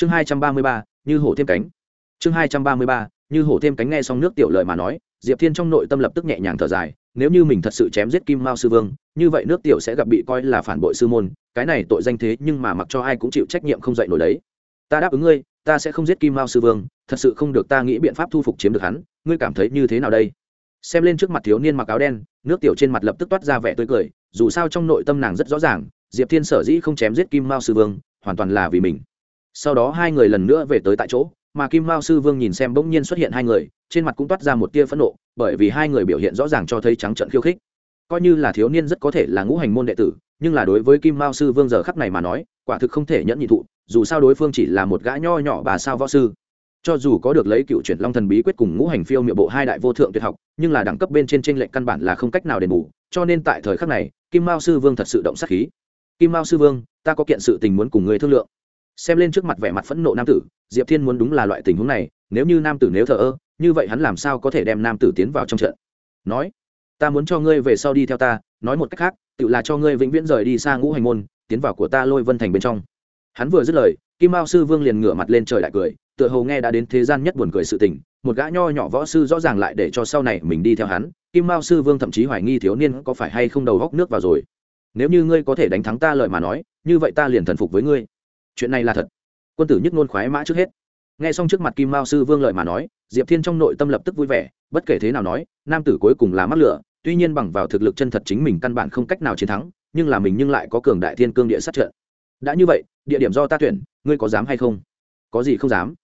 chương hai trăm ba mươi ba, như hổ thêm cánh. Chương hai trăm ba mươi ba, như hổ thêm cánh nghe xong nước tiểu lời mà nói, diệp thiên trong nội tâm lập tức nhẹ nhàng thở dài, nếu như mình thật sự chém giết kim mao sư vương, như vậy nước tiểu sẽ gặp bị coi là phản bội sư môn, cái này tội danh thế nhưng mà mặc cho ai cũng chịu trách nhiệm không dạy nổi đấy. Ta đáp ứng ngươi, ta sẽ không giết kim mao sư vương, thật sự không được ta nghĩ biện pháp thu phục chiếm được hắn, ngươi cảm thấy như thế nào đây? Xem lên trước mặt thiếu niên mặc áo đen, nước tiểu trên mặt lập tức toát ra vẻ tươi cười, dù sao trong nội tâm nàng rất rõ ràng, diệp thiên sở dĩ không chém giết kim mao sư vương, hoàn toàn là vì mình sau đó hai người lần nữa về tới tại chỗ, mà kim mao sư vương nhìn xem bỗng nhiên xuất hiện hai người, trên mặt cũng toát ra một tia phẫn nộ, bởi vì hai người biểu hiện rõ ràng cho thấy trắng trận khiêu khích. Coi như là thiếu niên rất có thể là ngũ hành môn đệ tử, nhưng là đối với kim mao sư vương giờ khắc này mà nói, quả thực không thể nhẫn nhị thụ, dù sao đối phương chỉ là một gã nho nhỏ bà sao võ sư. Cho dù có được lấy cựu chuyển long thần bí quyết cùng ngũ hành phiêu miệng bộ hai đại vô thượng tuyệt học, nhưng là đẳng cấp bên trên tranh lệnh căn bản là không cách nào đền bù, cho nên tại thời khắc này, kim mao sư vương thật sự động sát khí. Kim mao sư vương, ta có kiện sự tình muốn cùng người thương lượng xem lên trước mặt vẻ mặt phẫn nộ nam tử, diệp thiên muốn đúng là loại tình huống này, nếu như nam tử nếu thờ ơ, như vậy hắn làm sao có thể đem nam tử tiến vào trong trận? Nói, ta muốn cho ngươi về sau đi theo ta, nói một cách khác, tự là cho ngươi vĩnh viễn rời đi xa ngũ hành môn, tiến vào của ta lôi vân thành bên trong. Hắn vừa dứt lời, kim mao sư vương liền ngửa mặt lên trời lại cười, tựa hồ nghe đã đến thế gian nhất buồn cười sự tình, một gã nho nhỏ võ sư rõ ràng lại để cho sau này mình đi theo hắn, kim mao sư vương thậm chí hoài nghi thiếu niên có phải hay không đầu góc nước vào rồi. Nếu như ngươi có thể đánh thắng ta lời mà nói, như vậy ta liền thần phục với ngươi chuyện này là thật. Quân tử nhất ngôn khoái mã trước hết. Nghe xong trước mặt kim mao sư vương lợi mà nói, diệp thiên trong nội tâm lập tức vui vẻ, bất kể thế nào nói, nam tử cuối cùng là mắc lửa, tuy nhiên bằng vào thực lực chân thật chính mình căn bản không cách nào chiến thắng, nhưng là mình nhưng lại có cường đại thiên cương địa sát trận. Đã như vậy, địa điểm do ta tuyển, ngươi có dám hay không? Có gì không dám?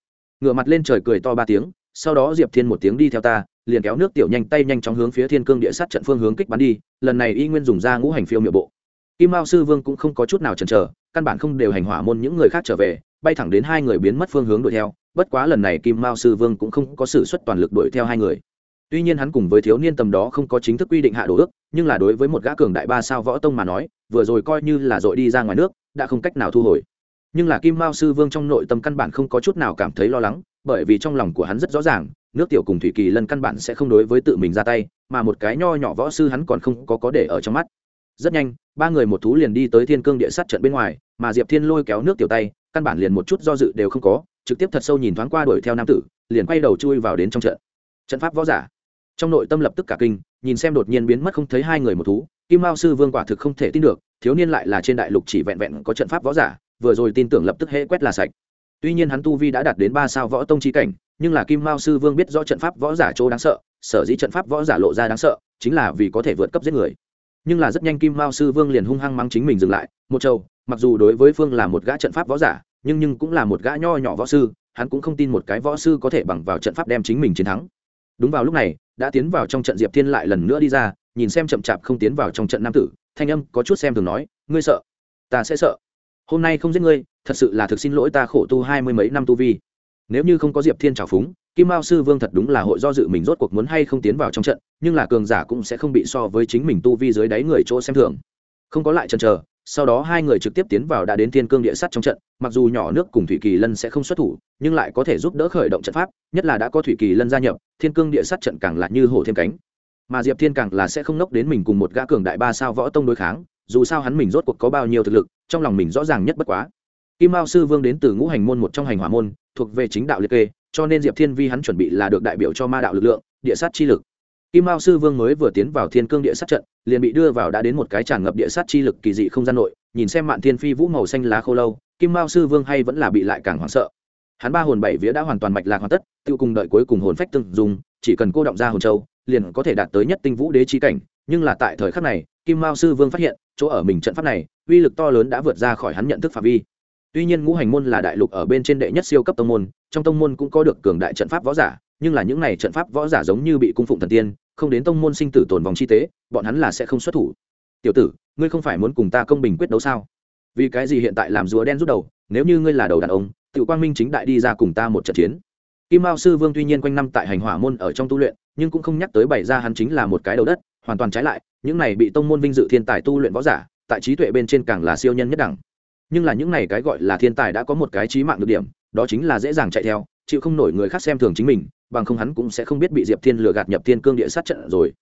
Ngửa mặt lên trời cười to ba tiếng, sau đó diệp thiên một tiếng đi theo ta, liền kéo nước tiểu nhanh tay nhanh chóng hướng phía thiên cương địa sát trận phương hướng kích bắn đi, lần này y nguyên dùng ra ngũ hành phiêu miệng bộ. Kim mao sư vương cũng không có chút nào chần chờ căn bản không đều hành hỏa môn những người khác trở về, bay thẳng đến hai người biến mất phương hướng đuổi theo. Bất quá lần này kim mao sư vương cũng không có sự xuất toàn lực đuổi theo hai người. Tuy nhiên hắn cùng với thiếu niên tầm đó không có chính thức quy định hạ đồ ước, nhưng là đối với một gã cường đại ba sao võ tông mà nói, vừa rồi coi như là dội đi ra ngoài nước, đã không cách nào thu hồi. Nhưng là kim mao sư vương trong nội tâm căn bản không có chút nào cảm thấy lo lắng, bởi vì trong lòng của hắn rất rõ ràng, nước tiểu cùng thủy kỳ lân căn bản sẽ không đối với tự mình ra tay, mà một cái nho nhỏ võ sư hắn còn không có có để ở trong mắt. Rất nhanh ba người một thú liền đi tới thiên cương địa sát trận bên ngoài, mà diệp thiên lôi kéo nước tiểu tay, căn bản liền một chút do dự đều không có, trực tiếp thật sâu nhìn thoáng qua đuổi theo nam tử, liền quay đầu chui vào đến trong trận. Trận pháp võ giả. Trong nội tâm lập tức cả kinh, nhìn xem đột nhiên biến mất không thấy hai người một thú, kim mao sư vương quả thực không thể tin được, thiếu niên lại là trên đại lục chỉ vẹn vẹn có trận pháp võ giả, vừa rồi tin tưởng lập tức hễ quét là sạch. Tuy nhiên hắn tu vi đã đạt đến ba sao võ tông chi cảnh, nhưng là kim mao sư vương biết rõ trận pháp võ giả chỗ đáng sợ, sở dĩ trận pháp võ giả lộ ra đáng sợ, chính là vì có thể vượt cấp giết người nhưng là rất nhanh kim mao sư vương liền hung hăng mắng chính mình dừng lại, một châu mặc dù đối với phương là một gã trận pháp võ giả, nhưng nhưng cũng là một gã nho nhỏ võ sư, hắn cũng không tin một cái võ sư có thể bằng vào trận pháp đem chính mình chiến thắng. Đúng vào lúc này, đã tiến vào trong trận diệp thiên lại lần nữa đi ra, nhìn xem chậm chạp không tiến vào trong trận nam tử, thanh âm có chút xem thường nói, ngươi sợ? Ta sẽ sợ. Hôm nay không giết ngươi, thật sự là thực xin lỗi ta khổ tu hai mươi mấy năm tu vi. Nếu như không có diệp thiên trào phúng kim mao sư vương thật đúng là hội do dự mình rốt cuộc muốn hay không tiến vào trong trận, nhưng là cường giả cũng sẽ không bị so với chính mình tu vi dưới đáy người chỗ xem thường. Không có lại chần chờ, sau đó hai người trực tiếp tiến vào đã đến thiên cương địa sắt trong trận, mặc dù nhỏ nước cùng thủy kỳ lân sẽ không xuất thủ, nhưng lại có thể giúp đỡ khởi động trận pháp, nhất là đã có thủy kỳ lân gia nhập, thiên cương địa sắt trận càng là như hổ thêm cánh. Mà diệp thiên càng là sẽ không nốc đến mình cùng một gã cường đại ba sao võ tông đối kháng, dù sao hắn mình rốt cuộc có bao nhiêu thực lực, trong lòng mình rõ ràng nhất bất quá. Kim mao sư vương đến từ ngũ hành môn một trong hành hỏa môn, thuộc về chính đạo liệt kê cho nên diệp thiên vi hắn chuẩn bị là được đại biểu cho ma đạo lực lượng, địa sát chi lực. Kim mao sư vương mới vừa tiến vào thiên cương địa sát trận, liền bị đưa vào đã đến một cái tràn ngập địa sát chi lực kỳ dị không gian nội, nhìn xem mạn thiên phi vũ màu xanh lá khô lâu, kim mao sư vương hay vẫn là bị lại càng hoảng sợ. Hắn ba hồn bảy vía đã hoàn toàn mạch lạc hoàn tất tự cùng đợi cuối cùng hồn phách từng dùng chỉ cần cô động ra hồn châu, liền có thể đạt tới nhất tinh vũ đế chi cảnh. Nhưng là tại thời khắc này, kim mao sư vương phát hiện, chỗ ở mình trận pháp này, uy lực to lớn đã vượt ra khỏi hắn nhận thức phạm vi tuy nhiên ngũ hành môn là đại lục ở bên trên đệ nhất siêu cấp tông môn, trong tông môn cũng có được cường đại trận pháp võ giả, nhưng là những này trận pháp võ giả giống như bị cung phụng thần tiên, không đến tông môn sinh tử tồn vòng chi tế, bọn hắn là sẽ không xuất thủ. Tiểu tử, ngươi không phải muốn cùng ta công bình quyết đấu sao? Vì cái gì hiện tại làm rùa đen rút đầu, nếu như ngươi là đầu đàn ông tự quang minh chính đại đi ra cùng ta một trận chiến. Kim mao sư vương tuy nhiên quanh năm tại hành hỏa môn ở trong tu luyện, nhưng cũng không nhắc tới bày ra hắn chính là một cái đầu đất, hoàn toàn trái lại, những này bị tông môn vinh dự thiên tài tu luyện võ giả, tại trí tuệ bên trên càng là siêu nhân nhất đẳng nhưng là những này cái gọi là thiên tài đã có một cái trí mạng được điểm, đó chính là dễ dàng chạy theo, chịu không nổi người khác xem thường chính mình, bằng không hắn cũng sẽ không biết bị diệp thiên lừa gạt nhập thiên cương địa sát trận rồi.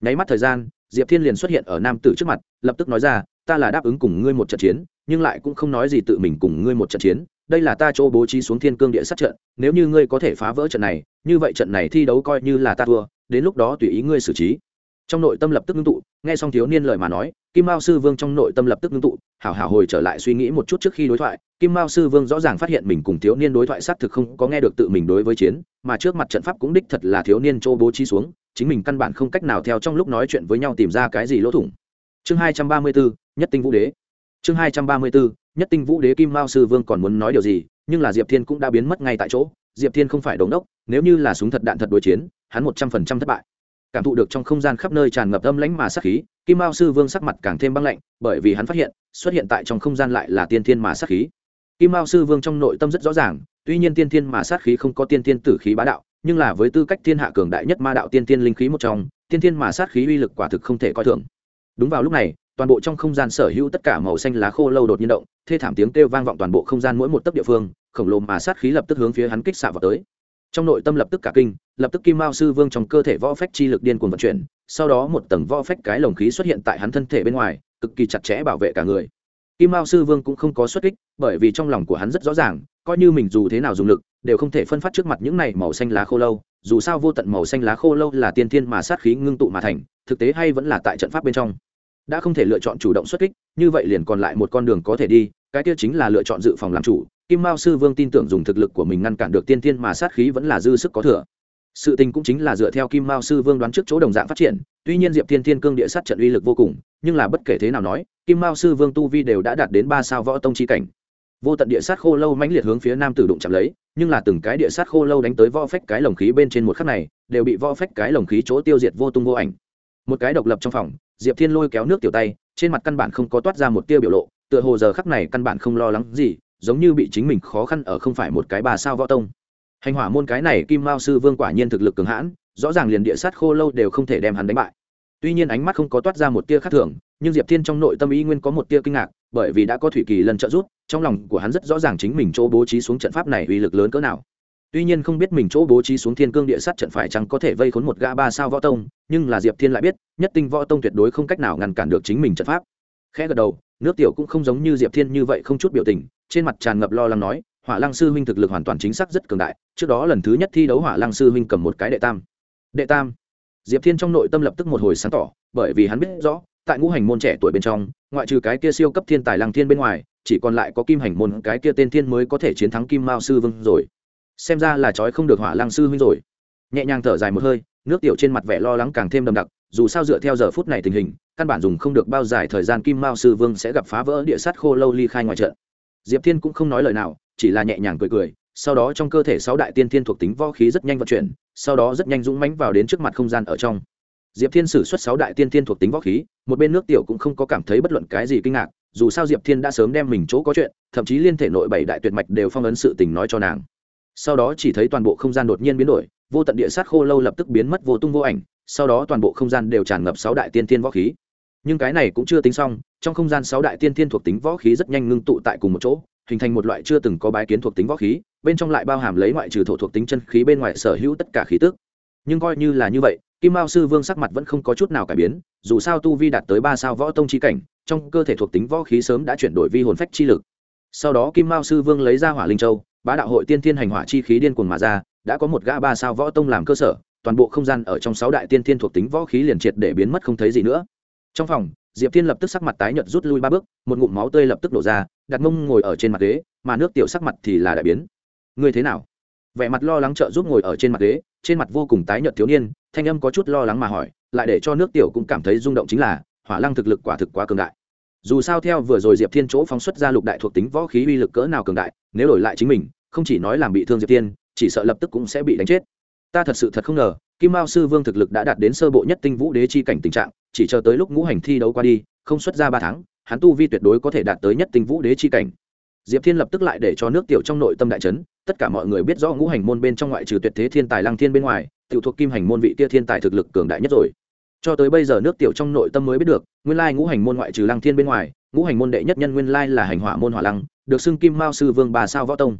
Nháy mắt thời gian, diệp thiên liền xuất hiện ở nam tử trước mặt, lập tức nói ra, ta là đáp ứng cùng ngươi một trận chiến, nhưng lại cũng không nói gì tự mình cùng ngươi một trận chiến. Đây là ta chỗ bố trí xuống thiên cương địa sát trận, nếu như ngươi có thể phá vỡ trận này, như vậy trận này thi đấu coi như là ta thua, đến lúc đó tùy ý ngươi xử trí. Trong nội tâm lập tức ngưng tụ, nghe xong thiếu niên lời mà nói kim mao sư vương trong nội tâm lập tức ngưng tụ, hảo hảo hồi trở lại suy nghĩ một chút trước khi đối thoại, kim mao sư vương rõ ràng phát hiện mình cùng thiếu niên đối thoại xác thực không có nghe được tự mình đối với chiến, mà trước mặt trận pháp cũng đích thật là thiếu niên châu bố trí xuống, chính mình căn bản không cách nào theo trong lúc nói chuyện với nhau tìm ra cái gì lỗ thủng. Chương hai trăm ba mươi bốn, nhất tinh vũ đế. Chương hai trăm ba mươi bốn, nhất tinh vũ đế kim mao sư vương còn muốn nói điều gì, nhưng là diệp thiên cũng đã biến mất ngay tại chỗ, diệp thiên không phải đống đốc nếu như là súng thật đạn thật đối chiến, hắn một trăm phần trăm thất bại cảm thụ được trong không gian khắp nơi tràn ngập âm lãnh mà sát khí, kim mao sư vương sắc mặt càng thêm băng lạnh, bởi vì hắn phát hiện, xuất hiện tại trong không gian lại là tiên thiên mà sát khí. Kim mao sư vương trong nội tâm rất rõ ràng, tuy nhiên tiên thiên mà sát khí không có tiên thiên tử khí bá đạo, nhưng là với tư cách thiên hạ cường đại nhất ma đạo tiên thiên linh khí một trong, tiên thiên mà sát khí uy lực quả thực không thể coi thường. Đúng vào lúc này, toàn bộ trong không gian sở hữu tất cả màu xanh lá khô lâu đột nhiên động, thê thảm tiếng kêu vang vọng toàn bộ không gian mỗi một tấc địa phương, khổng lồ mà sát khí lập tức hướng phía hắn kích xạ vào tới. Trong nội tâm lập tức cả kinh lập tức kim mao sư vương trong cơ thể võ phách chi lực điên cuồng vận chuyển, sau đó một tầng võ phách cái lồng khí xuất hiện tại hắn thân thể bên ngoài, cực kỳ chặt chẽ bảo vệ cả người. Kim mao sư vương cũng không có xuất kích, bởi vì trong lòng của hắn rất rõ ràng, coi như mình dù thế nào dùng lực, đều không thể phân phát trước mặt những này màu xanh lá khô lâu, dù sao vô tận màu xanh lá khô lâu là tiên thiên mà sát khí ngưng tụ mà thành, thực tế hay vẫn là tại trận pháp bên trong. Đã không thể lựa chọn chủ động xuất kích, như vậy liền còn lại một con đường có thể đi, cái kia chính là lựa chọn dự phòng làm chủ. Kim mao sư vương tin tưởng dùng thực lực của mình ngăn cản được tiên thiên mà sát khí vẫn là dư sức có thừa sự tình cũng chính là dựa theo kim mao sư vương đoán trước chỗ đồng dạng phát triển, tuy nhiên diệp thiên thiên cương địa sát trận uy lực vô cùng, nhưng là bất kể thế nào nói, kim mao sư vương tu vi đều đã đạt đến ba sao võ tông chi cảnh. Vô tận địa sát khô lâu mãnh liệt hướng phía nam tử đụng chạm lấy, nhưng là từng cái địa sát khô lâu đánh tới võ phách cái lồng khí bên trên một khắc này, đều bị võ phách cái lồng khí chỗ tiêu diệt vô tung vô ảnh. Một cái độc lập trong phòng, diệp thiên lôi kéo nước tiểu tay, trên mặt căn bản không có toát ra một tiêu biểu lộ, tựa hồ giờ khắc này căn bản không lo lắng gì, giống như bị chính mình khó khăn ở không phải một cái bà sao võ tông hành hỏa môn cái này kim mao sư vương quả nhiên thực lực cường hãn, rõ ràng liền địa sát khô lâu đều không thể đem hắn đánh bại. Tuy nhiên ánh mắt không có toát ra một tia khác thường, nhưng diệp thiên trong nội tâm ý nguyên có một tia kinh ngạc, bởi vì đã có thủy kỳ lần trợ giúp, trong lòng của hắn rất rõ ràng chính mình chỗ bố trí xuống trận pháp này uy lực lớn cỡ nào. Tuy nhiên không biết mình chỗ bố trí xuống thiên cương địa sát trận phải chăng có thể vây khốn một gã ba sao võ tông, nhưng là diệp thiên lại biết, nhất tinh võ tông tuyệt đối không cách nào ngăn cản được chính mình trận pháp. Khẽ gật đầu, nước tiểu cũng không giống như diệp thiên như vậy không chút biểu tình, trên mặt tràn ngập lo lắng nói, hỏa lăng sư huynh thực lực hoàn toàn chính xác rất cường đại trước đó lần thứ nhất thi đấu hỏa lăng sư huynh cầm một cái đệ tam. Đệ tam. Diệp thiên trong nội tâm lập tức một hồi sáng tỏ, bởi vì hắn biết rõ, tại ngũ hành môn trẻ tuổi bên trong, ngoại trừ cái kia siêu cấp thiên tài lăng thiên bên ngoài, chỉ còn lại có kim hành môn, cái kia tên thiên mới có thể chiến thắng kim mao sư vương rồi. Xem ra là trói không được hỏa lăng sư huynh rồi. Nhẹ nhàng thở dài một hơi, nước tiểu trên mặt vẻ lo lắng càng thêm đậm đặc, dù sao dựa theo giờ phút này tình hình, căn bản dùng không được bao dài thời gian kim mao sư vương sẽ gặp phá vỡ địa sát khô lâu ly khai ngoài trận. Diệp thiên cũng không nói lời nào, chỉ là nhẹ nhàng cười cười sau đó trong cơ thể sáu đại tiên thiên thuộc tính võ khí rất nhanh vận chuyển, sau đó rất nhanh dũng mánh vào đến trước mặt không gian ở trong. Diệp thiên sử xuất sáu đại tiên thiên thuộc tính võ khí, một bên nước tiểu cũng không có cảm thấy bất luận cái gì kinh ngạc, dù sao diệp thiên đã sớm đem mình chỗ có chuyện, thậm chí liên thể nội bảy đại tuyệt mạch đều phong ấn sự tình nói cho nàng. Sau đó chỉ thấy toàn bộ không gian đột nhiên biến đổi, vô tận địa sát khô lâu lập tức biến mất vô tung vô ảnh, sau đó toàn bộ không gian đều tràn ngập sáu đại tiên thiên võ khí. Nhưng cái này cũng chưa tính xong, trong không gian sáu đại tiên thiên thuộc tính võ khí rất nhanh ngưng tụ tại cùng một chỗ, hình thành một loại chưa từng có bái kiến thuộc tính võ khí bên trong lại bao hàm lấy ngoại trừ thổ thuộc tính chân khí bên ngoài sở hữu tất cả khí tức. Nhưng coi như là như vậy, kim mao sư vương sắc mặt vẫn không có chút nào cải biến, dù sao tu vi đạt tới ba sao võ tông chi cảnh, trong cơ thể thuộc tính võ khí sớm đã chuyển đổi vi hồn phách chi lực. Sau đó kim mao sư vương lấy ra hỏa linh châu, bá đạo hội tiên thiên hành hỏa chi khí điên cuồng mà ra, đã có một gã ba sao võ tông làm cơ sở, toàn bộ không gian ở trong sáu đại tiên thiên thuộc tính võ khí liền triệt để biến mất không thấy gì nữa. Trong phòng, diệp thiên lập tức sắc mặt tái nhợt rút lui ba bước, một ngụm máu tươi lập tức đổ ra, đặt mông ngồi ở trên mặt ghế, mà nước tiểu sắc mặt thì là đại biến ngươi thế nào? Vẻ mặt lo lắng trợ giúp ngồi ở trên mặt ghế, trên mặt vô cùng tái nhợt thiếu niên, thanh âm có chút lo lắng mà hỏi, lại để cho nước tiểu cũng cảm thấy rung động chính là, hỏa lăng thực lực quả thực quá cường đại. Dù sao theo vừa rồi diệp thiên chỗ phóng xuất ra lục đại thuộc tính võ khí uy lực cỡ nào cường đại, nếu đổi lại chính mình, không chỉ nói làm bị thương diệp thiên, chỉ sợ lập tức cũng sẽ bị đánh chết. Ta thật sự thật không ngờ, kim mao sư vương thực lực đã đạt đến sơ bộ nhất tinh vũ đế chi cảnh tình trạng, chỉ chờ tới lúc ngũ hành thi đấu qua đi, không xuất ra ba tháng, hắn tu vi tuyệt đối có thể đạt tới nhất tinh vũ đế chi cảnh. Diệp thiên lập tức lại để cho nước tiểu trong nội tâm đại trấn tất cả mọi người biết rõ ngũ hành môn bên trong ngoại trừ tuyệt thế thiên tài lăng thiên bên ngoài tự thuộc kim hành môn vị kia thiên tài thực lực cường đại nhất rồi. Cho tới bây giờ nước tiểu trong nội tâm mới biết được, nguyên lai ngũ hành môn ngoại trừ lăng thiên bên ngoài, ngũ hành môn đệ nhất nhân nguyên lai là hành hỏa môn hỏa lăng, được xưng kim mao sư vương bà sao võ tông.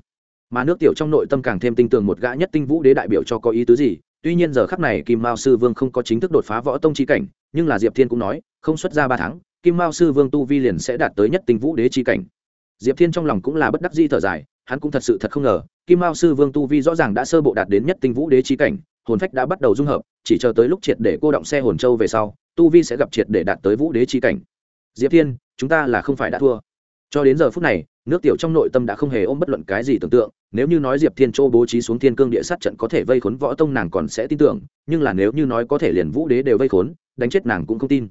Mà nước tiểu trong nội tâm càng thêm tinh tường một gã nhất tinh vũ đế đại biểu cho có ý tứ gì, tuy nhiên giờ khắc này kim mao sư vương không có chính thức đột phá võ tông trí cảnh, nhưng là diệp thiên cũng nói, không xuất ra ba tháng, kim mao sư vương tu vi liền sẽ đạt tới nhất tinh vũ đế chi cảnh. Diệp thiên trong lòng cũng là bất đắc di thở dài hắn cũng thật sự thật không ngờ, kim mao sư vương tu vi rõ ràng đã sơ bộ đạt đến nhất tinh vũ đế trí cảnh, hồn phách đã bắt đầu dung hợp, chỉ chờ tới lúc triệt để cô động xe hồn châu về sau, tu vi sẽ gặp triệt để đạt tới vũ đế trí cảnh. Diệp thiên, chúng ta là không phải đã thua. Cho đến giờ phút này, nước tiểu trong nội tâm đã không hề ôm bất luận cái gì tưởng tượng, nếu như nói diệp thiên châu bố trí xuống thiên cương địa sát trận có thể vây khốn võ tông nàng còn sẽ tin tưởng, nhưng là nếu như nói có thể liền vũ đế đều vây khốn, đánh chết nàng cũng không tin.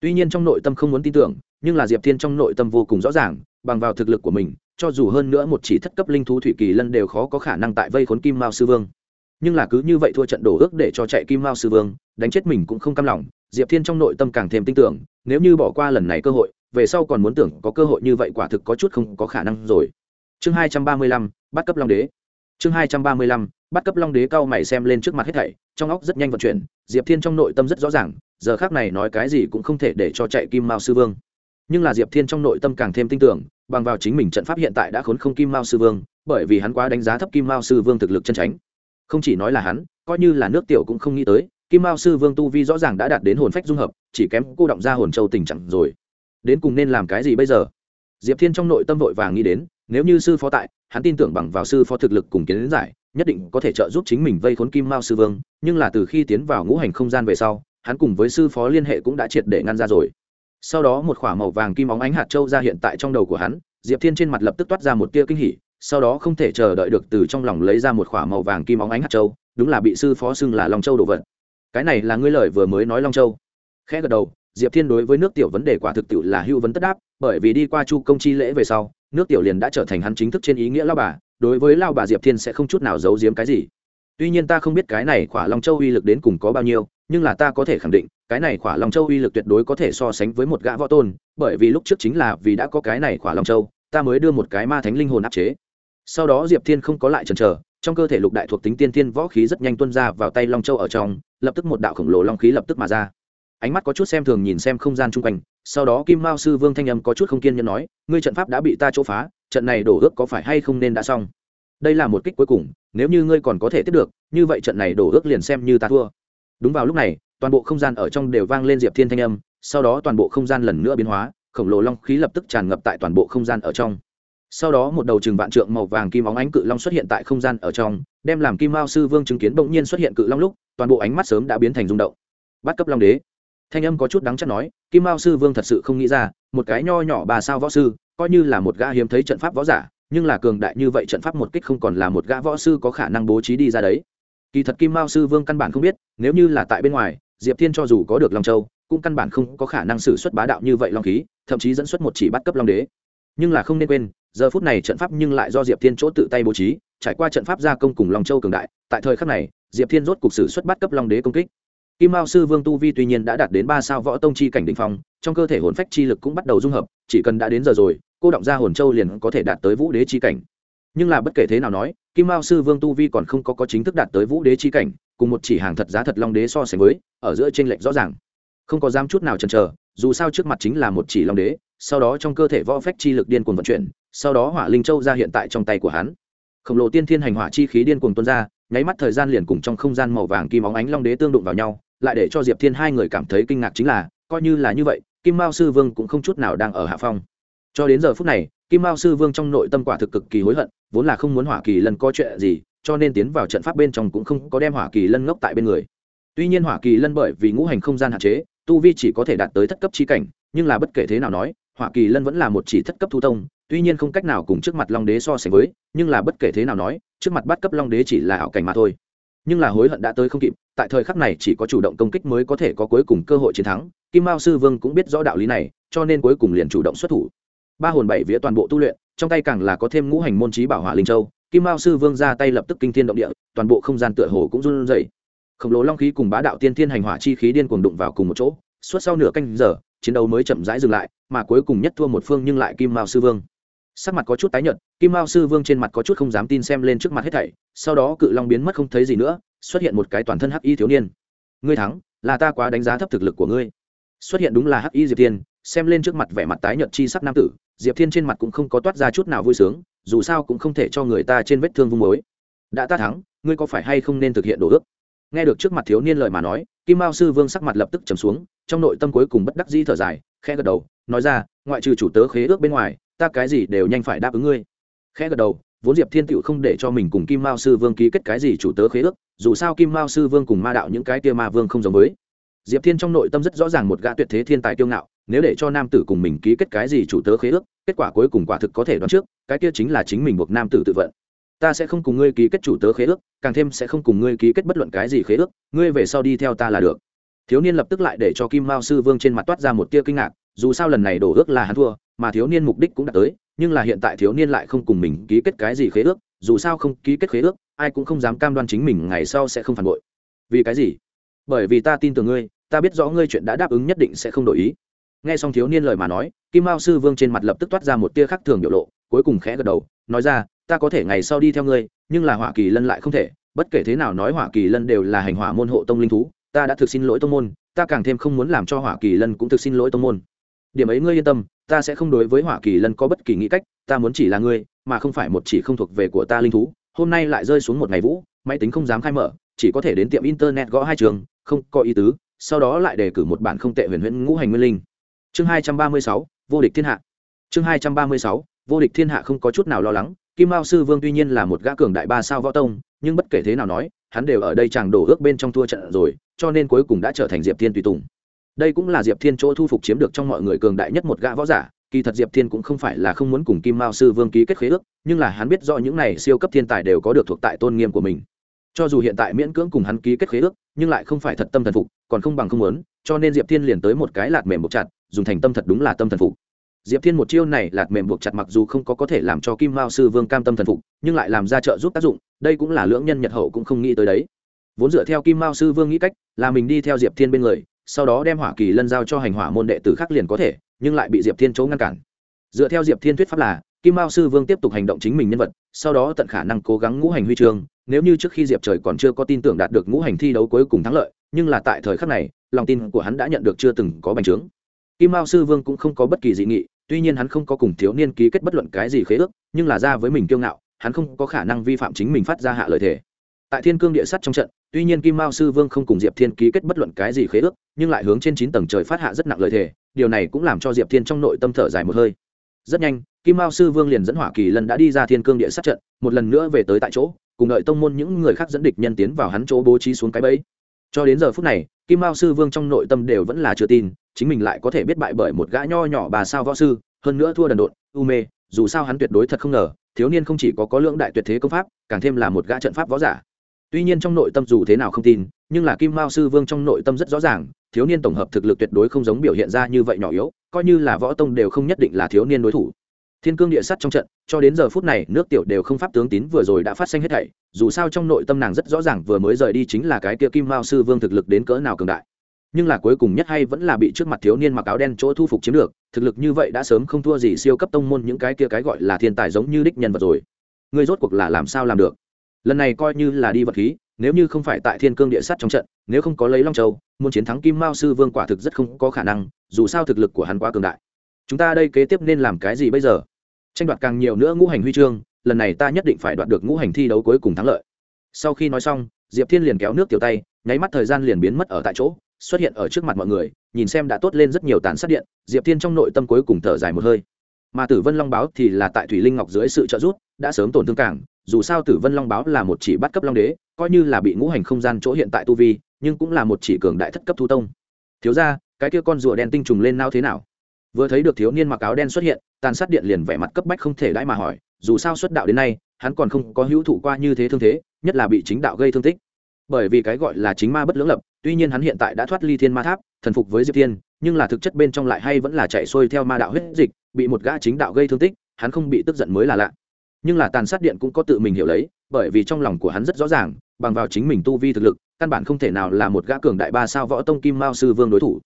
Tuy nhiên trong nội tâm không muốn tin tưởng, nhưng là diệp thiên trong nội tâm vô cùng rõ ràng bằng vào thực lực của mình, cho dù hơn nữa một chỉ thất cấp linh thú thủy kỳ lân đều khó có khả năng tại vây khốn kim mao sư vương. Nhưng là cứ như vậy thua trận đổ ước để cho chạy kim mao sư vương, đánh chết mình cũng không cam lòng, diệp thiên trong nội tâm càng thêm tin tưởng, nếu như bỏ qua lần này cơ hội, về sau còn muốn tưởng có cơ hội như vậy quả thực có chút không có khả năng rồi. Chương hai trăm ba mươi lăm, bắt cấp long đế. Chương hai trăm ba mươi lăm, bắt cấp long đế cao mày xem lên trước mặt hết thảy, trong óc rất nhanh vận chuyển, diệp thiên trong nội tâm rất rõ ràng, giờ khác này nói cái gì cũng không thể để cho chạy kim mao sư vương nhưng là diệp thiên trong nội tâm càng thêm tin tưởng, bằng vào chính mình trận pháp hiện tại đã khốn không kim mao sư vương, bởi vì hắn quá đánh giá thấp kim mao sư vương thực lực chân tránh không chỉ nói là hắn, coi như là nước tiểu cũng không nghĩ tới, kim mao sư vương tu vi rõ ràng đã đạt đến hồn phách dung hợp, chỉ kém cô động ra hồn châu tình trạng rồi. Đến cùng nên làm cái gì bây giờ? Diệp thiên trong nội tâm vội vàng nghĩ đến, nếu như sư phó tại, hắn tin tưởng bằng vào sư phó thực lực cùng kiến giải, nhất định có thể trợ giúp chính mình vây khốn kim mao sư vương, nhưng là từ khi tiến vào ngũ hành không gian về sau, hắn cùng với sư phó liên hệ cũng đã triệt để ngăn ra rồi sau đó một k h ỏ a màu vàng kim óng ánh hạt châu ra hiện tại trong đầu của hắn, diệp thiên trên mặt lập tức toát ra một tia kinh hỉ, sau đó không thể chờ đợi được từ trong lòng lấy ra một k h ỏ a màu vàng kim óng ánh hạt châu, đúng là bị sư phó xưng là long châu đồ vật. Cái này là ngươi lời vừa mới nói long châu. Khẽ gật đầu, diệp thiên đối với nước tiểu vấn đề quả thực tiệu là hưu vấn tất đáp, bởi vì đi qua chu công chi lễ về sau, nước tiểu liền đã trở thành hắn chính thức trên ý nghĩa lao bà, đối với lao bà diệp thiên sẽ không chút nào giấu giếm cái gì. Tuy nhiên ta không biết cái này khỏa long châu uy lực đến cùng có bao nhiêu, nhưng là ta có thể khẳng định cái này khỏa long châu uy lực tuyệt đối có thể so sánh với một gã võ tôn, bởi vì lúc trước chính là vì đã có cái này khỏa long châu, ta mới đưa một cái ma thánh linh hồn áp chế. Sau đó diệp thiên không có lại chần chờ, trong cơ thể lục đại thuộc tính tiên thiên võ khí rất nhanh tuân ra vào tay long châu ở trong, lập tức một đạo khổng lồ long khí lập tức mà ra. Ánh mắt có chút xem thường nhìn xem không gian chung quanh, sau đó kim mao sư vương thanh âm có chút không kiên nhẫn nói, ngươi trận pháp đã bị ta chỗ phá, trận này đổ ước có phải hay không nên đã xong? Đây là một kích cuối cùng, nếu như ngươi còn có thể tiếp được, như vậy trận này đổ ước liền xem như ta thua. Đúng vào lúc này toàn bộ không gian ở trong đều vang lên diệp thiên thanh âm, sau đó toàn bộ không gian lần nữa biến hóa, khổng lồ long khí lập tức tràn ngập tại toàn bộ không gian ở trong. Sau đó một đầu trừng vạn trượng màu vàng kim óng ánh cự long xuất hiện tại không gian ở trong, đem làm kim mao sư vương chứng kiến bỗng nhiên xuất hiện cự long lúc, toàn bộ ánh mắt sớm đã biến thành rung động. Bắt cấp long đế. Thanh âm có chút đáng chắc nói, kim mao sư vương thật sự không nghĩ ra, một cái nho nhỏ bà sao võ sư, coi như là một gã hiếm thấy trận pháp võ giả, nhưng là cường đại như vậy trận pháp một kích không còn là một gã võ sư có khả năng bố trí đi ra đấy. Kỳ thật kim mao sư vương căn bản không biết, nếu như là tại bên ngoài diệp thiên cho dù có được long châu, cũng căn bản không có khả năng xử xuất bá đạo như vậy long khí, thậm chí dẫn xuất một chỉ bắt cấp long đế. Nhưng là không nên quên, giờ phút này trận pháp nhưng lại do diệp thiên chỗ tự tay bố trí, trải qua trận pháp gia công cùng long châu cường đại, tại thời khắc này, diệp thiên rốt cục xử xuất bắt cấp long đế công kích. Kim mao sư vương tu vi tuy nhiên đã đạt đến ba sao võ tông chi cảnh đ ỉ n h phong, trong cơ thể hồn phách chi lực cũng bắt đầu dung hợp, chỉ cần đã đến giờ rồi, cô động ra hồn châu liền có thể đạt tới vũ đế chi cảnh. Nhưng là bất kể thế nào nói kim mao sư vương tu vi còn không có, có chính thức đạt tới vũ đế chi cảnh cùng một chỉ hàng thật giá thật long đế so sánh với ở giữa t r ê n lệch rõ ràng. Không có dám chút nào chần chờ dù sao trước mặt chính là một chỉ long đế sau đó trong cơ thể võ phách chi lực điên cuồng vận chuyển sau đó hỏa linh châu ra hiện tại trong tay của hắn. Khổng lồ tiên thiên hành hỏa chi khí điên cuồng tuôn ra nháy mắt thời gian liền cùng trong không gian màu vàng kim óng ánh long đế tương đụng vào nhau lại để cho diệp thiên hai người cảm thấy kinh ngạc chính là coi như là như vậy kim mao sư vương cũng không chút nào đang ở hạ phong cho đến giờ phút này, kim mao sư vương trong nội tâm quả thực cực kỳ hối hận, vốn là không muốn hỏa kỳ lân có chuyện gì, cho nên tiến vào trận pháp bên trong cũng không có đem hỏa kỳ lân ngốc tại bên người. Tuy nhiên hỏa kỳ lân bởi vì ngũ hành không gian hạn chế, tu vi chỉ có thể đạt tới thất cấp trí cảnh, nhưng là bất kể thế nào nói, hỏa kỳ lân vẫn là một chỉ thất cấp thu tông, tuy nhiên không cách nào cùng trước mặt long đế so sánh với, nhưng là bất kể thế nào nói, trước mặt bắt cấp long đế chỉ là ảo cảnh mà thôi. Nhưng là hối hận đã tới không kịp, tại thời khắc này chỉ có chủ động công kích mới có thể có cuối cùng cơ hội chiến thắng. Kim mao sư vương cũng biết rõ đạo lý này, cho nên cuối cùng liền chủ động xuất thủ ba hồn bảy vía toàn bộ tu luyện, trong tay càng là có thêm ngũ hành môn trí bảo hỏa linh châu, kim mao sư vương ra tay lập tức kinh thiên động địa, toàn bộ không gian tựa hồ cũng run rẩy. Khổng lồ long khí cùng bá đạo tiên thiên hành hỏa chi khí điên cuồng đụng vào cùng một chỗ, suốt sau nửa canh giờ, chiến đấu mới chậm rãi dừng lại, mà cuối cùng nhất thua một phương nhưng lại kim mao sư vương. Sắc mặt có chút tái nhợt, kim mao sư vương trên mặt có chút không dám tin xem lên trước mặt hết thảy, sau đó cự long biến mất không thấy gì nữa, xuất hiện một cái toàn thân hắc y thiếu niên. Ngươi thắng, là ta quá đánh giá thấp thực lực của ngươi. Xuất hiện đúng là hắc y diệp thiên xem lên trước mặt vẻ mặt tái nhợt chi sắc nam tử diệp thiên trên mặt cũng không có toát ra chút nào vui sướng, dù sao cũng không thể cho người ta trên vết thương vung mối đã ta thắng, ngươi có phải hay không nên thực hiện đồ ước? Nghe được trước mặt thiếu niên lời mà nói, kim mao sư vương sắc mặt lập tức trầm xuống, trong nội tâm cuối cùng bất đắc dĩ thở dài, khẽ gật đầu, nói ra, ngoại trừ chủ tớ khế ước bên ngoài, ta cái gì đều nhanh phải đáp ứng ngươi. Khẽ gật đầu, vốn diệp thiên tựu không để cho mình cùng kim mao sư vương ký kết cái gì chủ tớ khế ước, dù sao kim mao sư vương cùng ma đạo những cái kia ma vương không giống với. Diệp thiên trong nội tâm rất rõ ràng một gã tuyệt thế thiên tài kiêu ngạo nếu để cho nam tử cùng mình ký kết cái gì chủ tớ khế ước, kết quả cuối cùng quả thực có thể đoán trước, cái kia chính là chính mình buộc nam tử tự vận. Ta sẽ không cùng ngươi ký kết chủ tớ khế ước, càng thêm sẽ không cùng ngươi ký kết bất luận cái gì khế ước, ngươi về sau đi theo ta là được. Thiếu niên lập tức lại để cho kim mao sư vương trên mặt toát ra một tia kinh ngạc, dù sao lần này đổ ước là hắn thua, mà thiếu niên mục đích cũng đã tới, nhưng là hiện tại thiếu niên lại không cùng mình ký kết cái gì khế ước, dù sao không ký kết khế ước, ai cũng không dám cam đoan chính mình ngày sau sẽ không phản bội. Vì cái gì? Bởi vì ta tin tưởng ngươi, ta biết rõ ngươi chuyện đã đáp ứng nhất định sẽ không đổi ý nghe xong thiếu niên lời mà nói, kim mao sư vương trên mặt lập tức toát ra một tia khác thường biểu lộ, cuối cùng khẽ gật đầu, nói ra, ta có thể ngày sau đi theo ngươi, nhưng là hỏa kỳ lân lại không thể, bất kể thế nào nói hỏa kỳ lân đều là hành hỏa môn hộ tông linh thú, ta đã thực xin lỗi tông môn, ta càng thêm không muốn làm cho hỏa kỳ lân cũng thực xin lỗi tông môn. Điểm ấy ngươi yên tâm, ta sẽ không đối với hỏa kỳ lân có bất kỳ nghĩ cách, ta muốn chỉ là ngươi, mà không phải một chỉ không thuộc về của ta linh thú, hôm nay lại rơi xuống một ngày vũ, máy tính không dám khai mở, chỉ có thể đến tiệm internet gõ hai trường, không có ý tứ, sau đó lại đề cử một bản không tệ huyền huyễn ngũ hành nguyên linh chương hai trăm ba mươi sáu, vô địch thiên hạ. Chương hai trăm ba mươi sáu, vô địch thiên hạ không có chút nào lo lắng, kim mao sư vương tuy nhiên là một gã cường đại ba sao võ tông, nhưng bất kể thế nào nói, hắn đều ở đây chàng đổ ước bên trong thua trận rồi, cho nên cuối cùng đã trở thành diệp thiên tùy tùng. Đây cũng là diệp thiên chỗ thu phục chiếm được trong mọi người cường đại nhất một gã võ giả, kỳ thật diệp thiên cũng không phải là không muốn cùng kim mao sư vương ký kết khế ước, nhưng là hắn biết rõ những này siêu cấp thiên tài đều có được thuộc tại tôn nghiêm của mình. Cho dù hiện tại miễn cưỡng cùng hắn ký kết khế ước, nhưng lại không phải thật tâm thần phục, còn không bằng không muốn, cho nên diệp thiên liền tới một cái lạt mềm một chặt dùng thành tâm thật đúng là tâm thần phục. Diệp thiên một chiêu này lạt mềm buộc chặt mặc dù không có có thể làm cho kim mao sư vương cam tâm thần phục, nhưng lại làm ra trợ giúp tác dụng, đây cũng là lưỡng nhân nhật hậu cũng không nghĩ tới đấy. Vốn dựa theo kim mao sư vương nghĩ cách, là mình đi theo diệp thiên bên người, sau đó đem hỏa kỳ lân giao cho hành hỏa môn đệ tử khác liền có thể, nhưng lại bị diệp thiên chỗ ngăn cản. Dựa theo diệp thiên thuyết pháp là, kim mao sư vương tiếp tục hành động chính mình nhân vật, sau đó tận khả năng cố gắng ngũ hành huy chương, nếu như trước khi diệp trời còn chưa có tin tưởng đạt được ngũ hành thi đấu cuối cùng thắng lợi, nhưng là tại thời khắc này, lòng tin của hắn đã nhận được chưa từng có bành trướng kim mao sư vương cũng không có bất kỳ dị nghị, tuy nhiên hắn không có cùng thiếu niên ký kết bất luận cái gì khế ước, nhưng là ra với mình kiêu ngạo, hắn không có khả năng vi phạm chính mình phát ra hạ lời thề. Tại thiên cương địa sắt trong trận, tuy nhiên kim mao sư vương không cùng diệp thiên ký kết bất luận cái gì khế ước, nhưng lại hướng trên chín tầng trời phát hạ rất nặng lời thề, điều này cũng làm cho diệp thiên trong nội tâm thở dài một hơi. Rất nhanh, kim mao sư vương liền dẫn hỏa kỳ lần đã đi ra thiên cương địa sát trận, một lần nữa về tới tại chỗ, cùng đợi tông môn những người khác dẫn địch nhân tiến vào hắn chỗ bố trí xuống cái bẫy. Cho đến giờ phút này kim mao sư vương trong nội tâm đều vẫn là chưa tin, chính mình lại có thể biết bại bởi một gã nho nhỏ bà sao võ sư, hơn nữa thua đần độn, u mê, dù sao hắn tuyệt đối thật không ngờ, thiếu niên không chỉ có có lượng đại tuyệt thế công pháp, càng thêm là một gã trận pháp võ giả. Tuy nhiên trong nội tâm dù thế nào không tin, nhưng là kim mao sư vương trong nội tâm rất rõ ràng, thiếu niên tổng hợp thực lực tuyệt đối không giống biểu hiện ra như vậy nhỏ yếu, coi như là võ tông đều không nhất định là thiếu niên đối thủ thiên cương địa sắt trong trận, cho đến giờ phút này, nước tiểu đều không pháp tướng tín vừa rồi đã phát sinh hết thảy, dù sao trong nội tâm nàng rất rõ ràng vừa mới rời đi chính là cái kia kim mao sư vương thực lực đến cỡ nào cường đại. Nhưng là cuối cùng nhất hay vẫn là bị trước mặt thiếu niên mặc áo đen chỗ thu phục chiếm được, thực lực như vậy đã sớm không thua gì siêu cấp tông môn những cái kia cái gọi là thiên tài giống như đích nhân vật rồi. Người rốt cuộc là làm sao làm được? Lần này coi như là đi vật khí, nếu như không phải tại thiên cương địa sắt trong trận, nếu không có lấy long châu, muốn chiến thắng kim mao sư vương quả thực rất không có khả năng, dù sao thực lực của hắn quá cường đại chúng ta đây kế tiếp nên làm cái gì bây giờ? Tranh đoạt càng nhiều nữa ngũ hành huy chương, lần này ta nhất định phải đoạt được ngũ hành thi đấu cuối cùng thắng lợi. Sau khi nói xong, diệp thiên liền kéo nước tiểu tay, nháy mắt thời gian liền biến mất ở tại chỗ, xuất hiện ở trước mặt mọi người, nhìn xem đã tốt lên rất nhiều tàn sát điện, diệp thiên trong nội tâm cuối cùng thở dài một hơi. Mà tử vân long báo thì là tại thủy linh ngọc dưới sự trợ giúp, đã sớm tổn thương cảng, dù sao tử vân long báo là một chỉ bắt cấp long đế, coi như là bị ngũ hành không gian chỗ hiện tại tu vi, nhưng cũng là một chỉ cường đại thất cấp thu tông. Thiếu ra cái kia con rùa đen tinh trùng lên nao thế nào? Vừa thấy được thiếu niên mặc áo đen xuất hiện, tàn sát điện liền vẻ mặt cấp bách không thể đãi mà hỏi, dù sao xuất đạo đến nay, hắn còn không có hữu thủ qua như thế thương thế, nhất là bị chính đạo gây thương tích. Bởi vì cái gọi là chính ma bất lưỡng lập, tuy nhiên hắn hiện tại đã thoát ly thiên ma tháp, thần phục với diệp thiên, nhưng là thực chất bên trong lại hay vẫn là chạy xuôi theo ma đạo huyết dịch, bị một gã chính đạo gây thương tích, hắn không bị tức giận mới là lạ. Nhưng là tàn sát điện cũng có tự mình hiểu lấy, bởi vì trong lòng của hắn rất rõ ràng, bằng vào chính mình tu vi thực lực, căn bản không thể nào là một gã cường đại ba sao võ tông kim mao sư vương đối thủ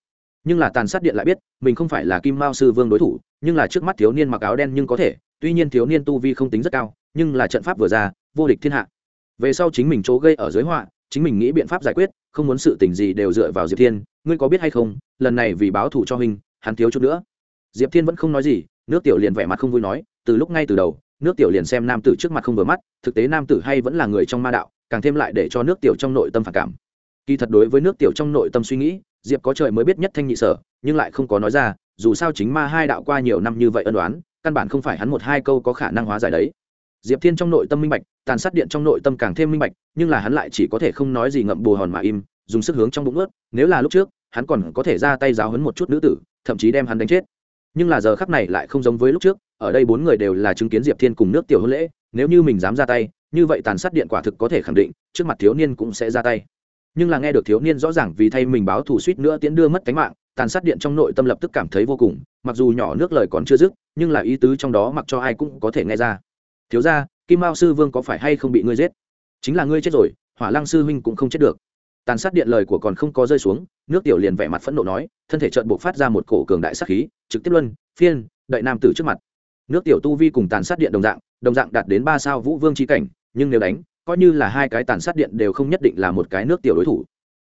nhưng là tàn sát điện lại biết, mình không phải là kim mao sư vương đối thủ, nhưng là trước mắt thiếu niên mặc áo đen nhưng có thể, tuy nhiên thiếu niên tu vi không tính rất cao, nhưng là trận pháp vừa ra, vô địch thiên hạ. Về sau chính mình chỗ gây ở dưới họa, chính mình nghĩ biện pháp giải quyết, không muốn sự tình gì đều dựa vào diệp thiên, ngươi có biết hay không, lần này vì báo thù cho huynh, hắn thiếu chút nữa. Diệp thiên vẫn không nói gì, nước tiểu liền vẻ mặt không vui nói, từ lúc ngay từ đầu, nước tiểu liền xem nam tử trước mặt không vừa mắt, thực tế nam tử hay vẫn là người trong ma đạo, càng thêm lại để cho nước tiểu trong nội tâm phản cảm. Kỳ thật đối với nước tiểu trong nội tâm suy nghĩ diệp có trời mới biết nhất thanh nhị sở, nhưng lại không có nói ra, dù sao chính ma hai đạo qua nhiều năm như vậy ân đoán căn bản không phải hắn một hai câu có khả năng hóa giải đấy. Diệp thiên trong nội tâm minh bạch, tàn sát điện trong nội tâm càng thêm minh bạch, nhưng là hắn lại chỉ có thể không nói gì ngậm bù hòn mà im, dùng sức hướng trong bụng ướt, nếu là lúc trước, hắn còn có thể ra tay giáo hấn một chút nữ tử, thậm chí đem hắn đánh chết. Nhưng là giờ khắc này lại không giống với lúc trước, ở đây bốn người đều là chứng kiến diệp thiên cùng nước tiểu hôn lễ, nếu như mình dám ra tay, như vậy tàn sát điện quả thực có thể khẳng định, trước mặt thiếu niên cũng sẽ ra tay nhưng là nghe được thiếu niên rõ ràng vì thay mình báo thù suýt nữa tiến đưa mất cánh mạng, tàn sát điện trong nội tâm lập tức cảm thấy vô cùng, mặc dù nhỏ nước lời còn chưa dứt, nhưng là ý tứ trong đó mặc cho ai cũng có thể nghe ra. Thiếu ra kim mao sư vương có phải hay không bị ngươi giết? Chính là ngươi chết rồi, hỏa lăng sư huynh cũng không chết được. Tàn sát điện lời của còn không có rơi xuống, nước tiểu liền vẻ mặt phẫn nộ nói, thân thể trợn buộc phát ra một cổ cường đại sát khí, trực tiếp luân, phiên đợi nam tử trước mặt. Nước tiểu tu vi cùng tàn sát điện đồng dạng đồng dạng đạt đến ba sao vũ vương chi cảnh, nhưng nếu đánh coi như là hai cái tàn sát điện đều không nhất định là một cái nước tiểu đối thủ.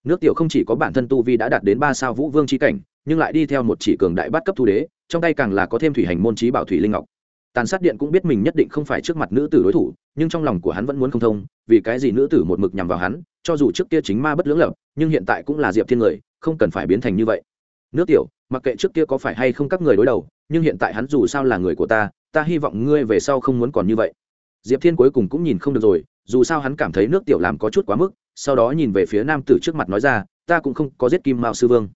Nước tiểu không chỉ có bản thân tu vi đã đạt đến ba sao vũ vương chi cảnh, nhưng lại đi theo một chỉ cường đại bắt cấp thu đế, trong tay càng là có thêm thủy hành môn trí bảo thủy linh ngọc. Tàn sát điện cũng biết mình nhất định không phải trước mặt nữ tử đối thủ, nhưng trong lòng của hắn vẫn muốn không thông, vì cái gì nữ tử một mực nhằm vào hắn, cho dù trước kia chính ma bất lưỡng lập, nhưng hiện tại cũng là diệp thiên người, không cần phải biến thành như vậy. Nước tiểu, mặc kệ trước kia có phải hay không các người đối đầu, nhưng hiện tại hắn dù sao là người của ta ta hy vọng ngươi về sau không muốn còn như vậy. Diệp thiên cuối cùng cũng nhìn không được rồi dù sao hắn cảm thấy nước tiểu làm có chút quá mức, sau đó nhìn về phía nam tử trước mặt nói ra, ta cũng không có giết kim mao sư vương.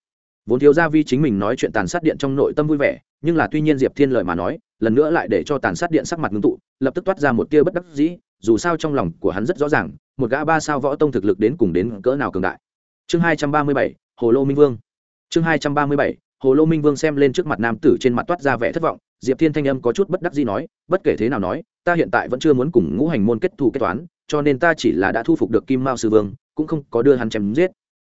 Vốn thiếu gia vi chính mình nói chuyện tàn sát điện trong nội tâm vui vẻ, nhưng là tuy nhiên diệp thiên lợi mà nói, lần nữa lại để cho tàn sát điện sắc mặt ngưng tụ, lập tức toát ra một tia bất đắc dĩ, dù sao trong lòng của hắn rất rõ ràng, một gã ba sao võ tông thực lực đến cùng đến cỡ nào cường đại. Chương hai trăm ba mươi bảy, hồ lô minh vương. Chương hai trăm ba mươi bảy, hồ lô minh vương xem lên trước mặt nam tử trên mặt toát ra vẻ thất vọng, diệp thiên thanh âm có chút bất đắc dĩ nói, bất kể thế nào nói, ta hiện tại vẫn chưa muốn cùng ngũ hành môn kết thù kết toán cho nên ta chỉ là đã thu phục được kim mao sư vương, cũng không có đưa hắn chém giết.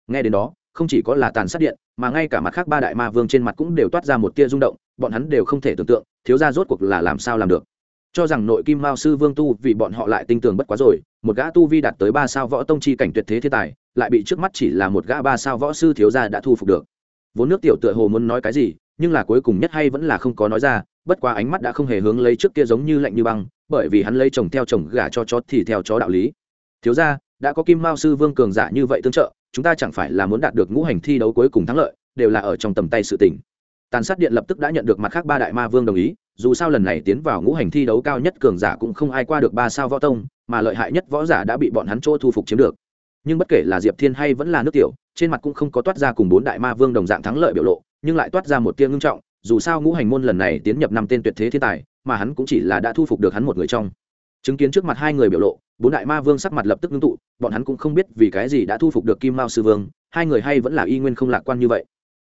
Nghe đến đó, không chỉ có là tàn sát điện, mà ngay cả mặt khác ba đại ma vương trên mặt cũng đều toát ra một tia rung động, bọn hắn đều không thể tưởng tượng, thiếu gia rốt cuộc là làm sao làm được. Cho rằng nội kim mao sư vương tu vì bọn họ lại tinh tường bất quá rồi, một gã tu vi đạt tới ba sao võ tông chi cảnh tuyệt thế thiên tài, lại bị trước mắt chỉ là một gã ba sao võ sư thiếu gia đã thu phục được. Vốn nước tiểu tựa hồ muốn nói cái gì, nhưng là cuối cùng nhất hay vẫn là không có nói ra, bất quá ánh mắt đã không hề hướng lấy trước kia giống như lạnh như băng bởi vì hắn lấy chồng theo chồng gả cho chó thì theo chó đạo lý. Thiếu gia, đã có kim mao sư vương cường giả như vậy tương trợ, chúng ta chẳng phải là muốn đạt được ngũ hành thi đấu cuối cùng thắng lợi, đều là ở trong tầm tay sự tình. Tàn sát điện lập tức đã nhận được mặt khác ba đại ma vương đồng ý, dù sao lần này tiến vào ngũ hành thi đấu cao nhất cường giả cũng không ai qua được ba sao võ tông, mà lợi hại nhất võ giả đã bị bọn hắn chỗ thu phục chiếm được. Nhưng bất kể là diệp thiên hay vẫn là nước tiểu, trên mặt cũng không có toát ra cùng bốn đại ma vương đồng dạng thắng lợi biểu lộ, nhưng lại toát ra một tia ngưng trọng, dù sao ngũ hành môn lần này tiến nhập năm tên tuyệt thế thiên tài mà hắn cũng chỉ là đã thu phục được hắn một người trong. Chứng kiến trước mặt hai người biểu lộ, bốn đại ma vương sắc mặt lập tức ngưng tụ, bọn hắn cũng không biết vì cái gì đã thu phục được kim mao sư vương, hai người hay vẫn là y nguyên không lạc quan như vậy.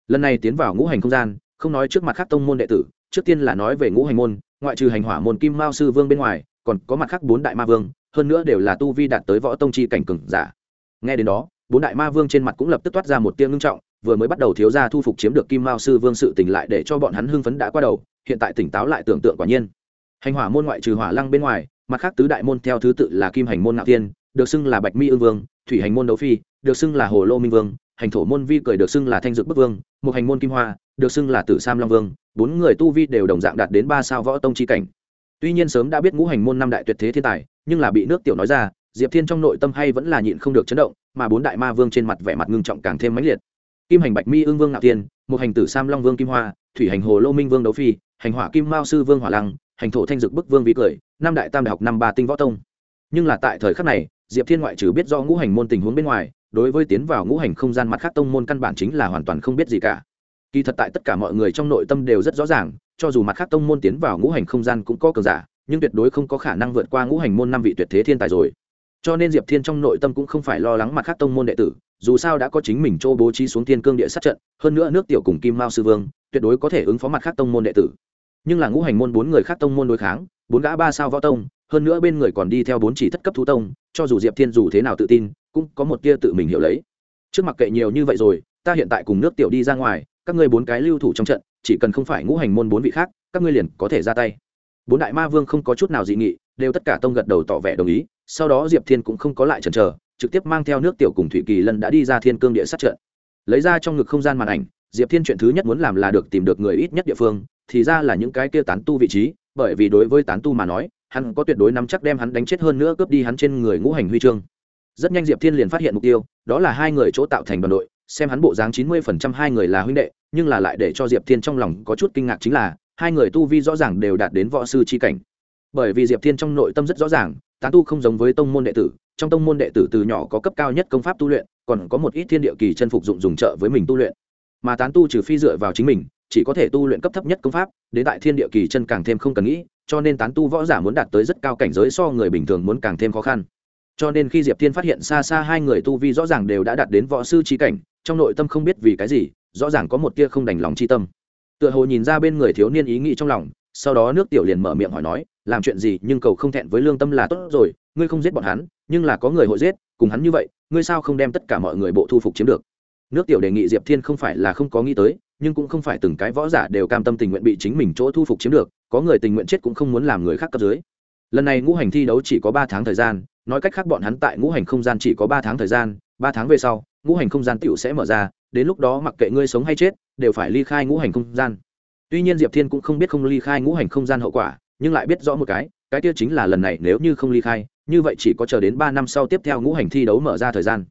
Lần này tiến vào ngũ hành không gian, không nói trước mặt khác tông môn đệ tử, trước tiên là nói về ngũ hành môn, ngoại trừ hành hỏa môn kim mao sư vương bên ngoài, còn có mặt khác bốn đại ma vương, hơn nữa đều là tu vi đạt tới võ tông chi cảnh cừng giả. Nghe đến đó, bốn đại ma vương trên mặt cũng lập tức toát ra một tiếng ngưng trọng, vừa mới bắt đầu thiếu gia thu phục chiếm được kim mao sư vương sự tỉnh lại để cho bọn hắn hưng phấn đã qua đầu hiện tại tỉnh táo lại tưởng tượng quả nhiên. Hành hỏa môn ngoại trừ hỏa lăng bên ngoài, mặt khác tứ đại môn theo thứ tự là kim hành môn ngạo tiên được xưng là bạch mi ương vương, thủy hành môn đấu phi, được xưng là hồ lô minh vương, hành thổ môn vi cười được xưng là thanh dược bức vương một hành môn kim hoa, được xưng là tử sam long vương, bốn người tu vi đều đồng dạng đạt đến ba sao võ tông chi cảnh. Tuy nhiên sớm đã biết ngũ hành môn năm đại tuyệt thế thiên tài, nhưng là bị nước tiểu nói ra, diệp thiên trong nội tâm hay vẫn là nhịn không được chấn động, mà bốn đại ma vương trên mặt vẻ mặt ngưng trọng càng thêm mãnh liệt. Kim hành bạch mi ương vương ngạo tiên một hành tử sam long vương kim hoa, thủy hành hồ lô minh vương đấu phi hành hỏa kim mao sư vương hỏa lăng, hành thổ thanh dực bức vương vi cười, năm đại tam đại học năm ba tinh võ tông. Nhưng là tại thời khắc này, diệp thiên ngoại trừ biết do ngũ hành môn tình huống bên ngoài, đối với tiến vào ngũ hành không gian mặt khác tông môn căn bản chính là hoàn toàn không biết gì cả. Kỳ thật tại tất cả mọi người trong nội tâm đều rất rõ ràng, cho dù mặt khác tông môn tiến vào ngũ hành không gian cũng có cường giả, nhưng tuyệt đối không có khả năng vượt qua ngũ hành môn năm vị tuyệt thế thiên tài rồi. Cho nên diệp thiên trong nội tâm cũng không phải lo lắng mặt khác tông môn đệ tử, dù sao đã có chính mình chỗ bố trí xuống thiên cương địa sát trận, hơn nữa nước tiểu cùng kim mao sư vương, tuyệt đối có thể ứng phó mặt khác tông môn đệ tử nhưng là ngũ hành môn bốn người khác tông môn đối kháng, bốn gã ba sao võ tông, hơn nữa bên người còn đi theo bốn chỉ thất cấp thú tông, cho dù diệp thiên dù thế nào tự tin, cũng có một tia tự mình hiểu lấy. Trước mặt kệ nhiều như vậy rồi, ta hiện tại cùng nước tiểu đi ra ngoài, các ngươi bốn cái lưu thủ trong trận, chỉ cần không phải ngũ hành môn bốn vị khác, các ngươi liền có thể ra tay. Bốn đại ma vương không có chút nào dị nghị, đều tất cả tông gật đầu tỏ vẻ đồng ý, sau đó diệp thiên cũng không có lại chần chờ, trực tiếp mang theo nước tiểu cùng thủy kỳ lân đã đi ra thiên cương địa sát trận. Lấy ra trong ngực không gian màn ảnh, diệp thiên chuyện thứ nhất muốn làm là được tìm được người ít nhất địa phương thì ra là những cái kia tán tu vị trí, bởi vì đối với tán tu mà nói, hắn có tuyệt đối nắm chắc đem hắn đánh chết hơn nữa cướp đi hắn trên người ngũ hành huy chương. Rất nhanh diệp thiên liền phát hiện mục tiêu, đó là hai người chỗ tạo thành đoàn đội, xem hắn bộ dáng chín mươi phần trăm hai người là huynh đệ, nhưng là lại để cho diệp thiên trong lòng có chút kinh ngạc chính là, hai người tu vi rõ ràng đều đạt đến võ sư c h i cảnh. Bởi vì diệp thiên trong nội tâm rất rõ ràng, tán tu không giống với tông môn đệ tử, trong tông môn đệ tử từ nhỏ có cấp cao nhất công pháp tu luyện, còn có một ít thiên địa kỳ chân phục dụng dùng trợ với mình tu luyện. Mà tán tu trừ phi dựa vào chính mình chỉ có thể tu luyện cấp thấp nhất công pháp, đến tại thiên địa kỳ chân càng thêm không cần nghĩ, cho nên tán tu võ giả muốn đạt tới rất cao cảnh giới so người bình thường muốn càng thêm khó khăn. Cho nên khi diệp thiên phát hiện xa xa hai người tu vi rõ ràng đều đã đạt đến võ sư trí cảnh, trong nội tâm không biết vì cái gì, rõ ràng có một tia không đành lòng chi tâm. Tựa hồ nhìn ra bên người thiếu niên ý nghĩ trong lòng, sau đó nước tiểu liền mở miệng hỏi nói, làm chuyện gì, nhưng cầu không thẹn với lương tâm là tốt rồi, ngươi không giết bọn hắn, nhưng là có người hội giết, cùng hắn như vậy, ngươi sao không đem tất cả mọi người bộ thu phục chiếm được? Nước tiểu đề nghị diệp thiên không phải là không có nghĩ tới nhưng cũng không phải từng cái võ giả đều cam tâm tình nguyện bị chính mình chỗ thu phục chiếm được, có người tình nguyện chết cũng không muốn làm người khác cấp dưới. Lần này ngũ hành thi đấu chỉ có ba tháng thời gian, nói cách khác bọn hắn tại ngũ hành không gian chỉ có ba tháng thời gian, ba tháng về sau, ngũ hành không gian tựu sẽ mở ra, đến lúc đó mặc kệ ngươi sống hay chết, đều phải ly khai ngũ hành không gian. Tuy nhiên diệp thiên cũng không biết không ly khai ngũ hành không gian hậu quả, nhưng lại biết rõ một cái cái kia chính là lần này nếu như không ly khai, như vậy chỉ có chờ đến ba năm sau tiếp theo ngũ hành thi đấu mở ra thời gian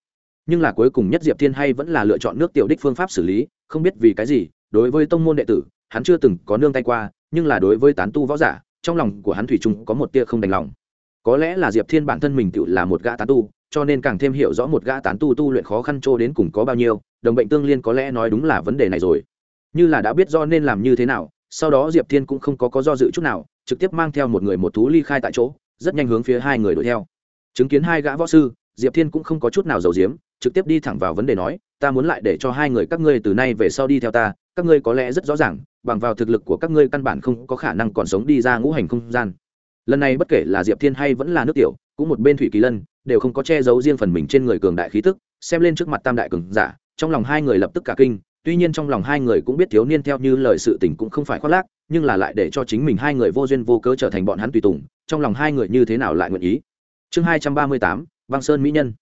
nhưng là cuối cùng nhất diệp thiên hay vẫn là lựa chọn nước tiểu đích phương pháp xử lý, không biết vì cái gì, đối với tông môn đệ tử, hắn chưa từng có nương tay qua, nhưng là đối với tán tu võ giả, trong lòng của hắn thủy chung có một tia không đành lòng. Có lẽ là diệp thiên bản thân mình tự là một gã tán tu, cho nên càng thêm hiểu rõ một gã tán tu tu luyện khó khăn trô đến cùng có bao nhiêu, đồng bệnh tương liên có lẽ nói đúng là vấn đề này rồi. Như là đã biết do nên làm như thế nào, sau đó diệp thiên cũng không có có do dự chút nào, trực tiếp mang theo một người một thú ly khai tại chỗ, rất nhanh hướng phía hai người đuổi theo. Chứng kiến hai gã võ sư diệp thiên cũng không có chút nào giàu diếm trực tiếp đi thẳng vào vấn đề nói, ta muốn lại để cho hai người các ngươi từ nay về sau đi theo ta, các ngươi có lẽ rất rõ ràng, bằng vào thực lực của các ngươi căn bản không có khả năng còn sống đi ra ngũ hành không gian. Lần này bất kể là diệp thiên hay vẫn là nước tiểu, cũng một bên thủy kỳ lân, đều không có che giấu riêng phần mình trên người cường đại khí tức, xem lên trước mặt tam đại cường giả, trong lòng hai người lập tức cả kinh, tuy nhiên trong lòng hai người cũng biết thiếu niên theo như lời sự tình cũng không phải khoác lác, nhưng là lại để cho chính mình hai người vô duyên vô cớ trở thành bọn hắn tùy tùng, trong lòng hai người như thế nào lại nguyện ý? Chương hai trăm ba mươi tám băng sơn mỹ nhân.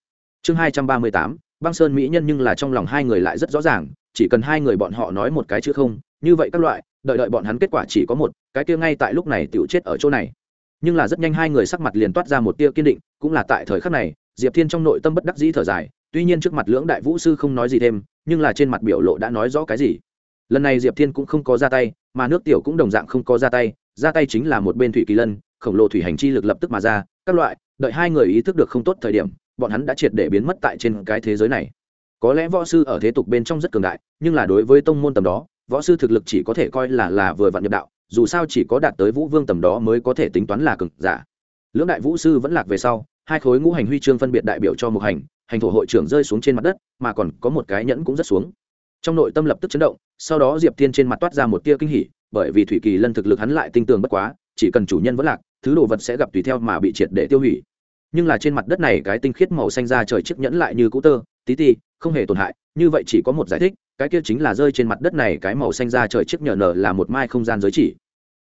Chương hai trăm ba mươi tám, băng sơn mỹ nhân nhưng là trong lòng hai người lại rất rõ ràng, chỉ cần hai người bọn họ nói một cái chữ không, như vậy các loại, đợi đợi bọn hắn kết quả chỉ có một, cái kia ngay tại lúc này tựu chết ở chỗ này. Nhưng là rất nhanh hai người sắc mặt liền toát ra một tia kiên định, cũng là tại thời khắc này, diệp thiên trong nội tâm bất đắc dĩ thở dài, tuy nhiên trước mặt lưỡng đại vũ sư không nói gì thêm, nhưng là trên mặt biểu lộ đã nói rõ cái gì. Lần này diệp thiên cũng không có ra tay, mà nước tiểu cũng đồng dạng không có ra tay ra tay chính là một bên thủy kỳ lân, khổng lồ thủy hành chi lực lập tức mà ra, các loại đợi hai người ý thức được không tốt thời điểm, bọn hắn đã triệt để biến mất tại trên cái thế giới này. Có lẽ võ sư ở thế tục bên trong rất cường đại, nhưng là đối với tông môn tầm đó, võ sư thực lực chỉ có thể coi là là vừa vặn nhập đạo, dù sao chỉ có đạt tới vũ vương tầm đó mới có thể tính toán là cực giả. Lưỡng đại vũ sư vẫn lạc về sau, hai khối ngũ hành huy chương phân biệt đại biểu cho một hành hành thổ hội trưởng rơi xuống trên mặt đất, mà còn có một cái nhẫn cũng rất xuống. Trong nội tâm lập tức chấn động, sau đó diệp thiên trên mặt toát ra một tia kinh hỉ, bởi vì thủy kỳ lân thực lực hắn lại tinh tường bất quá, chỉ cần chủ nhân vẫn lạc thứ đồ vật sẽ gặp tùy theo mà bị triệt để tiêu hủy. Nhưng là trên mặt đất này cái tinh khiết màu xanh ra trời chiếc nhẫn lại như cũ tơ, tí ti, không hề tổn hại, như vậy chỉ có một giải thích, cái kia chính là rơi trên mặt đất này cái màu xanh ra trời chiếc nhờ nở là một mai không gian giới chỉ.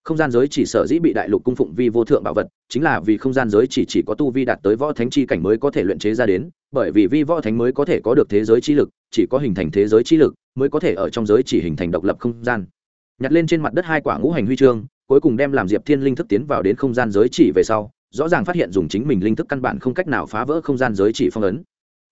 Không gian giới chỉ sở dĩ bị đại lục cung phụng vi vô thượng bảo vật, chính là vì không gian giới chỉ chỉ có tu vi đạt tới võ thánh chi cảnh mới có thể luyện chế ra đến, bởi vì vi võ thánh mới có thể có được thế giới chi lực, chỉ có hình thành thế giới chi lực mới có thể ở trong giới chỉ hình thành độc lập không gian. Nhặt lên trên mặt đất hai quả ngũ hành huy chương cuối cùng đem làm diệp thiên linh thức tiến vào đến không gian giới chỉ về sau, rõ ràng phát hiện dùng chính mình linh thức căn bản không cách nào phá vỡ không gian giới chỉ phong ấn.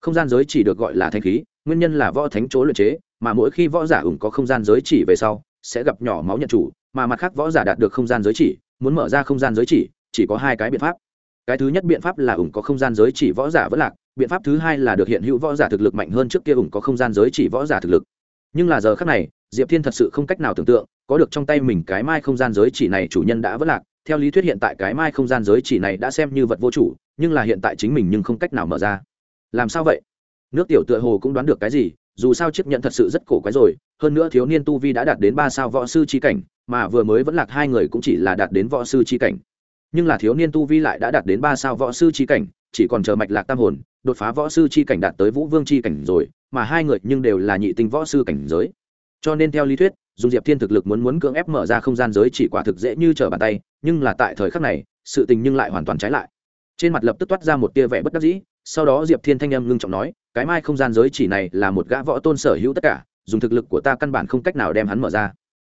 Không gian giới chỉ được gọi là thanh khí, nguyên nhân là võ thánh chỗ luyện chế, mà mỗi khi võ giả ủng có không gian giới chỉ về sau, sẽ gặp nhỏ máu nhận chủ, mà mặt khác võ giả đạt được không gian giới chỉ, muốn mở ra không gian giới chỉ chỉ có hai cái biện pháp. Cái thứ nhất biện pháp là ủng có không gian giới chỉ võ giả vẫn lạc, biện pháp thứ hai là được hiện hữu võ giả thực lực mạnh hơn trước kia ủng có không gian giới chỉ võ giả thực lực. Nhưng là giờ khác này, diệp thiên thật sự không cách nào tưởng tượng có được trong tay mình cái mai không gian giới chỉ này chủ nhân đã vất lạc, theo lý thuyết hiện tại cái mai không gian giới chỉ này đã xem như vật vô chủ, nhưng là hiện tại chính mình nhưng không cách nào mở ra. Làm sao vậy? Nước tiểu tựa hồ cũng đoán được cái gì, dù sao chiếc nhận thật sự rất cổ quái rồi, hơn nữa thiếu niên tu vi đã đạt đến ba sao võ sư chi cảnh, mà vừa mới vẫn lạc hai người cũng chỉ là đạt đến võ sư chi cảnh. Nhưng là thiếu niên tu vi lại đã đạt đến ba sao võ sư chi cảnh, chỉ còn chờ mạch lạc tam hồn, đột phá võ sư chi cảnh đạt tới vũ vương chi cảnh rồi, mà hai người nhưng đều là nhị tinh võ sư cảnh giới. Cho nên theo lý thuyết dùng diệp thiên thực lực muốn muốn cưỡng ép mở ra không gian giới chỉ quả thực dễ như trở bàn tay, nhưng là tại thời khắc này, sự tình nhưng lại hoàn toàn trái lại. Trên mặt lập tức toát ra một tia vẻ bất đắc dĩ, sau đó diệp thiên thanh âm ngưng trọng nói, cái mai không gian giới chỉ này là một gã võ tôn sở hữu tất cả, dùng thực lực của ta căn bản không cách nào đem hắn mở ra.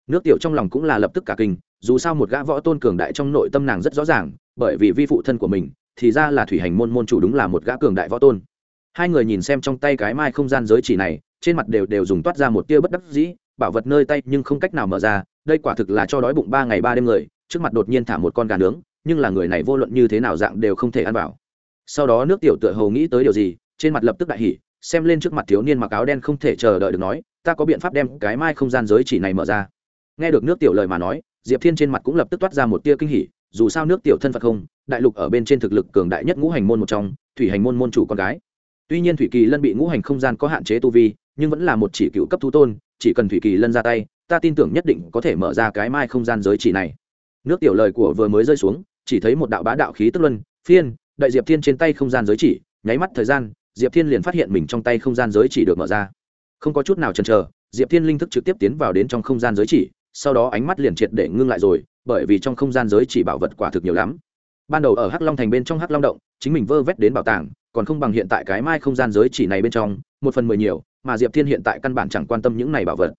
Nước tiểu trong lòng cũng là lập tức cả kinh, dù sao một gã võ tôn cường đại trong nội tâm nàng rất rõ ràng, bởi vì vi phụ thân của mình, thì ra là thủy hành môn môn chủ đúng là một gã cường đại võ tôn. Hai người nhìn xem trong tay cái mai không gian giới chỉ này, trên mặt đều đều dùng toát ra một tia bất đắc dĩ bảo vật nơi tay nhưng không cách nào mở ra, đây quả thực là cho đói bụng ba ngày ba đêm người, trước mặt đột nhiên thả một con gà nướng, nhưng là người này vô luận như thế nào dạng đều không thể ăn vào. Sau đó nước tiểu tựa hồ nghĩ tới điều gì, trên mặt lập tức đại hỉ, xem lên trước mặt thiếu niên mặc áo đen không thể chờ đợi được nói, ta có biện pháp đem cái mai không gian giới chỉ này mở ra. Nghe được nước tiểu lời mà nói, diệp thiên trên mặt cũng lập tức toát ra một tia kinh hỉ, dù sao nước tiểu thân phật không, đại lục ở bên trên thực lực cường đại nhất ngũ hành môn một trong, thủy hành môn môn chủ con gái. Tuy nhiên thủy kỳ lân bị ngũ hành không gian có hạn chế tu vi, nhưng vẫn là một chỉ cựu cấp thu tôn chỉ cần thủy kỳ lân ra tay, ta tin tưởng nhất định có thể mở ra cái mai không gian giới chỉ này. Nước tiểu lời của vừa mới rơi xuống, chỉ thấy một đạo bá đạo khí tức luân, phiên, đại diệp thiên trên tay không gian giới chỉ, nháy mắt thời gian, diệp thiên liền phát hiện mình trong tay không gian giới chỉ được mở ra. Không có chút nào chần chờ, diệp thiên linh thức trực tiếp tiến vào đến trong không gian giới chỉ, sau đó ánh mắt liền triệt để ngưng lại rồi, bởi vì trong không gian giới chỉ bảo vật quả thực nhiều lắm. Ban đầu ở hắc long thành bên trong hắc long động, chính mình vơ vét đến bảo tàng, còn không bằng hiện tại cái mai không gian giới chỉ này bên trong, một phần mười nhiều mà diệp thiên hiện tại căn bản chẳng quan tâm những này bảo vật.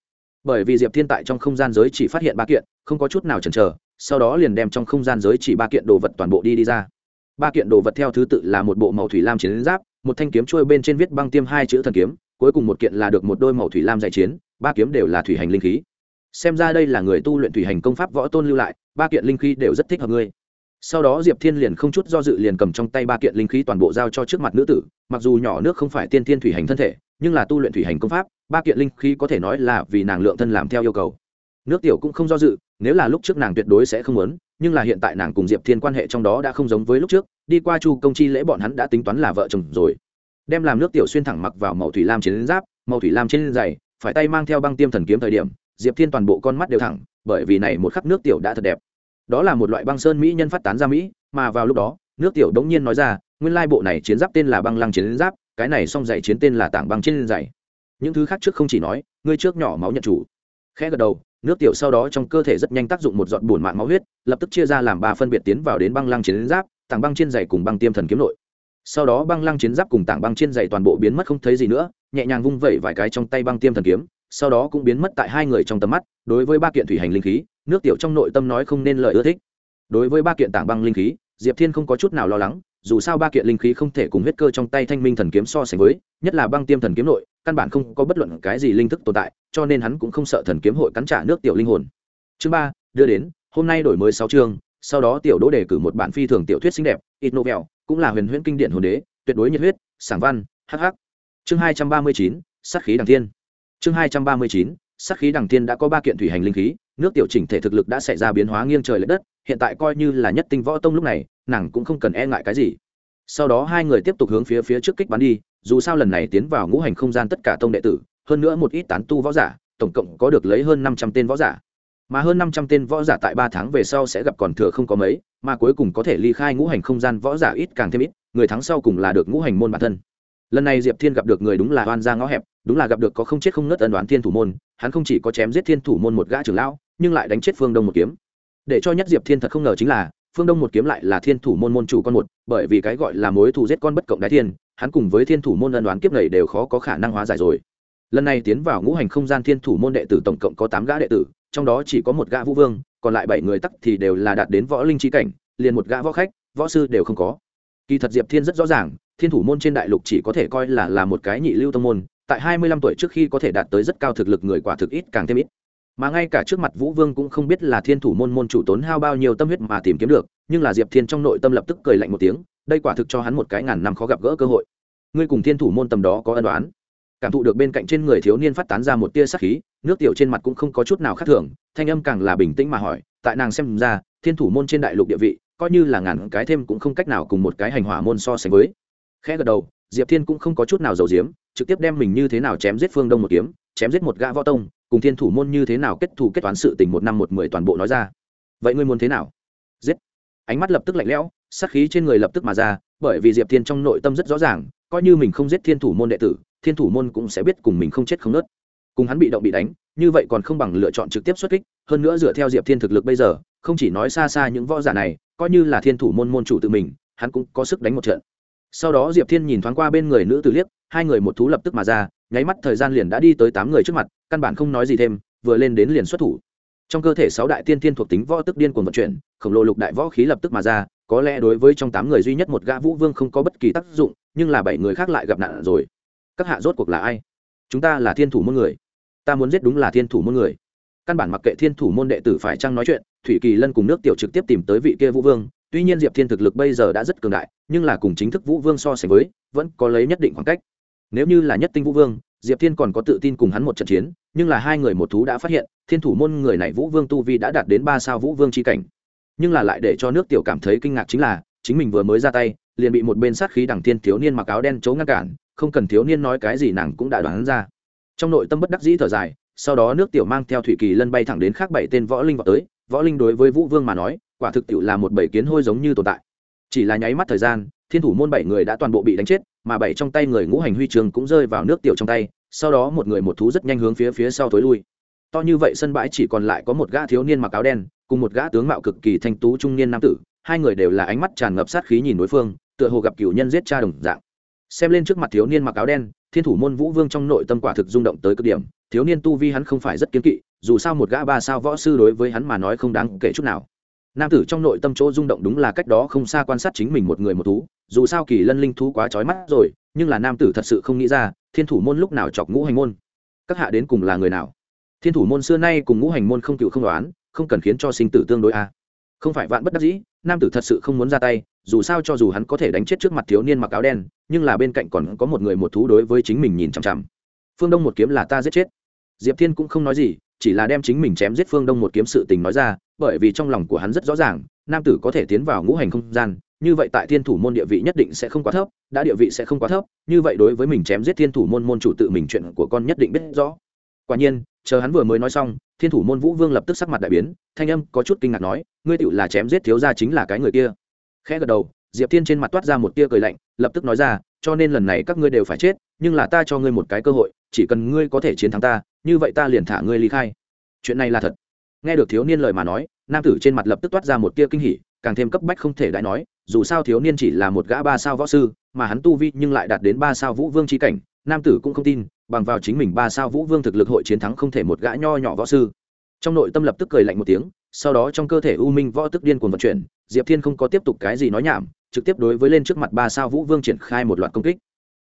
Bởi vì diệp thiên tại trong không gian giới chỉ phát hiện ba kiện, không có chút nào chần chờ, sau đó liền đem trong không gian giới chỉ ba kiện đồ vật toàn bộ đi đi ra. Ba kiện đồ vật theo thứ tự là một bộ màu thủy lam chiến giáp, một thanh kiếm trôi bên trên viết băng tiêm hai chữ thần kiếm, cuối cùng một kiện là được một đôi màu thủy lam dạy chiến, ba kiếm đều là thủy hành linh khí. Xem ra đây là người tu luyện thủy hành công pháp võ tôn lưu lại, ba kiện linh khí đều rất thích hợp ngươi. Sau đó diệp thiên liền không chút do dự liền cầm trong tay ba kiện linh khí toàn bộ giao cho trước mặt nữ tử, mặc dù nhỏ nước không phải tiên thiên thủy hành thân thể nhưng là tu luyện thủy hành công pháp, ba kiện linh khí có thể nói là vì nàng lượng thân làm theo yêu cầu. Nước tiểu cũng không do dự, nếu là lúc trước nàng tuyệt đối sẽ không muốn, nhưng là hiện tại nàng cùng diệp thiên quan hệ trong đó đã không giống với lúc trước, đi qua chu công chi lễ bọn hắn đã tính toán là vợ chồng rồi. Đem làm nước tiểu xuyên thẳng mặc vào màu thủy lam chiến giáp, màu thủy lam trên giày, phải tay mang theo băng tiêm thần kiếm thời điểm, diệp thiên toàn bộ con mắt đều thẳng, bởi vì này một khắc nước tiểu đã thật đẹp. Đó là một loại băng sơn mỹ nhân phát tán ra mỹ, mà vào lúc đó, nước tiểu đống nhiên nói ra, nguyên lai bộ này chiến giáp tên là băng lăng chiến giáp cái này song giày chiến tên là tảng băng trên giày. Những thứ khác trước không chỉ nói, ngươi trước nhỏ máu nhận chủ. Khẽ gật đầu, nước tiểu sau đó trong cơ thể rất nhanh tác dụng một giọt bổn mạng máu huyết, lập tức chia ra làm ba phân biệt tiến vào đến băng lăng chiến giáp, tảng băng trên giày cùng băng tiêm thần kiếm nội. Sau đó băng lăng chiến giáp cùng tảng băng trên giày toàn bộ biến mất không thấy gì nữa, nhẹ nhàng vung vẩy vài cái trong tay băng tiêm thần kiếm, sau đó cũng biến mất tại hai người trong tầm mắt, đối với ba kiện thủy hành linh khí, nước tiểu trong nội tâm nói không nên lời ưa thích. Đối với ba kiện tảng băng linh khí, diệp thiên không có chút nào lo lắng dù sao ba kiện linh khí không thể cùng huyết cơ trong tay thanh minh thần kiếm so sánh với, nhất là băng tiêm thần kiếm nội, căn bản không có bất luận cái gì linh thức tồn tại, cho nên hắn cũng không sợ thần kiếm hội cắn trả nước tiểu linh hồn. Chương ba, đưa đến, hôm nay đổi mới sáu chương, sau đó tiểu đỗ đề cử một bản phi thường tiểu thuyết xinh đẹp ít novel, cũng là huyền huyễn kinh điển hồn đế, tuyệt đối nhiệt huyết, sảng văn hh chương hai trăm ba mươi chín, sát khí đằng thiên. Chương hai trăm ba mươi chín, sát khí đằng thiên đã có ba kiện thủy hành linh khí, nước tiểu chỉnh thể thực lực đã xảy ra biến hóa nghiêng trời l ệ đất, hiện tại coi như là nhất tinh võ tông lúc này nàng cũng không cần e ngại cái gì. Sau đó hai người tiếp tục hướng phía phía trước kích bắn đi, dù sao lần này tiến vào ngũ hành không gian tất cả tông đệ tử, hơn nữa một ít tán tu võ giả, tổng cộng có được lấy hơn năm trăm tên võ giả. Mà hơn năm trăm tên võ giả tại ba tháng về sau sẽ gặp còn thừa không có mấy, mà cuối cùng có thể ly khai ngũ hành không gian võ giả ít càng thêm ít, người thắng sau cùng là được ngũ hành môn bản thân. Lần này diệp thiên gặp được người đúng là oan ra ngõ hẹp, đúng là gặp được có không chết không ngất ân đoán thiên thủ môn, hắn không chỉ có chém giết thiên thủ môn một gã trưởng lão, nhưng lại đánh chết phương đông một kiếm. Để cho nhất diệp thiên thật không ngờ chính là phương đông một kiếm lại là thiên thủ môn môn chủ con một, bởi vì cái gọi là mối thù giết con bất cộng đái thiên, hắn cùng với thiên thủ môn ân đoán kiếp này đều khó có khả năng hóa giải rồi. Lần này tiến vào ngũ hành không gian thiên thủ môn đệ tử tổng cộng có tám gã đệ tử, trong đó chỉ có một gã vũ vương, còn lại bảy người tắc thì đều là đạt đến võ linh trí cảnh, liền một gã võ khách, võ sư đều không có. Kỳ thật diệp thiên rất rõ ràng, thiên thủ môn trên đại lục chỉ có thể coi là là một cái nhị lưu tông môn, tại hai mươi lăm tuổi trước khi có thể đạt tới rất cao thực lực người quả thực ít càng thêm ít mà ngay cả trước mặt vũ vương cũng không biết là thiên thủ môn môn chủ tốn hao bao nhiêu tâm huyết mà tìm kiếm được, nhưng là diệp thiên trong nội tâm lập tức cười lạnh một tiếng, đây quả thực cho hắn một cái ngàn năm khó gặp gỡ cơ hội. Ngươi cùng thiên thủ môn tầm đó có ân đoán cảm thụ được bên cạnh trên người thiếu niên phát tán ra một tia sắc khí, nước tiểu trên mặt cũng không có chút nào khác thường, thanh âm càng là bình tĩnh mà hỏi, tại nàng xem ra, thiên thủ môn trên đại lục địa vị, coi như là ngàn cái thêm cũng không cách nào cùng một cái hành hỏa môn so sánh với. Khẽ gật đầu, diệp thiên cũng không có chút nào giàu diếm trực tiếp đem mình như thế nào chém giết phương đông một kiếm, chém giết một gã võ tông cùng thiên thủ môn như thế nào kết thù kết toán sự tình một năm một mười toàn bộ nói ra. Vậy ngươi muốn thế nào? Giết. Ánh mắt lập tức lạnh lẽo, sát khí trên người lập tức mà ra, bởi vì diệp thiên trong nội tâm rất rõ ràng, coi như mình không giết thiên thủ môn đệ tử, thiên thủ môn cũng sẽ biết cùng mình không chết không nớt. Cùng hắn bị động bị đánh, như vậy còn không bằng lựa chọn trực tiếp xuất kích, hơn nữa dựa theo diệp thiên thực lực bây giờ, không chỉ nói xa xa những võ giả này, coi như là thiên thủ môn môn chủ tự mình, hắn cũng có sức đánh một trận. Sau đó diệp thiên nhìn thoáng qua bên người nữ tử liếc, hai người một thú lập tức mà ra, nháy mắt thời gian liền đã đi tới tám người trước mặt căn bản không nói gì thêm, vừa lên đến liền xuất thủ. Trong cơ thể sáu đại tiên thiên thuộc tính võ tức điên cuồng vận chuyển, khổng lồ lục đại võ khí lập tức mà ra, có lẽ đối với trong tám người duy nhất một gã vũ vương không có bất kỳ tác dụng, nhưng là bảy người khác lại gặp nạn rồi. Các hạ rốt cuộc là ai? Chúng ta là thiên thủ môn người. Ta muốn giết đúng là thiên thủ môn người. Căn bản mặc kệ thiên thủ môn đệ tử phải chăng nói chuyện, thủy kỳ lân cùng nước tiểu trực tiếp tìm tới vị kia vũ vương, tuy nhiên diệp thiên thực lực bây giờ đã rất cường đại, nhưng là cùng chính thức vũ vương so sánh với, vẫn có lấy nhất định khoảng cách. Nếu như là nhất tinh vũ vương diệp thiên còn có tự tin cùng hắn một trận chiến, nhưng là hai người một thú đã phát hiện, thiên thủ môn người này vũ vương tu vi đã đạt đến ba sao vũ vương c h i cảnh. Nhưng là lại để cho nước tiểu cảm thấy kinh ngạc chính là, chính mình vừa mới ra tay, liền bị một bên sát khí đằng thiên thiếu niên mặc áo đen chấu ngăn cản, không cần thiếu niên nói cái gì nàng cũng đã đoán ra. Trong nội tâm bất đắc dĩ thở dài, sau đó nước tiểu mang theo thủy kỳ lân bay thẳng đến khác bảy tên võ linh vào tới, võ linh đối với vũ vương mà nói, quả thực tiểu là một bảy kiến hôi giống như tồn tại. Chỉ là nháy mắt thời gian, thiên thủ môn bảy người đã toàn bộ bị đánh chết mà bảy trong tay người ngũ hành huy trường cũng rơi vào nước tiểu trong tay, sau đó một người một thú rất nhanh hướng phía phía sau tối lui. To như vậy sân bãi chỉ còn lại có một gã thiếu niên mặc áo đen, cùng một gã tướng mạo cực kỳ thanh tú trung niên nam tử, hai người đều là ánh mắt tràn ngập sát khí nhìn đối phương, tựa hồ gặp cựu nhân giết cha đồng dạng. Xem lên trước mặt thiếu niên mặc áo đen, thiên thủ môn vũ vương trong nội tâm quả thực rung động tới cực điểm, thiếu niên tu vi hắn không phải rất kiến kỵ, dù sao một gã ba sao võ sư đối với hắn mà nói không đáng kể chút nào nam tử trong nội tâm chỗ rung động đúng là cách đó không xa quan sát chính mình một người một thú, dù sao kỳ lân linh thú quá trói mắt rồi, nhưng là nam tử thật sự không nghĩ ra, thiên thủ môn lúc nào chọc ngũ hành môn. Các hạ đến cùng là người nào? Thiên thủ môn xưa nay cùng ngũ hành môn không cựu không đoán, không cần khiến cho sinh tử tương đối a không phải vạn bất đắc dĩ, nam tử thật sự không muốn ra tay, dù sao cho dù hắn có thể đánh chết trước mặt thiếu niên mặc áo đen, nhưng là bên cạnh còn có một người một thú đối với chính mình nhìn chằm chằm. Phương đông một kiếm là ta giết chết. Diệp thiên cũng không nói gì, chỉ là đem chính mình chém giết phương đông một kiếm sự tình nói ra bởi vì trong lòng của hắn rất rõ ràng, nam tử có thể tiến vào ngũ hành không gian, như vậy tại thiên thủ môn địa vị nhất định sẽ không quá thấp, đã địa vị sẽ không quá thấp, như vậy đối với mình chém giết thiên thủ môn môn chủ tự mình chuyện của con nhất định biết rõ. Quả nhiên, chờ hắn vừa mới nói xong, thiên thủ môn vũ vương lập tức sắc mặt đại biến, thanh âm có chút kinh ngạc nói, ngươi tựu là chém giết thiếu gia chính là cái người kia. Khẽ gật đầu, diệp thiên trên mặt toát ra một tia cười lạnh, lập tức nói ra, cho nên lần này các ngươi đều phải chết, nhưng là ta cho ngươi một cái cơ hội, chỉ cần ngươi có thể chiến thắng ta, như vậy ta liền thả ngươi ly khai. Chuyện này là thật nghe được thiếu niên lời mà nói, nam tử trên mặt lập tức toát ra một tia kinh hỉ, càng thêm cấp bách không thể đại nói, dù sao thiếu niên chỉ là một gã ba sao võ sư, mà hắn tu vi nhưng lại đạt đến ba sao vũ vương tri cảnh, nam tử cũng không tin, bằng vào chính mình ba sao vũ vương thực lực hội chiến thắng không thể một gã nho nhỏ võ sư. Trong nội tâm lập tức cười lạnh một tiếng, sau đó trong cơ thể u minh võ tức điên cuồng vận chuyển, diệp thiên không có tiếp tục cái gì nói nhảm, trực tiếp đối với lên trước mặt ba sao vũ vương triển khai một loạt công kích.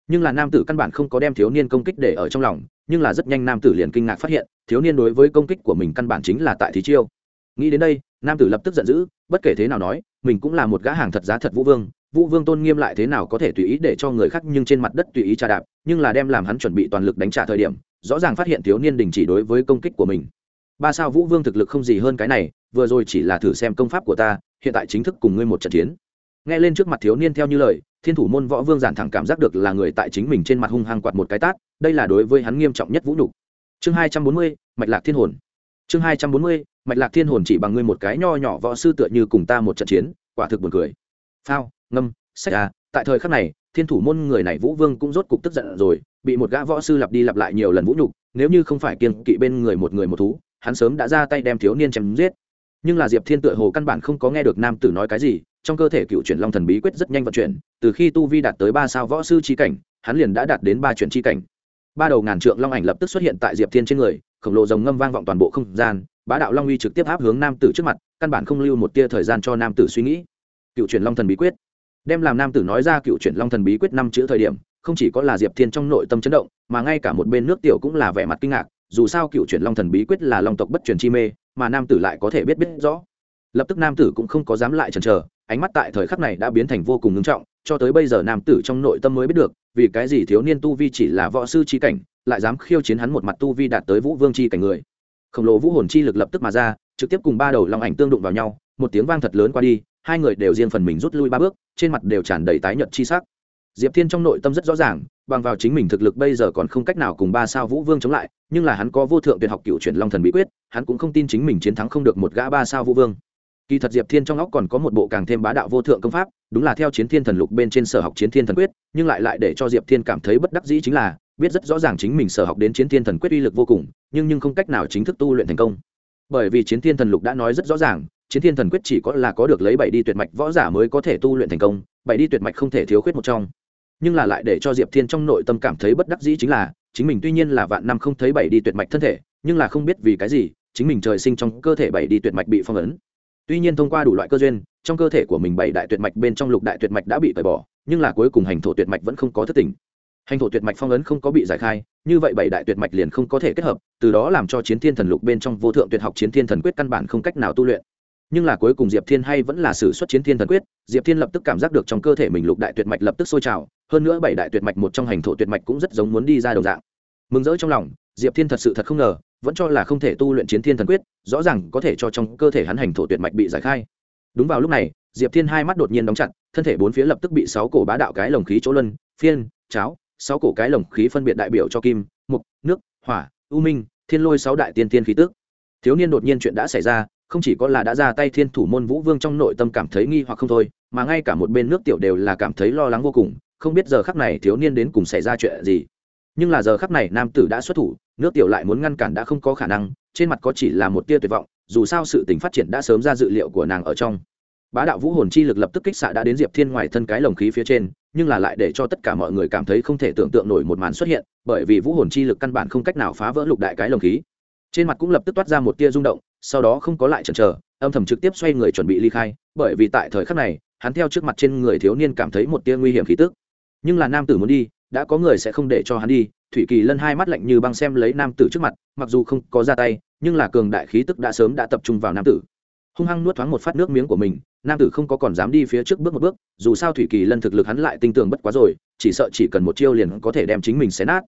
Nhưng là nam tử căn bản không có đem thiếu niên công kích để ở trong lòng nhưng là rất nhanh nam tử liền kinh ngạc phát hiện, thiếu niên đối với công kích của mình căn bản chính là tại thí chiêu. Nghĩ đến đây, nam tử lập tức giận dữ, bất kể thế nào nói, mình cũng là một gã hàng thật giá thật vũ vương vũ vương tôn nghiêm lại thế nào có thể tùy ý để cho người khác nhưng trên mặt đất tùy ý trà đạp, nhưng là đem làm hắn chuẩn bị toàn lực đánh trả thời điểm, rõ ràng phát hiện thiếu niên đình chỉ đối với công kích của mình. Ba sao vũ vương thực lực không gì hơn cái này, vừa rồi chỉ là thử xem công pháp của ta, hiện tại chính thức cùng ngươi một trận chiến. Nghe lên trước mặt thiếu niên theo như lời, thiên thủ môn võ vương giản thẳng cảm giác được là người tại chính mình trên mặt hung hăng quạt một cái tát đây là đối với hắn nghiêm trọng nhất vũ nhục. Chương hai trăm bốn mươi, mạch lạc thiên hồn. Chương hai trăm bốn mươi, mạch lạc thiên hồn chỉ bằng ngươi một cái nho nhỏ võ sư tựa như cùng ta một trận chiến, quả thực buồn cười. Phao, ngâm, sách à tại thời khắc này, thiên thủ môn người này vũ vương cũng rốt cục tức giận rồi, bị một gã võ sư lặp đi lặp lại nhiều lần vũ nhục, nếu như không phải kiên kỵ bên người một người một thú, hắn sớm đã ra tay đem thiếu niên chém giết. Nhưng là diệp thiên tựa hồ căn bản không có nghe được nam tử nói cái gì, trong cơ thể cựu chuyển long thần bí quyết rất nhanh vận chuyển, từ khi tu vi đạt tới ba sao võ sư chi cảnh, hắn liền đã đạt đến ba chuyển chi cảnh ba đầu ngàn trượng long ảnh lập tức xuất hiện tại diệp thiên trên người, khổng lồ rồng ngâm vang vọng toàn bộ không gian, bá đạo long uy trực tiếp áp hướng nam tử trước mặt, căn bản không lưu một tia thời gian cho nam tử suy nghĩ. Cựu truyền long thần bí quyết. Đem làm nam tử nói ra cựu truyền long thần bí quyết năm chữ thời điểm, không chỉ có là diệp thiên trong nội tâm chấn động, mà ngay cả một bên nước tiểu cũng là vẻ mặt kinh ngạc, dù sao cựu truyền long thần bí quyết là long tộc bất truyền chi mê, mà nam tử lại có thể biết biết rõ. Lập tức nam tử cũng không có dám lại chần chờ, ánh mắt tại thời khắc này đã biến thành vô cùng ngưng trọng cho tới bây giờ nam tử trong nội tâm mới biết được, vì cái gì thiếu niên tu vi chỉ là võ sư chi cảnh, lại dám khiêu chiến hắn một mặt tu vi đạt tới vũ vương chi cảnh người. Khổng lồ vũ hồn chi lực lập tức mà ra, trực tiếp cùng ba đầu long ảnh tương đụng vào nhau, một tiếng vang thật lớn qua đi, hai người đều riêng phần mình rút lui ba bước, trên mặt đều tràn đầy tái nhợt chi sắc. Diệp thiên trong nội tâm rất rõ ràng, bằng vào chính mình thực lực bây giờ còn không cách nào cùng ba sao vũ vương chống lại, nhưng là hắn có vô thượng tuyệt học cựu chuyển long thần bí quyết, hắn cũng không tin chính mình chiến thắng không được một gã ba sao vũ vương kỳ thật diệp thiên trong óc còn có một bộ càng thêm bá đạo vô thượng công pháp, đúng là theo chiến thiên thần lục bên trên sở học chiến thiên thần quyết, nhưng lại lại để cho diệp thiên cảm thấy bất đắc dĩ chính là, biết rất rõ ràng chính mình sở học đến chiến thiên thần quyết uy lực vô cùng, nhưng nhưng không cách nào chính thức tu luyện thành công. Bởi vì chiến thiên thần lục đã nói rất rõ ràng, chiến thiên thần quyết chỉ có là có được lấy bảy đi tuyệt mạch võ giả mới có thể tu luyện thành công, bảy đi tuyệt mạch không thể thiếu khuyết một trong. Nhưng là lại để cho diệp thiên trong nội tâm cảm thấy bất đắc dĩ chính là, chính mình tuy nhiên là vạn năm không thấy bảy đi tuyệt mạch thân thể, nhưng là không biết vì cái gì, chính mình trời sinh trong cơ thể bảy đi tuyệt mạch bị phong ấn tuy nhiên thông qua đủ loại cơ duyên, trong cơ thể của mình bảy đại tuyệt mạch bên trong lục đại tuyệt mạch đã bị tẩy bỏ, nhưng là cuối cùng hành thổ tuyệt mạch vẫn không có thất tình hành thổ tuyệt mạch phong ấn không có bị giải khai, như vậy bảy đại tuyệt mạch liền không có thể kết hợp, từ đó làm cho chiến thiên thần lục bên trong vô thượng tuyệt học chiến thiên thần quyết căn bản không cách nào tu luyện. Nhưng là cuối cùng diệp thiên hay vẫn là sử xuất chiến thiên thần quyết, diệp thiên lập tức cảm giác được trong cơ thể mình lục đại tuyệt mạch lập tức sôi trào, hơn nữa bảy đại tuyệt mạch một trong hành thổ tuyệt mạch cũng rất giống muốn đi ra đồng dạng. Mừng rỡ trong lòng, diệp thiên thật sự thật không ngờ vẫn cho là không thể tu luyện chiến thiên thần quyết, rõ ràng có thể cho trong cơ thể hắn hành thổ tuyệt mạch bị giải khai. Đúng vào lúc này, diệp thiên hai mắt đột nhiên đóng chặt, thân thể bốn phía lập tức bị sáu cổ bá đạo cái lồng khí chỗ luân, phiên, cháo, sáu cổ cái lồng khí phân biệt đại biểu cho kim, mục, nước, hỏa, u minh, thiên lôi sáu đại tiên tiên khí tức. Thiếu niên đột nhiên chuyện đã xảy ra, không chỉ có là đã ra tay thiên thủ môn vũ vương trong nội tâm cảm thấy nghi hoặc không thôi, mà ngay cả một bên nước tiểu đều là cảm thấy lo lắng vô cùng, không biết giờ khắc này thiếu niên đến cùng xảy ra chuyện gì. Nhưng là giờ khắc này nam tử đã xuất thủ nước tiểu lại muốn ngăn cản đã không có khả năng, trên mặt có chỉ là một tia tuyệt vọng, dù sao sự tình phát triển đã sớm ra dự liệu của nàng ở trong. Bá đạo vũ hồn chi lực lập tức kích xạ đã đến diệp thiên ngoài thân cái lồng khí phía trên, nhưng là lại để cho tất cả mọi người cảm thấy không thể tưởng tượng nổi một màn xuất hiện, bởi vì vũ hồn chi lực căn bản không cách nào phá vỡ lục đại cái lồng khí. Trên mặt cũng lập tức toát ra một tia rung động, sau đó không có lại chần chờ, âm thầm trực tiếp xoay người chuẩn bị ly khai, bởi vì tại thời khắc này, hắn theo trước mặt trên người thiếu niên cảm thấy một tia nguy hiểm khí tức. Nhưng là nam tử muốn đi đã có người sẽ không để cho hắn đi, thủy kỳ lân hai mắt lạnh như băng xem lấy nam tử trước mặt, mặc dù không có ra tay, nhưng là cường đại khí tức đã sớm đã tập trung vào nam tử. Hung hăng nuốt thoáng một phát nước miếng của mình, nam tử không có còn dám đi phía trước bước một bước, dù sao thủy kỳ lân thực lực hắn lại tinh tường bất quá rồi, chỉ sợ chỉ cần một chiêu liền có thể đem chính mình xé nát.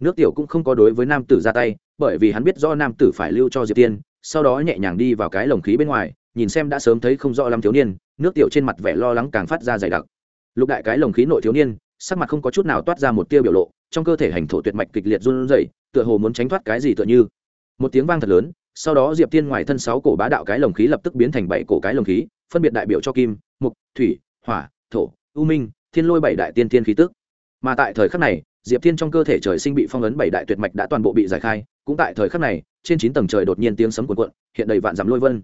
Nước tiểu cũng không có đối với nam tử ra tay, bởi vì hắn biết do nam tử phải lưu cho diệp tiên, sau đó nhẹ nhàng đi vào cái lồng khí bên ngoài, nhìn xem đã sớm thấy không rõ lắm thiếu niên, nước tiểu trên mặt vẻ lo lắng càng phát ra dày đặc. Lục đại cái lồng khí nội thiếu niên sắc mặt không có chút nào toát ra một tiêu biểu lộ, trong cơ thể hành thổ tuyệt mạch kịch liệt run rẩy, tựa hồ muốn tránh thoát cái gì tựa như. Một tiếng vang thật lớn, sau đó diệp tiên ngoài thân sáu cổ bá đạo cái lồng khí lập tức biến thành bảy cổ cái lồng khí, phân biệt đại biểu cho kim, mục, thủy, hỏa, thổ, u minh, thiên lôi bảy đại tiên tiên khí tức. Mà tại thời khắc này, diệp thiên trong cơ thể trời sinh bị phong ấn bảy đại tuyệt mạch đã toàn bộ bị giải khai, cũng tại thời khắc này, trên chín tầng trời đột nhiên tiếng sấm cuộn cuộn, hiện đầy vạn dặm lôi vân.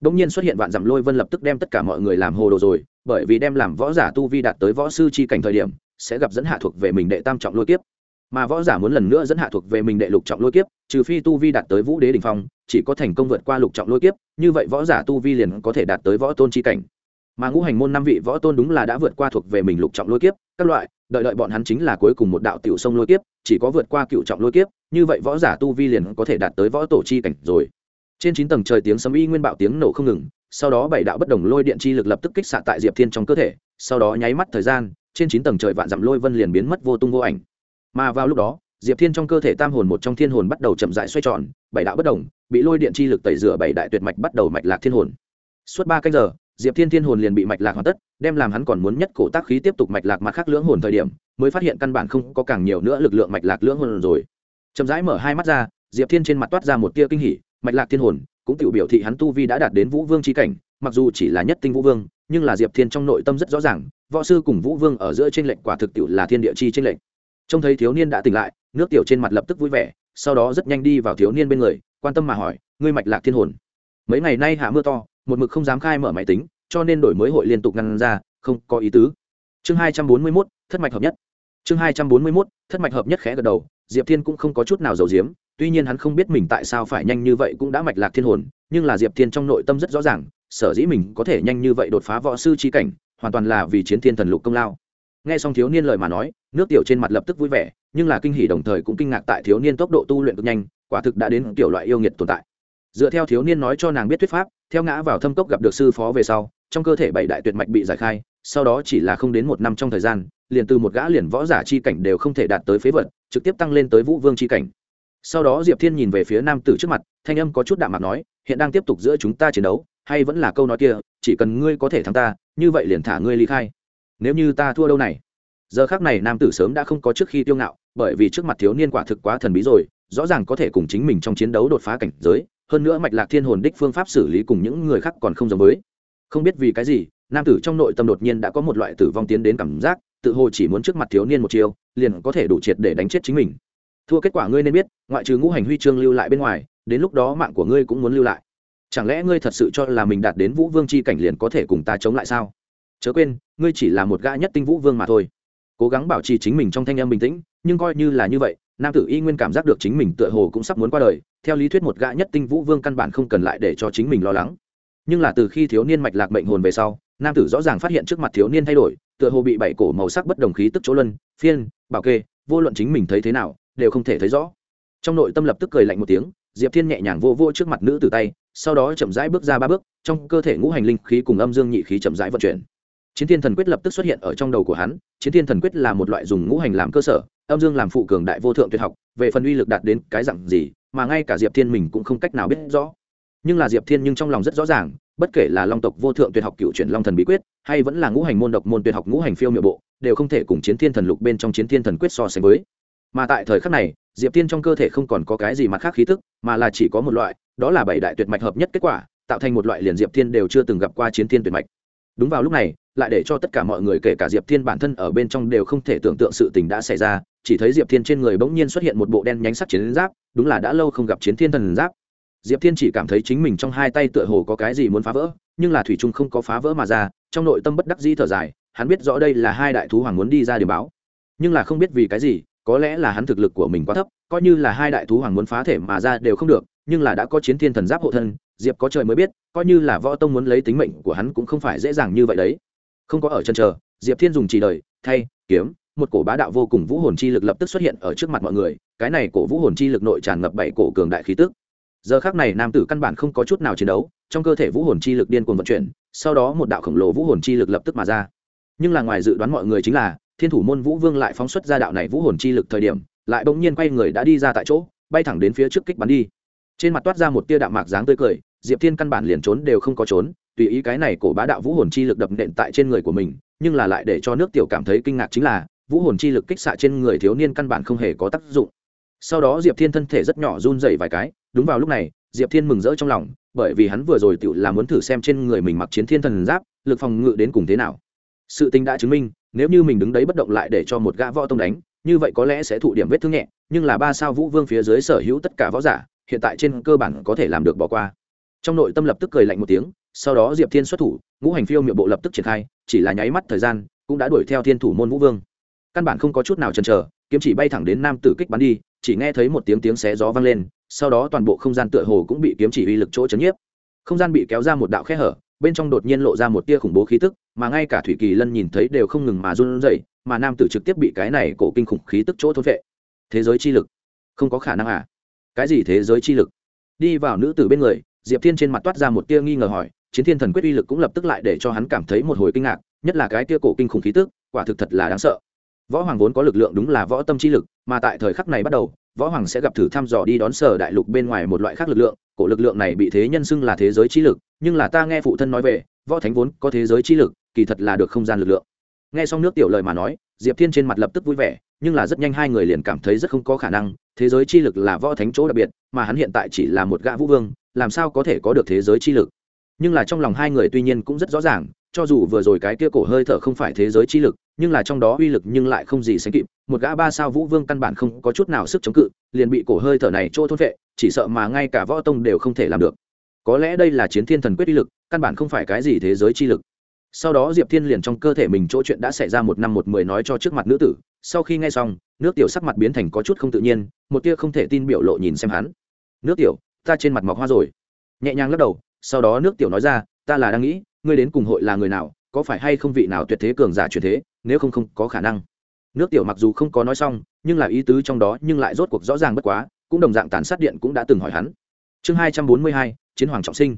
Đống nhiên xuất hiện vạn dặm lôi vân lập tức đem tất cả mọi người làm hồ đồ rồi, bởi vì đem làm võ giả tu vi đạt tới võ sư chi cảnh thời điểm sẽ gặp dẫn hạ thuộc về mình đệ tam trọng lôi kiếp. Mà võ giả muốn lần nữa dẫn hạ thuộc về mình đệ lục trọng lôi kiếp, trừ phi tu vi đạt tới vũ đế đ ỉ n h phong, chỉ có thành công vượt qua lục trọng lôi kiếp, như vậy võ giả tu vi liền có thể đạt tới võ tôn chi cảnh. Mà ngũ hành môn năm vị võ tôn đúng là đã vượt qua thuộc về mình lục trọng lôi kiếp, các loại, đợi đợi bọn hắn chính là cuối cùng một đạo tiểu sông lôi kiếp, chỉ có vượt qua cựu trọng lôi kiếp, như vậy võ giả tu vi liền có thể đạt tới võ tổ chi cảnh rồi. Trên chín tầng trời tiếng sấm y nguyên bạo tiếng nổ không ngừng, sau đó bảy đạo bất đồng lôi điện chi lực lập tức kích xạ tại diệp thiên trong cơ thể, sau đó nháy mắt thời gian trên chín tầng trời vạn dặm lôi vân liền biến mất vô tung vô ảnh. Mà vào lúc đó, diệp thiên trong cơ thể tam hồn một trong thiên hồn bắt đầu chậm dại xoay tròn, bảy đạo bất đồng, bị lôi điện chi lực tẩy rửa bảy đại tuyệt mạch bắt đầu mạch lạc thiên hồn. Suốt ba canh giờ, diệp thiên thiên hồn liền bị mạch lạc hoàn tất, đem làm hắn còn muốn nhất cổ tác khí tiếp tục mạch lạc mặt khác lưỡng hồn thời điểm, mới phát hiện căn bản không có càng nhiều nữa lực lượng mạch lạc lưỡng hồn rồi. Chậm rãi mở hai mắt ra, diệp thiên trên mặt toát ra một tia kinh hỉ, mạch lạc thiên hồn, cũng tự biểu thị hắn tu vi đã đạt đến vũ vương c cảnh, mặc dù chỉ là nhất tinh vũ vương, nhưng là diệp thiên trong nội tâm rất rõ ràng võ sư cùng vũ vương ở giữa tranh lệnh quả thực tiệu là thiên địa chi tranh lệnh trông thấy thiếu niên đã tỉnh lại, nước tiểu trên mặt lập tức vui vẻ, sau đó rất nhanh đi vào thiếu niên bên người, quan tâm mà hỏi, ngươi mạch lạc thiên hồn, mấy ngày nay hạ mưa to, một mực không dám khai mở máy tính, cho nên đổi mới hội liên tục ngăn ra, không có ý tứ. Chương hai trăm bốn mươi mốt, thất mạch hợp nhất. Chương hai trăm bốn mươi mốt, thất mạch hợp nhất khẽ gật đầu, diệp thiên cũng không có chút nào giàu diếm tuy nhiên hắn không biết mình tại sao phải nhanh như vậy cũng đã mạch lạc thiên hồn, nhưng là diệp thiên trong nội tâm rất rõ ràng, sở dĩ mình có thể nhanh như vậy đột phá võ sư trí cảnh hoàn toàn là vì chiến thiên thần lục công lao. Nghe xong thiếu niên lời mà nói, nước tiểu trên mặt lập tức vui vẻ, nhưng là kinh hỉ đồng thời cũng kinh ngạc tại thiếu niên tốc độ tu luyện cực nhanh, quả thực đã đến kiểu loại yêu nghiệt tồn tại. Dựa theo thiếu niên nói cho nàng biết thuyết pháp, theo ngã vào thâm cốc gặp được sư phó về sau, trong cơ thể bảy đại tuyệt mạch bị giải khai, sau đó chỉ là không đến một năm trong thời gian, liền từ một gã liền võ giả chi cảnh đều không thể đạt tới phế vật, trực tiếp tăng lên tới vũ vương chi cảnh. Sau đó diệp thiên nhìn về phía nam tử trước mặt, thanh âm có chút đạm mặt nói, hiện đang tiếp tục giữa chúng ta chiến đấu hay vẫn là câu nói kia, chỉ cần ngươi có thể thắng ta, như vậy liền thả ngươi ly khai. Nếu như ta thua đâu này? Giờ khác này nam tử sớm đã không có trước khi tiêu ngạo, bởi vì trước mặt thiếu niên quả thực quá thần bí rồi, rõ ràng có thể cùng chính mình trong chiến đấu đột phá cảnh giới, hơn nữa mạch lạc thiên hồn đích phương pháp xử lý cùng những người khác còn không giống với. Không biết vì cái gì, nam tử trong nội tâm đột nhiên đã có một loại tử vong tiến đến cảm giác, tự hồ chỉ muốn trước mặt thiếu niên một chiều liền có thể đủ triệt để đánh chết chính mình. Thua kết quả ngươi nên biết, ngoại trừ ngũ hành huy chương lưu lại bên ngoài, đến lúc đó mạng của ngươi cũng muốn lưu lại chẳng lẽ ngươi thật sự cho là mình đạt đến vũ vương c h i cảnh liền có thể cùng ta chống lại sao? Chớ quên, ngươi chỉ là một gã nhất tinh vũ vương mà thôi. Cố gắng bảo trì chính mình trong thanh em bình tĩnh, nhưng coi như là như vậy, nam tử y nguyên cảm giác được chính mình tựa hồ cũng sắp muốn qua đời, theo lý thuyết một gã nhất tinh vũ vương căn bản không cần lại để cho chính mình lo lắng. Nhưng là từ khi thiếu niên mạch lạc mệnh hồn về sau, nam tử rõ ràng phát hiện trước mặt thiếu niên thay đổi, tựa hồ bị bảy cổ màu sắc bất đồng khí tức chỗ luân, phiên, bảo kê, vô luận chính mình thấy thế nào, đều không thể thấy rõ. Trong nội tâm lập tức cười lạnh một tiếng, diệp thiên nhẹ nhàng vô vô trước mặt nữ tử tay sau đó chậm rãi bước ra ba bước, trong cơ thể ngũ hành linh khí cùng âm dương nhị khí chậm rãi vận chuyển. Chiến thiên thần quyết lập tức xuất hiện ở trong đầu của hắn, chiến thiên thần quyết là một loại dùng ngũ hành làm cơ sở, âm dương làm phụ cường đại vô thượng tuyệt học, về phần uy lực đạt đến cái dặn gì, mà ngay cả diệp thiên mình cũng không cách nào biết rõ. Nhưng là diệp thiên nhưng trong lòng rất rõ ràng, bất kể là long tộc vô thượng tuyệt học cựu truyền long thần bí quyết, hay vẫn là ngũ hành môn độc môn tuyệt học ngũ hành phiêu miệu bộ, đều không thể cùng chiến thiên thần lục bên trong chiến thiên thần quyết so sánh với mà tại thời khắc này, diệp thiên trong cơ thể không còn có cái gì mặt khác khí thức mà là chỉ có một loại, đó là bảy đại tuyệt mạch hợp nhất kết quả, tạo thành một loại liền diệp thiên đều chưa từng gặp qua chiến thiên tuyệt mạch. Đúng vào lúc này, lại để cho tất cả mọi người, kể cả diệp thiên bản thân ở bên trong đều không thể tưởng tượng sự tình đã xảy ra, chỉ thấy diệp thiên trên người bỗng nhiên xuất hiện một bộ đen nhánh sắc chiến giáp, đúng là đã lâu không gặp chiến thiên thần giáp. Diệp thiên chỉ cảm thấy chính mình trong hai tay tựa hồ có cái gì muốn phá vỡ, nhưng là thủy trung không có phá vỡ mà ra, trong nội tâm bất đắc di thở dài, hắn biết rõ đây là hai đại thú hoàng muốn đi ra điểm báo, nhưng là không biết vì cái gì có lẽ là hắn thực lực của mình quá thấp, coi như là hai đại thú hoàng muốn phá thể mà ra đều không được, nhưng là đã có chiến thiên thần giáp hộ thân, diệp có trời mới biết, coi như là võ tông muốn lấy tính mệnh của hắn cũng không phải dễ dàng như vậy đấy. Không có ở chân chờ, diệp thiên dùng chỉ đời, thay, kiếm, một cổ bá đạo vô cùng vũ hồn chi lực lập tức xuất hiện ở trước mặt mọi người, cái này cổ vũ hồn chi lực nội tràn ngập bảy cổ cường đại khí tức. Giờ khác này nam tử căn bản không có chút nào chiến đấu, trong cơ thể vũ hồn chi lực điên cuồng vận chuyển, sau đó một đạo khổng lồ vũ hồn chi lực lập tức mà ra. Nhưng là ngoài dự đoán mọi người chính là thiên thủ môn vũ vương lại phóng xuất ra đạo này vũ hồn chi lực thời điểm, lại bỗng nhiên quay người đã đi ra tại chỗ, bay thẳng đến phía trước kích bắn đi. Trên mặt toát ra một tia đạm mạc dáng tươi cười, diệp thiên căn bản liền trốn đều không có trốn, tùy ý cái này cổ bá đạo vũ hồn chi lực đập nện tại trên người của mình, nhưng là lại để cho nước tiểu cảm thấy kinh ngạc chính là, vũ hồn chi lực kích xạ trên người thiếu niên căn bản không hề có tác dụng. Sau đó diệp thiên thân thể rất nhỏ run dày vài cái, đúng vào lúc này, diệp thiên mừng rỡ trong lòng, bởi vì hắn vừa rồi tự là muốn thử xem trên người mình mặc chiến thiên thần giáp, lực phòng ngự đến cùng thế nào sự tình đã chứng minh, nếu như mình đứng đấy bất động lại để cho một gã võ tông đánh, như vậy có lẽ sẽ thụ điểm vết thương nhẹ, nhưng là ba sao vũ vương phía dưới sở hữu tất cả võ giả, hiện tại trên cơ bản có thể làm được bỏ qua. Trong nội tâm lập tức cười lạnh một tiếng, sau đó diệp thiên xuất thủ, ngũ hành phiêu miệng bộ lập tức triển khai, chỉ là nháy mắt thời gian, cũng đã đuổi theo thiên thủ môn vũ vương. Căn bản không có chút nào chần chờ, kiếm chỉ bay thẳng đến nam tử kích bắn đi, chỉ nghe thấy một tiếng tiếng xé gió vang lên, sau đó toàn bộ không gian tựa hồ cũng bị kiếm chỉ uy lực chỗ chấn nhiếp. Không gian bị kéo ra một đạo khe hở bên trong đột nhiên lộ ra một tia khủng bố khí tức, mà ngay cả thủy kỳ lân nhìn thấy đều không ngừng mà run rẩy, mà nam tử trực tiếp bị cái này cổ kinh khủng khí tức chỗ thôn vệ. Thế giới chi lực. Không có khả năng à? Cái gì thế giới chi lực? Đi vào nữ tử bên người, diệp thiên trên mặt toát ra một tia nghi ngờ hỏi, chiến thiên thần quyết uy lực cũng lập tức lại để cho hắn cảm thấy một hồi kinh ngạc, nhất là cái tia cổ kinh khủng khí tức, quả thực thật là đáng sợ. Võ hoàng vốn có lực lượng đúng là võ tâm chi lực, mà tại thời khắc này bắt đầu, võ hoàng sẽ gặp thử thăm dò đi đón sở đại lục bên ngoài một loại khác lực lượng cổ lực lượng này bị thế nhân xưng là thế giới chi lực, nhưng là ta nghe phụ thân nói về, võ thánh vốn có thế giới chi lực, kỳ thật là được không gian lực lượng. Nghe xong nước tiểu lời mà nói, diệp thiên trên mặt lập tức vui vẻ, nhưng là rất nhanh hai người liền cảm thấy rất không có khả năng, thế giới chi lực là võ thánh chỗ đặc biệt, mà hắn hiện tại chỉ là một gã vũ vương, làm sao có thể có được thế giới chi lực? Nhưng là trong lòng hai người tuy nhiên cũng rất rõ ràng, cho dù vừa rồi cái kia cổ hơi thở không phải thế giới chi lực, nhưng là trong đó uy lực nhưng lại không gì sánh kịp, một gã ba sao vũ vương căn bản không có chút nào sức chống cự, liền bị cổ hơi thở này chỗ thôn vệ chỉ sợ mà ngay cả võ tông đều không thể làm được. Có lẽ đây là chiến thiên thần quyết uy lực, căn bản không phải cái gì thế giới chi lực. Sau đó diệp thiên liền trong cơ thể mình chỗ chuyện đã xảy ra một năm một mười nói cho trước mặt nữ tử, sau khi nghe xong, nước tiểu sắc mặt biến thành có chút không tự nhiên, một tia không thể tin biểu lộ nhìn xem hắn. Nước tiểu, ta trên mặt mọc hoa rồi. Nhẹ nhàng lắc đầu, sau đó nước tiểu nói ra, ta là đang nghĩ, ngươi đến cùng hội là người nào, có phải hay không vị nào tuyệt thế cường giả truyền thế, nếu không không có khả năng. Nước tiểu mặc dù không có nói xong, nhưng là ý tứ trong đó nhưng lại rốt cuộc rõ ràng bất quá cũng đồng dạng tàn sát điện cũng đã từng hỏi hắn. Chương hai trăm bốn mươi hai, chiến hoàng trọng sinh.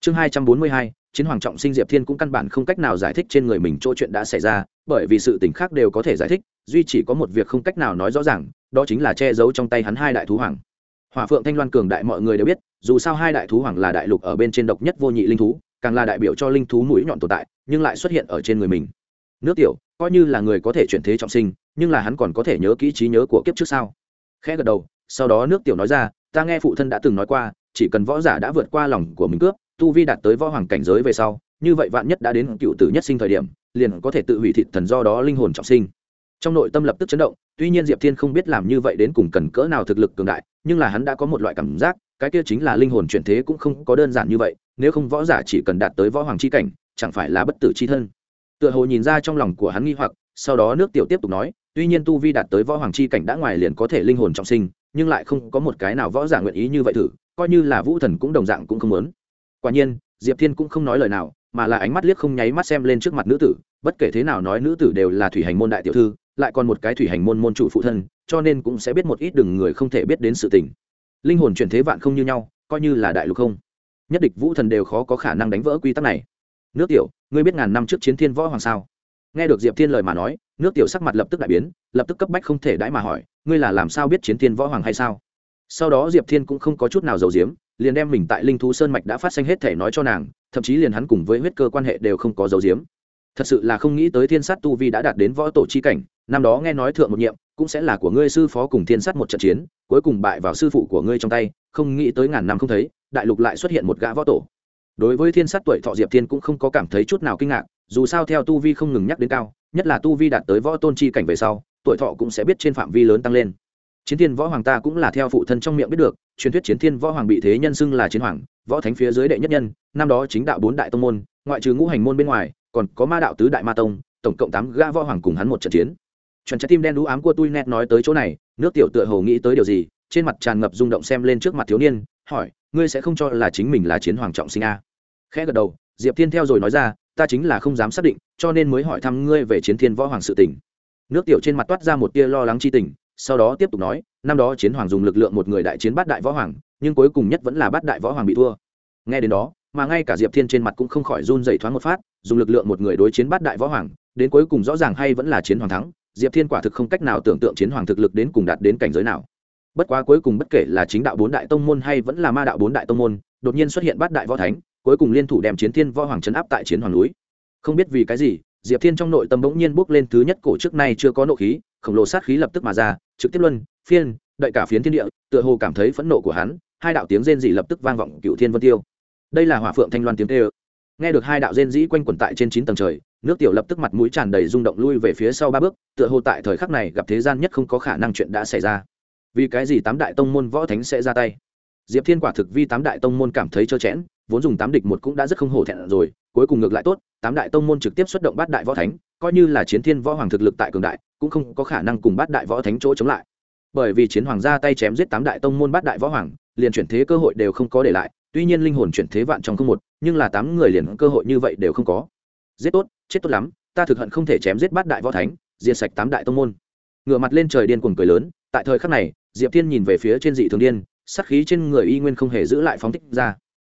Chương hai trăm bốn mươi hai, chiến hoàng trọng sinh diệp thiên cũng căn bản không cách nào giải thích trên người mình chỗ chuyện đã xảy ra, bởi vì sự tình khác đều có thể giải thích, duy chỉ có một việc không cách nào nói rõ ràng, đó chính là che giấu trong tay hắn hai đại thú hoàng. Hỏa phượng thanh loan cường đại mọi người đều biết, dù sao hai đại thú hoàng là đại lục ở bên trên độc nhất vô nhị linh thú, càng là đại biểu cho linh thú mũi nhọn tồn tại, nhưng lại xuất hiện ở trên người mình. Nước tiểu, coi như là người có thể chuyển thế trọng sinh, nhưng là hắn còn có thể nhớ kỹ trí nhớ của kiếp trước sao? Khẽ gật đầu sau đó nước tiểu nói ra, ta nghe phụ thân đã từng nói qua, chỉ cần võ giả đã vượt qua lòng của mình cướp, tu vi đạt tới võ hoàng cảnh giới về sau, như vậy vạn nhất đã đến cựu tử nhất sinh thời điểm, liền có thể tự hủy thịt thần do đó linh hồn trọng sinh. Trong nội tâm lập tức chấn động, tuy nhiên diệp thiên không biết làm như vậy đến cùng cần cỡ nào thực lực cường đại, nhưng là hắn đã có một loại cảm giác, cái kia chính là linh hồn chuyển thế cũng không có đơn giản như vậy, nếu không võ giả chỉ cần đạt tới võ hoàng c h i cảnh, chẳng phải là bất tử c h i thân. Tựa hồ nhìn ra trong lòng của hắn nghi hoặc, sau đó nước tiểu tiếp tục nói, tuy nhiên tu vi đạt tới võ hoàng c h i cảnh đã ngoài liền có thể linh hồn trọng sinh nhưng lại không có một cái nào võ giả nguyện ý như vậy thử, coi như là vũ thần cũng đồng dạng cũng không muốn. Quả nhiên, diệp thiên cũng không nói lời nào, mà là ánh mắt liếc không nháy mắt xem lên trước mặt nữ tử, bất kể thế nào nói nữ tử đều là thủy hành môn đại tiểu thư, lại còn một cái thủy hành môn môn chủ phụ thân, cho nên cũng sẽ biết một ít đừng người không thể biết đến sự tình. Linh hồn chuyển thế vạn không như nhau, coi như là đại lục không. Nhất địch vũ thần đều khó có khả năng đánh vỡ quy tắc này. Nước tiểu, ngươi biết ngàn năm trước chiến thiên võ hoàng sao? Nghe được diệp thiên lời mà nói, nước tiểu sắc mặt lập tức đại biến, lập tức cấp bách không thể đãi mà hỏi ngươi là làm sao biết chiến thiên võ hoàng hay sao? Sau đó diệp thiên cũng không có chút nào giàu diếm liền đem mình tại linh thú sơn mạch đã phát sinh hết thể nói cho nàng, thậm chí liền hắn cùng với huyết cơ quan hệ đều không có giàu diếm thật sự là không nghĩ tới thiên sát tu vi đã đạt đến võ tổ chi cảnh, năm đó nghe nói thượng một nhiệm, cũng sẽ là của ngươi sư phó cùng thiên sát một trận chiến, cuối cùng bại vào sư phụ của ngươi trong tay, không nghĩ tới ngàn năm không thấy, đại lục lại xuất hiện một gã võ tổ. Đối với thiên sát tuổi thọ diệp thiên cũng không có cảm thấy chút nào kinh ngạc, dù sao theo tu vi không ngừng nhắc đến cao, nhất là tu vi đạt tới võ tôn chi cảnh về sau tuổi thọ cũng sẽ biết trên phạm vi lớn tăng lên. Chiến thiên võ hoàng ta cũng là theo phụ thân trong miệng biết được, truyền thuyết chiến thiên võ hoàng bị thế nhân xưng là chiến hoàng, võ thánh phía dưới đệ nhất nhân, năm đó chính đạo bốn đại tông môn, ngoại trừ ngũ hành môn bên ngoài, còn có ma đạo tứ đại ma tông, tổng cộng tám gã võ hoàng cùng hắn một trận chiến. Chuẩn trái tim đen đũ ám của tui net nói tới chỗ này, nước tiểu tựa hồ nghĩ tới điều gì, trên mặt tràn ngập rung động xem lên trước mặt thiếu niên, hỏi, ngươi sẽ không cho là chính mình là chiến hoàng trọng sinh a? Khẽ gật đầu, diệp thiên theo rồi nói ra, ta chính là không dám xác định, cho nên mới hỏi thăm ngươi về chiến thiên võ hoàng sự tình nước tiểu trên mặt toát ra một tia lo lắng chi tình, sau đó tiếp tục nói, năm đó chiến hoàng dùng lực lượng một người đại chiến bát đại võ hoàng, nhưng cuối cùng nhất vẫn là bát đại võ hoàng bị thua. Nghe đến đó, mà ngay cả diệp thiên trên mặt cũng không khỏi run dày thoáng một phát, dùng lực lượng một người đối chiến bát đại võ hoàng, đến cuối cùng rõ ràng hay vẫn là chiến hoàng thắng, diệp thiên quả thực không cách nào tưởng tượng chiến hoàng thực lực đến cùng đạt đến cảnh giới nào. Bất quá cuối cùng bất kể là chính đạo bốn đại tông môn hay vẫn là ma đạo bốn đại tông môn, đột nhiên xuất hiện bát đại võ thánh, cuối cùng liên thủ đem chiến thiên võ hoàng chấn áp tại chiến hoàng núi. Không biết vì cái gì diệp thiên trong nội tâm bỗng nhiên bước lên thứ nhất cổ trước nay chưa có nộ khí, khổng lồ sát khí lập tức mà ra, trực tiếp luân, phiên, đợi cả phiến thiên địa, tựa hồ cảm thấy phẫn nộ của hắn, hai đạo tiếng rên dị lập tức vang vọng cựu thiên vân tiêu. Đây là hỏa phượng thanh loan tiếng tê ơ nghe được hai đạo rên dĩ quanh quẩn tại trên chín tầng trời, nước tiểu lập tức mặt mũi tràn đầy rung động lui về phía sau ba bước, tựa hồ tại thời khắc này gặp thế gian nhất không có khả năng chuyện đã xảy ra. Vì cái gì tám đại tông môn võ thánh sẽ ra tay? Diệp thiên quả thực vi tám đại tông môn cảm thấy trơ chẽn, vốn dùng tám địch một cũng đã rất không hổ thẹn rồi cuối cùng ngược lại tốt, tám đại tông môn trực tiếp xuất động bát đại võ thánh, coi như là chiến thiên võ hoàng thực lực tại cường đại, cũng không có khả năng cùng bát đại võ thánh chỗ chống lại. Bởi vì chiến hoàng ra tay chém giết tám đại tông môn bát đại võ hoàng, liền chuyển thế cơ hội đều không có để lại, tuy nhiên linh hồn chuyển thế vạn trong không một, nhưng là tám người liền cơ hội như vậy đều không có. Giết tốt, chết tốt lắm, ta thực hận không thể chém giết bát đại võ thánh, diệt sạch tám đại tông môn. Ngửa mặt lên trời điên cuồng cười lớn, tại thời khắc này, diệp thiên nhìn về phía trên dị thường điên sắc khí trên người y nguyên không hề giữ lại phóng thích ra.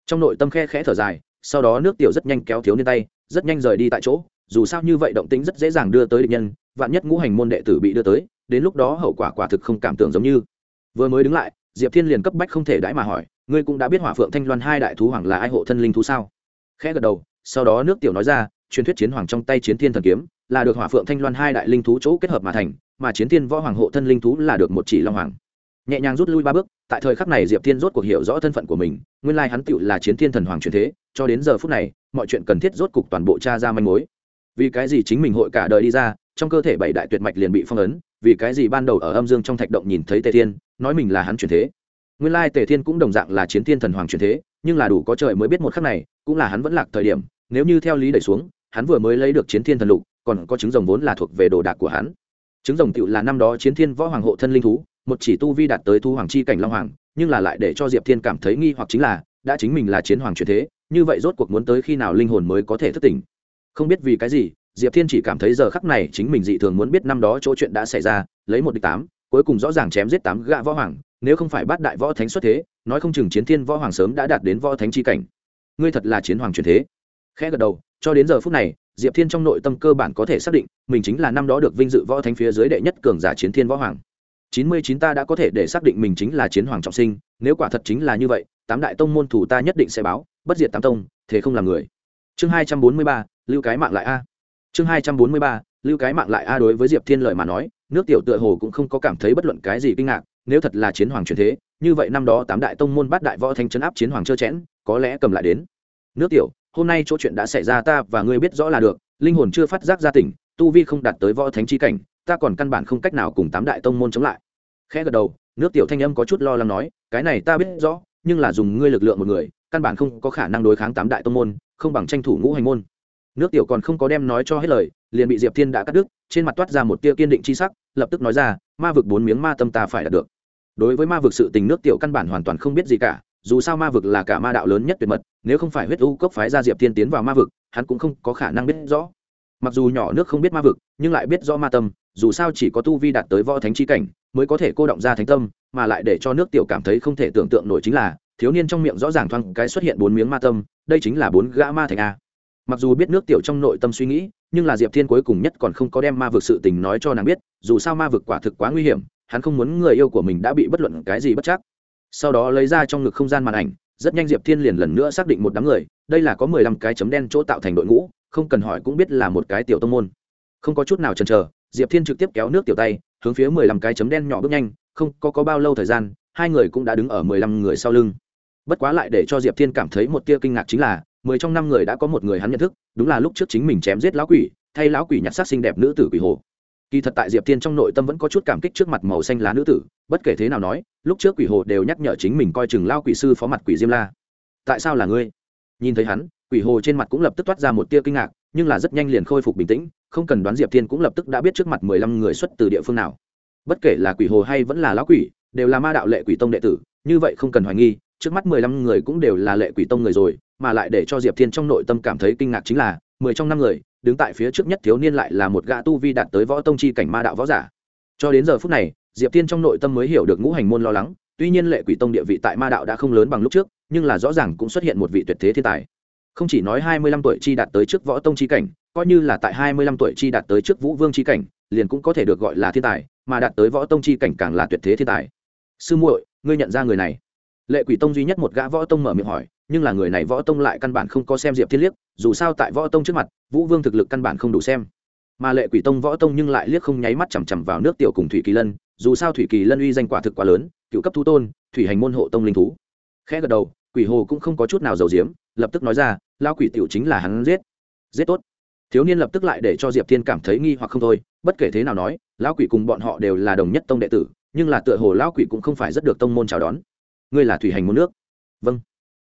Trong nội tâm khe khẽ thở dài sau đó nước tiểu rất nhanh kéo thiếu niên tay, rất nhanh rời đi tại chỗ, dù sao như vậy động tính rất dễ dàng đưa tới địch nhân, vạn nhất ngũ hành môn đệ tử bị đưa tới, đến lúc đó hậu quả quả thực không cảm tưởng giống như. Vừa mới đứng lại, diệp thiên liền cấp bách không thể đãi mà hỏi, ngươi cũng đã biết hỏa phượng thanh loan hai đại thú hoàng là ai hộ thân linh thú sao? Khẽ gật đầu, sau đó nước tiểu nói ra, truyền thuyết chiến hoàng trong tay chiến thiên thần kiếm, là được hỏa phượng thanh loan hai đại linh thú chỗ kết hợp mà thành, mà chiến thiên võ hoàng hộ thân linh thú là được một chỉ long hoàng nhẹ nhàng rút lui ba bước, tại thời khắc này diệp thiên rốt cuộc hiểu rõ thân phận của mình, nguyên lai hắn tựu là chiến thiên thần hoàng truyền thế, cho đến giờ phút này, mọi chuyện cần thiết rốt cục toàn bộ cha ra manh mối. Vì cái gì chính mình hội cả đời đi ra, trong cơ thể bảy đại tuyệt mạch liền bị phong ấn, vì cái gì ban đầu ở âm dương trong thạch động nhìn thấy tề thiên, nói mình là hắn truyền thế. Nguyên lai tề thiên cũng đồng dạng là chiến thiên thần hoàng truyền thế, nhưng là đủ có trời mới biết một khắc này, cũng là hắn vẫn lạc thời điểm, nếu như theo lý đẩy xuống, hắn vừa mới lấy được chiến thiên thần lục, còn có trứng rồng vốn là thuộc về đồ đạc của hắn. Trứng rồng tựu là năm đó chiến thiên võ hoàng hộ thân linh thú một chỉ tu vi đạt tới thu hoàng chi cảnh long hoàng, nhưng là lại để cho diệp thiên cảm thấy nghi hoặc chính là, đã chính mình là chiến hoàng truyền thế, như vậy rốt cuộc muốn tới khi nào linh hồn mới có thể thức tỉnh? Không biết vì cái gì, diệp thiên chỉ cảm thấy giờ khắc này chính mình dị thường muốn biết năm đó chỗ chuyện đã xảy ra, lấy một địch tám, cuối cùng rõ ràng chém giết tám gã võ hoàng, nếu không phải bắt đại võ thánh xuất thế, nói không chừng chiến thiên võ hoàng sớm đã đạt đến võ thánh chi cảnh. Ngươi thật là chiến hoàng truyền thế. Khẽ gật đầu, cho đến giờ phút này, diệp thiên trong nội tâm cơ bản có thể xác định, mình chính là năm đó được vinh dự võ thánh phía dưới đệ nhất cường giả chiến thiên võ hoàng chín mươi chín ta đã có thể để xác định mình chính là chiến hoàng trọng sinh, nếu quả thật chính là như vậy, tám đại tông môn thủ ta nhất định sẽ báo, bất diệt tám tông, thế không làm người. Chương hai trăm bốn mươi ba, lưu cái mạng lại a. Chương hai trăm bốn mươi ba, lưu cái mạng lại a đối với diệp thiên lợi mà nói, nước tiểu tựa hồ cũng không có cảm thấy bất luận cái gì kinh ngạc, nếu thật là chiến hoàng truyền thế, như vậy năm đó tám đại tông môn bát đại võ thanh chấn áp chiến hoàng trơ chẽn, có lẽ cầm lại đến. Nước tiểu, hôm nay chỗ chuyện đã xảy ra ta và ngươi biết rõ là được, linh hồn chưa phát giác ra tỉnh, tu vi không đạt tới võ thánh chi cảnh ta còn căn bản không cách nào cùng tám đại tông môn chống lại. Khẽ gật đầu, nước tiểu thanh âm có chút lo lắng nói, cái này ta biết rõ, nhưng là dùng ngươi lực lượng một người, căn bản không có khả năng đối kháng tám đại tông môn, không bằng tranh thủ ngũ hành môn. Nước tiểu còn không có đem nói cho hết lời, liền bị diệp thiên đã cắt đứt, trên mặt toát ra một tia kiên định c h i sắc, lập tức nói ra, ma vực bốn miếng ma tâm ta phải đạt được. Đối với ma vực sự tình nước tiểu căn bản hoàn toàn không biết gì cả, dù sao ma vực là cả ma đạo lớn nhất tuyệt mật, nếu không phải huyết u cốc phái ra diệp thiên tiến vào ma vực, hắn cũng không có khả năng biết rõ. Mặc dù nhỏ nước không biết ma vực, nhưng lại biết rõ ma tâm dù sao chỉ có tu vi đạt tới võ thánh chi cảnh, mới có thể cô động ra thánh tâm, mà lại để cho nước tiểu cảm thấy không thể tưởng tượng nổi chính là, thiếu niên trong miệng rõ ràng thoáng cái xuất hiện bốn miếng ma tâm, đây chính là bốn gã ma thành a. Mặc dù biết nước tiểu trong nội tâm suy nghĩ, nhưng là diệp thiên cuối cùng nhất còn không có đem ma vực sự tình nói cho nàng biết, dù sao ma vực quả thực quá nguy hiểm, hắn không muốn người yêu của mình đã bị bất luận cái gì bất chắc. Sau đó lấy ra trong ngực không gian màn ảnh, rất nhanh diệp thiên liền lần nữa xác định một đám người, đây là có mười lăm cái chấm đen chỗ tạo thành đội ngũ, không cần hỏi cũng biết là một cái tiểu tông môn. Không có chút nào chần chờ diệp thiên trực tiếp kéo nước tiểu tay hướng phía mười lăm cái chấm đen nhỏ bước nhanh không có, có bao lâu thời gian hai người cũng đã đứng ở mười lăm người sau lưng. Bất quá lại để cho diệp thiên cảm thấy một tia kinh ngạc chính là mười trong năm người đã có một người hắn nhận thức đúng là lúc trước chính mình chém giết lão quỷ thay lão quỷ nhặt xác xinh đẹp nữ tử quỷ hồ. Kỳ thật tại diệp thiên trong nội tâm vẫn có chút cảm kích trước mặt màu xanh lá nữ tử bất kể thế nào nói lúc trước quỷ hồ đều nhắc nhở chính mình coi chừng lao quỷ sư phó mặt quỷ diêm la. Tại sao là ngươi? Nhìn thấy hắn quỷ hồ trên mặt cũng lập tức toát ra một tia kinh ngạc nhưng là rất nhanh liền khôi phục bình tĩnh không cần đoán diệp thiên cũng lập tức đã biết trước mặt mười lăm người xuất từ địa phương nào. Bất kể là quỷ hồ hay vẫn là lão quỷ, đều là ma đạo lệ quỷ tông đệ tử, như vậy không cần hoài nghi, trước mắt mười lăm người cũng đều là lệ quỷ tông người rồi, mà lại để cho diệp thiên trong nội tâm cảm thấy kinh ngạc chính là, mười trong năm người, đứng tại phía trước nhất thiếu niên lại là một gã tu vi đạt tới võ tông chi cảnh ma đạo võ giả. Cho đến giờ phút này, diệp thiên trong nội tâm mới hiểu được ngũ hành môn lo lắng, tuy nhiên lệ quỷ tông địa vị tại ma đạo đã không lớn bằng lúc trước, nhưng là rõ ràng cũng xuất hiện một vị tuyệt thế thiên tài. Không chỉ nói hai mươi lăm tuổi chi đạt tới trước võ tông chi cảnh coi như là tại hai mươi lăm tuổi chi đạt tới trước vũ vương chi cảnh, liền cũng có thể được gọi là thiên tài, mà đạt tới võ tông chi cảnh càng là tuyệt thế thiên tài. Sư muội, ngươi nhận ra người này? Lệ quỷ tông duy nhất một gã võ tông mở miệng hỏi, nhưng là người này võ tông lại căn bản không có xem diệp thiên liếc, dù sao tại võ tông trước mặt, vũ vương thực lực căn bản không đủ xem. Mà lệ quỷ tông võ tông nhưng lại liếc không nháy mắt chằm chằm vào nước tiểu cùng thủy kỳ lân, dù sao thủy kỳ lân uy danh quả thực quá lớn, cựu cấp thú tôn, thủy hành môn hộ tông linh thú. Khẽ gật đầu, quỷ hồ cũng không có chút nào giàu diếm lập tức nói ra lao quỷ tiểu chính là hắn giết. Giết tốt thiếu niên lập tức lại để cho diệp thiên cảm thấy nghi hoặc không thôi, bất kể thế nào nói, lão quỷ cùng bọn họ đều là đồng nhất tông đệ tử, nhưng là tựa hồ lão quỷ cũng không phải rất được tông môn chào đón. Ngươi là thủy hành môn nước. Vâng.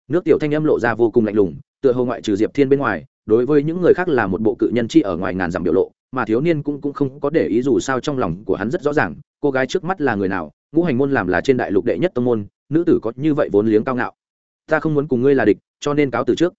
Nước tiểu thanh âm lộ ra vô cùng lạnh lùng, tựa hồ ngoại trừ diệp thiên bên ngoài, đối với những người khác là một bộ cự nhân chi ở ngoài ngàn dặm biểu lộ, mà thiếu niên cũng cũng không có để ý dù sao trong lòng của hắn rất rõ ràng, cô gái trước mắt là người nào, ngũ hành môn làm là trên đại lục đệ nhất tông môn, nữ tử có như vậy vốn liếng cao ngạo. Ta không muốn cùng ngươi là địch, cho nên cáo từ trước.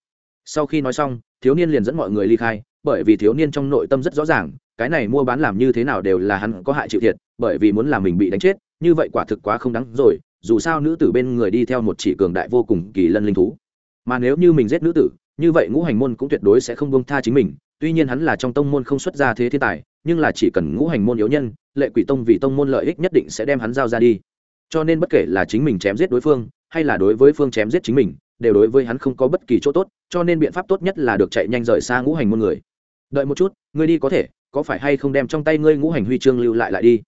Sau khi nói xong, thiếu niên liền dẫn mọi người ly khai bởi vì thiếu niên trong nội tâm rất rõ ràng, cái này mua bán làm như thế nào đều là hắn có hại chịu thiệt, bởi vì muốn làm mình bị đánh chết, như vậy quả thực quá không đáng rồi, dù sao nữ tử bên người đi theo một chỉ cường đại vô cùng kỳ lân linh thú. Mà nếu như mình giết nữ tử, như vậy ngũ hành môn cũng tuyệt đối sẽ không buông tha chính mình, tuy nhiên hắn là trong tông môn không xuất ra thế thiên tài, nhưng là chỉ cần ngũ hành môn yếu nhân, lệ quỷ tông vì tông môn lợi ích nhất định sẽ đem hắn giao ra đi. Cho nên bất kể là chính mình chém giết đối phương, hay là đối với phương chém giết chính mình, đều đối với hắn không có bất kỳ chỗ tốt, cho nên biện pháp tốt nhất là được chạy nhanh rời xa ngũ hành môn người đợi một chút, ngươi đi có thể, có phải hay không đem trong tay ngươi ngũ hành huy chương lưu lại lại đi?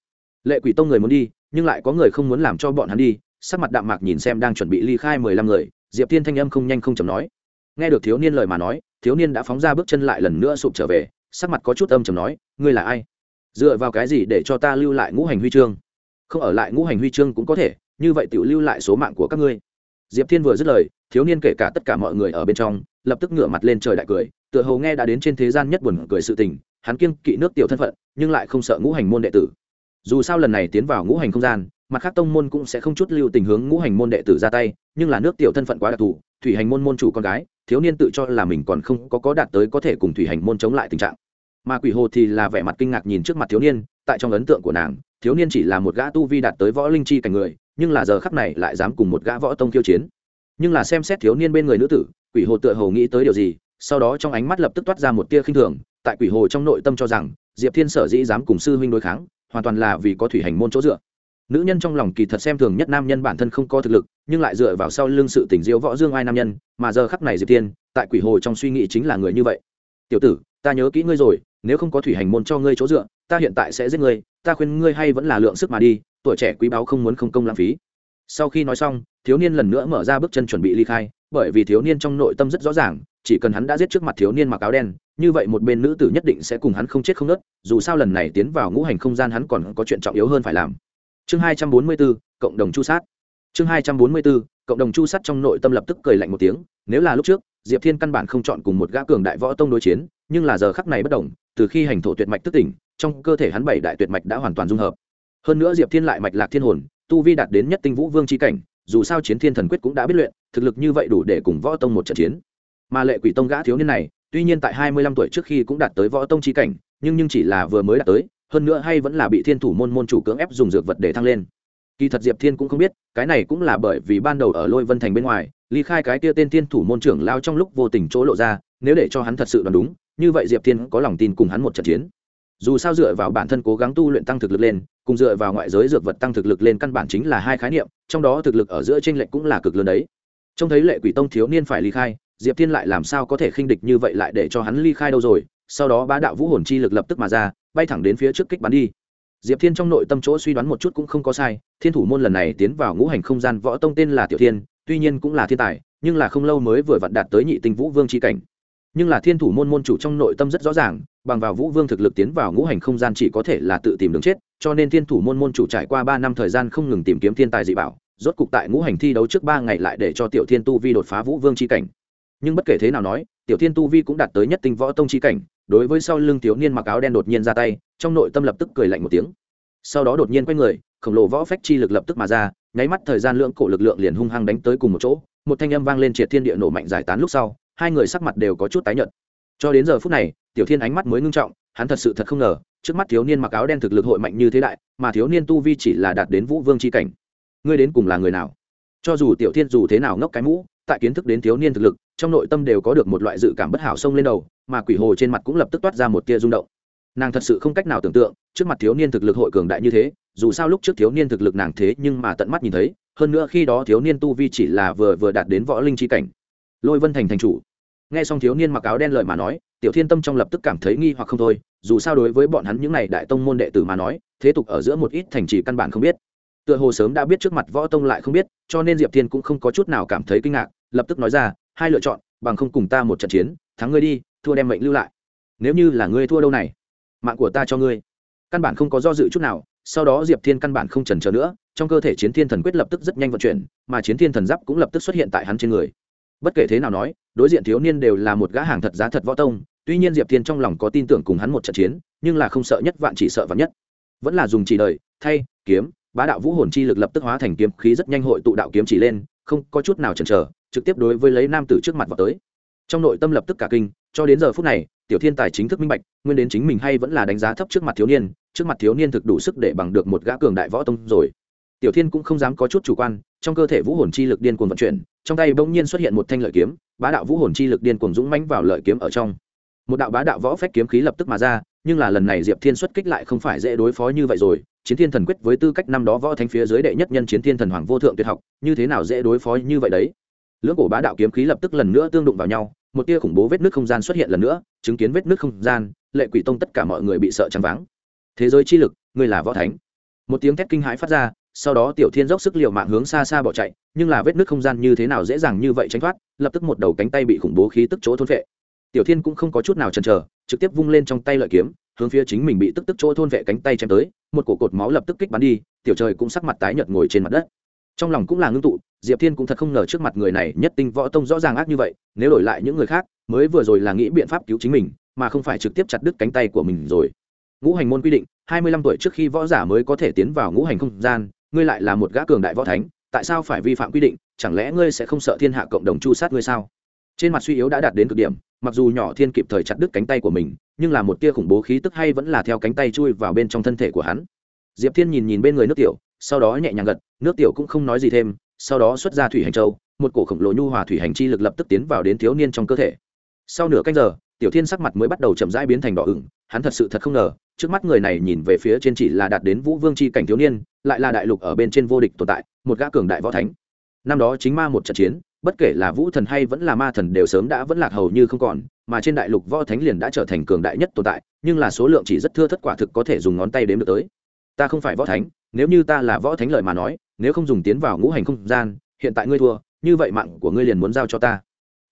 Lệ quỷ tông người muốn đi, nhưng lại có người không muốn làm cho bọn hắn đi, sắc mặt đạm mạc nhìn xem đang chuẩn bị ly khai mười lăm người, diệp thiên thanh âm không nhanh không chầm nói. Nghe được thiếu niên lời mà nói, thiếu niên đã phóng ra bước chân lại lần nữa sụp trở về, sắc mặt có chút âm chầm nói, ngươi là ai? Dựa vào cái gì để cho ta lưu lại ngũ hành huy chương? Không ở lại ngũ hành huy chương cũng có thể, như vậy tự lưu lại số mạng của các ngươi diệp thiên vừa dứt lời, thiếu niên kể cả tất cả mọi người ở bên trong, lập tức ngửa mặt lên trời đại cười, tựa hồ nghe đã đến trên thế gian nhất buồn cười sự tình, hắn kiêng kỵ nước tiểu thân phận, nhưng lại không sợ ngũ hành môn đệ tử. Dù sao lần này tiến vào ngũ hành không gian, mặt khác tông môn cũng sẽ không chút lưu tình hướng ngũ hành môn đệ tử ra tay, nhưng là nước tiểu thân phận quá đặc thù, thủy hành môn môn chủ con gái, thiếu niên tự cho là mình còn không có có đạt tới có thể cùng thủy hành môn chống lại tình trạng. Mà quỷ hồ thì là vẻ mặt kinh ngạc nhìn trước mặt thiếu niên, tại trong ấn tượng của nàng, thiếu niên chỉ là một gã tu vi đạt tới võ linh chi cảnh người nhưng là giờ khắc này lại dám cùng một gã võ tông khiêu chiến. Nhưng là xem xét thiếu niên bên người nữ tử, quỷ hồ tựa hồ nghĩ tới điều gì, sau đó trong ánh mắt lập tức toát ra một tia khinh thường, tại quỷ hồ trong nội tâm cho rằng, diệp thiên sở dĩ dám cùng sư huynh đối kháng, hoàn toàn là vì có thủy hành môn chỗ dựa. Nữ nhân trong lòng kỳ thật xem thường nhất nam nhân bản thân không có thực lực, nhưng lại dựa vào sau lưng sự tình diễu võ dương ai nam nhân, mà giờ khắc này diệp thiên, tại quỷ hồ trong suy nghĩ chính là người như vậy. Tiểu tử, ta nhớ kỹ ngươi rồi, nếu không có thủy hành môn cho ngươi chỗ dựa, ta hiện tại sẽ giết ngươi, ta khuyên ngươi hay vẫn là lượng sức mà đi tuổi trẻ quý báu không muốn không công lãng phí. Sau khi nói xong, thiếu niên lần nữa mở ra bước chân chuẩn bị ly khai, bởi vì thiếu niên trong nội tâm rất rõ ràng, chỉ cần hắn đã giết trước mặt thiếu niên mặc áo đen, như vậy một bên nữ tử nhất định sẽ cùng hắn không chết không nớt, dù sao lần này tiến vào ngũ hành không gian hắn còn có chuyện trọng yếu hơn phải làm. Chương hai trăm bốn mươi bốn, cộng đồng chu sát. Chương hai trăm bốn mươi bốn, cộng đồng chu sát trong nội tâm lập tức cười lạnh một tiếng, nếu là lúc trước, diệp thiên căn bản không chọn cùng một gã cường đại võ tông đối chiến, nhưng là giờ khắc này bất đồng từ khi hành thổ tuyệt mạch thức tỉnh, trong cơ thể hắn bảy đại tuyệt mạch đã hoàn toàn dung hợp hơn nữa diệp thiên lại mạch lạc thiên hồn, tu vi đạt đến nhất tinh vũ vương c cảnh, dù sao chiến thiên thần quyết cũng đã biết luyện, thực lực như vậy đủ để cùng võ tông một trận chiến. Mà lệ quỷ tông gã thiếu niên này, tuy nhiên tại hai mươi lăm tuổi trước khi cũng đạt tới võ tông c cảnh, nhưng nhưng chỉ là vừa mới đạt tới, hơn nữa hay vẫn là bị thiên thủ môn môn chủ cưỡng ép dùng dược vật để thăng lên. Kỳ thật diệp thiên cũng không biết, cái này cũng là bởi vì ban đầu ở lôi vân thành bên ngoài, ly khai cái kia tên thiên thủ môn trưởng lao trong lúc vô tình chỗ lộ ra, nếu để cho hắn thật sự đoán đúng, như vậy diệp thiên có lòng tin cùng hắn một trận chiến. Dù sao dựa vào bản thân cố gắng tu luyện tăng thực lực lên cùng dựa vào ngoại giới dược vật tăng thực lực lên căn bản chính là hai khái niệm, trong đó thực lực ở giữa t r ê n lệch cũng là cực lớn đấy. Trông thấy lệ quỷ tông thiếu niên phải ly khai, diệp thiên lại làm sao có thể khinh địch như vậy lại để cho hắn ly khai đâu rồi, sau đó bá đạo vũ hồn chi lực lập tức mà ra, bay thẳng đến phía trước kích bắn đi. Diệp thiên trong nội tâm chỗ suy đoán một chút cũng không có sai, thiên thủ môn lần này tiến vào ngũ hành không gian võ tông tên là tiểu thiên, tuy nhiên cũng là thiên tài, nhưng là không lâu mới vừa vặn đạt tới nhị tinh vũ vương c h i cảnh. Nhưng là thiên thủ môn môn chủ trong nội tâm rất rõ ràng, bằng vào vũ vương thực lực tiến vào ngũ hành không gian chỉ có thể là tự tìm đường chết cho nên thiên thủ môn môn chủ trải qua ba năm thời gian không ngừng tìm kiếm thiên tài dị bảo, rốt cục tại ngũ hành thi đấu trước ba ngày lại để cho tiểu thiên tu vi đột phá vũ vương c h i cảnh. Nhưng bất kể thế nào nói, tiểu thiên tu vi cũng đạt tới nhất tinh võ tông c h i cảnh, đối với sau lưng thiếu niên mặc áo đen đột nhiên ra tay, trong nội tâm lập tức cười lạnh một tiếng. Sau đó đột nhiên quay người, khổng lồ võ phách chi lực lập tức mà ra, nháy mắt thời gian lưỡng cổ lực lượng liền hung hăng đánh tới cùng một chỗ, một thanh âm vang lên triệt thiên địa nổ mạnh giải tán lúc sau, hai người sắc mặt đều có chút tái nhợt. Cho đến giờ phút này, tiểu thiên ánh mắt mới ngưng trọng, hắn thật sự thật không ngờ trước mắt thiếu niên mặc áo đen thực lực hội mạnh như thế đại, mà thiếu niên tu vi chỉ là đạt đến vũ vương c h i cảnh. Ngươi đến cùng là người nào? Cho dù tiểu thiên dù thế nào ngốc cái mũ, tại kiến thức đến thiếu niên thực lực, trong nội tâm đều có được một loại dự cảm bất hảo xông lên đầu, mà quỷ hồ trên mặt cũng lập tức toát ra một tia rung động. Nàng thật sự không cách nào tưởng tượng, trước mặt thiếu niên thực lực hội cường đại như thế, dù sao lúc trước thiếu niên thực lực nàng thế nhưng mà tận mắt nhìn thấy, hơn nữa khi đó thiếu niên tu vi chỉ là vừa vừa đạt đến võ linh c cảnh. Lôi vân thành thành chủ. Nghe xong thiếu niên mặc áo đen lợi mà nói, tiểu thiên tâm trong lập tức cảm thấy nghi hoặc không thôi dù sao đối với bọn hắn những n à y đại tông môn đệ tử mà nói, thế tục ở giữa một ít thành trì căn bản không biết. Tựa hồ sớm đã biết trước mặt võ tông lại không biết, cho nên diệp thiên cũng không có chút nào cảm thấy kinh ngạc, lập tức nói ra, hai lựa chọn, bằng không cùng ta một trận chiến, thắng ngươi đi, thua đem mệnh lưu lại. Nếu như là ngươi thua đâu này, mạng của ta cho ngươi. Căn bản không có do dự chút nào, sau đó diệp thiên căn bản không trần trờ nữa, trong cơ thể chiến thiên thần quyết lập tức rất nhanh vận chuyển, mà chiến thiên thần giáp cũng lập tức xuất hiện tại hắn trên người. Bất kể thế nào nói, đối diện thiếu niên đều là một gã hàng thật giá thật võ tông tuy nhiên diệp thiên trong lòng có tin tưởng cùng hắn một trận chiến, nhưng là không sợ nhất vạn chỉ sợ vạn nhất. Vẫn là dùng chỉ đời, thay, kiếm, bá đạo vũ hồn chi lực lập tức hóa thành kiếm khí rất nhanh hội tụ đạo kiếm chỉ lên, không có chút nào chần chờ, trực tiếp đối với lấy nam tử trước mặt vào tới. Trong nội tâm lập tức cả kinh, cho đến giờ phút này, tiểu thiên tài chính thức minh bạch, nguyên đến chính mình hay vẫn là đánh giá thấp trước mặt thiếu niên, trước mặt thiếu niên thực đủ sức để bằng được một gã cường đại võ tông rồi. Tiểu thiên cũng không dám có chút chủ quan, trong cơ thể vũ hồn chi lực điên cuồng vận chuyển, trong tay bỗng nhiên xuất hiện một thanh lợi kiếm, bá đạo vũ hồn chi lực điên cuồng dũng mãnh vào lợi kiếm ở trong một đạo bá đạo võ phách kiếm khí lập tức mà ra, nhưng là lần này diệp thiên xuất kích lại không phải dễ đối phó như vậy rồi. Chiến thiên thần quyết với tư cách năm đó võ thánh phía dưới đệ nhất nhân chiến thiên thần hoàng vô thượng tuyệt học, như thế nào dễ đối phó như vậy đấy? Lưỡng cổ bá đạo kiếm khí lập tức lần nữa tương đụng vào nhau, một tia khủng bố vết nước không gian xuất hiện lần nữa, chứng kiến vết nước không gian, lệ quỷ tông tất cả mọi người bị sợ chăn váng. Thế giới chi lực người là võ thánh. Một tiếng thét kinh hãi phát ra, sau đó tiểu thiên dốc sức l i ề u mạng hướng xa xa bỏ chạy, nhưng là vết nước không gian như thế nào dễ dàng như vậy tránh thoát, lập tức một đầu cánh tay bị khủng bố khí tức chỗ thôn vệ tiểu thiên cũng không có chút nào chần chờ, trực tiếp vung lên trong tay lợi kiếm, hướng phía chính mình bị tức tức chỗ thôn vệ cánh tay chém tới, một cổ cột máu lập tức kích bắn đi, tiểu trời cũng sắc mặt tái nhợt ngồi trên mặt đất. Trong lòng cũng là ngưng tụ, diệp thiên cũng thật không ngờ trước mặt người này nhất tinh võ tông rõ ràng ác như vậy, nếu đổi lại những người khác, mới vừa rồi là nghĩ biện pháp cứu chính mình, mà không phải trực tiếp chặt đứt cánh tay của mình rồi. Ngũ hành môn quy định, hai mươi lăm tuổi trước khi võ giả mới có thể tiến vào ngũ hành không gian, ngươi lại là một gã cường đại võ thánh, tại sao phải vi phạm quy định, chẳng lẽ ngươi sẽ không sợ thiên hạ cộng đồng chu sát ngươi sao? Trên mặt suy yếu đã đạt đến cực điểm mặc dù nhỏ thiên kịp thời chặt đứt cánh tay của mình, nhưng là một tia khủng bố khí tức hay vẫn là theo cánh tay chui vào bên trong thân thể của hắn. Diệp thiên nhìn nhìn bên người nước tiểu, sau đó nhẹ nhàng gật, nước tiểu cũng không nói gì thêm, sau đó xuất ra thủy hành châu, một cổ khổng lồ nhu hòa thủy hành chi lực lập tức tiến vào đến thiếu niên trong cơ thể. Sau nửa canh giờ, tiểu thiên sắc mặt mới bắt đầu chậm rãi biến thành đỏ ửng, hắn thật sự thật không ngờ, trước mắt người này nhìn về phía trên chỉ là đạt đến vũ vương c h i cảnh thiếu niên, lại là đại lục ở bên trên vô địch tồn tại, một gã cường đại võ thánh. Năm đó chính ma một trận chiến bất kể là vũ thần hay vẫn là ma thần đều sớm đã vẫn lạc hầu như không còn mà trên đại lục võ thánh liền đã trở thành cường đại nhất tồn tại nhưng là số lượng chỉ rất thưa thất quả thực có thể dùng ngón tay đếm được tới. Ta không phải võ thánh nếu như ta là võ thánh lợi mà nói nếu không dùng tiến vào ngũ hành không gian hiện tại ngươi thua như vậy mạng của ngươi liền muốn giao cho ta.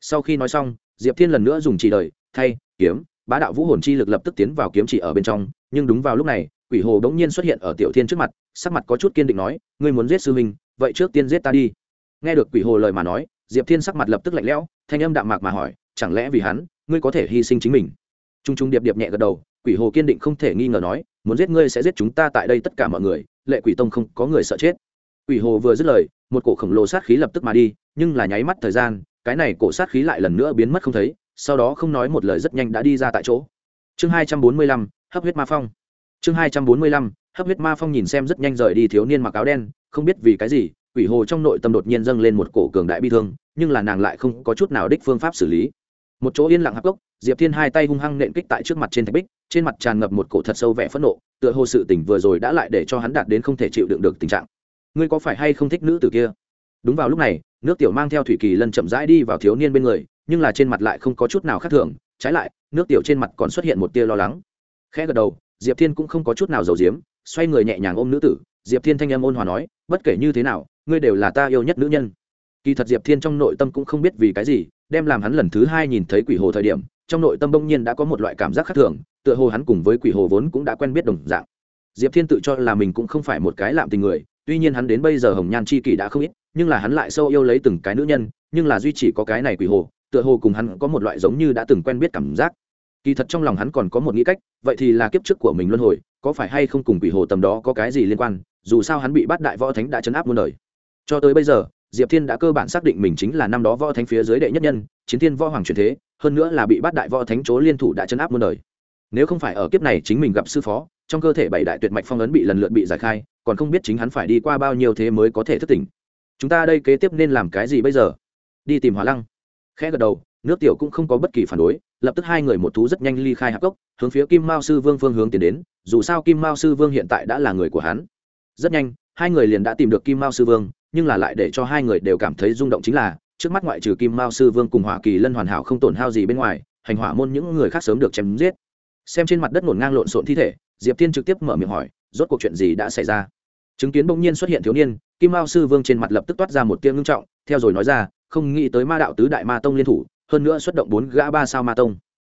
Sau khi nói xong diệp thiên lần nữa dùng chỉ đời thay kiếm bá đạo vũ hồn chi lực lập tức tiến vào kiếm chỉ ở bên trong nhưng đúng vào lúc này quỷ hồ đ ố n g nhiên xuất hiện ở tiểu thiên trước mặt sắc mặt có chút kiên định nói ngươi muốn giết sư huynh, vậy trước tiên giết ta đi. Nghe được quỷ hồ lời mà nói diệp thiên sắc mặt lập tức lạnh lẽo, thanh âm đạm mạc mà hỏi, chẳng lẽ vì hắn, ngươi có thể hy sinh chính mình? T r u n g t r u n g điệp điệp nhẹ gật đầu, quỷ hồ kiên định không thể nghi ngờ nói, muốn giết ngươi sẽ giết chúng ta tại đây tất cả mọi người, lệ quỷ tông không có người sợ chết. Quỷ hồ vừa dứt lời, một cổ khổng lồ sát khí lập tức mà đi, nhưng là nháy mắt thời gian, cái này cổ sát khí lại lần nữa biến mất không thấy, sau đó không nói một lời rất nhanh đã đi ra tại chỗ. Chương hai trăm bốn mươi lăm, hấp huyết ma phong. Chương hai trăm bốn mươi lăm, hấp huyết ma phong nhìn xem rất nhanh rời đi thiếu niên mặc áo đen, không biết vì cái gì quỷ hồ trong nội tâm đột nhiên dâng lên một cổ cường đại bi thương, nhưng là nàng lại không có chút nào đích phương pháp xử lý. Một chỗ yên lặng hạp gốc, diệp thiên hai tay hung hăng nện kích tại trước mặt trên thạch bích, trên mặt tràn ngập một cổ thật sâu vẻ phẫn nộ, tựa hồ sự tỉnh vừa rồi đã lại để cho hắn đạt đến không thể chịu đựng được tình trạng. Ngươi có phải hay không thích nữ tử kia? Đúng vào lúc này, nước tiểu mang theo thủy kỳ lân chậm rãi đi vào thiếu niên bên người, nhưng là trên mặt lại không có chút nào khác thường, trái lại, nước tiểu trên mặt còn xuất hiện một tia lo lắng. Khẽ gật đầu, diệp thiên cũng không có chút nào giàu diếm xoay người nhẹ nhàng ôm nữ tử, diệp thiên thanh âm ôn hòa nói, bất kể như thế nào ngươi đều là ta yêu nhất nữ nhân. Kỳ thật diệp thiên trong nội tâm cũng không biết vì cái gì, đem làm hắn lần thứ hai nhìn thấy quỷ hồ thời điểm, trong nội tâm bỗng nhiên đã có một loại cảm giác khác thường, tựa hồ hắn cùng với quỷ hồ vốn cũng đã quen biết đồng dạng. Diệp thiên tự cho là mình cũng không phải một cái lạm tình người, tuy nhiên hắn đến bây giờ hồng nhan chi kỷ đã không ít, nhưng là hắn lại sâu yêu lấy từng cái nữ nhân, nhưng là duy chỉ có cái này quỷ hồ, tựa hồ cùng hắn có một loại giống như đã từng quen biết cảm giác. Kỳ thật trong lòng hắn còn có một nghĩ cách, vậy thì là kiếp trước của mình luân hồi, có phải hay không cùng quỷ hồ tầm đó có cái gì liên quan, dù sao hắn bị bắt đại võ thánh đã chấn áp muôn đời cho tới bây giờ, diệp thiên đã cơ bản xác định mình chính là năm đó võ thánh phía dưới đệ nhất nhân, chiến thiên võ hoàng truyền thế, hơn nữa là bị bắt đại võ thánh chố liên thủ đã chấn áp muôn đời. Nếu không phải ở kiếp này chính mình gặp sư phó, trong cơ thể bảy đại tuyệt mạch phong ấn bị lần lượt bị giải khai, còn không biết chính hắn phải đi qua bao nhiêu thế mới có thể thức tỉnh. Chúng ta đây kế tiếp nên làm cái gì bây giờ? Đi tìm hóa lăng. Khẽ gật đầu, nước tiểu cũng không có bất kỳ phản đối, lập tức hai người một thú rất nhanh ly khai hạp cốc, hướng phía kim mao sư vương phương hướng tiến đến, dù sao kim mao sư vương hiện tại đã là người của hắn. Rất nhanh, hai người liền đã tìm được kim mao sư vương nhưng là lại để cho hai người đều cảm thấy rung động chính là, trước mắt ngoại trừ kim mao sư vương cùng hỏa kỳ lân hoàn hảo không tổn hao gì bên ngoài, hành hỏa môn những người khác sớm được chém giết. Xem trên mặt đất ngổn ngang lộn xộn thi thể, diệp tiên trực tiếp mở miệng hỏi, rốt cuộc chuyện gì đã xảy ra? Chứng kiến bỗng nhiên xuất hiện thiếu niên, kim mao sư vương trên mặt lập tức toát ra một tiếng ngưng trọng, theo rồi nói ra, không nghĩ tới ma đạo tứ đại ma tông liên thủ, hơn nữa xuất động bốn gã ba sao ma tông.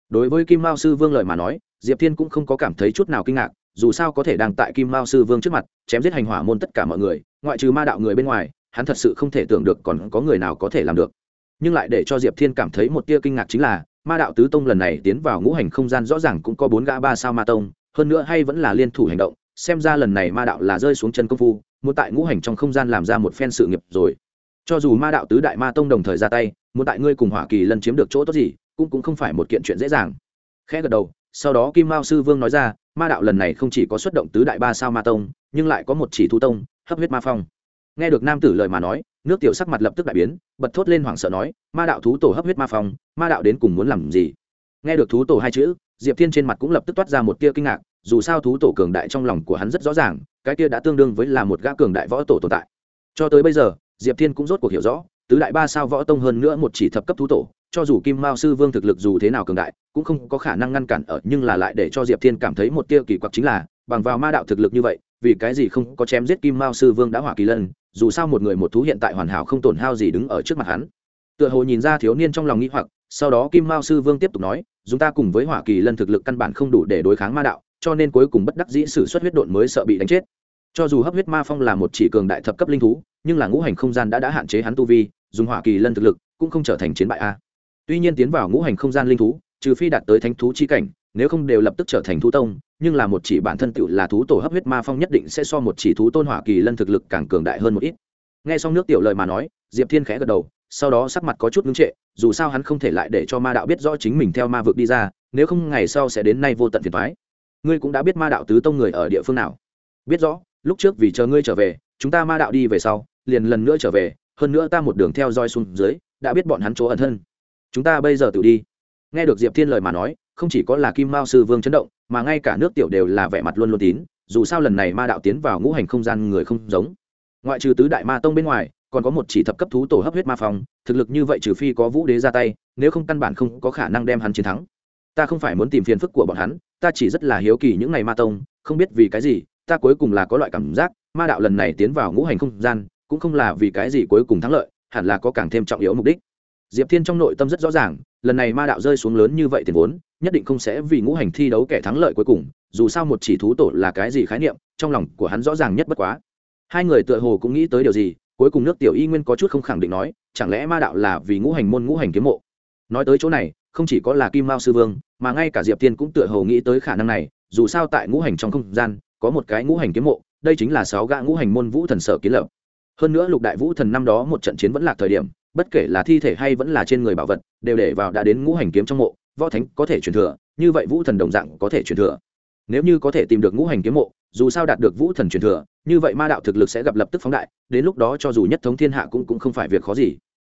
Đối với kim mao sư vương lời mà nói, diệp thiên cũng không có cảm thấy chút nào kinh ngạc dù sao có thể đang tại kim mao sư vương trước mặt, chém giết hành hỏa môn tất cả mọi người, ngoại trừ ma đạo người bên ngoài, hắn thật sự không thể tưởng được còn có người nào có thể làm được. Nhưng lại để cho diệp thiên cảm thấy một tia kinh ngạc chính là, ma đạo tứ tông lần này tiến vào ngũ hành không gian rõ ràng cũng có bốn gã ba sao ma tông, hơn nữa hay vẫn là liên thủ hành động, xem ra lần này ma đạo là rơi xuống chân công phu, muốn tại ngũ hành trong không gian làm ra một phen sự nghiệp rồi. Cho dù ma đạo tứ đại ma tông đồng thời ra tay, muốn tại ngươi cùng hỏa kỳ lần chiếm được chỗ tốt gì, cũng cũng không phải một kiện chuyện dễ dàng. Khẽ gật đầu, sau đó kim mao sư vương nói ra ma đạo lần này không chỉ có xuất động tứ đại ba sao ma tông, nhưng lại có một chỉ thu tông, hấp huyết ma phong. Nghe được nam tử lời mà nói, nước tiểu sắc mặt lập tức đại biến, bật thốt lên hoảng sợ nói, ma đạo thú tổ hấp huyết ma phong, ma đạo đến cùng muốn làm gì? Nghe được thú tổ hai chữ, diệp thiên trên mặt cũng lập tức toát ra một tia kinh ngạc, dù sao thú tổ cường đại trong lòng của hắn rất rõ ràng, cái kia đã tương đương với là một gã cường đại võ tổ tồn tại. Cho tới bây giờ, diệp thiên cũng rốt cuộc hiểu rõ, tứ đại ba sao võ tông hơn nữa một chỉ thập cấp thú tổ cho dù kim mao sư vương thực lực dù thế nào cường đại, cũng không có khả năng ngăn cản ở, nhưng là lại để cho diệp thiên cảm thấy một tia kỳ quặc chính là, bằng vào ma đạo thực lực như vậy, vì cái gì không có chém giết kim mao sư vương đã hỏa kỳ lân dù sao một người một thú hiện tại hoàn hảo không tổn hao gì đứng ở trước mặt hắn. Tựa hồ nhìn ra thiếu niên trong lòng nghĩ hoặc, sau đó kim mao sư vương tiếp tục nói, chúng ta cùng với hỏa kỳ lân thực lực căn bản không đủ để đối kháng ma đạo, cho nên cuối cùng bất đắc dĩ sử xuất huyết độn mới sợ bị đánh chết. Cho dù hấp huyết ma phong là một chỉ cường đại thập cấp linh thú, nhưng là ngũ hành không gian đã đã hạn chế hắn tu vi, dùng hỏa kỳ lân thực lực cũng không trở thành chiến bại a tuy nhiên tiến vào ngũ hành không gian linh thú, trừ phi đạt tới thánh thú chi cảnh, nếu không đều lập tức trở thành thú tông, nhưng là một chỉ bản thân tựu là thú tổ hấp huyết ma phong nhất định sẽ so một chỉ thú tôn hỏa kỳ lân thực lực càng cường đại hơn một ít. Nghe xong nước tiểu lời mà nói, diệp thiên khẽ gật đầu, sau đó sắc mặt có chút ngưng trệ, dù sao hắn không thể lại để cho ma đạo biết rõ chính mình theo ma vực đi ra, nếu không ngày sau sẽ đến nay vô tận phiền thoái ngươi cũng đã biết ma đạo tứ tông người ở địa phương nào. Biết rõ, lúc trước vì chờ ngươi trở về, chúng ta ma đạo đi về sau, liền lần nữa trở về, hơn nữa ta một đường theo dõi xuống dưới, đã biết bọn hắn chỗ ẩn thân chúng ta bây giờ tự đi. Nghe được diệp thiên lời mà nói, không chỉ có là kim mao sư vương chấn động, mà ngay cả nước tiểu đều là vẻ mặt luôn luôn tín, dù sao lần này ma đạo tiến vào ngũ hành không gian người không giống. Ngoại trừ tứ đại ma tông bên ngoài, còn có một chỉ thập cấp thú tổ hấp huyết ma phong, thực lực như vậy trừ phi có vũ đế ra tay, nếu không căn bản không có khả năng đem hắn chiến thắng. Ta không phải muốn tìm phiền phức của bọn hắn, ta chỉ rất là hiếu kỳ những ngày ma tông, không biết vì cái gì, ta cuối cùng là có loại cảm giác, ma đạo lần này tiến vào ngũ hành không gian, cũng không là vì cái gì cuối cùng thắng lợi, hẳn là có càng thêm trọng yếu mục đích diệp thiên trong nội tâm rất rõ ràng, lần này ma đạo rơi xuống lớn như vậy tiền vốn, nhất định không sẽ vì ngũ hành thi đấu kẻ thắng lợi cuối cùng, dù sao một chỉ thú tổ là cái gì khái niệm, trong lòng của hắn rõ ràng nhất bất quá. Hai người tựa hồ cũng nghĩ tới điều gì, cuối cùng nước tiểu y nguyên có chút không khẳng định nói, chẳng lẽ ma đạo là vì ngũ hành môn ngũ hành kiếm mộ? Nói tới chỗ này, không chỉ có là kim mao sư vương, mà ngay cả diệp thiên cũng tựa hồ nghĩ tới khả năng này, dù sao tại ngũ hành trong không gian, có một cái ngũ hành kiếm mộ, đây chính là sáu gã ngũ hành môn vũ thần sở kiến lập. Hơn nữa lục đại vũ thần năm đó một trận chiến vẫn lạc thời điểm bất kể là thi thể hay vẫn là trên người bảo vật, đều để vào đã đến ngũ hành kiếm trong mộ, võ thánh có thể truyền thừa, như vậy vũ thần đồng dạng có thể truyền thừa. Nếu như có thể tìm được ngũ hành kiếm mộ, dù sao đạt được vũ thần truyền thừa, như vậy ma đạo thực lực sẽ gặp lập tức phóng đại, đến lúc đó cho dù nhất thống thiên hạ cũng cũng không phải việc khó gì.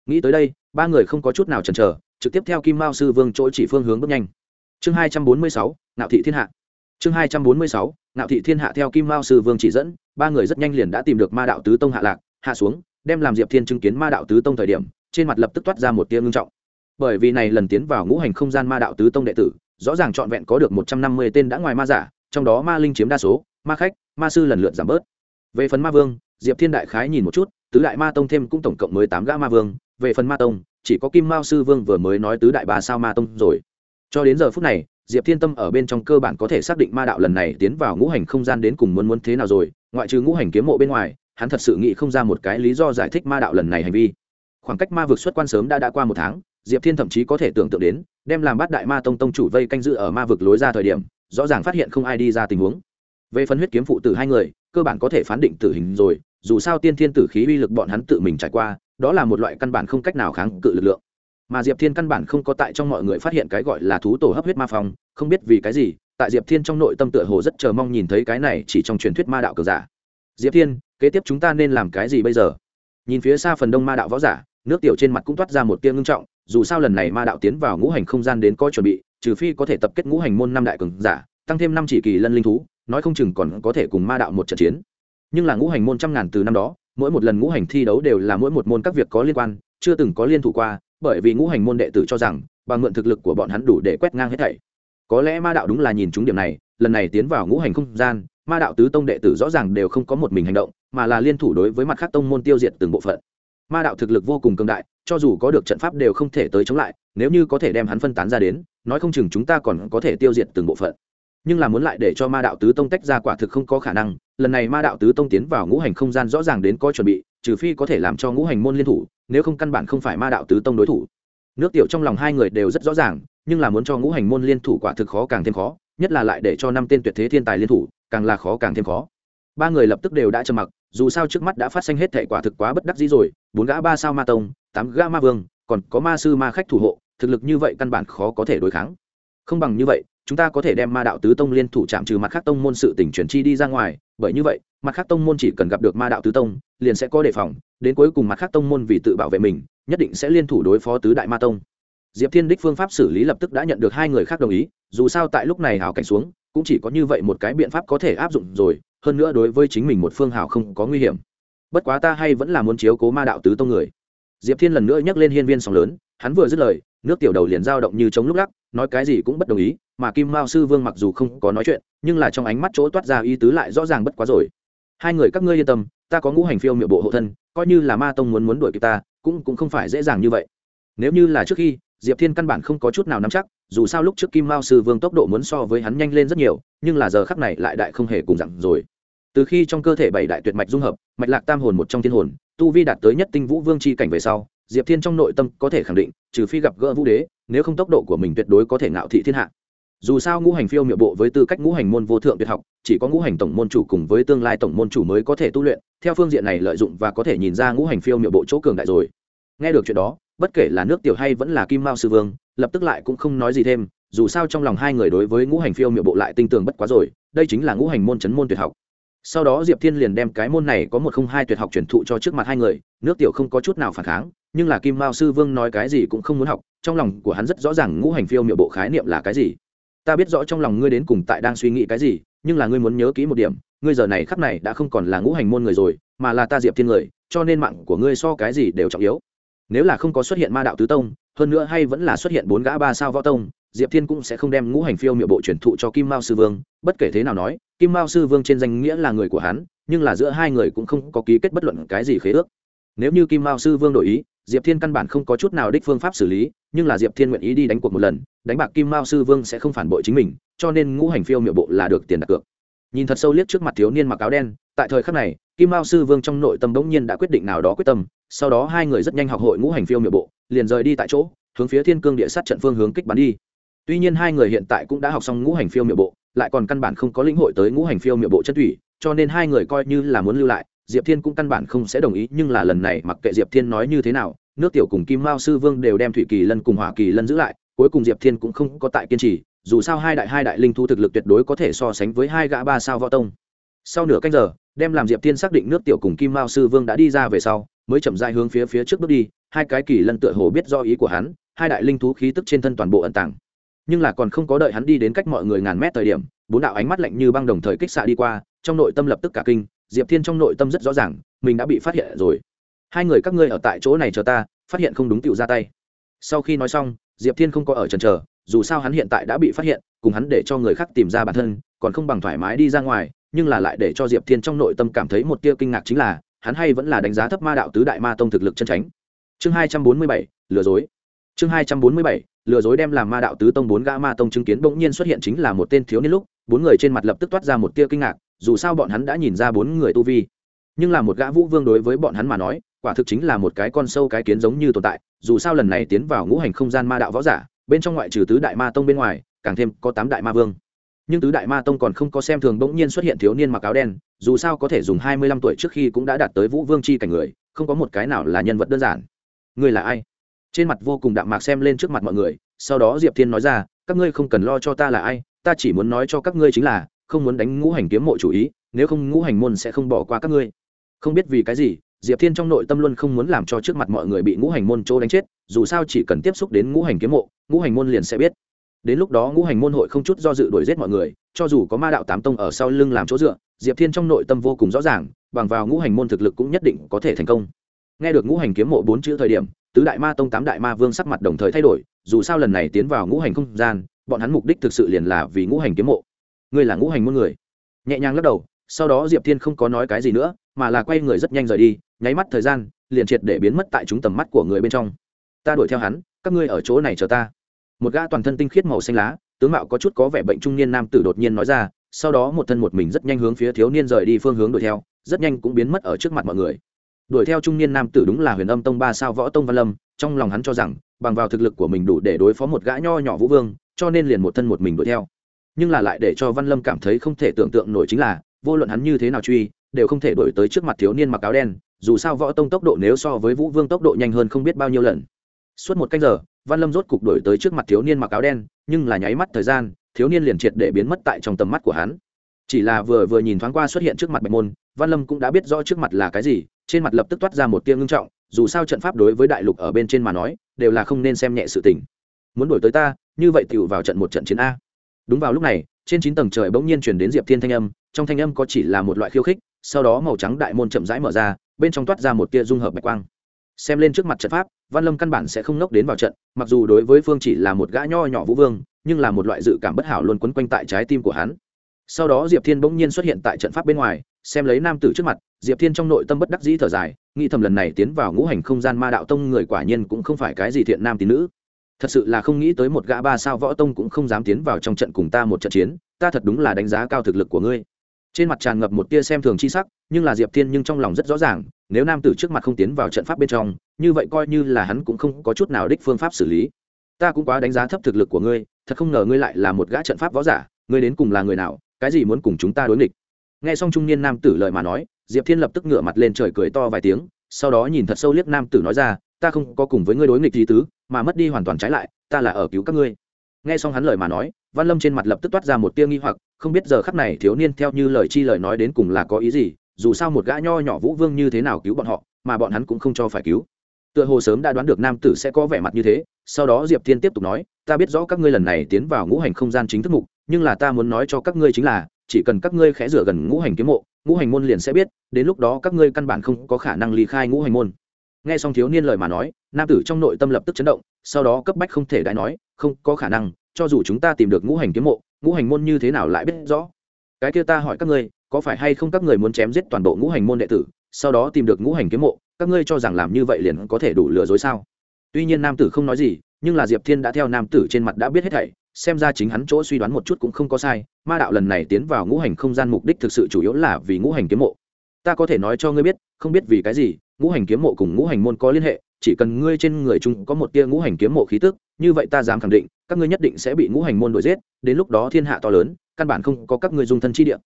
Nghĩ tới đây, ba người không có chút nào chần chờ, trực tiếp theo kim mao sư vương chỗ chỉ phương hướng bước nhanh. Chương hai trăm bốn mươi sáu nạo thị thiên hạ. Chương hai trăm bốn mươi sáu nạo thị thiên hạ theo kim mao sư vương chỉ dẫn, ba người rất nhanh liền đã tìm được ma đạo tứ tông hạ lạc, hạ xuống đem làm diệp thiên chứng kiến ma đạo tứ tông thời điểm, trên mặt lập tức toát ra một tia ngưng trọng. Bởi vì này lần tiến vào ngũ hành không gian ma đạo tứ tông đệ tử, rõ ràng trọn vẹn có được một trăm năm mươi tên đã ngoài ma giả, trong đó ma linh chiếm đa số, ma khách, ma sư lần lượt giảm bớt. Về phần ma vương, diệp thiên đại khái nhìn một chút, tứ đại ma tông thêm cũng tổng cộng mới tám gã ma vương, về phần ma tông, chỉ có kim mao sư vương vừa mới nói tứ đại ba sao ma tông rồi. Cho đến giờ phút này, diệp thiên tâm ở bên trong cơ bản có thể xác định ma đạo lần này tiến vào ngũ hành không gian đến cùng muốn muốn thế nào rồi, ngoại trừ ngũ hành kiếm mộ bên ngoài hắn thật sự nghĩ không ra một cái lý do giải thích ma đạo lần này hành vi. Khoảng cách ma vực xuất quan sớm đã đã qua một tháng, diệp thiên thậm chí có thể tưởng tượng đến, đem làm bát đại ma tông tông chủ vây canh dự ở ma vực lối ra thời điểm, rõ ràng phát hiện không ai đi ra tình huống. Về phần huyết kiếm phụ tử hai người, cơ bản có thể phán định tử hình rồi, dù sao tiên thiên tử khí uy lực bọn hắn tự mình trải qua, đó là một loại căn bản không cách nào kháng cự lực lượng. Mà diệp thiên căn bản không có tại trong mọi người phát hiện cái gọi là thú tổ hấp huyết ma phong, không biết vì cái gì, tại diệp thiên trong nội tâm tựa hồ rất chờ mong nhìn thấy cái này chỉ trong truyền thuyết ma đạo cờ giả. Diệp thiên kế tiếp chúng ta nên làm cái gì bây giờ? Nhìn phía xa phần đông ma đạo võ giả, nước tiểu trên mặt cũng toát ra một tia ngưng trọng, dù sao lần này ma đạo tiến vào ngũ hành không gian đến coi chuẩn bị, trừ phi có thể tập kết ngũ hành môn năm đại cường giả, tăng thêm năm chỉ kỳ lân linh thú, nói không chừng còn có thể cùng ma đạo một trận chiến. Nhưng là ngũ hành môn trăm ngàn từ năm đó, mỗi một lần ngũ hành thi đấu đều là mỗi một môn các việc có liên quan, chưa từng có liên thủ qua, bởi vì ngũ hành môn đệ tử cho rằng, bằng mượn thực lực của bọn hắn đủ để quét ngang hết thảy. Có lẽ ma đạo đúng là nhìn chúng điểm này, lần này tiến vào ngũ hành không gian ma đạo tứ tông đệ tử rõ ràng đều không có một mình hành động, mà là liên thủ đối với mặt khác tông môn tiêu diệt từng bộ phận. Ma đạo thực lực vô cùng cường đại, cho dù có được trận pháp đều không thể tới chống lại, nếu như có thể đem hắn phân tán ra đến, nói không chừng chúng ta còn có thể tiêu diệt từng bộ phận. Nhưng là muốn lại để cho ma đạo tứ tông tách ra quả thực không có khả năng, lần này ma đạo tứ tông tiến vào ngũ hành không gian rõ ràng đến có chuẩn bị, trừ phi có thể làm cho ngũ hành môn liên thủ, nếu không căn bản không phải ma đạo tứ tông đối thủ. Nước tiểu trong lòng hai người đều rất rõ ràng, nhưng là muốn cho ngũ hành môn liên thủ quả thực khó càng thêm khó, nhất là lại để cho năm tên tuyệt thế thiên tài liên thủ càng là khó càng thêm khó. Ba người lập tức đều đã trầm mặc, dù sao trước mắt đã phát sinh hết thể quả thực quá bất đắc dĩ rồi, bốn gã ba sao ma tông, tám gã ma vương, còn có ma sư ma khách thủ hộ, thực lực như vậy căn bản khó có thể đối kháng. Không bằng như vậy, chúng ta có thể đem ma đạo tứ tông liên thủ chạm trừ mặt khác tông môn sự tỉnh chuyển chi đi ra ngoài, bởi như vậy, mặt khác tông môn chỉ cần gặp được ma đạo tứ tông, liền sẽ có đề phòng, đến cuối cùng mặt khác tông môn vì tự bảo vệ mình, nhất định sẽ liên thủ đối phó tứ đại ma tông. Diệp thiên đích phương pháp xử lý lập tức đã nhận được hai người khác đồng ý, dù sao tại lúc này hào cảnh xuống cũng chỉ có như vậy một cái biện pháp có thể áp dụng rồi, hơn nữa đối với chính mình một phương hào không có nguy hiểm. Bất quá ta hay vẫn là muốn chiếu cố ma đạo tứ tông người. Diệp thiên lần nữa nhắc lên hiên viên sóng lớn, hắn vừa dứt lời, nước tiểu đầu liền dao động như chống lúc lắc, nói cái gì cũng bất đồng ý, mà kim mao sư vương mặc dù không có nói chuyện, nhưng là trong ánh mắt chỗ toát ra ý tứ lại rõ ràng bất quá rồi. Hai người các ngươi yên tâm, ta có ngũ hành phiêu miệng bộ hộ thân, coi như là ma tông muốn muốn đuổi kịp ta, cũng cũng không phải dễ dàng như vậy. Nếu như là trước khi, diệp thiên căn bản không có chút nào nắm chắc dù sao lúc trước kim mao sư vương tốc độ muốn so với hắn nhanh lên rất nhiều, nhưng là giờ khắc này lại đại không hề cùng dặn rồi. Từ khi trong cơ thể bảy đại tuyệt mạch dung hợp, mạch lạc tam hồn một trong thiên hồn, tu vi đạt tới nhất tinh vũ vương c h i cảnh về sau, diệp thiên trong nội tâm có thể khẳng định, trừ phi gặp gỡ vũ đế, nếu không tốc độ của mình tuyệt đối có thể ngạo thị thiên hạ. Dù sao ngũ hành phiêu miệng bộ với tư cách ngũ hành môn vô thượng tuyệt học, chỉ có ngũ hành tổng môn chủ cùng với tương lai tổng môn chủ mới có thể tu luyện, theo phương diện này lợi dụng và có thể nhìn ra ngũ hành phiêu miệng bộ chỗ cường đại rồi. Nghe được chuyện đó, bất kể là nước tiểu hay vẫn là kim mao sư vương lập tức lại cũng không nói gì thêm, dù sao trong lòng hai người đối với ngũ hành phiêu miệng bộ lại tinh tường bất quá rồi, đây chính là ngũ hành môn chấn môn tuyệt học. Sau đó diệp thiên liền đem cái môn này có một không hai tuyệt học truyền thụ cho trước mặt hai người, nước tiểu không có chút nào phản kháng, nhưng là kim mao sư vương nói cái gì cũng không muốn học, trong lòng của hắn rất rõ ràng ngũ hành phiêu miệng bộ khái niệm là cái gì. Ta biết rõ trong lòng ngươi đến cùng tại đang suy nghĩ cái gì, nhưng là ngươi muốn nhớ kỹ một điểm, ngươi giờ này khắp này đã không còn là ngũ hành môn người rồi, mà là ta diệp thiên người, cho nên mạng của ngươi so cái gì đều trọng yếu. Nếu là không có xuất hiện ma đạo tứ tông hơn nữa hay vẫn là xuất hiện bốn gã ba sao võ tông, diệp thiên cũng sẽ không đem ngũ hành phiêu miệng bộ truyền thụ cho kim mao sư vương, bất kể thế nào nói, kim mao sư vương trên danh nghĩa là người của hắn, nhưng là giữa hai người cũng không có ký kết bất luận cái gì khế ước. Nếu như kim mao sư vương đổi ý, diệp thiên căn bản không có chút nào đích phương pháp xử lý, nhưng là diệp thiên nguyện ý đi đánh cuộc một lần, đánh bạc kim mao sư vương sẽ không phản bội chính mình, cho nên ngũ hành phiêu miệng bộ là được tiền đặt cược. Nhìn thật sâu liếc trước mặt thiếu niên mặc áo đen, tại thời khắc này, kim mao sư vương trong nội tâm bỗng nhiên đã quyết định nào đó quyết tâm sau đó hai người rất nhanh học hội ngũ hành phiêu miệng bộ, liền rời đi tại chỗ, hướng phía thiên cương địa sát trận phương hướng kích bắn đi. Tuy nhiên hai người hiện tại cũng đã học xong ngũ hành phiêu miệng bộ, lại còn căn bản không có lĩnh hội tới ngũ hành phiêu miệng bộ chất thủy, cho nên hai người coi như là muốn lưu lại, diệp thiên cũng căn bản không sẽ đồng ý, nhưng là lần này mặc kệ diệp thiên nói như thế nào, nước tiểu cùng kim mao sư vương đều đem thủy kỳ lân cùng hỏa kỳ lân giữ lại, cuối cùng diệp thiên cũng không có tại kiên trì, dù sao hai đại hai đại linh thu thực lực tuyệt đối có thể so sánh với hai gã ba sao võ tông. Sau nửa canh giờ, đem làm diệp thiên xác định nước tiểu cùng kim mao sư vương đã đi ra về sau mới chậm rãi hướng phía phía trước bước đi, hai cái kỳ lân tựa hồ biết do ý của hắn, hai đại linh thú khí tức trên thân toàn bộ ẩn tàng. Nhưng là còn không có đợi hắn đi đến cách mọi người ngàn mét thời điểm, bốn đạo ánh mắt lạnh như băng đồng thời kích xạ đi qua, trong nội tâm lập tức cả kinh, diệp thiên trong nội tâm rất rõ ràng, mình đã bị phát hiện rồi. Hai người các ngươi ở tại chỗ này chờ ta, phát hiện không đúng tựu ra tay. Sau khi nói xong, diệp thiên không có ở trần chờ, dù sao hắn hiện tại đã bị phát hiện, cùng hắn để cho người khác tìm ra bản thân, còn không bằng thoải mái đi ra ngoài, nhưng là lại để cho diệp thiên trong nội tâm cảm thấy một tia kinh ngạc chính là hắn hay vẫn là đánh giá thấp ma đạo tứ đại ma tông thực lực chân tránh chương hai trăm bốn mươi bảy, lừa dối. Chương hai trăm bốn mươi bảy, lừa dối đem làm ma đạo tứ tông bốn gã ma tông chứng kiến bỗng nhiên xuất hiện chính là một tên thiếu niên lúc, bốn người trên mặt lập tức toát ra một tia kinh ngạc, dù sao bọn hắn đã nhìn ra bốn người tu vi. Nhưng là một gã vũ vương đối với bọn hắn mà nói, quả thực chính là một cái con sâu cái kiến giống như tồn tại, dù sao lần này tiến vào ngũ hành không gian ma đạo võ giả, bên trong ngoại trừ tứ đại ma tông bên ngoài, càng thêm có tám đại ma vương nhưng tứ đại ma tông còn không có xem thường bỗng nhiên xuất hiện thiếu niên mặc áo đen, dù sao có thể dùng hai mươi lăm tuổi trước khi cũng đã đạt tới vũ vương c h i cảnh người, không có một cái nào là nhân vật đơn giản. Người là ai? Trên mặt vô cùng đạm mạc xem lên trước mặt mọi người, sau đó diệp thiên nói ra, các ngươi không cần lo cho ta là ai, ta chỉ muốn nói cho các ngươi chính là, không muốn đánh ngũ hành kiếm mộ chủ ý, nếu không ngũ hành môn sẽ không bỏ qua các ngươi. Không biết vì cái gì, diệp thiên trong nội tâm luôn không muốn làm cho trước mặt mọi người bị ngũ hành môn chỗ đánh chết, dù sao chỉ cần tiếp xúc đến ngũ hành kiếm mộ, ngũ hành môn liền sẽ biết đến lúc đó ngũ hành môn hội không chút do dự đuổi giết mọi người, cho dù có ma đạo tám tông ở sau lưng làm chỗ dựa, diệp thiên trong nội tâm vô cùng rõ ràng, bằng vào ngũ hành môn thực lực cũng nhất định có thể thành công. Nghe được ngũ hành kiếm mộ bốn chữ thời điểm, tứ đại ma tông tám đại ma vương sắc mặt đồng thời thay đổi, dù sao lần này tiến vào ngũ hành không gian, bọn hắn mục đích thực sự liền là vì ngũ hành kiếm mộ. Ngươi là ngũ hành môn người. Nhẹ nhàng lắc đầu, sau đó diệp thiên không có nói cái gì nữa, mà là quay người rất nhanh rời đi, nháy mắt thời gian liền triệt để biến mất tại chúng tầm mắt của người bên trong. Ta đuổi theo hắn, các ngươi ở chỗ này chờ ta một gã toàn thân tinh khiết màu xanh lá, tướng mạo có chút có vẻ bệnh trung niên nam tử đột nhiên nói ra, sau đó một thân một mình rất nhanh hướng phía thiếu niên rời đi phương hướng đuổi theo, rất nhanh cũng biến mất ở trước mặt mọi người. Đuổi theo trung niên nam tử đúng là huyền âm tông ba sao võ tông văn lâm, trong lòng hắn cho rằng, bằng vào thực lực của mình đủ để đối phó một gã nho nhỏ vũ vương, cho nên liền một thân một mình đuổi theo. Nhưng là lại để cho văn lâm cảm thấy không thể tưởng tượng nổi chính là, vô luận hắn như thế nào truy, đều không thể đuổi tới trước mặt thiếu niên mặc áo đen, dù sao võ tông tốc độ nếu so với vũ vương tốc độ nhanh hơn không biết bao nhiêu lần. Suốt một cách giờ văn lâm rốt cục đuổi tới trước mặt thiếu niên mặc áo đen, nhưng là nháy mắt thời gian, thiếu niên liền triệt để biến mất tại trong tầm mắt của hắn. Chỉ là vừa vừa nhìn thoáng qua xuất hiện trước mặt bạch môn, văn lâm cũng đã biết rõ trước mặt là cái gì, trên mặt lập tức toát ra một tia ngưng trọng, dù sao trận pháp đối với đại lục ở bên trên mà nói, đều là không nên xem nhẹ sự tình. Muốn đổi tới ta, như vậy tựu vào trận một trận chiến a. Đúng vào lúc này, trên chín tầng trời bỗng nhiên chuyển đến diệp thiên thanh âm, trong thanh âm có chỉ là một loại khiêu khích, sau đó màu trắng đại môn chậm rãi mở ra, bên trong toát ra một tia dung hợp bạch quang xem lên trước mặt trận pháp, văn lâm căn bản sẽ không nốc đến vào trận, mặc dù đối với phương chỉ là một gã nho nhỏ vũ vương, nhưng là một loại dự cảm bất hảo luôn quấn quanh tại trái tim của hắn. Sau đó diệp thiên bỗng nhiên xuất hiện tại trận pháp bên ngoài, xem lấy nam tử trước mặt, diệp thiên trong nội tâm bất đắc dĩ thở dài, nghĩ thầm lần này tiến vào ngũ hành không gian ma đạo tông người quả nhiên cũng không phải cái gì thiện nam tín nữ. Thật sự là không nghĩ tới một gã ba sao võ tông cũng không dám tiến vào trong trận cùng ta một trận chiến, ta thật đúng là đánh giá cao thực lực của ngươi. Trên mặt tràn ngập một tia xem thường chi sắc, nhưng là diệp thiên nhưng trong lòng rất rõ ràng nếu nam tử trước mặt không tiến vào trận pháp bên trong, như vậy coi như là hắn cũng không có chút nào đích phương pháp xử lý. Ta cũng quá đánh giá thấp thực lực của ngươi, thật không ngờ ngươi lại là một gã trận pháp võ giả, ngươi đến cùng là người nào, cái gì muốn cùng chúng ta đối nghịch? Nghe xong trung niên nam tử lời mà nói, diệp thiên lập tức ngửa mặt lên trời cười to vài tiếng, sau đó nhìn thật sâu liếc nam tử nói ra, ta không có cùng với ngươi đối nghịch gì tứ, mà mất đi hoàn toàn trái lại, ta là ở cứu các ngươi. Nghe xong hắn lời mà nói, văn lâm trên mặt lập tức toát ra một tia nghi hoặc, không biết giờ khắc này thiếu niên theo như lời chi lời nói đến cùng là có ý gì dù sao một gã nho nhỏ vũ vương như thế nào cứu bọn họ, mà bọn hắn cũng không cho phải cứu. Tựa hồ sớm đã đoán được nam tử sẽ có vẻ mặt như thế, sau đó diệp thiên tiếp tục nói, ta biết rõ các ngươi lần này tiến vào ngũ hành không gian chính thức mục, nhưng là ta muốn nói cho các ngươi chính là, chỉ cần các ngươi khẽ rửa gần ngũ hành kiếm mộ, ngũ hành môn liền sẽ biết, đến lúc đó các ngươi căn bản không có khả năng ly khai ngũ hành môn. Nghe xong thiếu niên lời mà nói, nam tử trong nội tâm lập tức chấn động, sau đó cấp bách không thể đại nói, không có khả năng, cho dù chúng ta tìm được ngũ hành kiếm mộ, ngũ hành môn như thế nào lại biết rõ? Cái kia ta hỏi các ngươi có phải hay không các người muốn chém giết toàn bộ ngũ hành môn đệ tử, sau đó tìm được ngũ hành kiếm mộ, các ngươi cho rằng làm như vậy liền có thể đủ lừa dối sao? Tuy nhiên nam tử không nói gì, nhưng là diệp thiên đã theo nam tử trên mặt đã biết hết thảy, xem ra chính hắn chỗ suy đoán một chút cũng không có sai, ma đạo lần này tiến vào ngũ hành không gian mục đích thực sự chủ yếu là vì ngũ hành kiếm mộ. Ta có thể nói cho ngươi biết, không biết vì cái gì, ngũ hành kiếm mộ cùng ngũ hành môn có liên hệ, chỉ cần ngươi trên người chúng có một tia ngũ hành kiếm mộ khí tức, như vậy ta dám khẳng định, các ngươi nhất định sẽ bị ngũ hành môn đuổi giết, đến lúc đó thiên hạ to lớn, căn bản không có các ngươi dung thân chi địa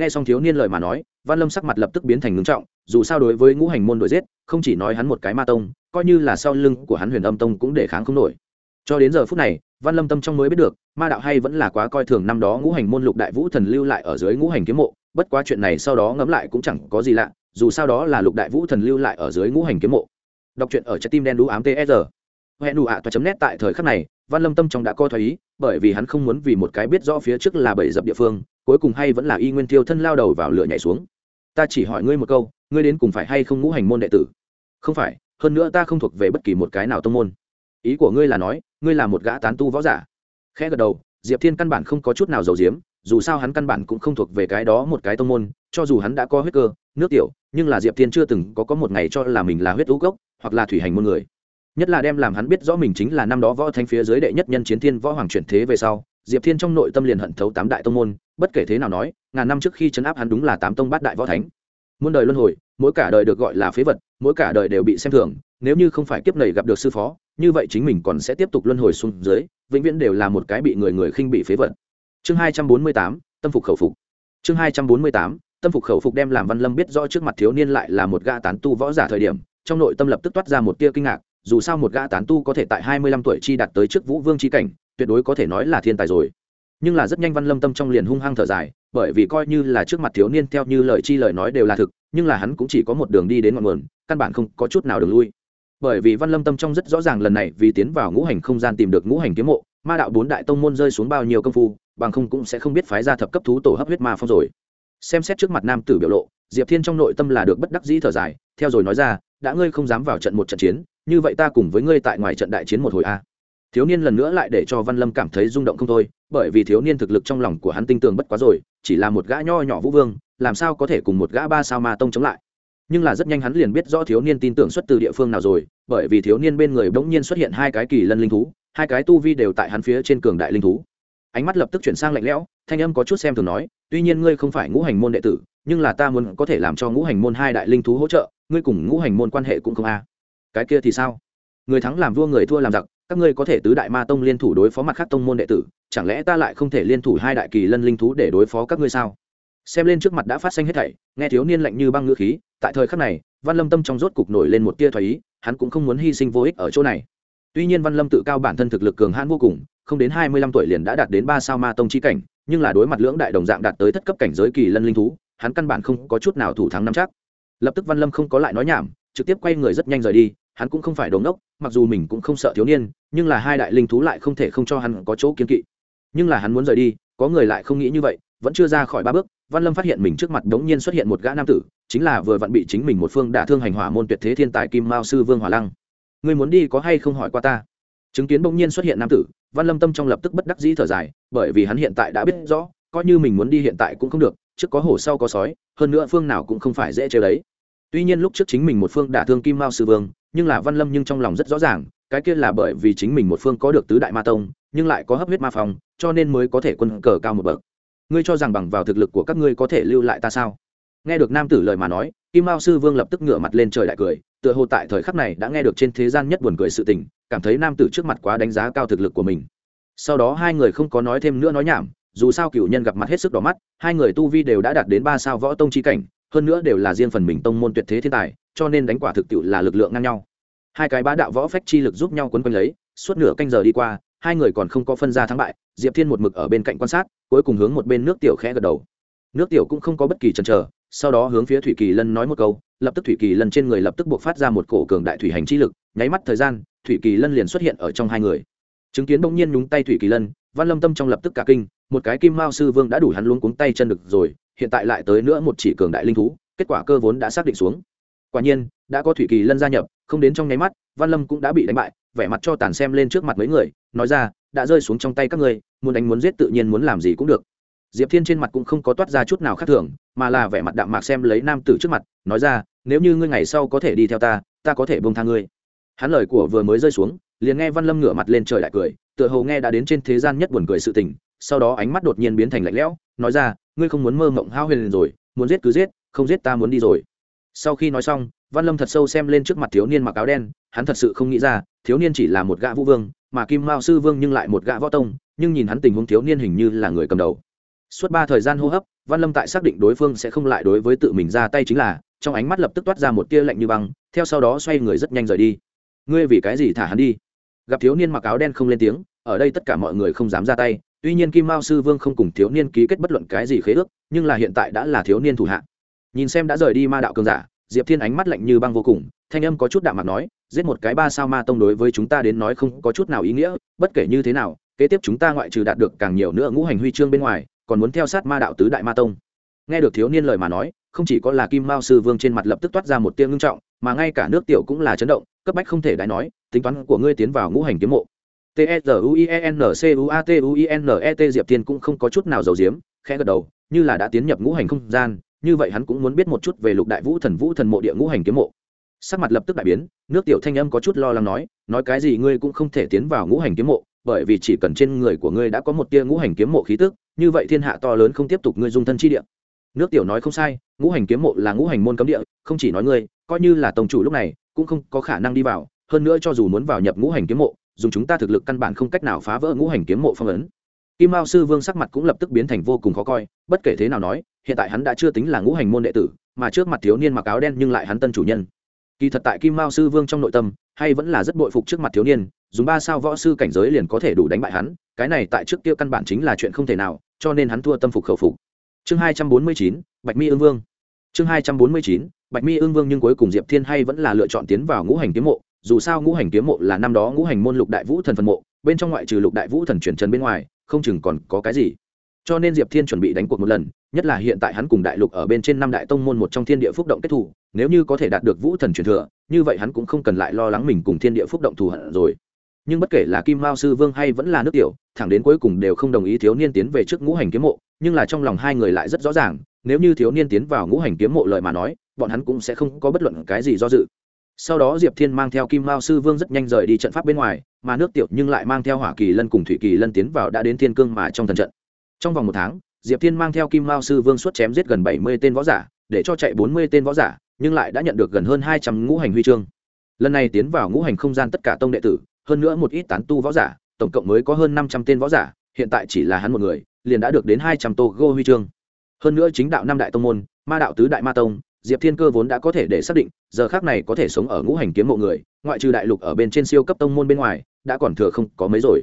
nghe xong thiếu niên lời mà nói, văn lâm sắc mặt lập tức biến thành ngưng trọng, dù sao đối với ngũ hành môn đuổi giết, không chỉ nói hắn một cái ma tông, coi như là sau lưng của hắn huyền âm tông cũng để kháng không nổi. Cho đến giờ phút này, văn lâm tâm trong mới biết được, ma đạo hay vẫn là quá coi thường năm đó ngũ hành môn lục đại vũ thần lưu lại ở dưới ngũ hành kiếm mộ, bất quá chuyện này sau đó ngẫm lại cũng chẳng có gì lạ, dù sao đó là lục đại vũ thần lưu lại ở dưới ngũ hành kiếm mộ. Đọc truyện ở trái tim đen đũ ám tsr e hẹn đủ ạ toa chấm nét tại thời khắc này văn lâm tâm trong đã co thoái ý, bởi vì hắn không muốn vì một cái biết rõ phía trước là bảy dập địa phương, cuối cùng hay vẫn là y nguyên tiêu thân lao đầu vào lửa nhảy xuống. Ta chỉ hỏi ngươi một câu, ngươi đến cùng phải hay không ngũ hành môn đệ tử? Không phải, hơn nữa ta không thuộc về bất kỳ một cái nào tông môn. Ý của ngươi là nói, ngươi là một gã tán tu võ giả. Khẽ gật đầu, diệp thiên căn bản không có chút nào giàu diếm dù sao hắn căn bản cũng không thuộc về cái đó một cái tông môn, cho dù hắn đã có huyết cơ, nước tiểu, nhưng là diệp thiên chưa từng có có một ngày cho là mình là huyết lũ gốc, hoặc là thủy hành môn người nhất là đem làm hắn biết rõ mình chính là năm đó võ thánh phía dưới đệ nhất nhân chiến thiên võ hoàng chuyển thế về sau, diệp thiên trong nội tâm liền hận thấu tám đại tông môn, bất kể thế nào nói, ngàn năm trước khi chấn áp hắn đúng là tám tông bát đại võ thánh. Muôn đời luân hồi, mỗi cả đời được gọi là phế vật, mỗi cả đời đều bị xem thường, nếu như không phải kiếp này gặp được sư phó, như vậy chính mình còn sẽ tiếp tục luân hồi xuống dưới, vĩnh viễn đều là một cái bị người người khinh bị phế vật. Chương hai trăm bốn mươi tám, tâm phục khẩu phục. Chương hai trăm bốn mươi tám, tâm phục khẩu phục đem làm văn lâm biết rõ trước mặt thiếu niên lại là một gã tán tu võ giả thời điểm, trong nội tâm lập tức toát ra một tia kinh ngạc dù sao một gã tán tu có thể tại hai mươi lăm tuổi chi đạt tới trước vũ vương chi cảnh, tuyệt đối có thể nói là thiên tài rồi. Nhưng là rất nhanh văn lâm tâm trong liền hung hăng thở dài, bởi vì coi như là trước mặt thiếu niên theo như lời chi lời nói đều là thực, nhưng là hắn cũng chỉ có một đường đi đến ngọn nguồn, căn bản không có chút nào đường lui. Bởi vì văn lâm tâm trong rất rõ ràng lần này vì tiến vào ngũ hành không gian tìm được ngũ hành kiếm mộ, ma đạo bốn đại tông môn rơi xuống bao nhiêu công phu, bằng không cũng sẽ không biết phái ra thập cấp thú tổ hấp huyết ma phong rồi. Xem xét trước mặt nam tử biểu lộ, diệp thiên trong nội tâm là được bất đắc dĩ thở dài, theo rồi nói ra, đã ngươi không dám vào trận một trận chiến như vậy ta cùng với ngươi tại ngoài trận đại chiến một hồi a thiếu niên lần nữa lại để cho văn lâm cảm thấy rung động không thôi, bởi vì thiếu niên thực lực trong lòng của hắn tinh tường bất quá rồi, chỉ là một gã nho nhỏ vũ vương, làm sao có thể cùng một gã ba sao ma tông chống lại. Nhưng là rất nhanh hắn liền biết rõ thiếu niên tin tưởng xuất từ địa phương nào rồi, bởi vì thiếu niên bên người bỗng nhiên xuất hiện hai cái kỳ lân linh thú, hai cái tu vi đều tại hắn phía trên cường đại linh thú. Ánh mắt lập tức chuyển sang lạnh lẽo, thanh âm có chút xem thường nói, tuy nhiên ngươi không phải ngũ hành môn đệ tử, nhưng là ta muốn có thể làm cho ngũ hành môn hai đại linh thú hỗ trợ, ngươi cùng ngũ hành môn quan hệ cũng không a cái kia thì sao? Người thắng làm vua, người thua làm giặc, các ngươi có thể tứ đại ma tông liên thủ đối phó mặt khác tông môn đệ tử, chẳng lẽ ta lại không thể liên thủ hai đại kỳ lân linh thú để đối phó các ngươi sao? Xem lên trước mặt đã phát sinh hết thảy, nghe thiếu niên lạnh như băng ngữ khí, tại thời khắc này, văn lâm tâm trong rốt cục nổi lên một tia thoái ý, hắn cũng không muốn hy sinh vô ích ở chỗ này. Tuy nhiên văn lâm tự cao bản thân thực lực cường hãn vô cùng, không đến hai mươi lăm tuổi liền đã đạt đến ba sao ma tông chi cảnh, nhưng là đối mặt lưỡng đại đồng dạng đạt tới thất cấp cảnh giới kỳ lân linh thú, hắn căn bản không có chút nào thủ thắng nắm chắc. Lập tức văn lâm không có lại nói nhảm, trực tiếp quay người rất nhanh rời đi hắn cũng không phải đồ ngốc, mặc dù mình cũng không sợ thiếu niên nhưng là hai đại linh thú lại không thể không cho hắn có chỗ kiên kỵ. Nhưng là hắn muốn rời đi có người lại không nghĩ như vậy vẫn chưa ra khỏi ba bước văn lâm phát hiện mình trước mặt đống nhiên xuất hiện một gã nam tử chính là vừa vặn bị chính mình một phương đả thương hành hỏa môn tuyệt thế thiên tài kim mao sư vương hỏa lăng. Người muốn đi có hay không hỏi qua ta? Chứng kiến bỗng nhiên xuất hiện nam tử văn lâm tâm trong lập tức bất đắc dĩ thở dài bởi vì hắn hiện tại đã biết rõ coi như mình muốn đi hiện tại cũng không được trước có hổ sau có sói hơn nữa phương nào cũng không phải dễ chơi đấy tuy nhiên lúc trước chính mình một phương đả thương kim mao sư vương, nhưng là văn lâm nhưng trong lòng rất rõ ràng, cái kia là bởi vì chính mình một phương có được tứ đại ma tông, nhưng lại có hấp huyết ma phòng cho nên mới có thể quân cờ cao một bậc. Ngươi cho rằng bằng vào thực lực của các ngươi có thể lưu lại ta sao? Nghe được nam tử lời mà nói, kim mao sư vương lập tức ngửa mặt lên trời đại cười, tựa hồ tại thời khắc này đã nghe được trên thế gian nhất buồn cười sự tình, cảm thấy nam tử trước mặt quá đánh giá cao thực lực của mình. Sau đó hai người không có nói thêm nữa nói nhảm, dù sao cựu nhân gặp mặt hết sức đỏ mắt, hai người tu vi đều đã đạt đến ba sao võ tông chi cảnh hơn nữa đều là riêng phần mình tông môn tuyệt thế thiên tài, cho nên đánh quả thực tiệu là lực lượng ngang nhau. Hai cái bá đạo võ phách chi lực giúp nhau quấn quanh lấy, suốt nửa canh giờ đi qua, hai người còn không có phân ra thắng bại, diệp thiên một mực ở bên cạnh quan sát, cuối cùng hướng một bên nước tiểu khẽ gật đầu. Nước tiểu cũng không có bất kỳ chần chờ, sau đó hướng phía thủy kỳ lân nói một câu, lập tức thủy kỳ lân trên người lập tức buộc phát ra một cổ cường đại thủy hành chi lực, nháy mắt thời gian, thủy kỳ lân liền xuất hiện ở trong hai người. Chứng kiến bỗng nhiên nhúng tay thủy kỳ lân, văn lâm tâm trong lập tức cả kinh một cái kim mao sư vương đã đủ hắn luôn cuống tay chân được rồi, hiện tại lại tới nữa một chỉ cường đại linh thú, kết quả cơ vốn đã xác định xuống. Quả nhiên, đã có thủy kỳ lân gia nhập, không đến trong nháy mắt, văn lâm cũng đã bị đánh bại, vẻ mặt cho tàn xem lên trước mặt mấy người, nói ra, đã rơi xuống trong tay các ngươi, muốn đánh muốn giết tự nhiên muốn làm gì cũng được. Diệp thiên trên mặt cũng không có toát ra chút nào khác thường, mà là vẻ mặt đạm mạc xem lấy nam tử trước mặt, nói ra, nếu như ngươi ngày sau có thể đi theo ta ta có thể bông tha ngươi. Hắn lời của vừa mới rơi xuống, liền nghe văn lâm ngửa mặt lên trời lại cười, tựa hồ nghe đã đến trên thế gian nhất buồn cười sự tình sau đó ánh mắt đột nhiên biến thành lạnh lẽo, nói ra, ngươi không muốn mơ mộng hao huyền rồi, muốn giết cứ giết, không giết ta muốn đi rồi. Sau khi nói xong, văn lâm thật sâu xem lên trước mặt thiếu niên mặc áo đen, hắn thật sự không nghĩ ra, thiếu niên chỉ là một gã vũ vương, mà kim mao sư vương nhưng lại một gã võ tông, nhưng nhìn hắn tình huống thiếu niên hình như là người cầm đầu. Suốt ba thời gian hô hấp, văn lâm tại xác định đối phương sẽ không lại đối với tự mình ra tay chính là, trong ánh mắt lập tức toát ra một tia lạnh như băng, theo sau đó xoay người rất nhanh rời đi. Ngươi vì cái gì thả hắn đi? Gặp thiếu niên mặc áo đen không lên tiếng, ở đây tất cả mọi người không dám ra tay tuy nhiên kim mao sư vương không cùng thiếu niên ký kết bất luận cái gì khế ước, nhưng là hiện tại đã là thiếu niên thủ hạ. Nhìn xem đã rời đi ma đạo cường giả, diệp thiên ánh mắt lạnh như băng vô cùng, thanh âm có chút đạm mặt nói, giết một cái ba sao ma tông đối với chúng ta đến nói không có chút nào ý nghĩa, bất kể như thế nào, kế tiếp chúng ta ngoại trừ đạt được càng nhiều nữa ngũ hành huy chương bên ngoài, còn muốn theo sát ma đạo tứ đại ma tông. Nghe được thiếu niên lời mà nói, không chỉ có là kim mao sư vương trên mặt lập tức toát ra một tiếng ngưng trọng, mà ngay cả nước tiểu cũng là chấn động, cấp bách không thể đái nói, tính toán của ngươi tiến vào ngũ hành kiếm mộ t e z u i e n c u a t u i n e t diệp tiên cũng không có chút nào giàu diếm khẽ gật đầu, như là đã tiến nhập ngũ hành không gian, như vậy hắn cũng muốn biết một chút về lục đại vũ thần vũ thần mộ địa ngũ hành kiếm mộ. Sắc mặt lập tức đại biến, nước tiểu thanh âm có chút lo lắng nói nói cái gì ngươi cũng không thể tiến vào ngũ hành kiếm mộ, bởi vì chỉ cần trên người của ngươi đã có một tia ngũ hành kiếm mộ khí tức, như vậy thiên hạ to lớn không tiếp tục ngươi dung thân chi địa. Nước tiểu nói không sai, ngũ hành kiếm mộ là ngũ hành môn cấm địa, không chỉ nói ngươi, coi như là tổng chủ lúc này, cũng không có khả năng đi vào, hơn nữa cho dù muốn vào nhập ngũ hành kiếm mộ dùng chúng ta thực lực căn bản không cách nào phá vỡ ngũ hành kiếm mộ phong ấn. Kim mao sư vương sắc mặt cũng lập tức biến thành vô cùng khó coi, bất kể thế nào nói, hiện tại hắn đã chưa tính là ngũ hành môn đệ tử, mà trước mặt thiếu niên mặc áo đen nhưng lại hắn tân chủ nhân. Kỳ thật tại kim mao sư vương trong nội tâm, hay vẫn là rất bội phục trước mặt thiếu niên, dùng ba sao võ sư cảnh giới liền có thể đủ đánh bại hắn, cái này tại trước kia căn bản chính là chuyện không thể nào, cho nên hắn thua tâm phục khẩu phục. Chương hai trăm bốn mươi chín, bạch mi ương vương. Chương hai trăm bốn mươi chín, bạch mi ương vương nhưng cuối cùng diệp thiên hay vẫn là lựa chọn tiến vào ngũ hành kiếm mộ dù sao ngũ hành kiếm mộ là năm đó ngũ hành môn lục đại vũ thần phân mộ, bên trong ngoại trừ lục đại vũ thần chuyển trần bên ngoài, không chừng còn có cái gì. Cho nên diệp thiên chuẩn bị đánh cuộc một lần, nhất là hiện tại hắn cùng đại lục ở bên trên năm đại tông môn một trong thiên địa phúc động kết thủ nếu như có thể đạt được vũ thần truyền thừa, như vậy hắn cũng không cần lại lo lắng mình cùng thiên địa phúc động thù hận rồi. Nhưng bất kể là kim mao sư vương hay vẫn là nước tiểu, thẳng đến cuối cùng đều không đồng ý thiếu niên tiến về trước ngũ hành kiếm mộ, nhưng là trong lòng hai người lại rất rõ ràng, nếu như thiếu niên tiến vào ngũ hành kiếm mộ lời mà nói, bọn hắn cũng sẽ không có bất luận cái gì do dự sau đó diệp thiên mang theo kim mao sư vương rất nhanh rời đi trận pháp bên ngoài, mà nước tiểu nhưng lại mang theo hỏa kỳ lân cùng thủy kỳ lân tiến vào đã đến thiên cương mà trong thần trận. Trong vòng một tháng, diệp thiên mang theo kim mao sư vương xuất chém giết gần bảy mươi tên võ giả, để cho chạy bốn mươi tên võ giả, nhưng lại đã nhận được gần hơn hai trăm ngũ hành huy chương. Lần này tiến vào ngũ hành không gian tất cả tông đệ tử, hơn nữa một ít tán tu võ giả, tổng cộng mới có hơn năm trăm tên võ giả, hiện tại chỉ là hắn một người, liền đã được đến hai trăm tô gô huy chương. Hơn nữa chính đạo năm đại tông môn, ma đạo tứ đại ma tông diệp thiên cơ vốn đã có thể để xác định, giờ khác này có thể sống ở ngũ hành kiếm mộ người, ngoại trừ đại lục ở bên trên siêu cấp tông môn bên ngoài, đã còn thừa không có mấy rồi.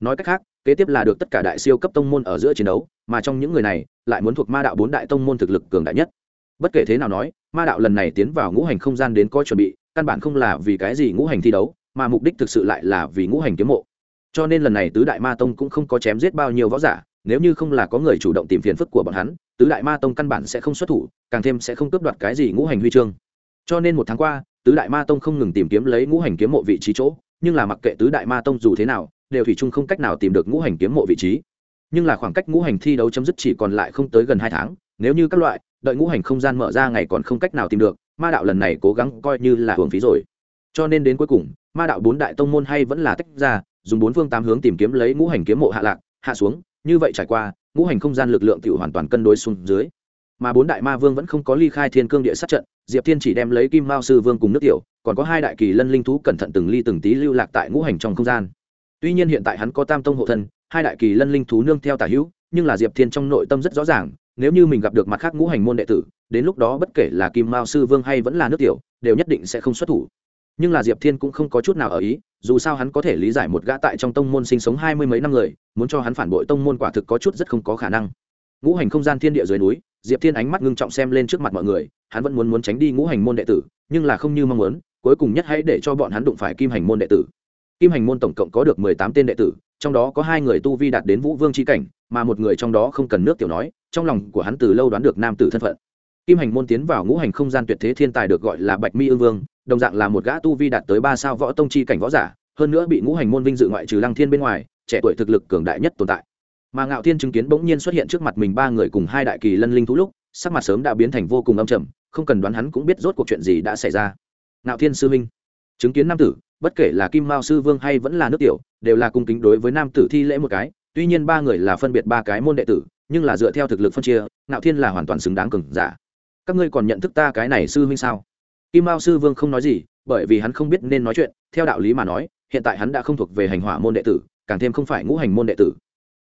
Nói cách khác, kế tiếp là được tất cả đại siêu cấp tông môn ở giữa chiến đấu, mà trong những người này, lại muốn thuộc ma đạo bốn đại tông môn thực lực cường đại nhất. Bất kể thế nào nói, ma đạo lần này tiến vào ngũ hành không gian đến có chuẩn bị, căn bản không là vì cái gì ngũ hành thi đấu, mà mục đích thực sự lại là vì ngũ hành kiếm mộ. Cho nên lần này tứ đại ma tông cũng không có chém giết bao nhiêu võ giả nếu như không là có người chủ động tìm phiền phức của bọn hắn, tứ đại ma tông căn bản sẽ không xuất thủ, càng thêm sẽ không cướp đoạt cái gì ngũ hành huy chương. Cho nên một tháng qua, tứ đại ma tông không ngừng tìm kiếm lấy ngũ hành kiếm mộ vị trí chỗ, nhưng là mặc kệ tứ đại ma tông dù thế nào, đều thủy chung không cách nào tìm được ngũ hành kiếm mộ vị trí. Nhưng là khoảng cách ngũ hành thi đấu chấm dứt chỉ còn lại không tới gần hai tháng, nếu như các loại, đợi ngũ hành không gian mở ra ngày còn không cách nào tìm được, ma đạo lần này cố gắng coi như là hưởng phí rồi. Cho nên đến cuối cùng, ma đạo bốn đại tông môn hay vẫn là tách ra, dùng bốn phương tám hướng tìm kiếm lấy ngũ hành kiếm mộ hạ lạc, hạ xuống như vậy trải qua, ngũ hành không gian lực lượng tự hoàn toàn cân đối xuống dưới. Mà bốn đại ma vương vẫn không có ly khai thiên cương địa sát trận, diệp thiên chỉ đem lấy kim mao sư vương cùng nước tiểu, còn có hai đại kỳ lân linh thú cẩn thận từng ly từng tí lưu lạc tại ngũ hành trong không gian. Tuy nhiên hiện tại hắn có tam tông hộ thân, hai đại kỳ lân linh thú nương theo tả hữu, nhưng là diệp thiên trong nội tâm rất rõ ràng, nếu như mình gặp được mặt khác ngũ hành môn đệ tử, đến lúc đó bất kể là kim mao sư vương hay vẫn là nước tiểu, đều nhất định sẽ không xuất thủ nhưng là diệp thiên cũng không có chút nào ở ý, dù sao hắn có thể lý giải một gã tại trong tông môn sinh sống hai mươi mấy năm người, muốn cho hắn phản bội tông môn quả thực có chút rất không có khả năng. Ngũ hành không gian thiên địa dưới núi, diệp thiên ánh mắt ngưng trọng xem lên trước mặt mọi người, hắn vẫn muốn muốn tránh đi ngũ hành môn đệ tử, nhưng là không như mong muốn, cuối cùng nhất hãy để cho bọn hắn đụng phải kim hành môn đệ tử. Kim hành môn tổng cộng có được mười tám tên đệ tử, trong đó có hai người tu vi đạt đến vũ vương tri cảnh, mà một người trong đó không cần nước tiểu nói, trong lòng của hắn từ lâu đoán được nam tử thân phận. Kim hành môn tiến vào ngũ hành không gian tuyệt thế thiên tài được gọi là bạch mi ương vương đồng dạng là một gã tu vi đạt tới ba sao võ tông chi cảnh võ giả, hơn nữa bị ngũ hành môn vinh dự ngoại trừ lăng thiên bên ngoài, trẻ tuổi thực lực cường đại nhất tồn tại. Mà ngạo thiên chứng kiến bỗng nhiên xuất hiện trước mặt mình ba người cùng hai đại kỳ lân linh thú lúc, sắc mặt sớm đã biến thành vô cùng âm trầm, không cần đoán hắn cũng biết rốt cuộc chuyện gì đã xảy ra. Ngạo thiên sư minh chứng kiến nam tử, bất kể là kim mao sư vương hay vẫn là nước tiểu, đều là cung kính đối với nam tử thi lễ một cái, tuy nhiên ba người là phân biệt ba cái môn đệ tử, nhưng là dựa theo thực lực phân chia, ngạo thiên là hoàn toàn xứng đáng cường giả. Các ngươi còn nhận thức ta cái này sư huynh sao? Kim mao sư vương không nói gì bởi vì hắn không biết nên nói chuyện theo đạo lý mà nói hiện tại hắn đã không thuộc về hành hỏa môn đệ tử càng thêm không phải ngũ hành môn đệ tử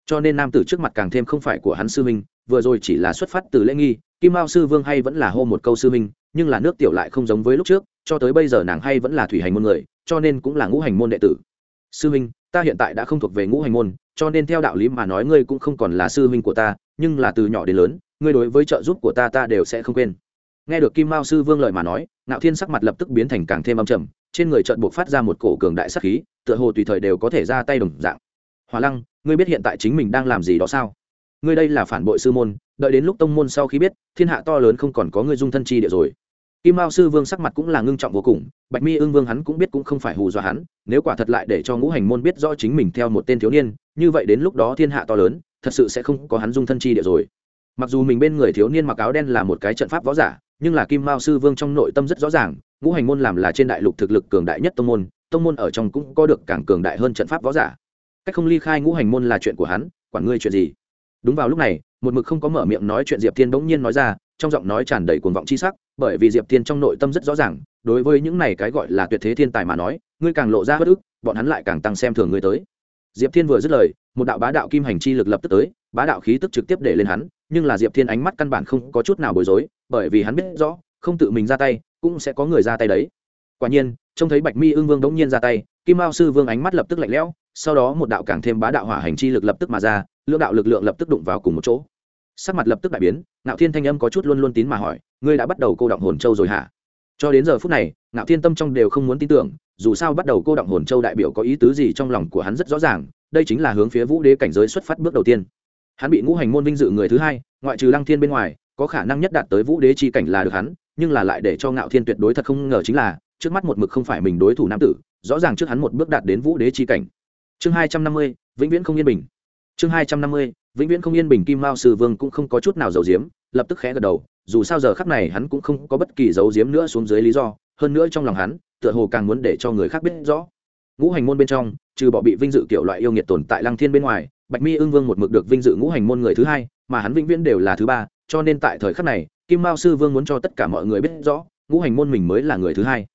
cho nên nam tử trước mặt càng thêm không phải của hắn sư minh. vừa rồi chỉ là xuất phát từ lễ nghi kim mao sư vương hay vẫn là hô một câu sư minh, nhưng là nước tiểu lại không giống với lúc trước cho tới bây giờ nàng hay vẫn là thủy hành môn người cho nên cũng là ngũ hành môn đệ tử sư minh, ta hiện tại đã không thuộc về ngũ hành môn cho nên theo đạo lý mà nói ngươi cũng không còn là sư minh của ta nhưng là từ nhỏ đến lớn ngươi đối với trợ giúp của ta ta đều sẽ không quên nghe được kim mao sư vương lời mà nói, ngạo thiên sắc mặt lập tức biến thành càng thêm âm trầm, trên người trợn buộc phát ra một cổ cường đại sắc khí, tựa hồ tùy thời đều có thể ra tay đồng dạng. Hòa lăng, ngươi biết hiện tại chính mình đang làm gì đó sao? Ngươi đây là phản bội sư môn, đợi đến lúc tông môn sau khi biết, thiên hạ to lớn không còn có ngươi dung thân chi địa rồi. Kim mao sư vương sắc mặt cũng là ngưng trọng vô cùng, bạch mi ưng vương hắn cũng biết cũng không phải hù dọa hắn, nếu quả thật lại để cho ngũ hành môn biết rõ chính mình theo một tên thiếu niên, như vậy đến lúc đó thiên hạ to lớn, thật sự sẽ không có hắn dung thân chi địa rồi. Mặc dù mình bên người thiếu niên mặc áo đen là một cái trận pháp võ giả nhưng là kim mao sư vương trong nội tâm rất rõ ràng, ngũ hành môn làm là trên đại lục thực lực cường đại nhất tông môn tông môn ở trong cũng có được càng cường đại hơn trận pháp võ giả. Cách không ly khai ngũ hành môn là chuyện của hắn, quản ngươi chuyện gì. Đúng vào lúc này, một mực không có mở miệng nói chuyện diệp thiên bỗng nhiên nói ra, trong giọng nói tràn đầy cuồng vọng chi sắc, bởi vì diệp thiên trong nội tâm rất rõ ràng, đối với những này cái gọi là tuyệt thế thiên tài mà nói, ngươi càng lộ ra bất ức, bọn hắn lại càng tăng xem thường ngươi tới. Diệp thiên vừa dứt lời, một đạo bá đạo kim hành chi lực lập tức tới, bá đạo khí tức trực tiếp để lên hắn, nhưng là diệp thiên ánh mắt căn bản không có chút nào bối rối bởi vì hắn biết rõ, không tự mình ra tay, cũng sẽ có người ra tay đấy. Quả nhiên, trông thấy bạch mi ương vương đống nhiên ra tay, kim mao sư vương ánh mắt lập tức lạnh lẽo, sau đó một đạo càng thêm bá đạo hỏa hành chi lực lập tức mà ra, lưỡng đạo lực lượng lập tức đụng vào cùng một chỗ. Sắc mặt lập tức đại biến, ngạo thiên thanh âm có chút luôn luôn tín mà hỏi, ngươi đã bắt đầu cô động hồn châu rồi hả? Cho đến giờ phút này, ngạo thiên tâm trong đều không muốn tin tưởng, dù sao bắt đầu cô động hồn châu đại biểu có ý tứ gì trong lòng của hắn rất rõ ràng, đây chính là hướng phía vũ đế cảnh giới xuất phát bước đầu tiên. Hắn bị ngũ hành môn vinh dự người thứ hai, ngoại trừ lăng thiên bên ngoài có khả năng nhất đạt tới vũ đế chi cảnh là được hắn, nhưng là lại để cho ngạo thiên tuyệt đối thật không ngờ chính là, trước mắt một mực không phải mình đối thủ nam tử, rõ ràng trước hắn một bước đạt đến vũ đế chi cảnh. Chương hai trăm năm mươi, vĩnh viễn không yên bình. Chương hai trăm năm mươi, vĩnh viễn không yên bình kim mao sư vương cũng không có chút nào giấu giếm, lập tức khẽ gật đầu, dù sao giờ khắc này hắn cũng không có bất kỳ giấu giếm nữa xuống dưới lý do, hơn nữa trong lòng hắn, tựa hồ càng muốn để cho người khác biết rõ. Ngũ hành môn bên trong, trừ bỏ bị vinh dự kiểu loại yêu nghiệt tồn tại lăng thiên bên ngoài, bạch mi ưng vương một mực được vinh dự ngũ hành môn người thứ hai, mà hắn vĩnh viễn đều là thứ ba cho nên tại thời khắc này, kim mao sư vương muốn cho tất cả mọi người biết rõ, ngũ hành môn mình mới là người thứ hai.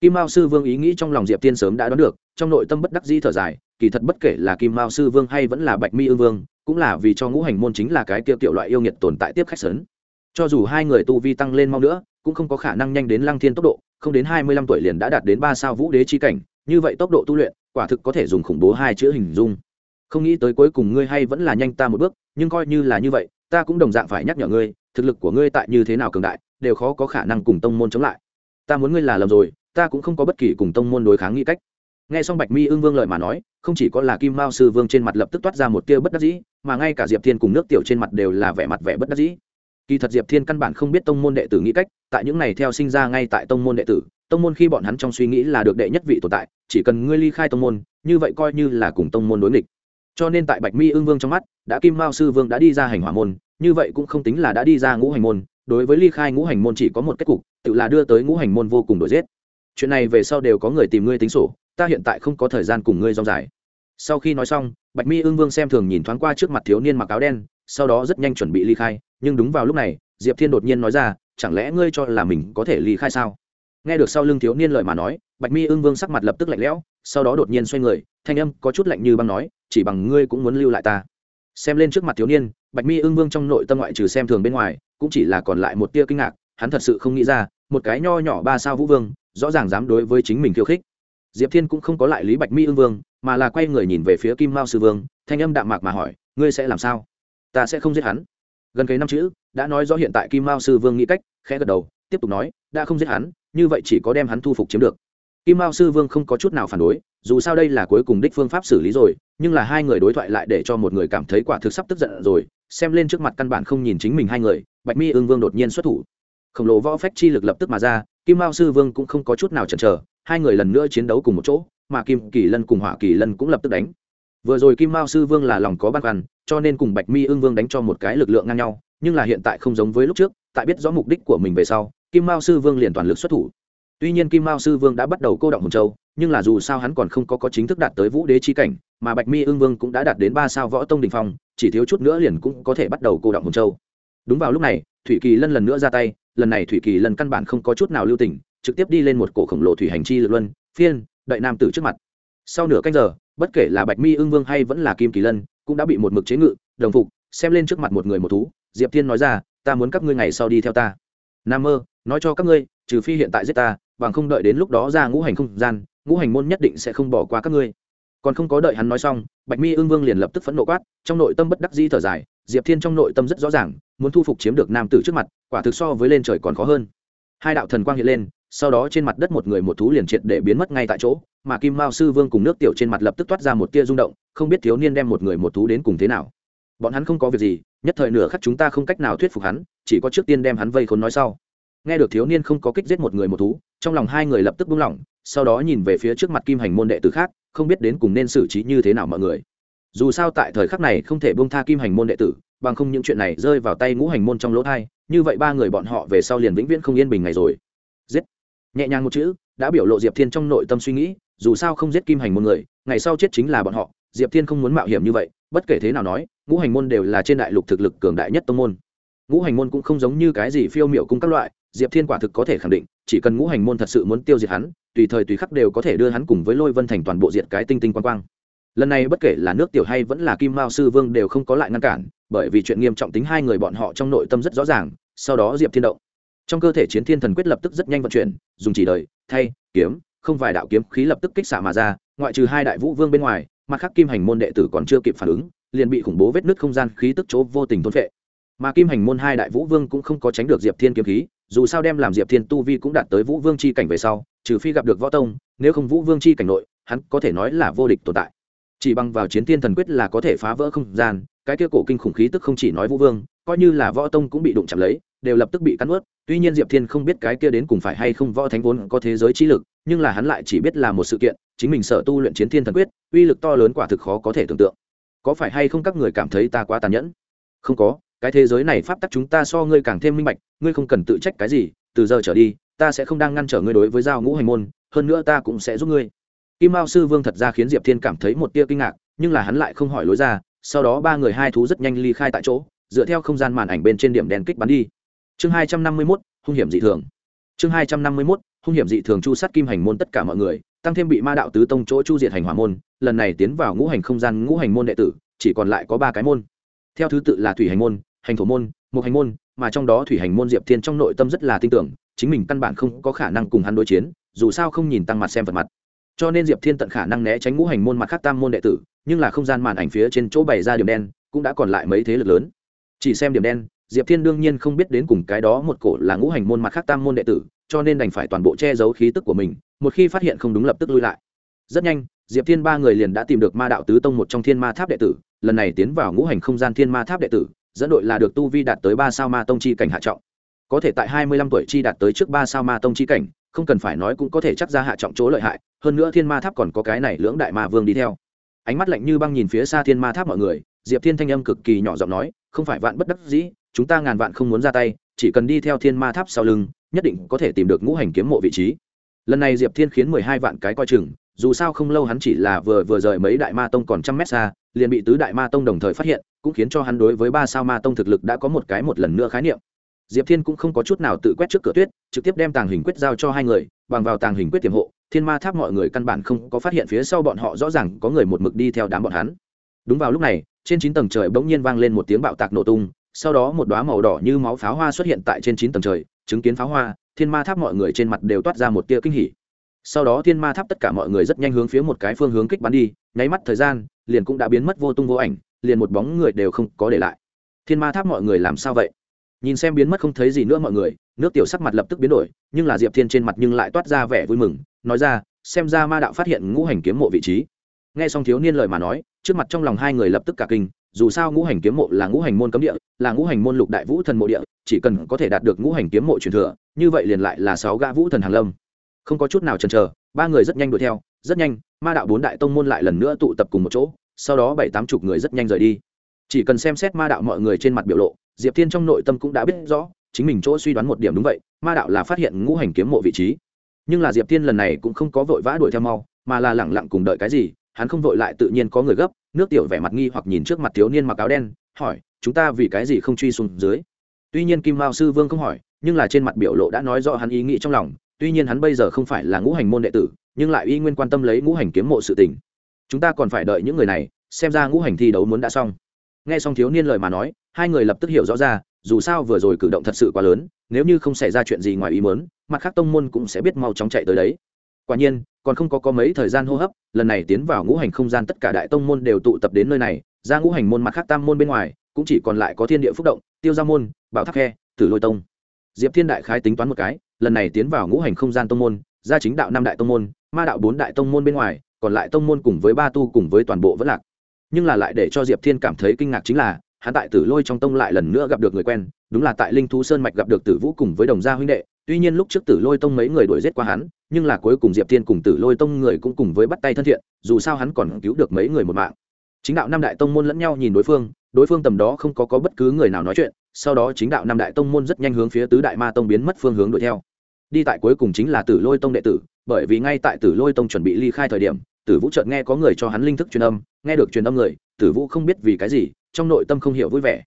Kim mao sư vương ý nghĩ trong lòng diệp tiên sớm đã đoán được, trong nội tâm bất đắc di thở dài, kỳ thật bất kể là kim mao sư vương hay vẫn là bạch mi ư vương, cũng là vì cho ngũ hành môn chính là cái tiêu kiểu loại yêu nghiệt tồn tại tiếp khách sớn cho dù hai người tu vi tăng lên mau nữa, cũng không có khả năng nhanh đến lăng thiên tốc độ, không đến hai mươi lăm tuổi liền đã đạt đến ba sao vũ đế chi cảnh, như vậy tốc độ tu luyện, quả thực có thể dùng khủng bố hai chữ hình dung. Không nghĩ tới cuối cùng ngươi hay vẫn là nhanh ta một bước, nhưng coi như là như vậy ta cũng đồng dạng phải nhắc nhở ngươi, thực lực của ngươi tại như thế nào cường đại, đều khó có khả năng cùng tông môn chống lại. Ta muốn ngươi là lầm rồi, ta cũng không có bất kỳ cùng tông môn đối kháng nghĩ cách. Nghe xong bạch mi ương vương lợi mà nói, không chỉ có là kim mao sư vương trên mặt lập tức toát ra một tia bất đắc dĩ, mà ngay cả diệp thiên cùng nước tiểu trên mặt đều là vẻ mặt vẻ bất đắc dĩ. Kỳ thật diệp thiên căn bản không biết tông môn đệ tử nghĩ cách, tại những này theo sinh ra ngay tại tông môn đệ tử, tông môn khi bọn hắn trong suy nghĩ là được đệ nhất vị tồn tại, chỉ cần ngươi ly khai tông môn, như vậy coi như là cùng tông môn đối nghịch cho nên tại bạch mi Ưng vương trong mắt, đã kim mao sư vương đã đi ra hành hỏa môn, như vậy cũng không tính là đã đi ra ngũ hành môn, đối với ly khai ngũ hành môn chỉ có một kết cục, tự là đưa tới ngũ hành môn vô cùng đổi giết. Chuyện này về sau đều có người tìm ngươi tính sổ, ta hiện tại không có thời gian cùng ngươi rong dài. Sau khi nói xong, bạch mi Ưng vương xem thường nhìn thoáng qua trước mặt thiếu niên mặc áo đen, sau đó rất nhanh chuẩn bị ly khai, nhưng đúng vào lúc này, diệp thiên đột nhiên nói ra, chẳng lẽ ngươi cho là mình có thể ly khai sao? Nghe được sau lưng thiếu niên lời mà nói, bạch mi Ưng vương sắc mặt lập tức lạnh lẽo, sau đó đột nhiên xoay người, thanh âm có chút lạnh như băng nói chỉ bằng ngươi cũng muốn lưu lại ta. Xem lên trước mặt thiếu niên, bạch mi ương vương trong nội tâm ngoại trừ xem thường bên ngoài, cũng chỉ là còn lại một tia kinh ngạc, hắn thật sự không nghĩ ra, một cái nho nhỏ ba sao vũ vương, rõ ràng dám đối với chính mình khiêu khích. Diệp thiên cũng không có lại lý bạch mi ương vương, mà là quay người nhìn về phía kim mao sư vương, thanh âm đạm mạc mà hỏi, ngươi sẽ làm sao? Ta sẽ không giết hắn. Gần cái năm chữ, đã nói rõ hiện tại kim mao sư vương nghĩ cách, khẽ gật đầu, tiếp tục nói, đã không giết hắn, như vậy chỉ có đem hắn thu phục chiếm được kim mao sư vương không có chút nào phản đối, dù sao đây là cuối cùng đích phương pháp xử lý rồi, nhưng là hai người đối thoại lại để cho một người cảm thấy quả thực sắp tức giận rồi, xem lên trước mặt căn bản không nhìn chính mình hai người, bạch mi ương vương đột nhiên xuất thủ. Khổng lồ võ phách chi lực lập tức mà ra, kim mao sư vương cũng không có chút nào chần chờ, hai người lần nữa chiến đấu cùng một chỗ, mà kim kỳ lân cùng hỏa kỳ lân cũng lập tức đánh. Vừa rồi kim mao sư vương là lòng có băn khoăn, cho nên cùng bạch mi ương vương đánh cho một cái lực lượng ngang nhau, nhưng là hiện tại không giống với lúc trước, tại biết rõ mục đích của mình về sau, kim mao sư vương liền toàn lực xuất thủ tuy nhiên kim mao sư vương đã bắt đầu cô động hồng châu, nhưng là dù sao hắn còn không có có chính thức đạt tới vũ đế chi cảnh, mà bạch mi ương vương cũng đã đạt đến ba sao võ tông đình phong, chỉ thiếu chút nữa liền cũng có thể bắt đầu cô động hồng châu. Đúng vào lúc này, thủy kỳ lân lần nữa ra tay, lần này thủy kỳ lân căn bản không có chút nào lưu tình, trực tiếp đi lên một cổ khổng lồ thủy hành chi lực luân, phiên, đợi nam tử trước mặt. Sau nửa canh giờ, bất kể là bạch mi ương vương hay vẫn là kim kỳ lân, cũng đã bị một mực chế ngự, đồng phục, xem lên trước mặt một người một thú, diệp thiên nói ra, ta muốn các ngươi ngày sau đi theo ta. Nam mơ, nói cho các ngươi trừ phi hiện tại giết ta, bằng không đợi đến lúc đó ra ngũ hành không gian, ngũ hành môn nhất định sẽ không bỏ qua các ngươi. Còn không có đợi hắn nói xong, bạch mi ương vương liền lập tức phẫn nộ quát, trong nội tâm bất đắc dĩ thở dài, diệp thiên trong nội tâm rất rõ ràng, muốn thu phục chiếm được nam tử trước mặt, quả thực so với lên trời còn khó hơn. Hai đạo thần quang hiện lên, sau đó trên mặt đất một người một thú liền triệt để biến mất ngay tại chỗ, mà kim mao sư vương cùng nước tiểu trên mặt lập tức toát ra một tia rung động, không biết thiếu niên đem một người một thú đến cùng thế nào. Bọn hắn không có việc gì, nhất thời nửa khắc chúng ta không cách nào thuyết phục hắn, chỉ có trước tiên đem hắn vây khốn nói sau nghe được thiếu niên không có kích giết một người một thú, trong lòng hai người lập tức buông lỏng, sau đó nhìn về phía trước mặt kim hành môn đệ tử khác, không biết đến cùng nên xử trí như thế nào mọi người. Dù sao tại thời khắc này không thể buông tha kim hành môn đệ tử, bằng không những chuyện này rơi vào tay ngũ hành môn trong lỗ thai, như vậy ba người bọn họ về sau liền vĩnh viễn không yên bình ngày rồi. Giết! Nhẹ nhàng một chữ, đã biểu lộ diệp thiên trong nội tâm suy nghĩ, dù sao không giết kim hành môn người, ngày sau chết chính là bọn họ, diệp thiên không muốn mạo hiểm như vậy, bất kể thế nào nói, ngũ hành môn đều là trên đại lục thực lực cường đại nhất tông môn. Ngũ hành môn cũng không giống như cái gì phiêu miệu cung các loại diệp thiên quả thực có thể khẳng định, chỉ cần ngũ hành môn thật sự muốn tiêu diệt hắn, tùy thời tùy khắc đều có thể đưa hắn cùng với lôi vân thành toàn bộ diệt cái tinh tinh quang quang. Lần này bất kể là nước tiểu hay vẫn là kim mao sư vương đều không có lại ngăn cản, bởi vì chuyện nghiêm trọng tính hai người bọn họ trong nội tâm rất rõ ràng, sau đó diệp thiên động. Trong cơ thể chiến thiên thần quyết lập tức rất nhanh vận chuyển, dùng chỉ đời, thay, kiếm, không vài đạo kiếm khí lập tức kích xạ mà ra, ngoại trừ hai đại vũ vương bên ngoài, mặt khác kim hành môn đệ tử còn chưa kịp phản ứng, liền bị khủng bố vết nứt không gian khí tức chỗ vô tình thôn phệ. Mà kim hành môn hai đại vũ vương cũng không có tránh được diệp thiên kiếm khí dù sao đem làm diệp thiên tu vi cũng đạt tới vũ vương c h i cảnh về sau, trừ phi gặp được võ tông, nếu không vũ vương c h i cảnh nội, hắn có thể nói là vô địch tồn tại. Chỉ bằng vào chiến thiên thần quyết là có thể phá vỡ không gian, cái kia cổ kinh khủng khí tức không chỉ nói vũ vương, coi như là võ tông cũng bị đụng chạm lấy, đều lập tức bị cắn ướt tuy nhiên diệp thiên không biết cái kia đến cùng phải hay không võ thánh vốn có thế giới trí lực, nhưng là hắn lại chỉ biết là một sự kiện, chính mình sợ tu luyện chiến thiên thần quyết, uy lực to lớn quả thực khó có thể tưởng tượng. Có phải hay không các người cảm thấy ta quá tàn nhẫn? Không có cái thế giới này pháp tắc chúng ta so ngươi càng thêm minh bạch, ngươi không cần tự trách cái gì, từ giờ trở đi, ta sẽ không đang ngăn trở ngươi đối với giao ngũ hành môn, hơn nữa ta cũng sẽ giúp ngươi. Kim mao sư vương thật ra khiến diệp thiên cảm thấy một tia kinh ngạc, nhưng là hắn lại không hỏi lối ra, sau đó ba người hai thú rất nhanh ly khai tại chỗ, dựa theo không gian màn ảnh bên trên điểm đèn kích bắn đi. Chương hai trăm năm mươi mốt, hung hiểm dị thường. Chương hai trăm năm mươi mốt, hung hiểm dị thường chu sát kim hành môn tất cả mọi người, tăng thêm bị ma đạo tứ tông chỗ chu diệt hành hỏa môn, lần này tiến vào ngũ hành không gian ngũ hành môn đệ tử, chỉ còn lại có ba cái môn. Theo thứ tự là thủy hành môn hành thổ môn một hành môn, mà trong đó thủy hành môn diệp thiên trong nội tâm rất là tin tưởng, chính mình căn bản không có khả năng cùng hắn đối chiến, dù sao không nhìn tăng mặt xem vật mặt. Cho nên diệp thiên tận khả năng né tránh ngũ hành môn mặt khác tam môn đệ tử, nhưng là không gian màn ảnh phía trên chỗ bày ra điểm đen, cũng đã còn lại mấy thế lực lớn. Chỉ xem điểm đen, diệp thiên đương nhiên không biết đến cùng cái đó một cổ là ngũ hành môn mặt khác tam môn đệ tử, cho nên đành phải toàn bộ che giấu khí tức của mình, một khi phát hiện không đúng lập tức lui lại. Rất nhanh, diệp thiên ba người liền đã tìm được ma đạo tứ tông một trong thiên ma tháp đệ tử, lần này tiến vào ngũ hành không gian thiên ma tháp đệ tử dẫn đội là được tu vi đạt tới ba sao ma tông chi cảnh hạ trọng. Có thể tại hai mươi lăm tuổi chi đạt tới trước ba sao ma tông chi cảnh, không cần phải nói cũng có thể chắc ra hạ trọng chỗ lợi hại, hơn nữa thiên ma tháp còn có cái này lưỡng đại ma vương đi theo. Ánh mắt lạnh như băng nhìn phía xa thiên ma tháp mọi người, diệp thiên thanh âm cực kỳ nhỏ giọng nói, không phải vạn bất đắc dĩ, chúng ta ngàn vạn không muốn ra tay, chỉ cần đi theo thiên ma tháp sau lưng, nhất định có thể tìm được ngũ hành kiếm mộ vị trí. Lần này diệp thiên khiến mười hai vạn cái coi chừng, dù sao không lâu hắn chỉ là vừa vừa rời mấy đại ma tông còn trăm mét xa liền bị tứ đại ma tông đồng thời phát hiện, cũng khiến cho hắn đối với ba sao ma tông thực lực đã có một cái một lần nữa khái niệm. Diệp thiên cũng không có chút nào tự quét trước cửa tuyết, trực tiếp đem tàng hình quyết giao cho hai người, bằng vào tàng hình quyết tiềm hộ, thiên ma tháp mọi người căn bản không có phát hiện phía sau bọn họ rõ ràng có người một mực đi theo đám bọn hắn. Đúng vào lúc này, trên chín tầng trời bỗng nhiên vang lên một tiếng bạo tạc nổ tung, sau đó một đoá màu đỏ như máu pháo hoa xuất hiện tại trên chín tầng trời, chứng kiến pháo hoa, thiên ma tháp mọi người trên mặt đều toát ra một tia kinh hỉ. Sau đó thiên ma tháp tất cả mọi người rất nhanh hướng phía một cái phương hướng kích bắn đi, nháy mắt thời gian liền cũng đã biến mất vô tung vô ảnh, liền một bóng người đều không có để lại. Thiên ma tháp mọi người làm sao vậy? Nhìn xem biến mất không thấy gì nữa mọi người, nước tiểu sắc mặt lập tức biến đổi, nhưng là diệp thiên trên mặt nhưng lại toát ra vẻ vui mừng, nói ra, xem ra ma đạo phát hiện ngũ hành kiếm mộ vị trí. Nghe xong thiếu niên lời mà nói, trước mặt trong lòng hai người lập tức cả kinh, dù sao ngũ hành kiếm mộ là ngũ hành môn cấm địa, là ngũ hành môn lục đại vũ thần mộ địa, chỉ cần có thể đạt được ngũ hành kiếm mộ truyền thừa, như vậy liền lại là sáu gã vũ thần hàng lâm. Không có chút nào chần chờ, ba người rất nhanh đuổi theo, rất nhanh, ma đạo bốn đại tông môn lại lần nữa tụ tập cùng một chỗ sau đó bảy tám chục người rất nhanh rời đi. Chỉ cần xem xét ma đạo mọi người trên mặt biểu lộ, diệp thiên trong nội tâm cũng đã biết rõ, chính mình chỗ suy đoán một điểm đúng vậy, ma đạo là phát hiện ngũ hành kiếm mộ vị trí. Nhưng là diệp thiên lần này cũng không có vội vã đuổi theo mau, mà là lẳng lặng cùng đợi cái gì, hắn không vội lại tự nhiên có người gấp, nước tiểu vẻ mặt nghi hoặc nhìn trước mặt thiếu niên mặc áo đen, hỏi, chúng ta vì cái gì không truy xuống dưới? Tuy nhiên kim mao sư vương không hỏi, nhưng là trên mặt biểu lộ đã nói rõ hắn ý nghĩ trong lòng, tuy nhiên hắn bây giờ không phải là ngũ hành môn đệ tử, nhưng lại y nguyên quan tâm lấy ngũ hành kiếm mộ sự tình chúng ta còn phải đợi những người này, xem ra ngũ hành thi đấu muốn đã xong. Nghe xong thiếu niên lời mà nói, hai người lập tức hiểu rõ ra, dù sao vừa rồi cử động thật sự quá lớn, nếu như không xảy ra chuyện gì ngoài ý muốn, mặt khác tông môn cũng sẽ biết mau chóng chạy tới đấy. Quả nhiên, còn không có có mấy thời gian hô hấp, lần này tiến vào ngũ hành không gian tất cả đại tông môn đều tụ tập đến nơi này, ra ngũ hành môn mặt khác tam môn bên ngoài, cũng chỉ còn lại có thiên địa phúc động, tiêu gia môn, bảo tháp khe, tử lôi tông. Diệp thiên đại khái tính toán một cái, lần này tiến vào ngũ hành không gian tông môn, ra chính đạo năm đại tông môn, ma đạo bốn đại tông môn bên ngoài còn lại tông môn cùng với ba tu cùng với toàn bộ vẫn lạc. Nhưng là lại để cho diệp thiên cảm thấy kinh ngạc chính là hắn tại tử lôi trong tông lại lần nữa gặp được người quen đúng là tại linh thú sơn mạch gặp được tử vũ cùng với đồng gia huynh đệ. Tuy nhiên lúc trước tử lôi tông mấy người đuổi giết qua hắn nhưng là cuối cùng diệp thiên cùng tử lôi tông người cũng cùng với bắt tay thân thiện dù sao hắn còn cứu được mấy người một mạng. Chính đạo năm đại tông môn lẫn nhau nhìn đối phương đối phương tầm đó không có, có bất cứ người nào nói chuyện sau đó chính đạo năm đại tông môn rất nhanh hướng phía tứ đại ma tông biến mất phương hướng đuổi theo. Đi tại cuối cùng chính là tử lôi tông đệ tử bởi vì ngay tại tử lôi tông chuẩn bị ly khai thời điểm tử vũ chợt nghe có người cho hắn linh thức truyền âm, nghe được truyền âm người, tử vũ không biết vì cái gì, trong nội tâm không hiểu vui vẻ.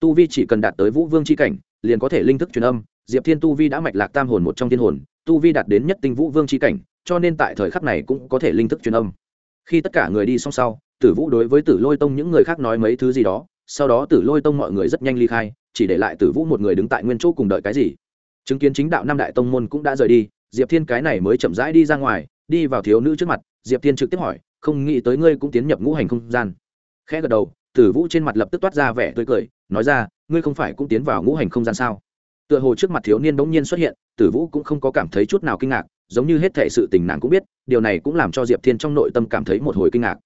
Tu vi chỉ cần đạt tới vũ vương c h i cảnh, liền có thể linh thức truyền âm, diệp thiên tu vi đã mạch lạc tam hồn một trong thiên hồn, tu vi đạt đến nhất tinh vũ vương c h i cảnh, cho nên tại thời khắc này cũng có thể linh thức truyền âm. Khi tất cả người đi xong sau, tử vũ đối với tử lôi tông những người khác nói mấy thứ gì đó, sau đó tử lôi tông mọi người rất nhanh ly khai, chỉ để lại tử vũ một người đứng tại nguyên chỗ cùng đợi cái gì. Chứng kiến chính đạo năm đại tông môn cũng đã rời đi, diệp thiên cái này mới chậm rãi đi ra ngoài đi vào thiếu nữ trước mặt, diệp thiên trực tiếp hỏi, không nghĩ tới ngươi cũng tiến nhập ngũ hành không gian. Khẽ gật đầu, tử vũ trên mặt lập tức toát ra vẻ tươi cười, nói ra, ngươi không phải cũng tiến vào ngũ hành không gian sao? Tựa hồ trước mặt thiếu niên bỗng nhiên xuất hiện, tử vũ cũng không có cảm thấy chút nào kinh ngạc, giống như hết thể sự tình nàng cũng biết, điều này cũng làm cho diệp thiên trong nội tâm cảm thấy một hồi kinh ngạc.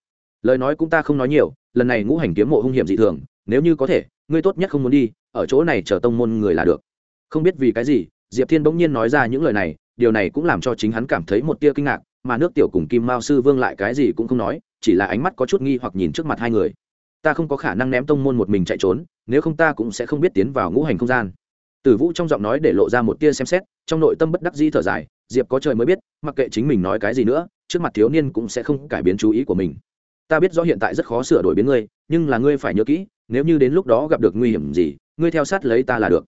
Lời nói cũng ta không nói nhiều, lần này ngũ hành kiếm mộ hung hiểm dị thường, nếu như có thể, ngươi tốt nhất không muốn đi, ở chỗ này chờ tông môn người là được. Không biết vì cái gì, diệp thiên bỗng nhiên nói ra những lời này, điều này cũng làm cho chính hắn cảm thấy một tia kinh ngạc mà nước tiểu cùng kim mao sư vương lại cái gì cũng không nói, chỉ là ánh mắt có chút nghi hoặc nhìn trước mặt hai người. Ta không có khả năng ném tông môn một mình chạy trốn, nếu không ta cũng sẽ không biết tiến vào ngũ hành không gian. Tử vũ trong giọng nói để lộ ra một tia xem xét, trong nội tâm bất đắc di thở dài, diệp có trời mới biết, mặc kệ chính mình nói cái gì nữa, trước mặt thiếu niên cũng sẽ không cải biến chú ý của mình. Ta biết rõ hiện tại rất khó sửa đổi biến ngươi, nhưng là ngươi phải nhớ kỹ, nếu như đến lúc đó gặp được nguy hiểm gì, ngươi theo sát lấy ta là được.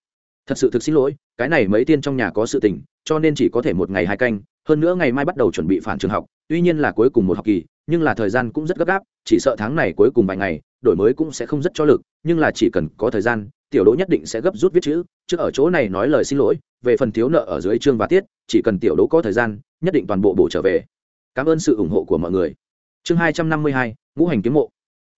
Thật sự thực xin lỗi, cái này mấy tiên trong nhà có sự tình, cho nên chỉ có thể một ngày hai canh hơn nữa ngày mai bắt đầu chuẩn bị phản trường học, tuy nhiên là cuối cùng một học kỳ, nhưng là thời gian cũng rất gấp gáp, chỉ sợ tháng này cuối cùng vài ngày, đổi mới cũng sẽ không rất cho lực, nhưng là chỉ cần có thời gian, tiểu đỗ nhất định sẽ gấp rút viết chữ trước ở chỗ này nói lời xin lỗi, về phần thiếu nợ ở dưới chương và tiết, chỉ cần tiểu đỗ có thời gian, nhất định toàn bộ bổ trở về. Cảm ơn sự ủng hộ của mọi người. Chương hai trăm năm mươi hai, ngũ hành kiếm mộ.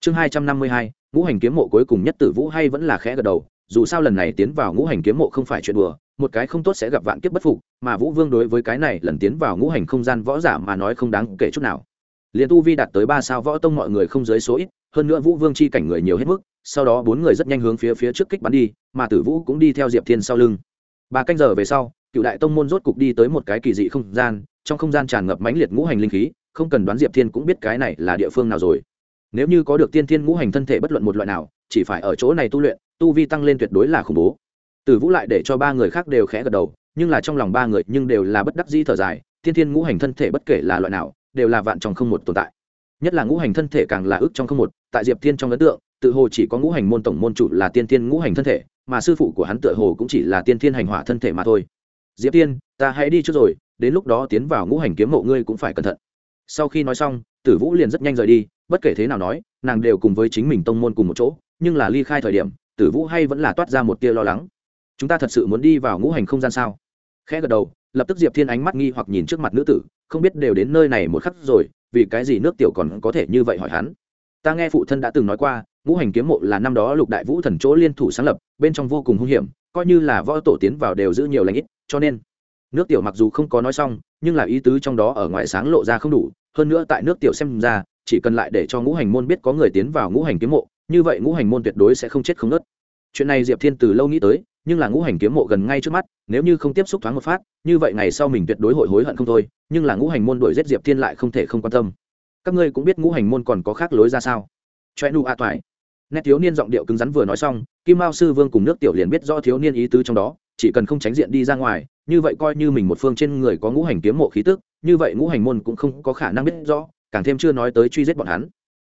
Chương hai trăm năm mươi hai, ngũ hành kiếm mộ cuối cùng nhất tử vũ hay vẫn là khẽ gật đầu, dù sao lần này tiến vào ngũ hành kiếm mộ không phải chuyện đùa một cái không tốt sẽ gặp vạn kiếp bất phục, mà vũ vương đối với cái này lần tiến vào ngũ hành không gian võ giả mà nói không đáng kể chút nào. Liền tu vi đạt tới ba sao võ tông mọi người không dưới số ít, hơn nữa vũ vương chi cảnh người nhiều hết mức, sau đó bốn người rất nhanh hướng phía phía trước kích bắn đi, mà tử vũ cũng đi theo diệp thiên sau lưng. Ba canh giờ về sau, cựu đại tông môn rốt cục đi tới một cái kỳ dị không gian, trong không gian tràn ngập mãnh liệt ngũ hành linh khí, không cần đoán diệp thiên cũng biết cái này là địa phương nào rồi. Nếu như có được tiên thiên ngũ hành thân thể bất luận một loại nào, chỉ phải ở chỗ này tu luyện, tu vi tăng lên tuyệt đối là khủng bố tử vũ lại để cho ba người khác đều khẽ gật đầu, nhưng là trong lòng ba người nhưng đều là bất đắc dĩ thở dài tiên thiên ngũ hành thân thể bất kể là loại nào, đều là vạn trong không một tồn tại. Nhất là ngũ hành thân thể càng là ước trong không một, tại diệp thiên trong ấn tượng, tự hồ chỉ có ngũ hành môn tổng môn chủ là tiên thiên ngũ hành thân thể, mà sư phụ của hắn tự hồ cũng chỉ là tiên thiên hành hỏa thân thể mà thôi. Diệp tiên ta hãy đi trước rồi, đến lúc đó tiến vào ngũ hành kiếm mộ ngươi cũng phải cẩn thận. Sau khi nói xong, tử vũ liền rất nhanh rời đi, bất kể thế nào nói, nàng đều cùng với chính mình tông môn cùng một chỗ, nhưng là ly khai thời điểm, tử vũ hay vẫn là toát ra một tia lo lắng chúng ta thật sự muốn đi vào ngũ hành không gian sao? Khẽ gật đầu, lập tức diệp thiên ánh mắt nghi hoặc nhìn trước mặt nữ tử, không biết đều đến nơi này một khắc rồi, vì cái gì nước tiểu còn có thể như vậy hỏi hắn? Ta nghe phụ thân đã từng nói qua, ngũ hành kiếm mộ là năm đó lục đại vũ thần chỗ liên thủ sáng lập, bên trong vô cùng hung hiểm, coi như là võ tổ tiến vào đều giữ nhiều lãnh ít, cho nên nước tiểu mặc dù không có nói xong, nhưng là ý tứ trong đó ở ngoài sáng lộ ra không đủ, hơn nữa tại nước tiểu xem ra, chỉ cần lại để cho ngũ hành môn biết có người tiến vào ngũ hành kiếm mộ, như vậy ngũ hành môn tuyệt đối sẽ không chết không nớt. Chuyện này diệp thiên từ lâu nghĩ tới nhưng là ngũ hành kiếm mộ gần ngay trước mắt, nếu như không tiếp xúc thoáng một phát, như vậy ngày sau mình tuyệt đối hội hối hận không thôi, nhưng là ngũ hành môn đuổi giết diệp thiên lại không thể không quan tâm. Các ngươi cũng biết ngũ hành môn còn có khác lối ra sao. Choe nu a toại nét thiếu niên giọng điệu cứng rắn vừa nói xong, kim mao sư vương cùng nước tiểu liền biết rõ thiếu niên ý tứ trong đó, chỉ cần không tránh diện đi ra ngoài, như vậy coi như mình một phương trên người có ngũ hành kiếm mộ khí tức, như vậy ngũ hành môn cũng không có khả năng biết rõ, càng thêm chưa nói tới truy giết bọn hắn.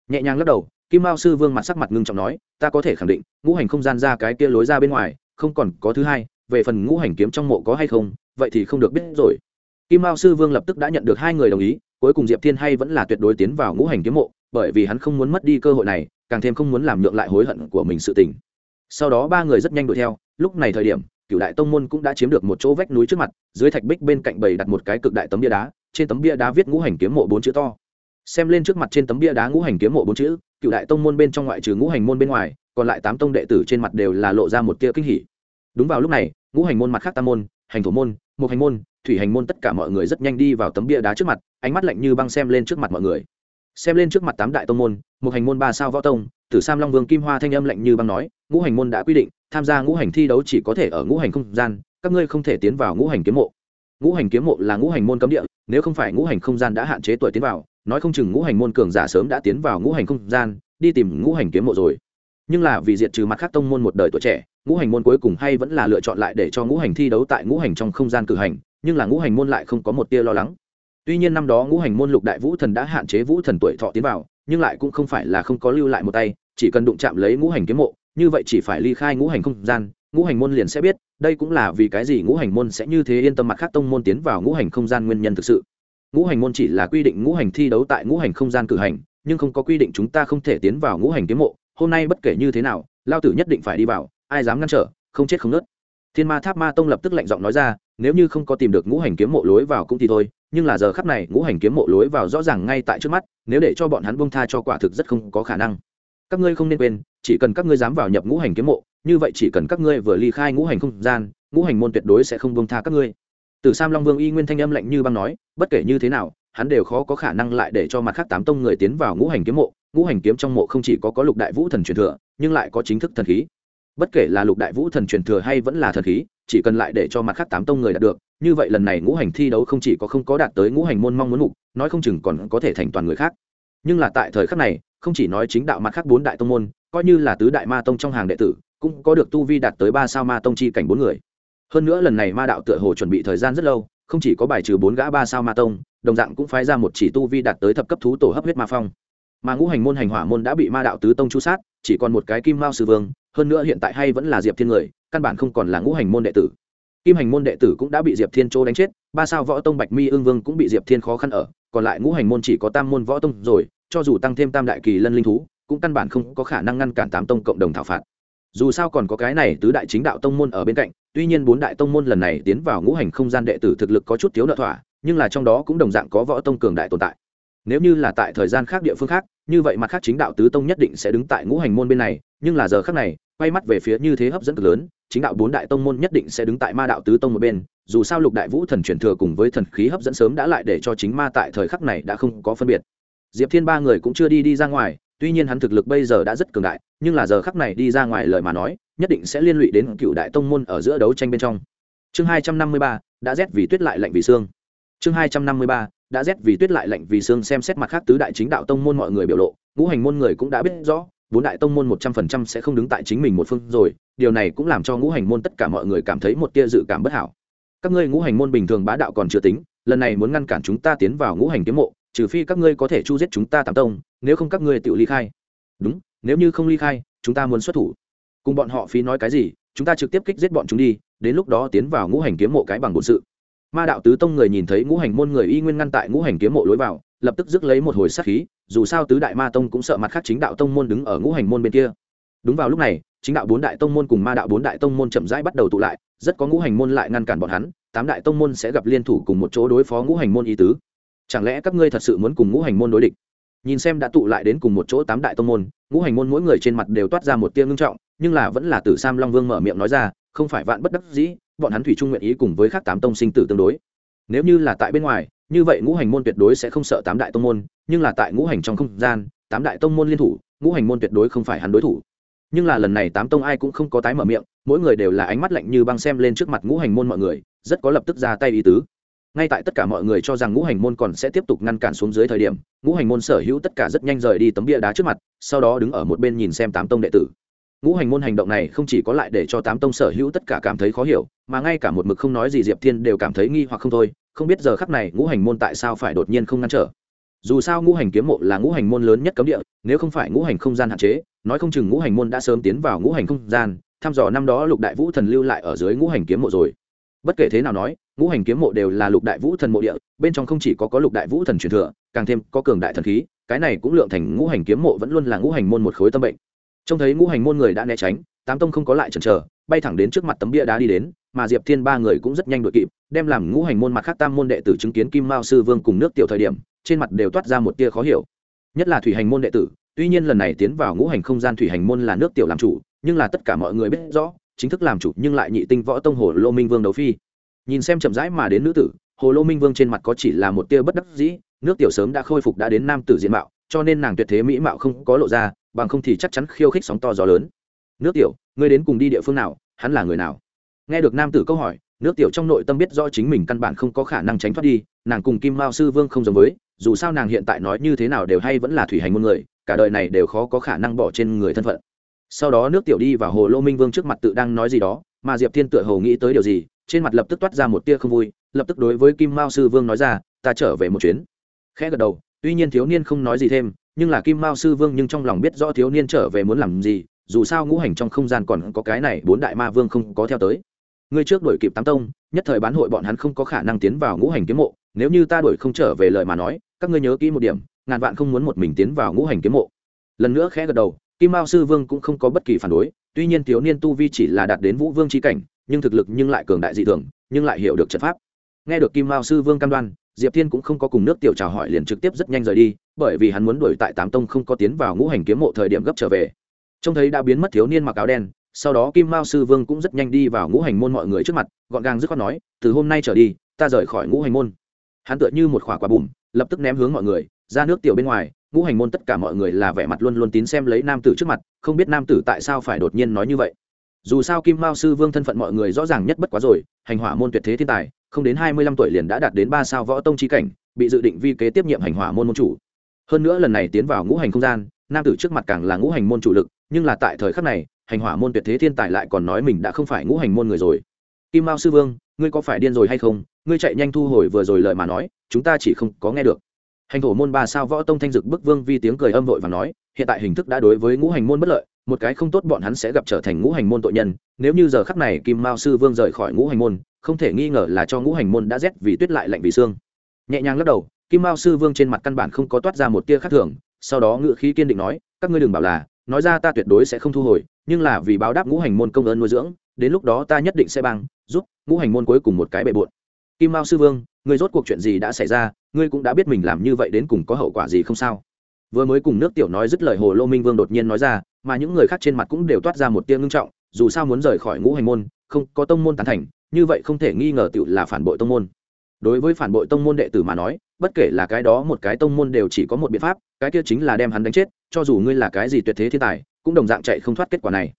Nhẹ nhàng lắc đầu, kim mao sư vương mặt sắc mặt ngưng trọng nói, ta có thể khẳng định, ngũ hành không gian ra cái kia lối ra bên ngoài không còn có thứ hai, về phần ngũ hành kiếm trong mộ có hay không, vậy thì không được biết rồi. Kim mao sư vương lập tức đã nhận được hai người đồng ý, cuối cùng diệp thiên hay vẫn là tuyệt đối tiến vào ngũ hành kiếm mộ, bởi vì hắn không muốn mất đi cơ hội này, càng thêm không muốn làm nhượng lại hối hận của mình sự tình. Sau đó ba người rất nhanh đuổi theo, lúc này thời điểm cựu đại tông môn cũng đã chiếm được một chỗ vách núi trước mặt, dưới thạch bích bên cạnh bầy đặt một cái cực đại tấm bia đá, trên tấm bia đá viết ngũ hành kiếm mộ bốn chữ to. Xem lên trước mặt trên tấm bia đá ngũ hành kiếm mộ bốn chữ cựu đại tông môn bên trong ngoại trừ ngũ hành môn bên ngoài còn lại tám tông đệ tử trên mặt đều là lộ ra một tia kinh hỉ đúng vào lúc này ngũ hành môn mặt khác tam môn hành thổ môn một hành môn thủy hành môn tất cả mọi người rất nhanh đi vào tấm bia đá trước mặt ánh mắt lạnh như băng xem lên trước mặt mọi người xem lên trước mặt tám đại tông môn một hành môn ba sao võ tông tử sam long vương kim hoa thanh âm lạnh như băng nói ngũ hành môn đã quy định tham gia ngũ hành thi đấu chỉ có thể ở ngũ hành không gian các ngươi không thể tiến vào ngũ hành kiếm mộ ngũ hành kiếm mộ là ngũ hành môn cấm địa nếu không phải ngũ hành không gian đã hạn chế tuổi tiến vào nói không chừng ngũ hành môn cường giả sớm đã tiến vào ngũ hành không gian đi tìm ngũ hành kiếm mộ rồi nhưng là vì diệt trừ mặt khác tông môn một đời tuổi trẻ ngũ hành môn cuối cùng hay vẫn là lựa chọn lại để cho ngũ hành thi đấu tại ngũ hành trong không gian cử hành nhưng là ngũ hành môn lại không có một tia lo lắng tuy nhiên năm đó ngũ hành môn lục đại vũ thần đã hạn chế vũ thần tuổi thọ tiến vào nhưng lại cũng không phải là không có lưu lại một tay chỉ cần đụng chạm lấy ngũ hành kiếm mộ như vậy chỉ phải ly khai ngũ hành không gian ngũ hành môn liền sẽ biết đây cũng là vì cái gì ngũ hành môn sẽ như thế yên tâm mặt khác tông môn tiến vào ngũ hành không gian nguyên nhân thực sự ngũ hành môn chỉ là quy định ngũ hành thi đấu tại ngũ hành không gian cử hành nhưng không có quy định chúng ta không thể tiến vào ngũ hành kiếm mộ hôm nay bất kể như thế nào, lao tử nhất định phải đi vào, ai dám ngăn trở, không chết không nớt. Thiên ma tháp ma tông lập tức lạnh giọng nói ra, nếu như không có tìm được ngũ hành kiếm mộ lối vào cũng thì thôi, nhưng là giờ khắp này ngũ hành kiếm mộ lối vào rõ ràng ngay tại trước mắt, nếu để cho bọn hắn bông tha cho quả thực rất không có khả năng. Các ngươi không nên quên, chỉ cần các ngươi dám vào nhập ngũ hành kiếm mộ, như vậy chỉ cần các ngươi vừa ly khai ngũ hành không gian, ngũ hành môn tuyệt đối sẽ không bông tha các ngươi. Từ sam long vương y nguyên thanh âm lạnh như băng nói, bất kể như thế nào, hắn đều khó có khả năng lại để cho mặt khác tám tông người tiến vào ngũ hành kiếm mộ ngũ hành kiếm trong mộ không chỉ có có lục đại vũ thần truyền thừa, nhưng lại có chính thức thần khí. Bất kể là lục đại vũ thần truyền thừa hay vẫn là thần khí, chỉ cần lại để cho mặt khác tám tông người đạt được, như vậy lần này ngũ hành thi đấu không chỉ có không có đạt tới ngũ hành môn mong muốn mục, nói không chừng còn có thể thành toàn người khác. Nhưng là tại thời khắc này, không chỉ nói chính đạo mặt khác bốn đại tông môn, coi như là tứ đại ma tông trong hàng đệ tử, cũng có được tu vi đạt tới ba sao ma tông chi cảnh bốn người. Hơn nữa lần này ma đạo tựa hồ chuẩn bị thời gian rất lâu, không chỉ có bài trừ bốn gã ba sao ma tông, đồng dạng cũng phái ra một chỉ tu vi đạt tới thập cấp thú tổ hấp huyết ma phong mà ngũ hành môn hành hỏa môn đã bị ma đạo tứ tông chu sát, chỉ còn một cái kim mao sư vương, hơn nữa hiện tại hay vẫn là diệp thiên người, căn bản không còn là ngũ hành môn đệ tử. Kim hành môn đệ tử cũng đã bị diệp thiên châu đánh chết, ba sao võ tông bạch mi ương vương cũng bị diệp thiên khó khăn ở, còn lại ngũ hành môn chỉ có tam môn võ tông rồi, cho dù tăng thêm tam đại kỳ lân linh thú, cũng căn bản không có khả năng ngăn cản tám tông cộng đồng thảo phạt. Dù sao còn có cái này tứ đại chính đạo tông môn ở bên cạnh, tuy nhiên bốn đại tông môn lần này tiến vào ngũ hành không gian đệ tử thực lực có chút thiếu nợ thỏa, nhưng là trong đó cũng đồng dạng có võ tông cường đại tồn tại. Nếu như là tại thời gian khác địa phương khác như vậy mặt khác chính đạo tứ tông nhất định sẽ đứng tại ngũ hành môn bên này, nhưng là giờ khác này, quay mắt về phía như thế hấp dẫn cực lớn, chính đạo bốn đại tông môn nhất định sẽ đứng tại ma đạo tứ tông một bên, dù sao lục đại vũ thần truyền thừa cùng với thần khí hấp dẫn sớm đã lại để cho chính ma tại thời khắc này đã không có phân biệt. Diệp thiên ba người cũng chưa đi đi ra ngoài, tuy nhiên hắn thực lực bây giờ đã rất cường đại, nhưng là giờ khắc này đi ra ngoài lời mà nói, nhất định sẽ liên lụy đến cựu đại tông môn ở giữa đấu tranh bên trong. Chương hai trăm năm mươi ba, đã rét vì tuyết lại lạnh vì xương. Chương hai trăm năm mươi ba đã rét vì tuyết lại lạnh vì xương xem xét mặt khác tứ đại chính đạo tông môn mọi người biểu lộ, ngũ hành môn người cũng đã biết rõ, bốn đại tông môn một trăm phần trăm sẽ không đứng tại chính mình một phương rồi, điều này cũng làm cho ngũ hành môn tất cả mọi người cảm thấy một tia dự cảm bất hảo. Các ngươi ngũ hành môn bình thường bá đạo còn chưa tính, lần này muốn ngăn cản chúng ta tiến vào ngũ hành kiếm mộ, trừ phi các ngươi có thể chu giết chúng ta tám tông, nếu không các ngươi tự ly khai. Đúng, nếu như không ly khai, chúng ta muốn xuất thủ. Cùng bọn họ phí nói cái gì, chúng ta trực tiếp kích giết bọn chúng đi, đến lúc đó tiến vào ngũ hành kiếm mộ cái bằng bổn sự ma đạo tứ tông người nhìn thấy ngũ hành môn người y nguyên ngăn tại ngũ hành kiếm mộ lối vào, lập tức rước lấy một hồi sát khí, dù sao tứ đại ma tông cũng sợ mặt khác chính đạo tông môn đứng ở ngũ hành môn bên kia. Đúng vào lúc này, chính đạo bốn đại tông môn cùng ma đạo bốn đại tông môn chậm rãi bắt đầu tụ lại, rất có ngũ hành môn lại ngăn cản bọn hắn, tám đại tông môn sẽ gặp liên thủ cùng một chỗ đối phó ngũ hành môn y tứ. Chẳng lẽ các ngươi thật sự muốn cùng ngũ hành môn đối địch? Nhìn xem đã tụ lại đến cùng một chỗ tám đại tông môn, ngũ hành môn mỗi người trên mặt đều toát ra một tia ngưng trọng, nhưng là vẫn là tử sam long vương mở miệng nói ra, không phải vạn bất đắc dĩ bọn hắn thủy trung nguyện ý cùng với các tám tông sinh tử tương đối. Nếu như là tại bên ngoài, như vậy ngũ hành môn tuyệt đối sẽ không sợ tám đại tông môn, nhưng là tại ngũ hành trong không gian, tám đại tông môn liên thủ, ngũ hành môn tuyệt đối không phải hắn đối thủ. Nhưng là lần này tám tông ai cũng không có tái mở miệng, mỗi người đều là ánh mắt lạnh như băng xem lên trước mặt ngũ hành môn mọi người, rất có lập tức ra tay ý tứ. Ngay tại tất cả mọi người cho rằng ngũ hành môn còn sẽ tiếp tục ngăn cản xuống dưới thời điểm, ngũ hành môn sở hữu tất cả rất nhanh rời đi tấm bia đá trước mặt, sau đó đứng ở một bên nhìn xem tám tông đệ tử ngũ hành môn hành động này không chỉ có lại để cho tám tông sở hữu tất cả cảm thấy khó hiểu mà ngay cả một mực không nói gì diệp thiên đều cảm thấy nghi hoặc không thôi không biết giờ khắc này ngũ hành môn tại sao phải đột nhiên không ngăn trở dù sao ngũ hành kiếm mộ là ngũ hành môn lớn nhất cấm địa nếu không phải ngũ hành không gian hạn chế nói không chừng ngũ hành môn đã sớm tiến vào ngũ hành không gian thăm dò năm đó lục đại vũ thần lưu lại ở dưới ngũ hành kiếm mộ rồi bất kể thế nào nói ngũ hành kiếm mộ đều là lục đại vũ thần mộ địa bên trong không chỉ có có lục đại vũ thần truyền thừa càng thêm có cường đại thần khí cái này cũng lượng thành ngũ hành kiếm mộ vẫn luôn là ngũ hành môn một khối tâm bệnh trông thấy ngũ hành môn người đã né tránh, tám tông không có lại chần chờ, bay thẳng đến trước mặt tấm bia đá đi đến, mà diệp thiên ba người cũng rất nhanh đội kịp, đem làm ngũ hành môn mặt khác tam môn đệ tử chứng kiến kim mao sư vương cùng nước tiểu thời điểm, trên mặt đều toát ra một tia khó hiểu. Nhất là thủy hành môn đệ tử, tuy nhiên lần này tiến vào ngũ hành không gian thủy hành môn là nước tiểu làm chủ, nhưng là tất cả mọi người biết rõ, chính thức làm chủ nhưng lại nhị tinh võ tông hồ lô minh vương đấu phi. Nhìn xem chậm rãi mà đến nữ tử, hồ lô minh vương trên mặt có chỉ là một tia bất đắc dĩ, nước tiểu sớm đã khôi phục đã đến nam tử diện mạo, cho nên nàng tuyệt thế mỹ mạo không có lộ ra bằng không thì chắc chắn khiêu khích sóng to gió lớn. Nước tiểu, ngươi đến cùng đi địa phương nào, hắn là người nào? Nghe được nam tử câu hỏi, nước tiểu trong nội tâm biết rõ chính mình căn bản không có khả năng tránh thoát đi, nàng cùng kim mao sư vương không giống với, dù sao nàng hiện tại nói như thế nào đều hay vẫn là thủy hành môn người, cả đời này đều khó có khả năng bỏ trên người thân phận. Sau đó nước tiểu đi vào hồ lô minh vương trước mặt tự đang nói gì đó, mà diệp thiên tựa hồ nghĩ tới điều gì, trên mặt lập tức toát ra một tia không vui, lập tức đối với kim mao sư vương nói ra, ta trở về một chuyến. Khẽ gật đầu, tuy nhiên thiếu niên không nói gì thêm nhưng là kim mao sư vương nhưng trong lòng biết rõ thiếu niên trở về muốn làm gì, dù sao ngũ hành trong không gian còn có cái này bốn đại ma vương không có theo tới. Ngươi trước đuổi kịp tám tông, nhất thời bán hội bọn hắn không có khả năng tiến vào ngũ hành kiếm mộ, nếu như ta đuổi không trở về lời mà nói, các ngươi nhớ kỹ một điểm, ngàn vạn không muốn một mình tiến vào ngũ hành kiếm mộ. Lần nữa khẽ gật đầu, kim mao sư vương cũng không có bất kỳ phản đối, tuy nhiên thiếu niên tu vi chỉ là đạt đến vũ vương trí cảnh, nhưng thực lực nhưng lại cường đại dị thường, nhưng lại hiểu được trận pháp. Nghe được kim mao sư vương cam đoan diệp thiên cũng không có cùng nước tiểu chào hỏi liền trực tiếp rất nhanh rời đi, bởi vì hắn muốn đuổi tại tám tông không có tiến vào ngũ hành kiếm mộ thời điểm gấp trở về. Trông thấy đã biến mất thiếu niên mặc áo đen, sau đó kim mao sư vương cũng rất nhanh đi vào ngũ hành môn mọi người trước mặt, gọn gàng dứt khoát nói, từ hôm nay trở đi, ta rời khỏi ngũ hành môn. Hắn tựa như một khỏa quả bùm lập tức ném hướng mọi người, ra nước tiểu bên ngoài, ngũ hành môn tất cả mọi người là vẻ mặt luôn luôn tín xem lấy nam tử trước mặt, không biết nam tử tại sao phải đột nhiên nói như vậy dù sao kim mao sư vương thân phận mọi người rõ ràng nhất bất quá rồi, hành hỏa môn tuyệt thế thiên tài, không đến hai mươi lăm tuổi liền đã đạt đến ba sao võ tông chi cảnh, bị dự định vi kế tiếp nhiệm hành hỏa môn môn chủ. Hơn nữa lần này tiến vào ngũ hành không gian, nam tử trước mặt càng là ngũ hành môn chủ lực, nhưng là tại thời khắc này, hành hỏa môn tuyệt thế thiên tài lại còn nói mình đã không phải ngũ hành môn người rồi. Kim mao sư vương, ngươi có phải điên rồi hay không? Ngươi chạy nhanh thu hồi vừa rồi lời mà nói, chúng ta chỉ không có nghe được. Hành thổ môn ba sao võ tông thanh dực bức vương vi tiếng cười âm vội và nói, hiện tại hình thức đã đối với ngũ hành môn bất lợi một cái không tốt bọn hắn sẽ gặp trở thành ngũ hành môn tội nhân, nếu như giờ khắc này kim mao sư vương rời khỏi ngũ hành môn, không thể nghi ngờ là cho ngũ hành môn đã rét vì tuyết lại lạnh vì xương. Nhẹ nhàng lắc đầu, kim mao sư vương trên mặt căn bản không có toát ra một tia khác thường, sau đó ngự khí kiên định nói, các ngươi đừng bảo là, nói ra ta tuyệt đối sẽ không thu hồi, nhưng là vì báo đáp ngũ hành môn công ơn nuôi dưỡng, đến lúc đó ta nhất định sẽ băng, giúp ngũ hành môn cuối cùng một cái bệ bộn. Kim mao sư vương, ngươi rốt cuộc chuyện gì đã xảy ra, ngươi cũng đã biết mình làm như vậy đến cùng có hậu quả gì không sao? Vừa mới cùng nước tiểu nói dứt lời hồ lô minh vương đột nhiên nói ra, mà những người khác trên mặt cũng đều toát ra một tiếng ngưng trọng, dù sao muốn rời khỏi ngũ hành môn, không có tông môn tán thành, như vậy không thể nghi ngờ tiểu là phản bội tông môn. Đối với phản bội tông môn đệ tử mà nói, bất kể là cái đó một cái tông môn đều chỉ có một biện pháp, cái kia chính là đem hắn đánh chết, cho dù ngươi là cái gì tuyệt thế thiên tài, cũng đồng dạng chạy không thoát kết quả này.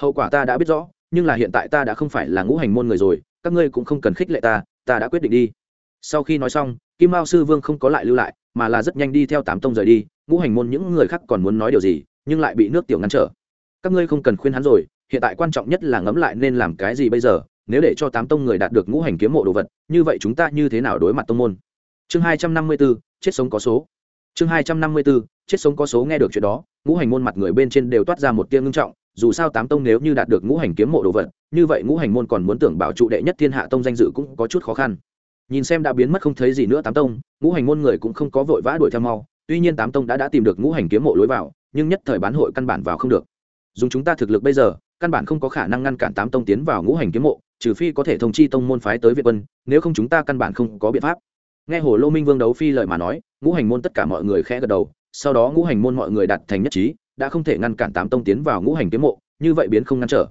Hậu quả ta đã biết rõ, nhưng là hiện tại ta đã không phải là ngũ hành môn người rồi, các ngươi cũng không cần khích lệ ta ta đã quyết định đi. Sau khi nói xong, kim mao sư vương không có lại lưu lại, mà là rất nhanh đi theo tám tông rời đi ngũ hành môn những người khác còn muốn nói điều gì, nhưng lại bị nước tiểu ngăn trở. Các ngươi không cần khuyên hắn rồi, hiện tại quan trọng nhất là ngẫm lại nên làm cái gì bây giờ, nếu để cho tám tông người đạt được ngũ hành kiếm mộ đồ vật, như vậy chúng ta như thế nào đối mặt tông môn? Chương hai trăm năm mươi b ố chết sống có số. Chương hai trăm năm mươi b ố chết sống có số nghe được chuyện đó, ngũ hành môn mặt người bên trên đều toát ra một tia ngưng trọng, dù sao tám tông nếu như đạt được ngũ hành kiếm mộ đồ vật, như vậy ngũ hành môn còn muốn tưởng bảo trụ đệ nhất thiên hạ tông danh dự cũng có chút khó khăn. Nhìn xem đã biến mất không thấy gì nữa tám tông, ngũ hành môn người cũng không có vội vã đuổi theo mau tuy nhiên tám tông đã đã tìm được ngũ hành kiếm mộ lối vào, nhưng nhất thời bán hội căn bản vào không được. Dùng chúng ta thực lực bây giờ, căn bản không có khả năng ngăn cản tám tông tiến vào ngũ hành kiếm mộ, trừ phi có thể thông chi tông môn phái tới việt quân, nếu không chúng ta căn bản không có biện pháp. Nghe hồ lô minh vương đấu phi lợi mà nói, ngũ hành môn tất cả mọi người khẽ gật đầu, sau đó ngũ hành môn mọi người đạt thành nhất trí, đã không thể ngăn cản tám tông tiến vào ngũ hành kiếm mộ, như vậy biến không ngăn trở.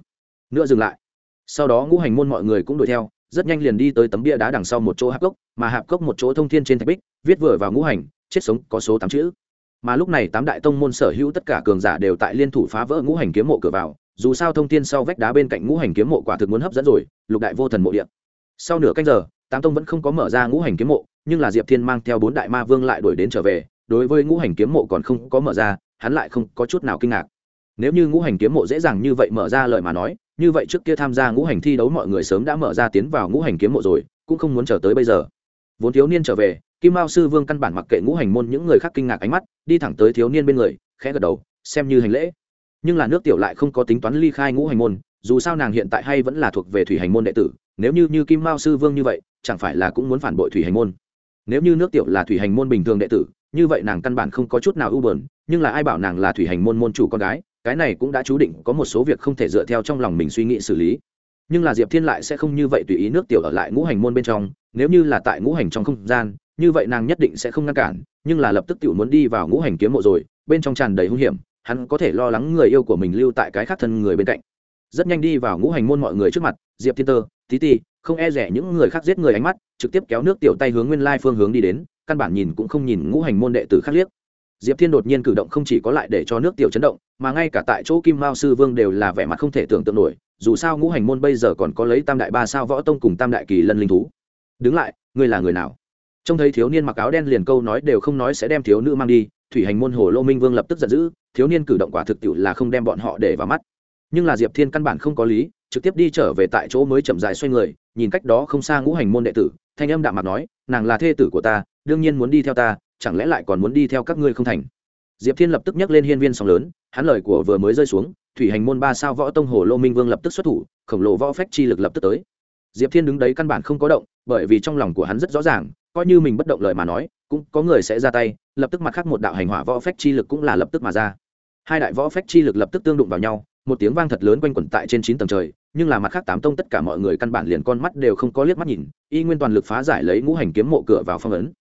Nữa dừng lại. Sau đó ngũ hành môn mọi người cũng đuổi theo, rất nhanh liền đi tới tấm bia đá đằng sau một chỗ hạp cốc, mà hạp cốc một chỗ thông thiên trên thạch bích, viết vừa vào ngũ hành chết sống có số tám chữ. Mà lúc này tám đại tông môn sở hữu tất cả cường giả đều tại liên thủ phá vỡ ngũ hành kiếm mộ cửa vào, dù sao thông tin sau vách đá bên cạnh ngũ hành kiếm mộ quả thực muốn hấp dẫn rồi, lục đại vô thần mộ điện sau nửa canh giờ, tám tông vẫn không có mở ra ngũ hành kiếm mộ, nhưng là diệp thiên mang theo bốn đại ma vương lại đuổi đến trở về, đối với ngũ hành kiếm mộ còn không có mở ra, hắn lại không có chút nào kinh ngạc. Nếu như ngũ hành kiếm mộ dễ dàng như vậy mở ra lời mà nói, như vậy trước kia tham gia ngũ hành thi đấu mọi người sớm đã mở ra tiến vào ngũ hành kiếm mộ rồi, cũng không muốn chờ tới bây giờ. Vốn thiếu niên trở về kim mao sư vương căn bản mặc kệ ngũ hành môn những người khác kinh ngạc ánh mắt, đi thẳng tới thiếu niên bên người, khẽ gật đầu, xem như hành lễ. Nhưng là nước tiểu lại không có tính toán ly khai ngũ hành môn, dù sao nàng hiện tại hay vẫn là thuộc về thủy hành môn đệ tử, nếu như như kim mao sư vương như vậy, chẳng phải là cũng muốn phản bội thủy hành môn. Nếu như nước tiểu là thủy hành môn bình thường đệ tử, như vậy nàng căn bản không có chút nào ưu bờn nhưng là ai bảo nàng là thủy hành môn môn chủ con gái, cái này cũng đã chú định có một số việc không thể dựa theo trong lòng mình suy nghĩ xử lý. Nhưng là diệp thiên lại sẽ không như vậy tùy ý nước tiểu ở lại ngũ hành môn bên trong, nếu như là tại ngũ hành trong không gian như vậy nàng nhất định sẽ không ngăn cản, nhưng là lập tức tiểu muốn đi vào ngũ hành kiếm mộ rồi, bên trong tràn đầy hung hiểm, hắn có thể lo lắng người yêu của mình lưu tại cái khác thân người bên cạnh. Rất nhanh đi vào ngũ hành môn mọi người trước mặt, diệp thiên tơ, tí ti, không e rẻ những người khác giết người ánh mắt, trực tiếp kéo nước tiểu tay hướng nguyên lai phương hướng đi đến, căn bản nhìn cũng không nhìn ngũ hành môn đệ tử khác liếc. Diệp thiên đột nhiên cử động không chỉ có lại để cho nước tiểu chấn động, mà ngay cả tại chỗ kim mao sư vương đều là vẻ mặt không thể tưởng tượng nổi, dù sao ngũ hành môn bây giờ còn có lấy tam đại ba sao võ tông cùng tam đại kỳ lân linh thú. Đứng lại, ngươi là người nào? Trông thấy thiếu niên mặc áo đen liền câu nói đều không nói sẽ đem thiếu nữ mang đi, thủy hành môn hồ lô minh vương lập tức giận dữ, thiếu niên cử động quả thực tiệu là không đem bọn họ để vào mắt. Nhưng là diệp thiên căn bản không có lý, trực tiếp đi trở về tại chỗ mới chậm dài xoay người, nhìn cách đó không xa ngũ hành môn đệ tử, thanh âm đạm mặt nói, nàng là thê tử của ta, đương nhiên muốn đi theo ta, chẳng lẽ lại còn muốn đi theo các ngươi không thành? Diệp thiên lập tức nhắc lên hiên viên sóng lớn, hắn lời của vừa mới rơi xuống, thủy hành môn ba sao võ tông hồ lô minh vương lập tức xuất thủ, khổng lồ võ phách chi lực lập tức tới. Diệp thiên đứng đấy căn bản không có động, bởi vì trong lòng của hắn rất rõ ràng coi như mình bất động lời mà nói, cũng có người sẽ ra tay, lập tức mặt khác một đạo hành hỏa võ phách chi lực cũng là lập tức mà ra. Hai đại võ phách chi lực lập tức tương đụng vào nhau, một tiếng vang thật lớn quanh quẩn tại trên chín tầng trời, nhưng là mặt khác tám tông tất cả mọi người căn bản liền con mắt đều không có liếc mắt nhìn, y nguyên toàn lực phá giải lấy ngũ hành kiếm mộ cửa vào phong ấn.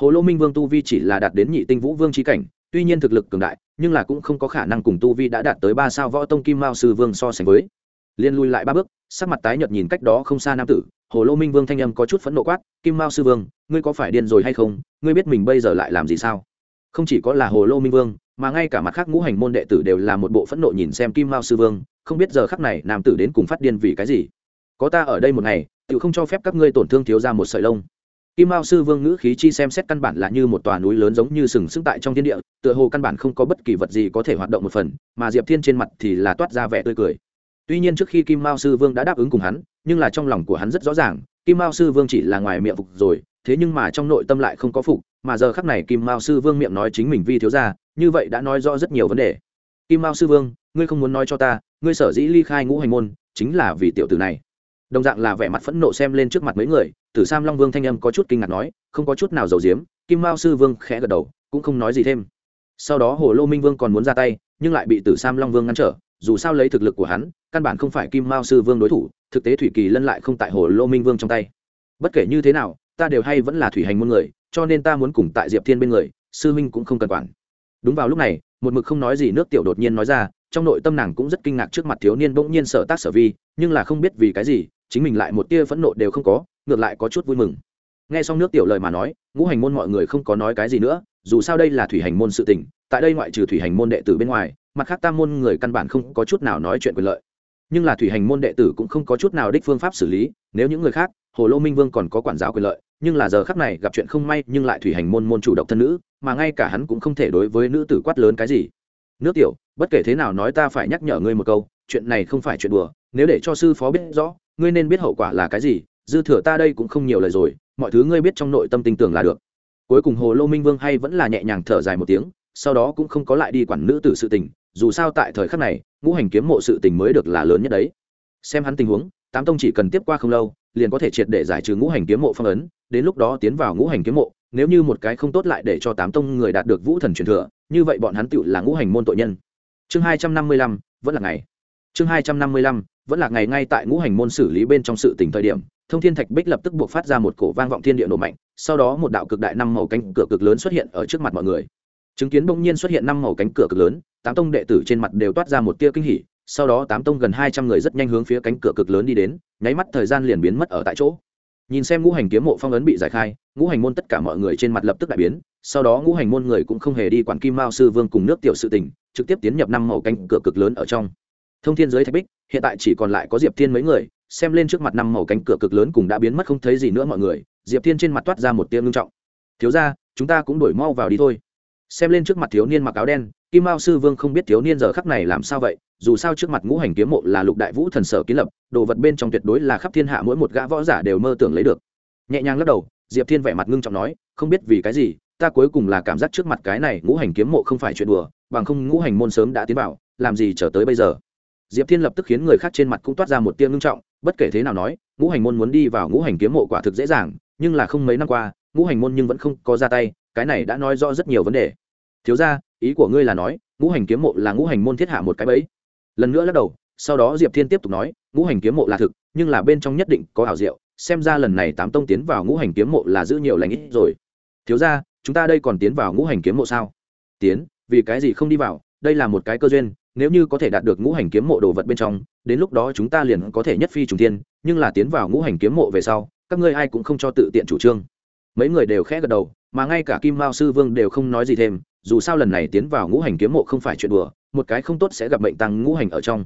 Hồ lô minh vương tu vi chỉ là đạt đến nhị tinh vũ vương trí cảnh, tuy nhiên thực lực cường đại, nhưng là cũng không có khả năng cùng tu vi đã đạt tới ba sao võ tông kim mao sư vương so sánh với. Liên lui lại ba bước sắc mặt tái nhợt nhìn cách đó không xa nam tử, hồ lô minh vương thanh âm có chút phẫn nộ quát, kim mao sư vương, ngươi có phải điên rồi hay không? Ngươi biết mình bây giờ lại làm gì sao? Không chỉ có là hồ lô minh vương, mà ngay cả mặt khác ngũ hành môn đệ tử đều là một bộ phẫn nộ nhìn xem kim mao sư vương, không biết giờ khắc này nam tử đến cùng phát điên vì cái gì. Có ta ở đây một ngày tự không cho phép các ngươi tổn thương thiếu ra một sợi lông. Kim mao sư vương ngữ khí chi xem xét căn bản là như một tòa núi lớn giống như sừng sững tại trong thiên địa, tựa hồ căn bản không có bất kỳ vật gì có thể hoạt động một phần, mà diệp thiên trên mặt thì là toát ra vẻ tươi cười tuy nhiên trước khi kim mao sư vương đã đáp ứng cùng hắn, nhưng là trong lòng của hắn rất rõ ràng, kim mao sư vương chỉ là ngoài miệng phục rồi, thế nhưng mà trong nội tâm lại không có phục, mà giờ khắc này kim mao sư vương miệng nói chính mình vi thiếu ra như vậy đã nói rõ rất nhiều vấn đề. Kim mao sư vương, ngươi không muốn nói cho ta, ngươi sở dĩ ly khai ngũ hành môn, chính là vì tiểu tử này. Đồng dạng là vẻ mặt phẫn nộ xem lên trước mặt mấy người, tử sam long vương thanh âm có chút kinh ngạc nói, không có chút nào giàu diếm kim mao sư vương khẽ gật đầu, cũng không nói gì thêm. Sau đó hồ lô minh vương còn muốn ra tay, nhưng lại bị tử sam long vương ngăn trở dù sao lấy thực lực của hắn, căn bản không phải kim mao sư vương đối thủ, thực tế thủy kỳ lân lại không tại hồ lô minh vương trong tay. Bất kể như thế nào, ta đều hay vẫn là thủy hành môn người, cho nên ta muốn cùng tại diệp thiên bên người, sư minh cũng không cần quản. Đúng vào lúc này, một mực không nói gì nước tiểu đột nhiên nói ra, trong nội tâm nàng cũng rất kinh ngạc trước mặt thiếu niên bỗng nhiên sợ tác sở vi, nhưng là không biết vì cái gì, chính mình lại một tia phẫn nộ đều không có, ngược lại có chút vui mừng. Nghe xong nước tiểu lời mà nói, ngũ hành môn mọi người không có nói cái gì nữa, dù sao đây là thủy hành môn sự tình tại đây ngoại trừ thủy hành môn đệ tử bên ngoài, mặt khác tam môn người căn bản không có chút nào nói chuyện quyền lợi. Nhưng là thủy hành môn đệ tử cũng không có chút nào đích phương pháp xử lý, nếu những người khác, hồ lô minh vương còn có quản giáo quyền lợi, nhưng là giờ khắc này gặp chuyện không may nhưng lại thủy hành môn môn chủ độc thân nữ, mà ngay cả hắn cũng không thể đối với nữ tử quát lớn cái gì. Nước tiểu, bất kể thế nào nói ta phải nhắc nhở ngươi một câu, chuyện này không phải chuyện đùa, nếu để cho sư phó biết rõ, ngươi nên biết hậu quả là cái gì, dư thừa ta đây cũng không nhiều lời rồi, mọi thứ ngươi biết trong nội tâm tin tưởng là được. Cuối cùng hồ lô minh vương hay vẫn là nhẹ nhàng thở dài một tiếng sau đó cũng không có lại đi quản nữ tử sự tình, dù sao tại thời khắc này, ngũ hành kiếm mộ sự tình mới được là lớn nhất đấy. Xem hắn tình huống, tám tông chỉ cần tiếp qua không lâu, liền có thể triệt để giải trừ ngũ hành kiếm mộ phong ấn, đến lúc đó tiến vào ngũ hành kiếm mộ, nếu như một cái không tốt lại để cho tám tông người đạt được vũ thần truyền thừa, như vậy bọn hắn tựu là ngũ hành môn tội nhân. Chương hai trăm năm mươi lăm, vẫn là ngày. Chương hai trăm năm mươi lăm, vẫn là ngày ngay tại ngũ hành môn xử lý bên trong sự tình thời điểm, thông thiên thạch bích lập tức buộc phát ra một cổ vang vọng thiên địa nổ mạnh, sau đó một đạo cực đại năm màu cánh cửa cực lớn xuất hiện ở trước mặt mọi người chứng kiến bỗng nhiên xuất hiện năm màu cánh cửa cực lớn, tám tông đệ tử trên mặt đều toát ra một tia kinh hỉ, sau đó tám tông gần hai trăm người rất nhanh hướng phía cánh cửa cực lớn đi đến, nháy mắt thời gian liền biến mất ở tại chỗ. Nhìn xem ngũ hành kiếm mộ phong ấn bị giải khai, ngũ hành môn tất cả mọi người trên mặt lập tức đại biến, sau đó ngũ hành môn người cũng không hề đi quản kim mao sư vương cùng nước tiểu sự tình, trực tiếp tiến nhập năm màu cánh cửa cực lớn ở trong. Thông thiên giới thạch bích, hiện tại chỉ còn lại có diệp thiên mấy người, xem lên trước mặt năm màu cánh cửa cực lớn cùng đã biến mất không thấy gì nữa mọi người, diệp thiên trên mặt toát ra một tia ngưng trọng. Thiếu ra chúng ta cũng đổi mau vào đi thôi xem lên trước mặt thiếu niên mặc áo đen, kim mao sư vương không biết thiếu niên giờ khắc này làm sao vậy, dù sao trước mặt ngũ hành kiếm mộ là lục đại vũ thần sở kiến lập, đồ vật bên trong tuyệt đối là khắp thiên hạ mỗi một gã võ giả đều mơ tưởng lấy được. Nhẹ nhàng lắc đầu, diệp thiên vẻ mặt ngưng trọng nói, không biết vì cái gì, ta cuối cùng là cảm giác trước mặt cái này ngũ hành kiếm mộ không phải chuyện đùa, bằng không ngũ hành môn sớm đã tiến vào, làm gì trở tới bây giờ. Diệp thiên lập tức khiến người khác trên mặt cũng toát ra một tiếng ngưng trọng, bất kể thế nào nói, ngũ hành môn muốn đi vào ngũ hành kiếm mộ quả thực dễ dàng, nhưng là không mấy năm qua, ngũ hành môn nhưng vẫn không có ra tay, cái này đã nói rõ rất nhiều vấn đề thiếu ra, ý của ngươi là nói, ngũ hành kiếm mộ là ngũ hành môn thiết hạ một cái bẫy. Lần nữa lắc đầu, sau đó diệp thiên tiếp tục nói, ngũ hành kiếm mộ là thực, nhưng là bên trong nhất định có ảo diệu, xem ra lần này tám tông tiến vào ngũ hành kiếm mộ là giữ nhiều lành ít rồi. Thiếu ra, chúng ta đây còn tiến vào ngũ hành kiếm mộ sao? Tiến, vì cái gì không đi vào, đây là một cái cơ duyên, nếu như có thể đạt được ngũ hành kiếm mộ đồ vật bên trong, đến lúc đó chúng ta liền có thể nhất phi trùng tiên nhưng là tiến vào ngũ hành kiếm mộ về sau, các ngươi ai cũng không cho tự tiện chủ trương. Mấy người đều khẽ gật đầu, mà ngay cả kim mao sư vương đều không nói gì thêm dù sao lần này tiến vào ngũ hành kiếm mộ không phải chuyện đùa, một cái không tốt sẽ gặp mệnh tăng ngũ hành ở trong.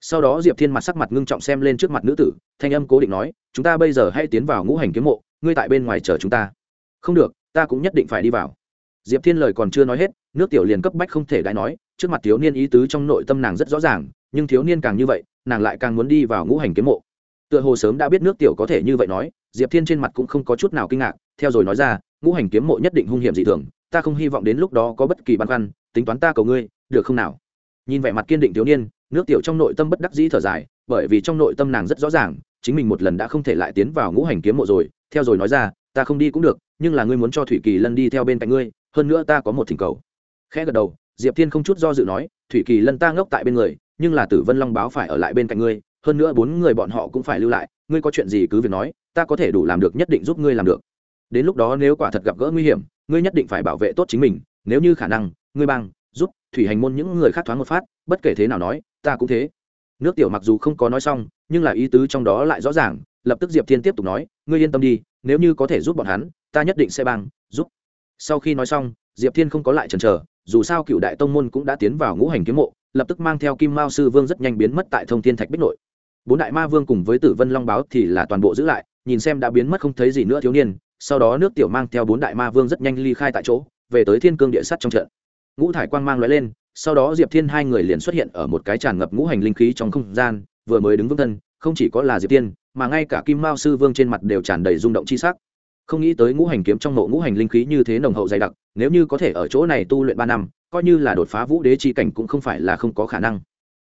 Sau đó diệp thiên mặt sắc mặt ngưng trọng xem lên trước mặt nữ tử, thanh âm cố định nói, chúng ta bây giờ hãy tiến vào ngũ hành kiếm mộ, ngươi tại bên ngoài chờ chúng ta. Không được, ta cũng nhất định phải đi vào. Diệp thiên lời còn chưa nói hết, nước tiểu liền cấp bách không thể đãi nói, trước mặt thiếu niên ý tứ trong nội tâm nàng rất rõ ràng, nhưng thiếu niên càng như vậy, nàng lại càng muốn đi vào ngũ hành kiếm mộ. Tựa hồ sớm đã biết nước tiểu có thể như vậy nói, diệp thiên trên mặt cũng không có chút nào kinh ngạc, theo rồi nói ra, ngũ hành kiếm mộ nhất định hung hiểm dị thường ta không hy vọng đến lúc đó có bất kỳ băn khoăn, tính toán ta cầu ngươi, được không nào? Nhìn vẻ mặt kiên định thiếu niên, nước tiểu trong nội tâm bất đắc dĩ thở dài, bởi vì trong nội tâm nàng rất rõ ràng, chính mình một lần đã không thể lại tiến vào ngũ hành kiếm mộ rồi, theo rồi nói ra, ta không đi cũng được, nhưng là ngươi muốn cho thủy kỳ lân đi theo bên cạnh ngươi, hơn nữa ta có một thỉnh cầu. Khẽ gật đầu, diệp thiên không chút do dự nói, thủy kỳ lân ta ngốc tại bên người, nhưng là tử vân long báo phải ở lại bên cạnh ngươi, hơn nữa bốn người bọn họ cũng phải lưu lại, ngươi có chuyện gì cứ việc nói, ta có thể đủ làm được, nhất định giúp ngươi làm được đến lúc đó nếu quả thật gặp gỡ nguy hiểm, ngươi nhất định phải bảo vệ tốt chính mình, nếu như khả năng, ngươi bang, giúp, thủy hành môn những người khác thoáng một phát, bất kể thế nào nói, ta cũng thế. Nước tiểu mặc dù không có nói xong, nhưng là ý tứ trong đó lại rõ ràng, lập tức diệp thiên tiếp tục nói, ngươi yên tâm đi, nếu như có thể giúp bọn hắn, ta nhất định sẽ bang, giúp. Sau khi nói xong, diệp thiên không có lại chần chờ, dù sao cựu đại tông môn cũng đã tiến vào ngũ hành kiếm mộ, lập tức mang theo kim mao sư vương rất nhanh biến mất tại thông thiên thạch bích nội. Bốn đại ma vương cùng với tử vân long báo thì là toàn bộ giữ lại, nhìn xem đã biến mất không thấy gì nữa thiếu niên sau đó nước tiểu mang theo bốn đại ma vương rất nhanh ly khai tại chỗ, về tới thiên cương địa sắt trong trận. Ngũ thải quang mang lóe lên, sau đó diệp thiên hai người liền xuất hiện ở một cái tràn ngập ngũ hành linh khí trong không gian, vừa mới đứng vững thân, không chỉ có là diệp thiên, mà ngay cả kim mao sư vương trên mặt đều tràn đầy rung động chi sắc. Không nghĩ tới ngũ hành kiếm trong nộ ngũ hành linh khí như thế nồng hậu dày đặc, nếu như có thể ở chỗ này tu luyện ba năm, coi như là đột phá vũ đế chi cảnh cũng không phải là không có khả năng.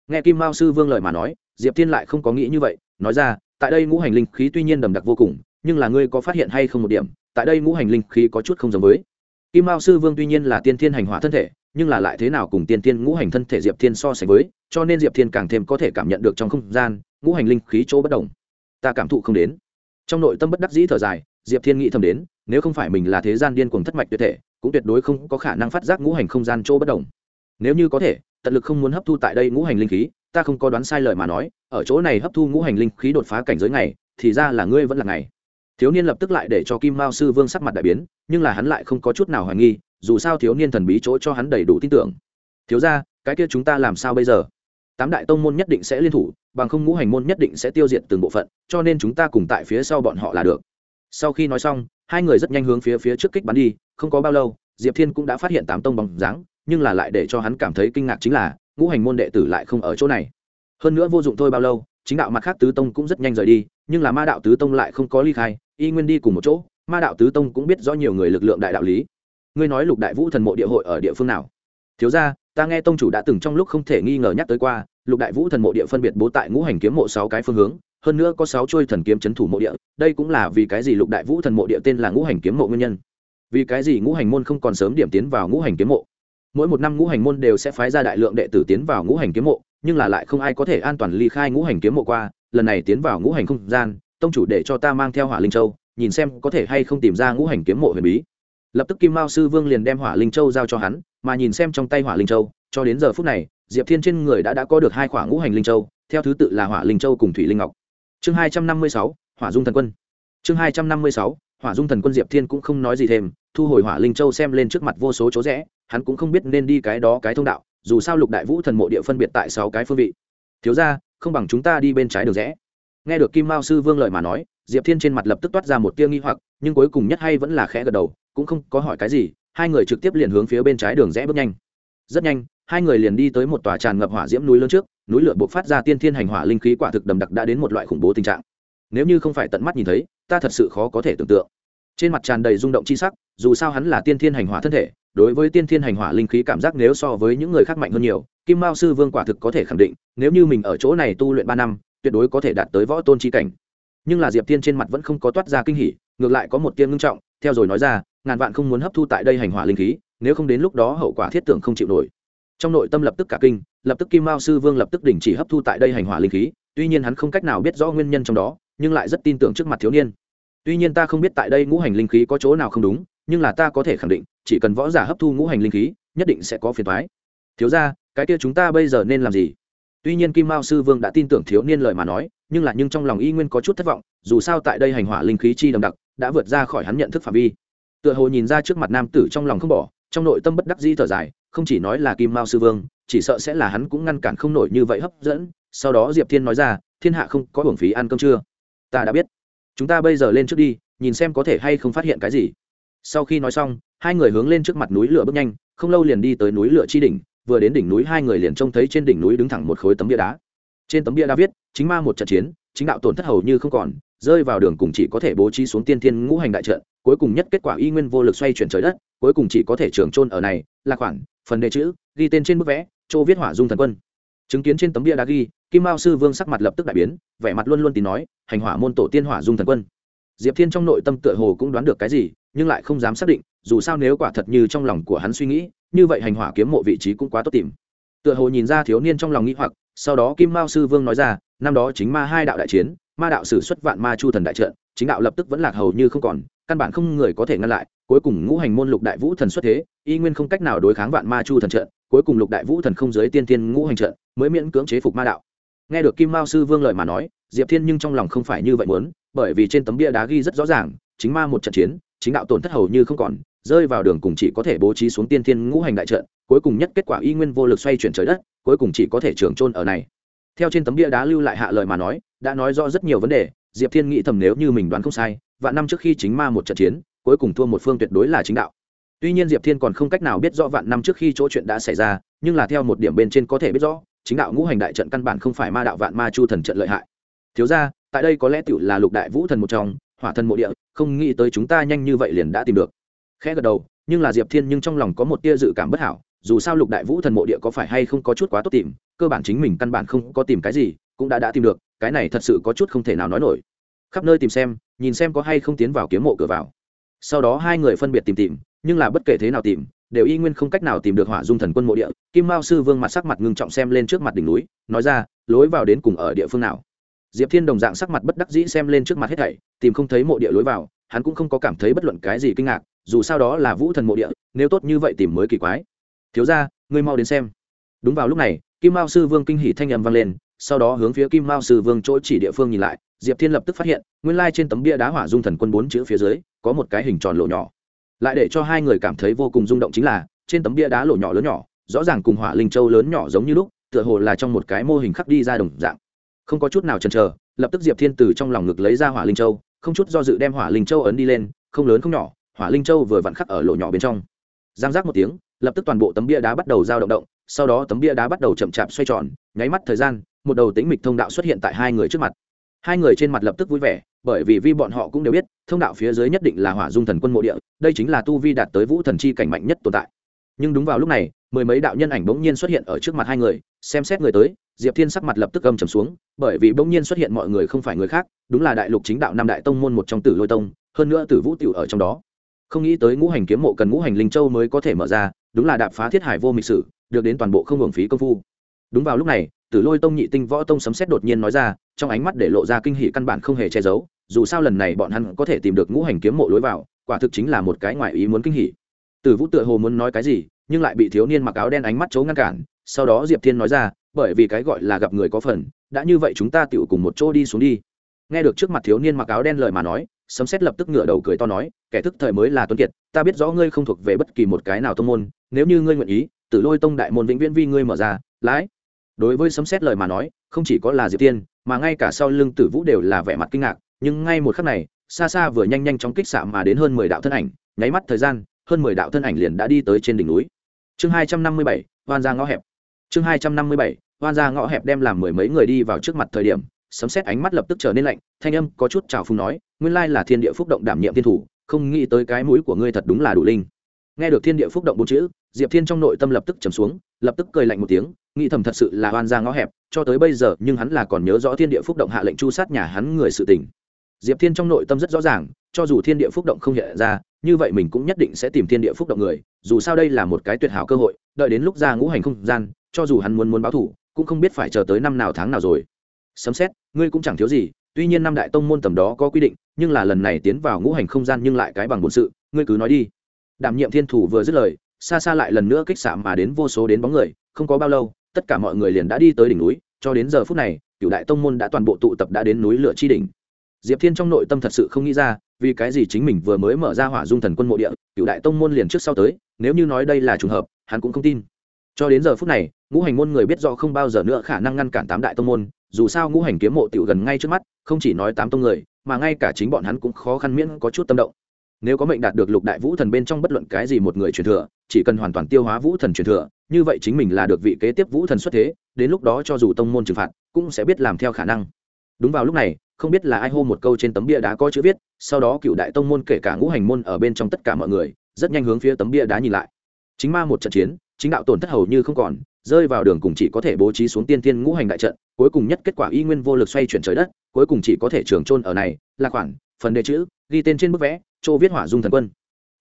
Nghe kim mao sư vương lời mà nói, diệp thiên lại không có nghĩ như vậy, nói ra, tại đây ngũ hành linh khí tuy nhiên đầm đặc vô cùng nhưng là ngươi có phát hiện hay không một điểm, tại đây ngũ hành linh khí có chút không giống với. Kim mao sư vương tuy nhiên là tiên thiên hành hỏa thân thể, nhưng là lại thế nào cùng tiên thiên ngũ hành thân thể diệp thiên so sánh với, cho nên diệp thiên càng thêm có thể cảm nhận được trong không gian, ngũ hành linh khí chỗ bất đồng. Ta cảm thụ không đến. Trong nội tâm bất đắc dĩ thở dài, diệp thiên nghĩ thầm đến, nếu không phải mình là thế gian điên cuồng thất mạch tuyệt thể, cũng tuyệt đối không có khả năng phát giác ngũ hành không gian chỗ bất đồng. Nếu như có thể, tận lực không muốn hấp thu tại đây ngũ hành linh khí, ta không có đoán sai lời mà nói, ở chỗ này hấp thu ngũ hành linh khí đột phá cảnh giới này, thì ra là ngươi vẫn là ngày thiếu niên lập tức lại để cho kim mao sư vương sắc mặt đại biến, nhưng là hắn lại không có chút nào hoài nghi, dù sao thiếu niên thần bí chỗ cho hắn đầy đủ tin tưởng. Thiếu ra cái kia chúng ta làm sao bây giờ? Tám đại tông môn nhất định sẽ liên thủ, bằng không ngũ hành môn nhất định sẽ tiêu diệt từng bộ phận, cho nên chúng ta cùng tại phía sau bọn họ là được. Sau khi nói xong, hai người rất nhanh hướng phía phía trước kích bắn đi, không có bao lâu, diệp thiên cũng đã phát hiện tám tông bóng dáng, nhưng là lại để cho hắn cảm thấy kinh ngạc chính là, ngũ hành môn đệ tử lại không ở chỗ này. Hơn nữa vô dụng thôi bao lâu, chính đạo mặt khác tứ tông cũng rất nhanh rời đi nhưng là ma đạo tứ tông lại không có ly khai, y nguyên đi cùng một chỗ, ma đạo tứ tông cũng biết rõ nhiều người lực lượng đại đạo lý. Ngươi nói lục đại vũ thần mộ địa hội ở địa phương nào? Thiếu ra ta nghe tông chủ đã từng trong lúc không thể nghi ngờ nhắc tới qua, lục đại vũ thần mộ địa phân biệt bố tại ngũ hành kiếm mộ sáu cái phương hướng, hơn nữa có sáu chuôi thần kiếm c h ấ n thủ mộ địa, đây cũng là vì cái gì lục đại vũ thần mộ địa tên là ngũ hành kiếm mộ nguyên nhân? Vì cái gì ngũ hành môn không còn sớm điểm tiến vào ngũ hành kiếm mộ? Mỗi một năm ngũ hành môn đều sẽ phái ra đại lượng đệ tử tiến vào ngũ hành kiếm mộ, nhưng là lại không ai có thể an toàn ly khai ngũ hành kiếm mộ qua lần này tiến vào ngũ hành không gian, tông chủ để cho ta mang theo hỏa linh châu, nhìn xem có thể hay không tìm ra ngũ hành kiếm mộ huyền bí. Lập tức kim mao sư vương liền đem hỏa linh châu giao cho hắn, mà nhìn xem trong tay hỏa linh châu, cho đến giờ phút này, diệp thiên trên người đã đã có được hai khoảng ngũ hành linh châu, theo thứ tự là hỏa linh châu cùng thủy linh ngọc. Chương hai trăm năm mươi sáu, hỏa dung thần quân. Chương hai trăm năm mươi sáu, hỏa dung thần quân diệp thiên cũng không nói gì thêm, thu hồi hỏa linh châu xem lên trước mặt vô số chỗ rẽ, hắn cũng không biết nên đi cái đó cái thông đạo, dù sao lục đại vũ thần mộ địa phân biệt tại sáu cái phương vị. Thiếu ra không bằng chúng ta đi bên trái đường rẽ. Nghe được kim mao sư vương lợi mà nói, diệp thiên trên mặt lập tức toát ra một tia nghi hoặc, nhưng cuối cùng nhất hay vẫn là khẽ gật đầu, cũng không có hỏi cái gì, hai người trực tiếp liền hướng phía bên trái đường rẽ bước nhanh. Rất nhanh, hai người liền đi tới một tòa tràn ngập hỏa diễm núi lớn trước, núi lửa buộc phát ra tiên thiên hành hỏa linh khí quả thực đầm đặc đã đến một loại khủng bố tình trạng. Nếu như không phải tận mắt nhìn thấy, ta thật sự khó có thể tưởng tượng. Trên mặt tràn đầy rung động chi sắc, dù sao hắn là tiên thiên hành hỏa thân thể, đối với tiên thiên hành hỏa linh khí cảm giác nếu so với những người khác mạnh hơn nhiều kim mao sư vương quả thực có thể khẳng định, nếu như mình ở chỗ này tu luyện ba năm, tuyệt đối có thể đạt tới võ tôn trí cảnh. Nhưng là diệp thiên trên mặt vẫn không có toát ra kinh hỉ, ngược lại có một tiên ngưng trọng, theo rồi nói ra, ngàn vạn không muốn hấp thu tại đây hành hỏa linh khí, nếu không đến lúc đó hậu quả thiết tưởng không chịu nổi. Trong nội tâm lập tức cả kinh, lập tức kim mao sư vương lập tức đình chỉ hấp thu tại đây hành hỏa linh khí, tuy nhiên hắn không cách nào biết rõ nguyên nhân trong đó, nhưng lại rất tin tưởng trước mặt thiếu niên. Tuy nhiên ta không biết tại đây ngũ hành linh khí có chỗ nào không đúng, nhưng là ta có thể khẳng định, chỉ cần võ giả hấp thu ngũ hành linh khí, nhất định sẽ có phiền thoái thiếu ra cái kia chúng ta bây giờ nên làm gì? Tuy nhiên kim mao sư vương đã tin tưởng thiếu niên lời mà nói, nhưng là nhưng trong lòng y nguyên có chút thất vọng, dù sao tại đây hành hỏa linh khí chi đậm đặc, đã vượt ra khỏi hắn nhận thức phạm vi. Tựa hồ nhìn ra trước mặt nam tử trong lòng không bỏ, trong nội tâm bất đắc dĩ thở dài, không chỉ nói là kim mao sư vương, chỉ sợ sẽ là hắn cũng ngăn cản không nổi như vậy hấp dẫn. Sau đó diệp thiên nói ra, thiên hạ không có hưởng phí ăn cơm chưa ta đã biết. Chúng ta bây giờ lên trước đi, nhìn xem có thể hay không phát hiện cái gì. Sau khi nói xong, hai người hướng lên trước mặt núi lửa bước nhanh, không lâu liền đi tới núi lửa chi đỉnh vừa đến đỉnh núi hai người liền trông thấy trên đỉnh núi đứng thẳng một khối tấm bia đá. Trên tấm bia đá viết, chính ma một trận chiến, chính đạo tổn thất hầu như không còn, rơi vào đường cùng chỉ có thể bố trí xuống tiên thiên ngũ hành đại trận, cuối cùng nhất kết quả y nguyên vô lực xoay chuyển trời đất, cuối cùng chỉ có thể trường trôn ở này, là khoản, phần đề chữ, ghi tên trên bức vẽ, chỗ viết hỏa dung thần quân. Chứng kiến trên tấm bia đá ghi, kim mao sư vương sắc mặt lập tức đại biến, vẻ mặt luôn luôn tín nói, hành hỏa môn tổ tiên hỏa dung thần quân. Diệp thiên trong nội tâm tựa hồ cũng đoán được cái gì, nhưng lại không dám xác định, dù sao nếu quả thật như trong lòng của hắn suy nghĩ như vậy hành hỏa kiếm mộ vị trí cũng quá tốt tìm. Tựa hồ nhìn ra thiếu niên trong lòng nghĩ hoặc, sau đó kim mao sư vương nói ra, năm đó chính ma hai đạo đại chiến, ma đạo sử xuất vạn ma chu thần đại trận, chính đạo lập tức vẫn lạc hầu như không còn, căn bản không người có thể ngăn lại, cuối cùng ngũ hành môn lục đại vũ thần xuất thế, y nguyên không cách nào đối kháng vạn ma chu thần trận, cuối cùng lục đại vũ thần không giới tiên tiên ngũ hành trận, mới miễn cưỡng chế phục ma đạo. Nghe được kim mao sư vương lời mà nói, diệp thiên nhưng trong lòng không phải như vậy muốn, bởi vì trên tấm bia đá ghi rất rõ ràng, chính ma một trận chiến, chính đạo tổn thất hầu như không còn rơi vào đường cùng chỉ có thể bố trí xuống tiên thiên ngũ hành đại trận, cuối cùng nhất kết quả y nguyên vô lực xoay chuyển trời đất, cuối cùng chỉ có thể trường trôn ở này. Theo trên tấm bia đá lưu lại hạ lời mà nói, đã nói rõ rất nhiều vấn đề, diệp thiên nghĩ thầm nếu như mình đoán không sai và năm trước khi chính ma một trận chiến, cuối cùng thua một phương tuyệt đối là chính đạo. Tuy nhiên diệp thiên còn không cách nào biết rõ vạn năm trước khi chỗ chuyện đã xảy ra, nhưng là theo một điểm bên trên có thể biết rõ, chính đạo ngũ hành đại trận căn bản không phải ma đạo vạn ma chu thần trận lợi hại. Thiếu ra tại đây có lẽ tựu là lục đại vũ thần một trong, hỏa thần mộ địa, không nghĩ tới chúng ta nhanh như vậy liền đã tìm được khẽ gật đầu, nhưng là diệp thiên nhưng trong lòng có một tia dự cảm bất hảo, dù sao lục đại vũ thần mộ địa có phải hay không có chút quá tốt tìm, cơ bản chính mình căn bản không có tìm cái gì, cũng đã đã tìm được, cái này thật sự có chút không thể nào nói nổi. Khắp nơi tìm xem, nhìn xem có hay không tiến vào kiếm mộ cửa vào. Sau đó hai người phân biệt tìm tìm, nhưng là bất kể thế nào tìm, đều y nguyên không cách nào tìm được hỏa dung thần quân mộ địa, kim mao sư vương mặt sắc mặt ngưng trọng xem lên trước mặt đỉnh núi, nói ra, lối vào đến cùng ở địa phương nào? Diệp thiên đồng dạng sắc mặt bất đắc dĩ xem lên trước mặt hết thảy, tìm không thấy mộ địa lối vào, hắn cũng không có cảm thấy bất luận cái gì kinh ngạc dù sao đó là vũ thần mộ địa, nếu tốt như vậy tìm mới kỳ quái. Thiếu ra ngươi mau đến xem. Đúng vào lúc này, kim mao sư vương kinh hỉ thanh âm vang lên, sau đó hướng phía kim mao sư vương chỗ chỉ địa phương nhìn lại, diệp thiên lập tức phát hiện, nguyên lai trên tấm bia đá hỏa dung thần quân bốn chữ phía dưới, có một cái hình tròn lỗ nhỏ. Lại để cho hai người cảm thấy vô cùng rung động chính là, trên tấm bia đá lỗ nhỏ lớn nhỏ, rõ ràng cùng hỏa linh châu lớn nhỏ giống như lúc, tựa hồ là trong một cái mô hình khắc đi ra đồng dạng. Không có chút nào chần chờ, lập tức diệp thiên từ trong lòng ngực lấy ra hỏa linh châu, không chút do dự đem hỏa linh châu ấn đi lên, không lớn không nhỏ hỏa linh châu vừa vặn khắc ở lỗ nhỏ bên trong. Giang giác một tiếng, lập tức toàn bộ tấm bia đá bắt đầu giao động động, sau đó tấm bia đá bắt đầu chậm chạp xoay tròn, nháy mắt thời gian, một đầu tĩnh mịch thông đạo xuất hiện tại hai người trước mặt. Hai người trên mặt lập tức vui vẻ, bởi vì vi bọn họ cũng đều biết, thông đạo phía dưới nhất định là hỏa dung thần quân mộ địa, đây chính là tu vi đạt tới vũ thần chi cảnh mạnh nhất tồn tại. Nhưng đúng vào lúc này, mười mấy đạo nhân ảnh bỗng nhiên xuất hiện ở trước mặt hai người, xem xét người tới, diệp thiên sắc mặt lập tức gầm trầm xuống, bởi vì bỗng nhiên xuất hiện mọi người không phải người khác, đúng là đại lục chính đạo năm đại tông môn một trong tử lôi tông, hơn nữa tử vũ tiểu ở trong đó không nghĩ tới ngũ hành kiếm mộ cần ngũ hành linh châu mới có thể mở ra, đúng là đạp phá thiết hải vô mịch sử, được đến toàn bộ không hưởng phí công phu. Đúng vào lúc này, tử lôi tông nhị tinh võ tông sấm xét đột nhiên nói ra, trong ánh mắt để lộ ra kinh hỷ căn bản không hề che giấu, dù sao lần này bọn hắn có thể tìm được ngũ hành kiếm mộ lối vào, quả thực chính là một cái ngoại ý muốn kinh hỷ tử vũ tựa hồ muốn nói cái gì, nhưng lại bị thiếu niên mặc áo đen ánh mắt chấu ngăn cản, sau đó diệp thiên nói ra, bởi vì cái gọi là gặp người có phần, đã như vậy chúng ta tựu cùng một chỗ đi xuống đi. Nghe được trước mặt thiếu niên mặc áo đen lời mà nói sấm xét lập tức ngửa đầu cười to nói, kẻ thức thời mới là tuấn kiệt, ta biết rõ ngươi không thuộc về bất kỳ một cái nào tông môn, nếu như ngươi nguyện ý, tử lôi tông đại môn vĩnh viễn vi ngươi mở ra, lái. Đối với sấm xét lời mà nói, không chỉ có là diệp tiên, mà ngay cả sau lưng tử vũ đều là vẻ mặt kinh ngạc, nhưng ngay một khắc này, xa xa vừa nhanh nhanh chóng kích xạ mà đến hơn mười đạo thân ảnh, nháy mắt thời gian, hơn mười đạo thân ảnh liền đã đi tới trên đỉnh núi. Chương hai trăm năm mươi bảy, hoan ra ngõ hẹp. Chương hai trăm năm mươi bảy, hoan ra ngõ hẹp đem làm mười mấy người đi vào trước mặt thời điểm sấm xét ánh mắt lập tức trở nên lạnh, thanh âm có chút trào phung nói, nguyên lai là thiên địa phúc động đảm nhiệm thiên thủ, không nghĩ tới cái mũi của ngươi thật đúng là đủ linh. Nghe được thiên địa phúc động bốn chữ, diệp thiên trong nội tâm lập tức trầm xuống, lập tức cười lạnh một tiếng, nghĩ thầm thật sự là oan ra ngõ hẹp, cho tới bây giờ nhưng hắn là còn nhớ rõ thiên địa phúc động hạ lệnh chu sát nhà hắn người sự tình. Diệp thiên trong nội tâm rất rõ ràng, cho dù thiên địa phúc động không hiện ra, như vậy mình cũng nhất định sẽ tìm thiên địa phúc động người, dù sao đây là một cái tuyệt hảo cơ hội, đợi đến lúc ra ngũ hành không gian, cho dù hắn muốn muốn báo thủ, cũng không biết phải chờ tới năm nào tháng nào rồi sấm xét ngươi cũng chẳng thiếu gì, tuy nhiên năm đại tông môn tầm đó có quy định, nhưng là lần này tiến vào ngũ hành không gian nhưng lại cái bằng bổn sự, ngươi cứ nói đi. Đảm nhiệm thiên thủ vừa dứt lời, xa xa lại lần nữa kích xạ mà đến vô số đến bóng người, không có bao lâu, tất cả mọi người liền đã đi tới đỉnh núi, cho đến giờ phút này cựu đại tông môn đã toàn bộ tụ tập đã đến núi lửa chi đỉnh. Diệp thiên trong nội tâm thật sự không nghĩ ra, vì cái gì chính mình vừa mới mở ra hỏa dung thần quân mộ địa cựu đại tông môn liền trước sau tới, nếu như nói đây là trùng hợp, hắn cũng không tin. Cho đến giờ phút này, ngũ hành môn người biết rõ không bao giờ nữa khả năng ngăn cản tám đại tông môn dù sao ngũ hành kiếm mộ tiểu gần ngay trước mắt, không chỉ nói tám tông người, mà ngay cả chính bọn hắn cũng khó khăn miễn có chút tâm động. Nếu có mệnh đạt được lục đại vũ thần bên trong bất luận cái gì một người truyền thừa, chỉ cần hoàn toàn tiêu hóa vũ thần truyền thừa, như vậy chính mình là được vị kế tiếp vũ thần xuất thế, đến lúc đó cho dù tông môn trừng phạt, cũng sẽ biết làm theo khả năng. Đúng vào lúc này, không biết là ai hô một câu trên tấm bia đá có chữ viết, sau đó cựu đại tông môn kể cả ngũ hành môn ở bên trong tất cả mọi người, rất nhanh hướng phía tấm bia đá nhìn lại. Chính ma một trận chiến chính đạo tổn thất hầu như không còn, rơi vào đường cùng chỉ có thể bố trí xuống tiên tiên ngũ hành đại trận, cuối cùng nhất kết quả y nguyên vô lực xoay chuyển trời đất, cuối cùng chỉ có thể trường trôn ở này, là khoản, phần đề chữ, ghi tên trên bức vẽ, chỗ viết hỏa dung thần quân.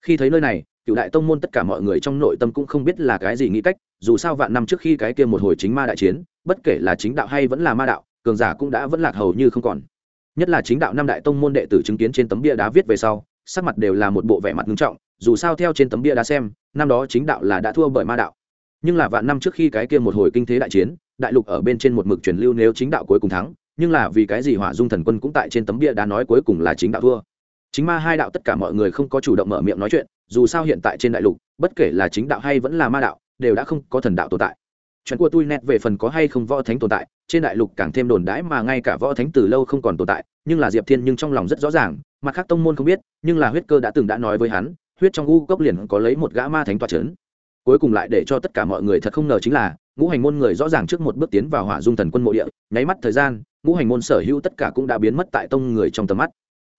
Khi thấy nơi này, cựu đại tông môn tất cả mọi người trong nội tâm cũng không biết là cái gì nghĩ cách, dù sao vạn năm trước khi cái kia một hồi chính ma đại chiến, bất kể là chính đạo hay vẫn là ma đạo, cường giả cũng đã vẫn lạc hầu như không còn. Nhất là chính đạo năm đại tông môn đệ tử chứng kiến trên tấm bia đá viết về sau, sắc mặt đều là một bộ vẻ mặt nghiêm trọng dù sao theo trên tấm bia đá xem, năm đó chính đạo là đã thua bởi ma đạo. Nhưng là vạn năm trước khi cái kia một hồi kinh thế đại chiến, đại lục ở bên trên một mực truyền lưu nếu chính đạo cuối cùng thắng, nhưng là vì cái gì hỏa dung thần quân cũng tại trên tấm bia đá nói cuối cùng là chính đạo thua. Chính ma hai đạo tất cả mọi người không có chủ động mở miệng nói chuyện, dù sao hiện tại trên đại lục, bất kể là chính đạo hay vẫn là ma đạo, đều đã không có thần đạo tồn tại. Chuyện của tôi nét về phần có hay không võ thánh tồn tại, trên đại lục càng thêm đồn đãi mà ngay cả võ thánh từ lâu không còn tồn tại, nhưng là diệp thiên nhưng trong lòng rất rõ ràng, mặt khác tông môn không biết, nhưng là huyết cơ đã từng đã nói với hắn huyết trong u cốc liền có lấy một gã ma thánh toa c h ấ n cuối cùng lại để cho tất cả mọi người thật không ngờ chính là, ngũ hành môn người rõ ràng trước một bước tiến vào hỏa dung thần quân mộ địa, nháy mắt thời gian, ngũ hành môn sở hữu tất cả cũng đã biến mất tại tông người trong tầm mắt.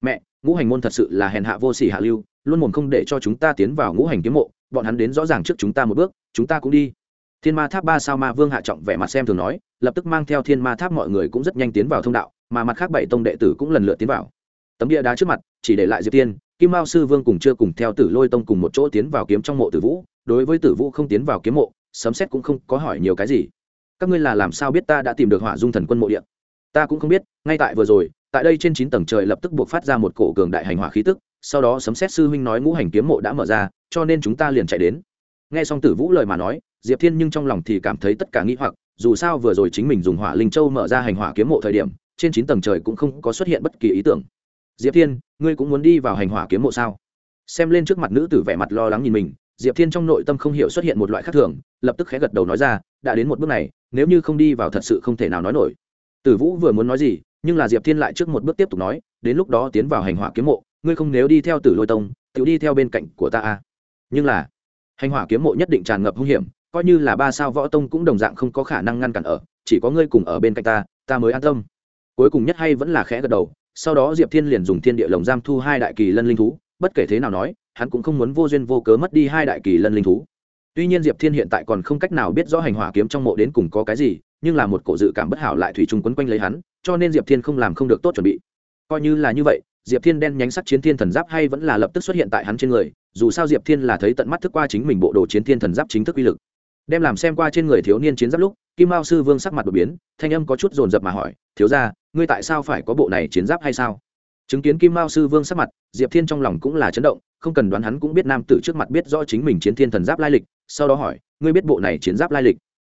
Mẹ, ngũ hành môn thật sự là hèn hạ vô sỉ hạ lưu, luôn mồm không để cho chúng ta tiến vào ngũ hành kiếm mộ, bọn hắn đến rõ ràng trước chúng ta một bước, chúng ta cũng đi. Thiên ma tháp ba sao ma vương hạ trọng vẻ mặt xem thường nói, lập tức mang theo thiên ma tháp mọi người cũng rất nhanh tiến vào thông đạo, mà mặt khác bảy tông đệ tử cũng lần lượt tiến vào. Tấm địa đá trước mặt, chỉ để lại diệp tiên kim mao sư vương cùng chưa cùng theo tử lôi tông cùng một chỗ tiến vào kiếm trong mộ tử vũ, đối với tử vũ không tiến vào kiếm mộ, sấm xét cũng không có hỏi nhiều cái gì. Các ngươi là làm sao biết ta đã tìm được hỏa dung thần quân mộ điện ta cũng không biết, ngay tại vừa rồi, tại đây trên chín tầng trời lập tức buộc phát ra một cổ cường đại hành hỏa khí tức, sau đó sấm xét sư huynh nói ngũ hành kiếm mộ đã mở ra, cho nên chúng ta liền chạy đến. Nghe xong tử vũ lời mà nói, diệp thiên nhưng trong lòng thì cảm thấy tất cả nghĩ hoặc, dù sao vừa rồi chính mình dùng hỏa linh châu mở ra hành hỏa kiếm mộ thời điểm, trên chín tầng trời cũng không có xuất hiện bất kỳ ý tưởng diệp thiên, ngươi cũng muốn đi vào hành hỏa kiếm mộ sao? Xem lên trước mặt nữ tử vẻ mặt lo lắng nhìn mình, diệp thiên trong nội tâm không hiểu xuất hiện một loại khác thường, lập tức khẽ gật đầu nói ra, đã đến một bước này, nếu như không đi vào thật sự không thể nào nói nổi. Tử vũ vừa muốn nói gì, nhưng là diệp thiên lại trước một bước tiếp tục nói, đến lúc đó tiến vào hành hỏa kiếm mộ, ngươi không nếu đi theo tử lôi tông tự đi theo bên cạnh của ta à. nhưng là, hành hỏa kiếm mộ nhất định tràn ngập hung hiểm, coi như là ba sao võ tông cũng đồng dạng không có khả năng ngăn cản ở, chỉ có ngươi cùng ở bên cạnh ta ta mới an tâm. Cuối cùng nhất hay vẫn là khẽ gật đầu sau đó diệp thiên liền dùng thiên địa lồng giam thu hai đại kỳ lân linh thú, bất kể thế nào nói, hắn cũng không muốn vô duyên vô cớ mất đi hai đại kỳ lân linh thú. Tuy nhiên diệp thiên hiện tại còn không cách nào biết rõ hành hỏa kiếm trong mộ đến cùng có cái gì, nhưng là một cổ dự cảm bất hảo lại thủy chung quấn quanh lấy hắn, cho nên diệp thiên không làm không được tốt chuẩn bị. Coi như là như vậy, diệp thiên đen nhánh sắc chiến thiên thần giáp hay vẫn là lập tức xuất hiện tại hắn trên người, dù sao diệp thiên là thấy tận mắt thức qua chính mình bộ đồ chiến thiên thần giáp chính thức uy lực đem làm xem qua trên người thiếu niên chiến giáp lúc, kim mao sư vương sắc mặt đột biến, thanh âm có chút dồn dập mà hỏi, thiếu ra ngươi tại sao phải có bộ này chiến giáp hay sao? Chứng kiến kim mao sư vương sắc mặt, diệp thiên trong lòng cũng là chấn động, không cần đoán hắn cũng biết nam tử trước mặt biết rõ chính mình chiến thiên thần giáp lai lịch, sau đó hỏi, ngươi biết bộ này chiến giáp lai lịch?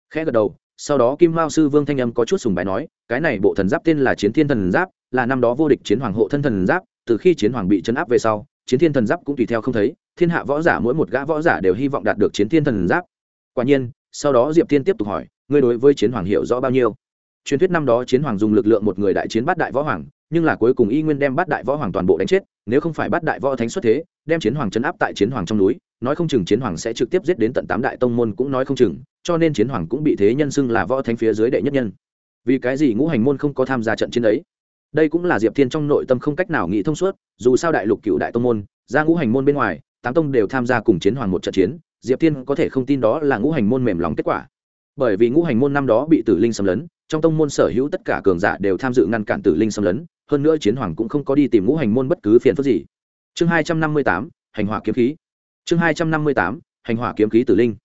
Khẽ gật đầu, sau đó kim mao sư vương thanh âm có chút sùng bài nói, cái này bộ thần giáp tên là chiến thiên thần giáp, là năm đó vô địch chiến hoàng hộ thân thần giáp, từ khi chiến hoàng bị chấn áp về sau, chiến thiên thần giáp cũng tùy theo không thấy, thiên hạ võ giả mỗi một gã võ giả đều hy vọng đạt được chiến thiên thần giáp quả nhiên, sau đó diệp thiên tiếp tục hỏi, ngươi đối với chiến hoàng hiểu rõ bao nhiêu? Truyền thuyết năm đó chiến hoàng dùng lực lượng một người đại chiến bát đại võ hoàng, nhưng là cuối cùng y nguyên đem bát đại võ hoàng toàn bộ đánh chết, nếu không phải bát đại võ thánh xuất thế, đem chiến hoàng chấn áp tại chiến hoàng trong núi, nói không chừng chiến hoàng sẽ trực tiếp giết đến tận tám đại tông môn cũng nói không chừng, cho nên chiến hoàng cũng bị thế nhân xưng là võ thánh phía dưới đệ nhất nhân. Vì cái gì ngũ hành môn không có tham gia trận chiến ấy? Đây cũng là diệp thiên trong nội tâm không cách nào nghĩ thông suốt, dù sao đại lục cựu đại tông môn, ra ngũ hành môn bên ngoài, tám tông đều tham gia cùng chiến hoàng một trận chiến diệp thiên có thể không tin đó là ngũ hành môn mềm lòng kết quả. Bởi vì ngũ hành môn năm đó bị tử linh xâm lấn, trong tông môn sở hữu tất cả cường giả đều tham dự ngăn cản tử linh xâm lấn, hơn nữa chiến hoàng cũng không có đi tìm ngũ hành môn bất cứ phiền phức gì. Chương hai trăm năm mươi tám, hành hỏa kiếm khí. Chương hai trăm năm mươi tám, hành hỏa kiếm khí tử linh.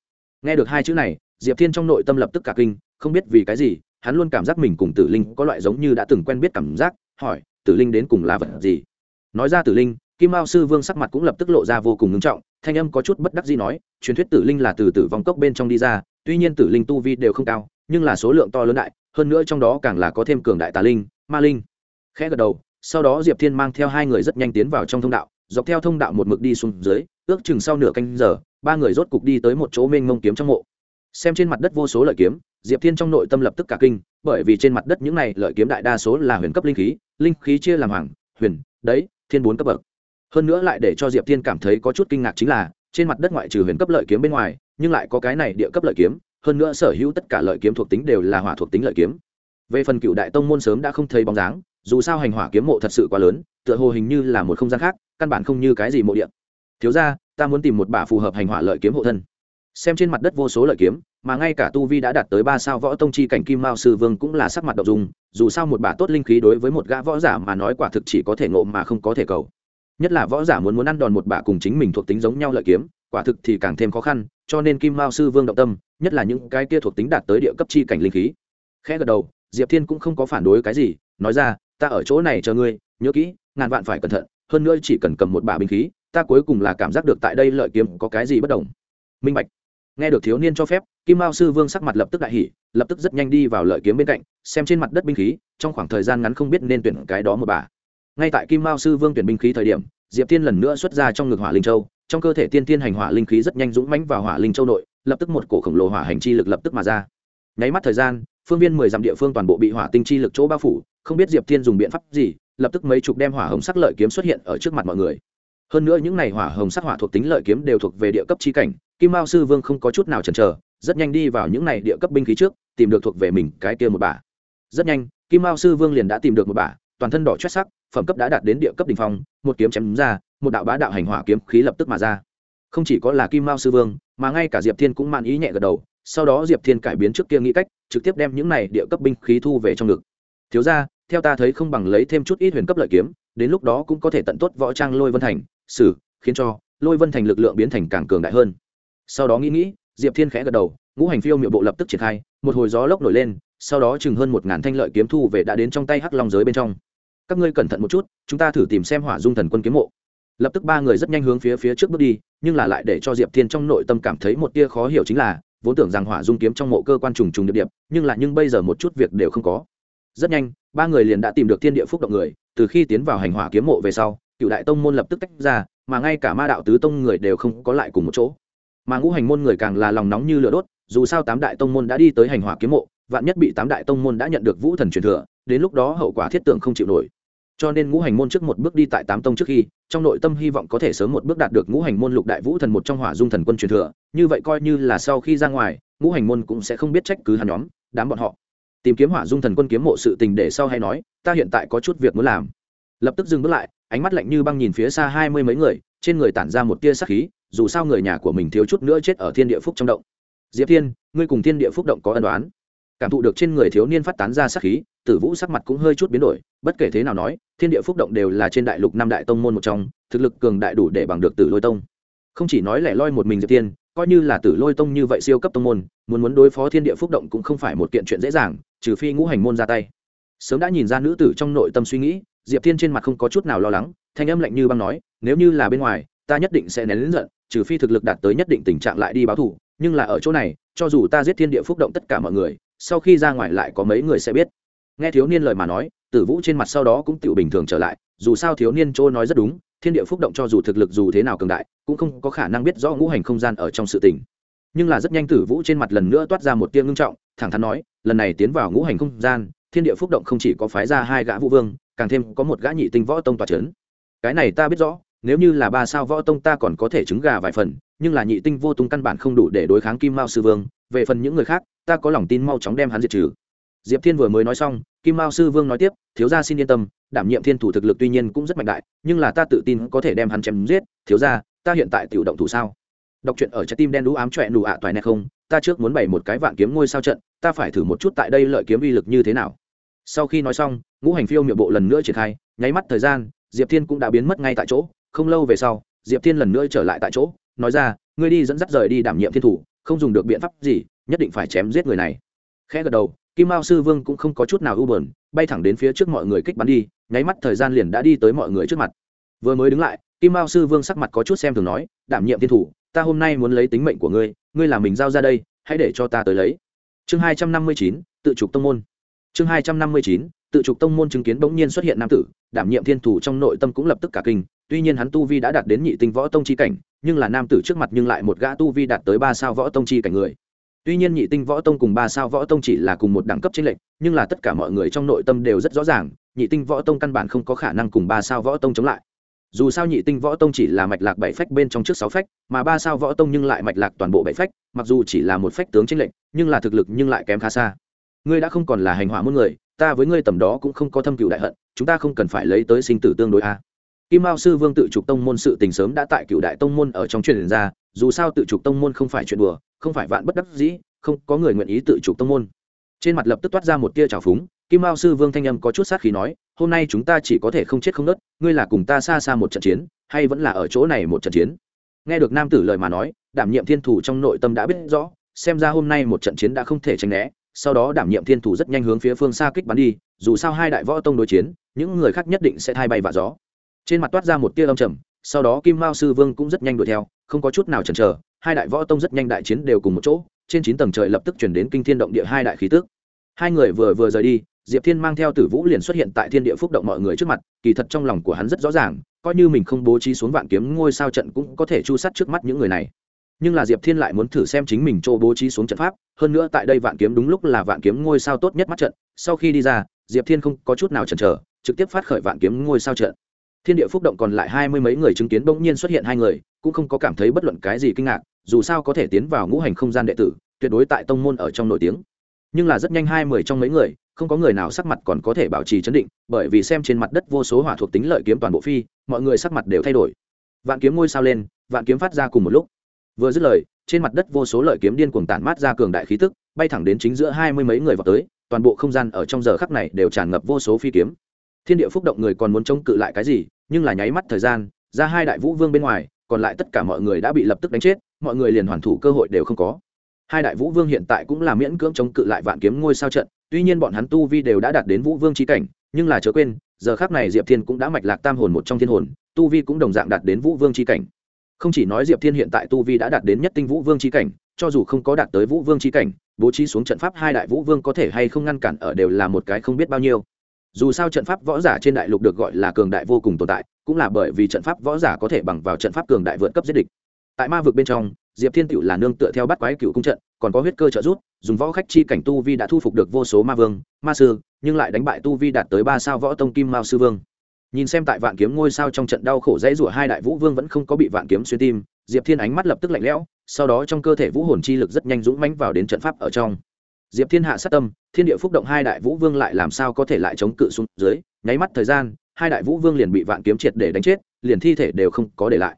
Nghe được hai chữ này, diệp thiên trong nội tâm lập tức cả kinh, không biết vì cái gì, hắn luôn cảm giác mình cùng tử linh có loại giống như đã từng quen biết cảm giác, hỏi, tử linh đến cùng là vật gì? Nói ra tử linh, kim mao sư vương sắc mặt cũng lập tức lộ ra vô cùng ngưng trọng thanh âm có chút bất đắc gì nói, truyền thuyết tử linh là từ tử vong cốc bên trong đi ra, tuy nhiên tử linh tu vi đều không cao, nhưng là số lượng to lớn đại, hơn nữa trong đó càng là có thêm cường đại tà linh, ma linh. Khẽ gật đầu, sau đó diệp thiên mang theo hai người rất nhanh tiến vào trong thông đạo, dọc theo thông đạo một mực đi xuống dưới, ước chừng sau nửa canh giờ, ba người rốt cục đi tới một chỗ mênh mông kiếm trong mộ. Xem trên mặt đất vô số lợi kiếm, diệp thiên trong nội tâm lập tức cả kinh, bởi vì trên mặt đất những này lợi kiếm đại đa số là huyền cấp linh khí linh khí chia làm hoàng, huyền đấy thiên bốn cấp bậc hơn nữa lại để cho diệp thiên cảm thấy có chút kinh ngạc chính là, trên mặt đất ngoại trừ huyền cấp lợi kiếm bên ngoài, nhưng lại có cái này địa cấp lợi kiếm, hơn nữa sở hữu tất cả lợi kiếm thuộc tính đều là hỏa thuộc tính lợi kiếm. Về phần cựu đại tông môn sớm đã không thấy bóng dáng, dù sao hành hỏa kiếm mộ thật sự quá lớn, tựa hồ hình như là một không gian khác, căn bản không như cái gì mộ điện thiếu ra ta muốn tìm một bả phù hợp hành hỏa lợi kiếm hộ thân. Xem trên mặt đất vô số lợi kiếm, mà ngay cả tu vi đã đạt tới ba sao võ tông chi cảnh kim mao sư vương cũng là sắc mặt đ ộ n g dùng dù sao một bả tốt linh khí đối với một gã võ giả mà nói quả thực chỉ có thể ngộ mà không có thể cầu nhất là võ giả muốn muốn ăn đòn một bả cùng chính mình thuộc tính giống nhau lợi kiếm, quả thực thì càng thêm khó khăn, cho nên kim mao sư vương động tâm, nhất là những cái kia thuộc tính đạt tới địa cấp chi cảnh linh khí. Khẽ gật đầu, diệp thiên cũng không có phản đối cái gì, nói ra, ta ở chỗ này chờ ngươi, nhớ kỹ, ngàn vạn phải cẩn thận, hơn nữa chỉ cần cầm một bả binh khí, ta cuối cùng là cảm giác được tại đây lợi kiếm có cái gì bất đồng. Minh bạch. Nghe được thiếu niên cho phép, kim mao sư vương sắc mặt lập tức đại hỉ, lập tức rất nhanh đi vào lợi kiếm bên cạnh, xem trên mặt đất binh khí, trong khoảng thời gian ngắn không biết nên tuyển cái đó một bà ngay tại kim mao sư vương tuyển binh khí thời điểm, diệp tiên lần nữa xuất ra trong ngực hỏa linh châu. Trong cơ thể tiên tiên hành hỏa linh khí rất nhanh dũng mãnh vào hỏa linh châu nội, lập tức một cổ khổng lồ hỏa hành chi lực lập tức mà ra. Nháy mắt thời gian, phương viên mười dặm địa phương toàn bộ bị hỏa tinh chi lực chỗ bao phủ, không biết diệp thiên dùng biện pháp gì, lập tức mấy chục đem hỏa hồng sắc lợi kiếm xuất hiện ở trước mặt mọi người. Hơn nữa những này hỏa hồng sắc hỏa thuộc tính lợi kiếm đều thuộc về địa cấp chi cảnh, kim mao sư vương không có chút nào chần chờ, rất nhanh đi vào những này địa cấp binh khí trước, tìm được thuộc về mình cái kia một bả. Rất nhanh, kim mao sư vương liền đã tìm được một bả toàn thân đỏ chót sắc, phẩm cấp đã đạt đến địa cấp đ ỉ n h phong, một kiếm chém ra, một đạo bá đạo hành hỏa kiếm khí lập tức mà ra. Không chỉ có là kim mao sư vương, mà ngay cả diệp thiên cũng mạn ý nhẹ gật đầu, sau đó diệp thiên cải biến trước kia nghĩ cách, trực tiếp đem những này địa cấp binh khí thu về trong ngực. Thiếu ra theo ta thấy không bằng lấy thêm chút ít huyền cấp lợi kiếm, đến lúc đó cũng có thể tận tốt võ trang lôi vân thành, xử, khiến cho lôi vân thành lực lượng biến thành càng cường đại hơn. Sau đó nghĩ nghĩ, diệp thiên khẽ gật đầu, ngũ hành phiêu miệu bộ lập tức triển khai, một hồi gió lốc nổi lên, sau đó chừng hơn một ngàn thanh lợi kiếm thu về đã đến trong tay hắc long giới bên trong các ngươi cẩn thận một chút, chúng ta thử tìm xem hỏa dung thần quân kiếm mộ. Lập tức ba người rất nhanh hướng phía phía trước bước đi, nhưng là lại để cho diệp thiên trong nội tâm cảm thấy một tia khó hiểu chính là, vốn tưởng rằng hỏa dung kiếm trong mộ cơ quan trùng trùng điệp điệp, nhưng là nhưng bây giờ một chút việc đều không có. Rất nhanh, ba người liền đã tìm được thiên địa phúc động người, từ khi tiến vào hành hỏa kiếm mộ về sau, cựu đại tông môn lập tức tách ra, mà ngay cả ma đạo tứ tông người đều không có lại cùng một chỗ. Mà ngũ hành môn người càng là lòng nóng như lửa đốt, dù sao tám đại tông môn đã đi tới hành hỏa kiếm mộ, vạn nhất bị tám đại tông môn đã nhận được vũ thần truyền thừa, đến lúc đó hậu quả thiết tưởng không chịu nổi cho nên ngũ hành môn trước một bước đi tại tám tông trước khi, trong nội tâm hy vọng có thể sớm một bước đạt được ngũ hành môn lục đại vũ thần một trong hỏa dung thần quân truyền thừa, như vậy coi như là sau khi ra ngoài, ngũ hành môn cũng sẽ không biết trách cứ hắn nhóm, đám bọn họ. Tìm kiếm hỏa dung thần quân kiếm mộ sự tình để sau hay nói, ta hiện tại có chút việc muốn làm. Lập tức dừng bước lại, ánh mắt lạnh như băng nhìn phía xa hai mươi mấy người, trên người tản ra một tia sắc khí, dù sao người nhà của mình thiếu chút nữa chết ở thiên địa phúc trong động. Diệp thiên, ngươi cùng thiên địa phúc động có ân đoán cảm thụ được trên người thiếu niên phát tán ra sắc khí, tử vũ sắc mặt cũng hơi chút biến đổi, bất kể thế nào nói, thiên địa phúc động đều là trên đại lục năm đại tông môn một trong, thực lực cường đại đủ để bằng được tử lôi tông. Không chỉ nói lẻ loi một mình diệp thiên coi như là tử lôi tông như vậy siêu cấp tông môn, muốn muốn đối phó thiên địa phúc động cũng không phải một kiện chuyện dễ dàng, trừ phi ngũ hành môn ra tay. Sớm đã nhìn ra nữ tử trong nội tâm suy nghĩ, diệp thiên trên mặt không có chút nào lo lắng, thanh âm lạnh như băng nói, nếu như là bên ngoài, ta nhất định sẽ nén lính giận, trừ phi thực lực đạt tới nhất định tình trạng lại đi báo thù, nhưng là ở chỗ này, cho dù ta giết thiên địa phúc động tất cả mọi người sau khi ra ngoài lại có mấy người sẽ biết. Nghe thiếu niên lời mà nói, tử vũ trên mặt sau đó cũng tự bình thường trở lại, dù sao thiếu niên chỗ nói rất đúng, thiên địa phúc động cho dù thực lực dù thế nào cường đại, cũng không có khả năng biết rõ ngũ hành không gian ở trong sự tình. Nhưng là rất nhanh tử vũ trên mặt lần nữa toát ra một tiếng ngưng trọng, thẳng thắn nói, lần này tiến vào ngũ hành không gian, thiên địa phúc động không chỉ có phái ra hai gã vũ vương, càng thêm có một gã nhị tinh võ tông tòa c h ấ n cái này ta biết rõ, nếu như là ba sao võ tông ta còn có thể trứng gà vài phần, nhưng là nhị tinh vô tung căn bản không đủ để đối kháng kim mao sư vương, về phần những người khác ta có lòng tin mau chóng đem hắn diệt trừ. Diệp thiên vừa mới nói xong, kim mao sư vương nói tiếp, thiếu gia xin yên tâm, đảm nhiệm thiên thủ thực lực tuy nhiên cũng rất mạnh đại, nhưng là ta tự tin có thể đem hắn chém giết. Thiếu gia, ta hiện tại tự động thủ sao? Đọc truyện ở trái tim đen đũ ám trọe nụ ạ toài nè không, ta trước muốn bày một cái vạn kiếm ngôi sao trận, ta phải thử một chút tại đây lợi kiếm uy lực như thế nào. Sau khi nói xong, ngũ hành phiêu miệng bộ lần nữa triển khai, nháy mắt thời gian, diệp thiên cũng đã biến mất ngay tại chỗ, không lâu về sau, diệp thiên lần nữa trở lại tại chỗ, nói ra, ngươi đi dẫn dắt rời đi đảm nhiệm thiên thủ, không dùng được biện pháp gì nhất định phải chém giết người này. Khẽ gật đầu, kim mao sư vương cũng không có chút nào ưu bờn bay thẳng đến phía trước mọi người kích bắn đi, nháy mắt thời gian liền đã đi tới mọi người trước mặt. Vừa mới đứng lại, kim mao sư vương sắc mặt có chút xem thường nói, đảm nhiệm thiên thủ, ta hôm nay muốn lấy tính mệnh của ngươi ngươi làm mình giao ra đây, hãy để cho ta tới lấy. Chương hai trăm năm mươi chín, tự trục tông môn. Chương hai trăm năm mươi chín, tự trục tông môn chứng kiến bỗng nhiên xuất hiện nam tử, đảm nhiệm thiên thủ trong nội tâm cũng lập tức cả kinh, tuy nhiên hắn tu vi đã đạt đến nhị tinh võ tông chi cảnh, nhưng là nam tử trước mặt nhưng lại một gã tu vi đạt tới ba sao võ tông chi cảnh người tuy nhiên nhị tinh võ tông cùng ba sao võ tông chỉ là cùng một đẳng cấp trên lệnh nhưng là tất cả mọi người trong nội tâm đều rất rõ ràng, nhị tinh võ tông căn bản không có khả năng cùng ba sao võ tông chống lại. Dù sao nhị tinh võ tông chỉ là mạch lạc bảy phách bên trong trước sáu phách, mà ba sao võ tông nhưng lại mạch lạc toàn bộ bảy phách, mặc dù chỉ là một phách tướng chiến lệnh nhưng là thực lực nhưng lại kém khá xa. Ngươi đã không còn là hành hỏa muôn người, ta với ngươi tầm đó cũng không có thâm cựu đại hận, chúng ta không cần phải lấy tới sinh tử tương đối a. Kim mao sư vương tự trục tông môn sự tình sớm đã tại cựu đại tông môn ở trong truyền ra dù sao tự trục tông môn không phải chuyện đùa, không phải vạn bất đắc dĩ, không có người nguyện ý tự trục tông môn. Trên mặt lập tức toát ra một tia trào phúng, kim mao sư vương thanh âm có chút sát khí nói, hôm nay chúng ta chỉ có thể không chết không nớt, ngươi là cùng ta xa xa một trận chiến, hay vẫn là ở chỗ này một trận chiến? Nghe được nam tử lời mà nói, đảm nhiệm thiên thủ trong nội tâm đã biết rõ, xem ra hôm nay một trận chiến đã không thể tránh né, sau đó đảm nhiệm thiên thủ rất nhanh hướng phía phương xa kích bắn đi, dù sao hai đại võ tông đối chiến, những người khác nhất định sẽ thay bay và gió. Trên mặt toát ra một tia âm trầm sau đó kim mao sư vương cũng rất nhanh đuổi theo, không có chút nào chần chờ, hai đại võ tông rất nhanh đại chiến đều cùng một chỗ, trên chín tầng trời lập tức chuyển đến kinh thiên động địa hai đại khí tức. Hai người vừa vừa rời đi, diệp thiên mang theo tử vũ liền xuất hiện tại thiên địa phúc động mọi người trước mặt, kỳ thật trong lòng của hắn rất rõ ràng, coi như mình không bố trí xuống vạn kiếm ngôi sao trận cũng có thể chu sát trước mắt những người này. Nhưng là diệp thiên lại muốn thử xem chính mình chỗ bố trí xuống trận pháp, hơn nữa tại đây vạn kiếm đúng lúc là vạn kiếm ngôi sao tốt nhất mắt trận. Sau khi đi ra, diệp thiên không có chút nào chần chờ, trực tiếp phát khởi vạn kiếm ngôi sao trận thiên địa phúc động còn lại hai mươi mấy người chứng kiến bỗng nhiên xuất hiện hai người, cũng không có cảm thấy bất luận cái gì kinh ngạc, dù sao có thể tiến vào ngũ hành không gian đệ tử, tuyệt đối tại tông môn ở trong nổi tiếng. Nhưng là rất nhanh hai mươi trong mấy người, không có người nào sắc mặt còn có thể bảo trì chấn định, bởi vì xem trên mặt đất vô số hỏa thuộc tính lợi kiếm toàn bộ phi, mọi người sắc mặt đều thay đổi. Vạn kiếm ngôi sao lên, vạn kiếm phát ra cùng một lúc. Vừa dứt lời, trên mặt đất vô số lợi kiếm điên cuồng tản mát ra cường đại khí tức, bay thẳng đến chính giữa hai mươi mấy người vào tới, toàn bộ không gian ở trong giờ khắc này đều tràn ngập vô số phi kiếm. Thiên địa phúc động người còn muốn chống cự lại cái gì nhưng là nháy mắt thời gian, ra hai đại vũ vương bên ngoài, còn lại tất cả mọi người đã bị lập tức đánh chết, mọi người liền hoàn thủ cơ hội đều không có. Hai đại vũ vương hiện tại cũng là miễn cưỡng chống cự lại vạn kiếm ngôi sao trận, tuy nhiên bọn hắn tu vi đều đã đạt đến vũ vương trí cảnh, nhưng là chớ quên, giờ khác này diệp thiên cũng đã mạch lạc tam hồn một trong thiên hồn, tu vi cũng đồng dạng đạt đến vũ vương trí cảnh. Không chỉ nói diệp thiên hiện tại tu vi đã đạt đến nhất tinh vũ vương trí cảnh, cho dù không có đạt tới vũ vương trí cảnh, bố trí xuống trận pháp hai đại vũ vương có thể hay không ngăn cản ở đều là một cái không biết bao nhiêu dù sao trận pháp võ giả trên đại lục được gọi là cường đại vô cùng tồn tại, cũng là bởi vì trận pháp võ giả có thể bằng vào trận pháp cường đại vượt cấp giết địch. Tại ma vực bên trong, diệp thiên tựu là nương tựa theo bắt quái cựu cung trận, còn có huyết cơ trợ rút dùng võ khách chi cảnh tu vi đã thu phục được vô số ma vương, ma sư, nhưng lại đánh bại tu vi đạt tới ba sao võ tông kim mao sư vương. Nhìn xem tại vạn kiếm ngôi sao trong trận đau khổ dãy rủa hai đại vũ vương vẫn không có bị vạn kiếm xuyên tim, diệp thiên ánh mắt lập tức lạnh lẽo, sau đó trong cơ thể vũ hồn chi lực rất nhanh dũng mánh vào đến trận pháp ở trong diệp thiên hạ sát tâm, thiên địa phúc động hai đại vũ vương lại làm sao có thể lại chống cự xuống dưới, nháy mắt thời gian, hai đại vũ vương liền bị vạn kiếm triệt để đánh chết, liền thi thể đều không có để lại.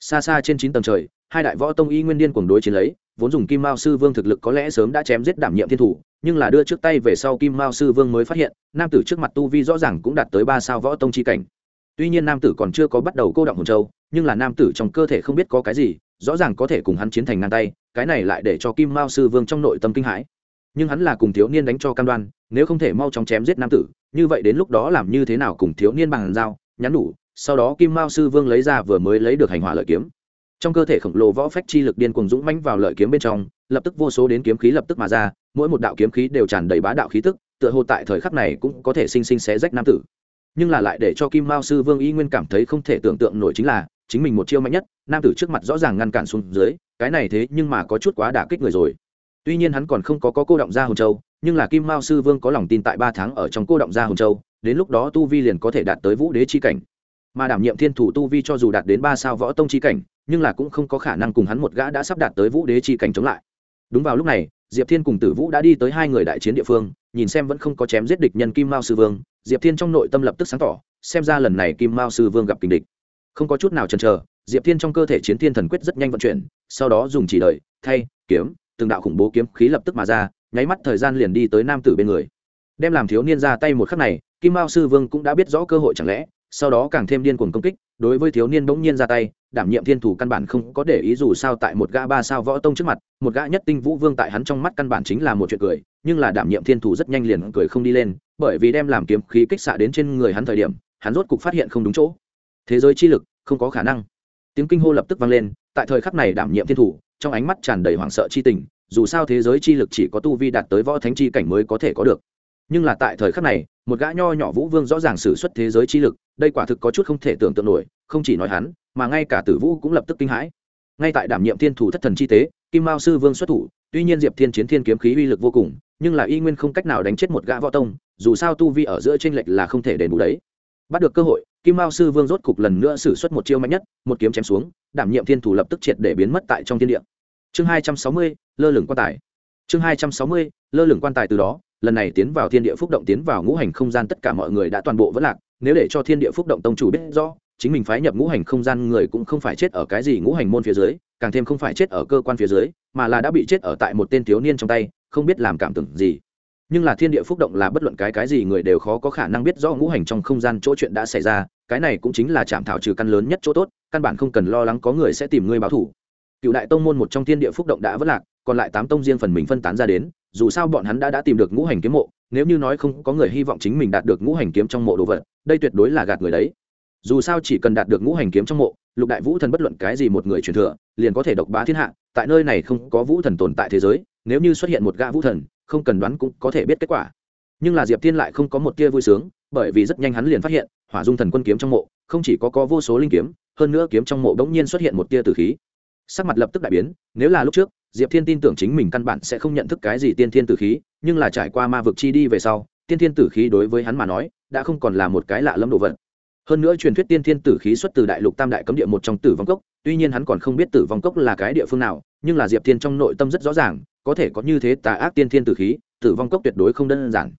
Xa xa trên chín tầng trời, hai đại võ tông y nguyên điên cuồng đối chiến lấy, vốn dùng kim mao sư vương thực lực có lẽ sớm đã chém giết đảm nhiệm thiên thủ, nhưng là đưa trước tay về sau kim mao sư vương mới phát hiện, nam tử trước mặt tu vi rõ ràng cũng đạt tới ba sao võ tông chi cảnh. Tuy nhiên nam tử còn chưa có bắt đầu cô động hồn châu, nhưng là nam tử trong cơ thể không biết có cái gì, rõ ràng có thể cùng hắn chiến thành ngang tay, cái này lại để cho kim mao sư vương trong nội tâm kinh hãi nhưng hắn là cùng thiếu niên đánh cho cam đoan, nếu không thể mau chóng chém giết nam tử, như vậy đến lúc đó làm như thế nào cùng thiếu niên bằng dao nhắn đủ sau đó kim mao sư vương lấy ra vừa mới lấy được hành hỏa lợi kiếm. Trong cơ thể khổng lồ võ phách chi lực điên cuồng dũng mãnh vào lợi kiếm bên trong, lập tức vô số đến kiếm khí lập tức mà ra, mỗi một đạo kiếm khí đều tràn đầy bá đạo khí tức, tựa hồ tại thời khắc này cũng có thể sinh sinh xé rách nam tử. Nhưng là lại để cho kim mao sư vương y nguyên cảm thấy không thể tưởng tượng nổi chính là, chính mình một chiêu mạnh nhất, nam tử trước mặt rõ ràng ngăn cản xuống dưới, cái này thế nhưng mà có chút quá đả kích người rồi tuy nhiên hắn còn không có, có cô động ra hồn châu nhưng là kim mao sư vương có lòng tin tại ba tháng ở trong cô động ra hồn châu đến lúc đó tu vi liền có thể đạt tới vũ đế chi cảnh. Mà đảm nhiệm thiên thủ tu vi cho dù đạt đến ba sao võ tông chi cảnh nhưng là cũng không có khả năng cùng hắn một gã đã sắp đạt tới vũ đế chi cảnh chống lại. Đúng vào lúc này diệp thiên cùng tử vũ đã đi tới hai người đại chiến địa phương nhìn xem vẫn không có chém giết địch nhân kim mao sư vương diệp thiên trong nội tâm lập tức sáng tỏ xem ra lần này kim mao sư vương gặp kình địch. Không có chút nào chần chờ diệp thiên trong cơ thể chiến thiên thần quyết rất nhanh vận chuyển sau đó dùng chỉ đợi thay kiếm từng đạo khủng bố kiếm khí lập tức mà ra, nháy mắt thời gian liền đi tới nam tử bên người. Đem làm thiếu niên ra tay một khắc này, kim mao sư vương cũng đã biết rõ cơ hội chẳng lẽ, sau đó càng thêm điên cuồng công kích, đối với thiếu niên bỗng nhiên ra tay, đảm nhiệm thiên thủ căn bản không có để ý dù sao tại một gã ba sao võ tông trước mặt, một gã nhất tinh vũ vương tại hắn trong mắt căn bản chính là một chuyện cười, nhưng là đảm nhiệm thiên thủ rất nhanh liền cười không đi lên, bởi vì đem làm kiếm khí kích xạ đến trên người hắn thời điểm, hắn rốt cục phát hiện không đúng chỗ. Thế giới chi lực, không có khả năng. Tiếng kinh hô lập tức vang lên, tại thời khắc này đảm nhiệm thiên thủ trong ánh mắt tràn đầy hoảng sợ chi tình, dù sao thế giới chi lực chỉ có tu vi đạt tới võ thánh chi cảnh mới có thể có được. Nhưng là tại thời khắc này, một gã nho nhỏ vũ vương rõ ràng xử suất thế giới chi lực, đây quả thực có chút không thể tưởng tượng nổi, không chỉ nói hắn, mà ngay cả tử vũ cũng lập tức kinh hãi. Ngay tại đảm nhiệm thiên thủ thất thần chi tế, kim mao sư vương xuất thủ, tuy nhiên diệp thiên chiến thiên kiếm khí uy lực vô cùng, nhưng là y nguyên không cách nào đánh chết một gã võ tông, dù sao tu vi ở giữa tranh lệch là không thể đền bù đấy. Bắt được cơ hội, kim mao sư vương rốt cục lần nữa xử suất một chiêu mạnh nhất, một kiếm chém xuống, đảm nhiệm thiên thủ lập tức triệt để biến mất tại trong thiên địa chương hai trăm sáu mươi, lơ lửng quan tài. Chương hai trăm sáu mươi, lơ lửng quan tài từ đó, lần này tiến vào thiên địa phúc động tiến vào ngũ hành không gian tất cả mọi người đã toàn bộ vẫn lạc, nếu để cho thiên địa phúc động tông chủ biết rõ, chính mình phái nhập ngũ hành không gian người cũng không phải chết ở cái gì ngũ hành môn phía dưới, càng thêm không phải chết ở cơ quan phía dưới, mà là đã bị chết ở tại một tên thiếu niên trong tay, không biết làm cảm tưởng gì. Nhưng là thiên địa phúc động là bất luận cái cái gì người đều khó có khả năng biết rõ ngũ hành trong không gian chỗ chuyện đã xảy ra, cái này cũng chính là chạm thảo trừ căn lớn nhất chỗ tốt, căn bản không cần lo lắng có người sẽ tìm ngươi báo thủ cựu đại tông môn một trong thiên địa phúc động đã vất lạc, còn lại tám tông riêng phần mình phân tán ra đến, dù sao bọn hắn đã đã tìm được ngũ hành kiếm mộ, nếu như nói không có người hy vọng chính mình đạt được ngũ hành kiếm trong mộ đồ vật, đây tuyệt đối là gạt người đấy. Dù sao chỉ cần đạt được ngũ hành kiếm trong mộ, lục đại vũ thần bất luận cái gì một người truyền thừa, liền có thể độc bá thiên hạ, tại nơi này không có vũ thần tồn tại thế giới, nếu như xuất hiện một gã vũ thần, không cần đoán cũng có thể biết kết quả. Nhưng là diệp thiên lại không có một tia vui sướng, bởi vì rất nhanh hắn liền phát hiện, hỏa dung thần quân kiếm trong mộ, không chỉ có có vô số linh kiếm, hơn nữa kiếm trong mộ bỗng nhiên xuất hiện một tia tử khí sắc mặt lập tức đại biến, nếu là lúc trước, diệp thiên tin tưởng chính mình căn bản sẽ không nhận thức cái gì tiên thiên tử khí, nhưng là trải qua ma vực chi đi về sau, tiên thiên tử khí đối với hắn mà nói, đã không còn là một cái lạ lâm đồ vật. Hơn nữa truyền thuyết tiên thiên tử khí xuất từ đại lục tam đại cấm địa một trong tử vong cốc, tuy nhiên hắn còn không biết tử vong cốc là cái địa phương nào, nhưng là diệp thiên trong nội tâm rất rõ ràng, có thể có như thế tà ác tiên thiên tử khí, tử vong cốc tuyệt đối không đơn giản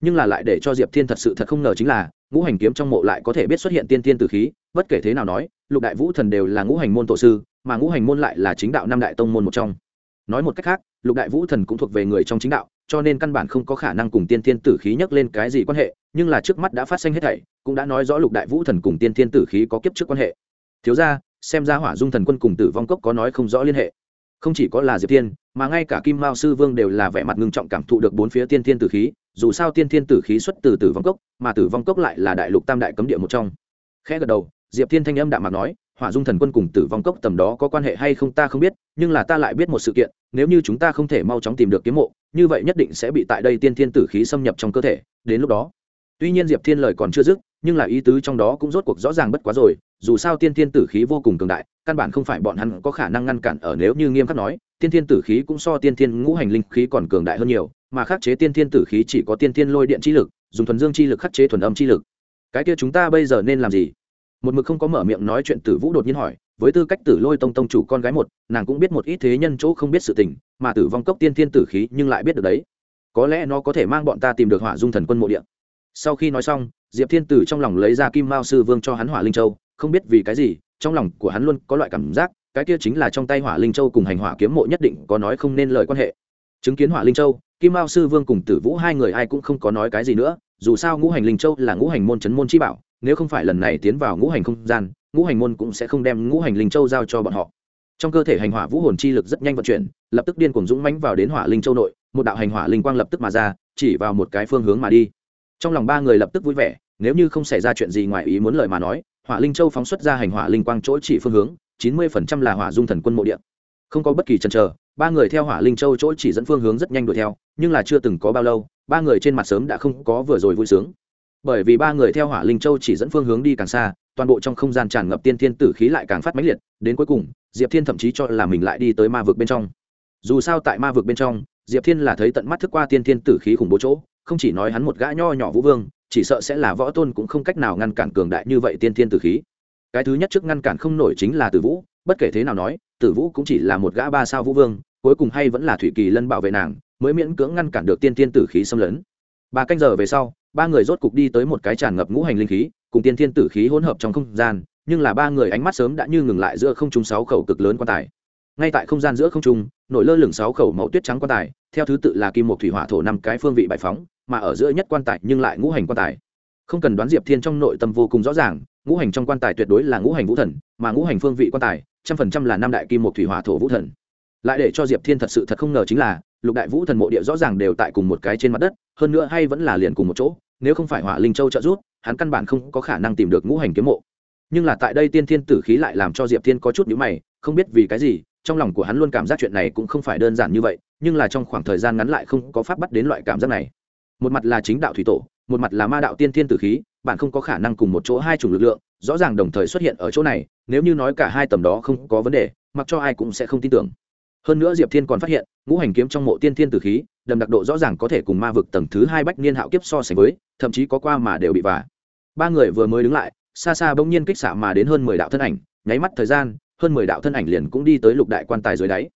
nhưng là lại để cho diệp thiên thật sự thật không ngờ chính là, ngũ hành kiếm trong mộ lại có thể biết xuất hiện tiên thiên tử khí, bất kể thế nào nói, lục đại vũ thần đều là ngũ hành môn tổ sư, mà ngũ hành môn lại là chính đạo năm đại tông môn một trong. Nói một cách khác, lục đại vũ thần cũng thuộc về người trong chính đạo, cho nên căn bản không có khả năng cùng tiên thiên tử khí nhắc lên cái gì quan hệ, nhưng là trước mắt đã phát sinh hết thảy, cũng đã nói rõ lục đại vũ thần cùng tiên thiên tử khí có kiếp trước quan hệ. Thiếu ra xem ra hỏa dung thần quân cùng tử vong cốc có nói không rõ liên hệ. Không chỉ có là diệp tiên mà ngay cả kim mao sư vương đều là vẻ mặt ngưng trọng cảm thụ được bốn phía tiên thiên tử khí dù sao tiên thiên tử khí xuất từ tử vong cốc, mà tử vong cốc lại là đại lục tam đại cấm địa một trong. Khẽ gật đầu, diệp thiên thanh âm đạm mặt nói, hỏa dung thần quân cùng tử vong cốc tầm đó có quan hệ hay không ta không biết, nhưng là ta lại biết một sự kiện, nếu như chúng ta không thể mau chóng tìm được kiếm mộ, như vậy nhất định sẽ bị tại đây tiên thiên tử khí xâm nhập trong cơ thể. Đến lúc đó, tuy nhiên diệp thiên lời còn chưa dứt, nhưng là ý tứ trong đó cũng rốt cuộc rõ ràng bất quá rồi, dù sao tiên thiên tử khí vô cùng cường đại, căn bản không phải bọn hắn có khả năng ngăn cản ở nếu như nghiêm khắc nói tiên thiên tử khí cũng so tiên thiên ngũ hành linh khí còn cường đại hơn nhiều, mà khắc chế tiên thiên tử khí chỉ có tiên thiên lôi điện chi lực, dùng thuần dương chi lực khắc chế thuần âm chi lực. Cái kia chúng ta bây giờ nên làm gì? Một mực không có mở miệng nói chuyện tử vũ đột nhiên hỏi, với tư cách tử lôi tông tông chủ con gái một, nàng cũng biết một ít thế nhân chỗ không biết sự tình, mà tử vong cốc tiên thiên tử khí nhưng lại biết được đấy. Có lẽ nó có thể mang bọn ta tìm được hỏa dung thần quân mộ địa. Sau khi nói xong, diệp thiên tử trong lòng lấy ra kim mao sư vương cho hắn hỏa linh châu, không biết vì cái gì, trong lòng của hắn luôn có loại cảm giác cái kia chính là trong tay hỏa linh châu cùng hành hỏa kiếm mộ nhất định có nói không nên lời quan hệ. Chứng kiến hỏa linh châu, kim mao sư vương cùng tử vũ hai người ai cũng không có nói cái gì nữa, dù sao ngũ hành linh châu là ngũ hành môn chấn môn chi bảo, nếu không phải lần này tiến vào ngũ hành không gian, ngũ hành môn cũng sẽ không đem ngũ hành linh châu giao cho bọn họ. Trong cơ thể hành hỏa vũ hồn chi lực rất nhanh vận chuyển, lập tức điên cuồng dũng mãnh vào đến hỏa linh châu nội, một đạo hành hỏa linh quang lập tức mà ra, chỉ vào một cái phương hướng mà đi. Trong lòng ba người lập tức vui vẻ, nếu như không xảy ra chuyện gì ngoài ý muốn lời mà nói, hỏa linh châu phóng xuất ra hành hỏa linh quang chỗ chỉ phương hướng chín mươi phần trăm là hỏa dung thần quân mộ địa. Không có bất kỳ chần chờ, ba người theo hỏa linh châu chỗ chỉ dẫn phương hướng rất nhanh đuổi theo, nhưng là chưa từng có bao lâu, ba người trên mặt sớm đã không có vừa rồi vui sướng. Bởi vì ba người theo hỏa linh châu chỉ dẫn phương hướng đi càng xa, toàn bộ trong không gian tràn ngập tiên thiên tử khí lại càng phát mãnh liệt, đến cuối cùng, diệp thiên thậm chí cho là mình lại đi tới ma vực bên trong. Dù sao tại ma vực bên trong, diệp thiên là thấy tận mắt thức qua tiên thiên tử khí khủng bố chỗ, không chỉ nói hắn một gã nho nhỏ vũ vương, chỉ sợ sẽ là võ tôn cũng không cách nào ngăn cản cường đại như vậy tiên thiên tử khí cái thứ nhất trước ngăn cản không nổi chính là tử vũ, bất kể thế nào nói, tử vũ cũng chỉ là một gã ba sao vũ vương, cuối cùng hay vẫn là thủy kỳ lân bảo vệ nàng, mới miễn cưỡng ngăn cản được tiên thiên tử khí xâm lấn. Ba canh giờ về sau, ba người rốt cục đi tới một cái tràn ngập ngũ hành linh khí, cùng tiên thiên tử khí hỗn hợp trong không gian, nhưng là ba người ánh mắt sớm đã như ngừng lại giữa không trung sáu khẩu cực lớn quan tài. Ngay tại không gian giữa không trung, nổi lơ lửng sáu khẩu mẫu tuyết trắng quan tài, theo thứ tự là kim một thủy hỏa thổ năm cái phương vị bài phóng, mà ở giữa nhất quan tài nhưng lại ngũ hành quan tài. Không cần đoán diệp thiên trong nội tâm vô cùng rõ ràng ngũ hành trong quan tài tuyệt đối là ngũ hành vũ thần, mà ngũ hành phương vị quan tài, trăm phần trăm là năm đại kim một thủy hỏa thổ vũ thần. Lại để cho diệp thiên thật sự thật không ngờ chính là, lục đại vũ thần mộ địa rõ ràng đều tại cùng một cái trên mặt đất, hơn nữa hay vẫn là liền cùng một chỗ, nếu không phải hỏa linh châu trợ giúp, hắn căn bản không có khả năng tìm được ngũ hành kiếm mộ. Nhưng là tại đây tiên thiên tử khí lại làm cho diệp thiên có chút nhữ mày, không biết vì cái gì, trong lòng của hắn luôn cảm giác chuyện này cũng không phải đơn giản như vậy, nhưng là trong khoảng thời gian ngắn lại không có pháp bắt đến loại cảm giác này. Một mặt là chính đạo thủy tổ, một mặt là ma đạo tiên thiên tử khí bạn không có khả năng cùng một chỗ hai chủng lực lượng, rõ ràng đồng thời xuất hiện ở chỗ này, nếu như nói cả hai tầm đó không có vấn đề, mặc cho ai cũng sẽ không tin tưởng. Hơn nữa diệp thiên còn phát hiện, ngũ hành kiếm trong mộ tiên thiên tử khí đầm đặc độ rõ ràng có thể cùng ma vực tầng thứ hai bách niên hạo kiếp so sánh với, thậm chí có qua mà đều bị vả. Ba người vừa mới đứng lại, xa xa bỗng nhiên kích xạ mà đến hơn mười đạo thân ảnh, nháy mắt thời gian, hơn mười đạo thân ảnh liền cũng đi tới lục đại quan tài dưới đáy.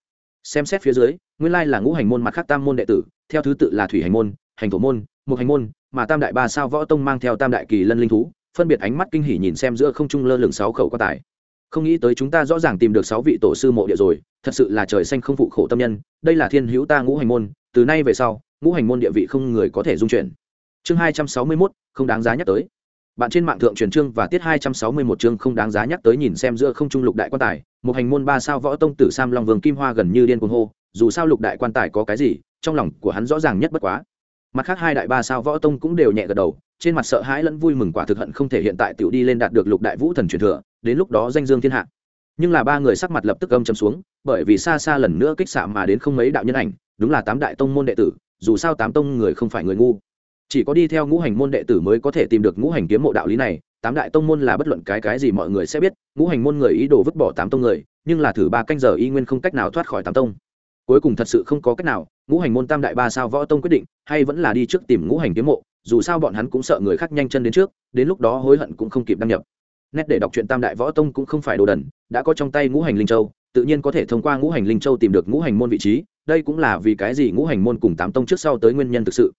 Xem xét phía dưới, nguyên lai là ngũ hành môn mặt khác tam môn đệ tử, theo thứ tự là thủy hành môn, hành thổ môn một hành môn, mà tam đại ba sao võ tông mang theo tam đại kỳ lân linh thú, phân biệt ánh mắt kinh hỉ nhìn xem giữa không trung lơ lửng sáu khẩu quan tài. Không nghĩ tới chúng ta rõ ràng tìm được sáu vị tổ sư mộ địa rồi, thật sự là trời xanh không phụ khổ tâm nhân, đây là thiên hữu ta ngũ hành môn, từ nay về sau, ngũ hành môn địa vị không người có thể dung chuyển. Chương hai trăm sáu mươi mốt, không đáng giá nhắc tới. Bạn trên mạng thượng truyền chương và tiết hai trăm sáu mươi một chương không đáng giá nhắc tới nhìn xem giữa không trung lục đại quan tài, một hành môn ba sao võ tông tử sam long vương kim hoa gần như điên cuồng hô, dù sao lục đại quan tài có cái gì, trong lòng của hắn rõ ràng nhất bất quá mặt khác hai đại ba sao võ tông cũng đều nhẹ gật đầu, trên mặt sợ hãi lẫn vui mừng quả thực hận không thể hiện tại tiểu đi lên đạt được lục đại vũ thần truyền thừa, đến lúc đó danh dương thiên hạ. Nhưng là ba người sắc mặt lập tức âm chầm xuống, bởi vì xa xa lần nữa kích xạ mà đến không mấy đạo nhân ảnh, đúng là tám đại tông môn đệ tử, dù sao tám tông người không phải người ngu. Chỉ có đi theo ngũ hành môn đệ tử mới có thể tìm được ngũ hành kiếm mộ đạo lý này, tám đại tông môn là bất luận cái cái gì mọi người sẽ biết, ngũ hành môn người ý đồ vứt bỏ tám tông người, nhưng là thử ba canh giờ y nguyên không cách nào thoát khỏi tám tông cuối cùng thật sự không có cách nào, ngũ hành môn tam đại ba sao võ tông quyết định, hay vẫn là đi trước tìm ngũ hành kiếm mộ, dù sao bọn hắn cũng sợ người khác nhanh chân đến trước, đến lúc đó hối hận cũng không kịp đăng nhập. Nét để đọc truyện tam đại võ tông cũng không phải đồ đần, đã có trong tay ngũ hành linh châu, tự nhiên có thể thông qua ngũ hành linh châu tìm được ngũ hành môn vị trí, đây cũng là vì cái gì ngũ hành môn cùng tám tông trước sau tới nguyên nhân thực sự.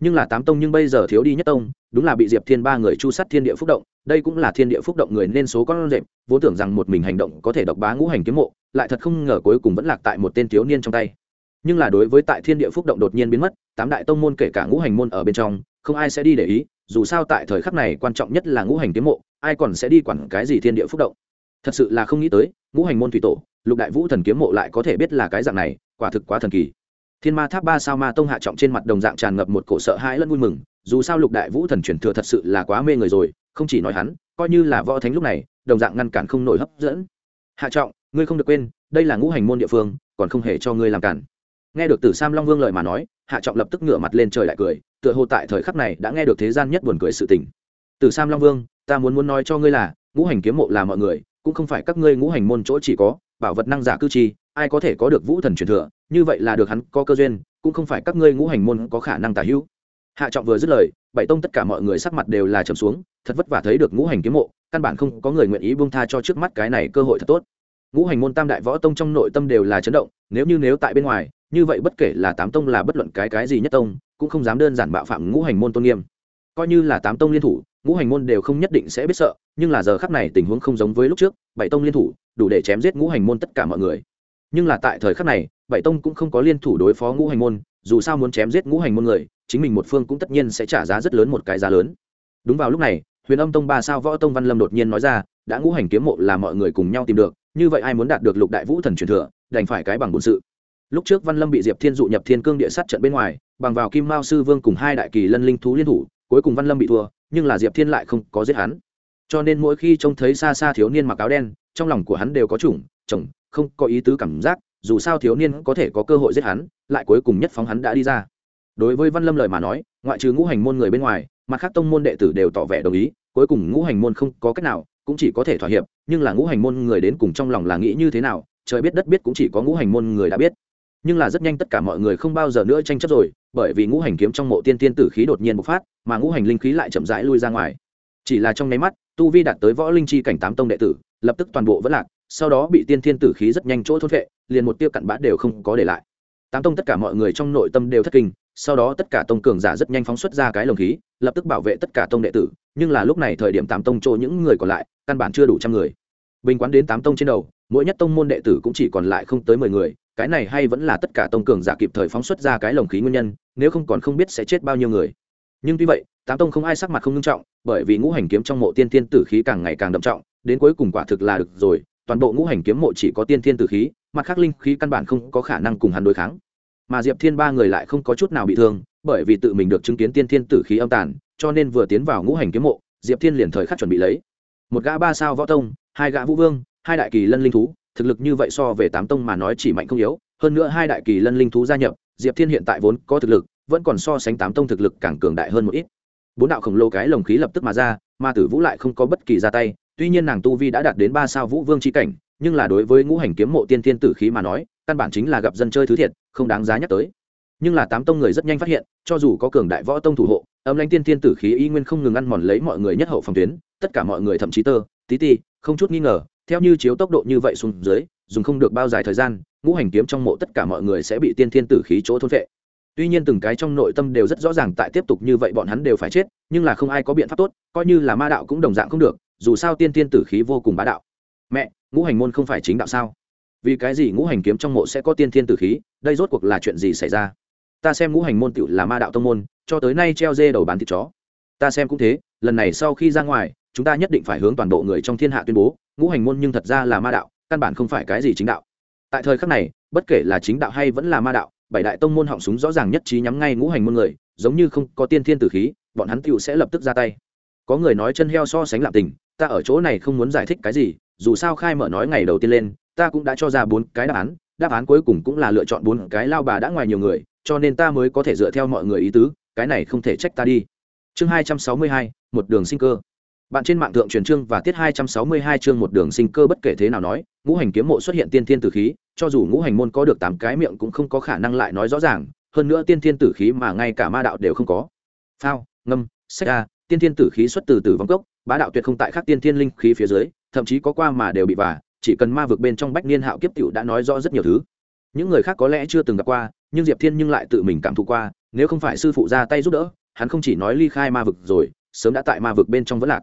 Nhưng là tám tông nhưng bây giờ thiếu đi nhất tông đúng là bị diệp thiên ba người chu sát thiên địa phúc động, đây cũng là thiên địa phúc động người nên số con rệm vốn tưởng rằng một mình hành động có thể độc bá ngũ hành kiếm mộ, lại thật không ngờ cuối cùng vẫn lạc tại một tên thiếu niên trong tay. Nhưng là đối với tại thiên địa phúc động đột nhiên biến mất, tám đại tông môn kể cả ngũ hành môn ở bên trong, không ai sẽ đi để ý, dù sao tại thời khắc này quan trọng nhất là ngũ hành kiếm mộ, ai còn sẽ đi quản cái gì thiên địa phúc động. Thật sự là không nghĩ tới, ngũ hành môn thủy tổ, lục đại vũ thần kiếm mộ lại có thể biết là cái dạng này, quả thực quá thần kỳ. Thiên ma tháp ba sao ma tông hạ trọng trên mặt đồng dạng tràn ngập một cổ sợ hãi lẫn vui mừng dù sao lục đại vũ thần Truyền thừa thật sự là quá mê người rồi, không chỉ nói hắn, coi như là võ thánh lúc này, đồng dạng ngăn cản không nổi hấp dẫn. Hạ trọng, ngươi không được quên, đây là ngũ hành môn địa phương, còn không hề cho ngươi làm cản. Nghe được tử sam long vương lời mà nói, hạ trọng lập tức ngửa mặt lên trời lại cười, tựa hồ tại thời khắc này đã nghe được thế gian nhất buồn cười sự tình. Tử sam long vương, ta muốn muốn nói cho ngươi là, ngũ hành kiếm mộ là mọi người, cũng không phải các ngươi ngũ hành môn chỗ chỉ có, bảo vật năng giả cư chi ai có thể có được vũ thần truyền thừa, như vậy là được hắn có cơ duyên, cũng không phải các ngươi ngũ hành môn có khả năng tả hữu hạ trọng vừa dứt lời, bảy tông tất cả mọi người sắc mặt đều là trầm xuống, thật vất vả thấy được ngũ hành kiếm mộ, căn bản không có người nguyện ý buông tha cho trước mắt cái này cơ hội thật tốt. Ngũ hành môn tam đại võ tông trong nội tâm đều là chấn động, nếu như nếu tại bên ngoài, như vậy bất kể là tám tông là bất luận cái cái gì nhất tông, cũng không dám đơn giản bạo phạm ngũ hành môn tôn nghiêm. Coi như là tám tông liên thủ, ngũ hành môn đều không nhất định sẽ biết sợ, nhưng là giờ khắc này tình huống không giống với lúc trước, bảy tông liên thủ, đủ để chém giết ngũ hành môn tất cả mọi người. Nhưng là tại thời khắc này, bảy tông cũng không có liên thủ đối phó ngũ hành môn, dù sao muốn chém giết ngũ hành môn người chính mình một phương cũng tất nhiên sẽ trả giá rất lớn một cái giá lớn. Đúng vào lúc này, huyền âm tông ba sao võ tông văn lâm đột nhiên nói ra, đã ngũ hành kiếm mộ là mọi người cùng nhau tìm được, như vậy ai muốn đạt được lục đại vũ thần truyền thừa, đành phải cái bằng bổn sự. Lúc trước văn lâm bị diệp thiên dụ nhập thiên cương địa sát trận bên ngoài, bằng vào kim mao sư vương cùng hai đại kỳ lân linh thú liên thủ, cuối cùng văn lâm bị thua, nhưng là diệp thiên lại không có giết hắn. Cho nên mỗi khi trông thấy xa xa thiếu niên mặc áo đen, trong lòng của hắn đều có chủng, chồng, không có ý tứ cảm giác, dù sao thiếu niên có thể có cơ hội giết hắn, lại cuối cùng nhất phóng hắn đã đi ra đối với văn lâm lời mà nói, ngoại trừ ngũ hành môn người bên ngoài, mặt khác tông môn đệ tử đều tỏ vẻ đồng ý, cuối cùng ngũ hành môn không có cách nào, cũng chỉ có thể thỏa hiệp, nhưng là ngũ hành môn người đến cùng trong lòng là nghĩ như thế nào, trời biết đất biết cũng chỉ có ngũ hành môn người đã biết. Nhưng là rất nhanh tất cả mọi người không bao giờ nữa tranh chấp rồi, bởi vì ngũ hành kiếm trong mộ tiên tiên tử khí đột nhiên bộc phát, mà ngũ hành linh khí lại chậm rãi lui ra ngoài. Chỉ là trong nháy mắt, tu vi đạt tới võ linh chi cảnh tám tông đệ tử, lập tức toàn bộ vẫn lạc, sau đó bị tiên thiên tử khí rất nhanh chỗ thốt vệ liền một tiêu cặn bã đều không có để lại. Tám tông tất cả mọi người trong nội tâm đều thất kinh sau đó tất cả tông cường giả rất nhanh phóng xuất ra cái lồng khí, lập tức bảo vệ tất cả tông đệ tử, nhưng là lúc này thời điểm tám tông chỗ những người còn lại, căn bản chưa đủ trăm người. Bình quán đến tám tông trên đầu, mỗi nhất tông môn đệ tử cũng chỉ còn lại không tới mười người, cái này hay vẫn là tất cả tông cường giả kịp thời phóng xuất ra cái lồng khí nguyên nhân, nếu không còn không biết sẽ chết bao nhiêu người. Nhưng tuy vậy, tám tông không ai sắc mặt không nghiêm trọng, bởi vì ngũ hành kiếm trong mộ tiên tiên tử khí càng ngày càng đậm trọng, đến cuối cùng quả thực là được rồi, toàn bộ ngũ hành kiếm mộ chỉ có tiên tiên tử khí, mặt khác linh khí căn bản không có khả năng cùng hắn đối kháng mà diệp thiên ba người lại không có chút nào bị thương, bởi vì tự mình được chứng kiến tiên thiên tử khí âm tàn, cho nên vừa tiến vào ngũ hành kiếm mộ, diệp thiên liền thời khắc chuẩn bị lấy. Một gã ba sao võ tông, hai gã vũ vương, hai đại kỳ lân linh thú, thực lực như vậy so về tám tông mà nói chỉ mạnh không yếu, hơn nữa hai đại kỳ lân linh thú gia nhập, diệp thiên hiện tại vốn có thực lực, vẫn còn so sánh tám tông thực lực càng cường đại hơn một ít. Bốn đạo khổng lồ cái lồng khí lập tức mà ra mà tử vũ lại không có bất kỳ ra tay, tuy nhiên nàng tu vi đã đạt đến ba sao vũ vương c cảnh, nhưng là đối với ngũ hành kiếm mộ tiên Thiên tử khí mà nói, căn bản chính là gặp dân chơi thứ thiệt không đáng giá nhắc tới. Nhưng là tám tông người rất nhanh phát hiện, cho dù có cường đại võ tông thủ hộ, âm lãnh tiên tiên tử khí y nguyên không ngừng ăn mòn lấy mọi người nhất hậu phòng tuyến, tất cả mọi người thậm chí tơ, tí ti, không chút nghi ngờ, theo như chiếu tốc độ như vậy xuống dưới, dùng không được bao dài thời gian, ngũ hành kiếm trong mộ tất cả mọi người sẽ bị tiên thiên tử khí chỗ thôn vệ tuy nhiên từng cái trong nội tâm đều rất rõ ràng tại tiếp tục như vậy bọn hắn đều phải chết, nhưng là không ai có biện pháp tốt, coi như là ma đạo cũng đồng dạng không được, dù sao tiên thiên tử khí vô cùng bá đạo. Mẹ, ngũ hành môn không phải chính đạo sao? Vì cái gì ngũ hành kiếm trong mộ sẽ có tiên thiên tử khí, đây rốt cuộc là chuyện gì xảy ra? Ta xem ngũ hành môn tựu là ma đạo tông môn, cho tới nay treo dê đầu bán thịt chó. Ta xem cũng thế, lần này sau khi ra ngoài, chúng ta nhất định phải hướng toàn bộ người trong thiên hạ tuyên bố, ngũ hành môn nhưng thật ra là ma đạo, căn bản không phải cái gì chính đạo. Tại thời khắc này, bất kể là chính đạo hay vẫn là ma đạo, bảy đại tông môn họng súng rõ ràng nhất trí nhắm ngay ngũ hành môn người, giống như không có tiên thiên tử khí, bọn hắn tựu sẽ lập tức ra tay. Có người nói chân heo so sánh lạm tình, ta ở chỗ này không muốn giải thích cái gì, dù sao khai mở nói ngày đầu tiên lên ta cũng đã cho ra bốn cái đáp án đáp án cuối cùng cũng là lựa chọn bốn cái lao bà đã ngoài nhiều người, cho nên ta mới có thể dựa theo mọi người ý tứ, cái này không thể trách ta đi. Chương hai trăm sáu mươi hai, một đường sinh cơ. Bạn trên mạng thượng truyền chương và tiết hai trăm sáu mươi hai chương một đường sinh cơ bất kể thế nào nói, ngũ hành kiếm mộ xuất hiện tiên thiên tử khí, cho dù ngũ hành môn có được tám cái miệng cũng không có khả năng lại nói rõ ràng, hơn nữa tiên thiên tử khí mà ngay cả ma đạo đều không có. Phao, ngâm, sách a, tiên thiên tử khí xuất từ từ vong cốc, bá đạo tuyệt không tại khắc tiên thiên linh khí phía dưới, thậm chí có qua mà đều bị vả chỉ cần ma vực bên trong bách niên hạo kiếp tiểu đã nói rõ rất nhiều thứ. Những người khác có lẽ chưa từng gặp qua, nhưng diệp thiên nhưng lại tự mình cảm thụ qua, nếu không phải sư phụ ra tay giúp đỡ, hắn không chỉ nói ly khai ma vực rồi, sớm đã tại ma vực bên trong vẫn lạc.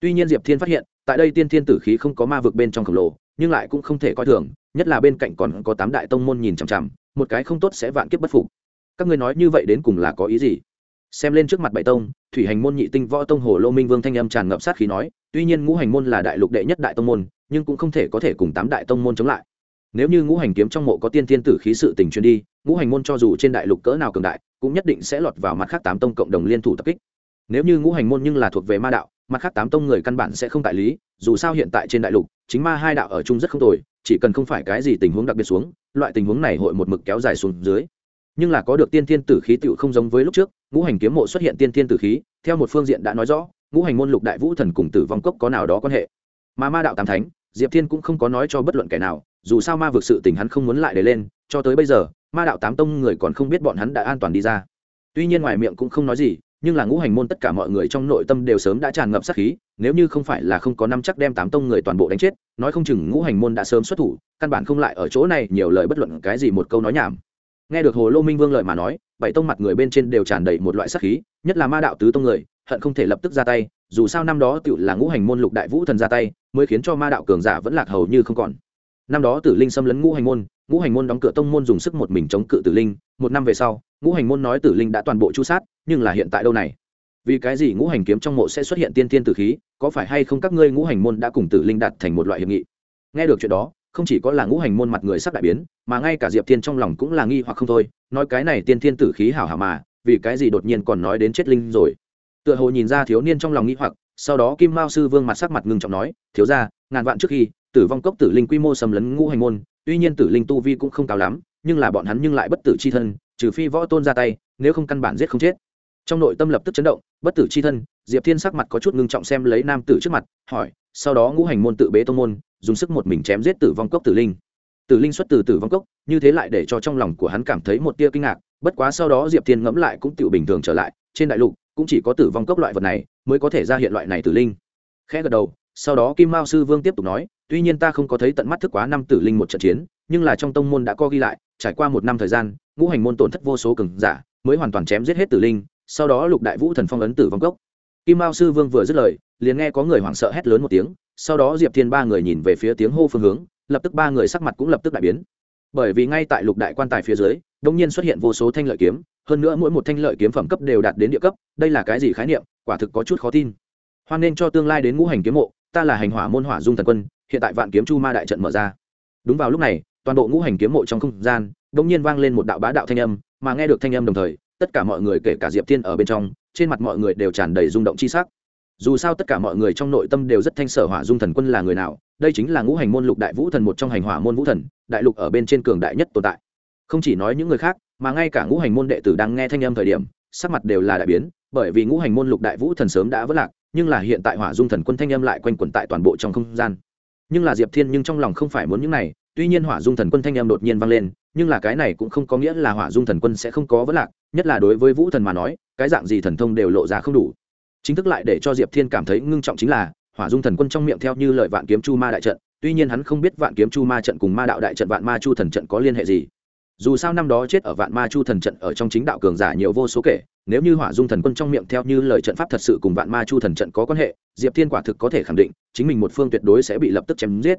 Tuy nhiên diệp thiên phát hiện, tại đây tiên thiên tử khí không có ma vực bên trong khổng lồ, nhưng lại cũng không thể coi thường, nhất là bên cạnh còn có tám đại tông môn nhìn chằm chằm, một cái không tốt sẽ vạn kiếp bất phục. Các ngươi nói như vậy đến cùng là có ý gì? Xem lên trước mặt bảy tông, thủy hành môn nhị tinh võ tông hồ lô minh vương thanh âm tràn ngập sát khí nói, tuy nhiên ngũ hành môn là đại lục đệ nhất đại tông môn nhưng cũng không thể có thể cùng tám đại tông môn chống lại. Nếu như ngũ hành kiếm trong mộ có tiên thiên tử khí sự tình truyền đi, ngũ hành môn cho dù trên đại lục cỡ nào cường đại, cũng nhất định sẽ lọt vào mặt khác tám tông cộng đồng liên thủ tập kích. Nếu như ngũ hành môn nhưng là thuộc về ma đạo, mặt khác tám tông người căn bản sẽ không tại lý, dù sao hiện tại trên đại lục, chính ma hai đạo ở chung rất không tồi, chỉ cần không phải cái gì tình huống đặc biệt xuống, loại tình huống này hội một mực kéo dài xuống dưới. Nhưng là có được tiên thiên tử khí tựu không giống với lúc trước, ngũ hành kiếm mộ xuất hiện tiên thiên tử khí, theo một phương diện đã nói rõ, ngũ hành môn lục đại vũ thần cùng tử vong cốc có nào đó quan hệ. Mà ma đạo tam thánh diệp thiên cũng không có nói cho bất luận kẻ nào, dù sao ma vực sự tình hắn không muốn lại để lên, cho tới bây giờ, ma đạo tám tông người còn không biết bọn hắn đã an toàn đi ra. Tuy nhiên ngoài miệng cũng không nói gì, nhưng là ngũ hành môn tất cả mọi người trong nội tâm đều sớm đã tràn ngập sát khí, nếu như không phải là không có năm chắc đem tám tông người toàn bộ đánh chết, nói không chừng ngũ hành môn đã sớm xuất thủ, căn bản không lại ở chỗ này nhiều lời bất luận cái gì một câu nói nhảm. Nghe được hồ lô minh vương lời mà nói, bảy tông mặt người bên trên đều tràn đầy một loại sát khí, nhất là ma đạo tứ tông người, hận không thể lập tức ra tay dù sao năm đó tựu là ngũ hành môn lục đại vũ thần ra tay, mới khiến cho ma đạo cường giả vẫn lạc hầu như không còn. Năm đó tử linh xâm lấn ngũ hành môn, ngũ hành môn đóng cửa tông môn dùng sức một mình chống cự tử linh, một năm về sau, ngũ hành môn nói tử linh đã toàn bộ chu sát, nhưng là hiện tại đâu này? Vì cái gì ngũ hành kiếm trong mộ sẽ xuất hiện tiên tiên tử khí, có phải hay không các ngươi ngũ hành môn đã cùng tử linh đặt thành một loại hiệp nghị? Nghe được chuyện đó, không chỉ có là ngũ hành môn mặt người sắc đại biến, mà ngay cả diệp thiên trong lòng cũng là nghi hoặc không thôi, nói cái này tiên thiên tử khí hảo hảo mà, vì cái gì đột nhiên còn nói đến chết linh rồi? Tựa hồ nhìn ra thiếu niên trong lòng nghi hoặc, sau đó kim mao sư vương mặt sắc mặt ngưng trọng nói, thiếu ra ngàn vạn trước khi, tử vong cốc tử linh quy mô sầm lấn ngũ hành môn, tuy nhiên tử linh tu vi cũng không cao lắm, nhưng là bọn hắn nhưng lại bất tử c h i thân, trừ phi võ tôn ra tay, nếu không căn bản giết không chết. Trong nội tâm lập tức chấn động, bất tử c h i thân, diệp thiên sắc mặt có chút ngưng trọng xem lấy nam tử trước mặt, hỏi, sau đó ngũ hành môn tự bế tô môn, dùng sức một mình chém giết tử vong cốc tử linh. Tử linh xuất từ tử vong cốc, như thế lại để cho trong lòng của hắn cảm thấy một tia kinh ngạc, bất quá sau đó diệp thiên ngẫm lại cũng tự bình thường trở lại, trên đại lục cũng chỉ có tử vong cốc loại vật này mới có thể ra hiện loại này tử linh. Khẽ gật đầu, sau đó kim mao sư vương tiếp tục nói, tuy nhiên ta không có thấy tận mắt thức quá năm tử linh một trận chiến, nhưng là trong tông môn đã co ghi lại, trải qua một năm thời gian, ngũ hành môn tổn thất vô số cường giả, mới hoàn toàn chém giết hết tử linh, sau đó lục đại vũ thần phong ấn tử vong cốc. Kim mao sư vương vừa dứt lời, liền nghe có người hoảng sợ hét lớn một tiếng, sau đó diệp thiên ba người nhìn về phía tiếng hô phương hướng, lập tức ba người sắc mặt cũng lập tức đại biến. Bởi vì ngay tại lục đại quan tài phía dưới đông nhiên xuất hiện vô số thanh lợi kiếm hơn nữa mỗi một thanh lợi kiếm phẩm cấp đều đạt đến địa cấp, đây là cái gì khái niệm, quả thực có chút khó tin. Hoan nên cho tương lai đến ngũ hành kiếm mộ, ta là hành hỏa môn hỏa dung thần quân, hiện tại vạn kiếm chu ma đại trận mở ra. Đúng vào lúc này, toàn bộ ngũ hành kiếm mộ trong không gian đ ỗ n g nhiên vang lên một đạo bá đạo thanh âm, mà nghe được thanh âm đồng thời, tất cả mọi người kể cả diệp thiên ở bên trong, trên mặt mọi người đều tràn đầy rung động c h i sắc. Dù sao tất cả mọi người trong nội tâm đều rất thanh sở hỏa dung thần quân là người nào, đây chính là ngũ hành môn lục đại vũ thần một trong hành hỏa môn vũ thần, đại lục ở bên trên cường đại nhất tồn tại. Không chỉ nói những người khác mà ngay cả ngũ hành môn đệ tử đang nghe thanh âm thời điểm, sắc mặt đều là đại biến, bởi vì ngũ hành môn lục đại vũ thần sớm đã vất lạc, nhưng là hiện tại hỏa dung thần quân thanh âm lại quanh quẩn tại toàn bộ trong không gian. Nhưng là diệp thiên nhưng trong lòng không phải muốn những này, tuy nhiên hỏa dung thần quân thanh âm đột nhiên vang lên, nhưng là cái này cũng không có nghĩa là hỏa dung thần quân sẽ không có vấn lạc, nhất là đối với vũ thần mà nói, cái dạng gì thần thông đều lộ ra không đủ. Chính thức lại để cho diệp thiên cảm thấy ngưng trọng chính là, hỏa dung thần quân trong miệng theo như lời vạn kiếm chu ma đại trận, tuy nhiên hắn không biết vạn kiếm chu ma trận cùng ma đạo đại trận vạn ma chu thần trận có liên hệ gì dù sao năm đó chết ở vạn ma chu thần trận ở trong chính đạo cường giả nhiều vô số kể, nếu như hỏa dung thần quân trong miệng theo như lời trận pháp thật sự cùng vạn ma chu thần trận có quan hệ, diệp thiên quả thực có thể khẳng định, chính mình một phương tuyệt đối sẽ bị lập tức chém giết.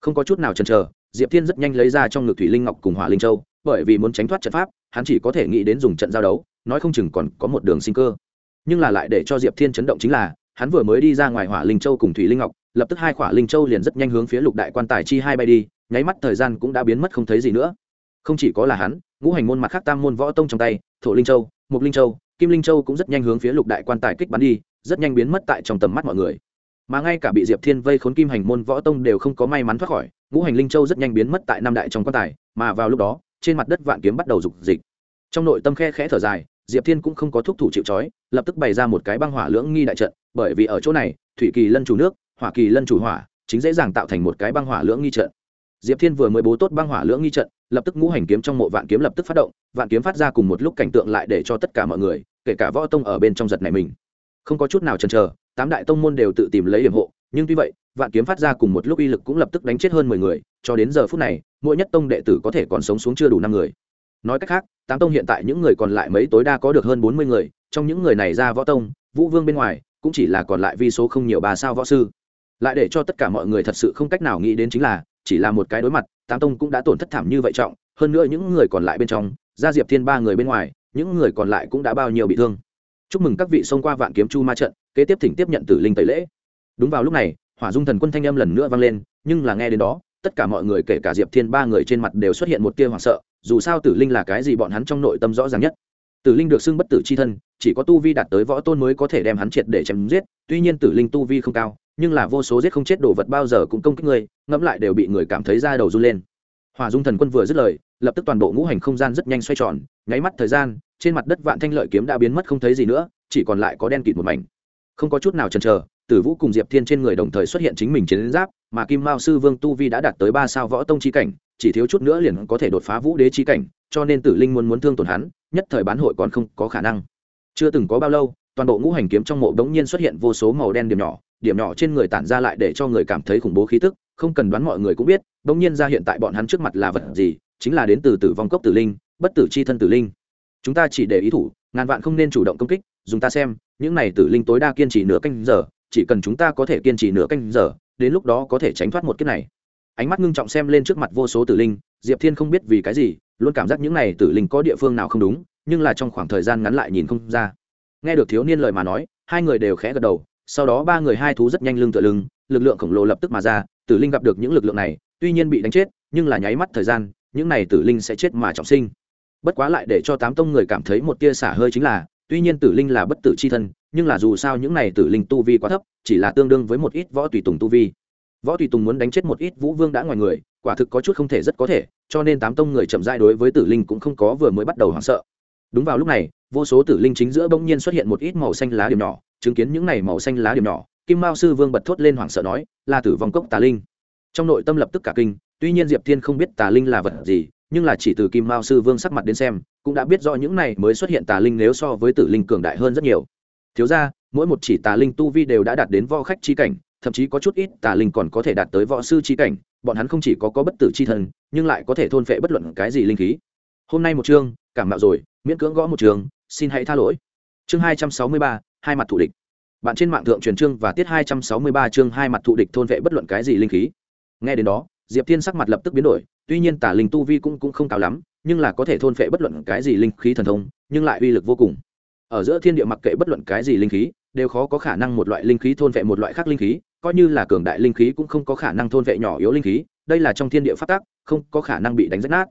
Không có chút nào chần chờ, diệp thiên rất nhanh lấy ra trong ngực thủy linh ngọc cùng hỏa linh châu, bởi vì muốn tránh thoát trận pháp, hắn chỉ có thể nghĩ đến dùng trận giao đấu, nói không chừng còn có một đường sinh cơ. Nhưng là lại để cho diệp thiên chấn động chính là, hắn vừa mới đi ra ngoài hỏa linh châu cùng thủy linh ngọc, lập tức hai hỏa linh châu liền rất nhanh hướng phía lục đại quan tài chi hai bay đi, nháy mắt thời gian cũng đã biến mất không thấy gì nữa không chỉ có là hắn, ngũ hành môn mặt khác tam môn võ tông trong tay, thổ linh châu mục linh châu, kim linh châu cũng rất nhanh hướng phía lục đại quan tài kích bắn đi, rất nhanh biến mất tại trong tầm mắt mọi người. Mà ngay cả bị diệp thiên vây khốn kim hành môn võ tông đều không có may mắn thoát khỏi, ngũ hành linh châu rất nhanh biến mất tại năm đại trong quan tài, mà vào lúc đó, trên mặt đất vạn kiếm bắt đầu rục dịch. Trong nội tâm khe khẽ thở dài, diệp thiên cũng không có thúc thủ chịu trói, lập tức bày ra một cái băng hỏa lưỡng nghi đại trận, bởi vì ở chỗ này, thủy kỳ lân chủ nước, hỏa kỳ lân chủ hỏa, chính dễ dàng tạo thành một cái băng hỏa lưỡng nghi trận. Diệp thiên vừa mới bố tốt băng hỏa lưỡng nghi trận lập tức ngũ hành kiếm trong mộ vạn kiếm lập tức phát động, vạn kiếm phát ra cùng một lúc cảnh tượng lại để cho tất cả mọi người, kể cả võ tông ở bên trong giật này mình. Không có chút nào chần chờ, tám đại tông môn đều tự tìm lấy điểm hộ, nhưng tuy vậy, vạn kiếm phát ra cùng một lúc uy lực cũng lập tức đánh chết hơn mười người, cho đến giờ phút này, mỗi nhất tông đệ tử có thể còn sống xuống chưa đủ năm người. Nói cách khác, tám tông hiện tại những người còn lại mấy tối đa có được hơn bốn mươi người, trong những người này ra võ tông, vũ vương bên ngoài, cũng chỉ là còn lại vi số không nhiều bà sao võ sư. Lại để cho tất cả mọi người thật sự không cách nào nghĩ đến chính là chỉ là một cái đối mặt tám tông cũng đã tổn thất thảm như vậy trọng, hơn nữa những người còn lại bên trong, gia diệp thiên ba người bên ngoài, những người còn lại cũng đã bao nhiêu bị thương. Chúc mừng các vị xông qua vạn kiếm chu ma trận, kế tiếp thỉnh tiếp nhận tử linh tẩy lễ. Đúng vào lúc này, hỏa dung thần quân thanh âm lần nữa vang lên, nhưng là nghe đến đó, tất cả mọi người kể cả diệp thiên ba người trên mặt đều xuất hiện một tia hoảng sợ, dù sao tử linh là cái gì bọn hắn trong nội tâm rõ ràng nhất. Tử linh được xưng bất tử c h i thân, chỉ có tu vi đạt tới võ tôn mới có thể đem hắn triệt để chém giết, tuy nhiên tử linh tu vi không cao nhưng là vô số giết không chết đồ vật bao giờ cũng công kích người ngẫm lại đều bị người cảm thấy da đầu run lên. Hòa dung thần quân vừa dứt lời, lập tức toàn bộ ngũ hành không gian rất nhanh xoay tròn, nháy mắt thời gian, trên mặt đất vạn thanh lợi kiếm đã biến mất không thấy gì nữa, chỉ còn lại có đen kịt một mảnh. Không có chút nào chần chờ, tử vũ cùng diệp thiên trên người đồng thời xuất hiện chính mình chiến giáp, mà kim mao sư vương tu vi đã đạt tới ba sao võ tông chi cảnh, chỉ thiếu chút nữa liền có thể đột phá vũ đế chi cảnh, cho nên tử linh muốn muốn thương tổn hắn, nhất thời bán hội còn không có khả năng. Chưa từng có bao lâu, toàn bộ ngũ hành kiếm trong mộ đống nhiên xuất hiện vô số màu đen điểm nhỏ điểm nhỏ trên người tản ra lại để cho người cảm thấy khủng bố khí tức, không cần đoán mọi người cũng biết đống nhiên ra hiện tại bọn hắn trước mặt là vật gì, chính là đến từ tử vong cốc tử linh, bất tử c h i thân tử linh. Chúng ta chỉ để ý thủ, ngàn vạn không nên chủ động công kích, dùng ta xem, những này tử linh tối đa kiên trì nửa canh giờ, chỉ cần chúng ta có thể kiên trì nửa canh giờ, đến lúc đó có thể tránh thoát một kiếp này. Ánh mắt ngưng trọng xem lên trước mặt vô số tử linh, diệp thiên không biết vì cái gì, luôn cảm giác những này tử linh có địa phương nào không đúng, nhưng là trong khoảng thời gian ngắn lại nhìn không ra. Nghe được thiếu niên lời mà nói, hai người đều khẽ gật đầu sau đó ba người hai thú rất nhanh lưng tựa lưng, lực lượng khổng lồ lập tức mà ra, tử linh gặp được những lực lượng này, tuy nhiên bị đánh chết, nhưng là nháy mắt thời gian, những này tử linh sẽ chết mà trọng sinh. Bất quá lại để cho tám tông người cảm thấy một tia xả hơi chính là, tuy nhiên tử linh là bất tử c h i thân, nhưng là dù sao những này tử linh tu vi quá thấp, chỉ là tương đương với một ít võ tùy tùng tu vi. Võ tùy tùng muốn đánh chết một ít vũ vương đã ngoài người, quả thực có chút không thể rất có thể, cho nên tám tông người chậm dại đối với tử linh cũng không có vừa mới bắt đầu hoảng sợ. Đúng vào lúc này vô số tử linh chính giữa bỗng nhiên xuất hiện một ít màu xanh lá điểm nhỏ, chứng kiến những này màu xanh lá điểm nhỏ, kim mao sư vương bật thốt lên hoảng sợ nói, là tử vong cốc tà linh. Trong nội tâm lập tức cả kinh, tuy nhiên diệp thiên không biết tà linh là vật gì, nhưng là chỉ từ kim mao sư vương sắc mặt đến xem, cũng đã biết rõ những này mới xuất hiện tà linh nếu so với tử linh cường đại hơn rất nhiều. Thiếu ra mỗi một chỉ tà linh tu vi đều đã đạt đến võ khách chi cảnh, thậm chí có chút ít tà linh còn có thể đạt tới võ sư chi cảnh, bọn hắn không chỉ có có bất tử chi thân nhưng lại có thể thôn phệ bất luận cái gì linh khí. Hôm nay một chương, cảm mạo rồi, miễn cưỡng gõ một trường xin hãy tha lỗi. Chương hai trăm sáu mươi ba hai mặt thủ địch. Bạn trên mạng thượng truyền chương và tiết hai trăm sáu mươi ba chương hai mặt thụ địch thôn vệ bất luận cái gì linh khí. Nghe đến đó diệp thiên sắc mặt lập tức biến đổi tuy nhiên tả linh tu vi cũng, cũng không cao lắm nhưng là có thể thôn vệ bất luận cái gì linh khí thần thông nhưng lại uy lực vô cùng. Ở giữa thiên địa mặc kệ bất luận cái gì linh khí đều khó có khả năng một loại linh khí thôn vệ một loại khác linh khí coi như là cường đại linh khí cũng không có khả năng thôn vệ nhỏ yếu linh khí đây là trong thiên địa phát tác không có khả năng bị đánh rách nát.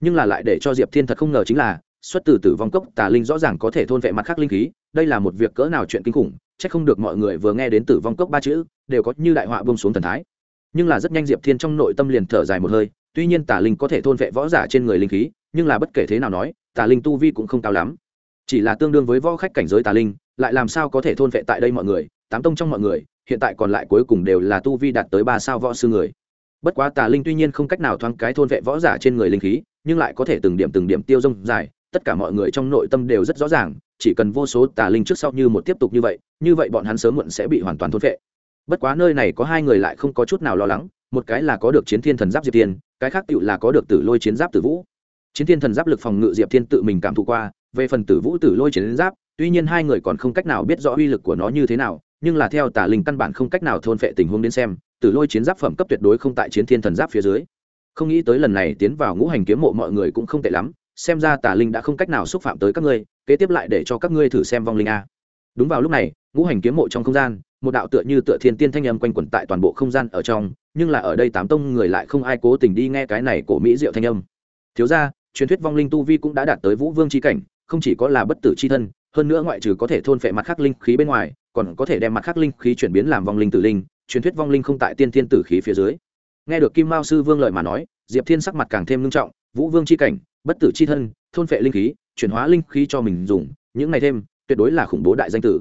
Nhưng là lại để cho diệp thiên thật không ngờ chính là xuất từ tử vong cốc tà linh rõ ràng có thể thôn vệ mặt khác linh khí, đây là một việc cỡ nào chuyện kinh khủng c h ắ c không được mọi người vừa nghe đến tử vong cốc ba chữ, đều có như đại họa bông xuống thần thái. Nhưng là rất nhanh diệp thiên trong nội tâm liền thở dài một hơi, tuy nhiên tà linh có thể thôn vệ võ giả trên người linh khí, nhưng là bất kể thế nào nói, tà linh tu vi cũng không cao lắm. Chỉ là tương đương với võ khách cảnh giới tà linh, lại làm sao có thể thôn vệ tại đây mọi người, tám tông trong mọi người, hiện tại còn lại cuối cùng đều là tu vi đạt tới ba sao võ sư người. Bất quá tà linh tuy nhiên không cách nào thoáng cái thôn vệ võ giả trên người linh khí, nhưng lại có thể từng điểm từng điểm tiêu rông dài tất cả mọi người trong nội tâm đều rất rõ ràng, chỉ cần vô số tà linh trước sau như một tiếp tục như vậy như vậy bọn hắn sớm muộn sẽ bị hoàn toàn thôn vệ bất quá nơi này có hai người lại không có chút nào lo lắng, một cái là có được chiến thiên thần giáp diệp tiên cái khác tựu là có được tử lôi chiến giáp tử vũ. Chiến thiên thần giáp lực phòng ngự diệp thiên tự mình cảm thụ qua, về phần tử vũ tử lôi chiến giáp, tuy nhiên hai người còn không cách nào biết rõ uy lực của nó như thế nào, nhưng là theo tà linh căn bản không cách nào thôn phệ tình huống đến xem, tử lôi chiến giáp phẩm cấp tuyệt đối không tại chiến thiên thần giáp phía dưới. Không nghĩ tới lần này tiến vào ngũ hành kiếm mộ mọi người cũng không tệ lắm xem ra tà linh đã không cách nào xúc phạm tới các ngươi, kế tiếp lại để cho các ngươi thử xem vong linh a. Đúng vào lúc này, ngũ hành kiếm mộ trong không gian, một đạo tựa như tựa thiên tiên thanh âm quanh quẩn tại toàn bộ không gian ở trong, nhưng là ở đây tám tông người lại không ai cố tình đi nghe cái này của mỹ diệu thanh âm. Thiếu ra truyền thuyết vong linh tu vi cũng đã đạt tới vũ vương c h i cảnh, không chỉ có là bất tử c h i thân, hơn nữa ngoại trừ có thể thôn phệ mặt khắc linh khí bên ngoài, còn có thể đem mặt khắc linh khí chuyển biến làm vong linh tử linh, truyền thuyết vong linh không tại tiên thiên tử khí phía dưới. Nghe được kim mao sư vương lợi mà nói, diệp thiên sắc mặt càng thêm nghiêm trọng, vũ vương c h i cảnh bất tử c h i thân, thôn phệ linh khí, chuyển hóa linh khí cho mình dùng, những ngày thêm, tuyệt đối là khủng bố đại danh tử.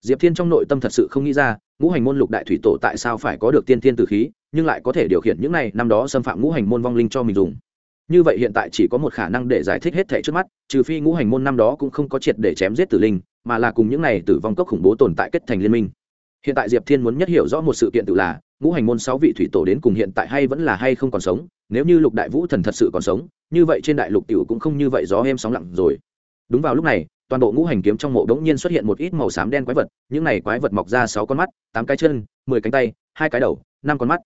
Diệp thiên trong nội tâm thật sự không nghĩ ra, ngũ hành môn lục đại thủy tổ tại sao phải có được tiên thiên tử khí, nhưng lại có thể điều khiển những này, năm đó xâm phạm ngũ hành môn vong linh cho mình dùng. Như vậy hiện tại chỉ có một khả năng để giải thích hết thể trước mắt, trừ phi ngũ hành môn năm đó cũng không có triệt để chém giết tử linh, mà là cùng những này tử vong cốc khủng bố tồn tại kết thành liên minh. Hiện tại diệp thiên muốn nhất hiểu rõ một sự kiện tự là, ngũ hành môn sáu vị thủy tổ đến cùng hiện tại hay vẫn là hay không còn sống, nếu như lục đại vũ thần thật sự còn sống như vậy trên đại lục tiểu cũng không như vậy gió êm sóng lặng rồi. Đúng vào lúc này, toàn bộ ngũ hành kiếm trong mộ đống nhiên xuất hiện một ít màu xám đen quái vật, những này quái vật mọc ra sáu con mắt, tám cái chân, mười cánh tay, hai cái đầu, năm con mắt.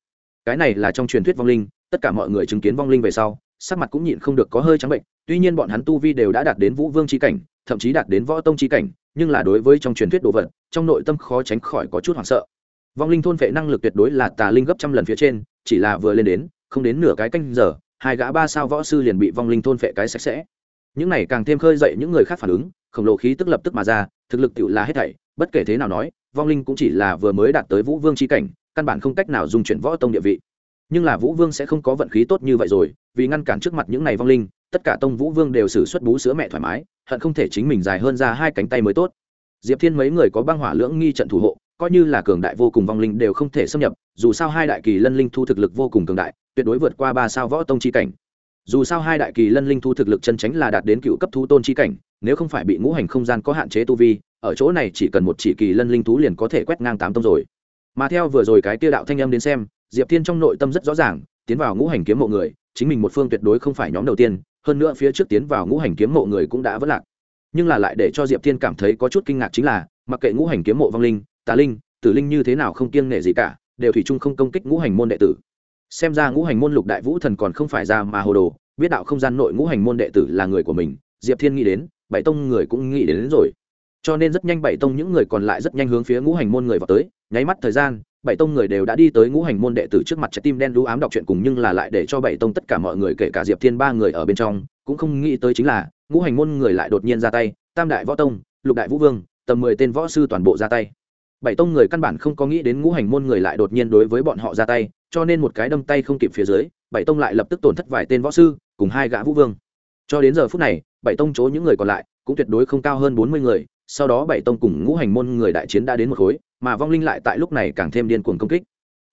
Cái này là trong truyền thuyết vong linh, tất cả mọi người chứng kiến vong linh về sau, sắc mặt cũng nhịn không được có hơi trắng bệnh, tuy nhiên bọn hắn tu vi đều đã đạt đến vũ vương c cảnh, thậm chí đạt đến võ tông c cảnh, nhưng là đối với trong truyền thuyết đồ vật, trong nội tâm khó tránh khỏi có chút hoảng sợ. Vong linh thôn vệ năng lực tuyệt đối là tà linh gấp trăm lần phía trên, chỉ là vừa lên đến, không đến nửa cái canh giờ hai gã ba sao võ sư liền bị vong linh thôn phệ cái sạch sẽ. Những này càng thêm khơi dậy những người khác phản ứng, khổng lồ khí tức lập tức mà ra, thực lực tự là hết thảy, bất kể thế nào nói, vong linh cũng chỉ là vừa mới đạt tới vũ vương tri cảnh, căn bản không cách nào dùng chuyển võ tông địa vị. Nhưng là vũ vương sẽ không có vận khí tốt như vậy rồi, vì ngăn cản trước mặt những này vong linh, tất cả tông vũ vương đều xử suất bú sữa mẹ thoải mái, hận không thể chính mình dài hơn ra hai cánh tay mới tốt. Diệp thiên mấy người có băng hỏa lưỡng nghi trận thủ hộ, coi như là cường đại vô cùng vong linh đều không thể xâm nhập, dù sao hai đại kỳ lân linh thu thực lực vô cùng cường đại tuyệt đối vượt qua ba sao võ tông chi cảnh. Dù sao hai đại kỳ lân linh thu thực lực chân tránh là đạt đến cựu cấp thú tôn chi cảnh, nếu không phải bị ngũ hành không gian có hạn chế tu vi, ở chỗ này chỉ cần một chỉ kỳ lân linh thú liền có thể quét ngang tám tông rồi. Mà theo vừa rồi cái tiêu đạo thanh âm đến xem, diệp thiên trong nội tâm rất rõ ràng, tiến vào ngũ hành kiếm mộ người, chính mình một phương tuyệt đối không phải nhóm đầu tiên, hơn nữa phía trước tiến vào ngũ hành kiếm mộ người cũng đã vất lạc. Nhưng là lại để cho diệp thiên cảm thấy có chút kinh ngạc chính là, mặc kệ ngũ hành kiếm mộ vong linh, tà linh, tử linh như thế nào không kiêng nể gì cả, đều thủy chung không công kích ngũ hành môn đệ tử xem ra ngũ hành môn lục đại vũ thần còn không phải ra mà hồ đồ biết đạo không gian nội ngũ hành môn đệ tử là người của mình diệp thiên nghĩ đến bảy tông người cũng nghĩ đến, đến rồi. Cho nên rất nhanh bảy tông những người còn lại rất nhanh hướng phía ngũ hành môn người vào tới nháy mắt thời gian bảy tông người đều đã đi tới ngũ hành môn đệ tử trước mặt trái tim đen đũ ám đọc chuyện cùng nhưng là lại để cho bảy tông tất cả mọi người kể cả diệp thiên ba người ở bên trong cũng không nghĩ tới chính là ngũ hành môn người lại đột nhiên ra tay tam đại võ tông lục đại vũ vương tầm mười tên võ sư toàn bộ ra tay. Bảy tông người căn bản không có nghĩ đến ngũ hành môn người lại đột nhiên đối với bọn họ ra tay cho nên một cái đâm tay không kịp phía dưới, bảy tông lại lập tức tổn thất vài tên võ sư, cùng hai gã vũ vương. Cho đến giờ phút này, bảy tông chỗ những người còn lại cũng tuyệt đối không cao hơn bốn mươi người, sau đó bảy tông cùng ngũ hành môn người đại chiến đã đến một khối, mà vong linh lại tại lúc này càng thêm điên cuồng công kích.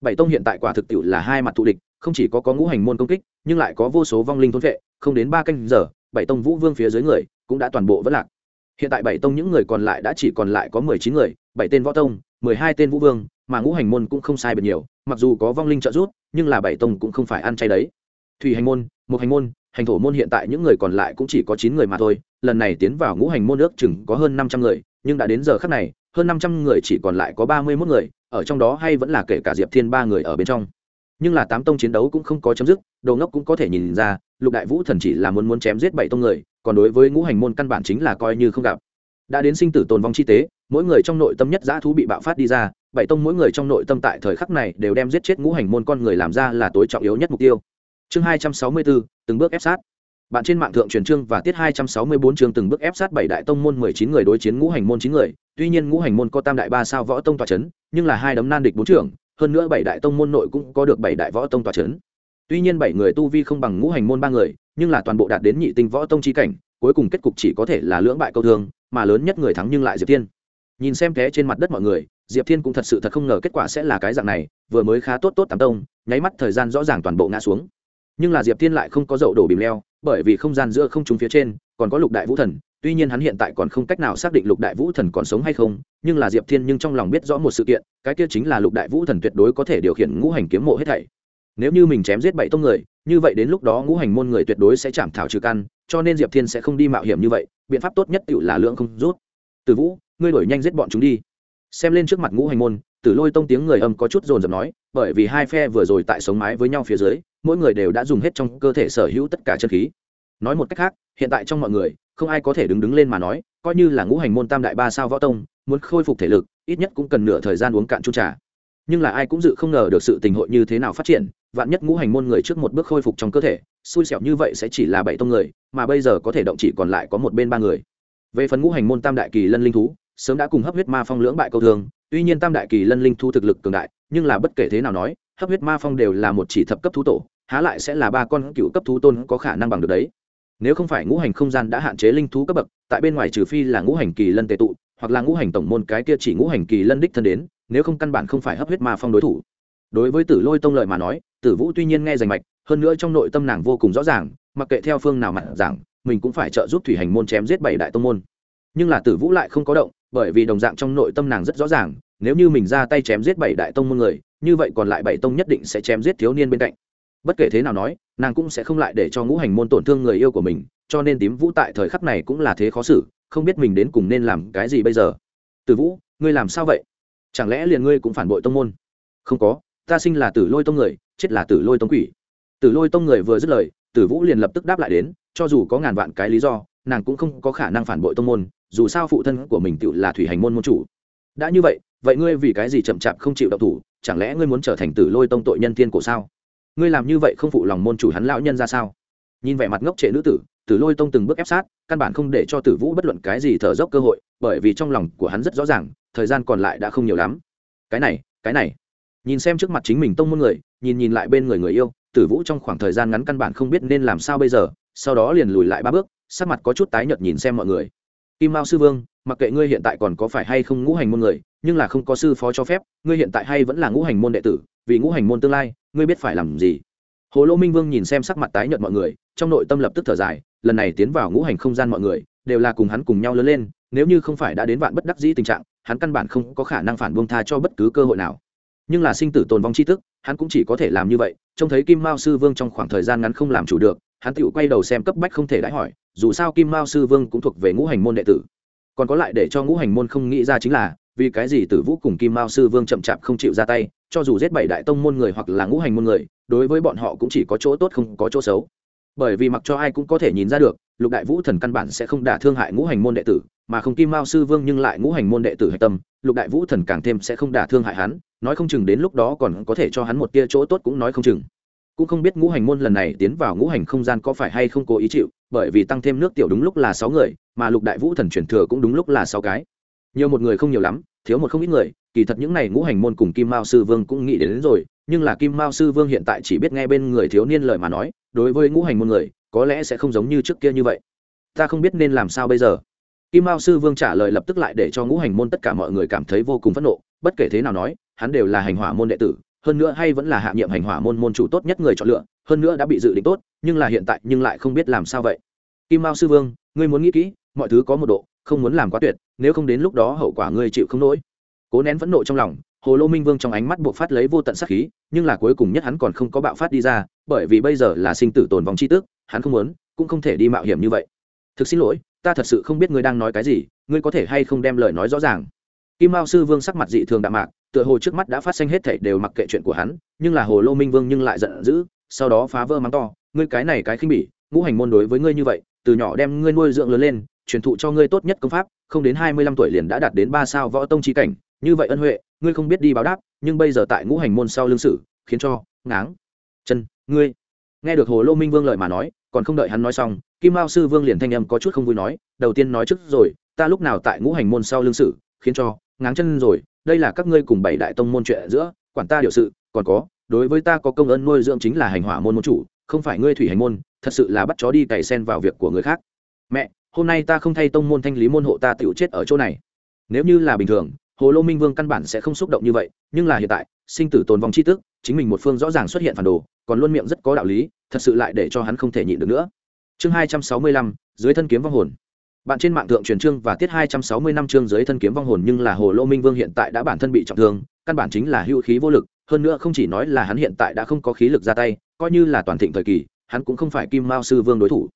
Bảy tông hiện tại quả thực tiệu là hai mặt thù địch, không chỉ có có ngũ hành môn công kích, nhưng lại có vô số vong linh thôn vệ, không đến ba canh giờ, bảy tông vũ vương phía dưới người cũng đã toàn bộ vất lạc. Hiện tại bảy tông những người còn lại đã chỉ còn lại có mười chín người, bảy tên võ tông, mười hai tên vũ vương mà ngũ hành môn cũng không sai biệt nhiều, mặc dù có vong linh trợ giúp, nhưng là bảy tông cũng không phải ăn chay đấy. Thủy hành môn một hành môn, hành thổ môn hiện tại những người còn lại cũng chỉ có chín người mà thôi, lần này tiến vào ngũ hành môn nước chừng có hơn năm trăm người, nhưng đã đến giờ khắc này, hơn năm trăm người chỉ còn lại có ba mươi mốt người, ở trong đó hay vẫn là kể cả diệp thiên ba người ở bên trong. Nhưng là tám tông chiến đấu cũng không có chấm dứt, đồ ngốc cũng có thể nhìn ra, lục đại vũ thần chỉ là muốn muốn chém giết bảy tông người, còn đối với ngũ hành môn căn bản chính là coi như không gặp. Đã đến sinh tử tồn vong chi tế, mỗi người trong nội tâm nhất giã thú bị bạo phát đi ra bảy tông mỗi người trong nội tâm tại thời khắc này đều đem giết chết ngũ hành môn con người làm ra là tối trọng yếu nhất mục tiêu. Chương hai trăm sáu mươi bốn từng bước ép sát. Bạn trên mạng thượng truyền chương và tiết hai trăm sáu mươi bốn chương từng bước ép sát bảy đại tông môn mười chín người đối chiến ngũ hành môn chín người. Tuy nhiên ngũ hành môn có tam đại ba sao võ tông tọa chấn, nhưng là hai đấm nan địch bốn trưởng hơn nữa bảy đại tông môn nội cũng có được bảy đại võ tông tọa chấn. tuy nhiên bảy người tu vi không bằng ngũ hành môn ba người nhưng là toàn bộ đạt đến nhị tinh võ tông chi cảnh cuối cùng kết cục chỉ có thể là lưỡng bại câu thương mà lớn nhất người thắng nhưng lại diệp thiên. Nhìn xem thế trên mặt đất mọi người diệp thiên cũng thật sự thật không ngờ kết quả sẽ là cái dạng này, vừa mới khá tốt tốt tám tông, nháy mắt thời gian rõ ràng toàn bộ ngã xuống. Nhưng là diệp thiên lại không có dậu đổ bìm leo, bởi vì không gian giữa không trúng phía trên còn có lục đại vũ thần, tuy nhiên hắn hiện tại còn không cách nào xác định lục đại vũ thần còn sống hay không, nhưng là diệp thiên nhưng trong lòng biết rõ một sự kiện, cái kia chính là lục đại vũ thần tuyệt đối có thể điều khiển ngũ hành kiếm mộ hết thảy. Nếu như mình chém giết bảy tông người, như vậy đến lúc đó ngũ hành môn người tuyệt đối sẽ chạm thảo trừ căn, cho nên diệp thiên sẽ không đi mạo hiểm như vậy, biện pháp tốt nhất tự là lượng không rút. Từ vũ, ngươi đổi nhanh giết bọn chúng đi xem lên trước mặt ngũ hành môn, tử lôi tông tiếng người âm có chút dồn dập nói, bởi vì hai phe vừa rồi tại sống mái với nhau phía dưới, mỗi người đều đã dùng hết trong cơ thể sở hữu tất cả chân khí. Nói một cách khác, hiện tại trong mọi người, không ai có thể đứng đứng lên mà nói, coi như là ngũ hành môn tam đại ba sao võ tông, muốn khôi phục thể lực, ít nhất cũng cần nửa thời gian uống cạn chung trà. Nhưng là ai cũng dự không ngờ được sự tình hội như thế nào phát triển, vạn nhất ngũ hành môn người trước một bước khôi phục trong cơ thể, xui xẻo như vậy sẽ chỉ là bảy tông người, mà bây giờ có thể động chỉ còn lại có một bên ba người. Về phần ngũ hành môn tam đại kỳ lân linh thú sớm đã cùng hấp huyết ma phong lưỡng bại câu thường tuy nhiên tam đại kỳ lân linh thu thực lực cường đại, nhưng là bất kể thế nào nói, hấp huyết ma phong đều là một chỉ thập cấp thú tổ, há lại sẽ là ba con cựu cấp thú tôn có khả năng bằng được đấy. Nếu không phải ngũ hành không gian đã hạn chế linh thú cấp bậc, tại bên ngoài trừ phi là ngũ hành kỳ lân tệ tụ, hoặc là ngũ hành tổng môn cái kia chỉ ngũ hành kỳ lân đích thân đến, nếu không căn bản không phải hấp huyết ma phong đối thủ. Đối với tử lôi tông lợi mà nói, tử vũ tuy nhiên nghe rành mạch, hơn nữa trong nội tâm nàng vô cùng rõ ràng, mặc kệ theo phương nào mặn giảng, mình cũng phải trợ giúp thủy hành môn chém giết bảy đại tông môn. Nhưng là tử vũ lại không có động bởi vì đồng dạng trong nội tâm nàng rất rõ ràng, nếu như mình ra tay chém giết bảy đại tông môn người, như vậy còn lại bảy tông nhất định sẽ chém giết thiếu niên bên cạnh. Bất kể thế nào nói, nàng cũng sẽ không lại để cho ngũ hành môn tổn thương người yêu của mình, cho nên tím vũ tại thời khắc này cũng là thế khó xử, không biết mình đến cùng nên làm cái gì bây giờ. Tử vũ, ngươi làm sao vậy? Chẳng lẽ liền ngươi cũng phản bội tông môn? Không có, ta sinh là tử lôi tông người, chết là tử lôi tông quỷ. Tử lôi tông người vừa dứt lời, tử vũ liền lập tức đáp lại đến, cho dù có ngàn vạn cái lý do, nàng cũng không có khả năng phản bội tông môn dù sao phụ thân của mình tự là thủy hành môn môn chủ. Đã như vậy vậy ngươi vì cái gì chậm chạp không chịu động thủ? Chẳng lẽ ngươi muốn trở thành tử lôi tông tội nhân tiên cổ sao? Ngươi làm như vậy không phụ lòng môn chủ hắn lão nhân ra sao? Nhìn vẻ mặt ngốc trệ nữ tử tử lôi tông từng bước ép sát, căn bản không để cho tử vũ bất luận cái gì thở dốc cơ hội, bởi vì trong lòng của hắn rất rõ ràng, thời gian còn lại đã không nhiều lắm. Cái này cái này. Nhìn xem trước mặt chính mình tông môn người, nhìn nhìn lại bên người người yêu, tử vũ trong khoảng thời gian ngắn căn bản không biết nên làm sao bây giờ, sau đó liền lùi lại ba bước, sắc mặt có chút tái nhợt nhìn xem mọi người kim mao sư vương, mặc kệ ngươi hiện tại còn có phải hay không ngũ hành môn người, nhưng là không có sư phó cho phép, ngươi hiện tại hay vẫn là ngũ hành môn đệ tử, vì ngũ hành môn tương lai, ngươi biết phải làm gì? Hồ lô minh vương nhìn xem sắc mặt tái nhợt mọi người, trong nội tâm lập tức thở dài, lần này tiến vào ngũ hành không gian mọi người, đều là cùng hắn cùng nhau lớn lên, nếu như không phải đã đến vạn bất đắc dĩ tình trạng, hắn căn bản không có khả năng phản buông tha cho bất cứ cơ hội nào. Nhưng là sinh tử tồn vong chi tức hắn cũng chỉ có thể làm như vậy, trông thấy kim mao sư vương trong khoảng thời gian ngắn không làm chủ được, hắn tự quay đầu xem cấp bách không thể đãi hỏi dù sao kim mao sư vương cũng thuộc về ngũ hành môn đệ tử. Còn có lại để cho ngũ hành môn không nghĩ ra chính là, vì cái gì tử vũ cùng kim mao sư vương chậm chạp không chịu ra tay, cho dù giết bảy đại tông môn người hoặc là ngũ hành môn người, đối với bọn họ cũng chỉ có chỗ tốt không có chỗ xấu. Bởi vì mặc cho ai cũng có thể nhìn ra được, lục đại vũ thần căn bản sẽ không đả thương hại ngũ hành môn đệ tử, mà không kim mao sư vương nhưng lại ngũ hành môn đệ tử hạch tâm, lục đại vũ thần càng thêm sẽ không đả thương hại hắn, nói không chừng đến lúc đó còn có thể cho hắn một tia chỗ tốt cũng nói không chừng cũng không biết ngũ hành môn lần này tiến vào ngũ hành không gian có phải hay không cố ý chịu bởi vì tăng thêm nước tiểu đúng lúc là sáu người mà lục đại vũ thần chuyển thừa cũng đúng lúc là sáu cái. Nhiều một người không nhiều lắm thiếu một không ít người kỳ thật những n à y ngũ hành môn cùng kim mao sư vương cũng nghĩ đến, đến rồi nhưng là kim mao sư vương hiện tại chỉ biết nghe bên người thiếu niên lời mà nói đối với ngũ hành môn người có lẽ sẽ không giống như trước kia như vậy. Ta không biết nên làm sao bây giờ. Kim mao sư vương trả lời lập tức lại để cho ngũ hành môn tất cả mọi người cảm thấy vô cùng phẫn nộ bất kể thế nào nói hắn đều là hành hỏa môn đệ tử hơn nữa hay vẫn là hạ nhiệm hành hỏa môn môn chủ tốt nhất người chọn lựa, hơn nữa đã bị dự định tốt, nhưng là hiện tại nhưng lại không biết làm sao vậy. Kim mao sư vương, ngươi muốn nghĩ kỹ, mọi thứ có một độ, không muốn làm quá tuyệt, nếu không đến lúc đó hậu quả ngươi chịu không nổi. Cố nén phẫn nộ trong lòng, hồ lô minh vương trong ánh mắt buộc phát lấy vô tận sắc khí, nhưng là cuối cùng nhất hắn còn không có bạo phát đi ra, bởi vì bây giờ là sinh tử tồn vòng chi tước hắn không muốn, cũng không thể đi mạo hiểm như vậy. Thực xin lỗi, ta thật sự không biết ngươi đang nói cái gì, ngươi có thể hay không đem lời nói rõ ràng? Kim mao sư vương sắc mặt dị thường đạm mạc, tựa hồ trước mắt đã phát sinh hết thảy đều mặc kệ chuyện của hắn, nhưng là hồ lô minh vương nhưng lại giận dữ, sau đó phá vỡ mắng to, ngươi cái này cái khinh bỉ, ngũ hành môn đối với ngươi như vậy, từ nhỏ đem ngươi nuôi dưỡng lớn lên, truyền thụ cho ngươi tốt nhất công pháp, không đến hai mươi lăm tuổi liền đã đạt đến ba sao võ tông chi cảnh, như vậy ân huệ, ngươi không biết đi báo đáp, nhưng bây giờ tại ngũ hành môn sau lương sử, khiến cho ngáng chân ngươi. Nghe được hồ lô minh vương lời mà nói, còn không đợi hắn nói xong, kim mao sư vương liền thanh âm có chút không vui nói, đầu tiên nói trước rồi, ta lúc nào tại ngũ hành môn sau lương sử, khiến cho ngáng chân rồi, đây là các ngươi cùng bảy đại tông môn chuyện giữa, quản ta điều sự, còn có, đối với ta có công ơn nuôi dưỡng chính là hành hỏa môn môn chủ, không phải ngươi thủy hành môn, thật sự là bắt chó đi cày sen vào việc của người khác. Mẹ, hôm nay ta không thay tông môn thanh lý môn hộ ta tựu chết ở chỗ này. Nếu như là bình thường, hồ lô minh vương căn bản sẽ không xúc động như vậy, nhưng là hiện tại, sinh tử tồn vong c h i tức, chính mình một phương rõ ràng xuất hiện phản đồ, còn luôn miệng rất có đạo lý, thật sự lại để cho hắn không thể nhịn được nữa. Chương hai trăm sáu mươi lăm, dưới thân kiếm vong hồn bạn trên mạng thượng truyền chương và tiết hai trăm sáu mươi năm chương dưới thân kiếm vong hồn nhưng là hồ lô minh vương hiện tại đã bản thân bị trọng thương, căn bản chính là hữu khí vô lực, hơn nữa không chỉ nói là hắn hiện tại đã không có khí lực ra tay, coi như là toàn thịnh thời kỳ, hắn cũng không phải kim mao sư vương đối thủ.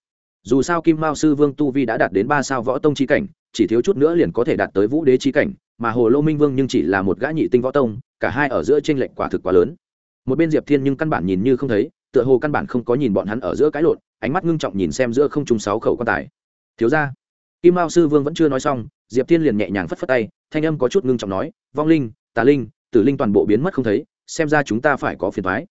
Dù sao kim mao sư vương tu vi đã đạt đến ba sao võ tông chi cảnh, chỉ thiếu chút nữa liền có thể đạt tới vũ đế chi cảnh, mà hồ lô minh vương nhưng chỉ là một gã nhị tinh võ tông, cả hai ở giữa tranh lệch quả thực quá lớn. Một bên diệp thiên nhưng căn bản nhìn như không thấy, tựa hồ căn bản không có nhìn bọn hắn ở giữa cái lộn, ánh mắt ngưng trọng nhìn xem giữa không trung sáu khẩu quan tài. Thiếu ra kim mao sư vương vẫn chưa nói xong, diệp thiên liền nhẹ nhàng phất phất tay, thanh âm có chút ngưng trọng nói, vong linh, tà linh, tử linh toàn bộ biến mất không thấy, xem ra chúng ta phải có phiền thoái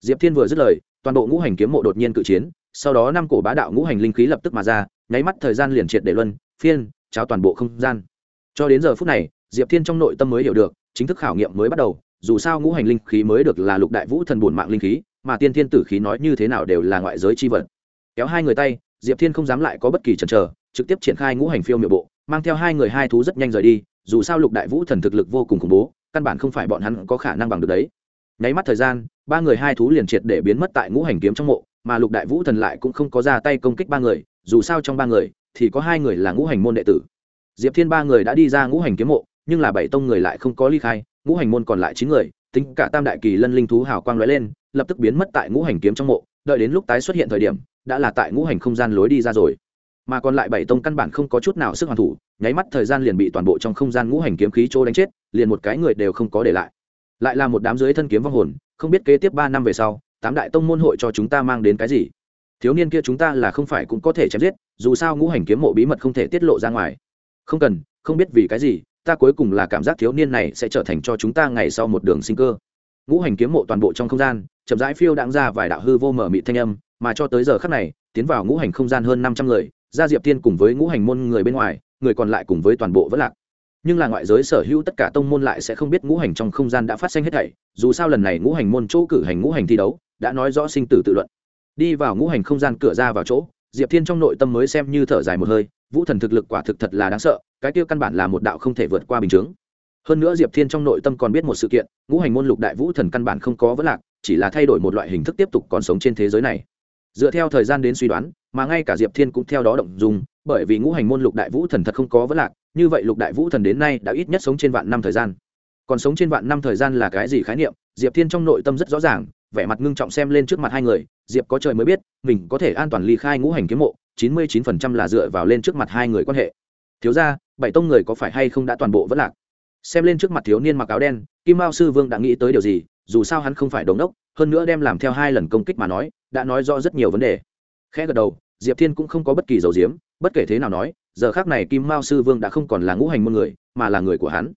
diệp thiên vừa dứt lời, toàn bộ ngũ hành kiếm mộ đột nhiên cự chiến, sau đó năm cổ bá đạo ngũ hành linh khí lập tức mà ra, nháy mắt thời gian liền triệt để luân, phiên trao toàn bộ không gian. Cho đến giờ phút này, diệp thiên trong nội tâm mới hiểu được, chính thức khảo nghiệm mới bắt đầu, dù sao ngũ hành linh khí mới được là lục đại vũ thần bổn mạng linh khí, mà tiên thiên tử khí nói như thế nào đều là ngoại giới chi vật. Kéo hai người tay diệp thiên không dám lại có bất kỳ chần chờ, trực tiếp triển khai ngũ hành phiêu miệu bộ, mang theo hai người hai thú rất nhanh rời đi, dù sao lục đại vũ thần thực lực vô cùng khủng bố, căn bản không phải bọn hắn có khả năng bằng được đấy. Nháy mắt thời gian, ba người hai thú liền triệt để biến mất tại ngũ hành kiếm trong mộ, mà lục đại vũ thần lại cũng không có ra tay công kích ba người, dù sao trong ba người thì có hai người là ngũ hành môn đệ tử. Diệp thiên ba người đã đi ra ngũ hành kiếm mộ, nhưng là bảy tông người lại không có ly khai, ngũ hành môn còn lại chín người, tính cả tam đại kỳ lân linh thú hào quang lóe lên, lập tức biến mất tại ngũ hành kiếm trong mộ, đợi đến lúc tái xuất hiện thời điểm đã là tại ngũ hành không gian lối đi ra rồi. Mà còn lại bảy tông căn bản không có chút nào sức hoàn thủ, nháy mắt thời gian liền bị toàn bộ trong không gian ngũ hành kiếm khí trô đánh chết, liền một cái người đều không có để lại. Lại là một đám dưới thân kiếm vong hồn, không biết kế tiếp ba năm về sau, tám đại tông môn hội cho chúng ta mang đến cái gì? Thiếu niên kia chúng ta là không phải cũng có thể chém giết, dù sao ngũ hành kiếm mộ bí mật không thể tiết lộ ra ngoài. Không cần, không biết vì cái gì, ta cuối cùng là cảm giác thiếu niên này sẽ trở thành cho chúng ta ngày sau một đường sinh cơ. Ngũ hành kiếm mộ toàn bộ trong không gian, chậm rãi phiêu đáng ra vài đạo hư vô mở mị thanh âm mà cho tới giờ khắc này, tiến vào ngũ hành không gian hơn năm trăm người, gia diệp tiên cùng với ngũ hành môn người bên ngoài, người còn lại cùng với toàn bộ vẫn lạc. Nhưng là ngoại giới sở hữu tất cả tông môn lại sẽ không biết ngũ hành trong không gian đã phát sinh hết thảy, dù sao lần này ngũ hành môn chỗ cử hành ngũ hành thi đấu, đã nói rõ sinh tử tự luận. Đi vào ngũ hành không gian cửa ra vào chỗ, diệp thiên trong nội tâm mới xem như thở dài một hơi, vũ thần thực lực quả thực thật là đáng sợ, cái tiêu căn bản là một đạo không thể vượt qua bình chướng. Hơn nữa diệp thiên trong nội tâm còn biết một sự kiện, ngũ hành môn lục đại vũ thần căn bản không có vấn lạc, chỉ là thay đổi một loại hình thức tiếp tục còn sống trên thế giới này dựa theo thời gian đến suy đoán, mà ngay cả diệp thiên cũng theo đó động dùng bởi vì ngũ hành môn lục đại vũ thần thật không có vấn lạc, như vậy lục đại vũ thần đến nay đã ít nhất sống trên vạn năm thời gian. Còn sống trên vạn năm thời gian là cái gì khái niệm, diệp thiên trong nội tâm rất rõ ràng, vẻ mặt ngưng trọng xem lên trước mặt hai người, diệp có trời mới biết, mình có thể an toàn ly khai ngũ hành kiếm mộ, chín mươi chín phần trăm là dựa vào lên trước mặt hai người quan hệ. Thiếu ra bảy tông người có phải hay không đã toàn bộ vẫn lạc? Xem lên trước mặt thiếu niên mặc áo đen, kim mao sư vương đã nghĩ tới điều gì, dù sao hắn không phải đống đốc hơn nữa đem làm theo hai lần công kích mà nói, đã nói rõ rất nhiều vấn đề. Khẽ gật đầu, diệp thiên cũng không có bất kỳ dầu diếm, bất kể thế nào nói, giờ khác này kim mao sư vương đã không còn là ngũ hành môn người, mà là người của hắn.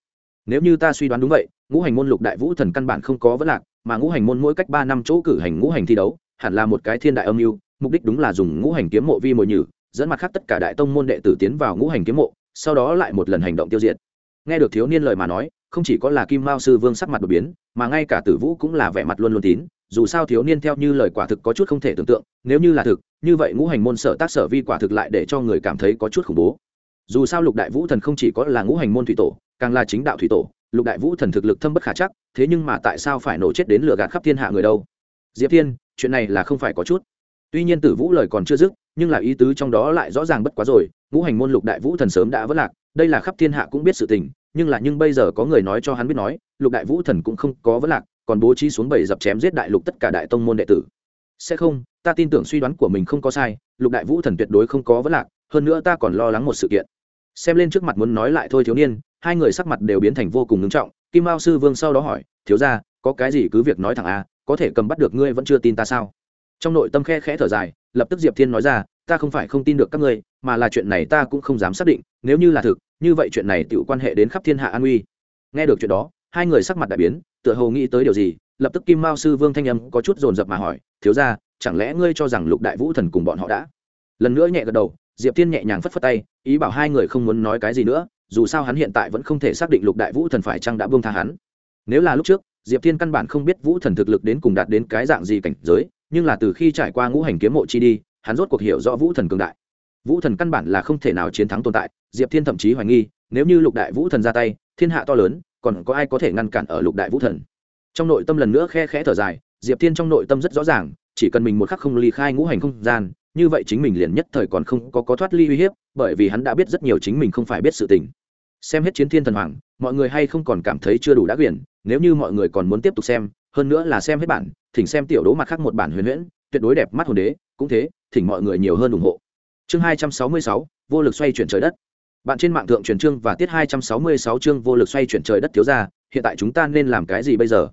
Nếu như ta suy đoán đúng vậy, ngũ hành môn lục đại vũ thần căn bản không có vấn lạc, mà ngũ hành môn mỗi cách ba năm chỗ cử hành ngũ hành thi đấu, hẳn là một cái thiên đại âm mưu, mục đích đúng là dùng ngũ hành kiếm mộ vi mồi nhử, dẫn mặt khác tất cả đại tông môn đệ tử tiến vào ngũ hành kiếm mộ, sau đó lại một lần hành động tiêu diệt. Nghe được thiếu niên lời mà nói không chỉ có là kim mao sư vương sắc mặt đột biến, mà ngay cả tử vũ cũng là vẻ mặt luôn luôn tín, dù sao thiếu niên theo như lời quả thực có chút không thể tưởng tượng, nếu như là thực, như vậy ngũ hành môn sở tác sở vi quả thực lại để cho người cảm thấy có chút khủng bố. Dù sao lục đại vũ thần không chỉ có là ngũ hành môn thủy tổ, càng là chính đạo thủy tổ, lục đại vũ thần thực lực thâm bất khả chắc, thế nhưng mà tại sao phải nổ chết đến lửa gạt khắp thiên hạ người đâu? Diệp thiên, chuyện này là không phải có chút. Tuy nhiên tử vũ lời còn chưa dứt, nhưng là ý tứ trong đó lại rõ ràng bất quá rồi, ngũ hành môn lục đại vũ thần sớm đã vất lạc, đây là khắp thiên hạ cũng biết sự tình nhưng là nhưng bây giờ có người nói cho hắn biết nói, lục đại vũ thần cũng không có vấn lạc, còn bố trí xuống bảy dập chém giết đại lục tất cả đại tông môn đệ tử. Sẽ không, ta tin tưởng suy đoán của mình không có sai, lục đại vũ thần tuyệt đối không có vấn lạc, hơn nữa ta còn lo lắng một sự kiện. Xem lên trước mặt muốn nói lại thôi thiếu niên, hai người sắc mặt đều biến thành vô cùng ngưng trọng, kim mao sư vương sau đó hỏi, thiếu ra có cái gì cứ việc nói thẳng a có thể cầm bắt được ngươi vẫn chưa tin ta sao? Trong nội tâm khe khẽ thở dài, lập tức diệp thiên nói ra ta không phải không tin được các ngươi, mà là chuyện này ta cũng không dám xác định, nếu như là thực, như vậy chuyện này tự quan hệ đến khắp thiên hạ an uy nghe được chuyện đó, hai người sắc mặt đại biến, tựa hồ nghĩ tới điều gì, lập tức kim mao sư vương thanh âm có chút dồn dập mà hỏi, thiếu ra chẳng lẽ ngươi cho rằng lục đại vũ thần cùng bọn họ đã? Lần nữa nhẹ gật đầu, diệp thiên nhẹ nhàng phất phất tay, ý bảo hai người không muốn nói cái gì nữa, dù sao hắn hiện tại vẫn không thể xác định lục đại vũ thần phải chăng đã buông tha hắn. Nếu là lúc trước, diệp thiên căn bản không biết vũ thần thực lực đến cùng đạt đến cái dạng gì cảnh giới, nhưng là từ khi trải qua ngũ hành kiếm mộ chi đi hắn rốt cuộc hiểu rõ vũ thần cường đại. Vũ thần căn bản là không thể nào chiến thắng tồn tại, diệp thiên thậm chí hoài nghi, nếu như lục đại vũ thần ra tay, thiên hạ to lớn, còn có ai có thể ngăn cản ở lục đại vũ thần? Trong nội tâm lần nữa khe khẽ thở dài, diệp thiên trong nội tâm rất rõ ràng, chỉ cần mình một khắc không ly khai ngũ hành không gian, như vậy chính mình liền nhất thời còn không có có thoát ly uy hiếp, bởi vì hắn đã biết rất nhiều chính mình không phải biết sự tình. Xem hết chiến thiên thần hoàng, mọi người hay không còn cảm thấy chưa đủ đã quyển, nếu như mọi người còn muốn tiếp tục xem, hơn nữa là xem hết bản, thỉnh xem tiểu đố mặt khác một bản huyền huyễn, tuyệt đối đẹp mắt hồn đế, cũng thế thỉnh mọi người nhiều hơn ủng hộ. Chương hai trăm sáu mươi sáu, vô lực xoay chuyển trời đất. Bạn trên mạng thượng truyền chương và tiết hai trăm sáu mươi sáu chương vô lực xoay chuyển trời đất thiếu ra, hiện tại chúng ta nên làm cái gì bây giờ?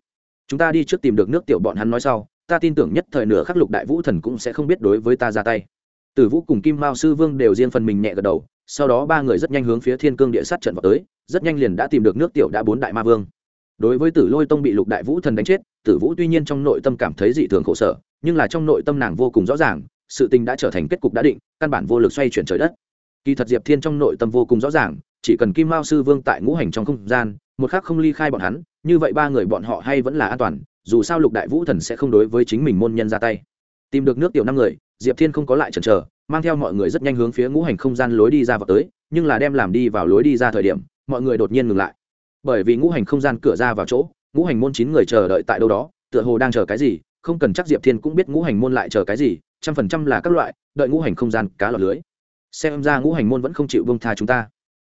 Chúng ta đi trước tìm được nước tiểu bọn hắn nói sau, ta tin tưởng nhất thời nửa khắc lục đại vũ thần cũng sẽ không biết đối với ta ra tay. Tử vũ cùng kim mao sư vương đều riêng phần mình nhẹ gật đầu, sau đó ba người rất nhanh hướng phía thiên cương địa sát trận vào tới, rất nhanh liền đã tìm được nước tiểu đã bốn đại ma vương. Đối với tử lôi tông bị lục đại vũ thần đánh chết, tử vũ tuy nhiên trong nội tâm cảm thấy dị thường khổ sở, nhưng là trong nội tâm nàng vô cùng rõ ràng sự tình đã trở thành kết cục đã định, căn bản vô lực xoay chuyển trời đất. Kỳ thật diệp thiên trong nội tâm vô cùng rõ ràng, chỉ cần kim mao sư vương tại ngũ hành trong không gian, một khác không ly khai bọn hắn, như vậy ba người bọn họ hay vẫn là an toàn, dù sao lục đại vũ thần sẽ không đối với chính mình môn nhân ra tay. Tìm được nước tiểu năm người, diệp thiên không có lại chần chờ, mang theo mọi người rất nhanh hướng phía ngũ hành không gian lối đi ra vào tới, nhưng là đem làm đi vào lối đi ra thời điểm, mọi người đột nhiên ngừng lại. Bởi vì ngũ hành không gian cửa ra vào chỗ, ngũ hành môn chín người chờ đợi tại đâu đó, tựa hồ đang chờ cái gì, không cần chắc diệp thiên cũng biết ngũ hành môn lại chờ cái gì trăm phần trăm là các loại, đợi ngũ hành không gian cá lọt lưới. Xem ra ngũ hành môn vẫn không chịu bông tha chúng ta.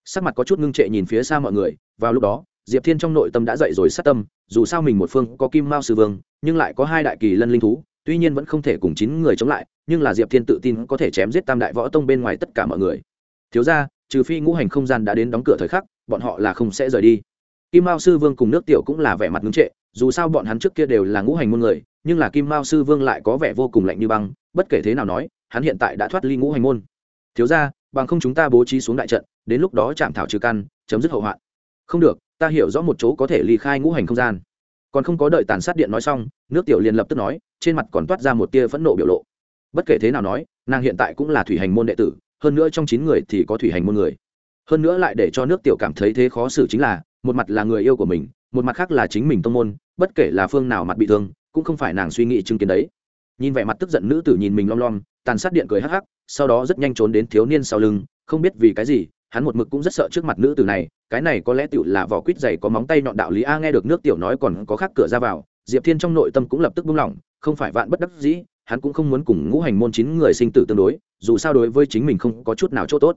Sắc mặt có chút ngưng trệ nhìn phía xa mọi người, vào lúc đó, diệp thiên trong nội tâm đã dậy rồi sát tâm, dù sao mình một phương có kim mao sư vương, nhưng lại có hai đại kỳ lân linh thú, tuy nhiên vẫn không thể cùng chín người chống lại, nhưng là diệp thiên tự tin có thể chém giết tam đại võ tông bên ngoài tất cả mọi người. Thiếu ra trừ phi ngũ hành không gian đã đến đóng cửa thời khắc, bọn họ là không sẽ rời đi. Kim mao sư vương cùng nước tiểu cũng là vẻ mặt ngưng trệ, dù sao bọn hắn trước kia đều là ngũ hành môn người, nhưng là kim mao sư vương lại có vẻ vô cùng lạnh như băng bất kể thế nào nói, hắn hiện tại đã thoát ly ngũ hành môn. Thiếu ra bằng không chúng ta bố trí xuống đại trận, đến lúc đó chạm thảo trừ căn, chấm dứt hậu hoạn. Không được, ta hiểu rõ một chỗ có thể ly khai ngũ hành không gian. Còn không có đợi tàn sát điện nói xong, nước tiểu liền lập tức nói, trên mặt còn toát ra một tia phẫn nộ biểu lộ. Bất kể thế nào nói, nàng hiện tại cũng là thủy hành môn đệ tử, hơn nữa trong chín người thì có thủy hành môn người. Hơn nữa lại để cho nước tiểu cảm thấy thế khó xử chính là, một mặt là người yêu của mình, một mặt khác là chính mình tông môn, bất kể là phương nào mặt bị thương, cũng không phải nàng suy nghĩ chứng kiến đấy nhìn vẻ mặt tức giận nữ tử nhìn mình lom lom, tàn sát điện cười hắc hắc, sau đó rất nhanh trốn đến thiếu niên sau lưng, không biết vì cái gì, hắn một mực cũng rất sợ trước mặt nữ tử này, cái này có lẽ tựu là vỏ quýt dày có móng tay nhọn đạo lý a nghe được nước tiểu nói còn có khác cửa ra vào, diệp thiên trong nội tâm cũng lập tức buông lỏng, không phải vạn bất đắc dĩ, hắn cũng không muốn cùng ngũ hành môn chín người sinh tử tương đối, dù sao đối với chính mình không có chút nào chỗ tốt.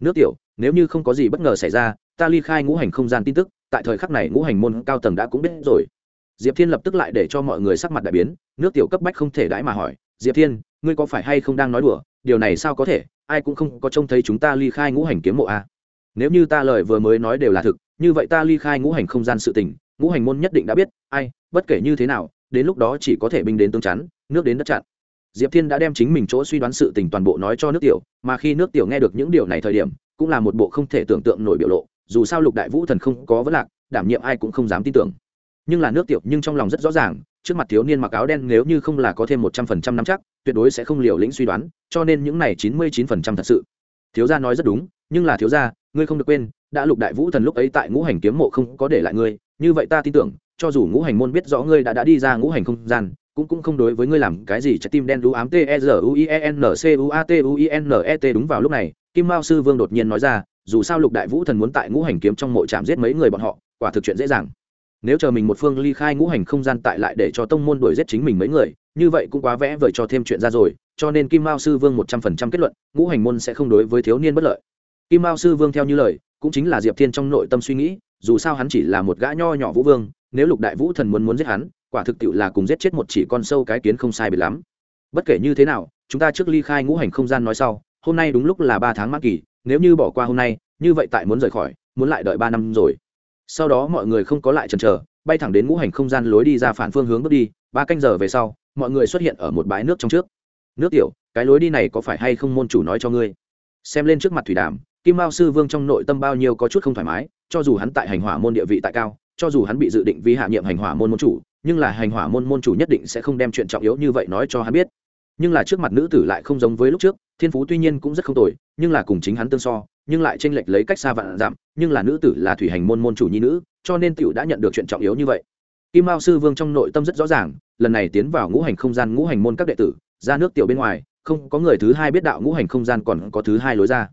Nước tiểu, nếu như không có gì bất ngờ xảy ra, ta ly khai ngũ hành không gian tin tức, tại thời khắc này ngũ hành môn cao tầng đã cũng biết rồi diệp thiên lập tức lại để cho mọi người sắc mặt đại biến, nước tiểu cấp bách không thể đãi mà hỏi, diệp thiên, ngươi có phải hay không đang nói đùa? Điều này sao có thể? Ai cũng không có trông thấy chúng ta ly khai ngũ hành kiếm mộ a nếu như ta lời vừa mới nói đều là thực, như vậy ta ly khai ngũ hành không gian sự tình, ngũ hành môn nhất định đã biết, ai, bất kể như thế nào, đến lúc đó chỉ có thể binh đến tương chắn, nước đến đất chặn. Diệp thiên đã đem chính mình chỗ suy đoán sự tình toàn bộ nói cho nước tiểu, mà khi nước tiểu nghe được những điều này thời điểm, cũng là một bộ không thể tưởng tượng nổi biểu lộ, dù sao lục đại vũ thần không có vấn lạc, đảm nhiệm ai cũng không dám tin tưởng nhưng là nước tiểu nhưng trong lòng rất rõ ràng, trước mặt thiếu niên mặc áo đen nếu như không là có thêm một trăm phần trăm năm chắc, tuyệt đối sẽ không liều lĩnh suy đoán, cho nên những này chín mươi chín phần trăm thật sự. Thiếu gia nói rất đúng, nhưng là thiếu gia, ngươi không được quên, đã lục đại vũ thần lúc ấy tại ngũ hành kiếm mộ không có để lại ngươi, như vậy ta tin tưởng, cho dù ngũ hành môn biết rõ ngươi đã đã đi ra ngũ hành không gian, cũng cũng không đối với ngươi làm cái gì, trái tim đen đu ám t e r u i e n c u a t u i e n e t đúng vào lúc này, kim mao sư vương đột nhiên nói ra, dù sao lục đại vũ thần muốn tại ngũ hành kiếm trong mộ chạm giết mấy người bọn họ, quả thực chuyện dễ dàng nếu chờ mình một phương ly khai ngũ hành không gian tại lại để cho tông môn đuổi giết chính mình mấy người, như vậy cũng quá vẽ vời cho thêm chuyện ra rồi, cho nên kim mao sư vương một trăm phần trăm kết luận, ngũ hành môn sẽ không đối với thiếu niên bất lợi. Kim mao sư vương theo như lời, cũng chính là diệp thiên trong nội tâm suy nghĩ, dù sao hắn chỉ là một gã nho nhỏ vũ vương, nếu lục đại vũ thần muốn muốn giết hắn, quả thực tiệu là cùng giết chết một chỉ con sâu cái kiến không sai biệt lắm. Bất kể như thế nào, chúng ta trước ly khai ngũ hành không gian nói sau, hôm nay đúng lúc là ba tháng mãn kỳ nếu như bỏ qua hôm nay, như vậy tại muốn rời khỏi, muốn lại đợi ba năm rồi sau đó mọi người không có lại chần chờ, bay thẳng đến ngũ hành không gian lối đi ra phản phương hướng bước đi, ba canh giờ về sau, mọi người xuất hiện ở một bãi nước trong trước. Nước tiểu, cái lối đi này có phải hay không môn chủ nói cho ngươi? Xem lên trước mặt thủy đàm, kim mao sư vương trong nội tâm bao nhiêu có chút không thoải mái, cho dù hắn tại hành hỏa môn địa vị tại cao, cho dù hắn bị dự định vi hạ nhiệm hành hỏa môn môn chủ, nhưng là hành hỏa môn môn chủ nhất định sẽ không đem chuyện trọng yếu như vậy nói cho hắn biết. Nhưng là trước mặt nữ tử lại không giống với lúc trước, thiên phú tuy nhiên cũng rất không tồi, nhưng là cùng chính hắn tương so nhưng lại tranh lệch lấy cách xa vạn dặm, nhưng là nữ tử là thủy hành môn môn chủ nhi nữ, cho nên tiểu đã nhận được chuyện trọng yếu như vậy. Kim mao sư vương trong nội tâm rất rõ ràng, lần này tiến vào ngũ hành không gian ngũ hành môn các đệ tử, ra nước tiểu bên ngoài, không có người thứ hai biết đạo ngũ hành không gian còn có thứ hai lối ra.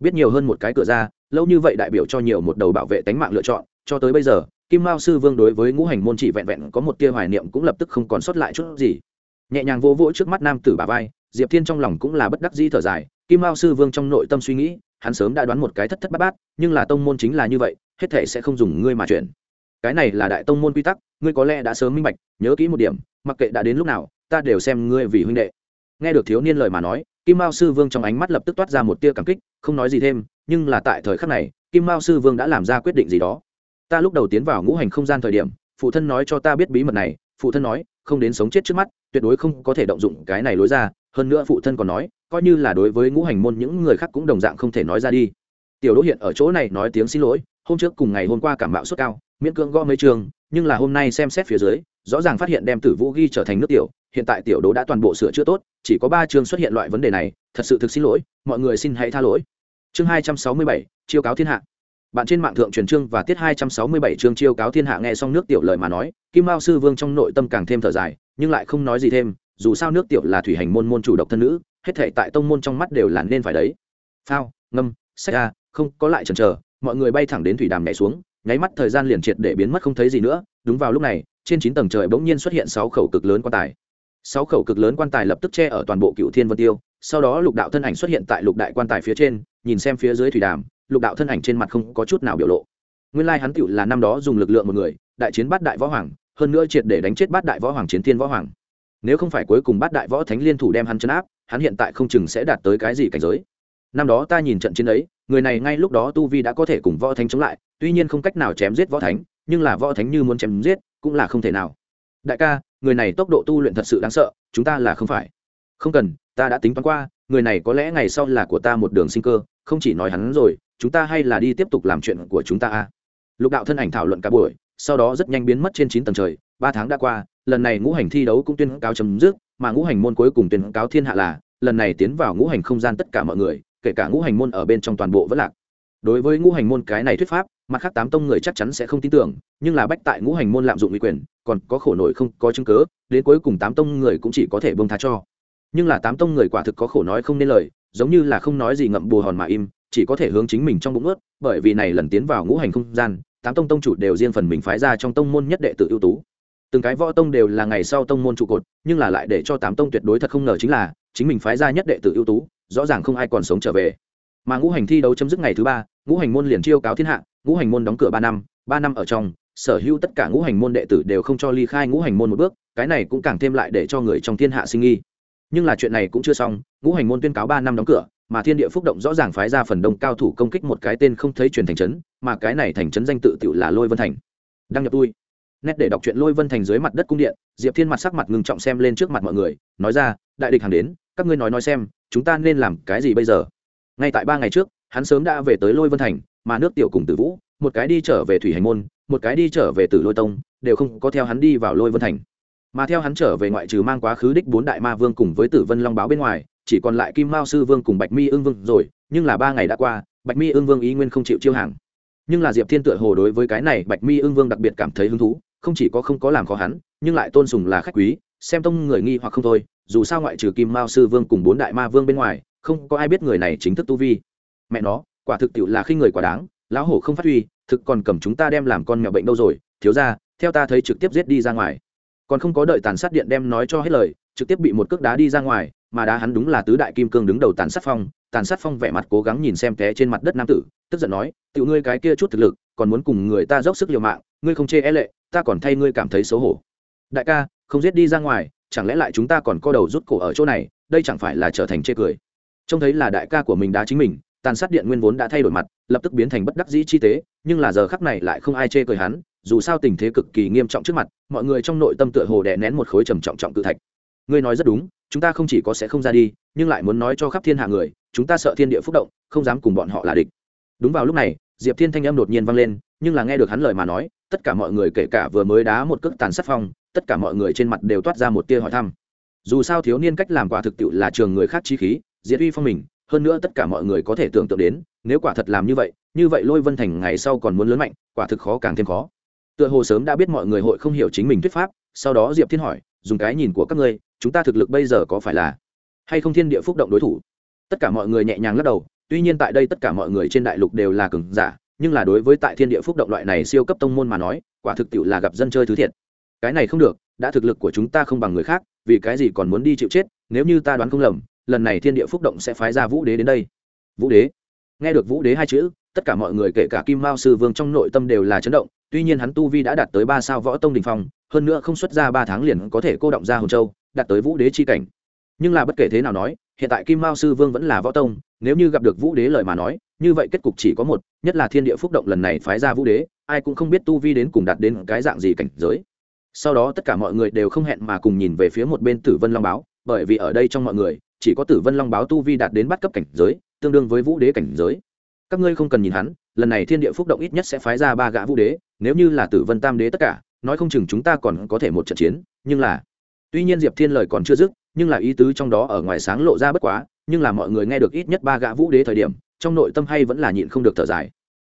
Biết nhiều hơn một cái cửa ra, lâu như vậy đại biểu cho nhiều một đầu bảo vệ tánh mạng lựa chọn, cho tới bây giờ, kim mao sư vương đối với ngũ hành môn chỉ vẹn vẹn có một tia hoài niệm cũng lập tức không còn sót lại chút gì. Nhẹ nhàng vô vỗ trước mắt nam tử bà vai, diệp thiên trong lòng cũng là bất đắc dĩ thở dài, kim mao sư vương trong nội tâm suy nghĩ hắn sớm đã đoán một cái thất thất bát bát, nhưng là tông môn chính là như vậy, hết thể sẽ không dùng ngươi mà chuyển. Cái này là đại tông môn quy tắc, ngươi có lẽ đã sớm minh bạch, nhớ kỹ một điểm, mặc kệ đã đến lúc nào, ta đều xem ngươi vì huynh đệ. Nghe được thiếu niên lời mà nói, kim mao sư vương trong ánh mắt lập tức toát ra một tia cảm kích, không nói gì thêm, nhưng là tại thời khắc này, kim mao sư vương đã làm ra quyết định gì đó. Ta lúc đầu tiến vào ngũ hành không gian thời điểm, phụ thân nói cho ta biết bí mật này, phụ thân nói, không đến sống chết trước mắt, tuyệt đối không có thể động dụng cái này lối ra hơn nữa phụ thân còn nói, coi như là đối với ngũ hành môn những người khác cũng đồng dạng không thể nói ra đi. Tiểu đỗ hiện ở chỗ này nói tiếng xin lỗi, hôm trước cùng ngày hôm qua cảm bạo suất cao, miễn cưỡng gõ mấy trường, nhưng là hôm nay xem xét phía dưới, rõ ràng phát hiện đem tử vũ ghi trở thành nước tiểu, hiện tại tiểu đỗ đã toàn bộ sửa chữa tốt, chỉ có ba chương xuất hiện loại vấn đề này, thật sự thực xin lỗi, mọi người xin hãy tha lỗi. Chương hai trăm sáu mươi bảy, chiêu cáo thiên hạ. Bạn trên mạng thượng truyền chương và tiết hai trăm sáu mươi bảy chương chiêu cáo thiên hạ nghe xong nước tiểu lời mà nói, kim mao sư vương trong nội tâm càng thêm thở dài, nhưng lại không nói gì thêm dù sao nước tiểu là thủy hành môn môn chủ độc thân nữ, hết thể tại tông môn trong mắt đều là nên phải đấy. Phao, ngâm, sách ra, không có lại chần chờ, mọi người bay thẳng đến thủy đàm nhảy xuống, nháy mắt thời gian liền triệt để biến mất không thấy gì nữa. Đúng vào lúc này, trên chín tầng trời bỗng nhiên xuất hiện sáu khẩu cực lớn quan tài. Sáu khẩu cực lớn quan tài lập tức che ở toàn bộ cựu thiên vân tiêu, sau đó lục đạo thân ảnh xuất hiện tại lục đại quan tài phía trên, nhìn xem phía dưới thủy đàm, lục đạo thân ảnh trên mặt không có chút nào biểu lộ. Nguyên lai hắn tựu là năm đó dùng lực lượng một người, đại chiến bát đại võ hoàng, hơn nữa triệt để đánh chết bát đại võ hoàng chiến thiên võ hoàng nếu không phải cuối cùng bát đại võ thánh liên thủ đem hắn chấn áp, hắn hiện tại không chừng sẽ đạt tới cái gì cảnh giới. Năm đó ta nhìn trận chiến ấy, người này ngay lúc đó tu vi đã có thể cùng võ thánh chống lại, tuy nhiên không cách nào chém giết võ thánh, nhưng là võ thánh như muốn chém giết, cũng là không thể nào. Đại ca, người này tốc độ tu luyện thật sự đáng sợ, chúng ta là không phải. Không cần, ta đã tính toán qua, người này có lẽ ngày sau là của ta một đường sinh cơ, không chỉ nói hắn rồi, chúng ta hay là đi tiếp tục làm chuyện của chúng ta a. Lục đạo thân ảnh thảo luận cả buổi sau đó rất nhanh biến mất trên chín tầng trời, ba tháng đã qua, lần này ngũ hành thi đấu cũng tuyên cáo chấm dứt, mà ngũ hành môn cuối cùng tuyên cáo thiên hạ là, lần này tiến vào ngũ hành không gian tất cả mọi người, kể cả ngũ hành môn ở bên trong toàn bộ vẫn lạc. Đối với ngũ hành môn cái này thuyết pháp, mặt khác tám tông người chắc chắn sẽ không tin tưởng, nhưng là bách tại ngũ hành môn lạm dụng uy quyền, còn có khổ nổi không có chứng cớ đến cuối cùng tám tông người cũng chỉ có thể bông tha cho. Nhưng là tám tông người quả thực có khổ nói không nên lời, giống như là không nói gì ngậm bù hòn mà im, chỉ có thể hướng chính mình trong bụng ướt bởi vì này lần tiến vào ngũ hành không gian tám tông tông chủ đều riêng phần mình phái ra trong tông môn nhất đệ tử ưu tú. Từng cái võ tông đều là ngày sau tông môn trụ cột, nhưng là lại để cho tám tông tuyệt đối thật không ngờ chính là, chính mình phái ra nhất đệ tử ưu tú, rõ ràng không ai còn sống trở về. Mà ngũ hành thi đấu chấm dứt ngày thứ ba, ngũ hành môn liền chiêu cáo thiên hạ, ngũ hành môn đóng cửa ba năm ba năm ở trong, sở hữu tất cả ngũ hành môn đệ tử đều không cho ly khai ngũ hành môn một bước, cái này cũng càng thêm lại để cho người trong thiên hạ sinh nghi. Nhưng là chuyện này cũng chưa xong, ngũ hành môn tuyên cáo ba năm đóng cửa mà thiên địa phúc động rõ ràng phái ra phần đông cao thủ công kích một cái tên không thấy truyền thành trấn, mà cái này thành trấn danh tự tự là lôi vân thành. Đăng nhập tôi nét để đọc truyện lôi vân thành dưới mặt đất cung điện, diệp thiên mặt sắc mặt ngừng trọng xem lên trước mặt mọi người, nói ra, đại địch hàng đến, các ngươi nói nói xem, chúng ta nên làm cái gì bây giờ? Ngay tại ba ngày trước, hắn sớm đã về tới lôi vân thành, mà nước tiểu cùng tử vũ, một cái đi trở về thủy hành môn, một cái đi trở về tử lôi tông, đều không có theo hắn đi vào lôi vân thành. Mà theo hắn trở về ngoại trừ mang quá khứ đích bốn đại ma vương cùng với tử vân long báo bên ngoài chỉ còn lại kim mao sư vương cùng bạch mi ương vương rồi, nhưng là ba ngày đã qua, bạch mi ương vương ý nguyên không chịu chiêu hàng. Nhưng là diệp thiên tựa hồ đối với cái này bạch mi ương vương đặc biệt cảm thấy hứng thú, không chỉ có không có làm khó hắn, nhưng lại tôn sùng là khách quý, xem tông người nghi hoặc không thôi, dù sao ngoại trừ kim mao sư vương cùng bốn đại ma vương bên ngoài, không có ai biết người này chính thức tu vi. Mẹ nó, quả thực tiệu là khi người quả đáng, lão hổ không phát huy, thực còn cầm chúng ta đem làm con mèo bệnh đâu rồi, thiếu ra theo ta thấy trực tiếp giết đi ra ngoài. Còn không có đợi tàn sát điện đem nói cho hết lời, trực tiếp bị một cước đá đi ra ngoài mà đá hắn đúng là tứ đại kim cương đứng đầu tàn sát phong, tàn sát phong vẻ mặt cố gắng nhìn xem té trên mặt đất nam tử, tức giận nói, tiểu ngươi cái kia chút thực lực, còn muốn cùng người ta dốc sức liều mạng, ngươi không chê e lệ, ta còn thay ngươi cảm thấy xấu hổ. Đại ca, không giết đi ra ngoài, chẳng lẽ lại chúng ta còn co đầu rút cổ ở chỗ này, đây chẳng phải là trở thành chê cười? Trông thấy là đại ca của mình đá chính mình, tàn sát điện nguyên vốn đã thay đổi mặt, lập tức biến thành bất đắc dĩ chi tế, nhưng là giờ khắc này lại không ai chê cười hắn, dù sao tình thế cực kỳ nghiêm trọng trước mặt, mọi người trong nội tâm tựa hồ đè nén một khối trầm trọng trọng cự thạch. Ngươi nói rất đúng chúng ta không chỉ có sẽ không ra đi, nhưng lại muốn nói cho khắp thiên hạ người, chúng ta sợ thiên địa phúc động, không dám cùng bọn họ là địch. Đúng vào lúc này, diệp thiên thanh âm đột nhiên vang lên, nhưng là nghe được hắn lời mà nói, tất cả mọi người kể cả vừa mới đá một cước tàn sát phong, tất cả mọi người trên mặt đều toát ra một tia hỏi thăm. Dù sao thiếu niên cách làm quả thực tiệu là trường người khác chi khí diệt uy phong mình, hơn nữa tất cả mọi người có thể tưởng tượng đến, nếu quả thật làm như vậy như vậy lôi vân thành ngày sau còn muốn lớn mạnh, quả thực khó càng thêm khó. Tựa hồ sớm đã biết mọi người hội không hiểu chính mình thuyết pháp, sau đó diệp thiên hỏi, dùng cái nhìn của các ngươi chúng ta thực lực bây giờ có phải là hay không thiên địa phúc động đối thủ? Tất cả mọi người nhẹ nhàng lắc đầu, tuy nhiên tại đây tất cả mọi người trên đại lục đều là cường giả, nhưng là đối với tại thiên địa phúc động loại này siêu cấp tông môn mà nói, quả thực tiệu là gặp dân chơi thứ thiệt. Cái này không được, đã thực lực của chúng ta không bằng người khác, vì cái gì còn muốn đi chịu chết, nếu như ta đoán không lầm, lần này thiên địa phúc động sẽ phái ra vũ đế đến đây. Vũ đế? Nghe được vũ đế hai chữ, tất cả mọi người kể cả kim mao sư vương trong nội tâm đều là chấn động, tuy nhiên hắn tu vi đã đạt tới ba sao võ tông đình phong, hơn nữa không xuất ra ba tháng liền có thể cô động ra hồn châu đạt tới vũ đế chi cảnh. Nhưng là bất kể thế nào nói, hiện tại kim mao sư vương vẫn là võ tông, nếu như gặp được vũ đế lời mà nói, như vậy kết cục chỉ có một, nhất là thiên địa phúc động lần này phái ra vũ đế, ai cũng không biết tu vi đến cùng đạt đến cái dạng gì cảnh giới. Sau đó tất cả mọi người đều không hẹn mà cùng nhìn về phía một bên tử vân long báo, bởi vì ở đây trong mọi người, chỉ có tử vân long báo tu vi đạt đến bắt cấp cảnh giới, tương đương với vũ đế cảnh giới. Các ngươi không cần nhìn hắn, lần này thiên địa phúc động ít nhất sẽ phái ra ba gã vũ đế, nếu như là tử vân tam đế tất cả, nói không chừng chúng ta còn có thể một trận chiến, nhưng là tuy nhiên diệp thiên lời còn chưa dứt, nhưng là ý tứ trong đó ở ngoài sáng lộ ra bất quá, nhưng là mọi người nghe được ít nhất ba gã vũ đế thời điểm, trong nội tâm hay vẫn là nhịn không được thở dài.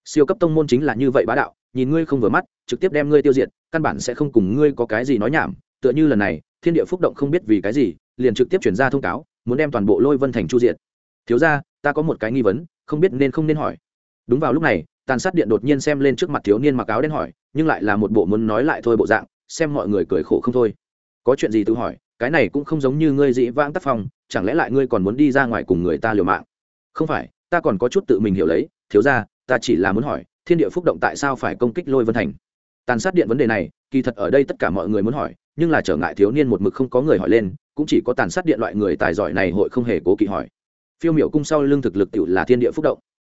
Siêu cấp tông môn chính là như vậy bá đạo, nhìn ngươi không vừa mắt, trực tiếp đem ngươi tiêu diệt, căn bản sẽ không cùng ngươi có cái gì nói nhảm, tựa như lần này, thiên địa phúc động không biết vì cái gì, liền trực tiếp chuyển ra thông cáo, muốn đem toàn bộ lôi vân thành chu diệt. Thiếu ra ta có một cái nghi vấn, không biết nên không nên hỏi. Đúng vào lúc này, tàn sát điện đột nhiên xem lên trước mặt thiếu niên mặc áo đen hỏi, nhưng lại là một bộ muốn nói lại thôi bộ dạng, xem mọi người cười khổ không thôi có chuyện gì tự hỏi, cái này cũng không giống như ngươi dị vãng tác phong, chẳng lẽ lại ngươi còn muốn đi ra ngoài cùng người ta liều mạng? Không phải, ta còn có chút tự mình hiểu lấy, thiếu ra ta chỉ là muốn hỏi, thiên địa phúc động tại sao phải công kích lôi vân thành? Tàn sát điện vấn đề này, kỳ thật ở đây tất cả mọi người muốn hỏi, nhưng là trở ngại thiếu niên một mực không có người hỏi lên, cũng chỉ có tàn sát điện loại người tài giỏi này hội không hề cố kỵ hỏi. Phiêu miểu cung sau lưng thực lực tiểu là thiên địa phúc động.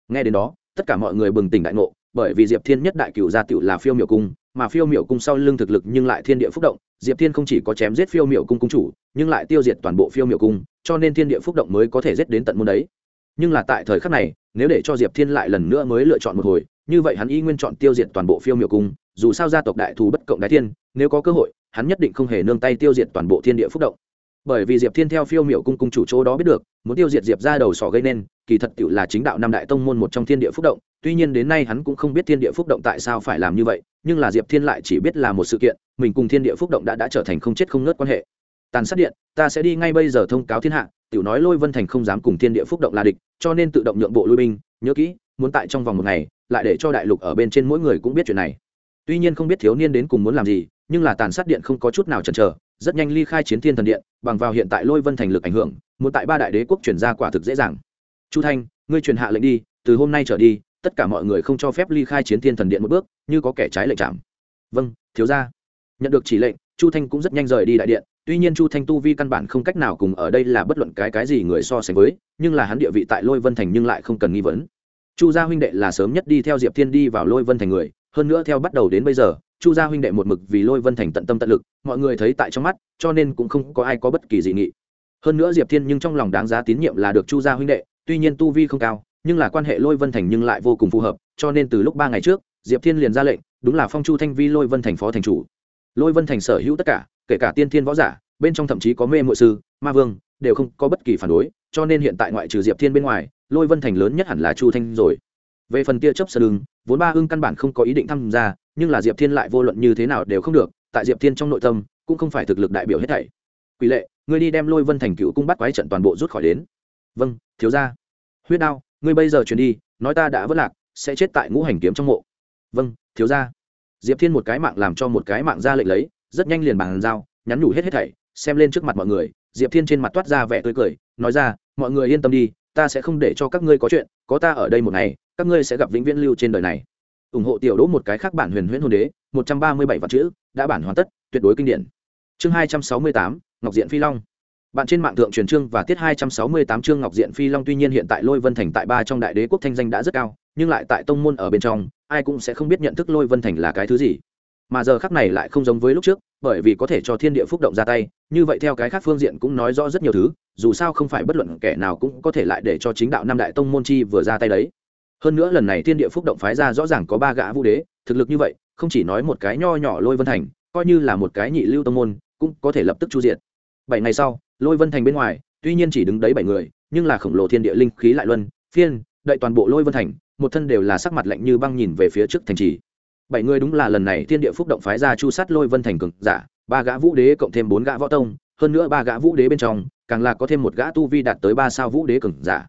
Nghe đến đó, tất cả mọi người bừng tỉnh đại ngộ bởi vì diệp thiên nhất đại cựu gia tựu là phiêu miểu cung, mà phiêu miểu cung sau lưng thực lực nhưng lại thiên địa phúc động, diệp thiên không chỉ có chém giết phiêu miểu cung cung chủ, nhưng lại tiêu diệt toàn bộ phiêu miểu cung, cho nên thiên địa phúc động mới có thể giết đến tận môn đấy. Nhưng là tại thời khắc này, nếu để cho diệp thiên lại lần nữa mới lựa chọn một hồi, như vậy hắn y nguyên chọn tiêu diệt toàn bộ phiêu miểu cung, dù sao gia tộc đại thù bất cộng đại thiên, nếu có cơ hội, hắn nhất định không hề nương tay tiêu diệt toàn bộ thiên địa phúc động. Bởi vì diệp thiên theo phiêu miểu cung cung chủ chỗ đó biết được, muốn tiêu diệt diệp ra đầu sỏ gây nên kỳ thật tiểu là chính đạo năm đại tông môn một trong thiên địa phúc động, tuy nhiên đến nay hắn cũng không biết thiên địa phúc động tại sao phải làm như vậy, nhưng là diệp thiên lại chỉ biết là một sự kiện, mình cùng thiên địa phúc động đã đã trở thành không chết không nớt quan hệ. Tàn sát điện, ta sẽ đi ngay bây giờ thông cáo thiên hạ, tiểu nói lôi vân thành không dám cùng thiên địa phúc động là địch, cho nên tự động nhượng bộ lui binh, nhớ kỹ, muốn tại trong vòng một ngày, lại để cho đại lục ở bên trên mỗi người cũng biết chuyện này. Tuy nhiên không biết thiếu niên đến cùng muốn làm gì, nhưng là tàn sát điện không có chút nào chần chờ, rất nhanh ly khai chiến thiên thần điện, bằng vào hiện tại lôi vân thành lực ảnh hưởng, muốn tại ba đại đế quốc chuyển ra quả thực dễ dàng chu thanh, ngươi truyền hạ lệnh đi, từ hôm nay trở đi, tất cả mọi người không cho phép ly khai chiến thiên thần điện một bước, như có kẻ trái lệnh chạm. Vâng thiếu ra nhận được chỉ lệnh, chu thanh cũng rất nhanh rời đi đại điện. Tuy nhiên chu thanh tu vi căn bản không cách nào cùng ở đây là bất luận cái cái gì người so sánh với, nhưng là hắn địa vị tại lôi vân thành nhưng lại không cần nghi vấn. Chu gia huynh đệ là sớm nhất đi theo diệp thiên đi vào lôi vân thành người, hơn nữa theo bắt đầu đến bây giờ, chu gia huynh đệ một mực vì lôi vân thành tận tâm tận lực, mọi người thấy tại trong mắt, cho nên cũng không có ai có bất kỳ dị nghị. Hơn nữa diệp thiên nhưng trong lòng đáng giá tín nhiệm là được chu gia huynh đệ tuy nhiên tu vi không cao, nhưng là quan hệ lôi vân thành nhưng lại vô cùng phù hợp, cho nên từ lúc ba ngày trước, diệp thiên liền ra lệnh, đúng là phong chu thanh vi lôi vân thành phó thành chủ. Lôi vân thành sở hữu tất cả, kể cả tiên thiên võ giả, bên trong thậm chí có mê mội sư, ma vương, đều không có bất kỳ phản đối, cho nên hiện tại ngoại trừ diệp thiên bên ngoài, lôi vân thành lớn nhất hẳn là chu thanh rồi. Về phần tia chấp sơ đường vốn ba hưng căn bản không có ý định tham gia, nhưng là diệp thiên lại vô luận như thế nào đều không được, tại diệp thiên trong nội tâm, cũng không phải thực lực đại biểu hết thảy. Quỷ lệ, ngươi đi đem lôi vân thành cựu cung bắt quái trận toàn bộ rút khỏi đến. Vâng thiếu ra huyết đao, ngươi bây giờ chuyển đi, nói ta đã vất lạc, sẽ chết tại ngũ hành kiếm trong mộ. Vâng thiếu ra diệp thiên một cái mạng làm cho một cái mạng ra lệnh lấy, rất nhanh liền bàn giao, nhắn nhủ hết hết thảy, xem lên trước mặt mọi người. Diệp thiên trên mặt toát ra vẻ tươi cười, nói ra, mọi người yên tâm đi, ta sẽ không để cho các ngươi có chuyện, có ta ở đây một ngày, các ngươi sẽ gặp vĩnh viễn lưu trên đời này. Ủng hộ tiểu đỗ một cái khác bản huyền huyễn hôn đế, một trăm ba mươi bảy vật chữ, đã bản hoàn tất, tuyệt đối kinh điển. Chương hai trăm sáu mươi tám, ngọc diện phi long bạn trên mạng thượng truyền chương và tiết hai trăm sáu mươi tám chương ngọc diện phi long tuy nhiên hiện tại lôi vân thành tại ba trong đại đế quốc thanh danh đã rất cao, nhưng lại tại tông môn ở bên trong, ai cũng sẽ không biết nhận thức lôi vân thành là cái thứ gì. Mà giờ khắc này lại không giống với lúc trước, bởi vì có thể cho thiên địa phúc động ra tay, như vậy theo cái khác phương diện cũng nói rõ rất nhiều thứ, dù sao không phải bất luận kẻ nào cũng có thể lại để cho chính đạo năm đại tông môn chi vừa ra tay đấy. Hơn nữa lần này thiên địa phúc động phái ra rõ ràng có ba gã vũ đế, thực lực như vậy, không chỉ nói một cái nho nhỏ lôi vân thành, coi như là một cái nhị lưu tông môn, cũng có thể lập tức chu diện bảy ngày sau lôi vân thành bên ngoài, tuy nhiên chỉ đứng đấy bảy người, nhưng là khổng lồ thiên địa linh khí lại luân, phiên, đợi toàn bộ lôi vân thành, một thân đều là sắc mặt lạnh như băng nhìn về phía trước thành trì. Bảy người đúng là lần này thiên địa phúc động phái ra chu sát lôi vân thành cường giả, ba gã vũ đế cộng thêm bốn gã võ tông, hơn nữa ba gã vũ đế bên trong, càng là có thêm một gã tu vi đạt tới ba sao vũ đế cường giả.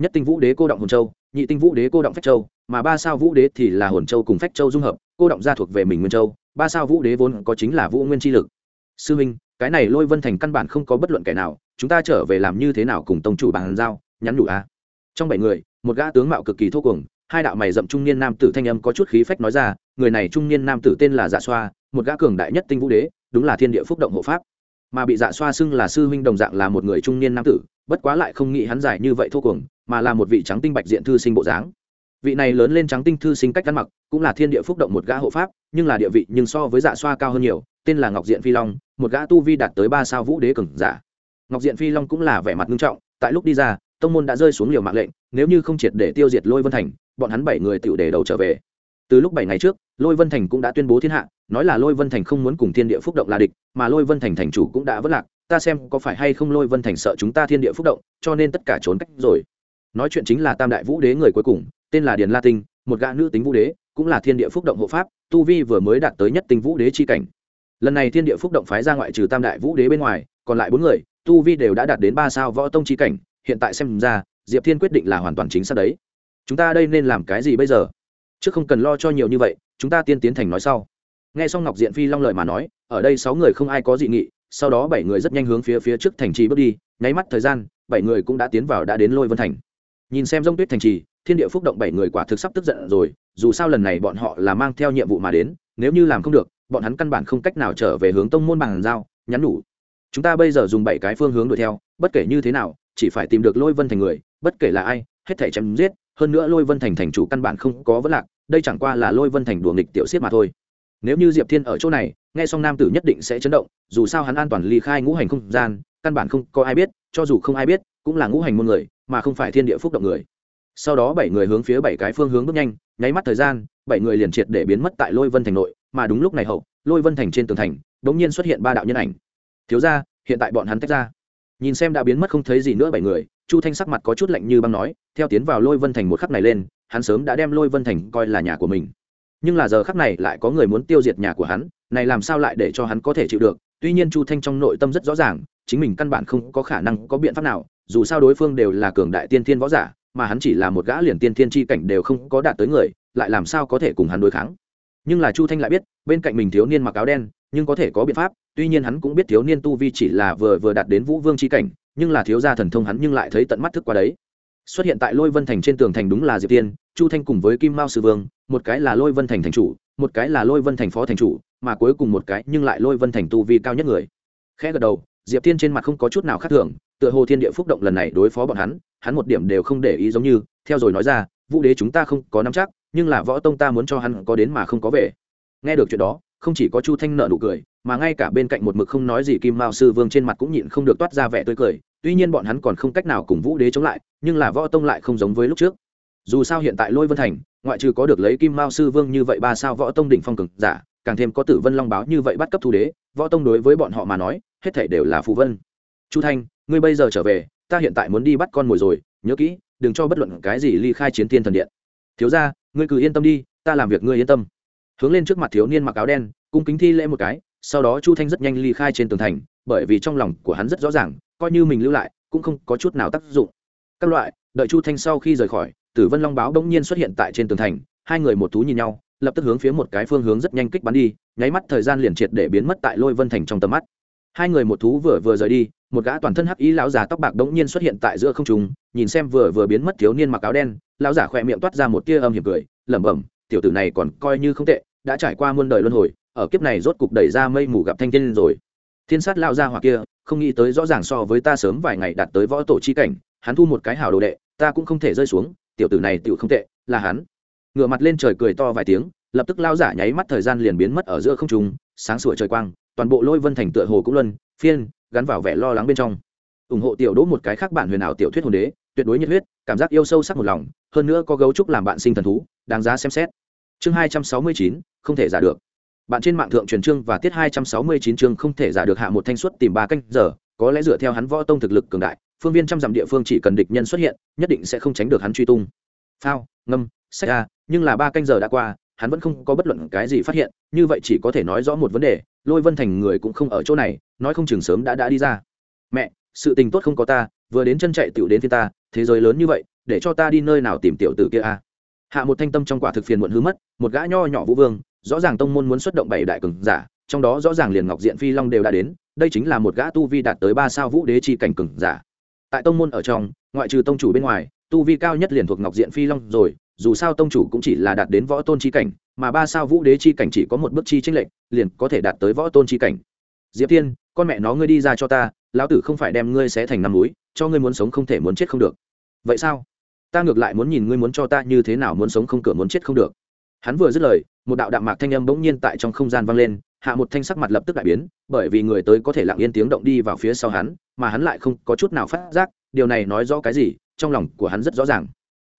Nhất tinh vũ đế cô động hồn châu, nhị tinh vũ đế cô động phách châu, mà ba sao vũ đế thì là hồn châu cùng phách châu dung hợp, cô động ra thuộc về mình nguyên châu, ba sao vũ đế vốn có chính là vũ nguyên chi lực. Sư minh cái này lôi vân thành căn bản không có bất luận kẻ nào, chúng ta trở về làm như thế nào cùng tông chủ bàn giao, nhắn đủ a à? trong bảy người, một gã tướng mạo cực kỳ thô cuồng, hai đạo mày rậm trung niên nam tử thanh âm có chút khí phách nói ra, người này trung niên nam tử tên là dạ xoa, một gã cường đại nhất tinh vũ đế, đúng là thiên địa phúc động hộ pháp mà bị dạ xoa xưng là sư huynh đồng dạng là một người trung niên nam tử, bất quá lại không nghĩ hắn giải như vậy thô cuồng, mà là một vị trắng tinh bạch diện thư sinh bộ dáng vị này lớn lên trắng tinh thư sinh cách ăn mặc, cũng là thiên địa phúc động một gã hộ pháp, nhưng là địa vị nhưng so với dạ xoa cao hơn nhiều tên là ngọc diện phi long, một gã tu vi đạt tới ba sao vũ đế cường giả. Ngọc diện phi long cũng là vẻ mặt nghiêm trọng, tại lúc đi ra, tông môn đã rơi xuống liều mạng lệnh, nếu như không triệt để tiêu diệt lôi vân thành, bọn hắn bảy người tựu để đầu trở về. Từ lúc bảy ngày trước, lôi vân thành cũng đã tuyên bố thiên hạ, nói là lôi vân thành không muốn cùng thiên địa phúc động là địch, mà lôi vân thành thành chủ cũng đã vất lạc, ta xem có phải hay không lôi vân thành sợ chúng ta thiên địa phúc động, cho nên tất cả trốn cách rồi. Nói chuyện chính là tam đại vũ đế người cuối cùng, tên là điền la tinh, một gã nữ tính vũ đế, cũng là thiên địa phúc động hộ pháp, tu vi vừa mới đạt tới nhất tinh vũ đế chi cảnh lần này thiên địa phúc động phái ra ngoại trừ tam đại vũ đế bên ngoài, còn lại bốn người, tu vi đều đã đạt đến ba sao võ tông chi cảnh, hiện tại xem ra, diệp thiên quyết định là hoàn toàn chính xác đấy. Chúng ta đây nên làm cái gì bây giờ? Chứ không cần lo cho nhiều như vậy, chúng ta tiên tiến thành nói sau. Nghe xong ngọc diện phi long lợi mà nói, ở đây sáu người không ai có dị nghị, sau đó bảy người rất nhanh hướng phía phía trước thành trì bước đi, nháy mắt thời gian, bảy người cũng đã tiến vào đã đến lôi vân thành. Nhìn xem rông tuyết thành trì, thiên địa phúc động bảy người quả thực sắp tức giận rồi, dù sao lần này bọn họ là mang theo nhiệm vụ mà đến, nếu như làm không được bọn hắn căn bản không cách nào trở về hướng tông môn bằng giao, nhắn đủ chúng ta bây giờ dùng bảy cái phương hướng đuổi theo, bất kể như thế nào, chỉ phải tìm được lôi vân thành người, bất kể là ai, hết thể chém giết, hơn nữa lôi vân thành thành chủ căn bản không có vấn lạc, đây chẳng qua là lôi vân thành đùa nghịch tiểu xiết mà thôi. Nếu như diệp thiên ở chỗ này, nghe xong nam tử nhất định sẽ chấn động, dù sao hắn an toàn ly khai ngũ hành không gian, căn bản không có ai biết, cho dù không ai biết, cũng là ngũ hành môn người, mà không phải thiên địa phúc động người. Sau đó bảy người hướng phía bảy cái phương hướng bước nhanh, nháy mắt thời gian bảy người liền triệt để biến mất tại lôi vân thành nội, mà đúng lúc này hậu, lôi vân thành trên tường thành đ ỗ n g nhiên xuất hiện ba đạo nhân ảnh. Thiếu ra hiện tại bọn hắn tách ra. Nhìn xem đã biến mất không thấy gì nữa bảy người, chu thanh sắc mặt có chút lạnh như băng nói, theo tiến vào lôi vân thành một khắc này lên, hắn sớm đã đem lôi vân thành coi là nhà của mình. Nhưng là giờ khắc này lại có người muốn tiêu diệt nhà của hắn, này làm sao lại để cho hắn có thể chịu được? Tuy nhiên chu thanh trong nội tâm rất rõ ràng, chính mình căn bản không có khả năng có biện pháp nào, dù sao đối phương đều là cường đại tiên thiên võ giả, mà hắn chỉ là một gã liền tiên thiên tri cảnh đều không có đạt tới người lại làm sao có thể cùng hắn đối kháng. Nhưng là chu thanh lại biết, bên cạnh mình thiếu niên mặc áo đen, nhưng có thể có biện pháp, tuy nhiên hắn cũng biết thiếu niên tu vi chỉ là vừa vừa đạt đến vũ vương tri cảnh, nhưng là thiếu gia thần thông hắn nhưng lại thấy tận mắt thức qua đấy. Xuất hiện tại lôi vân thành trên tường thành đúng là diệp tiên, chu thanh cùng với kim mao sư vương, một cái là lôi vân thành thành chủ, một cái là lôi vân thành phó thành chủ, mà cuối cùng một cái nhưng lại lôi vân thành tu vi cao nhất người. Khẽ gật đầu, diệp tiên trên mặt không có chút nào khác thường, tựa hồ thiên địa phúc động lần này đối phó bọn hắn hắn một điểm đều không để ý giống như, theo rồi nói ra, vũ đế chúng ta không có nắm chắc nhưng là võ tông ta muốn cho hắn có đến mà không có về. Nghe được chuyện đó, không chỉ có chu thanh nợ nụ cười, mà ngay cả bên cạnh một mực không nói gì kim mao sư vương trên mặt cũng nhịn không được toát ra vẻ tươi cười, tuy nhiên bọn hắn còn không cách nào cùng vũ đế chống lại, nhưng là võ tông lại không giống với lúc trước. Dù sao hiện tại lôi vân thành, ngoại trừ có được lấy kim mao sư vương như vậy ba sao võ tông đỉnh phong cực giả, càng thêm có tử vân long báo như vậy bắt cấp thu đế, võ tông đối với bọn họ mà nói, hết thể đều là phù vân. Chu thanh, ngươi bây giờ trở về, ta hiện tại muốn đi bắt con mồi rồi, nhớ kỹ, đừng cho bất luận cái gì ly khai chiến thiên thần điện thiếu ra ngươi cứ yên tâm đi, ta làm việc ngươi yên tâm. Hướng lên trước mặt thiếu niên mặc áo đen, cung kính thi lễ một cái, sau đó chu thanh rất nhanh ly khai trên tường thành, bởi vì trong lòng của hắn rất rõ ràng, coi như mình lưu lại, cũng không có chút nào tác dụng. Các loại, đợi chu thanh sau khi rời khỏi, tử vân long báo đ ỗ n g nhiên xuất hiện tại trên tường thành, hai người một thú nhìn nhau, lập tức hướng phía một cái phương hướng rất nhanh kích bắn đi, nháy mắt thời gian liền triệt để biến mất tại lôi vân thành trong tầm mắt hai người một thú vừa vừa rời đi, một gã toàn thân hắc ý lão già tóc bạc đống nhiên xuất hiện tại giữa không trung, nhìn xem vừa vừa biến mất thiếu niên mặc áo đen, lão giả khỏe miệng toát ra một tia âm hiểm cười, lẩm bẩm, tiểu tử này còn coi như không tệ, đã trải qua muôn đời luân hồi, ở kiếp này rốt cục đẩy ra mây mù gặp thanh thiên rồi. Thiên sát lao ra hoặc kia, không nghĩ tới rõ ràng so với ta sớm vài ngày đạt tới võ tổ chi cảnh, hắn thu một cái hảo đồ đệ, ta cũng không thể rơi xuống, tiểu tử này tựu không tệ, là hắn. Ngửa mặt lên trời cười to vài tiếng, lập tức lao giả nháy mắt thời gian liền biến mất ở giữa không trung, sáng sủa trời quang toàn bộ lôi vân thành tựa hồ cũng luân, phiên, gắn vào vẻ lo lắng bên trong. Ủng hộ tiểu đỗ một cái khác bản huyền ảo tiểu thuyết hồn đế, tuyệt đối nhiệt huyết, cảm giác yêu sâu sắc một lòng, hơn nữa có gấu trúc làm bạn sinh thần thú, đáng giá xem xét. Chương hai trăm sáu mươi chín, không thể giả được. Bạn trên mạng thượng truyền chương và tiết hai trăm sáu mươi chín chương không thể giả được hạ một thanh suất tìm ba canh giờ, có lẽ dựa theo hắn võ tông thực lực cường đại, phương viên trăm dặm địa phương chỉ cần địch nhân xuất hiện, nhất định sẽ không tránh được hắn truy tung. Phao, ngâm, sách ra, nhưng là ba canh giờ đã qua, hắn vẫn không có bất luận cái gì phát hiện, như vậy chỉ có thể nói rõ một vấn đề lôi vân thành người cũng không ở chỗ này, nói không chừng sớm đã đã đi ra. Mẹ, sự tình tốt không có ta, vừa đến chân chạy tiểu đến phía ta, thế giới lớn như vậy, để cho ta đi nơi nào tìm tiểu tử kia a hạ một thanh tâm trong quả thực phiền muộn hứa mất, một gã nho nhỏ vũ vương, rõ ràng tông môn muốn xuất động bảy đại cường giả, trong đó rõ ràng liền ngọc diện phi long đều đã đến, đây chính là một gã tu vi đạt tới ba sao vũ đế chi cảnh cường giả. Tại tông môn ở trong, ngoại trừ tông chủ bên ngoài, tu vi cao nhất liền thuộc ngọc diện phi long rồi dù sao tông chủ cũng chỉ là đạt đến võ tôn chi cảnh, mà ba sao vũ đế chi cảnh chỉ có một bước chi tranh lệch, liền có thể đạt tới võ tôn chi cảnh. Diệp thiên, con mẹ nó ngươi đi ra cho ta, lão tử không phải đem ngươi xé thành năm núi, cho ngươi muốn sống không thể muốn chết không được. Vậy sao? Ta ngược lại muốn nhìn ngươi muốn cho ta như thế nào muốn sống không cửa muốn chết không được. Hắn vừa dứt lời, một đạo đạm mạc thanh âm bỗng nhiên tại trong không gian vang lên, hạ một thanh sắc mặt lập tức đại biến, bởi vì người tới có thể lặng yên tiếng động đi vào phía sau hắn, mà hắn lại không có chút nào phát giác, điều này nói rõ cái gì, trong lòng của hắn rất rõ ràng.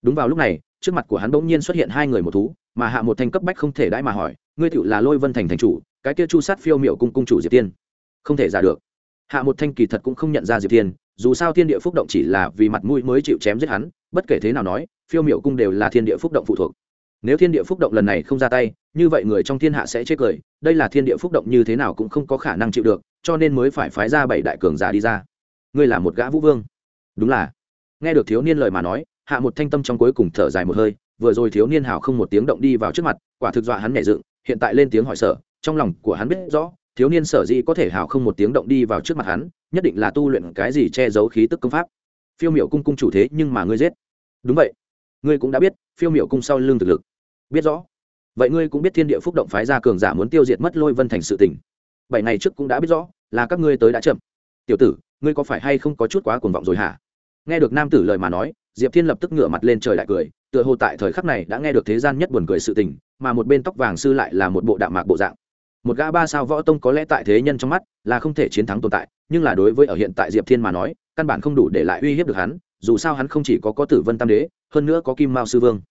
Đúng vào lúc này trước mặt của hắn bỗng nhiên xuất hiện hai người một thú, mà hạ một thanh cấp bách không thể đãi mà hỏi, ngươi tựu là lôi vân thành thành chủ, cái kia chu sát phiêu miệu cung cung chủ diệp tiên. Không thể giả được. Hạ một thanh kỳ thật cũng không nhận ra diệp tiên, dù sao thiên địa phúc động chỉ là vì mặt mũi mới chịu chém giết hắn, bất kể thế nào nói, phiêu miệu cung đều là thiên địa phúc động phụ thuộc. Nếu thiên địa phúc động lần này không ra tay, như vậy người trong thiên hạ sẽ chết cười, đây là thiên địa phúc động như thế nào cũng không có khả năng chịu được, cho nên mới phải phái ra bảy đại cường giả đi ra. Ngươi là một gã vũ vương. Đúng là. Nghe được thiếu niên lời mà nói hạ một thanh tâm trong cuối cùng thở dài một hơi, vừa rồi thiếu niên hào không một tiếng động đi vào trước mặt, quả thực dọa hắn nhảy dựng, hiện tại lên tiếng hỏi sở, trong lòng của hắn biết rõ, thiếu niên sở dĩ có thể hào không một tiếng động đi vào trước mặt hắn, nhất định là tu luyện cái gì che giấu khí tức công pháp. Phiêu miểu cung cung chủ thế nhưng mà ngươi giết. Đúng vậy. Ngươi cũng đã biết, phiêu miểu cung sau lưng thực lực. Biết rõ. Vậy ngươi cũng biết thiên địa phúc động phái ra cường giả muốn tiêu diệt mất lôi vân thành sự tỉnh bảy ngày trước cũng đã biết rõ, là các ngươi tới đã chậm. Tiểu tử, ngươi có phải hay không có chút quá cuồng vọng rồi hả? Nghe được nam tử lời mà nói diệp thiên lập tức ngửa mặt lên trời lại cười, tựa hồ tại thời khắc này đã nghe được thế gian nhất buồn cười sự tình, mà một bên tóc vàng sư lại là một bộ đạm mạc bộ dạng. Một gã ba sao võ tông có lẽ tại thế nhân trong mắt là không thể chiến thắng tồn tại, nhưng là đối với ở hiện tại diệp thiên mà nói, căn bản không đủ để lại uy hiếp được hắn, dù sao hắn không chỉ có có tử vân tam đế, hơn nữa có kim mao sư vương.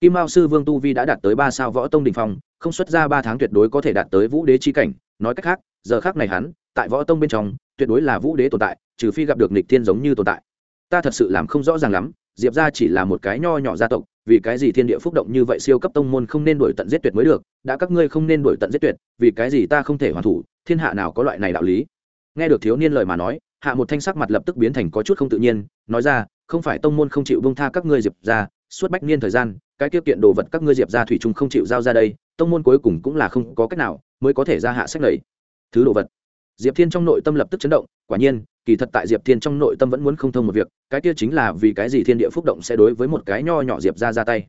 Kim mao sư vương tu vi đã đạt tới ba sao võ tông đình phong, không xuất ra ba tháng tuyệt đối có thể đạt tới vũ đế chi cảnh, nói cách khác, giờ khác này hắn, tại võ tông bên trong, tuyệt đối là vũ đế tồn tại, trừ phi gặp được nịch thiên giống như tồn tại. Ta thật sự làm không rõ ràng lắm diệp ra chỉ là một cái nho nhỏ gia tộc, vì cái gì thiên địa phúc động như vậy siêu cấp tông môn không nên đổi tận giết tuyệt mới được, đã các ngươi không nên đổi tận giết tuyệt, vì cái gì ta không thể hoàn thủ, thiên hạ nào có loại này đạo lý? Nghe được thiếu niên lời mà nói, hạ một thanh sắc mặt lập tức biến thành có chút không tự nhiên, nói ra, không phải tông môn không chịu bông tha các ngươi diệp ra suốt bách niên thời gian, cái tiêu kiện đồ vật các ngươi diệp ra thủy chung không chịu giao ra đây, tông môn cuối cùng cũng là không có cách nào mới có thể ra hạ sách lầy. Thứ đồ vật. Diệp thiên trong nội tâm lập tức chấn động, quả nhiên kỳ thật tại diệp thiên trong nội tâm vẫn muốn không thông một việc, cái kia chính là vì cái gì thiên địa phúc động sẽ đối với một cái nho nhỏ diệp ra ra tay.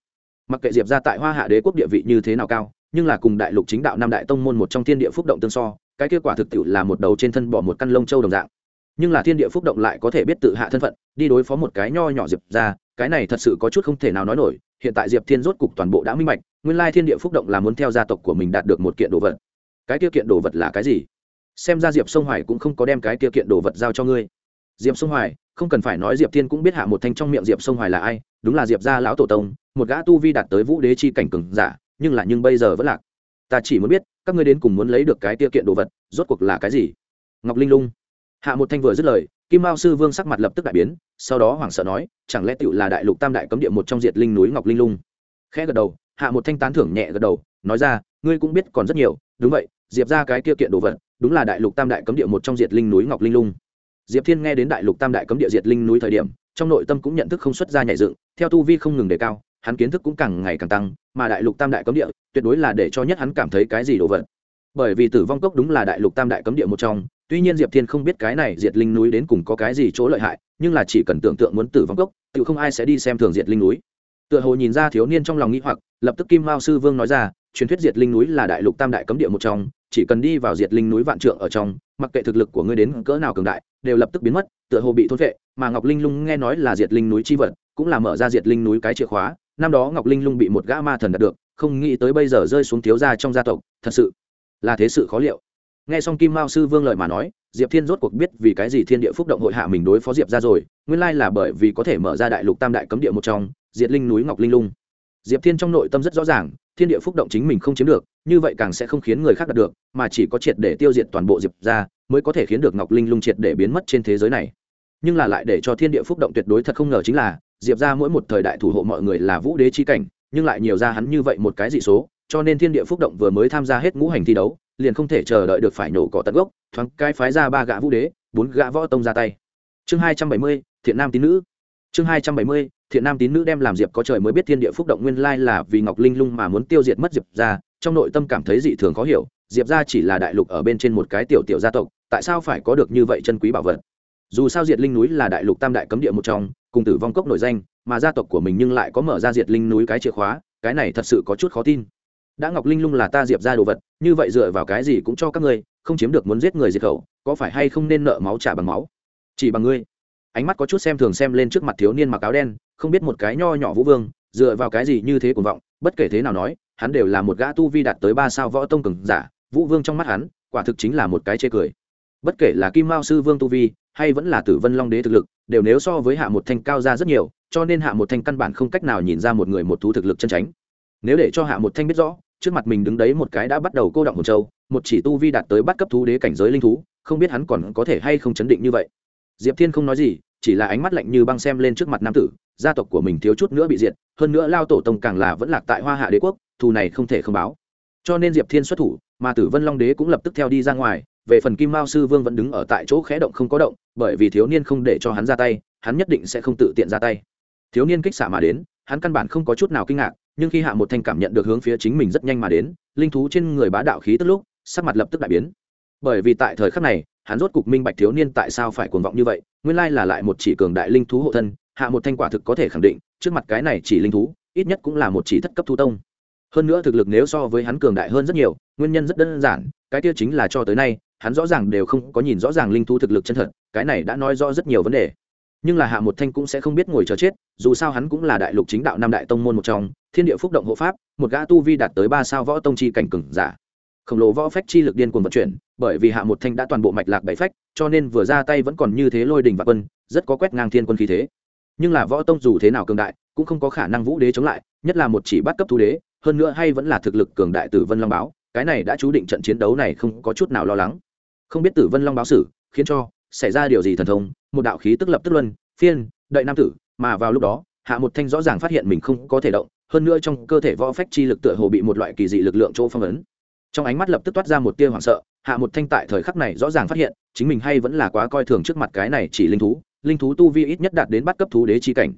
Mặc kệ diệp ra tại hoa hạ đế quốc địa vị như thế nào cao, nhưng là cùng đại lục chính đạo năm đại tông môn một trong thiên địa phúc động tương so, cái kết quả thực tiệu là một đầu trên thân bỏ một căn lông châu đồng dạng. Nhưng là thiên địa phúc động lại có thể biết tự hạ thân phận, đi đối phó một cái nho nhỏ diệp ra cái này thật sự có chút không thể nào nói nổi, hiện tại diệp thiên rốt cục toàn bộ đã minh bạch, nguyên lai thiên địa phúc động là muốn theo gia tộc của mình đạt được một kiện đồ vật. Cái kia kiện đồ vật là cái gì? Xem ra diệp sông hoài cũng không có đem cái tiêu kiện đồ vật giao cho ngươi. Diệp sông hoài, không cần phải nói diệp thiên cũng biết hạ một thanh trong miệng diệp sông hoài là ai, đúng là diệp gia lão tổ tông, một gã tu vi đạt tới vũ đế chi cảnh cừng giả, nhưng là nhưng bây giờ vẫn lạc. Ta chỉ muốn biết, các ngươi đến cùng muốn lấy được cái tiêu kiện đồ vật, rốt cuộc là cái gì? Ngọc linh lung. Hạ một thanh vừa dứt lời, kim mao sư vương sắc mặt lập tức đại biến, sau đó hoảng sợ nói, chẳng lẽ tựu là đại lục tam đại cấm địa một trong diệt linh núi ngọc linh lung? Khẽ gật đầu, hạ một thanh tán thưởng nhẹ gật đầu, nói ra, ngươi cũng biết còn rất nhiều, đúng vậy, diệp ra cái tiêu kiện đồ vật đúng là đại lục tam đại cấm địa một trong diệt linh núi ngọc linh lung. Diệp thiên nghe đến đại lục tam đại cấm địa diệt linh núi thời điểm, trong nội tâm cũng nhận thức không xuất ra nhảy dựng, theo tu vi không ngừng đề cao, hắn kiến thức cũng càng ngày càng tăng, mà đại lục tam đại cấm địa, tuyệt đối là để cho nhất hắn cảm thấy cái gì đồ vật. Bởi vì tử vong cốc đúng là đại lục tam đại cấm địa một trong, tuy nhiên diệp thiên không biết cái này diệt linh núi đến cùng có cái gì chỗ lợi hại, nhưng là chỉ cần tưởng tượng muốn tử vong cốc tự không ai sẽ đi xem thường diệt linh núi. Tựa hồ nhìn ra thiếu niên trong lòng nghĩ hoặc, lập tức kim mao sư vương nói ra, truyền thuyết diệt linh núi là đại lục tam đại cấm địa một trong chỉ cần đi vào diệt linh núi vạn trượng ở trong, mặc kệ thực lực của ngươi đến cỡ nào cường đại, đều lập tức biến mất, tựa hồ bị thôn vệ mà ngọc linh lung nghe nói là diệt linh núi chi vật, cũng là mở ra diệt linh núi cái chìa khóa, năm đó ngọc linh lung bị một gã ma thần đạt được, không nghĩ tới bây giờ rơi xuống thiếu gia trong gia tộc, thật sự là thế sự khó liệu. Nghe xong kim mao sư vương lời mà nói, diệp thiên rốt cuộc biết vì cái gì thiên địa phúc động hội hạ mình đối phó diệp ra rồi, nguyên lai là bởi vì có thể mở ra đại lục tam đại cấm địa một trong, diệt linh núi ngọc linh lung. Diệp thiên trong nội tâm rất rõ ràng thiên địa phúc động chính mình không chiếm được, như vậy càng sẽ không khiến người khác đạt được, mà chỉ có triệt để tiêu diệt toàn bộ diệp ra mới có thể khiến được ngọc linh lung triệt để biến mất trên thế giới này. Nhưng là lại để cho thiên địa phúc động tuyệt đối thật không ngờ chính là, diệp ra mỗi một thời đại thủ hộ mọi người là vũ đế chi cảnh, nhưng lại nhiều ra hắn như vậy một cái dị số, cho nên thiên địa phúc động vừa mới tham gia hết ngũ hành thi đấu, liền không thể chờ đợi được phải nổ cỏ tận gốc, thoáng cái phái ra ba gã vũ đế, bốn gã võ tông ra tay. Chương hai trăm bảy mươi, thiện nam tín nữ chương hai trăm bảy mươi, thiện nam tín nữ đem làm diệp có trời mới biết thiên địa phúc động nguyên lai là vì ngọc linh lung mà muốn tiêu diệt mất diệp ra trong nội tâm cảm thấy dị thường khó hiểu, diệp ra chỉ là đại lục ở bên trên một cái tiểu tiểu gia tộc, tại sao phải có được như vậy chân quý bảo vật? Dù sao diệt linh núi là đại lục tam đại cấm địa một trong, cùng tử vong cốc nổi danh, mà gia tộc của mình nhưng lại có mở ra diệt linh núi cái chìa khóa, cái này thật sự có chút khó tin. Đã ngọc linh lung là ta diệp ra đồ vật, như vậy dựa vào cái gì cũng cho các ngươi, không chiếm được muốn giết người diệt khẩu, có phải hay không nên nợ máu trả bằng máu? Chỉ bằng ngươi ánh mắt có chút xem thường xem lên trước mặt thiếu niên mặc áo đen, không biết một cái nho nhỏ vũ vương, dựa vào cái gì như thế cuồng vọng, bất kể thế nào nói, hắn đều là một gã tu vi đạt tới ba sao võ tông cường giả, vũ vương trong mắt hắn, quả thực chính là một cái chê cười. Bất kể là kim mao sư vương tu vi, hay vẫn là tử vân long đế thực lực, đều nếu so với hạ một thanh cao ra rất nhiều, cho nên hạ một thanh căn bản không cách nào nhìn ra một người một thú thực lực chân tránh nếu để cho hạ một thanh biết rõ, trước mặt mình đứng đấy một cái đã bắt đầu cô động hồn châu, một chỉ tu vi đạt tới bắt cấp thú đế cảnh giới linh thú, không biết hắn còn có thể hay không chấn định như vậy diệp thiên không nói gì, chỉ là ánh mắt lạnh như băng xem lên trước mặt nam tử, gia tộc của mình thiếu chút nữa bị diệt, hơn nữa lao tổ tông càng là vẫn lạc tại hoa hạ đế quốc, thù này không thể không báo. Cho nên diệp thiên xuất thủ, mà tử vân long đế cũng lập tức theo đi ra ngoài, về phần kim mao sư vương vẫn đứng ở tại chỗ khẽ động không có động, bởi vì thiếu niên không để cho hắn ra tay, hắn nhất định sẽ không tự tiện ra tay. Thiếu niên kích xả mà đến, hắn căn bản không có chút nào kinh ngạc, nhưng khi hạ một thanh cảm nhận được hướng phía chính mình rất nhanh mà đến, linh thú trên người bá đạo khí tức lúc, sắc mặt lập tức đại biến. Bởi vì tại thời khắc này hắn rốt cục minh bạch thiếu niên tại sao phải cuồng vọng như vậy, nguyên lai là lại một chỉ cường đại linh thú hộ thân, hạ một thanh quả thực có thể khẳng định, trước mặt cái này chỉ linh thú, ít nhất cũng là một chỉ thất cấp thu tông. Hơn nữa thực lực nếu so với hắn cường đại hơn rất nhiều, nguyên nhân rất đơn giản, cái kia chính là cho tới nay, hắn rõ ràng đều không có nhìn rõ ràng linh thú thực lực chân thật, cái này đã nói rõ rất nhiều vấn đề. Nhưng là hạ một thanh cũng sẽ không biết ngồi chờ chết, dù sao hắn cũng là đại lục chính đạo năm đại tông môn một trong, thiên địa phúc động hộ pháp, một gã tu vi đạt tới ba sao võ tông chi cảnh cừng giả khổng lồ võ phách chi lực điên cuồng vận chuyển, bởi vì hạ một thanh đã toàn bộ mạch lạc bảy phách, cho nên vừa ra tay vẫn còn như thế lôi đình và quân, rất có quét ngang thiên quân khí thế. Nhưng là võ tông dù thế nào cường đại, cũng không có khả năng vũ đế chống lại, nhất là một chỉ bắt cấp thu đế, hơn nữa hay vẫn là thực lực cường đại tử vân long báo, cái này đã chú định trận chiến đấu này không có chút nào lo lắng. Không biết tử vân long báo xử, khiến cho xảy ra điều gì thần thông, một đạo khí tức lập tức luân, phiên đợi nam tử, mà vào lúc đó, hạ một thanh rõ ràng phát hiện mình không có thể động, hơn nữa trong cơ thể võ phách chi lực tựa hồ bị một loại kỳ dị lực lượng chỗ phong ấn trong ánh mắt lập tức toát ra một tia hoảng sợ, hạ một thanh tại thời khắc này rõ ràng phát hiện, chính mình hay vẫn là quá coi thường trước mặt cái này chỉ linh thú linh thú tu vi ít nhất đạt đến bắt cấp thú đế chi cảnh.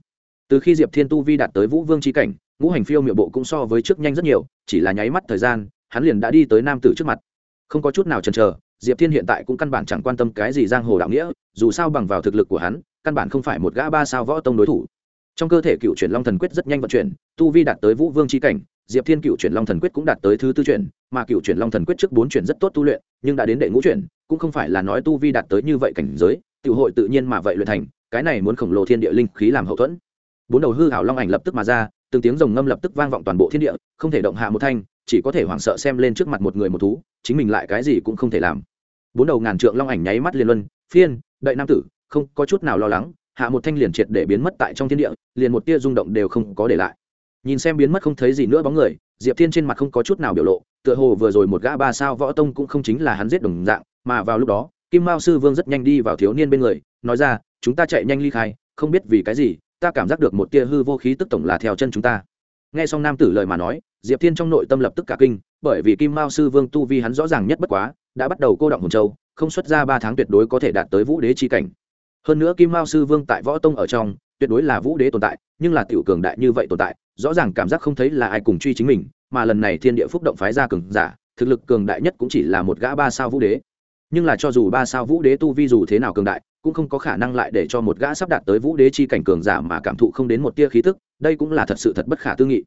Từ khi diệp thiên tu vi đạt tới vũ vương chi cảnh, ngũ hành phiêu miệng bộ cũng so với trước nhanh rất nhiều, chỉ là nháy mắt thời gian, hắn liền đã đi tới nam tử trước mặt. Không có chút nào chần chờ, diệp thiên hiện tại cũng căn bản chẳng quan tâm cái gì giang hồ đạo nghĩa, dù sao bằng vào thực lực của hắn, căn bản không phải một gã ba sao võ tông đối thủ. Trong cơ thể cựu chuyển long thần quyết rất nhanh vận chuyển, tu vi đạt tới vũ vương c cảnh diệp thiên cựu chuyển long thần quyết cũng đạt tới thứ tư chuyển, mà cựu chuyển long thần quyết trước bốn chuyển rất tốt tu luyện, nhưng đã đến đệ ngũ chuyển, cũng không phải là nói tu vi đạt tới như vậy cảnh giới tự hội tự nhiên mà vậy luyện thành, cái này muốn khổng lồ thiên địa linh khí làm hậu thuẫn. Bốn đầu hư hảo long ảnh lập tức mà ra, từng tiếng rồng ngâm lập tức vang vọng toàn bộ thiên địa, không thể động hạ một thanh, chỉ có thể hoảng sợ xem lên trước mặt một người một thú, chính mình lại cái gì cũng không thể làm. Bốn đầu ngàn trượng long ảnh nháy mắt liền luân, phiên, đợi nam tử, không có chút nào lo lắng, hạ một thanh liền triệt để biến mất tại trong thiên địa, liền một tia rung động đều không có để lại nhìn xem biến mất không thấy gì nữa bóng người, diệp thiên trên mặt không có chút nào biểu lộ, tựa hồ vừa rồi một gã ba sao võ tông cũng không chính là hắn giết đồng dạng, mà vào lúc đó, kim mao sư vương rất nhanh đi vào thiếu niên bên người, nói ra, chúng ta chạy nhanh ly khai, không biết vì cái gì, ta cảm giác được một tia hư vô khí tức tổng là theo chân chúng ta. Nghe xong nam tử lời mà nói, diệp thiên trong nội tâm lập tức cả kinh, bởi vì kim mao sư vương tu vi hắn rõ ràng nhất bất quá, đã bắt đầu cô động hồn châu, không xuất ra ba tháng tuyệt đối có thể đạt tới vũ đế chi cảnh. Hơn nữa kim mao sư vương tại võ tông ở trong tuyệt đối là vũ đế tồn tại, nhưng là tiểu cường đại như vậy tồn tại, rõ ràng cảm giác không thấy là ai cùng truy chính mình, mà lần này thiên địa phúc động phái ra cường giả, thực lực cường đại nhất cũng chỉ là một gã ba sao vũ đế. Nhưng là cho dù ba sao vũ đế tu vi dù thế nào cường đại, cũng không có khả năng lại để cho một gã sắp đạt tới vũ đế chi cảnh cường giả mà cảm thụ không đến một tia khí tức, đây cũng là thật sự thật bất khả tư nghị.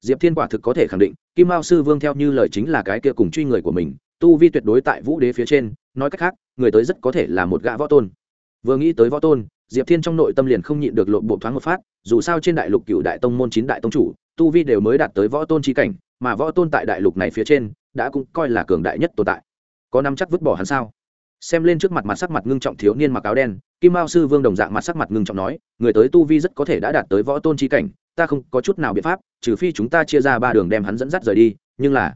Diệp thiên quả thực có thể khẳng định, kim mao sư vương theo như lời chính là cái kia cùng truy người của mình, tu vi tuyệt đối tại vũ đế phía trên, nói cách khác, người tới rất có thể là một gã võ tôn. Vừa nghĩ tới võ tôn diệp thiên trong nội tâm liền không nhịn được lộn bộ thoáng một phát, dù sao trên đại lục cựu đại tông môn chín đại tông chủ, tu vi đều mới đạt tới võ tôn trí cảnh, mà võ tôn tại đại lục này phía trên, đã cũng coi là cường đại nhất tồn tại. Có năm chắc vứt bỏ hắn sao? Xem lên trước mặt mặt sắc mặt ngưng trọng thiếu niên mặc áo đen, kim mao sư vương đồng dạng mặt sắc mặt ngưng trọng nói, người tới tu vi rất có thể đã đạt tới võ tôn trí cảnh, ta không có chút nào biện pháp, trừ phi chúng ta chia ra ba đường đem hắn dẫn dắt rời đi, nhưng là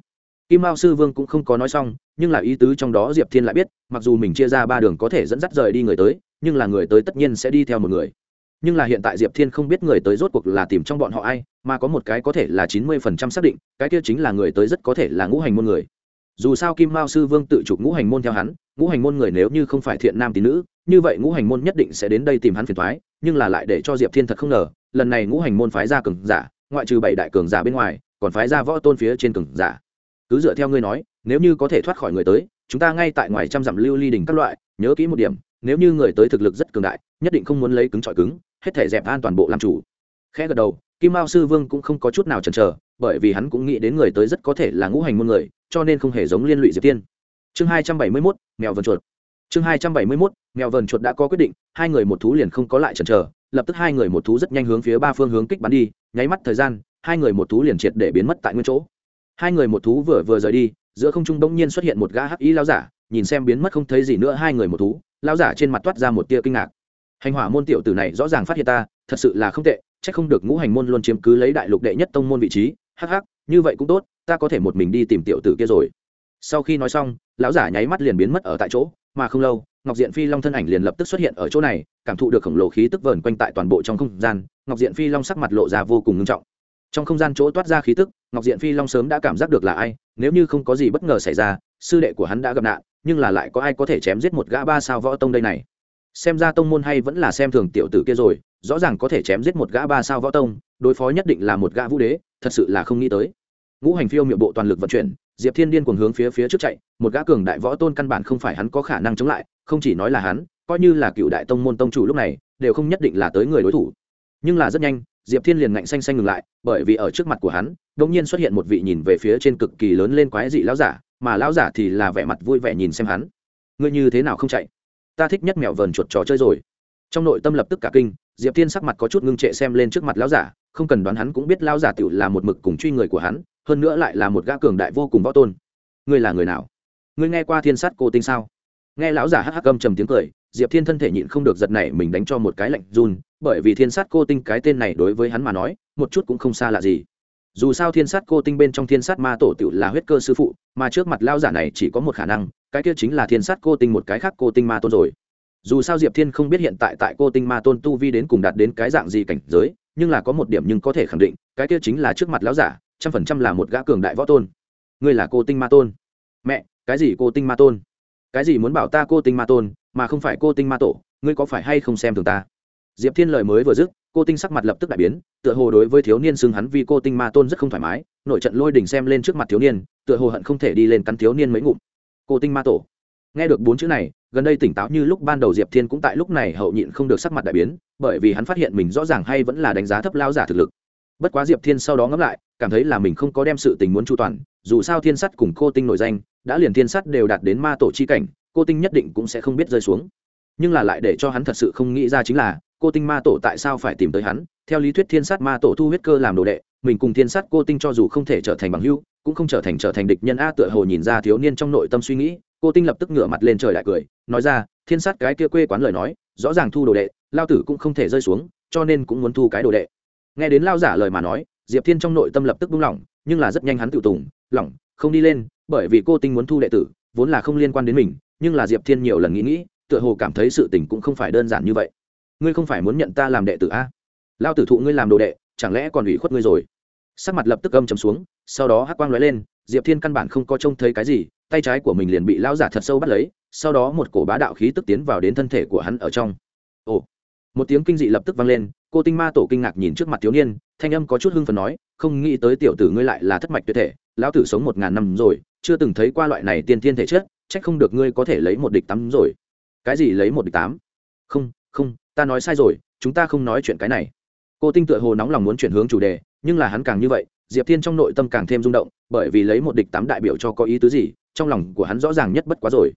kim mao sư vương cũng không có nói xong, nhưng là ý tứ trong đó diệp thiên lại biết, mặc dù mình chia ra ba đường có thể dẫn dắt rời đi người tới nhưng là người tới tất nhiên sẽ đi theo một người. Nhưng là hiện tại diệp thiên không biết người tới rốt cuộc là tìm trong bọn họ ai, mà có một cái có thể là chín mươi phần trăm xác định, cái kia chính là người tới rất có thể là ngũ hành môn người. Dù sao kim mao sư vương tự chụp ngũ hành môn theo hắn, ngũ hành môn người nếu như không phải thiện nam tín nữ, như vậy ngũ hành môn nhất định sẽ đến đây tìm hắn phiền thoái nhưng là lại để cho diệp thiên thật không ngờ, lần này ngũ hành môn phái ra cường giả, ngoại trừ bảy đại cường giả bên ngoài, còn phái ra võ tôn phía trên cường giả. Cứ dựa theo ngươi nói, nếu như có thể thoát khỏi người tới, chúng ta ngay tại ngoài trăm dặm lưu ly đình các loại, nhớ kỹ một điểm nếu như người tới thực lực rất cường đại, nhất định không muốn lấy cứng trọi cứng, hết thể dẹp an toàn bộ làm chủ. Khẽ gật đầu, kim mao sư vương cũng không có chút nào chần chờ, bởi vì hắn cũng nghĩ đến người tới rất có thể là ngũ hành môn người, cho nên không hề giống liên lụy diệp tiên. Chương hai trăm bảy mươi mốt, mèo vần chuột. Chương hai trăm bảy mươi mốt, mèo vần chuột đã có quyết định, hai người một thú liền không có lại chần chờ, lập tức hai người một thú rất nhanh hướng phía ba phương hướng kích bắn đi, nháy mắt thời gian, hai người một thú liền triệt để biến mất tại nguyên chỗ. Hai người một thú vừa vừa rời đi, giữa không trung bỗng nhiên xuất hiện một gã hắc ý lao giả, nhìn xem biến mất không thấy gì nữa hai người một thú lao giả trên mặt toát ra một tia kinh ngạc. Hành hỏa môn tiểu tử này rõ ràng phát hiện ta, thật sự là không tệ c h ắ c không được ngũ hành môn luôn chiếm cứ lấy đại lục đệ nhất tông môn vị trí. Hắc hắc, như vậy cũng tốt, ta có thể một mình đi tìm tiểu tử kia rồi. Sau khi nói xong, lão giả nháy mắt liền biến mất ở tại chỗ, mà không lâu, ngọc diện phi long thân ảnh liền lập tức xuất hiện ở chỗ này, cảm thụ được khổng lồ khí tức vờn quanh tại toàn bộ trong không gian, ngọc diện phi long sắc mặt lộ ra vô cùng ngưng trọng. Trong không gian chỗ toát ra khí tức, ngọc diện phi long sớm đã cảm giác được là ai, nếu như không có gì bất ngờ xảy ra, sư đệ của hắn đã gặp nạn nhưng là lại có ai có thể chém giết một gã ba sao võ tông đây này? Xem ra tông môn hay vẫn là xem thường tiểu tử kia rồi, rõ ràng có thể chém giết một gã ba sao võ tông, đối phó nhất định là một gã vũ đế, thật sự là không nghĩ tới. Ngũ hành phiêu miệng bộ toàn lực vận chuyển, diệp thiên điên cuồng hướng phía phía trước chạy, một gã cường đại võ tôn căn bản không phải hắn có khả năng chống lại, không chỉ nói là hắn, coi như là cựu đại tông môn tông chủ lúc này, đều không nhất định là tới người đối thủ. Nhưng là rất nhanh, diệp thiên liền ngạnh xanh xanh ngừng lại, bởi vì ở trước mặt của hắn đ ỗ n g nhiên xuất hiện một vị nhìn về phía trên cực kỳ lớn lên quái dị láo giả mà lão giả thì là vẻ mặt vui vẻ nhìn xem hắn. Ngươi như thế nào không chạy? Ta thích nhất mèo vờn chuột trò chơi rồi. Trong nội tâm lập tức cả kinh, diệp thiên sắc mặt có chút ngưng trệ xem lên trước mặt lão giả, không cần đoán hắn cũng biết lão giả tựu là một mực cùng truy người của hắn, hơn nữa lại là một gã cường đại vô cùng võ tôn. Ngươi là người nào? Ngươi nghe qua thiên sát cô tinh sao? Nghe lão giả hắc hắc âm trầm tiếng cười, diệp thiên thân thể nhịn không được giật này mình đánh cho một cái lạnh run, bởi vì thiên sát cô tinh cái tên này đối với hắn mà nói, một chút cũng không xa lạ gì dù sao thiên sát cô tinh bên trong thiên sát ma tổ tự là huyết cơ sư phụ, mà trước mặt lao giả này chỉ có một khả năng, cái kia chính là thiên sát cô tinh một cái khác cô tinh ma tôn rồi. Dù sao diệp thiên không biết hiện tại tại cô tinh ma tôn tu vi đến cùng đạt đến cái dạng gì cảnh giới, nhưng là có một điểm nhưng có thể khẳng định, cái kia chính là trước mặt lão giả, trăm phần trăm là một gã cường đại võ tôn. Ngươi là cô tinh ma tôn. Mẹ, cái gì cô tinh ma tôn? Cái gì muốn bảo ta cô tinh ma tôn, mà không phải cô tinh ma tổ, ngươi có phải hay không xem thường ta? Diệp thiên lời mới vừa dứt cô tinh sắc mặt lập tức đại biến, tựa hồ đối với thiếu niên xưng hắn vì cô tinh ma tôn rất không thoải mái, nội trận lôi đình xem lên trước mặt thiếu niên, tựa hồ hận không thể đi lên cắn thiếu niên mấy ngụm. Cô tinh ma tổ. Nghe được bốn chữ này, gần đây tỉnh táo như lúc ban đầu diệp thiên cũng tại lúc này hậu nhịn không được sắc mặt đại biến, bởi vì hắn phát hiện mình rõ ràng hay vẫn là đánh giá thấp lao giả thực lực. Bất quá diệp thiên sau đó ngẫm lại, cảm thấy là mình không có đem sự tình muốn chu toàn, dù sao thiên sắt cùng cô tinh nổi danh, đã liền thiên sắt đều đạt đến ma tổ chi cảnh, cô tinh nhất định cũng sẽ không biết rơi xuống. Nhưng là lại để cho hắn thật sự không nghĩ ra chính là cô tinh ma tổ tại sao phải tìm tới hắn? Theo lý thuyết thiên sát ma tổ thu huyết cơ làm đồ đệ, mình cùng thiên sát cô tinh cho dù không thể trở thành bằng hưu cũng không trở thành trở thành địch nhân a tựa hồ nhìn ra thiếu niên trong nội tâm suy nghĩ, cô tinh lập tức ngửa mặt lên trời lại cười, nói ra, thiên sát cái kia quê quán lời nói, rõ ràng thu đồ đệ, lao tử cũng không thể rơi xuống, cho nên cũng muốn thu cái đồ đệ. Nghe đến lao giả lời mà nói, diệp thiên trong nội tâm lập tức buông lỏng, nhưng là rất nhanh hắn tự tùng, lỏng, không đi lên, bởi vì cô tinh muốn thu đệ tử, vốn là không liên quan đến mình, nhưng là diệp thiên nhiều lần nghĩ nghĩ, tựa hồ cảm thấy sự tình cũng không phải đơn giản như vậy ngươi không phải muốn nhận ta làm đệ tử a? Lao tử thụ ngươi làm đồ đệ, chẳng lẽ còn ủy khuất ngươi rồi? Sắc mặt lập tức âm chấm xuống, sau đó hắc quang lóe lên, diệp thiên căn bản không có trông thấy cái gì, tay trái của mình liền bị lao giả thật sâu bắt lấy, sau đó một cổ bá đạo khí tức tiến vào đến thân thể của hắn ở trong. Ồ! Một tiếng kinh dị lập tức vang lên, cô tinh ma tổ kinh ngạc nhìn trước mặt thiếu niên, thanh âm có chút hưng phần nói, không nghĩ tới tiểu tử ngươi lại là thất mạch tuyệt thể, lão tử sống một ngàn năm rồi, chưa từng thấy qua loại này tiên tiên thể chất trách không được ngươi có thể lấy một địch tắm rồi. Cái gì lấy một địch tám? Không không ta nói sai rồi, chúng ta không nói chuyện cái này. Cô tinh tựa hồ nóng lòng muốn chuyển hướng chủ đề, nhưng là hắn càng như vậy, diệp thiên trong nội tâm càng thêm rung động, bởi vì lấy một địch tám đại biểu cho có ý tứ gì, trong lòng của hắn rõ ràng nhất bất quá rồi.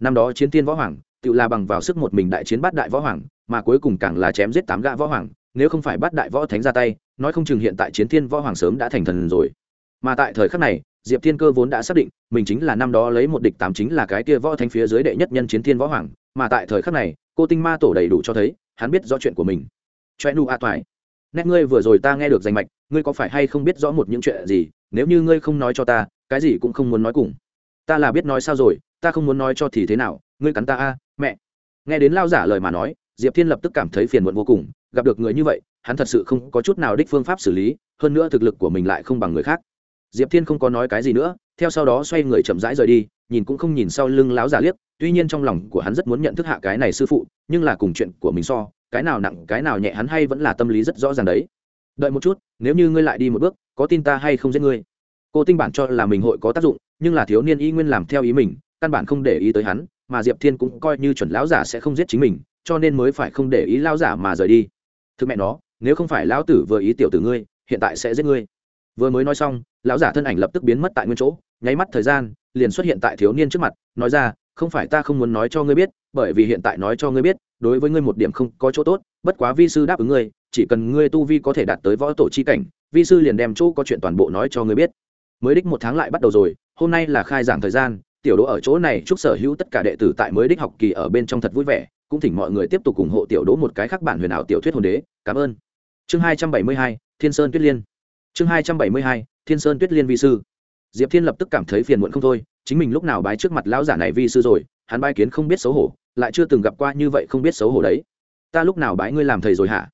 Năm đó chiến tiên võ hoàng, tự là bằng vào sức một mình đại chiến bát đại võ hoàng, mà cuối cùng càng là chém giết tám gã võ hoàng, nếu không phải bát đại võ thánh ra tay, nói không chừng hiện tại chiến thiên võ hoàng sớm đã thành thần rồi. Mà tại thời khắc này, diệp thiên cơ vốn đã xác định, mình chính là năm đó lấy một địch tám chính là cái kia võ thánh phía dưới đệ nhất nhân chiến thiên võ hoàng mà tại thời khắc này, cô tinh ma tổ đầy đủ cho thấy, hắn biết rõ chuyện của mình. Choe nu a toại nét ngươi vừa rồi ta nghe được danh mạch, ngươi có phải hay không biết rõ một những chuyện gì? Nếu như ngươi không nói cho ta, cái gì cũng không muốn nói cùng. Ta là biết nói sao rồi, ta không muốn nói cho thì thế nào, ngươi cắn ta a, mẹ. Nghe đến lao giả lời mà nói, diệp thiên lập tức cảm thấy phiền muộn vô cùng, gặp được người như vậy, hắn thật sự không có chút nào đích phương pháp xử lý, hơn nữa thực lực của mình lại không bằng người khác. Diệp thiên không có nói cái gì nữa, theo sau đó xoay người chậm rãi rời đi, nhìn cũng không nhìn sau lưng láo giả liếc tuy nhiên trong lòng của hắn rất muốn nhận thức hạ cái này sư phụ, nhưng là cùng chuyện của mình so, cái nào nặng, cái nào nhẹ hắn hay vẫn là tâm lý rất rõ ràng đấy. Đợi một chút, nếu như ngươi lại đi một bước, có tin ta hay không giết ngươi? Cô tinh bản cho là mình hội có tác dụng, nhưng là thiếu niên y nguyên làm theo ý mình, căn bản không để ý tới hắn, mà diệp thiên cũng coi như chuẩn lão giả sẽ không giết chính mình, cho nên mới phải không để ý lão giả mà rời đi. Thực mẹ nó, nếu không phải lão tử vừa ý tiểu tử ngươi, hiện tại sẽ giết ngươi. Vừa mới nói xong, lão giả thân ảnh lập tức biến mất tại nguyên chỗ, nháy mắt thời gian, liền xuất hiện tại thiếu niên trước mặt, nói ra không phải ta không muốn nói cho ngươi biết, bởi vì hiện tại nói cho ngươi biết, đối với ngươi một điểm không có chỗ tốt, bất quá vi sư đáp ứng ngươi, chỉ cần ngươi tu vi có thể đạt tới võ tổ chi cảnh, vi sư liền đem chỗ có chuyện toàn bộ nói cho ngươi biết. Mới đích một tháng lại bắt đầu rồi, hôm nay là khai giảng thời gian, tiểu đỗ ở chỗ này chúc sở hữu tất cả đệ tử tại mới đích học kỳ ở bên trong thật vui vẻ, cũng thỉnh mọi người tiếp tục ủng hộ tiểu đỗ một cái khác bản huyền ảo tiểu thuyết hồn đế, cảm ơn. Chương hai trăm bảy mươi hai, thiên sơn tuyết liên. Chương hai trăm bảy mươi hai, thiên sơn tuyết liên vi sư. Diệp thiên lập tức cảm thấy phiền muộn không thôi chính mình lúc nào bái trước mặt lão giả này vi sư rồi, hắn bái kiến không biết xấu hổ, lại chưa từng gặp qua như vậy không biết xấu hổ đấy. Ta lúc nào bái ngươi làm thầy rồi hả?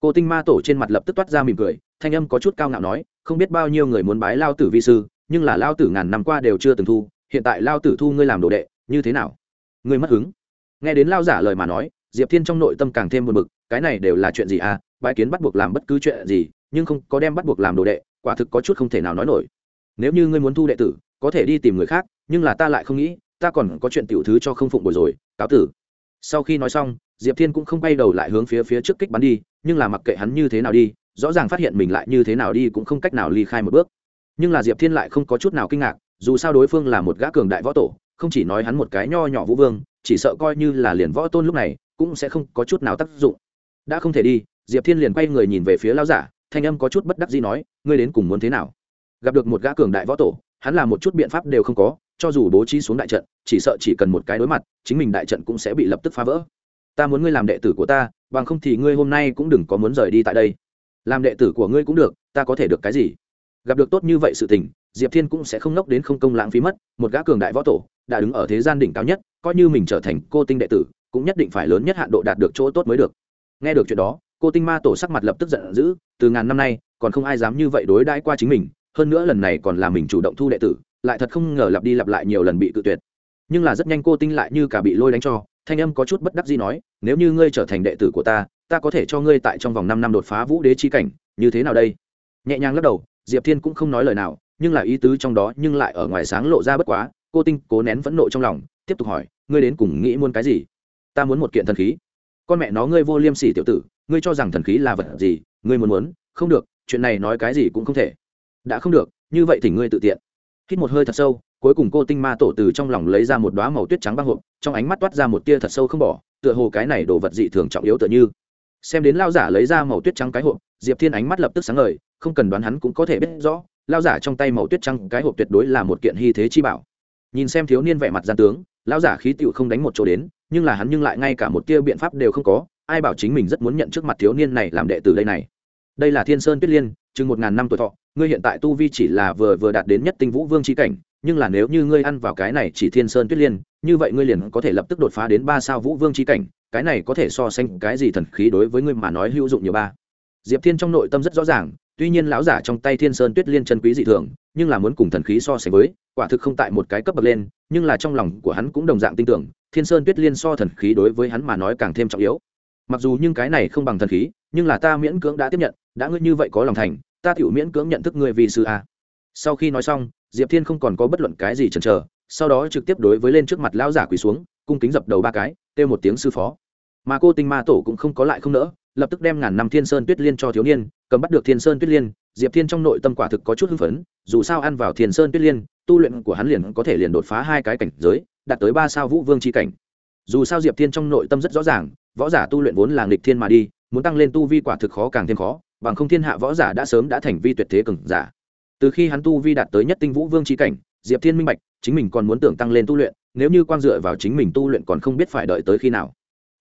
Cô tinh ma tổ trên mặt lập tức toát ra mỉm cười, thanh âm có chút cao ngạo nói, không biết bao nhiêu người muốn bái lao tử vi sư, nhưng là lao tử ngàn năm qua đều chưa từng thu, hiện tại lao tử thu ngươi làm đồ đệ, như thế nào? Ngươi mất hứng. Nghe đến lao giả lời mà nói, diệp thiên trong nội tâm càng thêm buồn bực, cái này đều là chuyện gì à? Bái kiến bắt buộc làm bất cứ chuyện gì, nhưng không có đem bắt buộc làm đồ đệ, quả thực có chút không thể nào nói nổi. Nếu như ngươi muốn thu đệ tử có thể đi tìm người khác, nhưng là ta lại không nghĩ, ta còn có chuyện tiểu thứ cho không phụng bồi rồi, cáo tử. Sau khi nói xong, diệp thiên cũng không bay đầu lại hướng phía phía trước kích bắn đi, nhưng là mặc kệ hắn như thế nào đi, rõ ràng phát hiện mình lại như thế nào đi cũng không cách nào ly khai một bước. Nhưng là diệp thiên lại không có chút nào kinh ngạc, dù sao đối phương là một gã cường đại võ tổ, không chỉ nói hắn một cái nho nhỏ vũ vương, chỉ sợ coi như là liền võ tôn lúc này, cũng sẽ không có chút nào tác dụng. Đã không thể đi, diệp thiên liền quay người nhìn về phía lao giả, thanh âm có chút bất đắc gì nói, ngươi đến cùng muốn thế nào? Gặp được một gã cường đại võ tổ hắn là một chút biện pháp đều không có, cho dù bố trí xuống đại trận, chỉ sợ chỉ cần một cái đối mặt, chính mình đại trận cũng sẽ bị lập tức phá vỡ. Ta muốn ngươi làm đệ tử của ta, bằng không thì ngươi hôm nay cũng đừng có muốn rời đi tại đây. Làm đệ tử của ngươi cũng được, ta có thể được cái gì? Gặp được tốt như vậy sự tình, diệp thiên cũng sẽ không nốc đến không công lãng phí mất, một gã cường đại võ tổ, đã đứng ở thế gian đỉnh cao nhất, coi như mình trở thành cô tinh đệ tử, cũng nhất định phải lớn nhất hạn độ đạt được chỗ tốt mới được. Nghe được chuyện đó, cô tinh ma tổ sắc mặt lập tức giận dữ, từ ngàn năm nay, còn không ai dám như vậy đối đãi qua chính mình hơn nữa lần này còn là mình chủ động thu đệ tử, lại thật không ngờ lặp đi lặp lại nhiều lần bị cự tuyệt. Nhưng là rất nhanh cô tinh lại như cả bị lôi đánh cho, thanh âm có chút bất đắc gì nói, nếu như ngươi trở thành đệ tử của ta ta có thể cho ngươi tại trong vòng năm năm đột phá vũ đế chi cảnh, như thế nào đây? Nhẹ nhàng lắc đầu, diệp thiên cũng không nói lời nào, nhưng là ý tứ trong đó nhưng lại ở ngoài sáng lộ ra bất quá, cô tinh cố nén phẫn nộ trong lòng, tiếp tục hỏi, ngươi đến cùng nghĩ muốn cái gì? Ta muốn một kiện thần khí. Con mẹ nó, ngươi vô liêm sỉ tiểu tử, ngươi cho rằng thần khí là vật gì, ngươi muốn muốn, không được, chuyện này nói cái gì cũng không thể đã không được, như vậy thì ngươi tự tiện. Hít một hơi thật sâu, cuối cùng cô tinh ma tổ từ trong lòng lấy ra một đoá màu tuyết trắng băng hộp, trong ánh mắt toát ra một tia thật sâu không bỏ, tựa hồ cái này đồ vật dị thường trọng yếu tựa như. Xem đến lao giả lấy ra màu tuyết trắng cái hộp, diệp thiên ánh mắt lập tức sáng ngời, không cần đoán hắn cũng có thể biết rõ lao giả trong tay màu tuyết trắng cái hộp tuyệt đối là một kiện hy thế chi bảo. Nhìn xem thiếu niên vẻ mặt gian tướng lao giả khí tựu không đánh một chỗ đến, nhưng là hắn nhưng lại ngay cả một tia biện pháp đều không có, ai bảo chính mình rất muốn nhận trước mặt thiếu niên này làm đệ tử đây này. Đây là thiên sơn tuyết liên chừng một ngàn năm tuổi thọ, ngươi hiện tại tu vi chỉ là vừa vừa đạt đến nhất tinh vũ vương c h i cảnh, nhưng là nếu như ngươi ăn vào cái này chỉ thiên sơn tuyết liên, như vậy ngươi liền có thể lập tức đột phá đến ba sao vũ vương c h i cảnh, cái này có thể so sánh cái gì thần khí đối với ngươi mà nói hữu dụng nhiều ba. Diệp thiên trong nội tâm rất rõ ràng, tuy nhiên lão giả trong tay thiên sơn tuyết liên chân quý dị thường, nhưng là muốn cùng thần khí so sánh với, quả thực không tại một cái cấp bậc lên, nhưng là trong lòng của hắn cũng đồng dạng tin tưởng, thiên sơn tuyết liên so thần khí đối với hắn mà nói càng thêm trọng yếu. Mặc dù nhưng cái này không bằng thần khí, nhưng là ta miễn cưỡng đã tiếp nhận, đã ngươi như vậy có lòng thành ta tiểu miễn cưỡng nhận thức ngươi vì sư a. Sau khi nói xong, diệp thiên không còn có bất luận cái gì chần chờ, sau đó trực tiếp đối với lên trước mặt lão giả quỳ xuống, cung kính dập đầu ba cái, kêu một tiếng sư phó. Mà cô tinh ma tổ cũng không có lại không nỡ, lập tức đem ngàn năm thiên sơn tuyết liên cho thiếu niên, cầm bắt được thiên sơn tuyết liên, diệp thiên trong nội tâm quả thực có chút hưng phấn, dù sao ăn vào thiên sơn tuyết liên, tu luyện của hắn liền có thể liền đột phá hai cái cảnh giới, đạt tới ba sao vũ vương chi cảnh. Dù sao diệp thiên trong nội tâm rất rõ ràng, võ giả tu luyện vốn là nghịch thiên mà đi, muốn tăng lên tu vi quả thực khó càng thêm khó bằng không thiên hạ võ giả đã sớm đã thành vi tuyệt thế cường giả. Từ khi hắn tu vi đạt tới nhất tinh vũ vương chi cảnh, diệp thiên minh bạch, chính mình còn muốn tưởng tăng lên tu luyện, nếu như quang dựa vào chính mình tu luyện còn không biết phải đợi tới khi nào.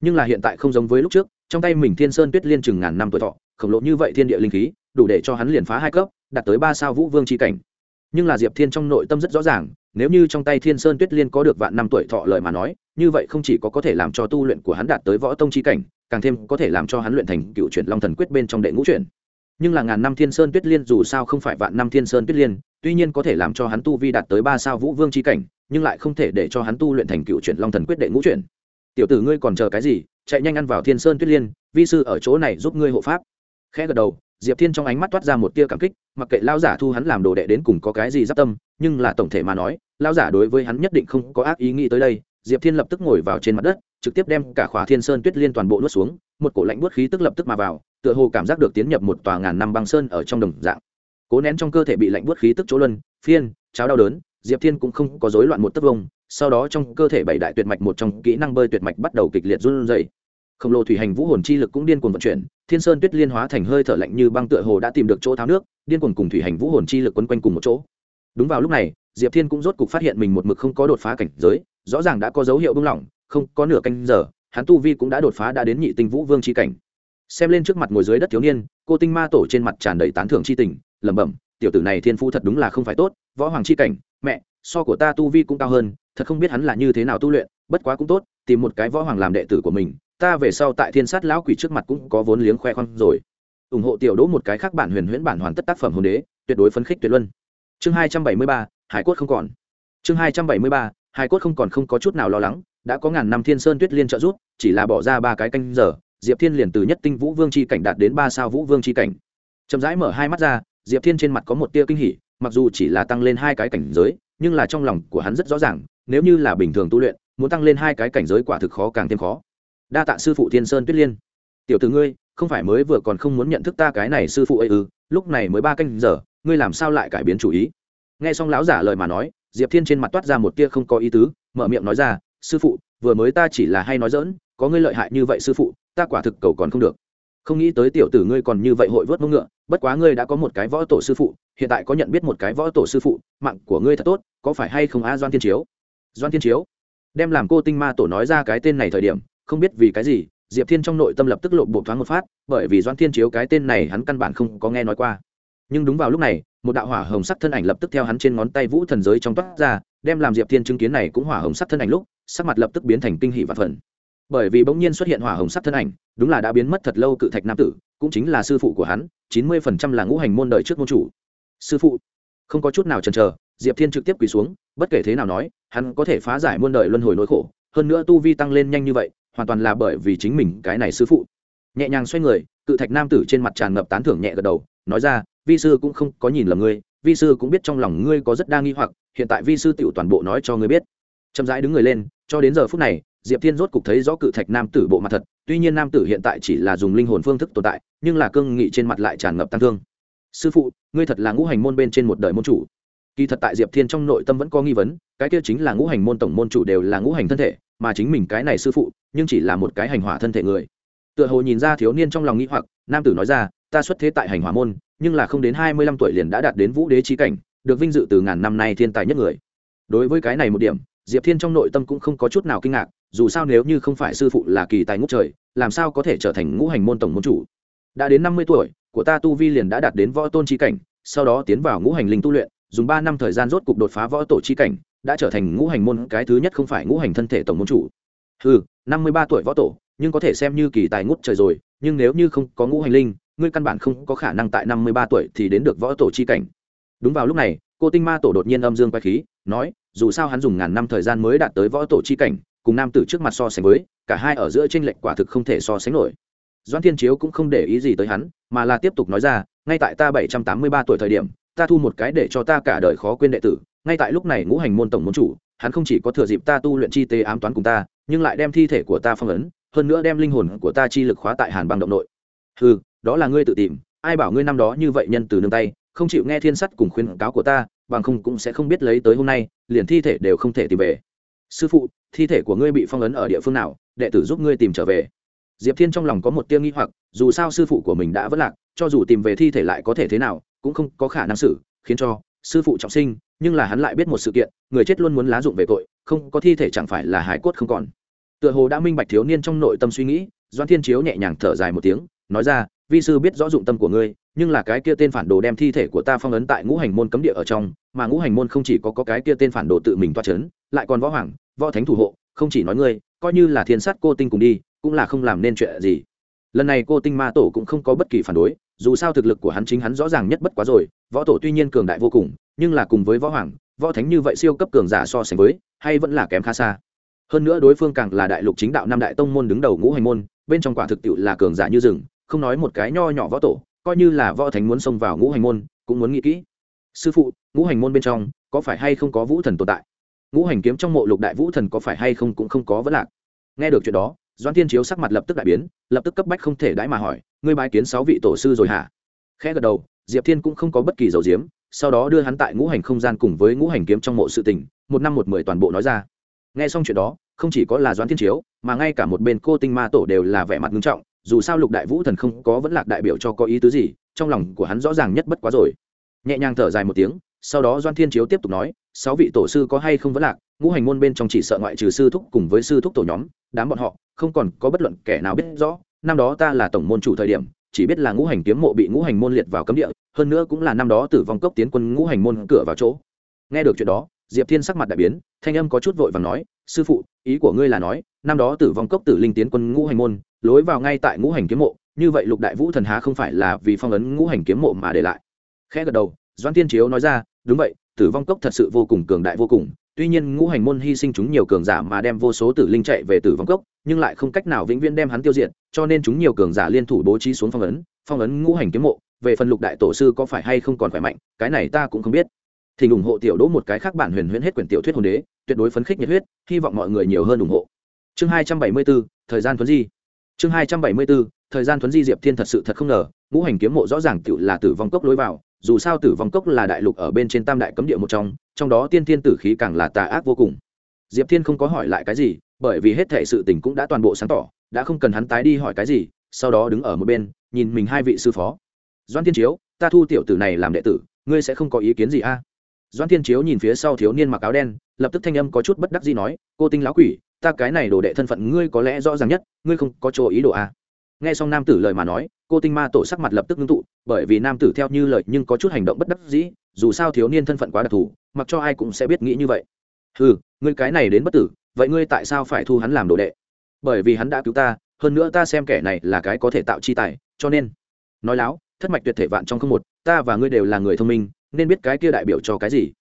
Nhưng là hiện tại không giống với lúc trước, trong tay mình thiên sơn tuyết liên chừng ngàn năm tuổi thọ, khổng lồ như vậy thiên địa linh khí, đủ để cho hắn liền phá hai cấp, đạt tới ba sao vũ vương chi cảnh. Nhưng là diệp thiên trong nội tâm rất rõ ràng, nếu như trong tay thiên sơn tuyết liên có được vạn năm tuổi thọ lời mà nói, như vậy không chỉ có có thể làm cho tu luyện của hắn đạt tới võ tông chi cảnh càng thêm có thể làm cho hắn luyện thành cựu chuyển long thần quyết bên trong đệ ngũ chuyển. Nhưng là ngàn năm thiên sơn tuyết liên dù sao không phải vạn năm thiên sơn tuyết liên, tuy nhiên có thể làm cho hắn tu vi đạt tới ba sao vũ vương c cảnh, nhưng lại không thể để cho hắn tu luyện thành cựu chuyển long thần quyết đệ ngũ chuyển. Tiểu tử ngươi còn chờ cái gì? Chạy nhanh ăn vào thiên sơn tuyết liên, vi sư ở chỗ này giúp ngươi hộ pháp. Khẽ gật đầu, diệp thiên trong ánh mắt toát ra một tia cảm kích, mặc kệ lao giả thu hắn làm đồ đệ đến cùng có cái gì giáp tâm, nhưng là tổng thể mà nói lao giả đối với hắn nhất định không có ác ý nghĩ tới đây diệp thiên lập tức ngồi vào trên mặt đất, trực tiếp đem cả khóa thiên sơn tuyết liên toàn bộ nuốt xuống, một cổ lạnh buốt khí tức lập tức mà vào, tựa hồ cảm giác được tiến nhập một tòa ngàn năm băng sơn ở trong đồng dạng. Cố nén trong cơ thể bị lạnh buốt khí tức chỗ luân, phiên, cháo đau đớn, diệp thiên cũng không có rối loạn một tấc vông, sau đó trong cơ thể bảy đại tuyệt mạch một trong kỹ năng bơi tuyệt mạch bắt đầu kịch liệt run rẩy. Khổng lồ thủy hành vũ hồn chi lực cũng điên cuồng vận chuyển, thiên sơn tuyết liên hóa thành hơi thở lạnh như băng tựa hồ đã tìm được chỗ tháo nước, điên cuồng cùng thủy hành vũ hồn chi lực quấn quanh cùng một chỗ. Đúng vào lúc này, diệp thiên cũng rốt cục phát hiện mình một mực không có đột phá cảnh giới rõ ràng đã có dấu hiệu bung lỏng, không có nửa canh giờ, hắn tu vi cũng đã đột phá đã đến nhị tinh vũ vương chi cảnh. Xem lên trước mặt ngồi dưới đất thiếu niên, cô tinh ma tổ trên mặt tràn đầy tán thưởng chi tình, lẩm bẩm, tiểu tử này thiên phu thật đúng là không phải tốt, võ hoàng chi cảnh, mẹ, so của ta tu vi cũng cao hơn, thật không biết hắn là như thế nào tu luyện, bất quá cũng tốt, tìm một cái võ hoàng làm đệ tử của mình, ta về sau tại thiên sát lão quỷ trước mặt cũng có vốn liếng khoe khoang rồi. Ủng hộ tiểu đỗ một cái khác bản huyền huyễn bản hoàn tất tác phẩm hồn đế, tuyệt đối phấn khích tuyệt luân. Chương hai trăm bảy mươi ba, hải cốt không còn. Chương hai trăm bảy mươi ba Hai cốt không còn không có chút nào lo lắng đã có ngàn năm thiên sơn tuyết liên trợ giúp, chỉ là bỏ ra ba cái canh giờ diệp thiên liền từ nhất tinh vũ vương c h i cảnh đạt đến ba sao vũ vương c h i cảnh. Chậm rãi mở hai mắt ra diệp thiên trên mặt có một tia kinh hỉ mặc dù chỉ là tăng lên hai cái cảnh giới nhưng là trong lòng của hắn rất rõ ràng nếu như là bình thường tu luyện muốn tăng lên hai cái cảnh giới quả thực khó càng thêm khó. Đa tạ sư phụ thiên sơn tuyết liên. Tiểu tử ngươi không phải mới vừa còn không muốn nhận thức ta cái này sư phụ ấy ư lúc này mới ba canh giờ ngươi làm sao lại cải biến chủ ý? Nghe xong lão giả lời mà nói diệp thiên trên mặt toát ra một tia không có ý tứ, mở miệng nói ra, sư phụ, vừa mới ta chỉ là hay nói dỡn có ngươi lợi hại như vậy sư phụ, ta quả thực cầu còn không được. Không nghĩ tới tiểu tử ngươi còn như vậy hội vớt mông ngựa, bất quá ngươi đã có một cái võ tổ sư phụ, hiện tại có nhận biết một cái võ tổ sư phụ, mạng của ngươi thật tốt, có phải hay không a doan thiên chiếu? Doan thiên chiếu đem làm cô tinh ma tổ nói ra cái tên này thời điểm, không biết vì cái gì, diệp thiên trong nội tâm lập tức lộ bộ thoáng một phát, bởi vì doan thiên chiếu cái tên này hắn căn bản không có nghe nói qua. Nhưng đúng vào lúc này một đạo hỏa hồng sắc thân ảnh lập tức theo hắn trên ngón tay vũ thần giới trong toát ra, đem làm diệp thiên chứng kiến này cũng hỏa hồng sắc thân ảnh lúc, sắc mặt lập tức biến thành kinh hỷ và phần bởi vì bỗng nhiên xuất hiện hỏa hồng sắc thân ảnh, đúng là đã biến mất thật lâu cự thạch nam tử, cũng chính là sư phụ của hắn, chín mươi phần trăm là ngũ hành môn đời trước môn chủ. Sư phụ, không có chút nào chần chờ, diệp thiên trực tiếp quỳ xuống, bất kể thế nào nói, hắn có thể phá giải muôn đời luân hồi nỗi khổ, hơn nữa tu vi tăng lên nhanh như vậy, hoàn toàn là bởi vì chính mình cái này sư phụ. Nhẹ nhàng xoay người cự thạch nam tử trên mặt tràn ngập tán thưởng nhẹ gật đầu, nói ra, vi sư cũng không có nhìn lầm ngươi, vi sư cũng biết trong lòng ngươi có rất đa nghi hoặc, hiện tại vi sư tựu toàn bộ nói cho ngươi biết. Chậm rãi đứng người lên, cho đến giờ phút này, diệp thiên rốt cục thấy rõ cự thạch nam tử bộ mặt thật, tuy nhiên nam tử hiện tại chỉ là dùng linh hồn phương thức tồn tại, nhưng là cương nghị trên mặt lại tràn ngập tăng thương. Sư phụ, ngươi thật là ngũ hành môn bên trên một đời môn chủ. Kỳ thật tại diệp thiên trong nội tâm vẫn có nghi vấn, cái kia chính là ngũ hành môn tổng môn chủ đều là ngũ hành thân thể, mà chính mình cái này sư phụ, nhưng chỉ là một cái hành hỏa thân thể người tựa hồ nhìn ra thiếu niên trong lòng nghĩ hoặc, nam tử nói ra, ta xuất thế tại hành hỏa môn, nhưng là không đến hai mươi lăm tuổi liền đã đạt đến vũ đế trí cảnh, được vinh dự từ ngàn năm nay thiên tài nhất người. Đối với cái này một điểm, diệp thiên trong nội tâm cũng không có chút nào kinh ngạc, dù sao nếu như không phải sư phụ là kỳ tài ngũ trời, làm sao có thể trở thành ngũ hành môn tổng môn chủ? Đã đến năm mươi tuổi, của ta tu vi liền đã đạt đến võ tôn trí cảnh, sau đó tiến vào ngũ hành linh tu luyện, dùng ba năm thời gian rốt cục đột phá võ tổ trí cảnh, đã trở thành ngũ hành môn cái thứ nhất không phải ngũ hành thân thể tổng môn chủ. Ừ năm mươi ba tuổi võ tổ nhưng có thể xem như kỳ tài ngút trời rồi, nhưng nếu như không có ngũ hành linh, ngươi căn bản không có khả năng tại năm mươi ba tuổi thì đến được võ tổ chi cảnh. Đúng vào lúc này, cô tinh ma tổ đột nhiên âm dương quay khí, nói, dù sao hắn dùng ngàn năm thời gian mới đạt tới võ tổ chi cảnh, cùng nam tử trước mặt so sánh với, cả hai ở giữa tranh lệch quả thực không thể so sánh nổi. Doan thiên chiếu cũng không để ý gì tới hắn, mà là tiếp tục nói ra, ngay tại ta bảy trăm tám mươi ba tuổi thời điểm, ta thu một cái để cho ta cả đời khó quên đệ tử, ngay tại lúc này ngũ hành môn tổng môn chủ, hắn không chỉ có thừa dịp ta tu luyện chi tế ám toán cùng ta, nhưng lại đem thi thể của ta phong ấn hơn nữa đem linh hồn của ta chi lực khóa tại hàn băng động nội. Ừ đó là ngươi tự tìm, ai bảo ngươi năm đó như vậy nhân từ nương tay, không chịu nghe thiên sắt cùng khuyên cáo của ta, bằng không cũng sẽ không biết lấy tới hôm nay, liền thi thể đều không thể tìm về. Sư phụ, thi thể của ngươi bị phong ấn ở địa phương nào, đệ tử giúp ngươi tìm trở về. Diệp thiên trong lòng có một tiêu nghi hoặc, dù sao sư phụ của mình đã vất lạc, cho dù tìm về thi thể lại có thể thế nào, cũng không có khả năng xử, khiến cho sư phụ trọng sinh, nhưng là hắn lại biết một sự kiện, người chết luôn muốn lá dụng về tội, không có thi thể chẳng phải là hải cốt không còn tựa hồ đã minh bạch thiếu niên trong nội tâm suy nghĩ doan thiên chiếu nhẹ nhàng thở dài một tiếng nói ra vi sư biết rõ dụng tâm của ngươi nhưng là cái kia tên phản đồ đem thi thể của ta phong ấn tại ngũ hành môn cấm địa ở trong mà ngũ hành môn không chỉ có, có cái kia tên phản đồ tự mình toa c h ấ n lại còn võ hoàng võ thánh thủ hộ không chỉ nói ngươi coi như là thiên sát cô tinh cùng đi cũng là không làm nên chuyện gì. Lần này cô tinh ma tổ cũng không có bất kỳ phản đối dù sao thực lực của hắn chính hắn rõ ràng nhất bất quá rồi võ tổ tuy nhiên cường đại vô cùng nhưng là cùng với võ hoàng võ thánh như vậy siêu cấp cường giả so sánh với hay vẫn là kém khá xa hơn nữa đối phương càng là đại lục chính đạo năm đại tông môn đứng đầu ngũ hành môn, bên trong quả thực tiệu là cường giả như rừng, không nói một cái nho nhỏ võ tổ, coi như là võ thánh muốn xông vào ngũ hành môn, cũng muốn nghĩ kỹ. Sư phụ, ngũ hành môn bên trong, có phải hay không có vũ thần tồn tại? Ngũ hành kiếm trong mộ lục đại vũ thần có phải hay không cũng không có vấn lạc. Nghe được chuyện đó doan tiên chiếu sắc mặt lập tức đại biến, lập tức cấp bách không thể đãi mà hỏi, ngươi bái kiến sáu vị tổ sư rồi hả? Khẽ gật đầu, diệp thiên cũng không có bất kỳ dầu diếm, sau đó đưa hắn tại ngũ hành không gian cùng với ngũ hành kiếm trong mộ sự tình, một năm một mười toàn bộ nói ra nghe xong chuyện đó, không chỉ có là doãn thiên chiếu, mà ngay cả một bên cô tinh ma tổ đều là vẻ mặt nghiêm trọng, dù sao lục đại vũ thần không có vẫn lạc đại biểu cho có ý tứ gì, trong lòng của hắn rõ ràng nhất bất quá rồi. Nhẹ nhàng thở dài một tiếng, sau đó doan thiên chiếu tiếp tục nói, sáu vị tổ sư có hay không vẫn lạc? Ngũ hành môn bên trong chỉ sợ ngoại trừ sư thúc cùng với sư thúc tổ nhóm, đám bọn họ, không còn có bất luận kẻ nào biết rõ. Năm đó ta là tổng môn chủ thời điểm, chỉ biết là ngũ hành kiếm mộ bị ngũ hành môn liệt vào cấm địa, hơn nữa cũng là năm đó tử vong cốc tiến quân ngũ hành môn cửa vào chỗ. Nghe được chuyện đó diệp thiên sắc mặt đại biến, thanh âm có chút vội và nói, sư phụ, ý của ngươi là nói, năm đó tử vong cốc tử linh tiến quân ngũ hành môn, lối vào ngay tại ngũ hành kiếm mộ, như vậy lục đại vũ thần há không phải là vì phong ấn ngũ hành kiếm mộ mà để lại? Khẽ gật đầu doan tiên chiếu nói ra, đúng vậy, tử vong cốc thật sự vô cùng cường đại vô cùng, tuy nhiên ngũ hành môn hy sinh chúng nhiều cường giả mà đem vô số tử linh chạy về tử vong cốc, nhưng lại không cách nào vĩnh viễn đem hắn tiêu diệt, cho nên chúng nhiều cường giả liên thủ bố trí xuống phong ấn phong ấn ngũ hành kiếm mộ, về phần lục đại tổ sư có phải hay không còn khỏe mạnh, cái này ta cũng không biết thì ủng hộ tiểu đỗ một cái khác bản huyền huyễn hết quyển tiểu thuyết hồn đế, tuyệt đối phấn khích nhiệt huyết, hy vọng mọi người nhiều hơn ủng hộ. Chương hai trăm bảy mươi bốn, thời gian thuấn di. Chương hai trăm bảy mươi bốn, thời gian thuấn di diệp thiên thật sự thật không ngờ, ngũ hành kiếm mộ rõ ràng tự là tử vong cốc lối vào, dù sao tử vong cốc là đại lục ở bên trên tam đại cấm địa một trong trong đó tiên thiên tử khí càng là tà ác vô cùng. Diệp thiên không có hỏi lại cái gì, bởi vì hết thể sự tình cũng đã toàn bộ sáng tỏ, đã không cần hắn tái đi hỏi cái gì, sau đó đứng ở một bên, nhìn mình hai vị sư phó. Doan thiên chiếu, ta thu tiểu tử này làm đệ tử, ngươi sẽ không có ý kiến gì a? Doan thiên chiếu nhìn phía sau thiếu niên mặc áo đen, lập tức thanh âm có chút bất đắc gì nói, cô tinh lão quỷ, ta cái này đồ đệ thân phận ngươi có lẽ rõ ràng nhất, ngươi không có chỗ ý đồ à. nghe xong nam tử lời mà nói, cô tinh ma tổ sắc mặt lập tức ngưng tụ, bởi vì nam tử theo như lời nhưng có chút hành động bất đắc dĩ, dù sao thiếu niên thân phận quá đặc thù, mặc cho ai cũng sẽ biết nghĩ như vậy ừ ngươi cái này đến bất tử, vậy ngươi tại sao phải thu hắn làm đồ đệ bởi vì hắn đã cứu ta, hơn nữa ta xem kẻ này là cái có thể tạo chi tài, cho nên, nói láo, thất mạch tuyệt thể vạn trong không một, ta và ngươi đều là người thông minh nên biết cái kia đại biểu cho cái gì.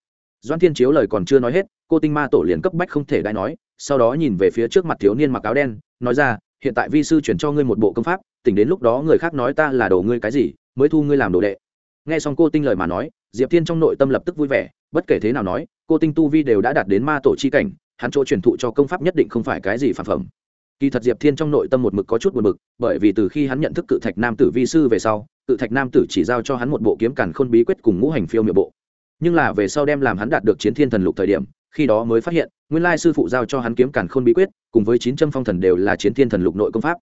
Doan thiên chiếu lời còn chưa nói hết, cô tinh ma tổ liền cấp bách không thể đãi nói, sau đó nhìn về phía trước mặt thiếu niên mặc áo đen, nói ra, hiện tại vi sư chuyển cho ngươi một bộ công pháp, tỉnh đến lúc đó người khác nói ta là đồ ngươi cái gì, mới thu ngươi làm đồ đệ. Nghe xong cô tinh lời mà nói, diệp thiên trong nội tâm lập tức vui vẻ, bất kể thế nào nói, cô tinh tu vi đều đã đạt đến ma tổ chi cảnh, hắn chỗ truyền thụ cho công pháp nhất định không phải cái gì phản phẩm kỳ thật diệp thiên trong nội tâm một mực có chút buồn bực, bởi vì từ khi hắn nhận thức cự thạch nam tử vi sư về sau, cự thạch nam tử chỉ giao cho hắn một bộ kiếm càn khôn bí quyết cùng ngũ hành phiêu miệng bộ. Nhưng là về sau đem làm hắn đạt được chiến thiên thần lục thời điểm, khi đó mới phát hiện, nguyên lai sư phụ giao cho hắn kiếm càn khôn bí quyết, cùng với chín trăm phong thần đều là chiến thiên thần lục nội công pháp.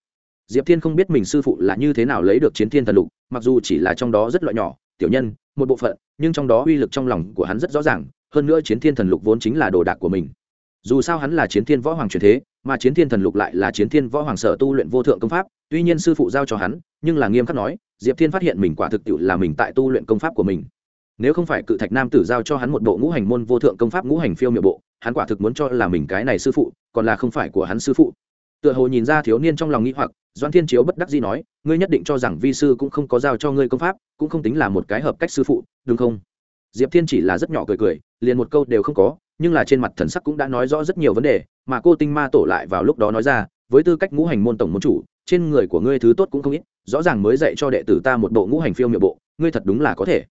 Diệp thiên không biết mình sư phụ là như thế nào lấy được chiến thiên thần lục, mặc dù chỉ là trong đó rất loại nhỏ, tiểu nhân, một bộ phận, nhưng trong đó uy lực trong lòng của hắn rất rõ ràng, hơn nữa chiến thiên thần lục vốn chính là đồ đạc của mình. Dù sao hắn là chiến thiên võ hoàng truyền thế mà chiến thiên thần lục lại là chiến thiên võ hoàng sở tu luyện vô thượng công pháp, tuy nhiên sư phụ giao cho hắn, nhưng là nghiêm khắc nói, diệp thiên phát hiện mình quả thực tiệu là mình tại tu luyện công pháp của mình. Nếu không phải cự thạch nam tử giao cho hắn một bộ ngũ hành môn vô thượng công pháp ngũ hành phiêu miệng bộ, hắn quả thực muốn cho là mình cái này sư phụ, còn là không phải của hắn sư phụ. Tựa hồ nhìn ra thiếu niên trong lòng nghĩ hoặc doan thiên chiếu bất đắc dĩ nói, ngươi nhất định cho rằng vi sư cũng không có giao cho ngươi công pháp, cũng không tính là một cái hợp cách sư phụ, đúng không? Diệp thiên chỉ là rất nhỏ cười cười, liền một câu đều không có nhưng là trên mặt thần sắc cũng đã nói rõ rất nhiều vấn đề, mà cô tinh ma tổ lại vào lúc đó nói ra, với tư cách ngũ hành môn tổng môn chủ, trên người của ngươi thứ tốt cũng không ít, rõ ràng mới dạy cho đệ tử ta một bộ ngũ hành phiêu miệng bộ, ngươi thật đúng là có thể.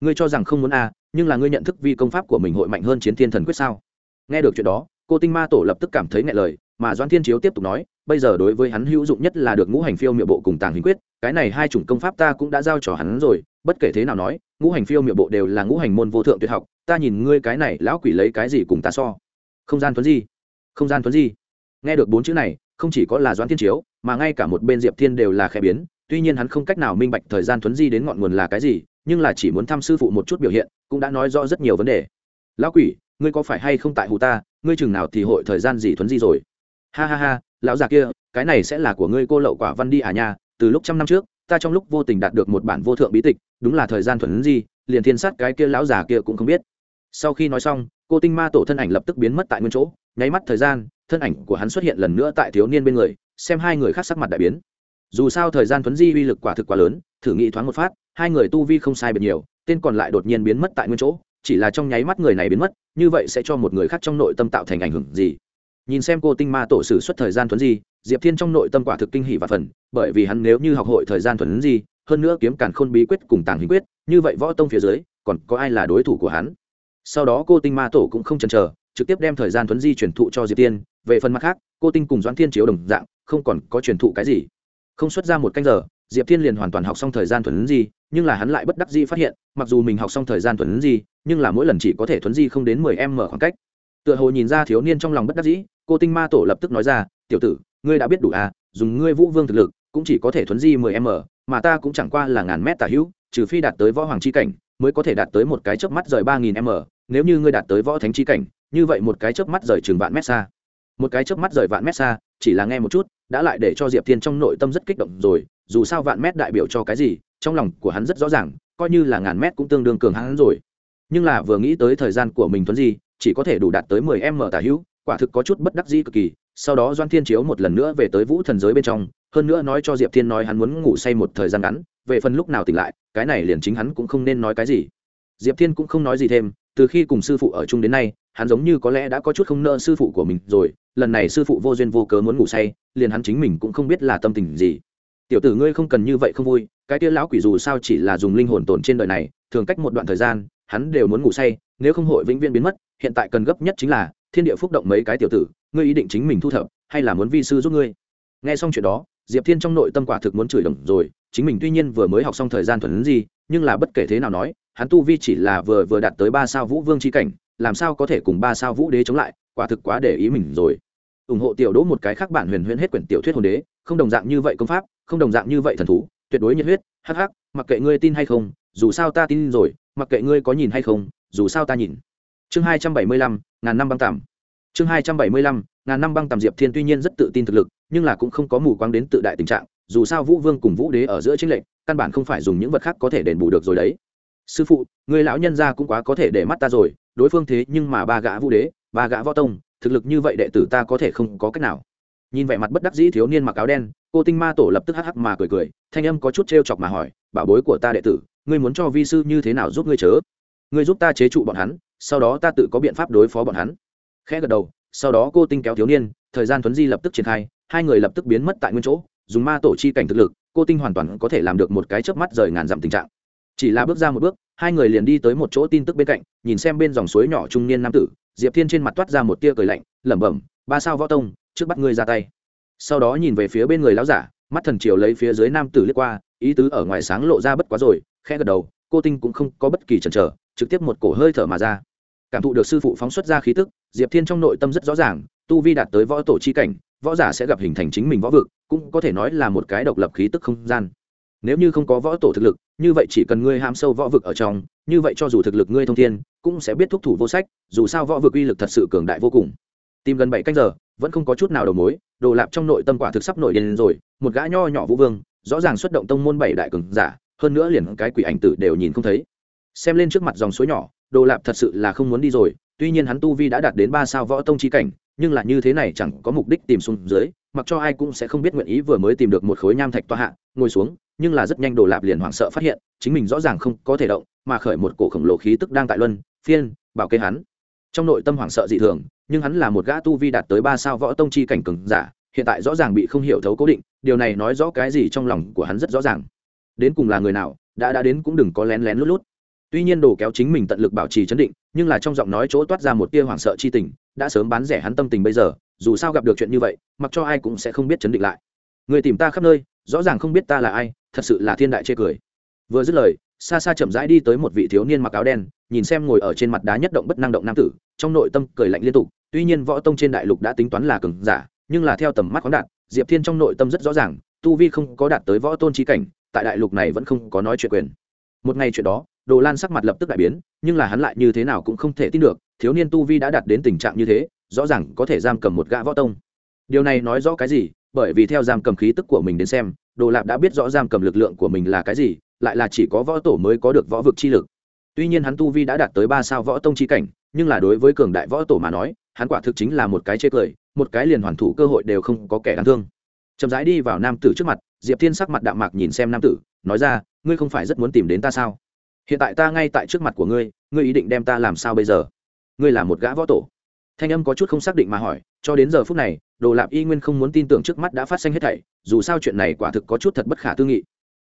Ngươi cho rằng không muốn a nhưng là ngươi nhận thức vi công pháp của mình hội mạnh hơn chiến thiên thần quyết sao? Nghe được chuyện đó, cô tinh ma tổ lập tức cảm thấy ngại lời, mà doan thiên chiếu tiếp tục nói bây giờ đối với hắn hữu dụng nhất là được ngũ hành phiêu miệu bộ cùng tàng hình quyết, cái này hai chủng công pháp ta cũng đã giao cho hắn rồi, bất kể thế nào nói, ngũ hành phiêu miệu bộ đều là ngũ hành môn vô thượng tuyệt học, ta nhìn ngươi cái này lão quỷ lấy cái gì cùng ta so. Không gian thuấn di. Không gian thuấn di. Nghe được bốn chữ này, không chỉ có là doãn thiên chiếu, mà ngay cả một bên diệp thiên đều là khẽ biến, tuy nhiên hắn không cách nào minh bạch thời gian thuấn di đến ngọn nguồn là cái gì, nhưng là chỉ muốn thăm sư phụ một chút biểu hiện, cũng đã nói rõ rất nhiều vấn đề. Lão quỷ, ngươi có phải hay không tại hụ ta, ngươi chừng nào thì hội thời gian gì thuấn di rồi? Ha ha ha, lão già kia, cái này sẽ là của ngươi cô lậu quả văn đi à nha, từ lúc trăm năm trước, ta trong lúc vô tình đạt được một bản vô thượng bí tịch, đúng là thời gian thuần di liền thiên sát cái kia lão già kia cũng không biết. Sau khi nói xong, cô tinh ma tổ thân ảnh lập tức biến mất tại nguyên chỗ, nháy mắt thời gian, thân ảnh của hắn xuất hiện lần nữa tại thiếu niên bên người, xem hai người khác sắc mặt đại biến. Dù sao thời gian thuấn di uy lực quả thực quá lớn, thử nghĩ thoáng một phát, hai người tu vi không sai biệt nhiều, tên còn lại đột nhiên biến mất tại nguyên chỗ, chỉ là trong nháy mắt người này biến mất, như vậy sẽ cho một người khác trong nội tâm tạo thành ảnh hưởng gì? Nhìn xem cô tinh ma tổ sử xuất thời gian thuấn di, diệp thiên trong nội tâm quả thực kinh hỷ và phần, bởi vì hắn nếu như học hội thời gian thuấn di, hơn nữa kiếm cản khôn bí quyết cùng tàng hình quyết, như vậy võ tông phía dưới, còn có ai là đối thủ của hắn? Sau đó cô tinh ma tổ cũng không chần chờ, trực tiếp đem thời gian thuấn di truyền thụ cho diệp tiên về phần mặt khác, cô tinh cùng doãn thiên chiếu đồng dạng, không còn có truyền thụ cái gì. Không xuất ra một canh giờ, diệp thiên liền hoàn toàn học xong thời gian thuấn di, nhưng là hắn lại bất đắc di phát hiện, mặc dù mình học xong thời gian thuấn di, nhưng là mỗi lần chỉ có thể thuấn di không đến mười em mở khoảng cách. Tựa hồ nhìn ra thiếu niên trong lòng bất đắc dĩ cô tinh ma tổ lập tức nói ra, tiểu tử, ngươi đã biết đủ à dùng ngươi vũ vương thực lực, cũng chỉ có thể thuấn di mười m mà ta cũng chẳng qua là ngàn mét tả hữu, trừ phi đạt tới võ hoàng chi cảnh, mới có thể đạt tới một cái chớp mắt rời ba nghìn m nếu như ngươi đạt tới võ thánh chi cảnh, như vậy một cái chớp mắt rời chừng vạn mét xa. Một cái chớp mắt rời vạn mét xa, chỉ là nghe một chút, đã lại để cho diệp thiên trong nội tâm rất kích động rồi, dù sao vạn mét đại biểu cho cái gì, trong lòng của hắn rất rõ ràng, coi như là ngàn mét cũng tương đương cường hắn rồi. Nhưng là vừa nghĩ tới thời gian của mình thuấn di, chỉ có thể đủ đạt tới mười m tả hữu quả thực có chút bất đắc dĩ cực kỳ, sau đó doan thiên chiếu một lần nữa về tới vũ thần giới bên trong, hơn nữa nói cho diệp thiên nói hắn muốn ngủ say một thời gian ngắn, về phần lúc nào tỉnh lại, cái này liền chính hắn cũng không nên nói cái gì. Diệp thiên cũng không nói gì thêm, từ khi cùng sư phụ ở chung đến nay, hắn giống như có lẽ đã có chút không nợ sư phụ của mình rồi, lần này sư phụ vô duyên vô cớ muốn ngủ say, liền hắn chính mình cũng không biết là tâm tình gì. Tiểu tử ngươi không cần như vậy không vui, cái tia lão quỷ dù sao chỉ là dùng linh hồn tồn trên đời này, thường cách một đoạn thời gian hắn đều muốn ngủ say, nếu không hội vĩnh viễn biến mất, hiện tại cần gấp nhất chính là, thiên địa phúc động mấy cái tiểu tử, ngươi ý định chính mình thu thập, hay là muốn vi sư giúp ngươi? Nghe xong chuyện đó, diệp thiên trong nội tâm quả thực muốn chửi đồng rồi, chính mình tuy nhiên vừa mới học xong thời gian thuần gì nhưng là bất kể thế nào nói, hắn tu vi chỉ là vừa vừa đạt tới ba sao vũ vương c h i cảnh, làm sao có thể cùng ba sao vũ đế chống lại, quả thực quá để ý mình rồi. Ủng hộ tiểu đỗ một cái khác bản huyền huyễn hết quyển tiểu thuyết hồn đế, không đồng dạng như vậy công pháp, không đồng dạng như vậy thần thú, tuyệt đối nhiệt huyết, hắc hắc, mặc kệ ngươi tin hay không, dù sao ta tin rồi mặc kệ ngươi có nhìn hay không, dù sao ta nhìn. Chương hai trăm bảy mươi lăm, ngàn năm băng tạm. chương hai trăm bảy mươi lăm, ngàn năm băng tạm diệp thiên tuy nhiên rất tự tin thực lực, nhưng là cũng không có mù quáng đến tự đại tình trạng, dù sao vũ vương cùng vũ đế ở giữa chính lệnh căn bản không phải dùng những vật khác có thể đền bù được rồi đấy. Sư phụ, người lão nhân gia cũng quá có thể để mắt ta rồi, đối phương thế nhưng mà ba gã vũ đế, ba gã võ tông, thực lực như vậy đệ tử ta có thể không có cách nào. Nhìn vẻ mặt bất đắc dĩ thiếu niên mặc áo đen, cô tinh ma tổ lập tức hắc hắc mà cười cười, thanh âm có chút t chọc mà hỏi, bảo bối của ta đệ tử ngươi muốn cho vi sư như thế nào giúp ngươi chớ? Ngươi giúp ta chế trụ bọn hắn, sau đó ta tự có biện pháp đối phó bọn hắn. Khẽ gật đầu, sau đó cô tinh kéo thiếu niên, thời gian tuấn di lập tức triển khai, hai người lập tức biến mất tại nguyên chỗ, dùng ma tổ chi cảnh thực lực, cô tinh hoàn toàn có thể làm được một cái chớp mắt rời ngàn dặm tình trạng. Chỉ là bước ra một bước, hai người liền đi tới một chỗ tin tức bên cạnh, nhìn xem bên dòng suối nhỏ trung niên nam tử, diệp thiên trên mặt toát ra một tia cười lạnh, lẩm bẩm, ba sao võ tông, trước bắt ngươi ra tay. Sau đó nhìn về phía bên người lão giả, mắt thần triều lấy phía dưới nam tử liếc qua, ý tứ ở ngoài sáng lộ ra bất quá rồi khẽ gật đầu, cô tinh cũng không có bất kỳ chần chờ, trực tiếp một cổ hơi thở mà ra. Cảm thụ được sư phụ phóng xuất ra khí tức, diệp thiên trong nội tâm rất rõ ràng, tu vi đạt tới võ tổ chi cảnh, võ giả sẽ gặp hình thành chính mình võ vực, cũng có thể nói là một cái độc lập khí tức không gian. Nếu như không có võ tổ thực lực, như vậy chỉ cần ngươi ham sâu võ vực ở trong, như vậy cho dù thực lực ngươi thông thiên, cũng sẽ biết thúc thủ vô sách, dù sao võ vực uy lực thật sự cường đại vô cùng. Tìm gần bảy canh giờ, vẫn không có chút nào đầu mối, đồ lạp trong nội tâm quả thực sắp nổi điên rồi, một gã nho nhỏ vũ vương, rõ ràng xuất động tông môn bảy đại cường giả hơn nữa liền cái quỷ ảnh tử đều nhìn không thấy. Xem lên trước mặt dòng suối nhỏ, đồ lạp thật sự là không muốn đi rồi, tuy nhiên hắn tu vi đã đạt đến ba sao võ tông chi cảnh, nhưng là như thế này chẳng có mục đích tìm xuống dưới, mặc cho ai cũng sẽ không biết nguyện ý vừa mới tìm được một khối nham thạch toa hạ, ngồi xuống, nhưng là rất nhanh đồ lạp liền hoảng sợ phát hiện, chính mình rõ ràng không có thể động, mà khởi một cổ khổng lồ khí tức đang tại luân, phiên, bảo kê hắn. Trong nội tâm hoảng sợ dị thường, nhưng hắn là một gã tu vi đạt tới ba sao võ tông chi cảnh cường giả, hiện tại rõ ràng bị không hiểu thấu cố định, điều này nói rõ cái gì trong lòng của hắn rất rõ ràng đến cùng là người nào, đã đã đến cũng đừng có lén lén lút lút. Tuy nhiên đồ kéo chính mình tận lực bảo trì chấn định, nhưng là trong giọng nói chỗ toát ra một tia hoảng sợ chi tình, đã sớm bán rẻ hắn tâm tình bây giờ, dù sao gặp được chuyện như vậy, mặc cho ai cũng sẽ không biết chấn định lại. Người tìm ta khắp nơi, rõ ràng không biết ta là ai, thật sự là thiên đại chê cười. Vừa dứt lời, xa xa chậm rãi đi tới một vị thiếu niên mặc áo đen, nhìn xem ngồi ở trên mặt đá nhất động bất năng động nam tử, trong nội tâm cười lạnh liên tục, tuy nhiên võ tông trên đại lục đã tính toán là cường giả, nhưng là theo tầm mắt khoáng đạt, diệp thiên trong nội tâm rất rõ ràng, tu vi không có đạt tới võ tôn trí cảnh tại đại lục này vẫn không có nói chuyện quyền. Một ngày chuyện đó, đồ lan sắc mặt lập tức đại biến, nhưng là hắn lại như thế nào cũng không thể tin được, thiếu niên tu vi đã đạt đến tình trạng như thế, rõ ràng có thể giam cầm một gã võ tông. Điều này nói rõ cái gì? Bởi vì theo giam cầm khí tức của mình đến xem, đồ lạp đã biết rõ giam cầm lực lượng của mình là cái gì, lại là chỉ có võ tổ mới có được võ vực chi lực. Tuy nhiên hắn tu vi đã đạt tới ba sao võ tông chi cảnh, nhưng là đối với cường đại võ tổ mà nói, hắn quả thực chính là một cái chê cười, một cái liền hoàn thủ cơ hội đều không có kẻ đáng thương chậm rãi đi vào nam tử trước mặt, diệp thiên sắc mặt đạm mạc nhìn xem nam tử, nói ra, ngươi không phải rất muốn tìm đến ta sao? Hiện tại ta ngay tại trước mặt của ngươi ngươi ý định đem ta làm sao bây giờ? Ngươi là một gã võ tổ. Thanh âm có chút không xác định mà hỏi, cho đến giờ phút này, đồ lạp y nguyên không muốn tin tưởng trước mắt đã phát sinh hết thảy, dù sao chuyện này quả thực có chút thật bất khả tư nghị.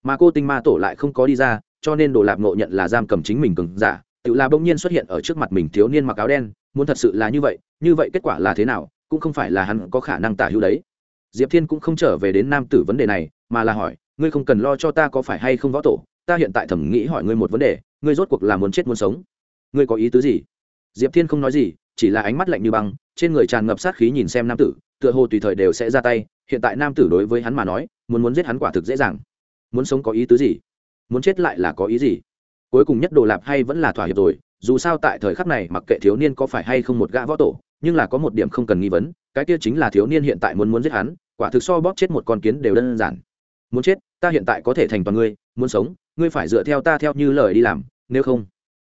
Mà cô tinh ma tổ lại không có đi ra, cho nên đồ lạp ngộ nhận là giam cầm chính mình cường giả, tự là bỗng nhiên xuất hiện ở trước mặt mình thiếu niên mặc áo đen, muốn thật sự là như vậy như vậy kết quả là thế nào, cũng không phải là hắn có khả năng tả hữu đấy diệp thiên cũng không trở về đến nam tử vấn đề này, mà là hỏi, ngươi không cần lo cho ta có phải hay không võ tổ, ta hiện tại thẩm nghĩ hỏi ngươi một vấn đề, ngươi rốt cuộc là muốn chết muốn sống. Ngươi có ý tứ gì? Diệp thiên không nói gì, chỉ là ánh mắt lạnh như băng, trên người tràn ngập sát khí nhìn xem nam tử, tựa hồ tùy thời đều sẽ ra tay, hiện tại nam tử đối với hắn mà nói, muốn muốn giết hắn quả thực dễ dàng. Muốn sống có ý tứ gì? Muốn chết lại là có ý gì? Cuối cùng nhất đồ lạp hay vẫn là thỏa hiệp rồi, dù sao tại thời khắc này mặc kệ thiếu niên có phải hay không một gã võ tổ nhưng là có một điểm không cần nghi vấn, cái kia chính là thiếu niên hiện tại muốn muốn giết hắn, quả thực so bóp chết một con kiến đều đơn giản. Muốn chết, ta hiện tại có thể thành toàn ngươi, muốn sống, ngươi phải dựa theo ta theo như lời đi làm, nếu không.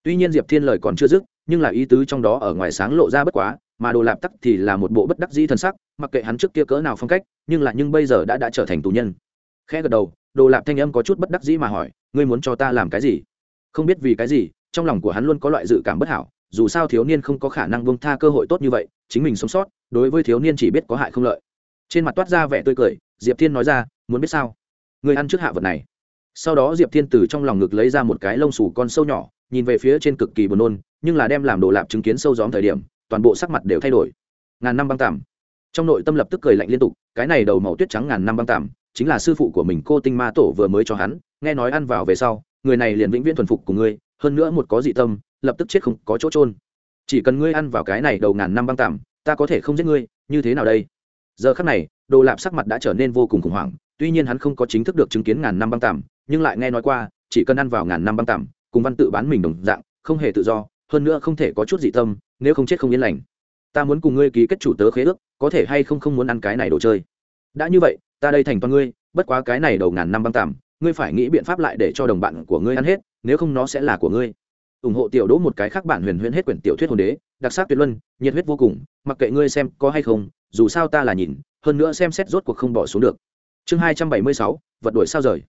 Tuy nhiên diệp thiên lời còn chưa dứt, nhưng là ý tứ trong đó ở ngoài sáng lộ ra bất quá, mà đồ lạp tắc thì là một bộ bất đắc dĩ thần sắc, mặc kệ hắn trước kia cỡ nào phong cách, nhưng là nhưng bây giờ đã đã trở thành tù nhân. Khẽ gật đầu, đồ lạp thanh âm có chút bất đắc dĩ mà hỏi, ngươi muốn cho ta làm cái gì? Không biết vì cái gì, trong lòng của hắn luôn có loại dự cảm bất hảo dù sao thiếu niên không có khả năng bông tha cơ hội tốt như vậy, chính mình sống sót, đối với thiếu niên chỉ biết có hại không lợi. Trên mặt toát ra vẻ tươi cười, diệp thiên nói ra, muốn biết sao? Người ăn trước hạ vật này. Sau đó diệp thiên từ trong lòng ngực lấy ra một cái lông xù con sâu nhỏ, nhìn về phía trên cực kỳ buồn nôn, nhưng là đem làm đồ lạp chứng kiến sâu gióm thời điểm, toàn bộ sắc mặt đều thay đổi. Ngàn năm băng tằm trong nội tâm lập tức cười lạnh liên tục, cái này đầu màu tuyết trắng ngàn năm băng tằm chính là sư phụ của mình cô tinh ma tổ vừa mới cho hắn, nghe nói ăn vào về sau, người này liền vĩnh viễn thuần phục của ngươi, hơn nữa một có dị tâm lập tức chết không có chỗ trôn chỉ cần ngươi ăn vào cái này đầu ngàn năm băng tạm, ta có thể không giết ngươi, như thế nào đây? Giờ khắc này, đồ lạp sắc mặt đã trở nên vô cùng khủng hoảng, tuy nhiên hắn không có chính thức được chứng kiến ngàn năm băng tạm, nhưng lại nghe nói qua, chỉ cần ăn vào ngàn năm băng tạm, cùng văn tự bán mình đồng dạng, không hề tự do, hơn nữa không thể có chút dị tâm, nếu không chết không yên lành. Ta muốn cùng ngươi ký kết chủ tớ khế ước, có thể hay không không muốn ăn cái này đồ chơi? Đã như vậy, ta đây thành toàn ngươi, bất quá cái này đầu ngàn năm băng tạm, ngươi phải nghĩ biện pháp lại để cho đồng bạn của ngươi ăn hết, nếu không nó sẽ là của ngươi ủng hộ tiểu đỗ một cái khác bản huyền huyễn hết quyển tiểu thuyết hồn đế, đặc sắc tuyệt luân, nhiệt huyết vô cùng, mặc kệ ngươi xem có hay không, dù sao ta là nhìn, hơn nữa xem xét rốt cuộc không bỏ xuống được. Chương hai trăm bảy mươi sáu, vật đuổi sao rời.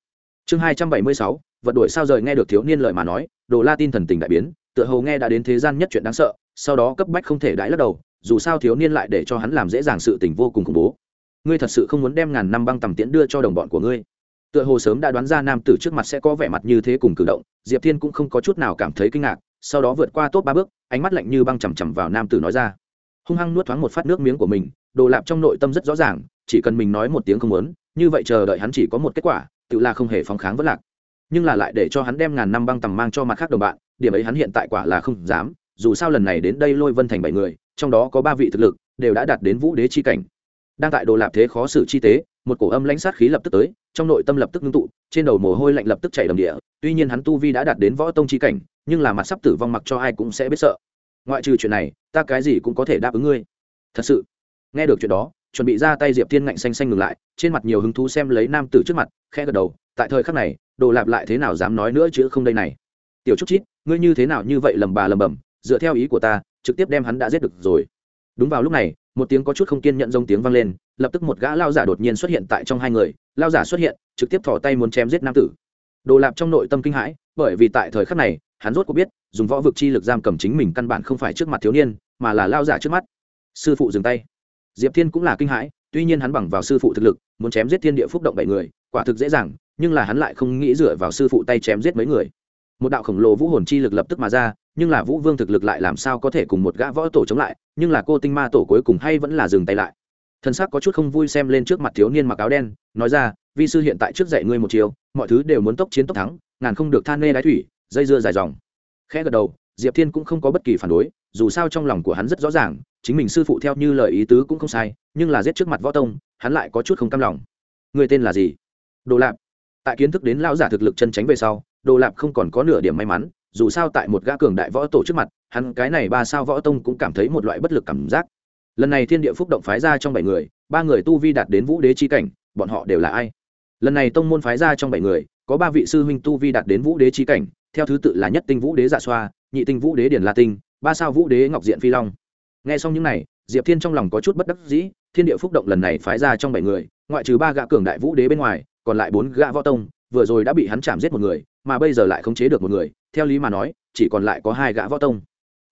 Chương hai trăm bảy mươi sáu, vật đuổi sao rời nghe được thiếu niên lời mà nói, đồ la tin thần tình đại biến, tựa hồ nghe đã đến thế gian nhất chuyện đáng sợ, sau đó cấp bách không thể đãi lắc đầu, dù sao thiếu niên lại để cho hắn làm dễ dàng sự tình vô cùng khủng bố. Ngươi thật sự không muốn đem ngàn năm băng tầm tiễn đưa cho đồng bọn của ngươi tựa hồ sớm đã đoán ra nam tử trước mặt sẽ có vẻ mặt như thế cùng cử động, diệp thiên cũng không có chút nào cảm thấy kinh ngạc, sau đó vượt qua tốt ba bước, ánh mắt lạnh như băng chằm chằm vào nam tử nói ra. Hung hăng nuốt thoáng một phát nước miếng của mình, đồ lạp trong nội tâm rất rõ ràng, chỉ cần mình nói một tiếng không muốn, như vậy chờ đợi hắn chỉ có một kết quả, tự là không hề phóng kháng vẫn lạc. Nhưng là lại để cho hắn đem ngàn năm băng tầm mang cho mặt khác đồng bạn, điểm ấy hắn hiện tại quả là không dám, dù sao lần này đến đây lôi vân thành bảy người, trong đó có ba vị thực lực, đều đã đạt đến vũ đế chi cảnh đang tại đồ lạp thế khó xử chi tế, một cổ âm lãnh sát khí lập tức tới, trong nội tâm lập tức ngưng tụ, trên đầu mồ hôi lạnh lập tức chảy đầm địa, tuy nhiên hắn tu vi đã đạt đến võ tông chi cảnh, nhưng là mặt sắp tử vong mặc cho ai cũng sẽ biết sợ. Ngoại trừ chuyện này, ta cái gì cũng có thể đáp ứng ngươi. Thật sự, nghe được chuyện đó, chuẩn bị ra tay diệp thiên ngạnh xanh xanh ngừng lại, trên mặt nhiều hứng thú xem lấy nam tử trước mặt khe gật đầu, tại thời khắc này, đồ lạp lại thế nào dám nói nữa chứ không đây này. Tiểu trúc chít, ngươi như thế nào như vậy lầm bà lầm bầm, dựa theo ý của ta, trực tiếp đem hắn đã giết được rồi. Đúng vào lúc này một tiếng có chút không kiên nhận giống tiếng vang lên, lập tức một gã lao giả đột nhiên xuất hiện tại trong hai người, lao giả xuất hiện, trực tiếp thỏ tay muốn chém giết nam tử. Đồ lạp trong nội tâm kinh hãi, bởi vì tại thời khắc này, hắn rốt có biết, dùng võ vực chi lực giam cầm chính mình căn bản không phải trước mặt thiếu niên, mà là lao giả trước mắt. Sư phụ dừng tay. Diệp thiên cũng là kinh hãi, tuy nhiên hắn bằng vào sư phụ thực lực, muốn chém giết thiên địa phúc động bảy người, quả thực dễ dàng, nhưng là hắn lại không nghĩ dựa vào sư phụ tay chém giết mấy người. Một đạo khổng lồ vũ hồn chi lực lập tức mà ra nhưng là vũ vương thực lực lại làm sao có thể cùng một gã võ tổ chống lại, nhưng là cô tinh ma tổ cuối cùng hay vẫn là dừng tay lại. Thân xác có chút không vui xem lên trước mặt thiếu niên mặc áo đen, nói ra, vi sư hiện tại trước dạy ngươi một chiều mọi thứ đều muốn tốc chiến tốc thắng, ngàn không được than nê đái thủy, dây dưa dài dòng. Khẽ gật đầu, diệp thiên cũng không có bất kỳ phản đối, dù sao trong lòng của hắn rất rõ ràng, chính mình sư phụ theo như lời ý tứ cũng không sai, nhưng là giết trước mặt võ tông, hắn lại có chút không cam lòng. Người tên là gì? Đồ lạp. Tại kiến thức đến lão giả thực lực chân tránh về sau, đồ lạp không còn có nửa điểm may mắn dù sao tại một gã cường đại võ tổ trước mặt, hắn cái này ba sao võ tông cũng cảm thấy một loại bất lực cảm giác. Lần này thiên địa phúc động phái ra trong bảy người, ba người tu vi đạt đến vũ đế chi cảnh, bọn họ đều là ai? Lần này tông môn phái ra trong bảy người, có ba vị sư huynh tu vi đạt đến vũ đế chi cảnh, theo thứ tự là nhất tinh vũ đế dạ xoa, nhị tinh vũ đế điển la tinh, ba sao vũ đế ngọc diện phi long. Nghe xong những này, diệp thiên trong lòng có chút bất đắc dĩ, thiên địa phúc động lần này phái ra trong bảy người, ngoại trừ ba gã cường đại vũ đế bên ngoài, còn lại bốn gã võ tông, vừa rồi đã bị hắn chạm giết một người mà bây giờ lại khống chế được một người, theo lý mà nói, chỉ còn lại có hai gã võ tông.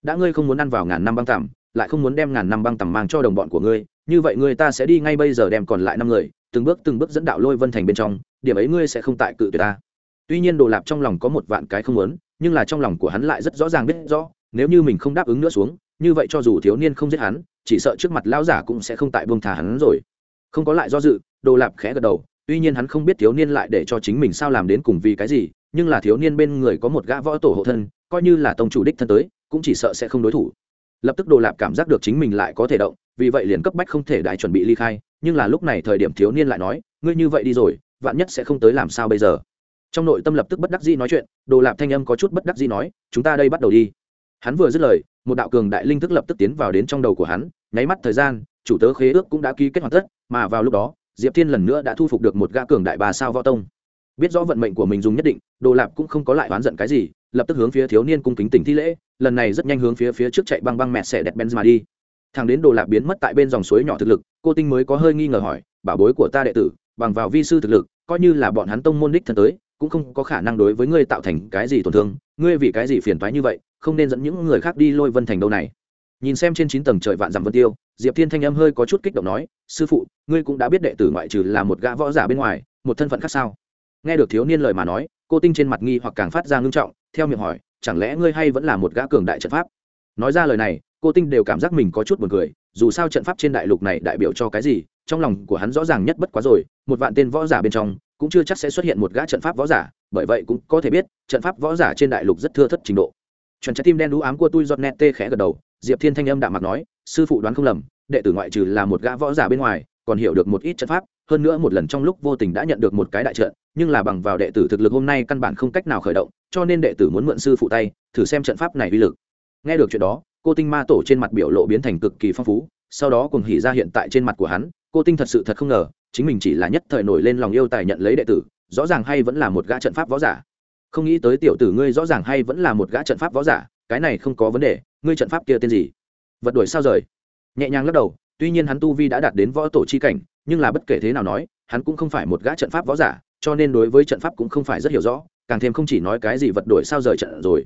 Đã ngươi không muốn ăn vào ngàn năm băng tằm lại không muốn đem ngàn năm băng tằm mang cho đồng bọn của ngươi, như vậy ngươi ta sẽ đi ngay bây giờ đem còn lại năm người, từng bước từng bước dẫn đạo lôi vân thành bên trong, điểm ấy ngươi sẽ không tại cự tuyệt ta. Tuy nhiên đồ lạp trong lòng có một vạn cái không muốn, nhưng là trong lòng của hắn lại rất rõ ràng biết rõ, nếu như mình không đáp ứng nữa xuống, như vậy cho dù thiếu niên không giết hắn, chỉ sợ trước mặt lão giả cũng sẽ không tại buông thả hắn rồi. Không có lại do dự, đồ lạp khẽ gật đầu, tuy nhiên hắn không biết thiếu niên lại để cho chính mình sao làm đến cùng vì cái gì nhưng là thiếu niên bên người có một gã võ tổ hộ thân, coi như là tông chủ đích thân tới, cũng chỉ sợ sẽ không đối thủ. Lập tức đồ lạp cảm giác được chính mình lại có thể động, vì vậy liền cấp bách không thể đại chuẩn bị ly khai, nhưng là lúc này thời điểm thiếu niên lại nói, ngươi như vậy đi rồi, vạn nhất sẽ không tới làm sao bây giờ? Trong nội tâm lập tức bất đắc dĩ nói chuyện, đồ lạp thanh âm có chút bất đắc dĩ nói, chúng ta đây bắt đầu đi. Hắn vừa dứt lời, một đạo cường đại linh thức lập tức tiến vào đến trong đầu của hắn, nháy mắt thời gian, chủ tớ khế ước cũng đã ký kết hoàn tất, mà vào lúc đó, diệp thiên lần nữa đã thu phục được một gã cường đại bà sao võ tông biết rõ vận mệnh của mình dùng nhất định, đồ lạp cũng không có lại oán giận cái gì, lập tức hướng phía thiếu niên cung kính tỉnh thi lễ, lần này rất nhanh hướng phía phía trước chạy băng băng mẹ xẻ đẹp benz mà đi. Thằng đến đồ lạp biến mất tại bên dòng suối nhỏ thực lực, cô tinh mới có hơi nghi ngờ hỏi, bảo bối của ta đệ tử, bằng vào vi sư thực lực, coi như là bọn hắn tông môn đích thân tới, cũng không có khả năng đối với ngươi tạo thành cái gì tổn thương, ngươi vì cái gì phiền toái như vậy, không nên dẫn những người khác đi lôi vân thành đâu này. Nhìn xem trên chín tầng trời vạn dặm vân tiêu, diệp thiên thanh âm hơi có chút kích động nói, sư phụ, ngươi cũng đã biết đệ tử ngoại trừ là một gã võ giả bên ngoài, một thân phận khác sao? Nghe được thiếu niên lời mà nói, cô tinh trên mặt nghi hoặc càng phát ra ngưng trọng, theo miệng hỏi, chẳng lẽ ngươi hay vẫn là một gã cường đại trận pháp? Nói ra lời này, cô tinh đều cảm giác mình có chút buồn cười, dù sao trận pháp trên đại lục này đại biểu cho cái gì, trong lòng của hắn rõ ràng nhất bất quá rồi, một vạn tên võ giả bên trong, cũng chưa chắc sẽ xuất hiện một gã trận pháp võ giả, bởi vậy cũng có thể biết, trận pháp võ giả trên đại lục rất thưa thất trình độ. Chuẩn trái tim đen đũ ám của tôi giọt nét tê khẽ gật đầu, diệp thiên thanh âm đạm mặt nói, sư phụ đoán không lầm, đệ tử ngoại trừ là một gã võ giả bên ngoài còn hiểu được một ít trận pháp, hơn nữa một lần trong lúc vô tình đã nhận được một cái đại trận, nhưng là bằng vào đệ tử thực lực hôm nay căn bản không cách nào khởi động, cho nên đệ tử muốn mượn sư phụ tay, thử xem trận pháp này uy lực. Nghe được chuyện đó, cô tinh ma tổ trên mặt biểu lộ biến thành cực kỳ phong phú, sau đó cùng hỉ ra hiện tại trên mặt của hắn, cô tinh thật sự thật không ngờ, chính mình chỉ là nhất thời nổi lên lòng yêu tài nhận lấy đệ tử, rõ ràng hay vẫn là một gã trận pháp võ giả. Không nghĩ tới tiểu tử ngươi rõ ràng hay vẫn là một gã trận pháp võ giả, cái này không có vấn đề, ngươi trận pháp kia tên gì? Vật đuổi sao rời? Nhẹ nhàng lắc đầu tuy nhiên hắn tu vi đã đạt đến võ tổ chi cảnh, nhưng là bất kể thế nào nói, hắn cũng không phải một gã trận pháp võ giả, cho nên đối với trận pháp cũng không phải rất hiểu rõ, càng thêm không chỉ nói cái gì vật đổi sao rời trận rồi.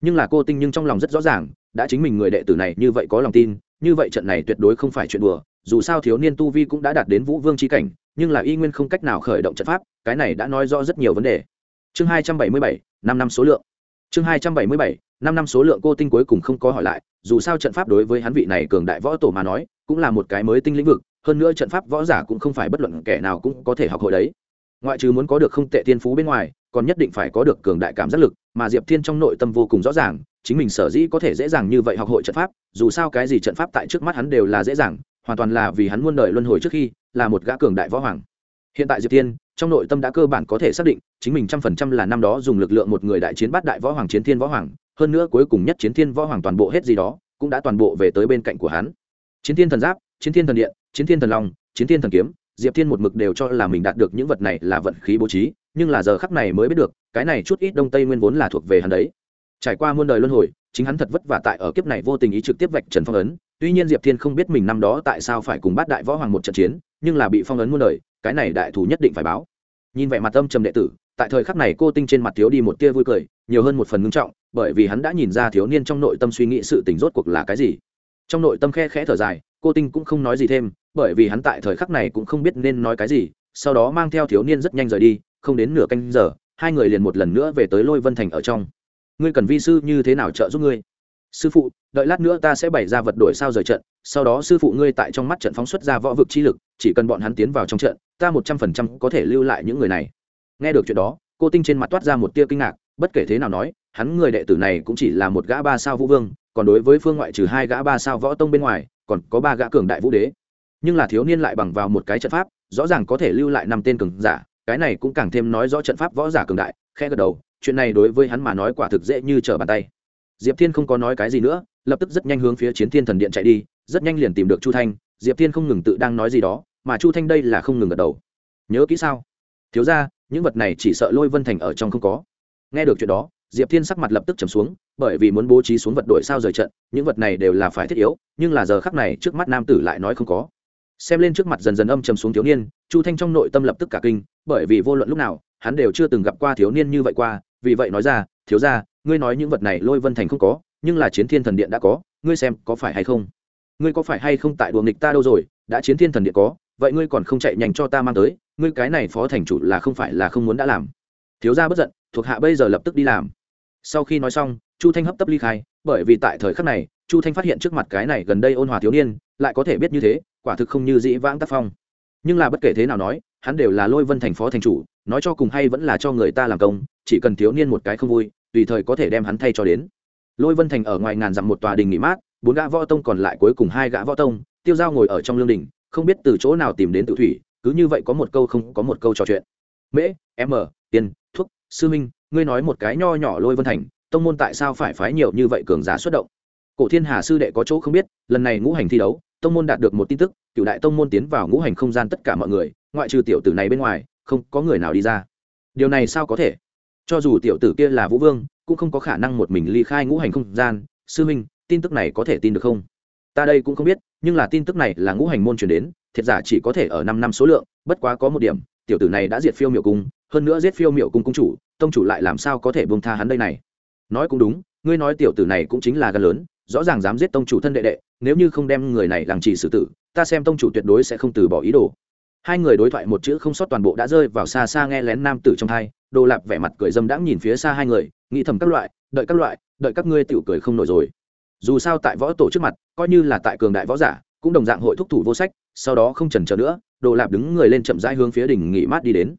Nhưng là cô tinh nhưng trong lòng rất rõ ràng, đã chính mình người đệ tử này như vậy có lòng tin, như vậy trận này tuyệt đối không phải chuyện đùa, dù sao thiếu niên tu vi cũng đã đạt đến vũ vương c h i cảnh, nhưng là y nguyên không cách nào khởi động trận pháp, cái này đã nói rõ rất nhiều vấn đề. Chương hai trăm bảy mươi bảy, năm năm số lượng. Chương hai trăm bảy mươi bảy năm năm số lượng cô tinh cuối cùng không có hỏi lại, dù sao trận pháp đối với hắn vị này cường đại võ tổ mà nói, cũng là một cái mới tinh lĩnh vực, hơn nữa trận pháp võ giả cũng không phải bất luận kẻ nào cũng có thể học hội đấy. Ngoại trừ muốn có được không tệ tiên phú bên ngoài, còn nhất định phải có được cường đại cảm giác lực, mà diệp thiên trong nội tâm vô cùng rõ ràng, chính mình sở dĩ có thể dễ dàng như vậy học hội trận pháp, dù sao cái gì trận pháp tại trước mắt hắn đều là dễ dàng, hoàn toàn là vì hắn muôn đời luân hồi trước khi, là một gã cường đại võ hoàng. Hiện tại diệp thiên, trong nội tâm đã cơ bản có thể xác định, chính mình trăm phần trăm là năm đó dùng lực lượng một người đại chiến bắt đại võ hoàng chiến thiên võ hoàng hơn nữa cuối cùng nhất chiến thiên võ hoàng toàn bộ hết gì đó, cũng đã toàn bộ về tới bên cạnh của hắn. Chiến thiên thần giáp, chiến thiên thần điện, chiến thiên thần long, chiến thiên thần kiếm, diệp thiên một mực đều cho là mình đạt được những vật này là vận khí bố trí, nhưng là giờ khắc này mới biết được, cái này chút ít đông tây nguyên vốn là thuộc về hắn đấy. Trải qua muôn đời luân hồi, chính hắn thật vất vả tại ở kiếp này vô tình ý trực tiếp vạch trần phong ấn. Tuy nhiên diệp thiên không biết mình năm đó tại sao phải cùng bát đại võ hoàng một trận chiến, nhưng là bị phong ấn muôn đời, cái này đại thù nhất định phải báo nhìn vẻ mặt âm trầm đệ tử, tại thời khắc này cô tinh trên mặt thiếu đi một tia vui cười, nhiều hơn một phần ngưng trọng, bởi vì hắn đã nhìn ra thiếu niên trong nội tâm suy nghĩ sự tình rốt cuộc là cái gì. Trong nội tâm khe khẽ thở dài, cô tinh cũng không nói gì thêm, bởi vì hắn tại thời khắc này cũng không biết nên nói cái gì, sau đó mang theo thiếu niên rất nhanh rời đi, không đến nửa canh giờ, hai người liền một lần nữa về tới lôi vân thành ở trong. Ngươi cần vi sư như thế nào trợ giúp ngươi? Sư phụ, đợi lát nữa ta sẽ bày ra vật đổi sao rời trận, sau đó sư phụ ngươi tại trong mắt trận phóng xuất ra võ vực chi lực chỉ cần bọn hắn tiến vào trong trận, ta một trăm phần trăm có thể lưu lại những người này. Nghe được chuyện đó, cô tinh trên mặt toát ra một tia kinh ngạc, bất kể thế nào nói, hắn người đệ tử này cũng chỉ là một gã ba sao vũ vương, còn đối với phương ngoại trừ hai gã ba sao võ tông bên ngoài, còn có ba gã cường đại vũ đế. Nhưng là thiếu niên lại bằng vào một cái trận pháp, rõ ràng có thể lưu lại năm tên cường giả, cái này cũng càng thêm nói rõ trận pháp võ giả cường đại khe gật đầu, chuyện này đối với hắn mà nói quả thực dễ như trở bàn tay. Diệp thiên không có nói cái gì nữa, lập tức rất nhanh hướng phía chiến thiên thần điện chạy đi, rất nhanh liền tìm được chu thanh, diệp thiên không ngừng tự đang nói gì đó mà chu thanh đây là không ngừng gật đầu. Nhớ kỹ sao? Thiếu ra những vật này chỉ sợ lôi vân thành ở trong không có. Nghe được chuyện đó, diệp thiên sắc mặt lập tức trầm xuống, bởi vì muốn bố trí xuống vật đổi sao rời trận, những vật này đều là phải thiết yếu, nhưng là giờ khắc này trước mắt nam tử lại nói không có. Xem lên trước mặt dần dần âm trầm xuống thiếu niên, chu thanh trong nội tâm lập tức cả kinh, bởi vì vô luận lúc nào, hắn đều chưa từng gặp qua thiếu niên như vậy qua, vì vậy nói ra, thiếu ra ngươi nói những vật này lôi vân thành không có, nhưng là chiến thiên thần điện đã có, ngươi xem có phải hay không? Ngươi có phải hay không tại đùa nghịch ta đâu rồi, đã chiến thiên thần điện có vậy ngươi còn không chạy nhanh cho ta mang tới, ngươi cái này phó thành chủ là không phải là không muốn đã làm. Thiếu gia bất giận, thuộc hạ bây giờ lập tức đi làm. Sau khi nói xong, chu thanh hấp tấp ly khai, bởi vì tại thời khắc này, chu thanh phát hiện trước mặt cái này gần đây ôn hòa thiếu niên, lại có thể biết như thế, quả thực không như dĩ vãng tác phong. Nhưng là bất kể thế nào nói, hắn đều là lôi vân thành phó thành chủ, nói cho cùng hay vẫn là cho người ta làm công, chỉ cần thiếu niên một cái không vui, tùy thời có thể đem hắn thay cho đến. Lôi vân thành ở ngoài ngàn dặm một tòa đình nghỉ mát, bốn gã võ tông còn lại cuối cùng hai gã võ tông, tiêu giao ngồi ở trong lương đình không biết từ chỗ nào tìm đến tự thủy, cứ như vậy có một câu không có một câu trò chuyện. Mễ, m tiền thuốc sư minh, ngươi nói một cái nho nhỏ lôi vân thành, tông môn tại sao phải phái nhiều như vậy cường giả xuất động? Cổ thiên hà sư đệ có chỗ không biết, lần này ngũ hành thi đấu, tông môn đạt được một tin tức cựu đại tông môn tiến vào ngũ hành không gian tất cả mọi người, ngoại trừ tiểu tử này bên ngoài, không có người nào đi ra. Điều này sao có thể? Cho dù tiểu tử kia là vũ vương, cũng không có khả năng một mình ly khai ngũ hành không gian. Sư minh, tin tức này có thể tin được không? Ta đây cũng không biết, nhưng là tin tức này là ngũ hành môn truyền đến, thiệt giả chỉ có thể ở năm năm số lượng, bất quá có một điểm, tiểu tử này đã diệt phiêu miểu cung, hơn nữa giết phiêu miểu cung cung chủ, tông chủ lại làm sao có thể buông tha hắn đây này? Nói cũng đúng, ngươi nói tiểu tử này cũng chính là gan lớn, rõ ràng dám giết tông chủ thân đệ đệ, nếu như không đem người này làm chỉ xử tử, ta xem tông chủ tuyệt đối sẽ không từ bỏ ý đồ. Hai người đối thoại một chữ không sót toàn bộ đã rơi vào xa xa nghe lén nam tử trong thai đồ lạp vẻ mặt cười dâm đãng nhìn phía xa hai người, nghĩ thầm các loại, đợi các loại, đợi các ngươi tiểu cười không nổi rồi dù sao tại võ tổ trước mặt coi như là tại cường đại võ giả cũng đồng dạng hội thúc thủ vô sách sau đó không chần chờ nữa đồ lạp đứng người lên chậm rãi hướng phía đỉnh nghỉ mát đi đến.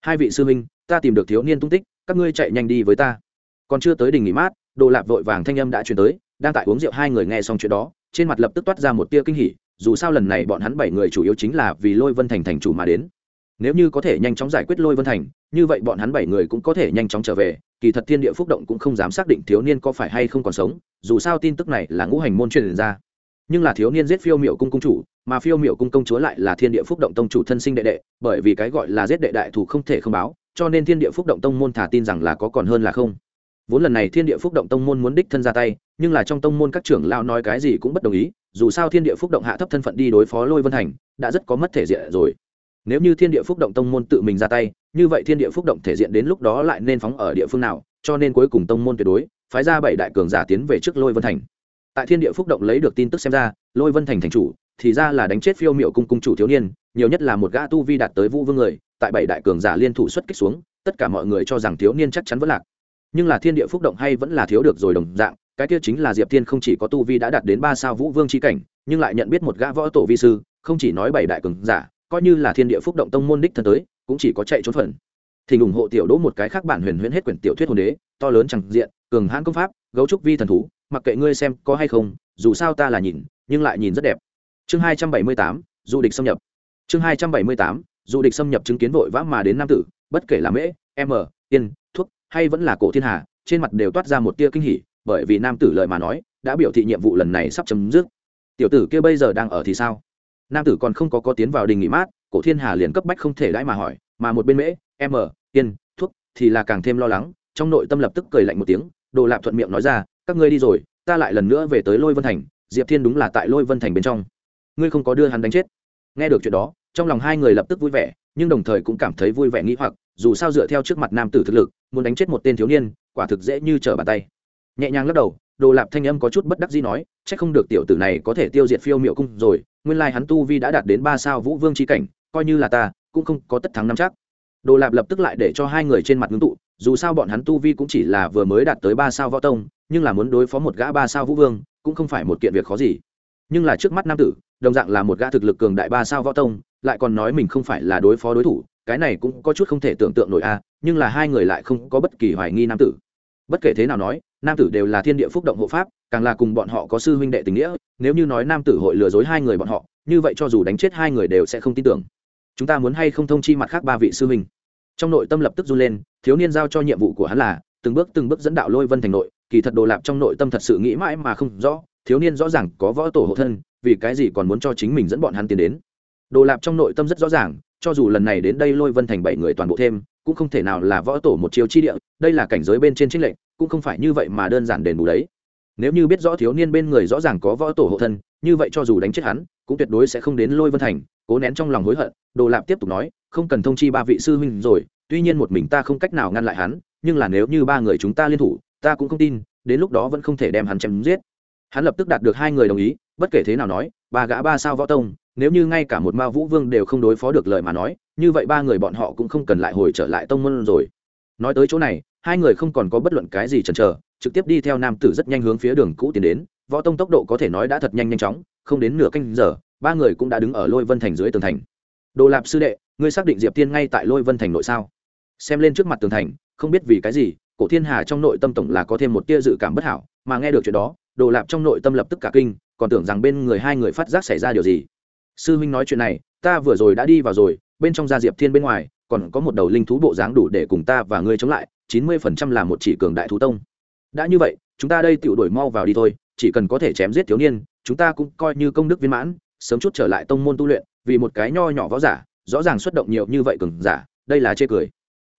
Hai vị sư huynh, ta tìm được thiếu niên tung tích các ngươi chạy nhanh đi với ta. Còn chưa tới đỉnh nghỉ mát đồ lạp vội vàng thanh âm đã truyền tới đang tại uống rượu hai người nghe xong chuyện đó trên mặt lập tức toát ra một tia kinh hỉ dù sao lần này bọn hắn bảy người chủ yếu chính là vì lôi vân thành thành chủ mà đến nếu như có thể nhanh chóng giải quyết lôi vân thành, như vậy bọn hắn bảy người cũng có thể nhanh chóng trở về. Kỳ thật thiên địa phúc động cũng không dám xác định thiếu niên có phải hay không còn sống, dù sao tin tức này là ngũ hành môn truyền ra. Nhưng là thiếu niên giết phiêu miệu cung cung chủ, mà phiêu miệu cung công chúa lại là thiên địa phúc động tông chủ thân sinh đệ đệ, bởi vì cái gọi là giết đệ đại thủ không thể không báo, cho nên thiên địa phúc động tông môn thả tin rằng là có còn hơn là không. Vốn lần này thiên địa phúc động tông môn muốn đích thân ra tay, nhưng là trong tông môn các trưởng lao nói cái gì cũng bất đồng ý, dù sao thiên địa phúc động hạ thấp thân phận đi đối phó lôi vân thành, đã rất có mất thể diện rồi nếu như thiên địa phúc động tông môn tự mình ra tay, như vậy thiên địa phúc động thể diện đến lúc đó lại nên phóng ở địa phương nào, cho nên cuối cùng tông môn tuyệt đối phái ra bảy đại cường giả tiến về trước lôi vân thành. Tại thiên địa phúc động lấy được tin tức xem ra, lôi vân thành thành chủ thì ra là đánh chết phiêu miệu cung cung chủ thiếu niên, nhiều nhất là một gã tu vi đạt tới vũ vương người, tại bảy đại cường giả liên thủ xuất kích xuống, tất cả mọi người cho rằng thiếu niên chắc chắn vẫn lạc. Nhưng là thiên địa phúc động hay vẫn là thiếu được rồi đồng dạng, cái kia chính là diệp thiên không chỉ có tu vi đã đạt đến ba sao vũ vương c cảnh, nhưng lại nhận biết một gã võ tổ vi sư, không chỉ nói bảy đại cường giả coi như là thiên địa phúc động tông môn đích thân tới, cũng chỉ có chạy trốn phần. Thì ủng hộ tiểu đỗ một cái khác bản huyền huyễn hết quyển tiểu thuyết hồn đế, to lớn chẳng diện, cường hãn công pháp, gấu trúc vi thần thú, mặc kệ ngươi xem có hay không, dù sao ta là nhìn, nhưng lại nhìn rất đẹp. Chương hai trăm bảy mươi tám, du địch xâm nhập. Chương hai trăm bảy mươi tám, du địch xâm nhập chứng kiến vội vã mà đến nam tử, bất kể là mễ m tiên thuốc, hay vẫn là cổ thiên hà, trên mặt đều toát ra một tia kinh hỉ, bởi vì nam tử lời mà nói, đã biểu thị nhiệm vụ lần này sắp chấm dứt. Tiểu tử kia bây giờ đang ở thì sao? Nam tử còn không có có tiến vào đình nghỉ mát cổ thiên hà liền cấp bách không thể đãi mà hỏi mà một bên mễ m yên, thuốc thì là càng thêm lo lắng trong nội tâm lập tức cười lạnh một tiếng đồ lạp thuận miệng nói ra các ngươi đi rồi ta lại lần nữa về tới lôi vân thành diệp thiên đúng là tại lôi vân thành bên trong. Ngươi không có đưa hắn đánh chết. Nghe được chuyện đó trong lòng hai người lập tức vui vẻ nhưng đồng thời cũng cảm thấy vui vẻ nghĩ hoặc dù sao dựa theo trước mặt nam tử thực lực muốn đánh chết một tên thiếu niên quả thực dễ như trở bàn tay. Nhẹ nhàng lắc đầu đồ lạp thanh âm có chút bất đắc dĩ nói c h ắ c không được tiểu tử này có thể tiêu diệt phiêu miệu cung rồi, nguyên lai hắn tu vi đã đạt đến ba sao vũ vương c cảnh, coi như là ta, cũng không có tất thắng năm chắc. Đồ lạp lập tức lại để cho hai người trên mặt ngưng tụ, dù sao bọn hắn tu vi cũng chỉ là vừa mới đạt tới ba sao võ tông, nhưng là muốn đối phó một gã ba sao vũ vương, cũng không phải một kiện việc khó gì. Nhưng là trước mắt nam tử, đồng dạng là một gã thực lực cường đại ba sao võ tông, lại còn nói mình không phải là đối phó đối thủ, cái này cũng có chút không thể tưởng tượng nổi a, nhưng là hai người lại không có bất kỳ hoài nghi nam tử bất kể thế nào nói, nam tử đều là thiên địa phúc động hộ pháp, càng là cùng bọn họ có sư huynh đệ tình nghĩa, nếu như nói nam tử hội lừa dối hai người bọn họ, như vậy cho dù đánh chết hai người đều sẽ không tin tưởng. Chúng ta muốn hay không thông chi mặt khác ba vị sư huynh? Trong nội tâm lập tức run lên, thiếu niên giao cho nhiệm vụ của hắn là, từng bước từng bước dẫn đạo lôi vân thành nội, kỳ thật đồ lạp trong nội tâm thật sự nghĩ mãi mà không rõ, thiếu niên rõ ràng có võ tổ hộ thân, vì cái gì còn muốn cho chính mình dẫn bọn hắn tiến đến. Đồ lạp trong nội tâm rất rõ ràng, cho dù lần này đến đây lôi vân thành bảy người toàn bộ thêm cũng không thể nào là võ tổ một chiều chi địa, đây là cảnh giới bên trên trích lệnh cũng không phải như vậy mà đơn giản đền bù đấy. Nếu như biết rõ thiếu niên bên người rõ ràng có võ tổ hộ thân, như vậy cho dù đánh chết hắn, cũng tuyệt đối sẽ không đến lôi vân thành, cố nén trong lòng hối hận, đồ lạp tiếp tục nói, không cần thông chi ba vị sư huynh rồi, tuy nhiên một mình ta không cách nào ngăn lại hắn, nhưng là nếu như ba người chúng ta liên thủ, ta cũng không tin, đến lúc đó vẫn không thể đem hắn chém giết. Hắn lập tức đạt được hai người đồng ý, bất kể thế nào nói, ba gã ba sao võ tông nếu như ngay cả một Ma vũ vương đều không đối phó được lời mà nói, như vậy ba người bọn họ cũng không cần lại hồi trở lại tông môn rồi. Nói tới chỗ này, hai người không còn có bất luận cái gì chần chờ, trực tiếp đi theo nam tử rất nhanh hướng phía đường cũ tiến đến, võ tông tốc độ có thể nói đã thật nhanh nhanh chóng, không đến nửa canh giờ, ba người cũng đã đứng ở lôi vân thành dưới tường thành. Đồ lạp sư đệ, ngươi xác định diệp tiên ngay tại lôi vân thành nội sao? Xem lên trước mặt tường thành, không biết vì cái gì, cổ thiên hà trong nội tâm tổng là có thêm một tia dự cảm bất hảo, mà nghe được chuyện đó, đồ lạp trong nội tâm lập tức cả kinh, còn tưởng rằng bên người hai người phát giác xảy ra điều gì sư huynh nói chuyện này, ta vừa rồi đã đi vào rồi, bên trong gia diệp thiên bên ngoài, còn có một đầu linh thú bộ dáng đủ để cùng ta và ngươi chống lại, chín mươi phần trăm là một chỉ cường đại thú tông. Đã như vậy, chúng ta đây tự đuổi mau vào đi thôi, chỉ cần có thể chém giết thiếu niên, chúng ta cũng coi như công đức viên mãn, sớm chút trở lại tông môn tu luyện, vì một cái nho nhỏ võ giả, rõ ràng xuất động nhiều như vậy cường giả, đây là chê cười.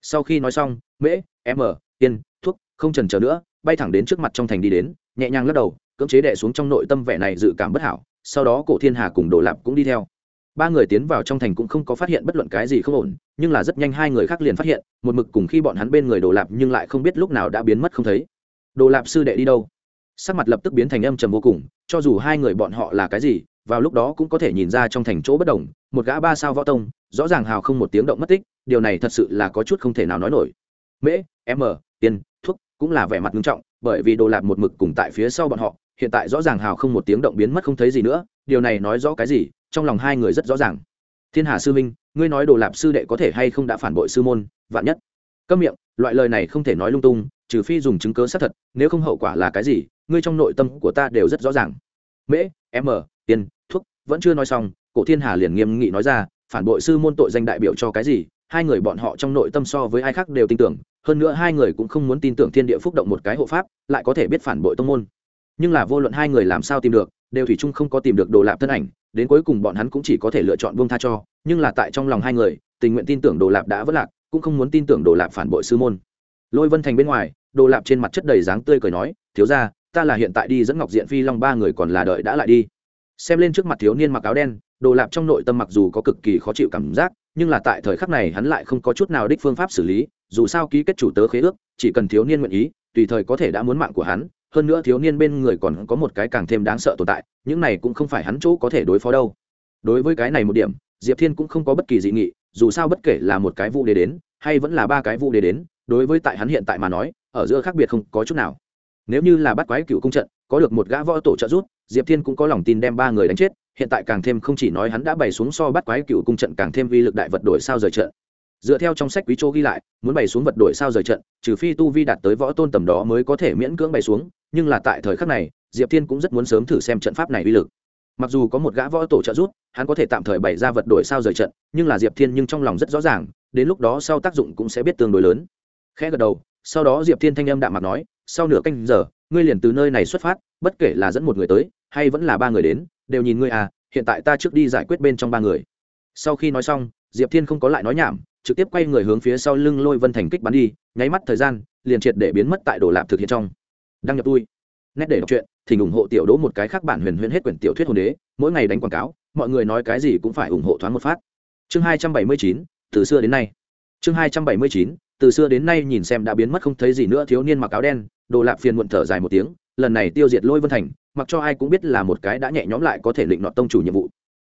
Sau khi nói xong, mễ, m tiên thuốc, không trần chờ nữa, bay thẳng đến trước mặt trong thành đi đến, nhẹ nhàng lắc đầu, cưỡng chế đệ xuống trong nội tâm vẻ này dự cảm bất hảo sau đó cổ thiên hà cùng đồ lạp cũng đi theo. Ba người tiến vào trong thành cũng không có phát hiện bất luận cái gì không ổn, nhưng là rất nhanh hai người khác liền phát hiện, một mực cùng khi bọn hắn bên người đồ lạp nhưng lại không biết lúc nào đã biến mất không thấy. Đồ lạp sư đệ đi đâu? Sắc mặt lập tức biến thành âm trầm vô cùng, cho dù hai người bọn họ là cái gì, vào lúc đó cũng có thể nhìn ra trong thành chỗ bất đồng, một gã ba sao võ tông, rõ ràng hào không một tiếng động mất tích, điều này thật sự là có chút không thể nào nói nổi. Mễ, m tiền thuốc cũng là vẻ mặt nghiêm trọng, bởi vì đồ lạp một mực cùng tại phía sau bọn họ hiện tại rõ ràng hào không một tiếng động biến mất không thấy gì nữa, điều này nói rõ cái gì? Trong lòng hai người rất rõ ràng. Thiên hà sư minh, ngươi nói đồ lạp sư đệ có thể hay không đã phản bội sư môn, vạn nhất. Câm miệng, loại lời này không thể nói lung tung, trừ phi dùng chứng cớ xác thật, nếu không hậu quả là cái gì, ngươi trong nội tâm của ta đều rất rõ ràng. Mễ, m tiền thuốc, vẫn chưa nói xong, cổ thiên hà liền nghiêm nghị nói ra, phản bội sư môn tội danh đại biểu cho cái gì? Hai người bọn họ trong nội tâm so với ai khác đều tin tưởng, hơn nữa hai người cũng không muốn tin tưởng thiên địa phúc động một cái hộ pháp, lại có thể biết phản bội tông môn nhưng là vô luận hai người làm sao tìm được, đều thủy chung không có tìm được đồ lạp thân ảnh, đến cuối cùng bọn hắn cũng chỉ có thể lựa chọn buông tha cho, nhưng là tại trong lòng hai người, tình nguyện tin tưởng đồ lạp đã vất lạc, cũng không muốn tin tưởng đồ lạp phản bội sư môn. Lôi vân thành bên ngoài, đồ lạp trên mặt chất đầy dáng tươi cười nói, thiếu ra ta là hiện tại đi dẫn ngọc diện phi long ba người còn là đợi đã lại đi. Xem lên trước mặt thiếu niên mặc áo đen, đồ lạp trong nội tâm mặc dù có cực kỳ khó chịu cảm giác, nhưng là tại thời khắc này hắn lại không có chút nào đích phương pháp xử lý, dù sao ký kết chủ tớ khế ước, chỉ cần thiếu niên nguyện ý, tùy thời có thể đã muốn mạng của hắn hơn nữa thiếu niên bên người còn có một cái càng thêm đáng sợ tồn tại, những này cũng không phải hắn chỗ có thể đối phó đâu. Đối với cái này một điểm, diệp thiên cũng không có bất kỳ dị nghị, dù sao bất kể là một cái vụ đế đến, hay vẫn là ba cái vụ đế đến, đối với tại hắn hiện tại mà nói, ở giữa khác biệt không có chút nào. Nếu như là bắt quái cựu cung trận, có được một gã võ tổ trợ giúp, diệp thiên cũng có lòng tin đem ba người đánh chết, hiện tại càng thêm không chỉ nói hắn đã bày xuống so bắt quái cựu cung trận càng thêm vi lực đại vật đổi sao rời trận. Dựa theo trong sách quý châu ghi lại, muốn bày xuống vật đổi sao rời trận, trừ phi tu vi đạt tới võ tôn tầm đó mới có thể miễn cưỡng bày xuống nhưng là tại thời khắc này, diệp thiên cũng rất muốn sớm thử xem trận pháp này uy lực. Mặc dù có một gã võ tổ trợ giúp, hắn có thể tạm thời bày ra vật đổi sao rời trận, nhưng là diệp thiên nhưng trong lòng rất rõ ràng, đến lúc đó sau tác dụng cũng sẽ biết tương đối lớn. Khẽ gật đầu, sau đó diệp thiên thanh âm đạm mặt nói, sau nửa canh giờ, ngươi liền từ nơi này xuất phát, bất kể là dẫn một người tới, hay vẫn là ba người đến, đều nhìn ngươi à hiện tại ta trước đi giải quyết bên trong ba người. Sau khi nói xong, diệp thiên không có lại nói nhảm, trực tiếp quay người hướng phía sau lưng lôi vân thành kích bắn đi, nháy mắt thời gian, liền triệt để biến mất tại đồ lạp thực hiện trong đăng nhập tôi nét để đọc truyện thì ủng hộ tiểu đỗ một cái khác bản huyền huyền hết quyển tiểu thuyết hồn đế, mỗi ngày đánh quảng cáo, mọi người nói cái gì cũng phải ủng hộ thoáng một phát. Chương hai trăm bảy mươi chín, từ xưa đến nay. Chương hai trăm bảy mươi chín, từ xưa đến nay nhìn xem đã biến mất không thấy gì nữa, thiếu niên mặc áo đen, đồ lạp phiền muộn thở dài một tiếng, lần này tiêu diệt lôi vân thành, mặc cho ai cũng biết là một cái đã nhẹ nhõm lại có thể định nọ tông chủ nhiệm vụ.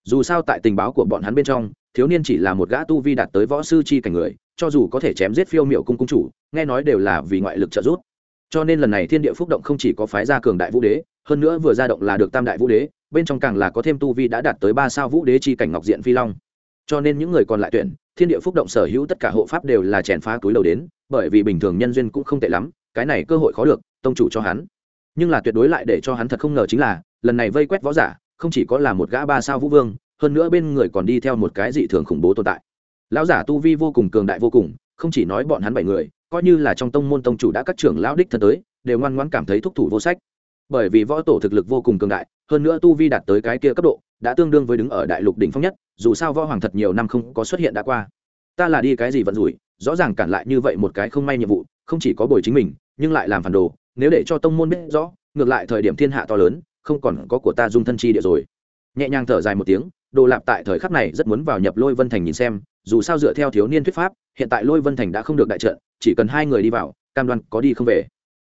Dù sao tại tình báo của bọn hắn bên trong, thiếu niên chỉ là một gã tu vi đạt tới võ sư chi cảnh người, cho dù có thể chém giết phiêu miệu cung cung chủ, nghe nói đều là vì ngoại lực trợ giúp cho nên lần này thiên địa phúc động không chỉ có phái ra cường đại vũ đế, hơn nữa vừa ra động là được tam đại vũ đế, bên trong càng là có thêm tu vi đã đạt tới ba sao vũ đế chi cảnh ngọc diện phi long. Cho nên những người còn lại tuyển, thiên địa phúc động sở hữu tất cả hộ pháp đều là chèn phá túi đầu đến, bởi vì bình thường nhân duyên cũng không tệ lắm, cái này cơ hội khó được, tông chủ cho hắn. Nhưng là tuyệt đối lại để cho hắn thật không ngờ chính là, lần này vây quét võ giả, không chỉ có là một gã ba sao vũ vương, hơn nữa bên người còn đi theo một cái dị thường khủng bố tồn tại. Lão giả tu vi vô cùng cường đại vô cùng, không chỉ nói bọn hắn bảy người coi như là trong tông môn tông chủ đã các trưởng lão đích thân tới, đều ngoan ngoãn cảm thấy thúc thủ vô sách. Bởi vì võ tổ thực lực vô cùng cường đại, hơn nữa tu vi đạt tới cái kia cấp độ, đã tương đương với đứng ở đại lục đỉnh phong nhất, dù sao võ hoàng thật nhiều năm không có xuất hiện đã qua. Ta là đi cái gì vận rủi, rõ ràng cản lại như vậy một cái không may nhiệm vụ, không chỉ có bồi chính mình, nhưng lại làm phản đồ, nếu để cho tông môn biết rõ, ngược lại thời điểm thiên hạ to lớn, không còn có của ta dung thân chi địa rồi. Nhẹ nhàng thở dài một tiếng, đồ lạp tại thời khắc này rất muốn vào nhập lôi vân thành nhìn xem, dù sao dựa theo thiếu niên thuyết pháp, hiện tại lôi vân thành đã không được đại trận chỉ cần hai người đi vào, cam đoan có đi không về.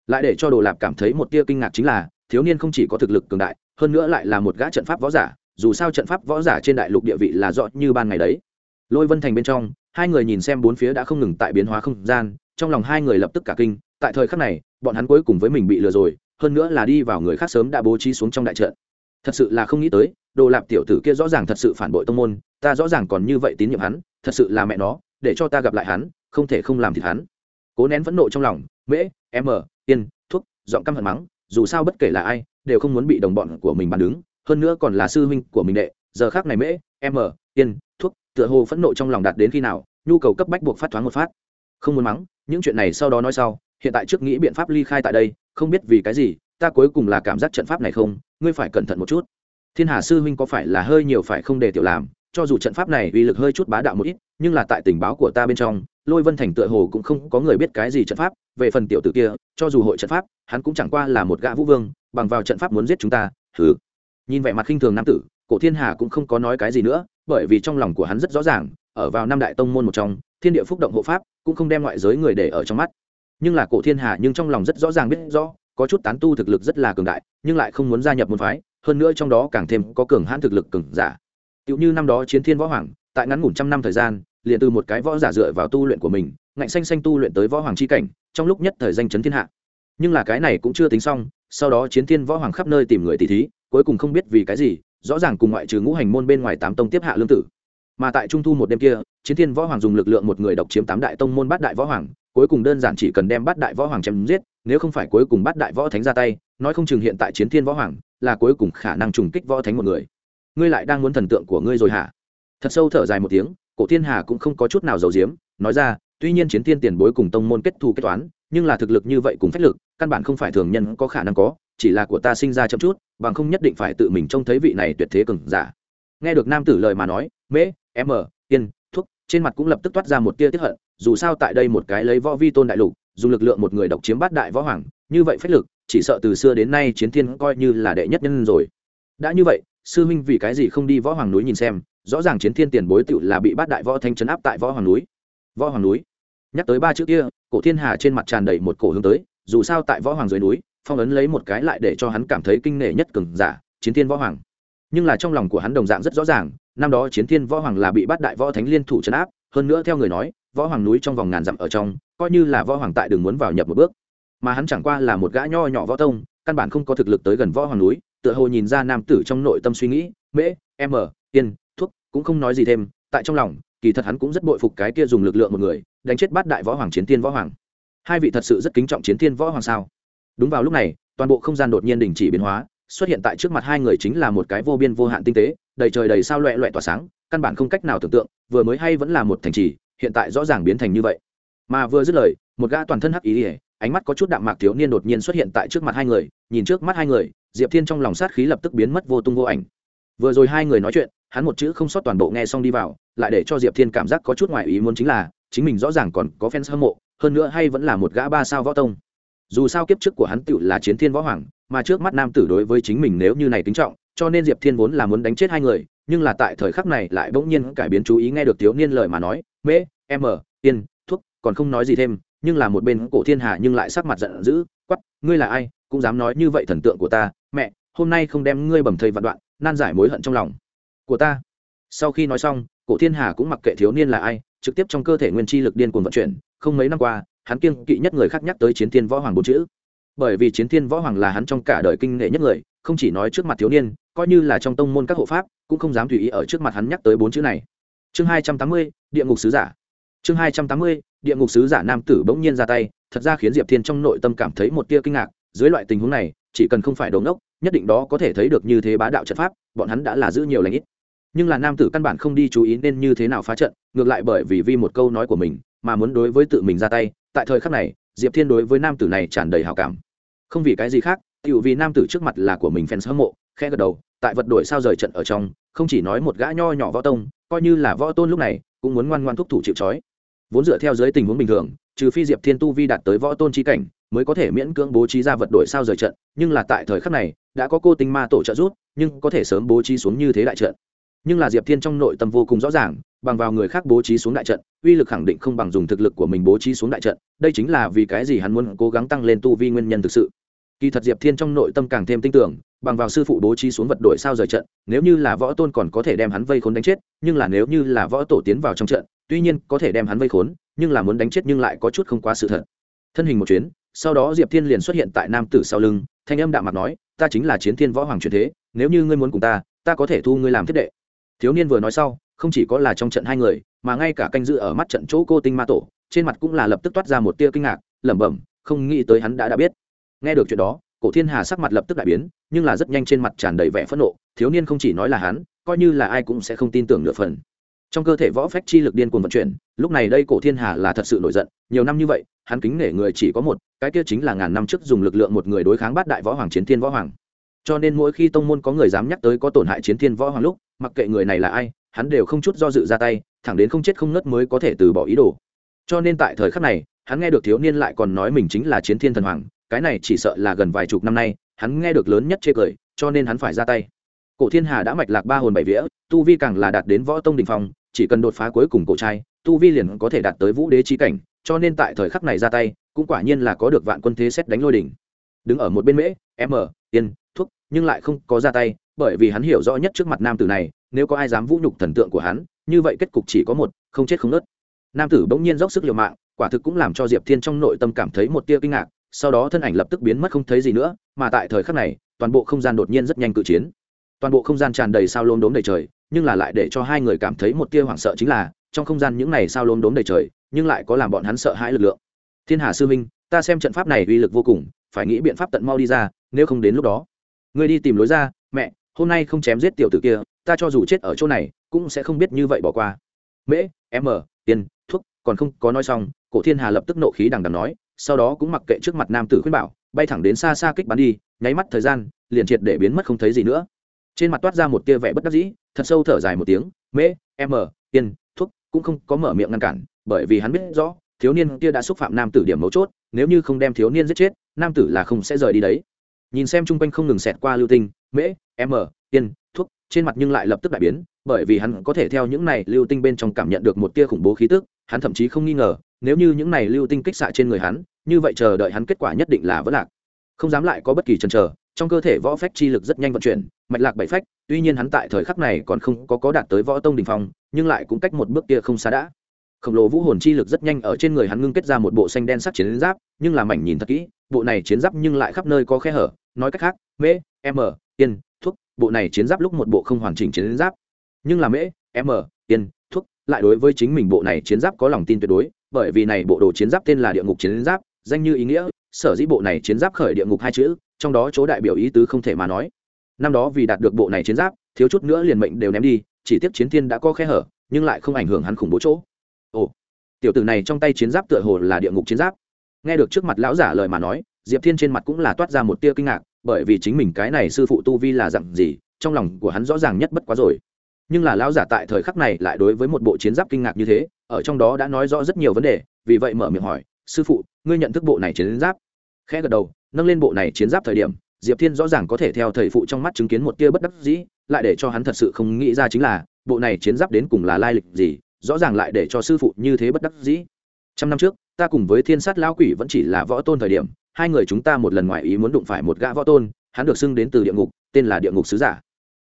Lại để cho đồ lạp cảm thấy một tia kinh ngạc chính là, thiếu niên không chỉ có thực lực cường đại, hơn nữa lại là một gã trận pháp võ giả, dù sao trận pháp võ giả trên đại lục địa vị là rõ như ban ngày đấy. Lôi vân thành bên trong, hai người nhìn xem bốn phía đã không ngừng tại biến hóa không gian, trong lòng hai người lập tức cả kinh, tại thời khắc này, bọn hắn cuối cùng với mình bị lừa rồi, hơn nữa là đi vào người khác sớm đã bố trí xuống trong đại trận. Thật sự là không nghĩ tới, đồ lạp tiểu tử kia rõ ràng thật sự phản bội tông môn, ta rõ ràng còn như vậy tín nhiệm hắn, thật sự là mẹ nó, để cho ta gặp lại hắn, không thể không làm thịt hắn cố nén phẫn nộ trong lòng, mễ m yên, thuốc, giọng căm hận mắng, dù sao bất kể là ai, đều không muốn bị đồng bọn của mình bàn đứng, hơn nữa còn là sư huynh của mình đệ, giờ khác này mễ m yên, thuốc, tựa hồ phẫn nộ trong lòng đạt đến khi nào, nhu cầu cấp bách buộc phát thoáng một phát. Không muốn mắng, những chuyện này sau đó nói sau, hiện tại trước nghĩ biện pháp ly khai tại đây, không biết vì cái gì, ta cuối cùng là cảm giác trận pháp này không, ngươi phải cẩn thận một chút. Thiên hà sư huynh có phải là hơi nhiều phải không để tiểu làm, cho dù trận pháp này uy lực hơi chút bá đạo một ít, nhưng là tại tình báo của ta bên trong lôi vân thành tựa hồ cũng không có người biết cái gì trận pháp, về phần tiểu tử kia, cho dù hội trận pháp, hắn cũng chẳng qua là một gã vũ vương, bằng vào trận pháp muốn giết chúng ta thử nhìn vẻ mặt khinh thường nam tử, cổ thiên hà cũng không có nói cái gì nữa, bởi vì trong lòng của hắn rất rõ ràng, ở vào năm đại tông môn một trong, thiên địa phúc động hộ pháp, cũng không đem ngoại giới người để ở trong mắt. Nhưng là cổ thiên hà nhưng trong lòng rất rõ ràng biết rõ, có chút tán tu thực lực rất là cường đại, nhưng lại không muốn gia nhập môn phái, hơn nữa trong đó càng thêm có cường hãn thực lực cường giả. Tựu như năm đó chiến thiên võ hoàng, tại ngắn ngủn trăm năm thời gian liền từ một cái võ giả dựa vào tu luyện của mình, ngạnh xanh xanh tu luyện tới võ hoàng c h i cảnh, trong lúc nhất thời danh chấn thiên hạ. Nhưng là cái này cũng chưa tính xong, sau đó chiến thiên võ hoàng khắp nơi tìm người tỷ thí, cuối cùng không biết vì cái gì, rõ ràng cùng ngoại trừ ngũ hành môn bên ngoài tám tông tiếp hạ lương tử. Mà tại trung thu một đêm kia, chiến thiên võ hoàng dùng lực lượng một người độc chiếm tám đại tông môn bát đại võ hoàng, cuối cùng đơn giản chỉ cần đem bát đại võ hoàng chém giết, nếu không phải cuối cùng bát đại võ thánh ra tay, nói không chừng hiện tại chiến thiên võ hoàng là cuối cùng khả năng trùng kích võ thánh một người. Ngươi lại đang muốn thần tượng của ngươi rồi hả? Thật sâu thở dài một tiếng cổ thiên hà cũng không có chút nào giấu diếm nói ra, tuy nhiên chiến thiên tiền bối cùng tông môn kết thù kết toán, nhưng là thực lực như vậy cùng phách lực, căn bản không phải thường nhân có khả năng có, chỉ là của ta sinh ra chậm chút, bằng không nhất định phải tự mình trông thấy vị này tuyệt thế cường giả. Nghe được nam tử lời mà nói, mễ m tiên thuốc trên mặt cũng lập tức toát ra một tia tiếp hận, dù sao tại đây một cái lấy võ vi tôn đại lục, dùng lực lượng một người độc chiếm bát đại võ hoàng, như vậy phách lực, chỉ sợ từ xưa đến nay chiến thiên coi như là đệ nhất nhân rồi. Đã như vậy, sư huynh vì cái gì không đi võ hoàng núi nhìn xem rõ ràng chiến thiên tiền bối tựu là bị bát đại võ thanh chấn áp tại võ hoàng núi. Võ hoàng núi. Nhắc tới ba chữ kia, cổ thiên hà trên mặt tràn đầy một cổ hướng tới, dù sao tại võ hoàng dưới núi, phong ấn lấy một cái lại để cho hắn cảm thấy kinh nể nhất cường giả, chiến thiên võ hoàng. Nhưng là trong lòng của hắn đồng dạng rất rõ ràng, năm đó chiến thiên võ hoàng là bị bát đại võ thánh liên thủ chấn áp, hơn nữa theo người nói, võ hoàng núi trong vòng ngàn dặm ở trong, coi như là võ hoàng tại đường muốn vào nhập một bước. Mà hắn chẳng qua là một gã nho nhỏ võ tông, căn bản không có thực lực tới gần võ hoàng núi, tựa hồ nhìn ra nam tử trong nội tâm suy nghĩ, mễ m tiên cũng không nói gì thêm, tại trong lòng, kỳ thật hắn cũng rất bội phục cái kia dùng lực lượng một người, đánh chết bát đại võ hoàng chiến thiên võ hoàng. Hai vị thật sự rất kính trọng chiến thiên võ hoàng sao? Đúng vào lúc này, toàn bộ không gian đột nhiên đình chỉ biến hóa, xuất hiện tại trước mặt hai người chính là một cái vô biên vô hạn tinh tế, đầy trời đầy sao loẹ loẹ tỏa sáng, căn bản không cách nào tưởng tượng, vừa mới hay vẫn là một thành trì, hiện tại rõ ràng biến thành như vậy. Mà vừa dứt lời, một gã toàn thân hắc ý ỉa ánh mắt có chút đạm mạc thiếu niên đột nhiên xuất hiện tại trước mặt hai người, nhìn trước mắt hai người, diệp thiên trong lòng sát khí lập tức biến mất vô tung vô ảnh. Vừa rồi hai người nói chuyện hắn một chữ không sót toàn bộ nghe xong đi vào, lại để cho diệp thiên cảm giác có chút ngoại ý muốn chính là, chính mình rõ ràng còn có fans hâm mộ, hơn nữa hay vẫn là một gã ba sao võ tông. Dù sao kiếp trước của hắn tựu là chiến thiên võ hoàng, mà trước mắt nam tử đối với chính mình nếu như này tính trọng, cho nên diệp thiên vốn là muốn đánh chết hai người, nhưng là tại thời khắc này lại bỗng nhiên cải biến chú ý nghe được thiếu niên lời mà nói mễ m yên, thuốc, còn không nói gì thêm, nhưng là một bên cổ thiên hà nhưng lại sắc mặt giận dữ quắp ngươi là ai, cũng dám nói như vậy thần tượng của ta, mẹ, hôm nay không đem ngươi bầm thây vạn đoạn, nan giải mối hận trong lòng của ta. Sau khi nói xong, cổ thiên hà cũng mặc kệ thiếu niên là ai, trực tiếp trong cơ thể nguyên chi lực điên cuồng vận chuyển, không mấy năm qua, hắn kiêng kỵ nhất người khác nhắc tới chiến thiên võ hoàng bốn chữ. Bởi vì chiến thiên võ hoàng là hắn trong cả đời kinh nghệ nhất người, không chỉ nói trước mặt thiếu niên, coi như là trong tông môn các hộ pháp, cũng không dám tùy ý ở trước mặt hắn nhắc tới bốn chữ này. Chương hai trăm tám mươi, địa ngục sứ giả. Chương hai trăm tám mươi, địa ngục sứ giả nam tử bỗng nhiên ra tay, thật ra khiến diệp thiên trong nội tâm cảm thấy một tia kinh ngạc, dưới loại tình huống này, chỉ cần không phải đống ốc nhất định đó có thể thấy được như thế bá đạo trận pháp, bọn hắn đã là giữ nhiều lãnh ít. Nhưng là nam tử căn bản không đi chú ý nên như thế nào phá trận, ngược lại bởi vì vi một câu nói của mình, mà muốn đối với tự mình ra tay, tại thời khắc này, diệp thiên đối với nam tử này tràn đầy hào cảm. Không vì cái gì khác tự vì nam tử trước mặt là của mình fans hâm mộ, khẽ gật đầu, tại vật đổi sao rời trận ở trong, không chỉ nói một gã nho nhỏ võ tông, coi như là võ tôn lúc này, cũng muốn ngoan ngoan thúc thủ chịu trói. Vốn dựa theo giới tình huống bình thường, trừ phi diệp thiên tu vi đạt tới võ tôn trí cảnh, mới có thể miễn cưỡng bố trí ra vật đổi sao rời trận, nhưng là tại thời khắc này đã có cô tinh ma tổ trợ rút nhưng có thể sớm bố trí xuống như thế đại trận. Nhưng là diệp thiên trong nội tâm vô cùng rõ ràng, bằng vào người khác bố trí xuống đại trận, uy lực khẳng định không bằng dùng thực lực của mình bố trí xuống đại trận, đây chính là vì cái gì hắn muốn cố gắng tăng lên tu vi nguyên nhân thực sự. Kỳ thật diệp thiên trong nội tâm càng thêm tin tưởng, bằng vào sư phụ bố trí xuống vật đổi sao rời trận, nếu như là võ tôn còn có thể đem hắn vây khốn đánh chết, nhưng là nếu như là võ tổ tiến vào trong trận, tuy nhiên có thể đem hắn vây khốn, nhưng là muốn đánh chết nhưng lại có chút không quá sự thật. Thân hình một chuyến sau đó diệp thiên liền xuất hiện tại nam tử sau lưng, thanh âm đạm mặt nói, ta chính là chiến thiên võ hoàng truyền thế, nếu như ngươi muốn cùng ta ta có thể thu ngươi làm thiết đệ. Thiếu niên vừa nói sau, không chỉ có là trong trận hai người, mà ngay cả canh dự ở mắt trận chỗ cô tinh ma tổ, trên mặt cũng là lập tức toát ra một tia kinh ngạc, lẩm bẩm, không nghĩ tới hắn đã đã biết. Nghe được chuyện đó, cổ thiên hà sắc mặt lập tức đại biến, nhưng là rất nhanh trên mặt tràn đầy vẻ phẫn nộ, thiếu niên không chỉ nói là hắn, coi như là ai cũng sẽ không tin tưởng nửa phần trong cơ thể võ phách chi lực điên cuồng vận chuyển, lúc này đây cổ thiên hà là thật sự nổi giận, nhiều năm như vậy, hắn kính nể người chỉ có một, cái kia chính là ngàn năm trước dùng lực lượng một người đối kháng bát đại võ hoàng chiến thiên võ hoàng. Cho nên mỗi khi tông môn có người dám nhắc tới có tổn hại chiến thiên võ hoàng lúc, mặc kệ người này là ai, hắn đều không chút do dự ra tay, thẳng đến không chết không ngất mới có thể từ bỏ ý đồ. Cho nên tại thời khắc này, hắn nghe được thiếu niên lại còn nói mình chính là chiến thiên thần hoàng, cái này chỉ sợ là gần vài chục năm nay, hắn nghe được lớn nhất chê cười, cho nên hắn phải ra tay. Cổ thiên hà đã mạch lạc ba hồn bảy vía, tu vi càng là đạt đến võ tông đình phong chỉ cần đột phá cuối cùng cổ trai, tu vi liền có thể đạt tới vũ đế trí cảnh, cho nên tại thời khắc này ra tay, cũng quả nhiên là có được vạn quân thế xét đánh lôi đỉnh. Đứng ở một bên mễ m yên, thuốc, nhưng lại không có ra tay, bởi vì hắn hiểu rõ nhất trước mặt nam tử này, nếu có ai dám vũ nhục thần tượng của hắn, như vậy kết cục chỉ có một, không chết không nớt nam tử bỗng nhiên dốc sức liều mạng, quả thực cũng làm cho diệp thiên trong nội tâm cảm thấy một tia kinh ngạc, sau đó thân ảnh lập tức biến mất không thấy gì nữa, mà tại thời khắc này, toàn bộ không gian đột nhiên rất nhanh cự chiến. Toàn bộ không gian tràn đầy sao lốm đốm đầy trời nhưng là lại để cho hai người cảm thấy một tia hoảng sợ chính là, trong không gian những này sao lốm đốm đầy trời, nhưng lại có làm bọn hắn sợ hãi lực lượng. Thiên hà sư minh ta xem trận pháp này uy lực vô cùng, phải nghĩ biện pháp tận mau đi ra, nếu không đến lúc đó. Ngươi đi tìm lối ra, mẹ, hôm nay không chém giết tiểu tử kia, ta cho dù chết ở chỗ này, cũng sẽ không biết như vậy bỏ qua. Mễ m tiền, thuốc, còn không, có nói xong, cổ thiên hà lập tức nộ khí đằng đằng nói, sau đó cũng mặc kệ trước mặt nam tử khuyên bảo, bay thẳng đến xa xa kích bắn đi, nháy mắt thời gian, liền triệt để biến mất không thấy gì nữa trên mặt toát ra một tia vẻ bất đắc dĩ, thật sâu thở dài một tiếng, mễ m yên, thuốc, cũng không có mở miệng ngăn cản, bởi vì hắn biết rõ, thiếu niên kia đã xúc phạm nam tử điểm mấu chốt, nếu như không đem thiếu niên giết chết, nam tử là không sẽ rời đi đấy. Nhìn xem chung quanh không ngừng xẹt qua lưu tinh, mễ m tiên thuốc, trên mặt nhưng lại lập tức đại biến, bởi vì hắn có thể theo những này lưu tinh bên trong cảm nhận được một tia khủng bố khí tức, hắn thậm chí không nghi ngờ, nếu như những này lưu tinh kích xạ trên người hắn, như vậy chờ đợi hắn kết quả nhất định là vỡ lạc. Không dám lại có bất kỳ chần chờ, trong cơ thể võ phách chi lực rất nhanh vận chuyển mạch lạc bảy phách tuy nhiên hắn tại thời khắc này còn không có có đạt tới võ tông đình phong nhưng lại cũng cách một bước kia không xa đã. Khổng lồ vũ hồn chi lực rất nhanh ở trên người hắn ngưng kết ra một bộ xanh đen sắc chiến giáp nhưng làm ảnh nhìn thật kỹ bộ này chiến giáp nhưng lại khắp nơi có khe hở nói cách khác mễ m yên, thuốc bộ này chiến giáp lúc một bộ không hoàn chỉnh chiến giáp. Nhưng là mễ m yên, thuốc lại đối với chính mình bộ này chiến giáp có lòng tin tuyệt đối bởi vì này bộ đồ chiến giáp tên là địa ngục chiến giáp danh như ý nghĩa sở dĩ bộ này chiến giáp khởi địa ngục hai chữ trong đó chỗ đại biểu ý tứ không thể mà nói năm đó vì đạt được bộ này chiến giáp, thiếu chút nữa liền mệnh đều ném đi, chỉ tiếc chiến thiên đã có khe hở, nhưng lại không ảnh hưởng hắn khủng bố chỗ. Ồ, tiểu tử này trong tay chiến giáp tựa hồ là địa ngục chiến giáp. Nghe được trước mặt lão giả lời mà nói, diệp thiên trên mặt cũng là toát ra một tia kinh ngạc, bởi vì chính mình cái này sư phụ tu vi là dặn gì, trong lòng của hắn rõ ràng nhất bất quá rồi. Nhưng là lão giả tại thời khắc này lại đối với một bộ chiến giáp kinh ngạc như thế, ở trong đó đã nói rõ rất nhiều vấn đề, vì vậy mở miệng hỏi, sư phụ, ngươi nhận thức bộ này chiến giáp? Khẽ gật đầu, nâng lên bộ này chiến giáp thời điểm diệp thiên rõ ràng có thể theo thầy phụ trong mắt chứng kiến một tia bất đắc dĩ, lại để cho hắn thật sự không nghĩ ra chính là, bộ này chiến giáp đến cùng là lai lịch gì, rõ ràng lại để cho sư phụ như thế bất đắc dĩ. Trăm năm trước, ta cùng với thiên sát lão quỷ vẫn chỉ là võ tôn thời điểm, hai người chúng ta một lần ngoài ý muốn đụng phải một gã võ tôn, hắn được xưng đến từ địa ngục, tên là địa ngục sứ giả.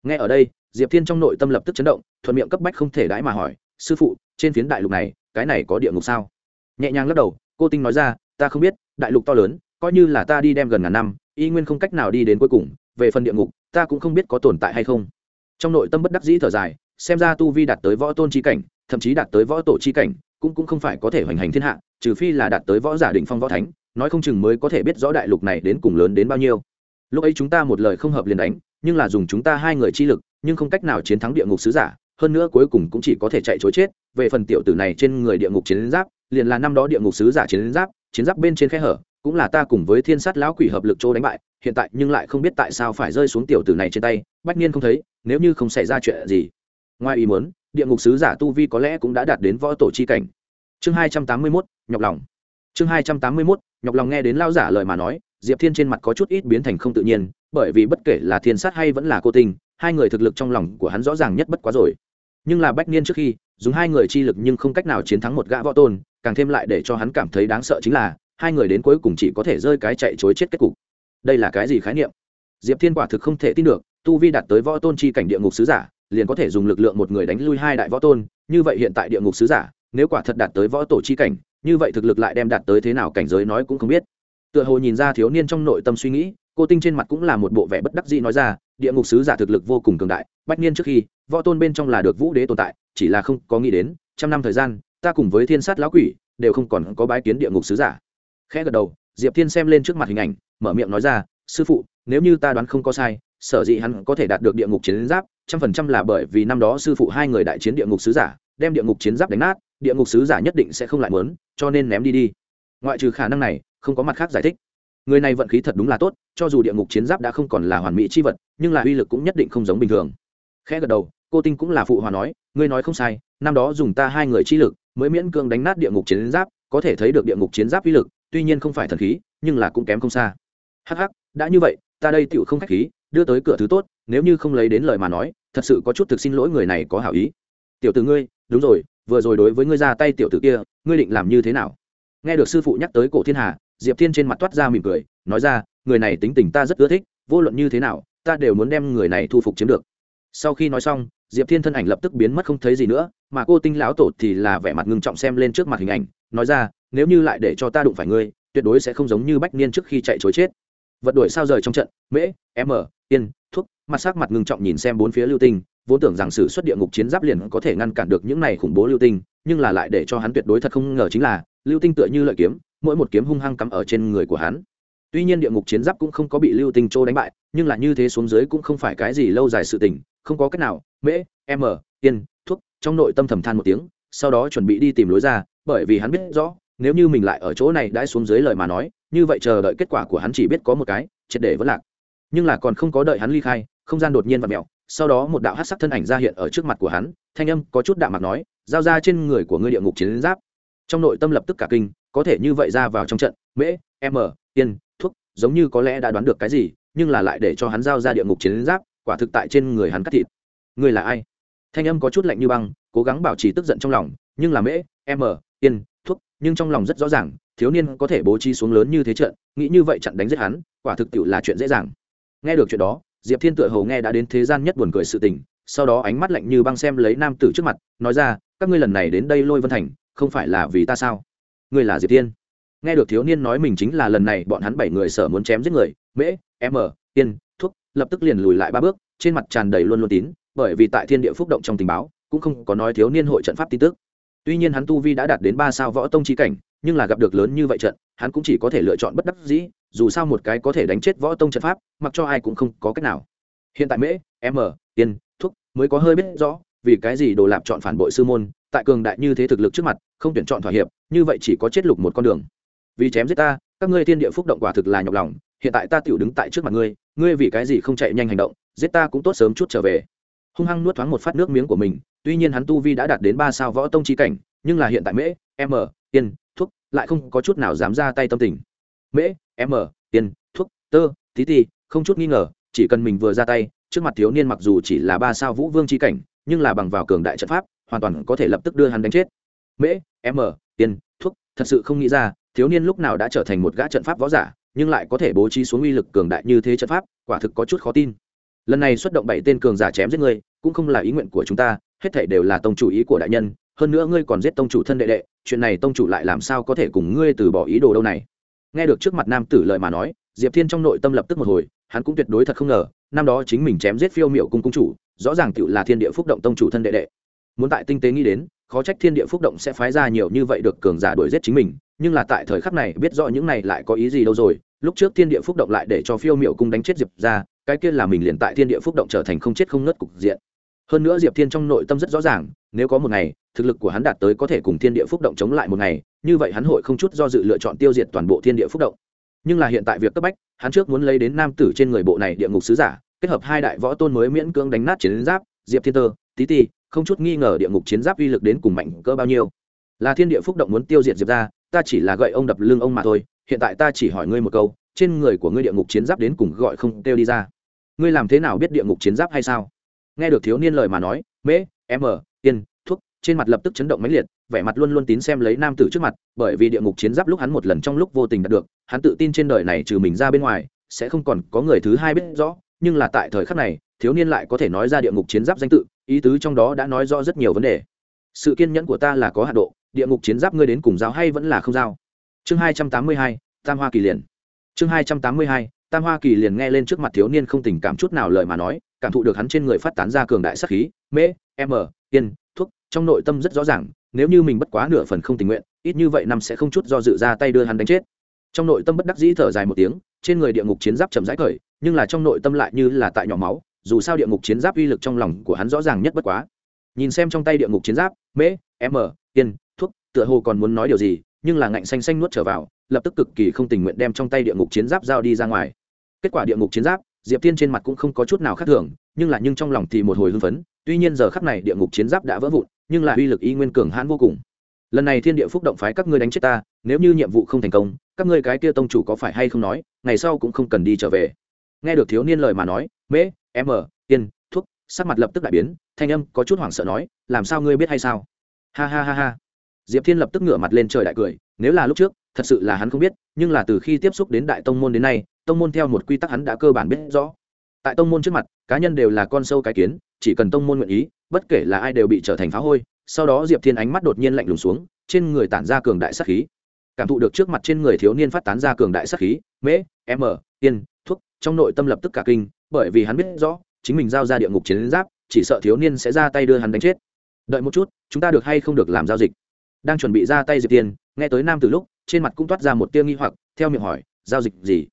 Nghe ở đây, diệp thiên trong nội tâm lập tức chấn động, thuận miệng cấp bách không thể đãi mà hỏi, sư phụ, trên phiến đại lục này, cái này có địa ngục sao? Nhẹ nhàng lắc đầu, cô tinh nói ra, ta không biết, đại lục to lớn, coi như là ta đi đem gần ngàn năm y nguyên không cách nào đi đến cuối cùng, về phần địa ngục, ta cũng không biết có tồn tại hay không. Trong nội tâm bất đắc dĩ thở dài, xem ra tu vi đạt tới võ tôn chi cảnh, thậm chí đạt tới võ tổ chi cảnh, cũng cũng không phải có thể hoành hành thiên hạ, trừ phi là đạt tới võ giả định phong võ thánh, nói không chừng mới có thể biết rõ đại lục này đến cùng lớn đến bao nhiêu. Lúc ấy chúng ta một lời không hợp liền đánh, nhưng là dùng chúng ta hai người chi lực, nhưng không cách nào chiến thắng địa ngục sứ giả, hơn nữa cuối cùng cũng chỉ có thể chạy chối chết, về phần tiểu tử này trên người địa ngục chiến giáp, liền là năm đó địa ngục sứ giả chiến giáp chiến giáp bên trên khe hở cũng là ta cùng với thiên sát lão quỷ hợp lực chỗ đánh bại, hiện tại nhưng lại không biết tại sao phải rơi xuống tiểu tử này trên tay, bách niên không thấy, nếu như không xảy ra chuyện gì. Ngoài ý muốn, địa ngục sứ giả tu vi có lẽ cũng đã đạt đến võ tổ chi cảnh. Chương hai trăm tám mươi mốt, nhọc lòng. Chương hai trăm tám mươi mốt, nhọc lòng nghe đến lao giả lời mà nói, diệp thiên trên mặt có chút ít biến thành không tự nhiên, bởi vì bất kể là thiên sát hay vẫn là cô tình hai người thực lực trong lòng của hắn rõ ràng nhất bất quá rồi. Nhưng là bách niên trước khi, dùng hai người chi lực nhưng không cách nào chiến thắng một gã võ tôn, càng thêm lại để cho hắn cảm thấy đáng sợ chính là hai người đến cuối cùng chỉ có thể rơi cái chạy chối chết kết cục. Đây là cái gì khái niệm? Diệp thiên quả thực không thể tin được, tu vi đạt tới võ tôn chi cảnh địa ngục sứ giả, liền có thể dùng lực lượng một người đánh lui hai đại võ tôn, như vậy hiện tại địa ngục sứ giả, nếu quả thật đạt tới võ tổ chi cảnh, như vậy thực lực lại đem đạt tới thế nào cảnh giới nói cũng không biết. Tựa hồ nhìn ra thiếu niên trong nội tâm suy nghĩ, cô tinh trên mặt cũng là một bộ vẻ bất đắc dĩ nói ra, địa ngục sứ giả thực lực vô cùng cường đại, bách niên trước khi, võ tôn bên trong là được vũ đế tồn tại, chỉ là không có nghĩ đến, trăm năm thời gian, ta cùng với thiên sát lão quỷ, đều không còn có bái kiến địa ngục sứ giả khẽ gật đầu, diệp thiên xem lên trước mặt hình ảnh, mở miệng nói ra, sư phụ, nếu như ta đoán không có sai, sở dĩ hắn có thể đạt được địa ngục chiến giáp, trăm phần trăm là bởi vì năm đó sư phụ hai người đại chiến địa ngục sứ giả, đem địa ngục chiến giáp đánh nát, địa ngục sứ giả nhất định sẽ không lại mớn cho nên ném đi đi. Ngoại trừ khả năng này, không có mặt khác giải thích. Người này vận khí thật đúng là tốt, cho dù địa ngục chiến giáp đã không còn là hoàn mỹ chi vật, nhưng là uy lực cũng nhất định không giống bình thường. Khẽ gật đầu, cô tinh cũng là phụ hòa nói, ngươi nói không sai, năm đó dùng ta hai người chi lực, mới miễn cưỡng đánh nát địa ngục chiến giáp, có thể thấy được địa ngục chiến giáp uy lực tuy nhiên không phải thần khí, nhưng là cũng kém không xa. Hắc hắc, đã như vậy, ta đây tựu không khách khí, đưa tới cửa thứ tốt, nếu như không lấy đến lời mà nói, thật sự có chút thực xin lỗi người này có hảo ý. Tiểu tử ngươi, đúng rồi, vừa rồi đối với ngươi ra tay tiểu tử kia, ngươi định làm như thế nào? Nghe được sư phụ nhắc tới cổ thiên hà, diệp thiên trên mặt toát ra mỉm cười, nói ra, người này tính tình ta rất ưa thích, vô luận như thế nào, ta đều muốn đem người này thu phục chiếm được. Sau khi nói xong diệp thiên thân ảnh lập tức biến mất không thấy gì nữa, mà cô tinh lão tổ thì là vẻ mặt ngưng trọng xem lên trước mặt hình ảnh, nói ra, nếu như lại để cho ta đụng phải ngươi, tuyệt đối sẽ không giống như bách niên trước khi chạy chối chết. Vật đuổi sao rời trong trận, mễ, m, yên, thuốc, mặt sắc mặt ngưng trọng nhìn xem bốn phía lưu tinh, vốn tưởng rằng sự xuất địa ngục chiến giáp liền có thể ngăn cản được những này khủng bố lưu tinh, nhưng là lại để cho hắn tuyệt đối thật không ngờ chính là, lưu tinh tựa như lợi kiếm, mỗi một kiếm hung hăng cắm ở trên người của hắn tuy nhiên địa ngục chiến giáp cũng không có bị lưu tinh trô đánh bại, nhưng là như thế xuống dưới cũng không phải cái gì lâu dài sự tình, không có cách nào. Mễ, m, yên, thuốc, trong nội tâm thầm than một tiếng, sau đó chuẩn bị đi tìm lối ra, bởi vì hắn biết rõ, nếu như mình lại ở chỗ này đã xuống dưới lời mà nói, như vậy chờ đợi kết quả của hắn chỉ biết có một cái, triệt để vẫn lạc. Nhưng là còn không có đợi hắn ly khai, không gian đột nhiên và mẹo sau đó một đạo hát sắc thân ảnh ra hiện ở trước mặt của hắn, thanh âm có chút đạm mặt nói, giao ra trên người của ngươi địa ngục chiến giáp. Trong nội tâm lập tức cả kinh, có thể như vậy ra vào trong trận, mễ, m, yên giống như có lẽ đã đoán được cái gì, nhưng là lại để cho hắn giao ra địa ngục chiến giáp, quả thực tại trên người hắn cắt thịt. Người là ai? Thanh âm có chút lạnh như băng, cố gắng bảo trì tức giận trong lòng, nhưng là mễ m yên, thuốc, nhưng trong lòng rất rõ ràng, thiếu niên có thể bố trí xuống lớn như thế trận, nghĩ như vậy chặn đánh giết hắn, quả thực tiệu là chuyện dễ dàng. Nghe được chuyện đó, diệp thiên tựa hầu nghe đã đến thế gian nhất buồn cười sự tình, sau đó ánh mắt lạnh như băng xem lấy nam tử trước mặt, nói ra, các ngươi lần này đến đây lôi vân thành, không phải là vì ta sao? Ngươi là diệp thiên? Nghe được thiếu niên nói mình chính là lần này bọn hắn bảy người sở muốn chém giết người mễ m Yên, thuốc lập tức liền lùi lại ba bước trên mặt tràn đầy luôn luôn tín bởi vì tại thiên địa phúc động trong tình báo cũng không có nói thiếu niên hội trận pháp tin tức. Tuy nhiên hắn tu vi đã đạt đến ba sao võ tông chi cảnh nhưng là gặp được lớn như vậy trận hắn cũng chỉ có thể lựa chọn bất đắc dĩ dù sao một cái có thể đánh chết võ tông trận pháp mặc cho ai cũng không có cách nào. Hiện tại mễ m Yên, thuốc mới có hơi biết rõ vì cái gì đồ lạp chọn phản bội sư môn tại cường đại như thế thực lực trước mặt không tuyển chọn thỏa hiệp như vậy chỉ có chết lục một con đường vì chém giết ta, các ngươi thiên địa phúc động quả thực là nhọc lòng, hiện tại ta tiểu đứng tại trước mặt ngươi ngươi vì cái gì không chạy nhanh hành động, giết ta cũng tốt sớm chút trở về. Hung hăng nuốt thoáng một phát nước miếng của mình, tuy nhiên hắn tu vi đã đạt đến ba sao võ tông chi cảnh, nhưng là hiện tại mễ m tiên thuốc, lại không có chút nào dám ra tay tâm tình. Mễ m tiên thuốc, tơ, tí ti không chút nghi ngờ, chỉ cần mình vừa ra tay, trước mặt thiếu niên mặc dù chỉ là ba sao vũ vương chi cảnh, nhưng là bằng vào cường đại trận pháp, hoàn toàn có thể lập tức đưa hắn đánh chết. Mễ m tiên thuốc, thật sự không nghĩ ra thiếu niên lúc nào đã trở thành một gã trận pháp võ giả, nhưng lại có thể bố trí xuống uy lực cường đại như thế trận pháp, quả thực có chút khó tin. Lần này xuất động bảy tên cường giả chém giết ngươi, cũng không là ý nguyện của chúng ta, hết thảy đều là tông chủ ý của đại nhân, hơn nữa ngươi còn giết tông chủ thân đệ đệ, chuyện này tông chủ lại làm sao có thể cùng ngươi từ bỏ ý đồ đâu này. Nghe được trước mặt nam tử lời mà nói, diệp thiên trong nội tâm lập tức một hồi, hắn cũng tuyệt đối thật không ngờ, năm đó chính mình chém giết phiêu miệu cung cung chủ, rõ ràng cựu là thiên địa phúc động tông chủ thân đệ đệ. Muốn tại tinh tế nghĩ đến, khó trách thiên địa phúc động sẽ phái ra nhiều như vậy được cường giả đuổi giết chính mình nhưng là tại thời khắc này biết rõ những này lại có ý gì đâu rồi, lúc trước thiên địa phúc động lại để cho phiêu miệu cung đánh chết diệp ra cái kia là mình liền tại thiên địa phúc động trở thành không chết không ngất cục diện. Hơn nữa diệp thiên trong nội tâm rất rõ ràng, nếu có một ngày, thực lực của hắn đạt tới có thể cùng thiên địa phúc động chống lại một ngày, như vậy hắn hội không chút do dự lựa chọn tiêu diệt toàn bộ thiên địa phúc động. Nhưng là hiện tại việc cấp bách, hắn trước muốn lấy đến nam tử trên người bộ này địa ngục sứ giả, kết hợp hai đại võ tôn mới miễn cưỡng đánh nát chiến giáp, diệp thiên tơ, tí ti, không chút nghi ngờ địa ngục chiến giáp uy lực đến cùng mạnh cỡ bao nhiêu. Là thiên địa phúc động muốn tiêu diệt diệp ra ta chỉ là gậy ông đập lưng ông mà thôi, hiện tại ta chỉ hỏi ngươi một câu, trên người của ngươi địa ngục chiến giáp đến cùng gọi không kêu đi ra. Ngươi làm thế nào biết địa ngục chiến giáp hay sao? Nghe được thiếu niên lời mà nói, mễ m tiên thuốc. Trên mặt lập tức chấn động mãnh liệt, vẻ mặt luôn luôn tín xem lấy nam tử trước mặt, bởi vì địa ngục chiến giáp lúc hắn một lần trong lúc vô tình đạt được, hắn tự tin trên đời này trừ mình ra bên ngoài, sẽ không còn có người thứ hai biết rõ, nhưng là tại thời khắc này, thiếu niên lại có thể nói ra địa ngục chiến giáp danh tự, ý tứ trong đó đã nói rõ rất nhiều vấn đề. Sự kiên nhẫn của ta là có hạ độ địa ngục chiến giáp ngươi đến cùng giáo hay vẫn là không giao? Chương hai trăm tám mươi hai, tam hoa kỳ liền. Chương hai trăm tám mươi hai, tam hoa kỳ liền nghe lên trước mặt thiếu niên không tình cảm chút nào lời mà nói, cảm thụ được hắn trên người phát tán ra cường đại sắc khí mễ m yên, thuốc, trong nội tâm rất rõ ràng, nếu như mình bất quá nửa phần không tình nguyện, ít như vậy năm sẽ không chút do dự ra tay đưa hắn đánh chết. Trong nội tâm bất đắc dĩ thở dài một tiếng, trên người địa ngục chiến giáp chậm rãi cởi nhưng là trong nội tâm lại như là tại nhỏ máu, dù sao địa ngục chiến giáp uy lực trong lòng của hắn rõ ràng nhất bất quá. Nhìn xem trong tay địa ngục chiến giáp mễ m yên tựa hồ còn muốn nói điều gì, nhưng là ngạnh xanh xanh nuốt trở vào, lập tức cực kỳ không tình nguyện đem trong tay địa ngục chiến giáp giao đi ra ngoài. Kết quả địa ngục chiến giáp, diệp tiên trên mặt cũng không có chút nào khác thường, nhưng là nhưng trong lòng thì một hồi hưng phấn, tuy nhiên giờ khắc này địa ngục chiến giáp đã vỡ vụn, nhưng là uy lực y nguyên cường hãn vô cùng. Lần này thiên địa phúc động phái các ngươi đánh chết ta, nếu như nhiệm vụ không thành công, các ngươi cái kia tông chủ có phải hay không nói, ngày sau cũng không cần đi trở về. Nghe được thiếu niên lời mà nói, mễ m yên, thuốc. Sắc mặt lập tức đại biến, thanh âm có chút hoảng sợ nói, làm sao ngươi biết hay sao? Ha ha ha ha diệp thiên lập tức ngửa mặt lên trời đại cười, nếu là lúc trước, thật sự là hắn không biết, nhưng là từ khi tiếp xúc đến đại tông môn đến nay, tông môn theo một quy tắc hắn đã cơ bản biết rõ. Tại tông môn trước mặt, cá nhân đều là con sâu cái kiến, chỉ cần tông môn nguyện ý, bất kể là ai đều bị trở thành phá hôi. Sau đó diệp thiên ánh mắt đột nhiên lạnh lùng xuống, trên người tản ra cường đại sắc khí. Cảm thụ được trước mặt trên người thiếu niên phát tán ra cường đại sắc khí, mễ, m tiên thuốc, trong nội tâm lập tức cả kinh, bởi vì hắn biết rõ, chính mình giao ra địa ngục chiến giáp, chỉ sợ thiếu niên sẽ ra tay đưa hắn đánh chết. Đợi một chút, chúng ta được hay không được làm giao dịch? Đang chuẩn bị ra tay diệp tiên, nghe tới nam từ lúc, trên mặt cũng toát ra một tia nghi hoặc, theo miệng hỏi, giao dịch gì?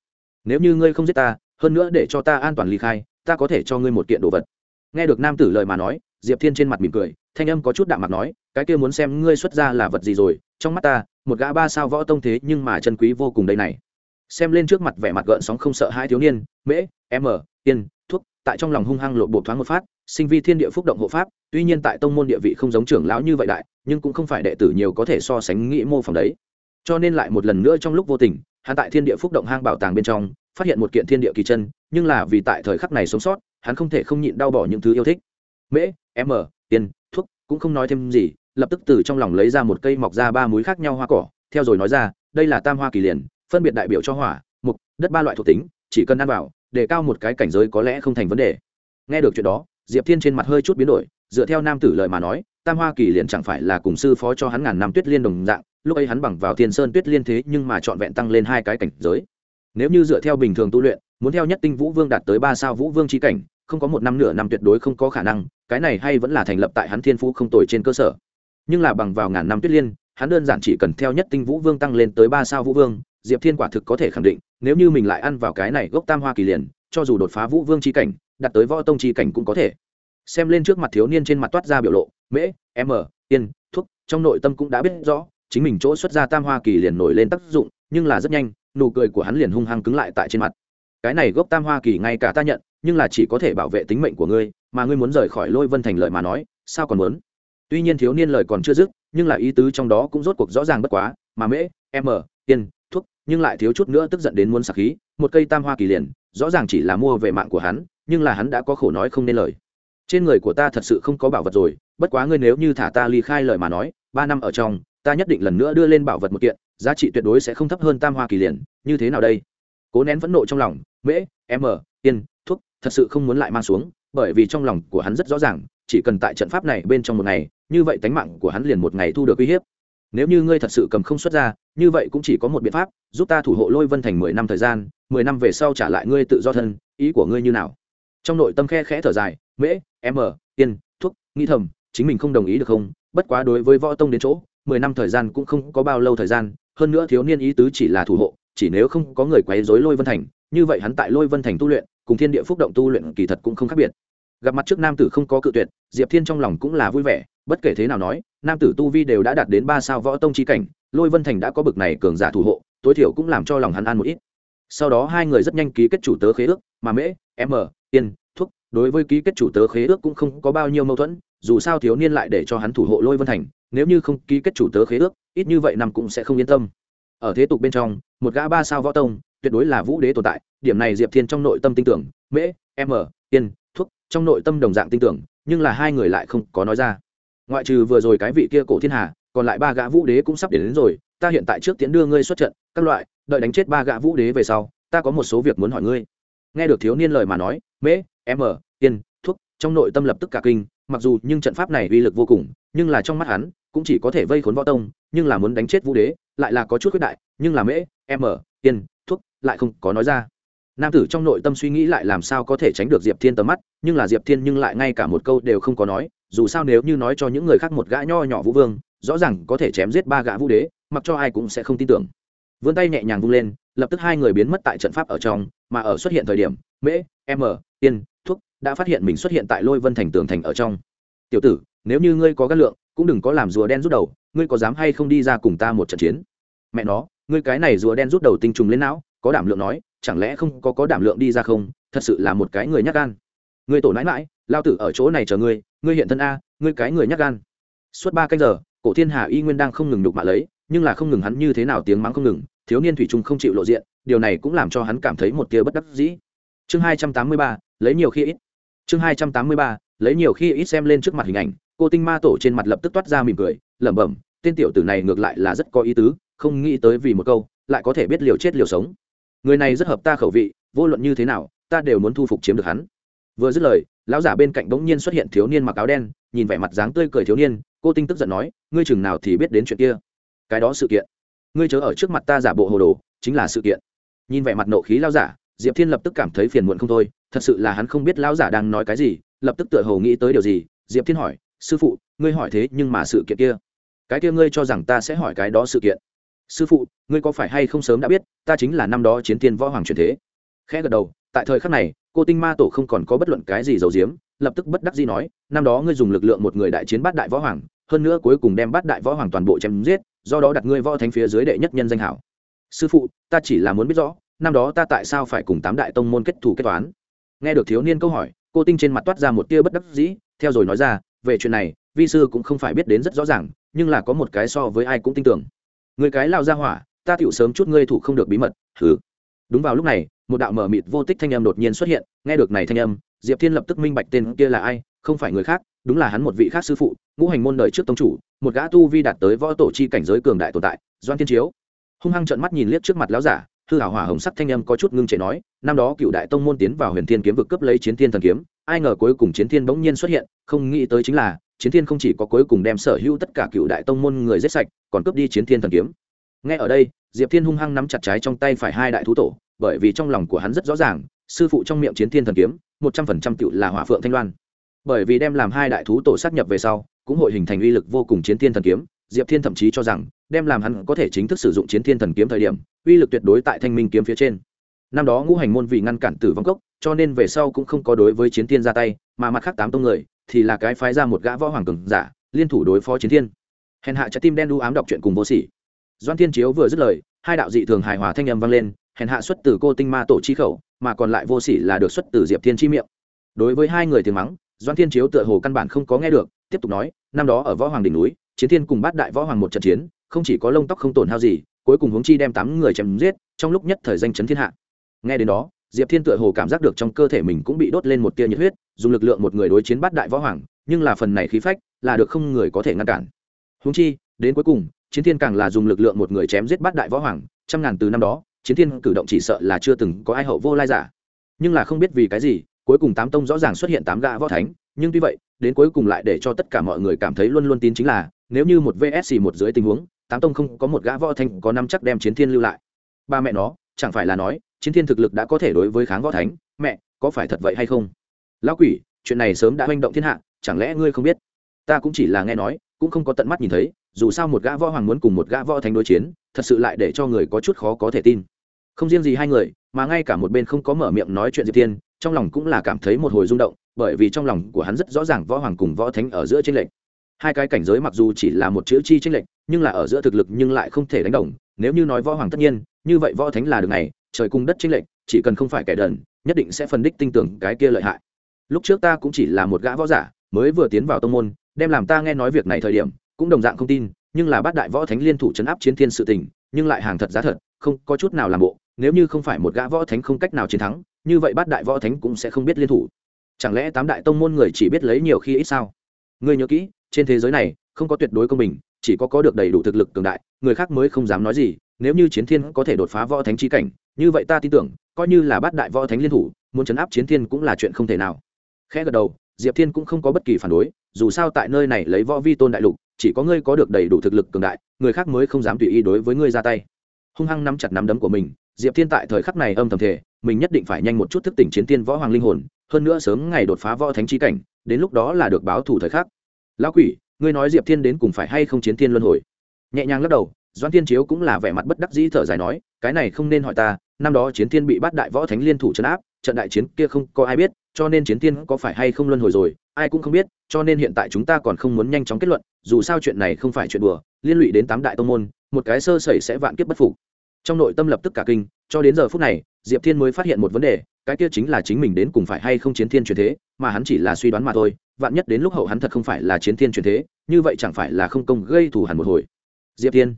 Nếu như ngươi không giết ta, hơn nữa để cho ta an toàn ly khai, ta có thể cho ngươi một kiện đồ vật. Nghe được nam tử lời mà nói, diệp thiên trên mặt mỉm cười, thanh âm có chút đạm mặt nói, cái kia muốn xem ngươi xuất ra là vật gì rồi, trong mắt ta, một gã ba sao võ tông thế nhưng mà chân quý vô cùng đây này. Xem lên trước mặt vẻ mặt gợn sóng không sợ hai thiếu niên, mễ, m tiên thuốc, tại trong lòng hung hăng lộ bộ thoáng một phát, sinh vi thiên địa phúc động hộ pháp, tuy nhiên tại tông môn địa vị không giống trưởng lão như vậy đại nhưng cũng không phải đệ tử nhiều có thể so sánh nghĩ mô phỏng đấy. Cho nên lại một lần nữa trong lúc vô tình, hắn tại thiên địa phúc động hang bảo tàng bên trong, phát hiện một kiện thiên địa kỳ chân, nhưng là vì tại thời khắc này sống sót, hắn không thể không nhịn đau bỏ những thứ yêu thích. Mễ, m tiền thuốc, cũng không nói thêm gì, lập tức từ trong lòng lấy ra một cây mọc ra ba múi khác nhau hoa cỏ, theo rồi nói ra, đây là tam hoa kỳ liền, phân biệt đại biểu cho hỏa, mục, đất ba loại thuộc tính, chỉ cần ăn vào, để cao một cái cảnh giới có lẽ không thành vấn đề. Nghe được chuyện đó, diệp thiên trên mặt hơi chút biến đổi, dựa theo nam tử lời mà nói tam hoa kỳ liền chẳng phải là cùng sư phó cho hắn ngàn năm tuyết liên đồng dạng, lúc ấy hắn bằng vào thiên sơn tuyết liên thế nhưng mà trọn vẹn tăng lên hai cái cảnh giới. Nếu như dựa theo bình thường tu luyện, muốn theo nhất tinh vũ vương đạt tới ba sao vũ vương trí cảnh, không có một năm nửa năm tuyệt đối không có khả năng, cái này hay vẫn là thành lập tại hắn thiên phú không tồi trên cơ sở. Nhưng là bằng vào ngàn năm tuyết liên, hắn đơn giản chỉ cần theo nhất tinh vũ vương tăng lên tới ba sao vũ vương, diệp thiên quả thực có thể khẳng định, nếu như mình lại ăn vào cái này gốc tam hoa kỳ liền, cho dù đột phá vũ vương c h i cảnh, đạt tới võ tông c h i cảnh cũng có thể. Xem lên trước mặt thiếu niên trên mặt toát ra biểu lộ mễ m tiên thuốc trong nội tâm cũng đã biết rõ, chính mình chỗ xuất ra tam hoa kỳ liền nổi lên tác dụng, nhưng là rất nhanh, nụ cười của hắn liền hung hăng cứng lại tại trên mặt. Cái này gốc tam hoa kỳ ngay cả ta nhận, nhưng là chỉ có thể bảo vệ tính mệnh của ngươi, mà ngươi muốn rời khỏi lôi vân thành lợi mà nói, sao còn muốn? Tuy nhiên thiếu niên lời còn chưa dứt, nhưng là ý tứ trong đó cũng rốt cuộc rõ ràng bất quá, mà mễ m tiên thuốc nhưng lại thiếu chút nữa tức giận đến muốn sạc khí, một cây tam hoa kỳ liền, rõ ràng chỉ là mua về mạng của hắn, nhưng là hắn đã có khổ nói không nên lời trên người của ta thật sự không có bảo vật rồi bất quá ngươi nếu như thả ta ly khai lời mà nói ba năm ở trong ta nhất định lần nữa đưa lên bảo vật một kiện giá trị tuyệt đối sẽ không thấp hơn tam hoa kỳ liền như thế nào đây? Cố nén phẫn nộ trong lòng mễ m yên, thuốc thật sự không muốn lại mang xuống bởi vì trong lòng của hắn rất rõ ràng chỉ cần tại trận pháp này bên trong một ngày như vậy tánh mạng của hắn liền một ngày thu được uy hiếp. Nếu như ngươi thật sự cầm không xuất ra như vậy cũng chỉ có một biện pháp giúp ta thủ hộ lôi vân thành mười năm thời gian mười năm về sau trả lại ngươi tự do thân ý của ngươi như nào? Trong nội tâm khe khẽ thở dài mễ, m, yên, thuốc, nghĩ thầm, chính mình không đồng ý được không? Bất quá đối với võ tông đến chỗ, mười năm thời gian cũng không có bao lâu thời gian, hơn nữa thiếu niên ý tứ chỉ là thủ hộ, chỉ nếu không có người quấy rối lôi vân thành, như vậy hắn tại lôi vân thành tu luyện, cùng thiên địa phúc động tu luyện kỳ thật cũng không khác biệt. Gặp mặt trước nam tử không có cự tuyệt, diệp thiên trong lòng cũng là vui vẻ, bất kể thế nào nói, nam tử tu vi đều đã đạt đến ba sao võ tông chi cảnh, lôi vân thành đã có bực này cường giả thủ hộ, tối thiểu cũng làm cho lòng hắn an một ít. Sau đó hai người rất nhanh ký kết chủ tớ khế ước, mà mễ, m, yên đối với ký kết chủ tớ khế ước cũng không có bao nhiêu mâu thuẫn dù sao thiếu niên lại để cho hắn thủ hộ lôi vân thành nếu như không ký kết chủ tớ khế ước ít như vậy năm cũng sẽ không yên tâm. Ở thế tục bên trong một gã ba sao võ tông tuyệt đối là vũ đế tồn tại điểm này diệp thiên trong nội tâm tin tưởng mễ m yên thuốc trong nội tâm đồng dạng tin tưởng nhưng là hai người lại không có nói ra. Ngoại trừ vừa rồi cái vị kia cổ thiên hà còn lại ba gã vũ đế cũng sắp đến, đến rồi ta hiện tại trước tiến đưa ngươi xuất trận các loại đợi đánh chết ba gã vũ đế về sau ta có một số việc muốn hỏi ngươi. Nghe được thiếu niên lời mà nói mễ m yên thuốc, trong nội tâm lập tức cả kinh, mặc dù nhưng trận pháp này uy lực vô cùng, nhưng là trong mắt hắn, cũng chỉ có thể vây khốn võ tông, nhưng là muốn đánh chết vũ đế, lại là có chút khuyết đại, nhưng là mễ, m yên thuốc, lại không có nói ra. Nam tử trong nội tâm suy nghĩ lại làm sao có thể tránh được diệp thiên tầm mắt, nhưng là diệp thiên nhưng lại ngay cả một câu đều không có nói, dù sao nếu như nói cho những người khác một gã nho nhỏ vũ vương, rõ ràng có thể chém giết ba gã vũ đế, mặc cho ai cũng sẽ không tin tưởng. Vươn tay nhẹ nhàng vung lên, lập tức hai người biến mất tại trận pháp ở trong, mà ở xuất hiện thời điểm, mễ, m yên thuốc, đã phát hiện mình xuất hiện tại lôi vân thành tường thành ở trong. Tiểu tử, nếu như ngươi có gắt lượng, cũng đừng có làm rùa đen rút đầu, ngươi có dám hay không đi ra cùng ta một trận chiến? Mẹ nó, ngươi cái này rùa đen rút đầu tinh trùng lên não, có đảm lượng nói, chẳng lẽ không có có đảm lượng đi ra không? Thật sự là một cái người nhắc gan. Ngươi tổ nãi mãi lao tử ở chỗ này chờ ngươi ngươi hiện thân a, ngươi cái người nhắc gan. Suốt ba canh giờ, cổ thiên hà y nguyên đang không ngừng đục mạ lấy, nhưng là không ngừng hắn như thế nào tiếng mắng không ngừng, thiếu niên thủy trung không chịu lộ diện, điều này cũng làm cho hắn cảm thấy một tia bất đắc dĩ chương hai trăm tám mươi ba, lấy nhiều khi ít. Chương hai trăm tám mươi ba, lấy nhiều khi ít xem lên trước mặt hình ảnh. Cô tinh ma tổ trên mặt lập tức toát ra mỉm cười, lẩm bẩm, tên tiểu tử này ngược lại là rất có ý tứ, không nghĩ tới vì một câu, lại có thể biết liều chết liều sống. Người này rất hợp ta khẩu vị, vô luận như thế nào, ta đều muốn thu phục chiếm được hắn. Vừa dứt lời, lão giả bên cạnh bỗng nhiên xuất hiện thiếu niên mặc áo đen, nhìn vẻ mặt dáng tươi cười thiếu niên, cô tinh tức giận nói, ngươi chừng nào thì biết đến chuyện kia? Cái đó sự kiện. Ngươi chớ ở trước mặt ta giả bộ hồ đồ, chính là sự kiện. Nhìn vẻ mặt nộ khí lão giả diệp thiên lập tức cảm thấy phiền muộn không thôi, thật sự là hắn không biết lão giả đang nói cái gì, lập tức tựa hồ nghĩ tới điều gì. Diệp thiên hỏi, sư phụ, ngươi hỏi thế nhưng mà sự kiện kia, cái kia ngươi cho rằng ta sẽ hỏi cái đó sự kiện? Sư phụ, ngươi có phải hay không sớm đã biết, ta chính là năm đó chiến tiên võ hoàng truyền thế. Khẽ gật đầu, tại thời khắc này, cô tinh ma tổ không còn có bất luận cái gì giấu giếm, lập tức bất đắc dĩ nói, năm đó ngươi dùng lực lượng một người đại chiến bát đại võ hoàng, hơn nữa cuối cùng đem bát đại võ hoàng toàn bộ chém giết, do đó đặt ngươi võ thánh phía dưới đệ nhất nhân danh hảo. Sư phụ, ta chỉ là muốn biết rõ năm đó ta tại sao phải cùng tám đại tông môn kết thù kết toán? Nghe được thiếu niên câu hỏi, cô tinh trên mặt toát ra một tia bất đắc dĩ, theo rồi nói ra, về chuyện này, vi sư cũng không phải biết đến rất rõ ràng, nhưng là có một cái so với ai cũng tin tưởng. Người cái lao ra hỏa, ta tựu sớm chút ngươi thủ không được bí mật thử đúng vào lúc này, một đạo mở mịt vô tích thanh âm đột nhiên xuất hiện, nghe được này thanh âm, diệp thiên lập tức minh bạch tên kia là ai, không phải người khác, đúng là hắn một vị khác sư phụ, ngũ hành môn đời trước tông chủ, một gã tu vi đạt tới võ tổ chi cảnh giới cường đại tồn tại, doan thiên chiếu. Hung hăng trợn mắt nhìn liếc trước mặt lão giả hư hảo hỏa hồng sắc thanh âm có chút ngưng trệ nói, năm đó cựu đại tông môn tiến vào huyền thiên kiếm vực cấp lấy chiến thiên thần kiếm, ai ngờ cuối cùng chiến thiên bỗng nhiên xuất hiện, không nghĩ tới chính là, chiến thiên không chỉ có cuối cùng đem sở hữu tất cả cựu đại tông môn người giết sạch, còn cướp đi chiến thiên thần kiếm. Ngay ở đây, diệp thiên hung hăng nắm chặt trái trong tay phải hai đại thú tổ, bởi vì trong lòng của hắn rất rõ ràng, sư phụ trong miệng chiến thiên thần kiếm, một trăm phần trăm cựu là hỏa phượng thanh loan. Bởi vì đem làm hai đại thú tổ sát nhập về sau, cũng hội hình thành uy lực vô cùng chiến thiên thần kiếm, diệp thiên thậm chí cho rằng, đem làm hắn có thể chính thức sử dụng chiến thiên thần kiếm thời điểm uy lực tuyệt đối tại thanh minh kiếm phía trên. Năm đó ngũ hành môn vì ngăn cản tử vong cốc, cho nên về sau cũng không có đối với chiến thiên ra tay, mà mặt khác tám tông người thì là cái phái ra một gã võ hoàng cường giả, liên thủ đối phó chiến thiên. Hèn hạ trái tim đen đu ám đọc chuyện cùng vô sỉ. Doan thiên chiếu vừa dứt lời, hai đạo dị thường hài hòa thanh âm vang lên, hèn hạ xuất từ cô tinh ma tổ chi khẩu, mà còn lại vô sỉ là được xuất từ diệp thiên chi miệng. Đối với hai người tiếng mắng, doan thiên chiếu tựa hồ căn bản không có nghe được, tiếp tục nói, năm đó ở võ hoàng đỉnh núi, chiến thiên cùng bát đại võ hoàng một trận chiến, không chỉ có lông tóc không tổn hao gì cuối cùng huống chi đem tám người chém giết, trong lúc nhất thời danh chấn thiên hạ. Nghe đến đó, diệp thiên tựa hồ cảm giác được trong cơ thể mình cũng bị đốt lên một tia nhiệt huyết, dùng lực lượng một người đối chiến bát đại võ hoàng, nhưng là phần này khí phách là được không người có thể ngăn cản. Huống chi, đến cuối cùng, chiến thiên càng là dùng lực lượng một người chém giết bát đại võ hoàng, trăm ngàn từ năm đó, chiến thiên cử động chỉ sợ là chưa từng có ai hậu vô lai giả. Nhưng là không biết vì cái gì, cuối cùng tám tông rõ ràng xuất hiện tám gã võ thánh, nhưng tuy vậy, đến cuối cùng lại để cho tất cả mọi người cảm thấy luôn luôn tin chính là, nếu như một vsc một dưới tình huống tám tông không có một gã võ thánh có năm chắc đem chiến thiên lưu lại. Ba mẹ nó, chẳng phải là nói, chiến thiên thực lực đã có thể đối với kháng võ thánh? Mẹ, có phải thật vậy hay không? Lão quỷ, chuyện này sớm đã manh động thiên hạ, chẳng lẽ ngươi không biết? Ta cũng chỉ là nghe nói, cũng không có tận mắt nhìn thấy, dù sao một gã võ hoàng muốn cùng một gã võ thánh đối chiến, thật sự lại để cho người có chút khó có thể tin. Không riêng gì hai người, mà ngay cả một bên không có mở miệng nói chuyện diệp tiên trong lòng cũng là cảm thấy một hồi rung động, bởi vì trong lòng của hắn rất rõ ràng võ hoàng cùng võ thánh ở giữa tranh lệch hai cái cảnh giới mặc dù chỉ là một chữ chi tranh lệch, nhưng là ở giữa thực lực nhưng lại không thể đánh đồng. Nếu như nói võ hoàng tất nhiên, như vậy võ thánh là được này, trời cung đất tranh lệch, chỉ cần không phải kẻ đần, nhất định sẽ phân đích tinh tưởng cái kia lợi hại. Lúc trước ta cũng chỉ là một gã võ giả, mới vừa tiến vào tông môn, đem làm ta nghe nói việc này thời điểm, cũng đồng dạng không tin, nhưng là bát đại võ thánh liên thủ chấn áp chiến thiên sự tình, nhưng lại hàng thật giá thật, không có chút nào làm bộ, nếu như không phải một gã võ thánh không cách nào chiến thắng, như vậy bát đại võ thánh cũng sẽ không biết liên thủ. Chẳng lẽ tám đại tông môn người chỉ biết lấy nhiều khi ít sao? Ngươi nhớ kỹ trên thế giới này, không có tuyệt đối công bình, chỉ có có được đầy đủ thực lực cường đại, người khác mới không dám nói gì, nếu như chiến thiên có thể đột phá võ thánh chi cảnh, như vậy ta tin tưởng, coi như là bát đại võ thánh liên thủ, muốn chấn áp chiến thiên cũng là chuyện không thể nào. Khẽ gật đầu, diệp thiên cũng không có bất kỳ phản đối, dù sao tại nơi này lấy võ vi tôn đại lục, chỉ có ngươi có được đầy đủ thực lực cường đại, người khác mới không dám tùy ý đối với ngươi ra tay. Hung hăng nắm chặt nắm đấm của mình, diệp thiên tại thời khắc này âm thầm thể mình nhất định phải nhanh một chút thức tỉnh chiến tiên võ hoàng linh hồn, hơn nữa sớm ngày đột phá võ thánh chi cảnh, đến lúc đó là được báo thủ thời khắc lão quỷ, ngươi nói diệp thiên đến cùng phải hay không chiến thiên luân hồi? Nhẹ nhàng lắc đầu doan thiên chiếu cũng là vẻ mặt bất đắc dĩ thở dài nói, cái này không nên hỏi ta, năm đó chiến thiên bị bắt đại võ thánh liên thủ chấn áp, trận đại chiến kia không có ai biết, cho nên chiến thiên có phải hay không luân hồi rồi, ai cũng không biết, cho nên hiện tại chúng ta còn không muốn nhanh chóng kết luận, dù sao chuyện này không phải chuyện đùa, liên lụy đến tám đại tông môn, một cái sơ sẩy sẽ vạn kiếp bất phục. Trong nội tâm lập tức cả kinh, cho đến giờ phút này, diệp thiên mới phát hiện một vấn đề, cái kia chính là chính mình đến cùng phải hay không chiến thiên truyền thế, mà hắn chỉ là suy đoán mà thôi vạn nhất đến lúc hậu hắn thật không phải là chiến thiên truyền thế, như vậy chẳng phải là không công gây thù hẳn một hồi. Diệp thiên,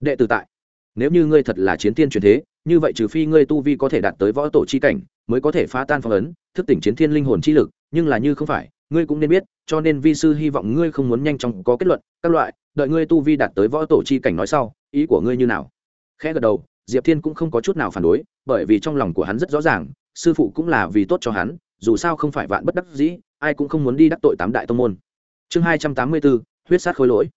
đệ tử tại. Nếu như ngươi thật là chiến thiên truyền thế, như vậy trừ phi ngươi tu vi có thể đạt tới võ tổ chi cảnh, mới có thể phá tan phong ấn, thức tỉnh chiến thiên linh hồn chi lực, nhưng là như không phải, ngươi cũng nên biết, cho nên vi sư hy vọng ngươi không muốn nhanh chóng có kết luận, các loại, đợi ngươi tu vi đạt tới võ tổ chi cảnh nói sau, ý của ngươi như nào? Khẽ gật đầu, diệp thiên cũng không có chút nào phản đối, bởi vì trong lòng của hắn rất rõ ràng, sư phụ cũng là vì tốt cho hắn, dù sao không phải vạn bất đắc dĩ ai cũng không muốn đi đắc tội tám đại tông môn. Chương hai trăm tám mươi b ố huyết sát khôi lỗi.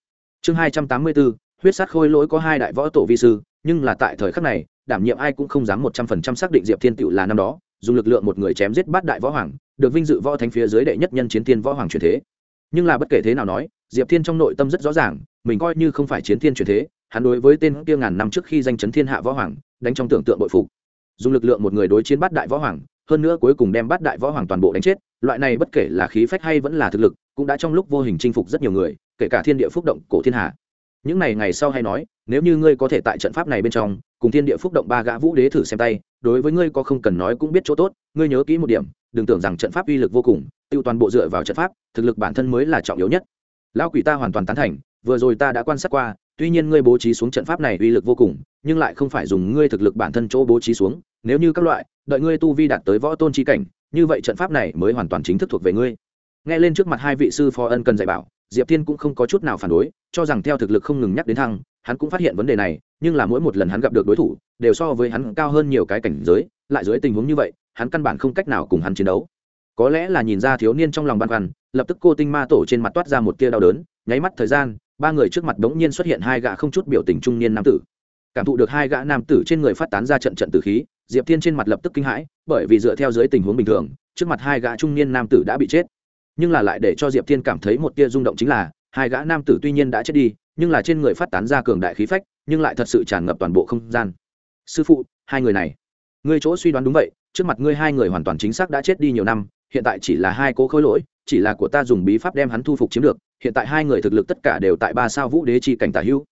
Chương hai trăm tám mươi b ố huyết sát khôi lỗi có hai đại võ tổ vi sư, nhưng là tại thời khắc này, đảm nhiệm ai cũng không dám một trăm phần trăm xác định diệp thiên tựu là năm đó, dùng lực lượng một người chém giết bát đại võ hoàng, được vinh dự võ thánh phía dưới đệ nhất nhân chiến thiên võ hoàng truyền thế. Nhưng là bất kể thế nào nói, diệp thiên trong nội tâm rất rõ ràng, mình coi như không phải chiến thiên truyền thế, hắn đối với tên kia ngàn năm trước khi danh chấn thiên hạ võ hoàng, đánh trong tưởng tượng bội phục. Dùng lực lượng một người đối chiến bát đại võ hoàng hơn nữa cuối cùng đem bát đại võ hoàng toàn bộ đánh chết, loại này bất kể là khí phách hay vẫn là thực lực, cũng đã trong lúc vô hình chinh phục rất nhiều người, kể cả thiên địa phúc động cổ thiên hạ. Những này ngày sau hay nói, nếu như ngươi có thể tại trận pháp này bên trong, cùng thiên địa phúc động ba gã vũ đế thử xem tay, đối với ngươi có không cần nói cũng biết chỗ tốt, ngươi nhớ kỹ một điểm, đừng tưởng rằng trận pháp uy lực vô cùng, tiêu toàn bộ dựa vào trận pháp, thực lực bản thân mới là trọng yếu nhất. Lão quỷ ta hoàn toàn tán thành, vừa rồi ta đã quan sát qua tuy nhiên ngươi bố trí xuống trận pháp này uy lực vô cùng, nhưng lại không phải dùng ngươi thực lực bản thân chỗ bố trí xuống. Nếu như các loại, đợi ngươi tu vi đạt tới võ tôn chi cảnh, như vậy trận pháp này mới hoàn toàn chính thức thuộc về ngươi. Nghe lên trước mặt hai vị sư phó ân cần dạy bảo, diệp thiên cũng không có chút nào phản đối, cho rằng theo thực lực không ngừng nhắc đến thăng, hắn cũng phát hiện vấn đề này, nhưng là mỗi một lần hắn gặp được đối thủ, đều so với hắn cao hơn nhiều cái cảnh giới, lại dưới tình huống như vậy, hắn căn bản không cách nào cùng hắn chiến đấu. Có lẽ là nhìn ra thiếu niên trong lòng băn khoăn, lập tức cô tinh ma tổ trên mặt toát ra một tia đau đớn, nháy mắt thời gian ba người trước mặt đ ố n g nhiên xuất hiện hai gã không chút biểu tình trung niên nam tử. Cảm thụ được hai gã nam tử trên người phát tán ra trận trận tử khí, diệp thiên trên mặt lập tức kinh hãi, bởi vì dựa theo dưới tình huống bình thường, trước mặt hai gã trung niên nam tử đã bị chết. Nhưng là lại để cho diệp thiên cảm thấy một tia rung động chính là, hai gã nam tử tuy nhiên đã chết đi, nhưng là trên người phát tán ra cường đại khí phách, nhưng lại thật sự tràn ngập toàn bộ không gian. Sư phụ, hai người này, ngươi chỗ suy đoán đúng vậy, trước mặt ngươi hai người hoàn toàn chính xác đã chết đi nhiều năm, hiện tại chỉ là hai cố khối lỗi chỉ là của ta dùng bí pháp đem hắn thu phục chiếm được, hiện tại hai người thực lực tất cả đều tại ba sao vũ đế chi cảnh tả hữu.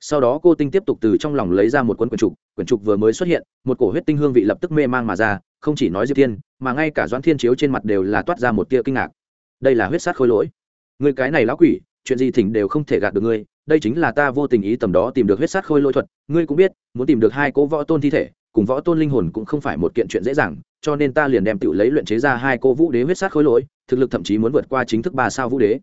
Sau đó cô tinh tiếp tục từ trong lòng lấy ra một cuốn quyển trục quyển trục vừa mới xuất hiện, một cổ huyết tinh hương vị lập tức mê mang mà ra, không chỉ nói diệp thiên, mà ngay cả doãn thiên chiếu trên mặt đều là toát ra một tia kinh ngạc. Đây là huyết sát khôi lỗi. Người cái này lão quỷ, chuyện gì thỉnh đều không thể gạt được ngươi, đây chính là ta vô tình ý tầm đó tìm được huyết sát khôi lỗi thuật, ngươi cũng biết, muốn tìm được hai cố võ tôn thi thể cùng võ tôn linh hồn cũng không phải một kiện chuyện dễ dàng, cho nên ta liền đem tự lấy luyện chế ra hai cô vũ đế huyết sát khối lỗi, thực lực thậm chí muốn vượt qua chính thức ba sao vũ đế.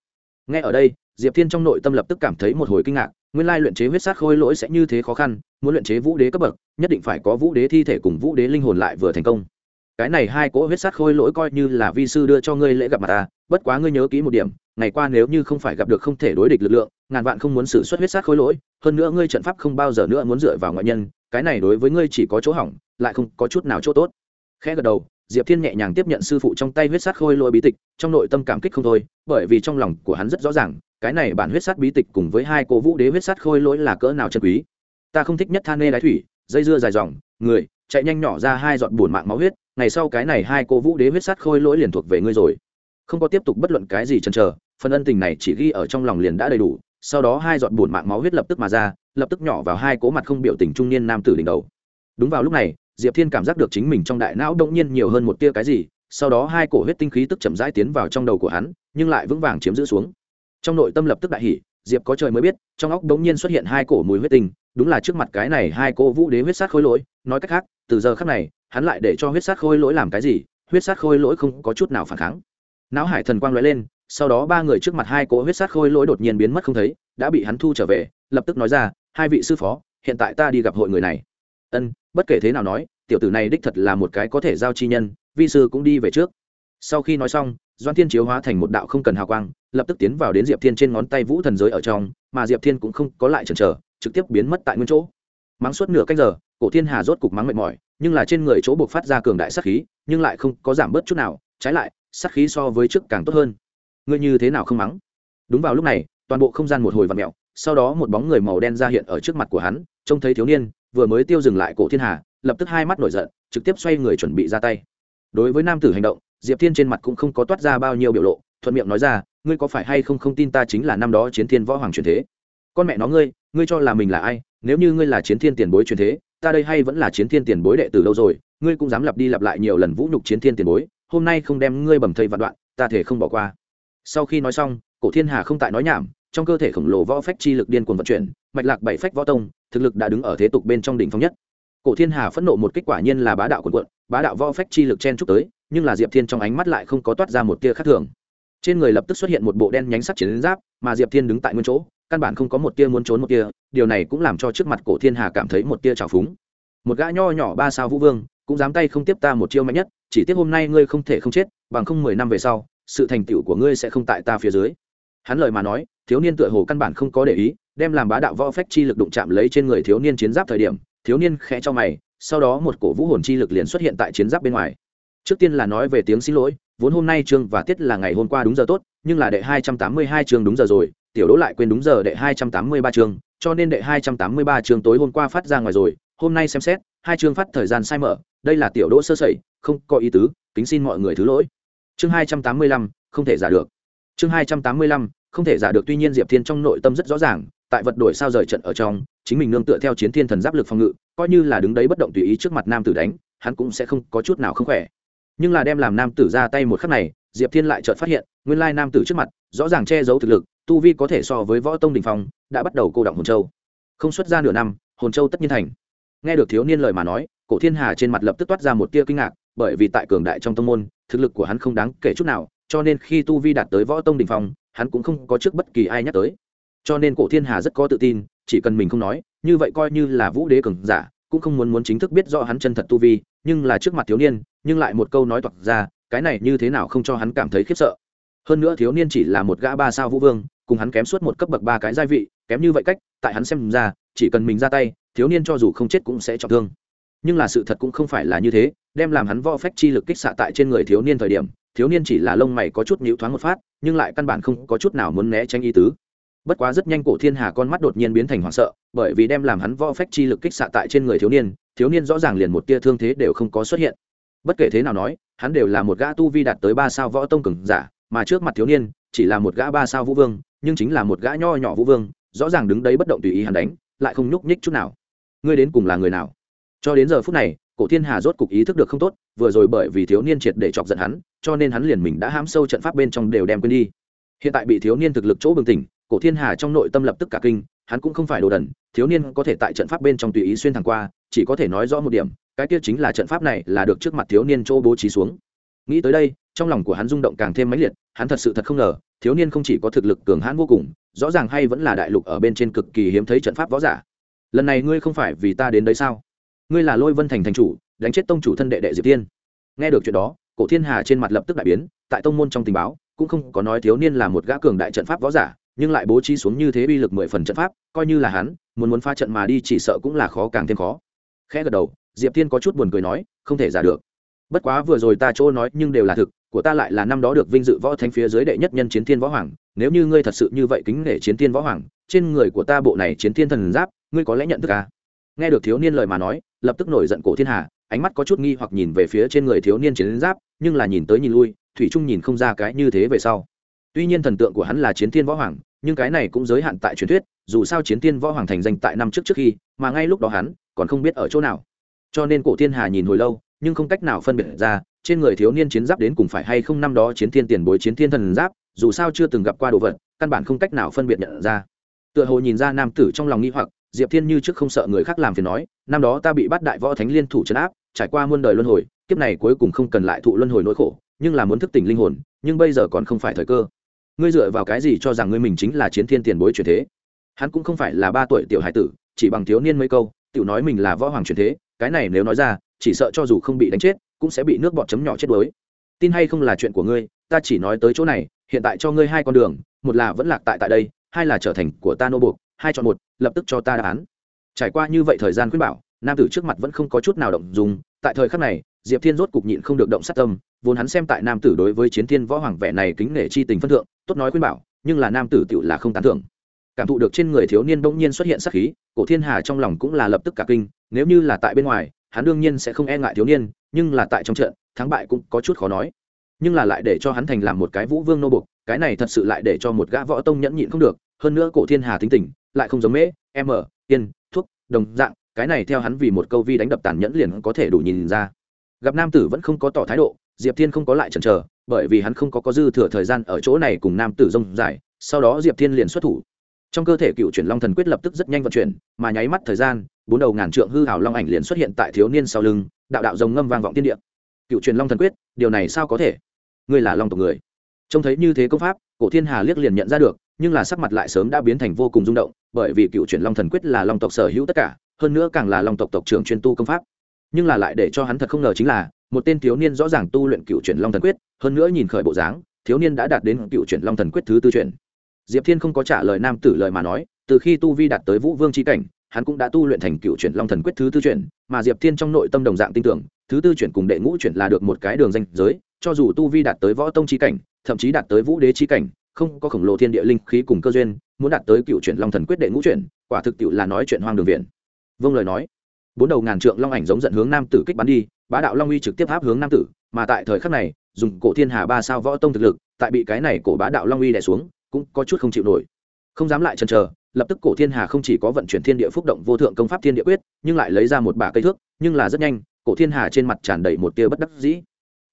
Nghe ở đây, diệp thiên trong nội tâm lập tức cảm thấy một hồi kinh ngạc, nguyên lai luyện chế huyết sát khôi lỗi sẽ như thế khó khăn, muốn luyện chế vũ đế cấp bậc, nhất định phải có vũ đế thi thể cùng vũ đế linh hồn lại vừa thành công. Cái này hai cỗ huyết sát khôi lỗi coi như là vi sư đưa cho ngươi lễ gặp mặt ta, bất quá ngươi nhớ kỹ một điểm, ngày qua nếu như không phải gặp được không thể đối địch lực lượng, ngàn vạn không muốn xử suất huyết sát khôi lỗi, hơn nữa ngươi trận pháp không bao giờ nữa muốn dựa vào ngoại nhân cái này đối với ngươi chỉ có chỗ hỏng, lại không có chút nào chỗ tốt. Khẽ gật đầu, diệp thiên nhẹ nhàng tiếp nhận sư phụ trong tay huyết sát khôi lỗi bí tịch, trong nội tâm cảm kích không thôi, bởi vì trong lòng của hắn rất rõ ràng, cái này bản huyết sát bí tịch cùng với hai cô vũ đế huyết sát khôi lỗi là cỡ nào chân quý. Ta không thích nhất than nê đái thủy, dây dưa dài dòng, người, chạy nhanh nhỏ ra hai giọt bùn mạng máu huyết, ngày sau cái này hai cô vũ đế huyết sát khôi lỗi liền thuộc về ngươi rồi. Không có tiếp tục bất luận cái gì chần chờ, phần ân tình này chỉ ghi ở trong lòng liền đã đầy đủ, sau đó hai giọt bùn mạng máu huyết lập tức mà ra lập tức nhỏ vào hai cố mặt không biểu tình trung niên nam tử đỉnh đầu. Đúng vào lúc này, diệp thiên cảm giác được chính mình trong đại não đông nhiên nhiều hơn một tia cái gì, sau đó hai cổ huyết tinh khí tức chậm rãi tiến vào trong đầu của hắn, nhưng lại vững vàng chiếm giữ xuống. Trong nội tâm lập tức đại hỉ, diệp có trời mới biết, trong óc đống nhiên xuất hiện hai cổ mùi huyết tinh, đúng là trước mặt cái này hai cô vũ đế huyết sát khôi lỗi, nói cách khác, từ giờ khắc này, hắn lại để cho huyết sát khôi lỗi làm cái gì, huyết sát khôi lỗi không có chút nào phản kháng. Não hải thần quang lóe lên, sau đó ba người trước mặt hai cỗ huyết sát khôi lỗi đột nhiên biến mất không thấy, đã bị hắn thu trở về, lập tức nói ra hai vị sư phó, hiện tại ta đi gặp hội người này. Ân, bất kể thế nào nói, tiểu tử này đích thật là một cái có thể giao chi nhân, vi sư cũng đi về trước. Sau khi nói xong doan thiên chiếu hóa thành một đạo không cần hào quang, lập tức tiến vào đến diệp thiên trên ngón tay vũ thần giới ở trong, mà diệp thiên cũng không có lại chần chờ, trực tiếp biến mất tại nguyên chỗ. Mắng suốt nửa cách giờ, cổ thiên hà rốt cục mắng mệt mỏi, nhưng là trên người chỗ buộc phát ra cường đại sát khí, nhưng lại không có giảm bớt chút nào, trái lại, sát khí so với trước càng tốt hơn. Ngươi như thế nào không mắng? Đúng vào lúc này, toàn bộ không gian một hồi vặn mẹo sau đó một bóng người màu đen ra hiện ở trước mặt của hắn, trông thấy thiếu niên, vừa mới tiêu dừng lại cổ thiên hà, lập tức hai mắt nổi giận, trực tiếp xoay người chuẩn bị ra tay. Đối với nam tử hành động, diệp thiên trên mặt cũng không có toát ra bao nhiêu biểu lộ, thuận miệng nói ra, ngươi có phải hay không không tin ta chính là năm đó chiến thiên võ hoàng truyền thế? Con mẹ nó ngươi ngươi cho là mình là ai? Nếu như ngươi là chiến thiên tiền bối truyền thế, ta đây hay vẫn là chiến thiên tiền bối đệ tử lâu rồi, ngươi cũng dám lặp đi lặp lại nhiều lần vũ nhục chiến thiên tiền bối, hôm nay không đem ngươi bầm thây vạn đoạn, ta thể không bỏ qua. Sau khi nói xong, cổ thiên hà không tại nói nhảm trong cơ thể khổng lồ võ phách chi lực điên cuồng vận chuyển, mạch lạc bảy phách võ tông, thực lực đã đứng ở thế tục bên trong đỉnh phong nhất. Cổ thiên hà phẫn nộ một kết quả nhiên là bá đạo quần quận bá đạo võ phách chi lực chen chúc tới, nhưng là diệp thiên trong ánh mắt lại không có toát ra một tia khác thường. Trên người lập tức xuất hiện một bộ đen nhánh sắc chiến giáp, mà diệp thiên đứng tại nguyên chỗ, căn bản không có một tia muốn trốn một tia, điều này cũng làm cho trước mặt cổ thiên hà cảm thấy một tia trào phúng. Một gã nho nhỏ ba sao vũ vương, cũng dám tay không tiếp ta một chiêu mạnh nhất, chỉ tiếc hôm nay ngươi không thể không chết, bằng không mười năm về sau, sự thành tựu của ngươi sẽ không tại ta phía dưới hắn lời mà nói, thiếu niên tựa hồ căn bản không có để ý, đem làm bá đạo võ phách chi lực đụng chạm lấy trên người thiếu niên chiến giáp thời điểm, thiếu niên khẽ cho mày, sau đó một cổ vũ hồn chi lực liền xuất hiện tại chiến giáp bên ngoài. Trước tiên là nói về tiếng xin lỗi, vốn hôm nay chương và tiết là ngày hôm qua đúng giờ tốt, nhưng là đệ hai trăm tám mươi hai chương đúng giờ rồi, tiểu đỗ lại quên đúng giờ đệ hai trăm tám mươi ba chương, cho nên đệ hai trăm tám mươi ba chương tối hôm qua phát ra ngoài rồi, hôm nay xem xét, hai chương phát thời gian sai mở, đây là tiểu đỗ sơ sẩy, không có ý tứ, kính xin mọi người thứ lỗi. Chương hai trăm tám mươi lăm, không thể giả được chương hai trăm tám mươi lăm, không thể giả được tuy nhiên diệp thiên trong nội tâm rất rõ ràng, tại vật đổi sao rời trận ở trong, chính mình nương tựa theo chiến thiên thần giáp lực phòng ngự, coi như là đứng đấy bất động tùy ý trước mặt nam tử đánh, hắn cũng sẽ không có chút nào không khỏe. Nhưng là đem làm nam tử ra tay một khắc này, diệp thiên lại chợt phát hiện, nguyên lai nam tử trước mặt, rõ ràng che giấu thực lực, tu vi có thể so với võ tông đình phong, đã bắt đầu cô động hồn châu. Không xuất ra nửa năm, hồn châu tất nhiên thành. Nghe được thiếu niên lời mà nói, cổ thiên hà trên mặt lập tức toát ra một tia kinh ngạc, bởi vì tại cường đại trong tông môn, thực lực của hắn không đáng kể chút nào cho nên khi tu vi đạt tới võ tông đình phong, hắn cũng không có trước bất kỳ ai nhắc tới. Cho nên cổ thiên hà rất có tự tin, chỉ cần mình không nói, như vậy coi như là vũ đế cường giả, cũng không muốn muốn chính thức biết rõ hắn chân thật tu vi, nhưng là trước mặt thiếu niên, nhưng lại một câu nói toạc ra, cái này như thế nào không cho hắn cảm thấy khiếp sợ. Hơn nữa thiếu niên chỉ là một gã ba sao vũ vương, cùng hắn kém suốt một cấp bậc ba cái gia vị, kém như vậy cách, tại hắn xem ra, chỉ cần mình ra tay, thiếu niên cho dù không chết cũng sẽ trọng thương. Nhưng là sự thật cũng không phải là như thế, đem làm hắn vo phách chi lực kích xạ tại trên người thiếu niên thời điểm thiếu niên chỉ là lông mày có chút nhíu thoáng một phát, nhưng lại căn bản không có chút nào muốn né tránh ý tứ. Bất quá rất nhanh cổ thiên hà con mắt đột nhiên biến thành hoảng sợ, bởi vì đem làm hắn võ phách chi lực kích xạ tại trên người thiếu niên thiếu niên rõ ràng liền một tia thương thế đều không có xuất hiện. Bất kể thế nào nói, hắn đều là một gã tu vi đạt tới ba sao võ tông cường giả, mà trước mặt thiếu niên chỉ là một gã ba sao vũ vương, nhưng chính là một gã nho nhỏ vũ vương, rõ ràng đứng đấy bất động tùy ý hắn đánh, lại không nhúc nhích chút nào. Ngươi đến cùng là người nào? Cho đến giờ phút này cổ thiên hà rốt cục ý thức được không tốt, vừa rồi bởi vì thiếu niên triệt để chọc giận hắn, cho nên hắn liền mình đã hãm sâu trận pháp bên trong đều đem quên đi. Hiện tại bị thiếu niên thực lực chỗ bừng tỉnh, cổ thiên hà trong nội tâm lập tức cả kinh, hắn cũng không phải đồ đần, thiếu niên có thể tại trận pháp bên trong tùy ý xuyên thẳng qua, chỉ có thể nói rõ một điểm, cái kia chính là trận pháp này là được trước mặt thiếu niên chỗ bố trí xuống. Nghĩ tới đây, trong lòng của hắn rung động càng thêm mãnh liệt, hắn thật sự thật không ngờ, thiếu niên không chỉ có thực lực cường hãn vô cùng, rõ ràng hay vẫn là đại lục ở bên trên cực kỳ hiếm thấy trận pháp võ giả. Lần này ngươi không phải vì ta đến đấy sao? Ngươi là lôi vân thành thành chủ, đánh chết tông chủ thân đệ đệ diệp tiên nghe được chuyện đó, cổ thiên hà trên mặt lập tức đại biến, tại tông môn trong tình báo, cũng không có nói thiếu niên là một gã cường đại trận pháp võ giả, nhưng lại bố trí xuống như thế uy lực mười phần trận pháp, coi như là hắn, muốn muốn pha trận mà đi chỉ sợ cũng là khó càng thêm khó. Khẽ gật đầu, diệp thiên có chút buồn cười nói, không thể giả được. Bất quá vừa rồi ta chỗ nói nhưng đều là thực, của ta lại là năm đó được vinh dự võ thánh phía dưới đệ nhất nhân chiến thiên võ hoàng, nếu như ngươi thật sự như vậy kính nể chiến thiên võ hoàng, trên người của ta bộ này chiến thiên thần giáp, ngươi có lẽ nhận thức à? nghe được thiếu niên lời mà nói lập tức nổi giận cổ thiên hà, ánh mắt có chút nghi hoặc nhìn về phía trên người thiếu niên chiến giáp, nhưng là nhìn tới nhìn lui, thủy trung nhìn không ra cái như thế về sau. Tuy nhiên thần tượng của hắn là chiến thiên võ hoàng, nhưng cái này cũng giới hạn tại truyền thuyết, dù sao chiến thiên võ hoàng thành danh tại năm trước trước khi, mà ngay lúc đó hắn còn không biết ở chỗ nào. Cho nên cổ thiên hà nhìn hồi lâu, nhưng không cách nào phân biệt ra, trên người thiếu niên chiến giáp đến cùng phải hay không năm đó chiến thiên tiền bối chiến thiên thần giáp, dù sao chưa từng gặp qua đồ vật, căn bản không cách nào phân biệt nhận ra. Tựa hồ nhìn ra nam tử trong lòng nghi hoặc diệp thiên như trước không sợ người khác làm phiền nói, năm đó ta bị bắt đại võ thánh liên thủ trấn áp, trải qua muôn đời luân hồi, kiếp này cuối cùng không cần lại thụ luân hồi nỗi khổ, nhưng là muốn thức tỉnh linh hồn, nhưng bây giờ còn không phải thời cơ. Ngươi dựa vào cái gì cho rằng ngươi mình chính là chiến thiên tiền bối truyền thế? Hắn cũng không phải là ba tuổi tiểu hải tử, chỉ bằng thiếu niên mấy câu, tiểu nói mình là võ hoàng truyền thế, cái này nếu nói ra, chỉ sợ cho dù không bị đánh chết, cũng sẽ bị nước bọt chấm nhỏ chết đuối. Tin hay không là chuyện của ngươi, ta chỉ nói tới chỗ này, hiện tại cho ngươi hai con đường, một là vẫn lạc tại tại đây, hai là trở thành của ta nô buộc hai chọn một, lập tức cho ta đáp án. Trải qua như vậy thời gian khuyên bảo, nam tử trước mặt vẫn không có chút nào động dùng tại thời khắc này, diệp thiên rốt cục nhịn không được động sát tâm, vốn hắn xem tại nam tử đối với chiến thiên võ hoàng vẻ này kính nể chi tình phân thượng, tốt nói khuyên bảo, nhưng là nam tử tựu là không tán thưởng. Cảm thụ được trên người thiếu niên bỗng nhiên xuất hiện sắc khí, cổ thiên hà trong lòng cũng là lập tức cả kinh, nếu như là tại bên ngoài, hắn đương nhiên sẽ không e ngại thiếu niên, nhưng là tại trong trận, thắng bại cũng có chút khó nói. Nhưng là lại để cho hắn thành làm một cái vũ vương nô bục cái này thật sự lại để cho một gã võ tông nhẫn nhịn không được, hơn nữa cổ thiên hà tính tình lại không giống mễ m yên, thuốc, đồng dạng, cái này theo hắn vì một câu vi đánh đập tàn nhẫn liền có thể đủ nhìn ra. Gặp nam tử vẫn không có tỏ thái độ, diệp thiên không có lại chần chờ, bởi vì hắn không có có dư thừa thời gian ở chỗ này cùng nam tử rông dài, sau đó diệp thiên liền xuất thủ. Trong cơ thể cựu chuyển long thần quyết lập tức rất nhanh vận chuyển, mà nháy mắt thời gian, bốn đầu ngàn trượng hư hảo long ảnh liền xuất hiện tại thiếu niên sau lưng, đạo đạo rồng ngâm vang vọng tiên địa. Cựu truyền long thần quyết, điều này sao có thể? Ngươi là long tộc người. Trông thấy như thế công pháp, cổ thiên hà liếc liền nhận ra được nhưng là sắc mặt lại sớm đã biến thành vô cùng rung động, bởi vì cựu truyền long thần quyết là long tộc sở hữu tất cả, hơn nữa càng là long tộc tộc trưởng chuyên tu công pháp. Nhưng là lại để cho hắn thật không ngờ chính là, một tên thiếu niên rõ ràng tu luyện cựu truyền long thần quyết, hơn nữa nhìn khởi bộ dáng, thiếu niên đã đạt đến cựu truyền long thần quyết thứ tư truyền diệp thiên không có trả lời nam tử lời mà nói, từ khi tu vi đạt tới vũ vương chi cảnh, hắn cũng đã tu luyện thành cựu chuyển long thần quyết thứ tư chuyển, mà diệp thiên trong nội tâm đồng dạng tin tưởng, thứ tư chuyển cùng đệ ngũ chuyển là được một cái đường danh giới, cho dù tu vi đạt tới võ tông chi cảnh, thậm chí đạt tới vũ đế chi cảnh không có khổng lồ thiên địa linh khí cùng cơ duyên, muốn đạt tới cựu chuyển long thần quyết đệ ngũ chuyển, quả thực tiệu là nói chuyện hoang đường viện. Vâng lời nói, bốn đầu ngàn trượng long ảnh giống giận hướng nam tử kích bắn đi, bá đạo long uy trực tiếp áp hướng nam tử, mà tại thời khắc này, dùng cổ thiên hà ba sao võ tông thực lực, tại bị cái này cổ bá đạo long uy đè xuống, cũng có chút không chịu nổi. Không dám lại chần chờ, lập tức cổ thiên hà không chỉ có vận chuyển thiên địa phúc động vô thượng công pháp thiên địa quyết, nhưng lại lấy ra một bả cây thước, nhưng là rất nhanh, cổ thiên hà trên mặt tràn đầy một tia bất đắc dĩ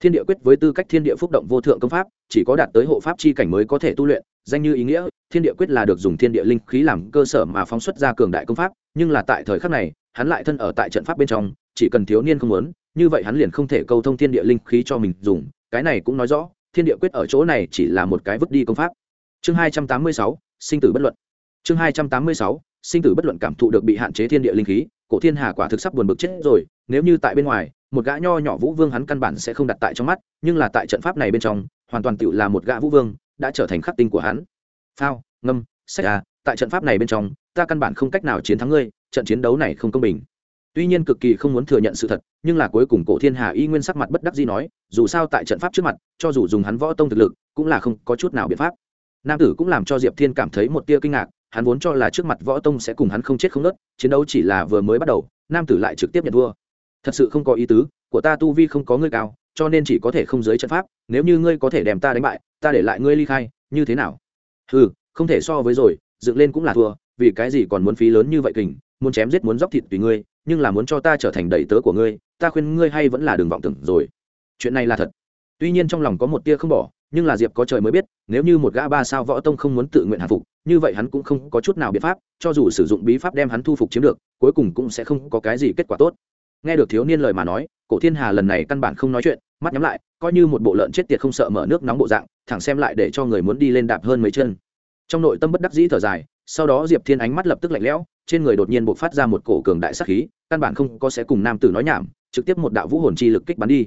thiên địa quyết với tư cách thiên địa phúc động vô thượng công pháp, chỉ có đạt tới hộ pháp chi cảnh mới có thể tu luyện, danh như ý nghĩa, thiên địa quyết là được dùng thiên địa linh khí làm cơ sở mà phóng xuất ra cường đại công pháp, nhưng là tại thời khắc này, hắn lại thân ở tại trận pháp bên trong, chỉ cần thiếu niên không muốn, như vậy hắn liền không thể câu thông thiên địa linh khí cho mình dùng, cái này cũng nói rõ, thiên địa quyết ở chỗ này chỉ là một cái vứt đi công pháp. Chương hai trăm tám mươi sáu, sinh tử bất luận. Chương hai trăm tám mươi sáu, sinh tử bất luận cảm thụ được bị hạn chế thiên địa linh khí, cổ thiên hà quả thực sắp buồn bực chết rồi nếu như tại bên ngoài, một gã nho nhỏ vũ vương hắn căn bản sẽ không đặt tại trong mắt, nhưng là tại trận pháp này bên trong, hoàn toàn tự là một gã vũ vương, đã trở thành khắc tinh của hắn. Phao, ngâm, sách à tại trận pháp này bên trong, ta căn bản không cách nào chiến thắng ngươi, trận chiến đấu này không công bình. Tuy nhiên cực kỳ không muốn thừa nhận sự thật, nhưng là cuối cùng cổ thiên hà y nguyên sắc mặt bất đắc dĩ nói, dù sao tại trận pháp trước mặt, cho dù dùng hắn võ tông thực lực, cũng là không có chút nào biện pháp. Nam tử cũng làm cho diệp thiên cảm thấy một tia kinh ngạc, hắn vốn cho là trước mặt võ tông sẽ cùng hắn không chết không nớt, chiến đấu chỉ là vừa mới bắt đầu, nam tử lại trực tiếp nhận thua thật sự không có ý tứ, của ta tu vi không có ngươi cao, cho nên chỉ có thể không giới trận pháp, nếu như ngươi có thể đem ta đánh bại, ta để lại ngươi ly khai, như thế nào? Ừ không thể so với rồi, dựng lên cũng là thua, vì cái gì còn muốn phí lớn như vậy kình, muốn chém giết muốn dóc thịt tùy ngươi, nhưng là muốn cho ta trở thành đầy tớ của ngươi, ta khuyên ngươi hay vẫn là đường vọng tưởng rồi. Chuyện này là thật. Tuy nhiên trong lòng có một tia không bỏ, nhưng là diệp có trời mới biết, nếu như một gã ba sao võ tông không muốn tự nguyện hạ phục, như vậy hắn cũng không có chút nào biện pháp, cho dù sử dụng bí pháp đem hắn thu phục chiếm được, cuối cùng cũng sẽ không có cái gì kết quả tốt nghe được thiếu niên lời mà nói, cổ thiên hà lần này căn bản không nói chuyện, mắt nhắm lại, coi như một bộ lợn chết tiệt không sợ mở nước nóng bộ dạng, thẳng xem lại để cho người muốn đi lên đạp hơn mấy chân. Trong nội tâm bất đắc dĩ thở dài, sau đó diệp thiên ánh mắt lập tức lạnh lẽo, trên người đột nhiên b ộ c phát ra một cổ cường đại sắc khí, căn bản không có sẽ cùng nam tử nói nhảm, trực tiếp một đạo vũ hồn chi lực kích bắn đi.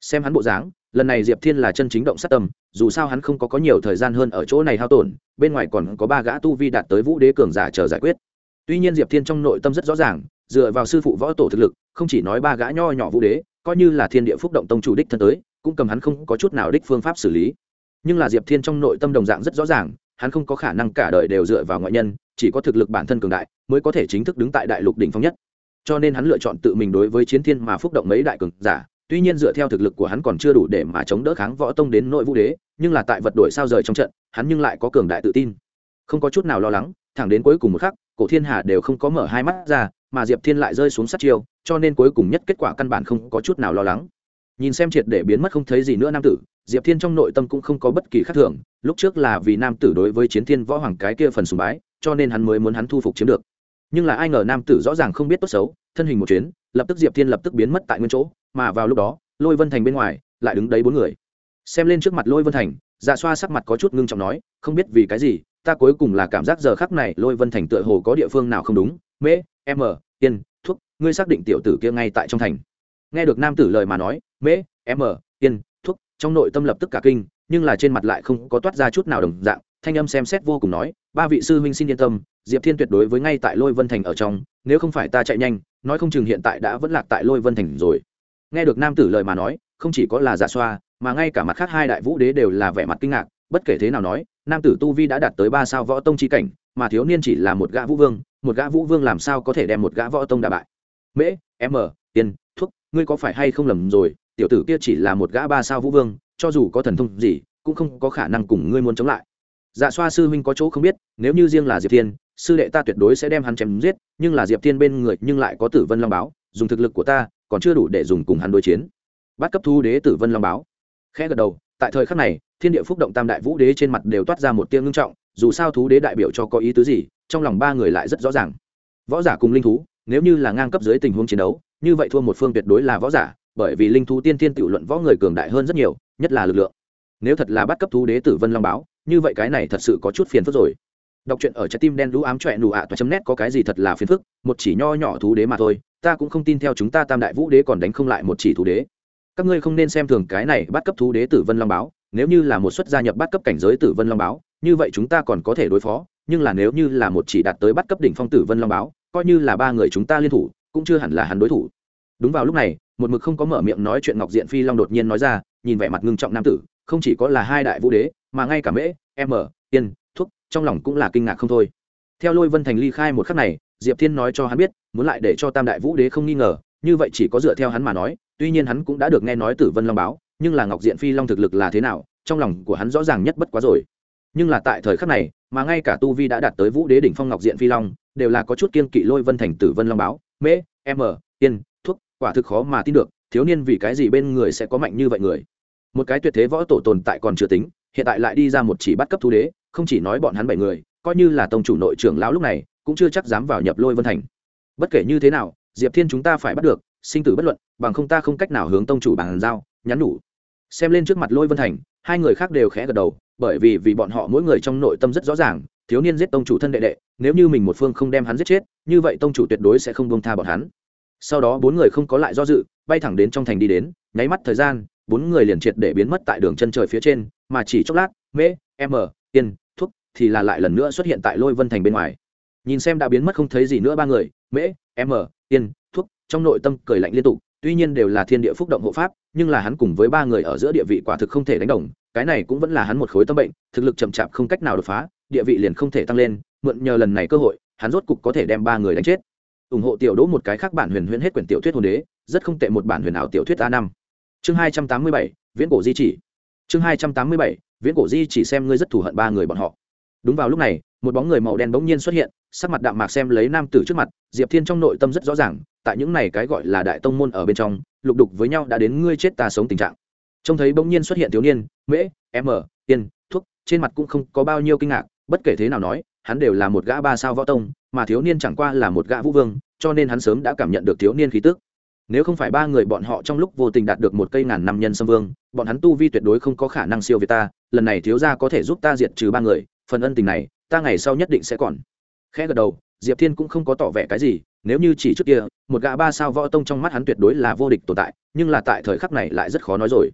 Xem hắn bộ dáng, lần này diệp thiên là chân chính động sát tâm, dù sao hắn không có có nhiều thời gian hơn ở chỗ này hao tổn, bên ngoài còn có ba gã tu vi đạt tới vũ đế cường giả chờ giải quyết. Tuy nhiên diệp thiên trong nội tâm rất rõ ràng, dựa vào sư phụ võ tổ thực lực không chỉ nói ba gã nho nhỏ vũ đế, coi như là thiên địa phúc động tông chủ đích thân tới, cũng cầm hắn không có chút nào đích phương pháp xử lý. Nhưng là diệp thiên trong nội tâm đồng dạng rất rõ ràng, hắn không có khả năng cả đời đều dựa vào ngoại nhân, chỉ có thực lực bản thân cường đại, mới có thể chính thức đứng tại đại lục đỉnh phong nhất. Cho nên hắn lựa chọn tự mình đối với chiến thiên mà phúc động mấy đại cường giả, tuy nhiên dựa theo thực lực của hắn còn chưa đủ để mà chống đỡ kháng võ tông đến nội vũ đế, nhưng là tại vật đổi sao rời trong trận, hắn nhưng lại có cường đại tự tin. Không có chút nào lo lắng, thẳng đến cuối cùng một khắc, cổ thiên hà đều không có mở hai mắt ra mà diệp thiên lại rơi xuống sát chiêu, cho nên cuối cùng nhất kết quả căn bản không có chút nào lo lắng. Nhìn xem triệt để biến mất không thấy gì nữa nam tử, diệp thiên trong nội tâm cũng không có bất kỳ khác thường, lúc trước là vì nam tử đối với chiến thiên võ hoàng cái kia phần sùng bái, cho nên hắn mới muốn hắn thu phục chiếm được. Nhưng là ai ngờ nam tử rõ ràng không biết tốt xấu, thân hình một chuyến, lập tức diệp thiên lập tức biến mất tại nguyên chỗ, mà vào lúc đó, lôi vân thành bên ngoài, lại đứng đấy bốn người. Xem lên trước mặt lôi vân thành dạ xoa sắc mặt có chút ngưng trọng nói, không biết vì cái gì, ta cuối cùng là cảm giác giờ khắc này lôi vân thành tựa hồ có địa phương nào không đúng mễ m yên thuốc, ngươi xác định tiểu tử kia ngay tại trong thành. Nghe được nam tử lời mà nói, mễ, m yên thuốc, trong nội tâm lập tức cả kinh, nhưng là trên mặt lại không có toát ra chút nào đồng dạng, thanh âm xem xét vô cùng nói, ba vị sư huynh xin yên tâm, diệp thiên tuyệt đối với ngay tại lôi vân thành ở trong, nếu không phải ta chạy nhanh, nói không chừng hiện tại đã vẫn lạc tại lôi vân thành rồi. Nghe được nam tử lời mà nói, không chỉ có là giả xoa, mà ngay cả mặt khác hai đại vũ đế đều là vẻ mặt kinh ngạc, bất kể thế nào nói, nam tử tu vi đã đạt tới ba sao võ tông chi cảnh, mà thiếu niên chỉ là một gã vũ vương một gã vũ vương làm sao có thể đem một gã võ tông đà bại? Mễ, m tiền thuốc, ngươi có phải hay không lầm rồi? Tiểu tử kia chỉ là một gã ba sao vũ vương, cho dù có thần thông gì, cũng không có khả năng cùng ngươi muốn chống lại. Dạ xoa sư huynh có chỗ không biết, nếu như riêng là diệp thiên, sư đệ ta tuyệt đối sẽ đem hắn chém giết, nhưng là diệp thiên bên người nhưng lại có tử vân long báo, dùng thực lực của ta, còn chưa đủ để dùng cùng hắn đối chiến. Bắt cấp thu đế tử vân long báo. Khẽ gật đầu, tại thời khắc này, thiên địa phúc động tam đại vũ đế trên mặt đều toát ra một tiếng ngưng trọng, dù sao thú đế đại biểu cho có ý tứ gì trong lòng ba người lại rất rõ ràng. Võ giả cùng linh thú, nếu như là ngang cấp dưới tình huống chiến đấu, như vậy thua một phương tuyệt đối là võ giả, bởi vì linh thú tiên tiên tự luận võ người cường đại hơn rất nhiều, nhất là lực lượng. Nếu thật là bắt cấp thú đế tử vân long báo, như vậy cái này thật sự có chút phiền phức rồi. Đọc truyện ở trái tim đen lũ ám trọe nụ ạ toa chấm nét có cái gì thật là phiền phức, một chỉ nho nhỏ thú đế mà thôi, ta cũng không tin theo chúng ta tam đại vũ đế còn đánh không lại một chỉ thú đế. Các ngươi không nên xem thường cái này bắt cấp thú đế tử vân long báo, nếu như là một suất gia nhập bắt cấp cảnh giới tử vân long báo, như vậy chúng ta còn có thể đối phó nhưng là nếu như là một chỉ đạt tới bắt cấp đỉnh phong tử vân long báo, coi như là ba người chúng ta liên thủ, cũng chưa hẳn là hắn đối thủ. Đúng vào lúc này, một mực không có mở miệng nói chuyện ngọc diện phi long đột nhiên nói ra, nhìn vẻ mặt ngưng trọng nam tử, không chỉ có là hai đại vũ đế, mà ngay cả mễ m yên, thuốc, trong lòng cũng là kinh ngạc không thôi. Theo lôi vân thành ly khai một khắc này, diệp thiên nói cho hắn biết, muốn lại để cho tam đại vũ đế không nghi ngờ, như vậy chỉ có dựa theo hắn mà nói, tuy nhiên hắn cũng đã được nghe nói tử vân long báo, nhưng là ngọc diện phi long thực lực là thế nào, trong lòng của hắn rõ ràng nhất bất quá rồi nhưng là tại thời khắc này, mà ngay cả tu vi đã đạt tới vũ đế đỉnh phong ngọc diện phi long, đều là có chút kiên kỵ lôi vân thành tử vân long báo, mễ m yên, thuốc, quả thực khó mà tin được, thiếu niên vì cái gì bên người sẽ có mạnh như vậy người? Một cái tuyệt thế võ tổ tồn tại còn chưa tính, hiện tại lại đi ra một chỉ bắt cấp thu đế, không chỉ nói bọn hắn bảy người, coi như là tông chủ nội trưởng lão lúc này, cũng chưa chắc dám vào nhập lôi vân thành. Bất kể như thế nào, diệp thiên chúng ta phải bắt được, sinh tử bất luận, bằng không ta không cách nào hướng tông chủ bàn giao, nhắn nhủ. Xem lên trước mặt lôi vân thành, hai người khác đều khẽ gật đầu bởi vì vì bọn họ mỗi người trong nội tâm rất rõ ràng, thiếu niên giết tông chủ thân đệ đệ, nếu như mình một phương không đem hắn giết chết, như vậy tông chủ tuyệt đối sẽ không buông tha bọn hắn. Sau đó bốn người không có lại do dự, bay thẳng đến trong thành đi đến, nháy mắt thời gian, bốn người liền triệt để biến mất tại đường chân trời phía trên, mà chỉ chốc lát mễ m yên, thuốc, thì là lại lần nữa xuất hiện tại lôi vân thành bên ngoài. Nhìn xem đã biến mất không thấy gì nữa ba người mễ m yên, thuốc, trong nội tâm cười lạnh liên tục, tuy nhiên đều là thiên địa phúc động hộ pháp, nhưng là hắn cùng với ba người ở giữa địa vị quả thực không thể đánh đồng cái này cũng vẫn là hắn một khối tâm bệnh, thực lực chậm chạp không cách nào đột phá, địa vị liền không thể tăng lên, mượn nhờ lần này cơ hội, hắn rốt cục có thể đem ba người đánh chết. Ủng hộ tiểu đỗ một cái khác bản huyền huyễn hết quyển tiểu thuyết hồn đế, rất không tệ một bản huyền ảo tiểu thuyết a năm. Chương hai trăm tám mươi bảy, viễn cổ di chỉ. Chương hai trăm tám mươi bảy, viễn cổ di chỉ xem ngươi rất thù hận ba người bọn họ. Đúng vào lúc này, một bóng người màu đen bỗng nhiên xuất hiện, sắc mặt đạm mạc xem lấy nam tử trước mặt, diệp thiên trong nội tâm rất rõ ràng, tại những này cái gọi là đại tông môn ở bên trong, lục đục với nhau đã đến ngươi chết ta sống tình trạng trông thấy bỗng nhiên xuất hiện thiếu niên, mễ m tiên, thuốc, trên mặt cũng không có bao nhiêu kinh ngạc, bất kể thế nào nói, hắn đều là một gã ba sao võ tông, mà thiếu niên chẳng qua là một gã vũ vương, cho nên hắn sớm đã cảm nhận được thiếu niên khí tức. Nếu không phải ba người bọn họ trong lúc vô tình đạt được một cây ngàn năm nhân xâm vương, bọn hắn tu vi tuyệt đối không có khả năng siêu việt ta, lần này thiếu gia có thể giúp ta diệt trừ ba người, phần ân tình này, ta ngày sau nhất định sẽ còn. Khẽ gật đầu, diệp thiên cũng không có tỏ vẻ cái gì, nếu như chỉ trước kia, một gã ba sao võ tông trong mắt hắn tuyệt đối là vô địch tồn tại, nhưng là tại thời khắc này lại rất khó nói rồi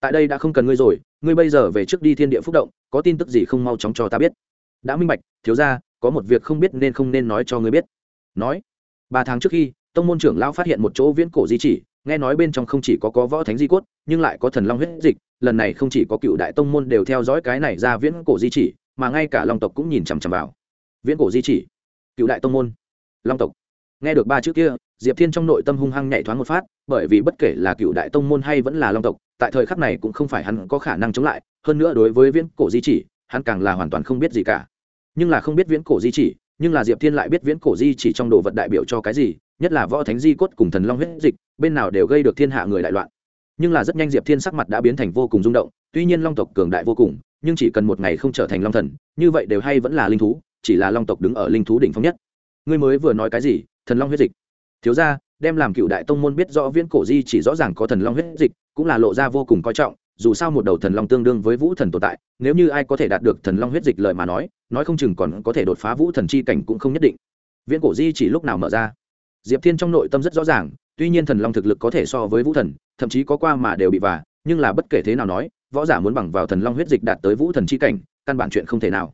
tại đây đã không cần ngươi rồi, ngươi bây giờ về trước đi thiên địa phúc động, có tin tức gì không mau chóng cho ta biết. Đã minh bạch, thiếu ra có một việc không biết nên không nên nói cho ngươi biết. Nói, ba tháng trước khi, tông môn trưởng lão phát hiện một chỗ viễn cổ di chỉ, nghe nói bên trong không chỉ có có võ thánh di cốt, nhưng lại có thần long huyết dịch, lần này không chỉ có cựu đại tông môn đều theo dõi cái này ra viễn cổ di chỉ, mà ngay cả long tộc cũng nhìn chằm chằm vào. Viễn cổ di chỉ, cựu đại tông môn, long tộc. Nghe được ba chữ kia diệp thiên trong nội tâm hung hăng nhảy thoáng một phát, bởi vì bất kể là cựu đại tông môn hay vẫn là long tộc, tại thời khắc này cũng không phải hắn có khả năng chống lại, hơn nữa đối với viễn cổ di chỉ, hắn càng là hoàn toàn không biết gì cả. Nhưng là không biết viễn cổ di chỉ, nhưng là diệp thiên lại biết viễn cổ di chỉ trong đồ vật đại biểu cho cái gì, nhất là võ thánh di cốt cùng thần long huyết dịch, bên nào đều gây được thiên hạ người đại loạn. Nhưng là rất nhanh diệp thiên sắc mặt đã biến thành vô cùng rung động, tuy nhiên long tộc cường đại vô cùng, nhưng chỉ cần một ngày không trở thành long thần, như vậy đều hay vẫn là linh thú, chỉ là long tộc đứng ở linh thú đỉnh phong nhất. Ngươi mới vừa nói cái gì, thần long huyết dịch? Thiếu ra đem làm cựu đại tông môn biết rõ viễn cổ di chỉ rõ ràng có thần long huyết dịch, cũng là lộ ra vô cùng coi trọng, dù sao một đầu thần long tương đương với vũ thần tồn tại, nếu như ai có thể đạt được thần long huyết dịch lời mà nói nói không chừng còn có thể đột phá vũ thần chi cảnh cũng không nhất định. Viễn cổ di chỉ lúc nào mở ra? Diệp thiên trong nội tâm rất rõ ràng, tuy nhiên thần long thực lực có thể so với vũ thần, thậm chí có qua mà đều bị vả, nhưng là bất kể thế nào nói, võ giả muốn bằng vào thần long huyết dịch đạt tới vũ thần chi cảnh, căn bản chuyện không thể nào.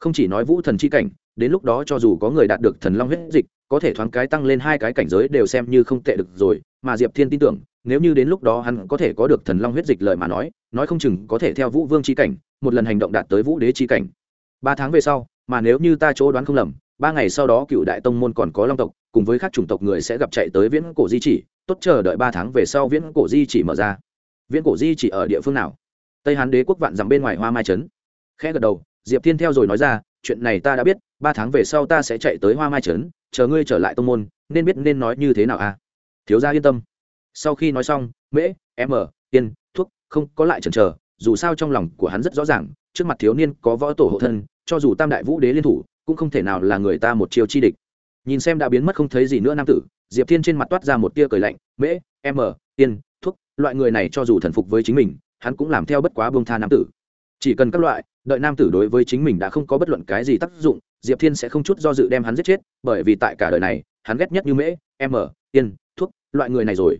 Không chỉ nói vũ thần chi cảnh, đến lúc đó cho dù có người đạt được thần long huyết dịch có thể thoáng cái tăng lên hai cái cảnh giới đều xem như không tệ được rồi, mà diệp thiên tin tưởng, nếu như đến lúc đó hắn có thể có được thần long huyết dịch lời mà nói nói không chừng có thể theo vũ vương chi cảnh, một lần hành động đạt tới vũ đế chi cảnh. Ba tháng về sau, mà nếu như ta chỗ đoán không lầm, ba ngày sau đó cựu đại tông môn còn có long tộc, cùng với các chủng tộc người sẽ gặp chạy tới viễn cổ di chỉ, tốt chờ đợi ba tháng về sau viễn cổ di chỉ mở ra. Viễn cổ di chỉ ở địa phương nào? Tây hán đế quốc vạn dằm bên ngoài hoa mai trấn. Khẽ gật đầu, diệp thiên theo rồi nói ra, chuyện này ta đã biết ba tháng về sau ta sẽ chạy tới hoa mai trấn, chờ ngươi trở lại tông môn, nên biết nên nói như thế nào à? Thiếu gia yên tâm. Sau khi nói xong, mễ, m tiên thuốc không có lại chần chờ, dù sao trong lòng của hắn rất rõ ràng, trước mặt thiếu niên có võ tổ hộ thân, cho dù tam đại vũ đế liên thủ, cũng không thể nào là người ta một chiêu chi địch. Nhìn xem đã biến mất không thấy gì nữa nam tử, diệp thiên trên mặt toát ra một tia cười lạnh, mễ, m tiên thuốc, loại người này cho dù thần phục với chính mình, hắn cũng làm theo bất quá bông tha nam tử. Chỉ cần các loại, đợi nam tử đối với chính mình đã không có bất luận cái gì tác dụng diệp thiên sẽ không chút do dự đem hắn giết chết, bởi vì tại cả đời này, hắn ghét nhất như mễ, m tiên thuốc, loại người này rồi.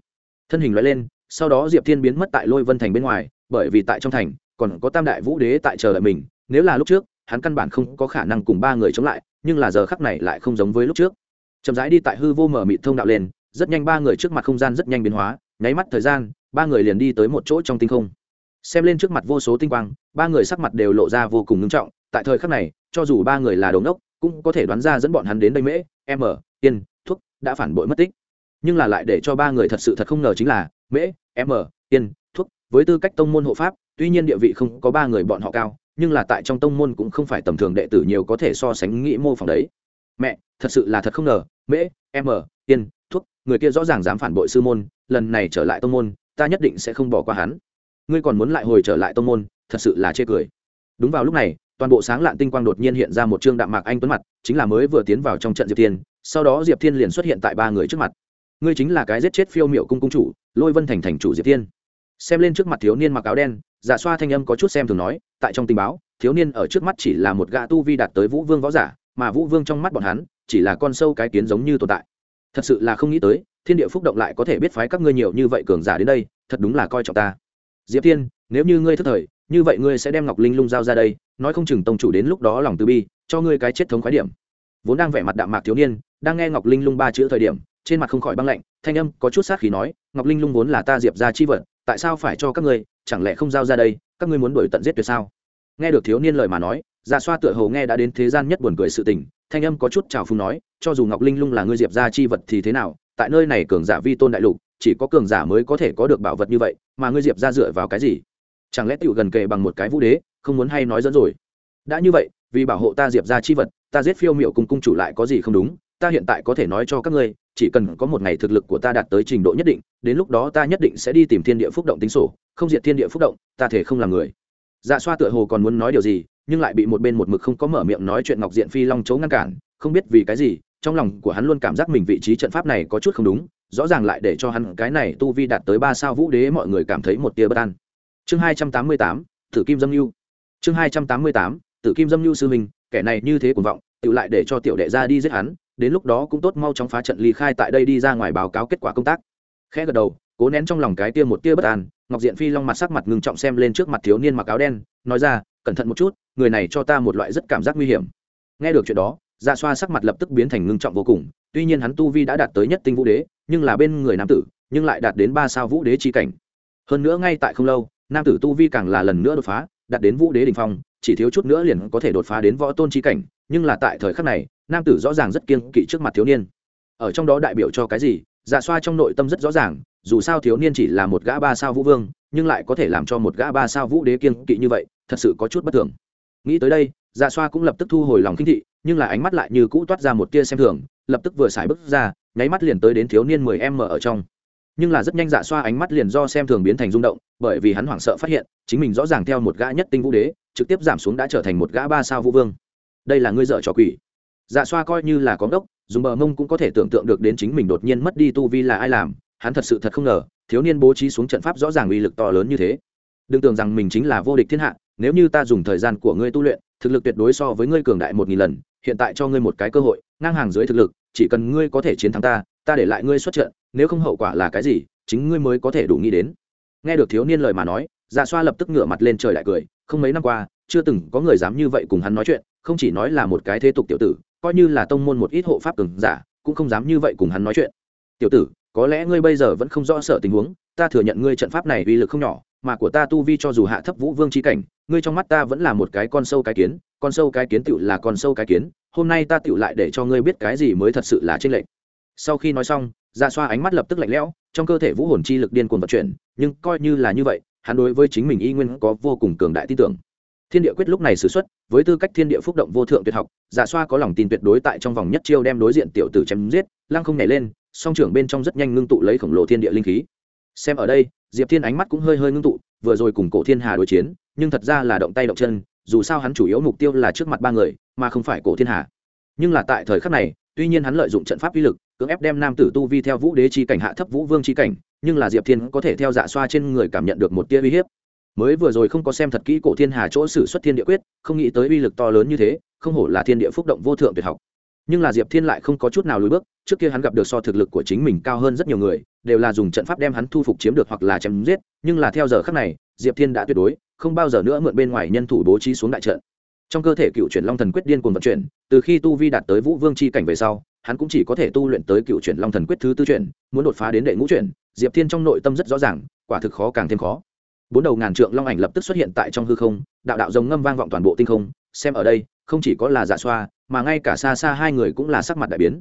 Thân hình loại lên, sau đó diệp thiên biến mất tại lôi vân thành bên ngoài, bởi vì tại trong thành, còn có tam đại vũ đế tại chờ đợi mình, nếu là lúc trước, hắn căn bản không có khả năng cùng ba người chống lại, nhưng là giờ khắc này lại không giống với lúc trước. Chậm rãi đi tại hư vô mở mịt thông đạo lên, rất nhanh ba người trước mặt không gian rất nhanh biến hóa, nháy mắt thời gian, ba người liền đi tới một chỗ trong tinh không. Xem lên trước mặt vô số tinh quang, ba người sắc mặt đều lộ ra vô cùng ngưng trọng, tại thời khắc này cho dù ba người là đống đốc cũng có thể đoán ra dẫn bọn hắn đến đây mễ m yên, thuốc, đã phản bội mất tích. Nhưng là lại để cho ba người thật sự thật không ngờ chính là, mễ m yên, thuốc, với tư cách tông môn hộ pháp, tuy nhiên địa vị không có ba người bọn họ cao, nhưng là tại trong tông môn cũng không phải tầm thường đệ tử nhiều có thể so sánh nghĩ mô phỏng đấy. Mẹ, thật sự là thật không ngờ, mễ m yên, thuốc, người kia rõ ràng dám phản bội sư môn, lần này trở lại tông môn, ta nhất định sẽ không bỏ qua hắn. Ngươi còn muốn lại hồi trở lại tông môn, thật sự là chê cười. Đúng vào lúc này toàn bộ sáng lạn tinh quang đột nhiên hiện ra một trương đạm mạc anh tuấn mặt, chính là mới vừa tiến vào trong trận diệp thiên, sau đó diệp thiên liền xuất hiện tại ba người trước mặt. Ngươi chính là cái giết chết phiêu miệu cung cung chủ, lôi vân thành thành chủ diệp thiên. Xem lên trước mặt thiếu niên mặc áo đen, giả xoa thanh âm có chút xem thường nói, tại trong tình báo, thiếu niên ở trước mắt chỉ là một gã tu vi đạt tới vũ vương võ giả, mà vũ vương trong mắt bọn hắn, chỉ là con sâu cái kiến giống như tồn tại. Thật sự là không nghĩ tới, thiên địa phúc động lại có thể biết phái các ngươi nhiều như vậy cường giả đến đây, thật đúng là coi trọng ta. Diệp thiên, nếu như ngươi thất thời như vậy ngươi sẽ đem ngọc linh lung giao ra đây, nói không chừng tông chủ đến lúc đó lòng từ bi, cho ngươi cái chết thống khái điểm. Vốn đang vẻ mặt đạm mạc thiếu niên, đang nghe ngọc linh lung ba chữ thời điểm, trên mặt không khỏi băng lạnh, thanh âm có chút sát khí nói, ngọc linh lung vốn là ta diệp ra chi vật, tại sao phải cho các ngươi, chẳng lẽ không giao ra đây, các ngươi muốn đuổi tận giết tuyệt sao? Nghe được thiếu niên lời mà nói dạ xoa tựa hồ nghe đã đến thế gian nhất buồn cười sự tình, thanh âm có chút trào phung nói, cho dù ngọc linh lung là ngươi diệp ra chi vật thì thế nào, tại nơi này cường giả vi tôn đại lục, chỉ có cường giả mới có thể có được bảo vật như vậy, mà ngươi diệp ra dựa vào cái gì? Chẳng lẽ tựu gần kề bằng một cái vũ đế, không muốn hay nói dẫn rồi? Đã như vậy, vì bảo hộ ta diệp ra chi vật, ta giết phiêu miệu cùng cung chủ lại có gì không đúng? Ta hiện tại có thể nói cho các ngươi, chỉ cần có một ngày thực lực của ta đạt tới trình độ nhất định, đến lúc đó ta nhất định sẽ đi tìm thiên địa phúc động tính sổ, không diệt thiên địa phúc động, ta thể không làm người. Dạ xoa tựa hồ còn muốn nói điều gì, nhưng lại bị một bên một mực không có mở miệng nói chuyện ngọc diện phi long chấu ngăn cản, không biết vì cái gì, trong lòng của hắn luôn cảm giác mình vị trí trận pháp này có chút không đúng, rõ ràng lại để cho hắn cái này tu vi đạt tới ba sao vũ đế, mọi người cảm thấy một tia bất an chương hai trăm tám mươi tám, tử kim dâm lưu chương hai trăm tám mươi tám, tử kim dâm lưu sư mình kẻ này như thế cuồng vọng, tự lại để cho tiểu đệ ra đi giết hắn, đến lúc đó cũng tốt mau chóng phá trận ly khai tại đây đi ra ngoài báo cáo kết quả công tác. Khẽ gật đầu, cố nén trong lòng cái tia một tia bất an, ngọc diện phi long mặt sắc mặt ngưng trọng xem lên trước mặt thiếu niên mặc áo đen, nói ra, cẩn thận một chút, người này cho ta một loại rất cảm giác nguy hiểm. Nghe được chuyện đó dạ xoa sắc mặt lập tức biến thành ngưng trọng vô cùng, tuy nhiên hắn tu vi đã đạt tới nhất tinh vũ đế, nhưng là bên người nam tử, nhưng lại đạt đến ba sao vũ đế chi cảnh. Hơn nữa ngay tại không lâu nam tử tu vi càng là lần nữa đột phá, đạt đến vũ đế đình phong, chỉ thiếu chút nữa liền có thể đột phá đến võ tôn chi cảnh, nhưng là tại thời khắc này, nam tử rõ ràng rất kiên kỵ trước mặt thiếu niên. Ở trong đó đại biểu cho cái gì? Dạ xoa trong nội tâm rất rõ ràng, dù sao thiếu niên chỉ là một gã ba sao vũ vương, nhưng lại có thể làm cho một gã ba sao vũ đế kiên kỵ như vậy, thật sự có chút bất thường. Nghĩ tới đây dạ xoa cũng lập tức thu hồi lòng kinh thị, nhưng là ánh mắt lại như cũ toát ra một tia xem thường, lập tức vừa xài bước ra, nháy mắt liền tới đến thiếu niên mười em mở ở trong nhưng là rất nhanh dạ xoa ánh mắt liền do xem thường biến thành rung động, bởi vì hắn hoảng sợ phát hiện, chính mình rõ ràng theo một gã nhất tinh vũ đế, trực tiếp giảm xuống đã trở thành một gã ba sao vũ vương. Đây là ngươi dợ trò quỷ. Dạ xoa coi như là có ngốc, dùng bờ mông cũng có thể tưởng tượng được đến chính mình đột nhiên mất đi tu vi là ai làm, hắn thật sự thật không ngờ, thiếu niên bố trí xuống trận pháp rõ ràng uy lực to lớn như thế. Đừng tưởng rằng mình chính là vô địch thiên hạ, nếu như ta dùng thời gian của ngươi tu luyện, thực lực tuyệt đối so với ngươi cường đại một nghìn lần, hiện tại cho ngươi một cái cơ hội, ngang hàng dưới thực lực, chỉ cần ngươi có thể chiến thắng ta ta để lại ngươi xuất trận, nếu không hậu quả là cái gì, chính ngươi mới có thể đủ nghĩ đến. Nghe được thiếu niên lời mà nói dạ xoa lập tức ngửa mặt lên trời lại cười, không mấy năm qua, chưa từng có người dám như vậy cùng hắn nói chuyện, không chỉ nói là một cái thế tục tiểu tử, coi như là tông môn một ít hộ pháp cường giả, cũng không dám như vậy cùng hắn nói chuyện. Tiểu tử, có lẽ ngươi bây giờ vẫn không rõ sợ tình huống, ta thừa nhận ngươi trận pháp này uy lực không nhỏ, mà của ta tu vi cho dù hạ thấp vũ vương chi cảnh, ngươi trong mắt ta vẫn là một cái con sâu cái kiến, con sâu cái kiến tựu là con sâu cái kiến, hôm nay ta tựu lại để cho ngươi biết cái gì mới thật sự là trên lệnh sau khi nói xong dạ xoa ánh mắt lập tức lạnh lẽo, trong cơ thể vũ hồn chi lực điên cuồng vận chuyển, nhưng coi như là như vậy, hắn đối với chính mình y nguyên có vô cùng cường đại tin tưởng. Thiên địa quyết lúc này xử x với tư cách thiên địa phúc động vô thượng tuyệt học giả xoa có lòng tin tuyệt đối tại trong vòng nhất chiêu đem đối diện tiểu tử chém giết, lăng không nhảy lên, song trưởng bên trong rất nhanh ngưng tụ lấy khổng lồ thiên địa linh khí. Xem ở đây, diệp thiên ánh mắt cũng hơi hơi ngưng tụ, vừa rồi cùng cổ thiên hà đối chiến, nhưng thật ra là động tay động chân, dù sao hắn chủ yếu mục tiêu là trước mặt ba người, mà không phải cổ thiên hà. Nhưng là tại thời khắc này, tuy nhiên hắn lợi dụng trận pháp uy lực cưỡng ép đem nam tử tu vi theo vũ đế chi cảnh hạ thấp vũ vương chi cảnh, nhưng là diệp thiên có thể theo dạ xoa trên người cảm nhận được một tia uy hiếp. Mới vừa rồi không có xem thật kỹ cổ thiên hà chỗ sử xuất thiên địa quyết, không nghĩ tới uy lực to lớn như thế, không hổ là thiên địa phúc động vô thượng tuyệt học. Nhưng là diệp thiên lại không có chút nào lùi bước, trước kia hắn gặp được so thực lực của chính mình cao hơn rất nhiều người, đều là dùng trận pháp đem hắn thu phục chiếm được hoặc là chém giết, nhưng là theo giờ khác này, diệp thiên đã tuyệt đối, không bao giờ nữa mượn bên ngoài nhân thủ bố trí xuống đại trận trong cơ thể cựu chuyển long thần quyết điên cuồng vận chuyển, từ khi tu vi đạt tới vũ vương c h i cảnh về sau, hắn cũng chỉ có thể tu luyện tới cựu chuyển long thần quyết thứ tư chuyển, muốn đột phá đến đệ ngũ chuyển. Diệp thiên trong nội tâm rất rõ ràng, quả thực khó càng thêm khó. Bốn đầu ngàn trượng long ảnh lập tức xuất hiện tại trong hư không, đạo đạo rồng ngâm vang vọng toàn bộ tinh không. Xem ở đây, không chỉ có là dạ xoa, mà ngay cả xa xa hai người cũng là sắc mặt đại biến.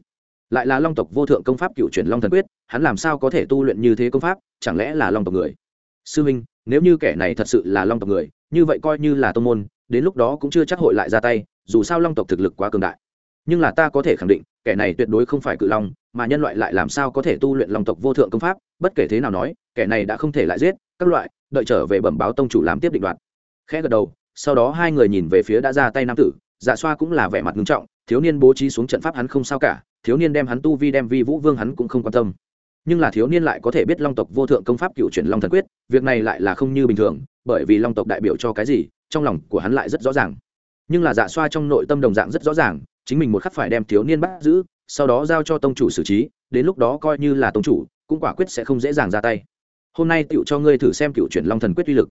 Lại là long tộc vô thượng công pháp cựu chuyển long thần quyết, hắn làm sao có thể tu luyện như thế công pháp, chẳng lẽ là long tộc người? Sư minh, nếu như kẻ này thật sự là long tộc người, như vậy coi như là tô môn đến lúc đó cũng chưa chắc hội lại ra tay, dù sao long tộc thực lực quá cường đại. Nhưng là ta có thể khẳng định, kẻ này tuyệt đối không phải cự long, mà nhân loại lại làm sao có thể tu luyện long tộc vô thượng công pháp, bất kể thế nào nói, kẻ này đã không thể lại giết, các loại, đợi trở về bẩm báo tông chủ làm tiếp định đoạt. Khẽ gật đầu, sau đó hai người nhìn về phía đã ra tay nam tử dạ xoa cũng là vẻ mặt nghiêm trọng, thiếu niên bố trí xuống trận pháp hắn không sao cả, thiếu niên đem hắn tu vi đem vi vũ vương hắn cũng không quan tâm. Nhưng là thiếu niên lại có thể biết long tộc vô thượng công pháp cựu chuyển long thần quyết, việc này lại là không như bình thường, bởi vì long tộc đại biểu cho cái gì? Trong lòng của hắn lại rất rõ ràng. Nhưng là dạ xoa trong nội tâm đồng dạng rất rõ ràng, chính mình một khắc phải đem thiếu niên bắt giữ, sau đó giao cho tông chủ xử trí, đến lúc đó coi như là tông chủ, cũng quả quyết sẽ không dễ dàng ra tay. Hôm nay tựu cho ngươi thử xem cựu chuyển long thần quyết uy lực.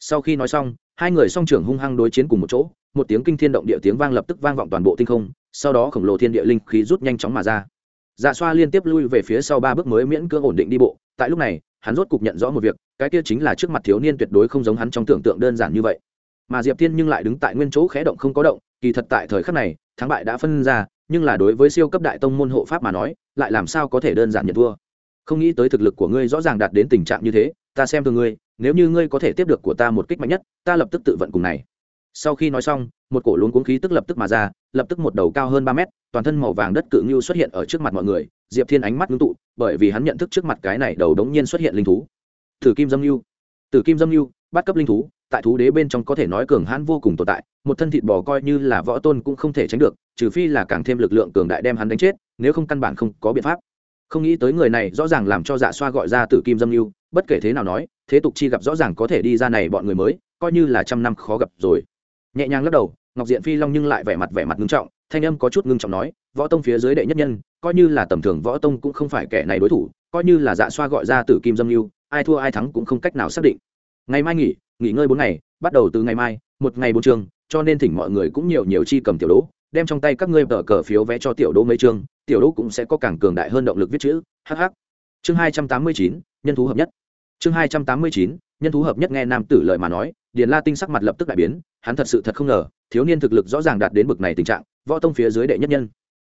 Sau khi nói xong, hai người song trưởng hung hăng đối chiến cùng một chỗ, một tiếng kinh thiên động địa tiếng vang lập tức vang vọng toàn bộ tinh không, sau đó khổng lồ thiên địa linh khí rút nhanh chóng mà ra. Dạ xoa liên tiếp lui về phía sau ba bước mới miễn cưỡng ổn định đi bộ, tại lúc này, hắn rốt cục nhận rõ một việc, cái kia chính là trước mặt thiếu niên tuyệt đối không giống hắn trong tưởng tượng đơn giản như vậy mà diệp thiên nhưng lại đứng tại nguyên chỗ khẽ động không có động, kỳ thật tại thời khắc này, thắng bại đã phân ra, nhưng là đối với siêu cấp đại tông môn hộ pháp mà nói, lại làm sao có thể đơn giản nhận thua? Không nghĩ tới thực lực của ngươi rõ ràng đạt đến tình trạng như thế, ta xem thường ngươi, nếu như ngươi có thể tiếp được của ta một kích mạnh nhất, ta lập tức tự vận cùng này. Sau khi nói xong, một cổ luống cuống khí tức lập tức mà ra, lập tức một đầu cao hơn ba mét, toàn thân màu vàng đất cự ngưu xuất hiện ở trước mặt mọi người, diệp thiên ánh mắt ngưng tụ, bởi vì hắn nhận thức trước mặt cái này đầu đống nhiên xuất hiện linh thú. Thử kim dâm ngưu tử kim dâm ngưu bắt cấp linh thú tại thú đế bên trong có thể nói cường hãn vô cùng tồn tại, một thân thịt bò coi như là võ tôn cũng không thể tránh được, trừ phi là càng thêm lực lượng cường đại đem hắn đánh chết, nếu không căn bản không có biện pháp. Không nghĩ tới người này rõ ràng làm cho dạ xoa gọi ra tử kim dâm mưu bất kể thế nào nói, thế tục chi gặp rõ ràng có thể đi ra này bọn người mới, coi như là trăm năm khó gặp rồi. Nhẹ nhàng lắc đầu, ngọc diện phi long nhưng lại vẻ mặt vẻ mặt ngưng trọng, thanh âm có chút ngưng trọng nói, võ tông phía dưới đệ nhất nhân, coi như là tầm thường võ tông cũng không phải kẻ này đối thủ, coi như là dạ xoa gọi ra từ kim dâm mưu ai thua ai thắng cũng không cách nào xác định. Ngày mai nghỉ nghỉ ngơi bốn ngày, bắt đầu từ ngày mai, một ngày bốn trường, cho nên thỉnh mọi người cũng nhiều nhiều chi cầm tiểu đỗ, đem trong tay các ngươi tờ cờ phiếu vé cho tiểu đỗ mấy chương tiểu đỗ cũng sẽ có càng cường đại hơn động lực viết chữ hh chương hai trăm tám mươi chín, nhân thú hợp nhất. Chương hai trăm tám mươi chín, nhân thú hợp nhất nghe nam tử lời mà nói, điền la tinh sắc mặt lập tức đại biến, hắn thật sự thật không ngờ, thiếu niên thực lực rõ ràng đạt đến bực này tình trạng, võ tông phía dưới đệ nhất nhân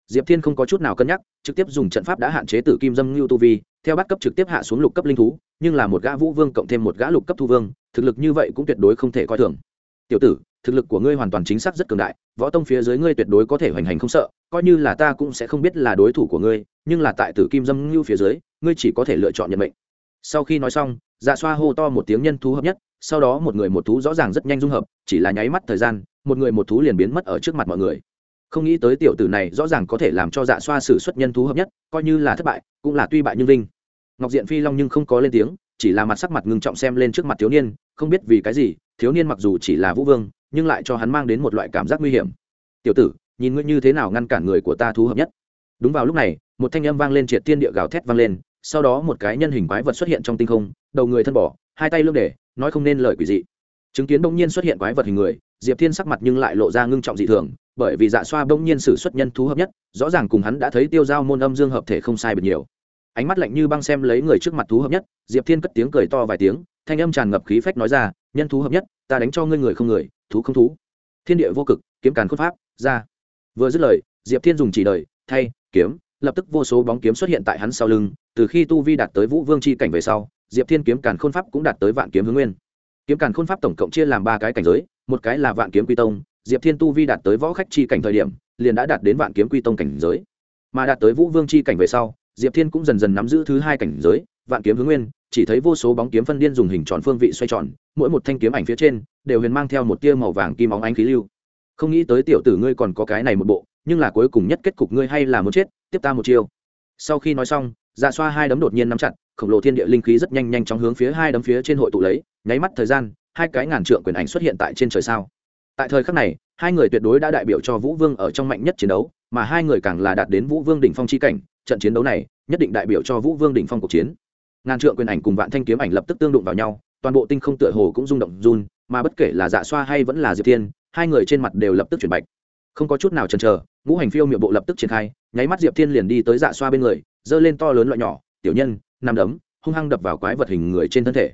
diệp thiên không có chút nào cân nhắc, trực tiếp dùng trận pháp đã hạn chế tử kim dâm ngưu tu vi, theo bắt cấp trực tiếp hạ xuống lục cấp linh thú, nhưng là một gã vũ vương cộng thêm một gã lục cấp thu vương, thực lực như vậy cũng tuyệt đối không thể coi thường. Tiểu tử, thực lực của ngươi hoàn toàn chính xác rất cường đại, võ tông phía dưới ngươi tuyệt đối có thể hoành hành không sợ, coi như là ta cũng sẽ không biết là đối thủ của ngươi, nhưng là tại tử kim dâm ngưu phía dưới, ngươi chỉ có thể lựa chọn nhận mệnh. Sau khi nói xong dạ xoa hô to một tiếng nhân thú hợp nhất, sau đó một người một thú rõ ràng rất nhanh dung hợp, chỉ là nháy mắt thời gian, một người một thú liền biến mất ở trước mặt mọi người không nghĩ tới tiểu tử này rõ ràng có thể làm cho dạ xoa xử xuất nhân thú hợp nhất, coi như là thất bại, cũng là tuy bại nhưng vinh. Ngọc diện phi long nhưng không có lên tiếng, chỉ là mặt sắc mặt ngưng trọng xem lên trước mặt thiếu niên, không biết vì cái gì, thiếu niên mặc dù chỉ là vũ vương, nhưng lại cho hắn mang đến một loại cảm giác nguy hiểm. Tiểu tử, nhìn ngươi như thế nào ngăn cản người của ta thú hợp nhất. Đúng vào lúc này, một thanh âm vang lên triệt tiên địa gào thét vang lên, sau đó một cái nhân hình quái vật xuất hiện trong tinh không, đầu người thân bỏ, hai tay lưng để, nói không nên lời quỷ dị. Chứng kiến bỗng nhiên xuất hiện quái vật hình người diệp thiên sắc mặt nhưng lại lộ ra ngưng trọng dị thường, bởi vì dạ xoa bỗng nhiên sử xuất nhân thú hợp nhất, rõ ràng cùng hắn đã thấy tiêu giao môn âm dương hợp thể không sai biệt nhiều. Ánh mắt lạnh như băng xem lấy người trước mặt thú hợp nhất, diệp thiên cất tiếng cười to vài tiếng, thanh âm tràn ngập khí phách nói ra, nhân thú hợp nhất, ta đánh cho ngươi người không người, thú không thú. Thiên địa vô cực, kiếm càn khôn pháp, ra. Vừa dứt lời, diệp thiên dùng chỉ đời, thay, kiếm, lập tức vô số bóng kiếm xuất hiện tại hắn sau lưng, từ khi tu vi đạt tới vũ vương c h i cảnh về sau, diệp thiên kiếm càn khôn pháp cũng đạt tới vạn kiếm hướng nguyên. Kiếm càn khôn pháp tổng cộng chia làm ba cái cảnh giới một cái là vạn kiếm quy tông, diệp thiên tu vi đạt tới võ khách chi cảnh thời điểm, liền đã đạt đến vạn kiếm quy tông cảnh giới. Mà đạt tới vũ vương chi cảnh về sau, diệp thiên cũng dần dần nắm giữ thứ hai cảnh giới, vạn kiếm hướng nguyên, chỉ thấy vô số bóng kiếm phân điên dùng hình tròn phương vị xoay tròn, mỗi một thanh kiếm ảnh phía trên đều huyền mang theo một tia màu vàng kim óng ánh khí lưu. Không nghĩ tới tiểu tử ngươi còn có cái này một bộ, nhưng là cuối cùng nhất kết cục ngươi hay là muốn chết, tiếp ta một chiêu. Sau khi nói xong dạ xoa hai đấm đột nhiên nắm chặt, khổng lồ thiên địa linh khí rất nhanh nhanh chóng hướng phía hai đấm phía trên hội tụ lấy, nháy mắt thời gian hai cái ngàn trượng quyền ảnh xuất hiện tại trên trời sao? Tại thời khắc này, hai người tuyệt đối đã đại biểu cho vũ vương ở trong mạnh nhất chiến đấu, mà hai người càng là đạt đến vũ vương đỉnh phong chi cảnh, trận chiến đấu này nhất định đại biểu cho vũ vương đỉnh phong cuộc chiến. Ngàn trượng quyền ảnh cùng vạn thanh kiếm ảnh lập tức tương đụng vào nhau, toàn bộ tinh không tựa hồ cũng rung động run, mà bất kể là dạ xoa hay vẫn là diệp thiên, hai người trên mặt đều lập tức chuyển bạch. Không có chút nào chần chờ, ngũ hành phiêu miệng bộ lập tức triển khai, nháy mắt diệp thiên liền đi tới dạ xoa bên người, giơ lên to lớn loại nhỏ, tiểu nhân, nằm đấm. Hung hăng đập vào quái vật hình người trên thân thể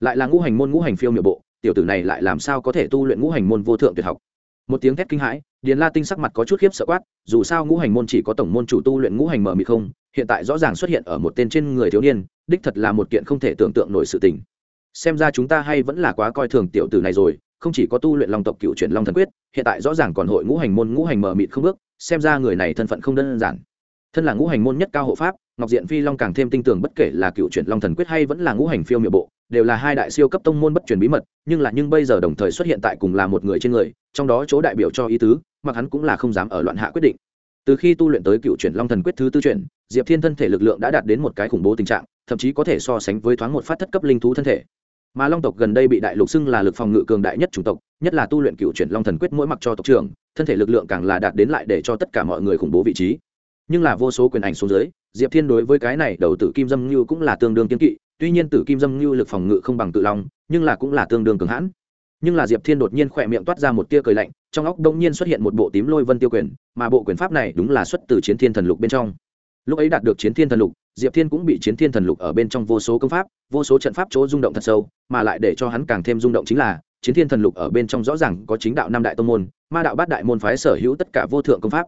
lại là ngũ hành môn ngũ hành phiêu miệng bộ, tiểu tử này lại làm sao có thể tu luyện ngũ hành môn vô thượng tuyệt học? Một tiếng thét kinh hãi, điền la tinh sắc mặt có chút khiếp sợ quát, dù sao ngũ hành môn chỉ có tổng môn chủ tu luyện ngũ hành mở mị không, hiện tại rõ ràng xuất hiện ở một tên trên người thiếu niên, đích thật là một kiện không thể tưởng tượng nổi sự tình. Xem ra chúng ta hay vẫn là quá coi thường tiểu tử này rồi, không chỉ có tu luyện long tộc cựu chuyển long thần quyết, hiện tại rõ ràng còn hội ngũ hành môn ngũ hành mở mịt không bước, xem ra người này thân phận không đơn giản. Thân là ngũ hành môn nhất cao hộ pháp, ngọc diện phi long càng thêm tin tưởng bất kể là cựu chuyển long thần quyết hay vẫn là ngũ hành phiêu miệng bộ đều là hai đại siêu cấp tông môn bất truyền bí mật, nhưng là nhưng bây giờ đồng thời xuất hiện tại cùng là một người trên người, trong đó chỗ đại biểu cho ý tứ, mặc hắn cũng là không dám ở loạn hạ quyết định. Từ khi tu luyện tới cựu chuyển long thần quyết thứ tư chuyển, diệp thiên thân thể lực lượng đã đạt đến một cái khủng bố tình trạng, thậm chí có thể so sánh với thoáng một phát thất cấp linh thú thân thể. Mà long tộc gần đây bị đại lục xưng là lực phòng ngự cường đại nhất chủng tộc, nhất là tu luyện cựu chuyển long thần quyết mỗi mặc cho tộc trưởng, thân thể lực lượng càng là đạt đến lại để cho tất cả mọi người khủng bố vị trí. Nhưng là vô số quyền ảnh xuống dưới, diệp thiên đối với cái này đầu tử kim dâm như cũng là tương đương kiên kỵ tuy nhiên tử kim dâm như lực phòng ngự không bằng tự long, nhưng là cũng là tương đương cường hãn. Nhưng là diệp thiên đột nhiên khỏe miệng toát ra một tia cười lạnh, trong óc đông nhiên xuất hiện một bộ tím lôi vân tiêu quyền, mà bộ quyền pháp này đúng là xuất từ chiến thiên thần lục bên trong. Lúc ấy đạt được chiến thiên thần lục, diệp thiên cũng bị chiến thiên thần lục ở bên trong vô số công pháp, vô số trận pháp chỗ rung động thật sâu, mà lại để cho hắn càng thêm rung động chính là, chiến thiên thần lục ở bên trong rõ ràng có chính đạo năm đại tông môn, ma đạo bát đại môn phái sở hữu tất cả vô thượng công pháp.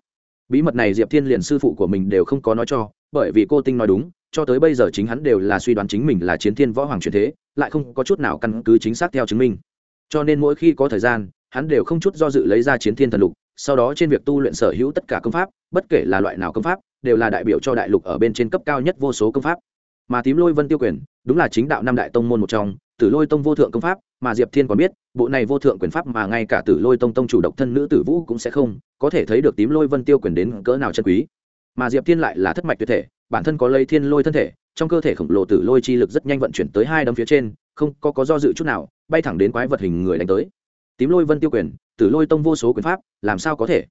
Bí mật này diệp thiên liền sư phụ của mình đều không có nói cho, bởi vì cô tinh nói đúng cho tới bây giờ chính hắn đều là suy đoán chính mình là chiến thiên võ hoàng truyền thế, lại không có chút nào căn cứ chính xác theo chứng minh. Cho nên mỗi khi có thời gian, hắn đều không chút do dự lấy ra chiến thiên thần lục, sau đó trên việc tu luyện sở hữu tất cả công pháp, bất kể là loại nào công pháp, đều là đại biểu cho đại lục ở bên trên cấp cao nhất vô số công pháp. Mà tím lôi vân tiêu quyền, đúng là chính đạo năm đại tông môn một trong, tử lôi tông vô thượng công pháp, mà diệp thiên còn biết, bộ này vô thượng quyền pháp mà ngay cả tử lôi tông tông chủ độc thân nữ tử vũ cũng sẽ không, có thể thấy được tím lôi vân tiêu quyền đến cỡ nào chân quý mà diệp thiên lại là thất mạch tuyệt thể, bản thân có lây thiên lôi thân thể, trong cơ thể khổng lồ tử lôi chi lực rất nhanh vận chuyển tới hai đấm phía trên, không có có do dự chút nào, bay thẳng đến quái vật hình người đánh tới. Tím lôi vân tiêu quyền, tử lôi tông vô số quyền pháp, làm sao có thể?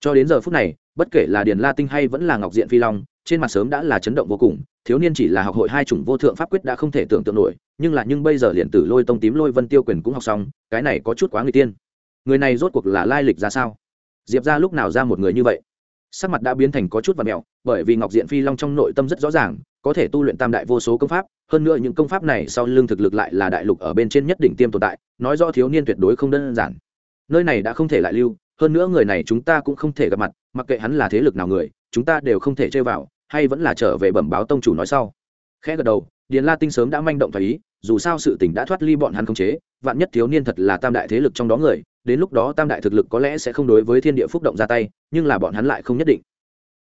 Cho đến giờ phút này, bất kể là điền la tinh hay vẫn là ngọc diện phi long, trên mặt sớm đã là chấn động vô cùng, thiếu niên chỉ là học hội hai chủng vô thượng pháp quyết đã không thể tưởng tượng nổi, nhưng là, nhưng bây giờ liền tử lôi tông tím lôi vân tiêu quyền cũng học xong, cái này có chút quá người tiên. Người này rốt cuộc là lai lịch ra sao? Diệp ra lúc nào ra một người như vậy? Sắc mặt đã biến thành có chút và mẹo, bởi vì ngọc diện phi long trong nội tâm rất rõ ràng, có thể tu luyện tam đại vô số công pháp, hơn nữa những công pháp này sau lưng thực lực lại là đại lục ở bên trên nhất đỉnh tiêm tồn tại, nói rõ thiếu niên tuyệt đối không đơn giản. Nơi này đã không thể lại lưu, hơn nữa người này chúng ta cũng không thể gặp mặt, mặc kệ hắn là thế lực nào người, chúng ta đều không thể chơi vào, hay vẫn là trở về bẩm báo tông chủ nói sau. Khẽ gật đầu, điền la tinh sớm đã manh động thấy dù sao sự tình đã thoát ly bọn hắn không chế, vạn nhất thiếu niên thật là tam đại thế lực trong đó người đến lúc đó tam đại thực lực có lẽ sẽ không đối với thiên địa phúc động ra tay, nhưng là bọn hắn lại không nhất định.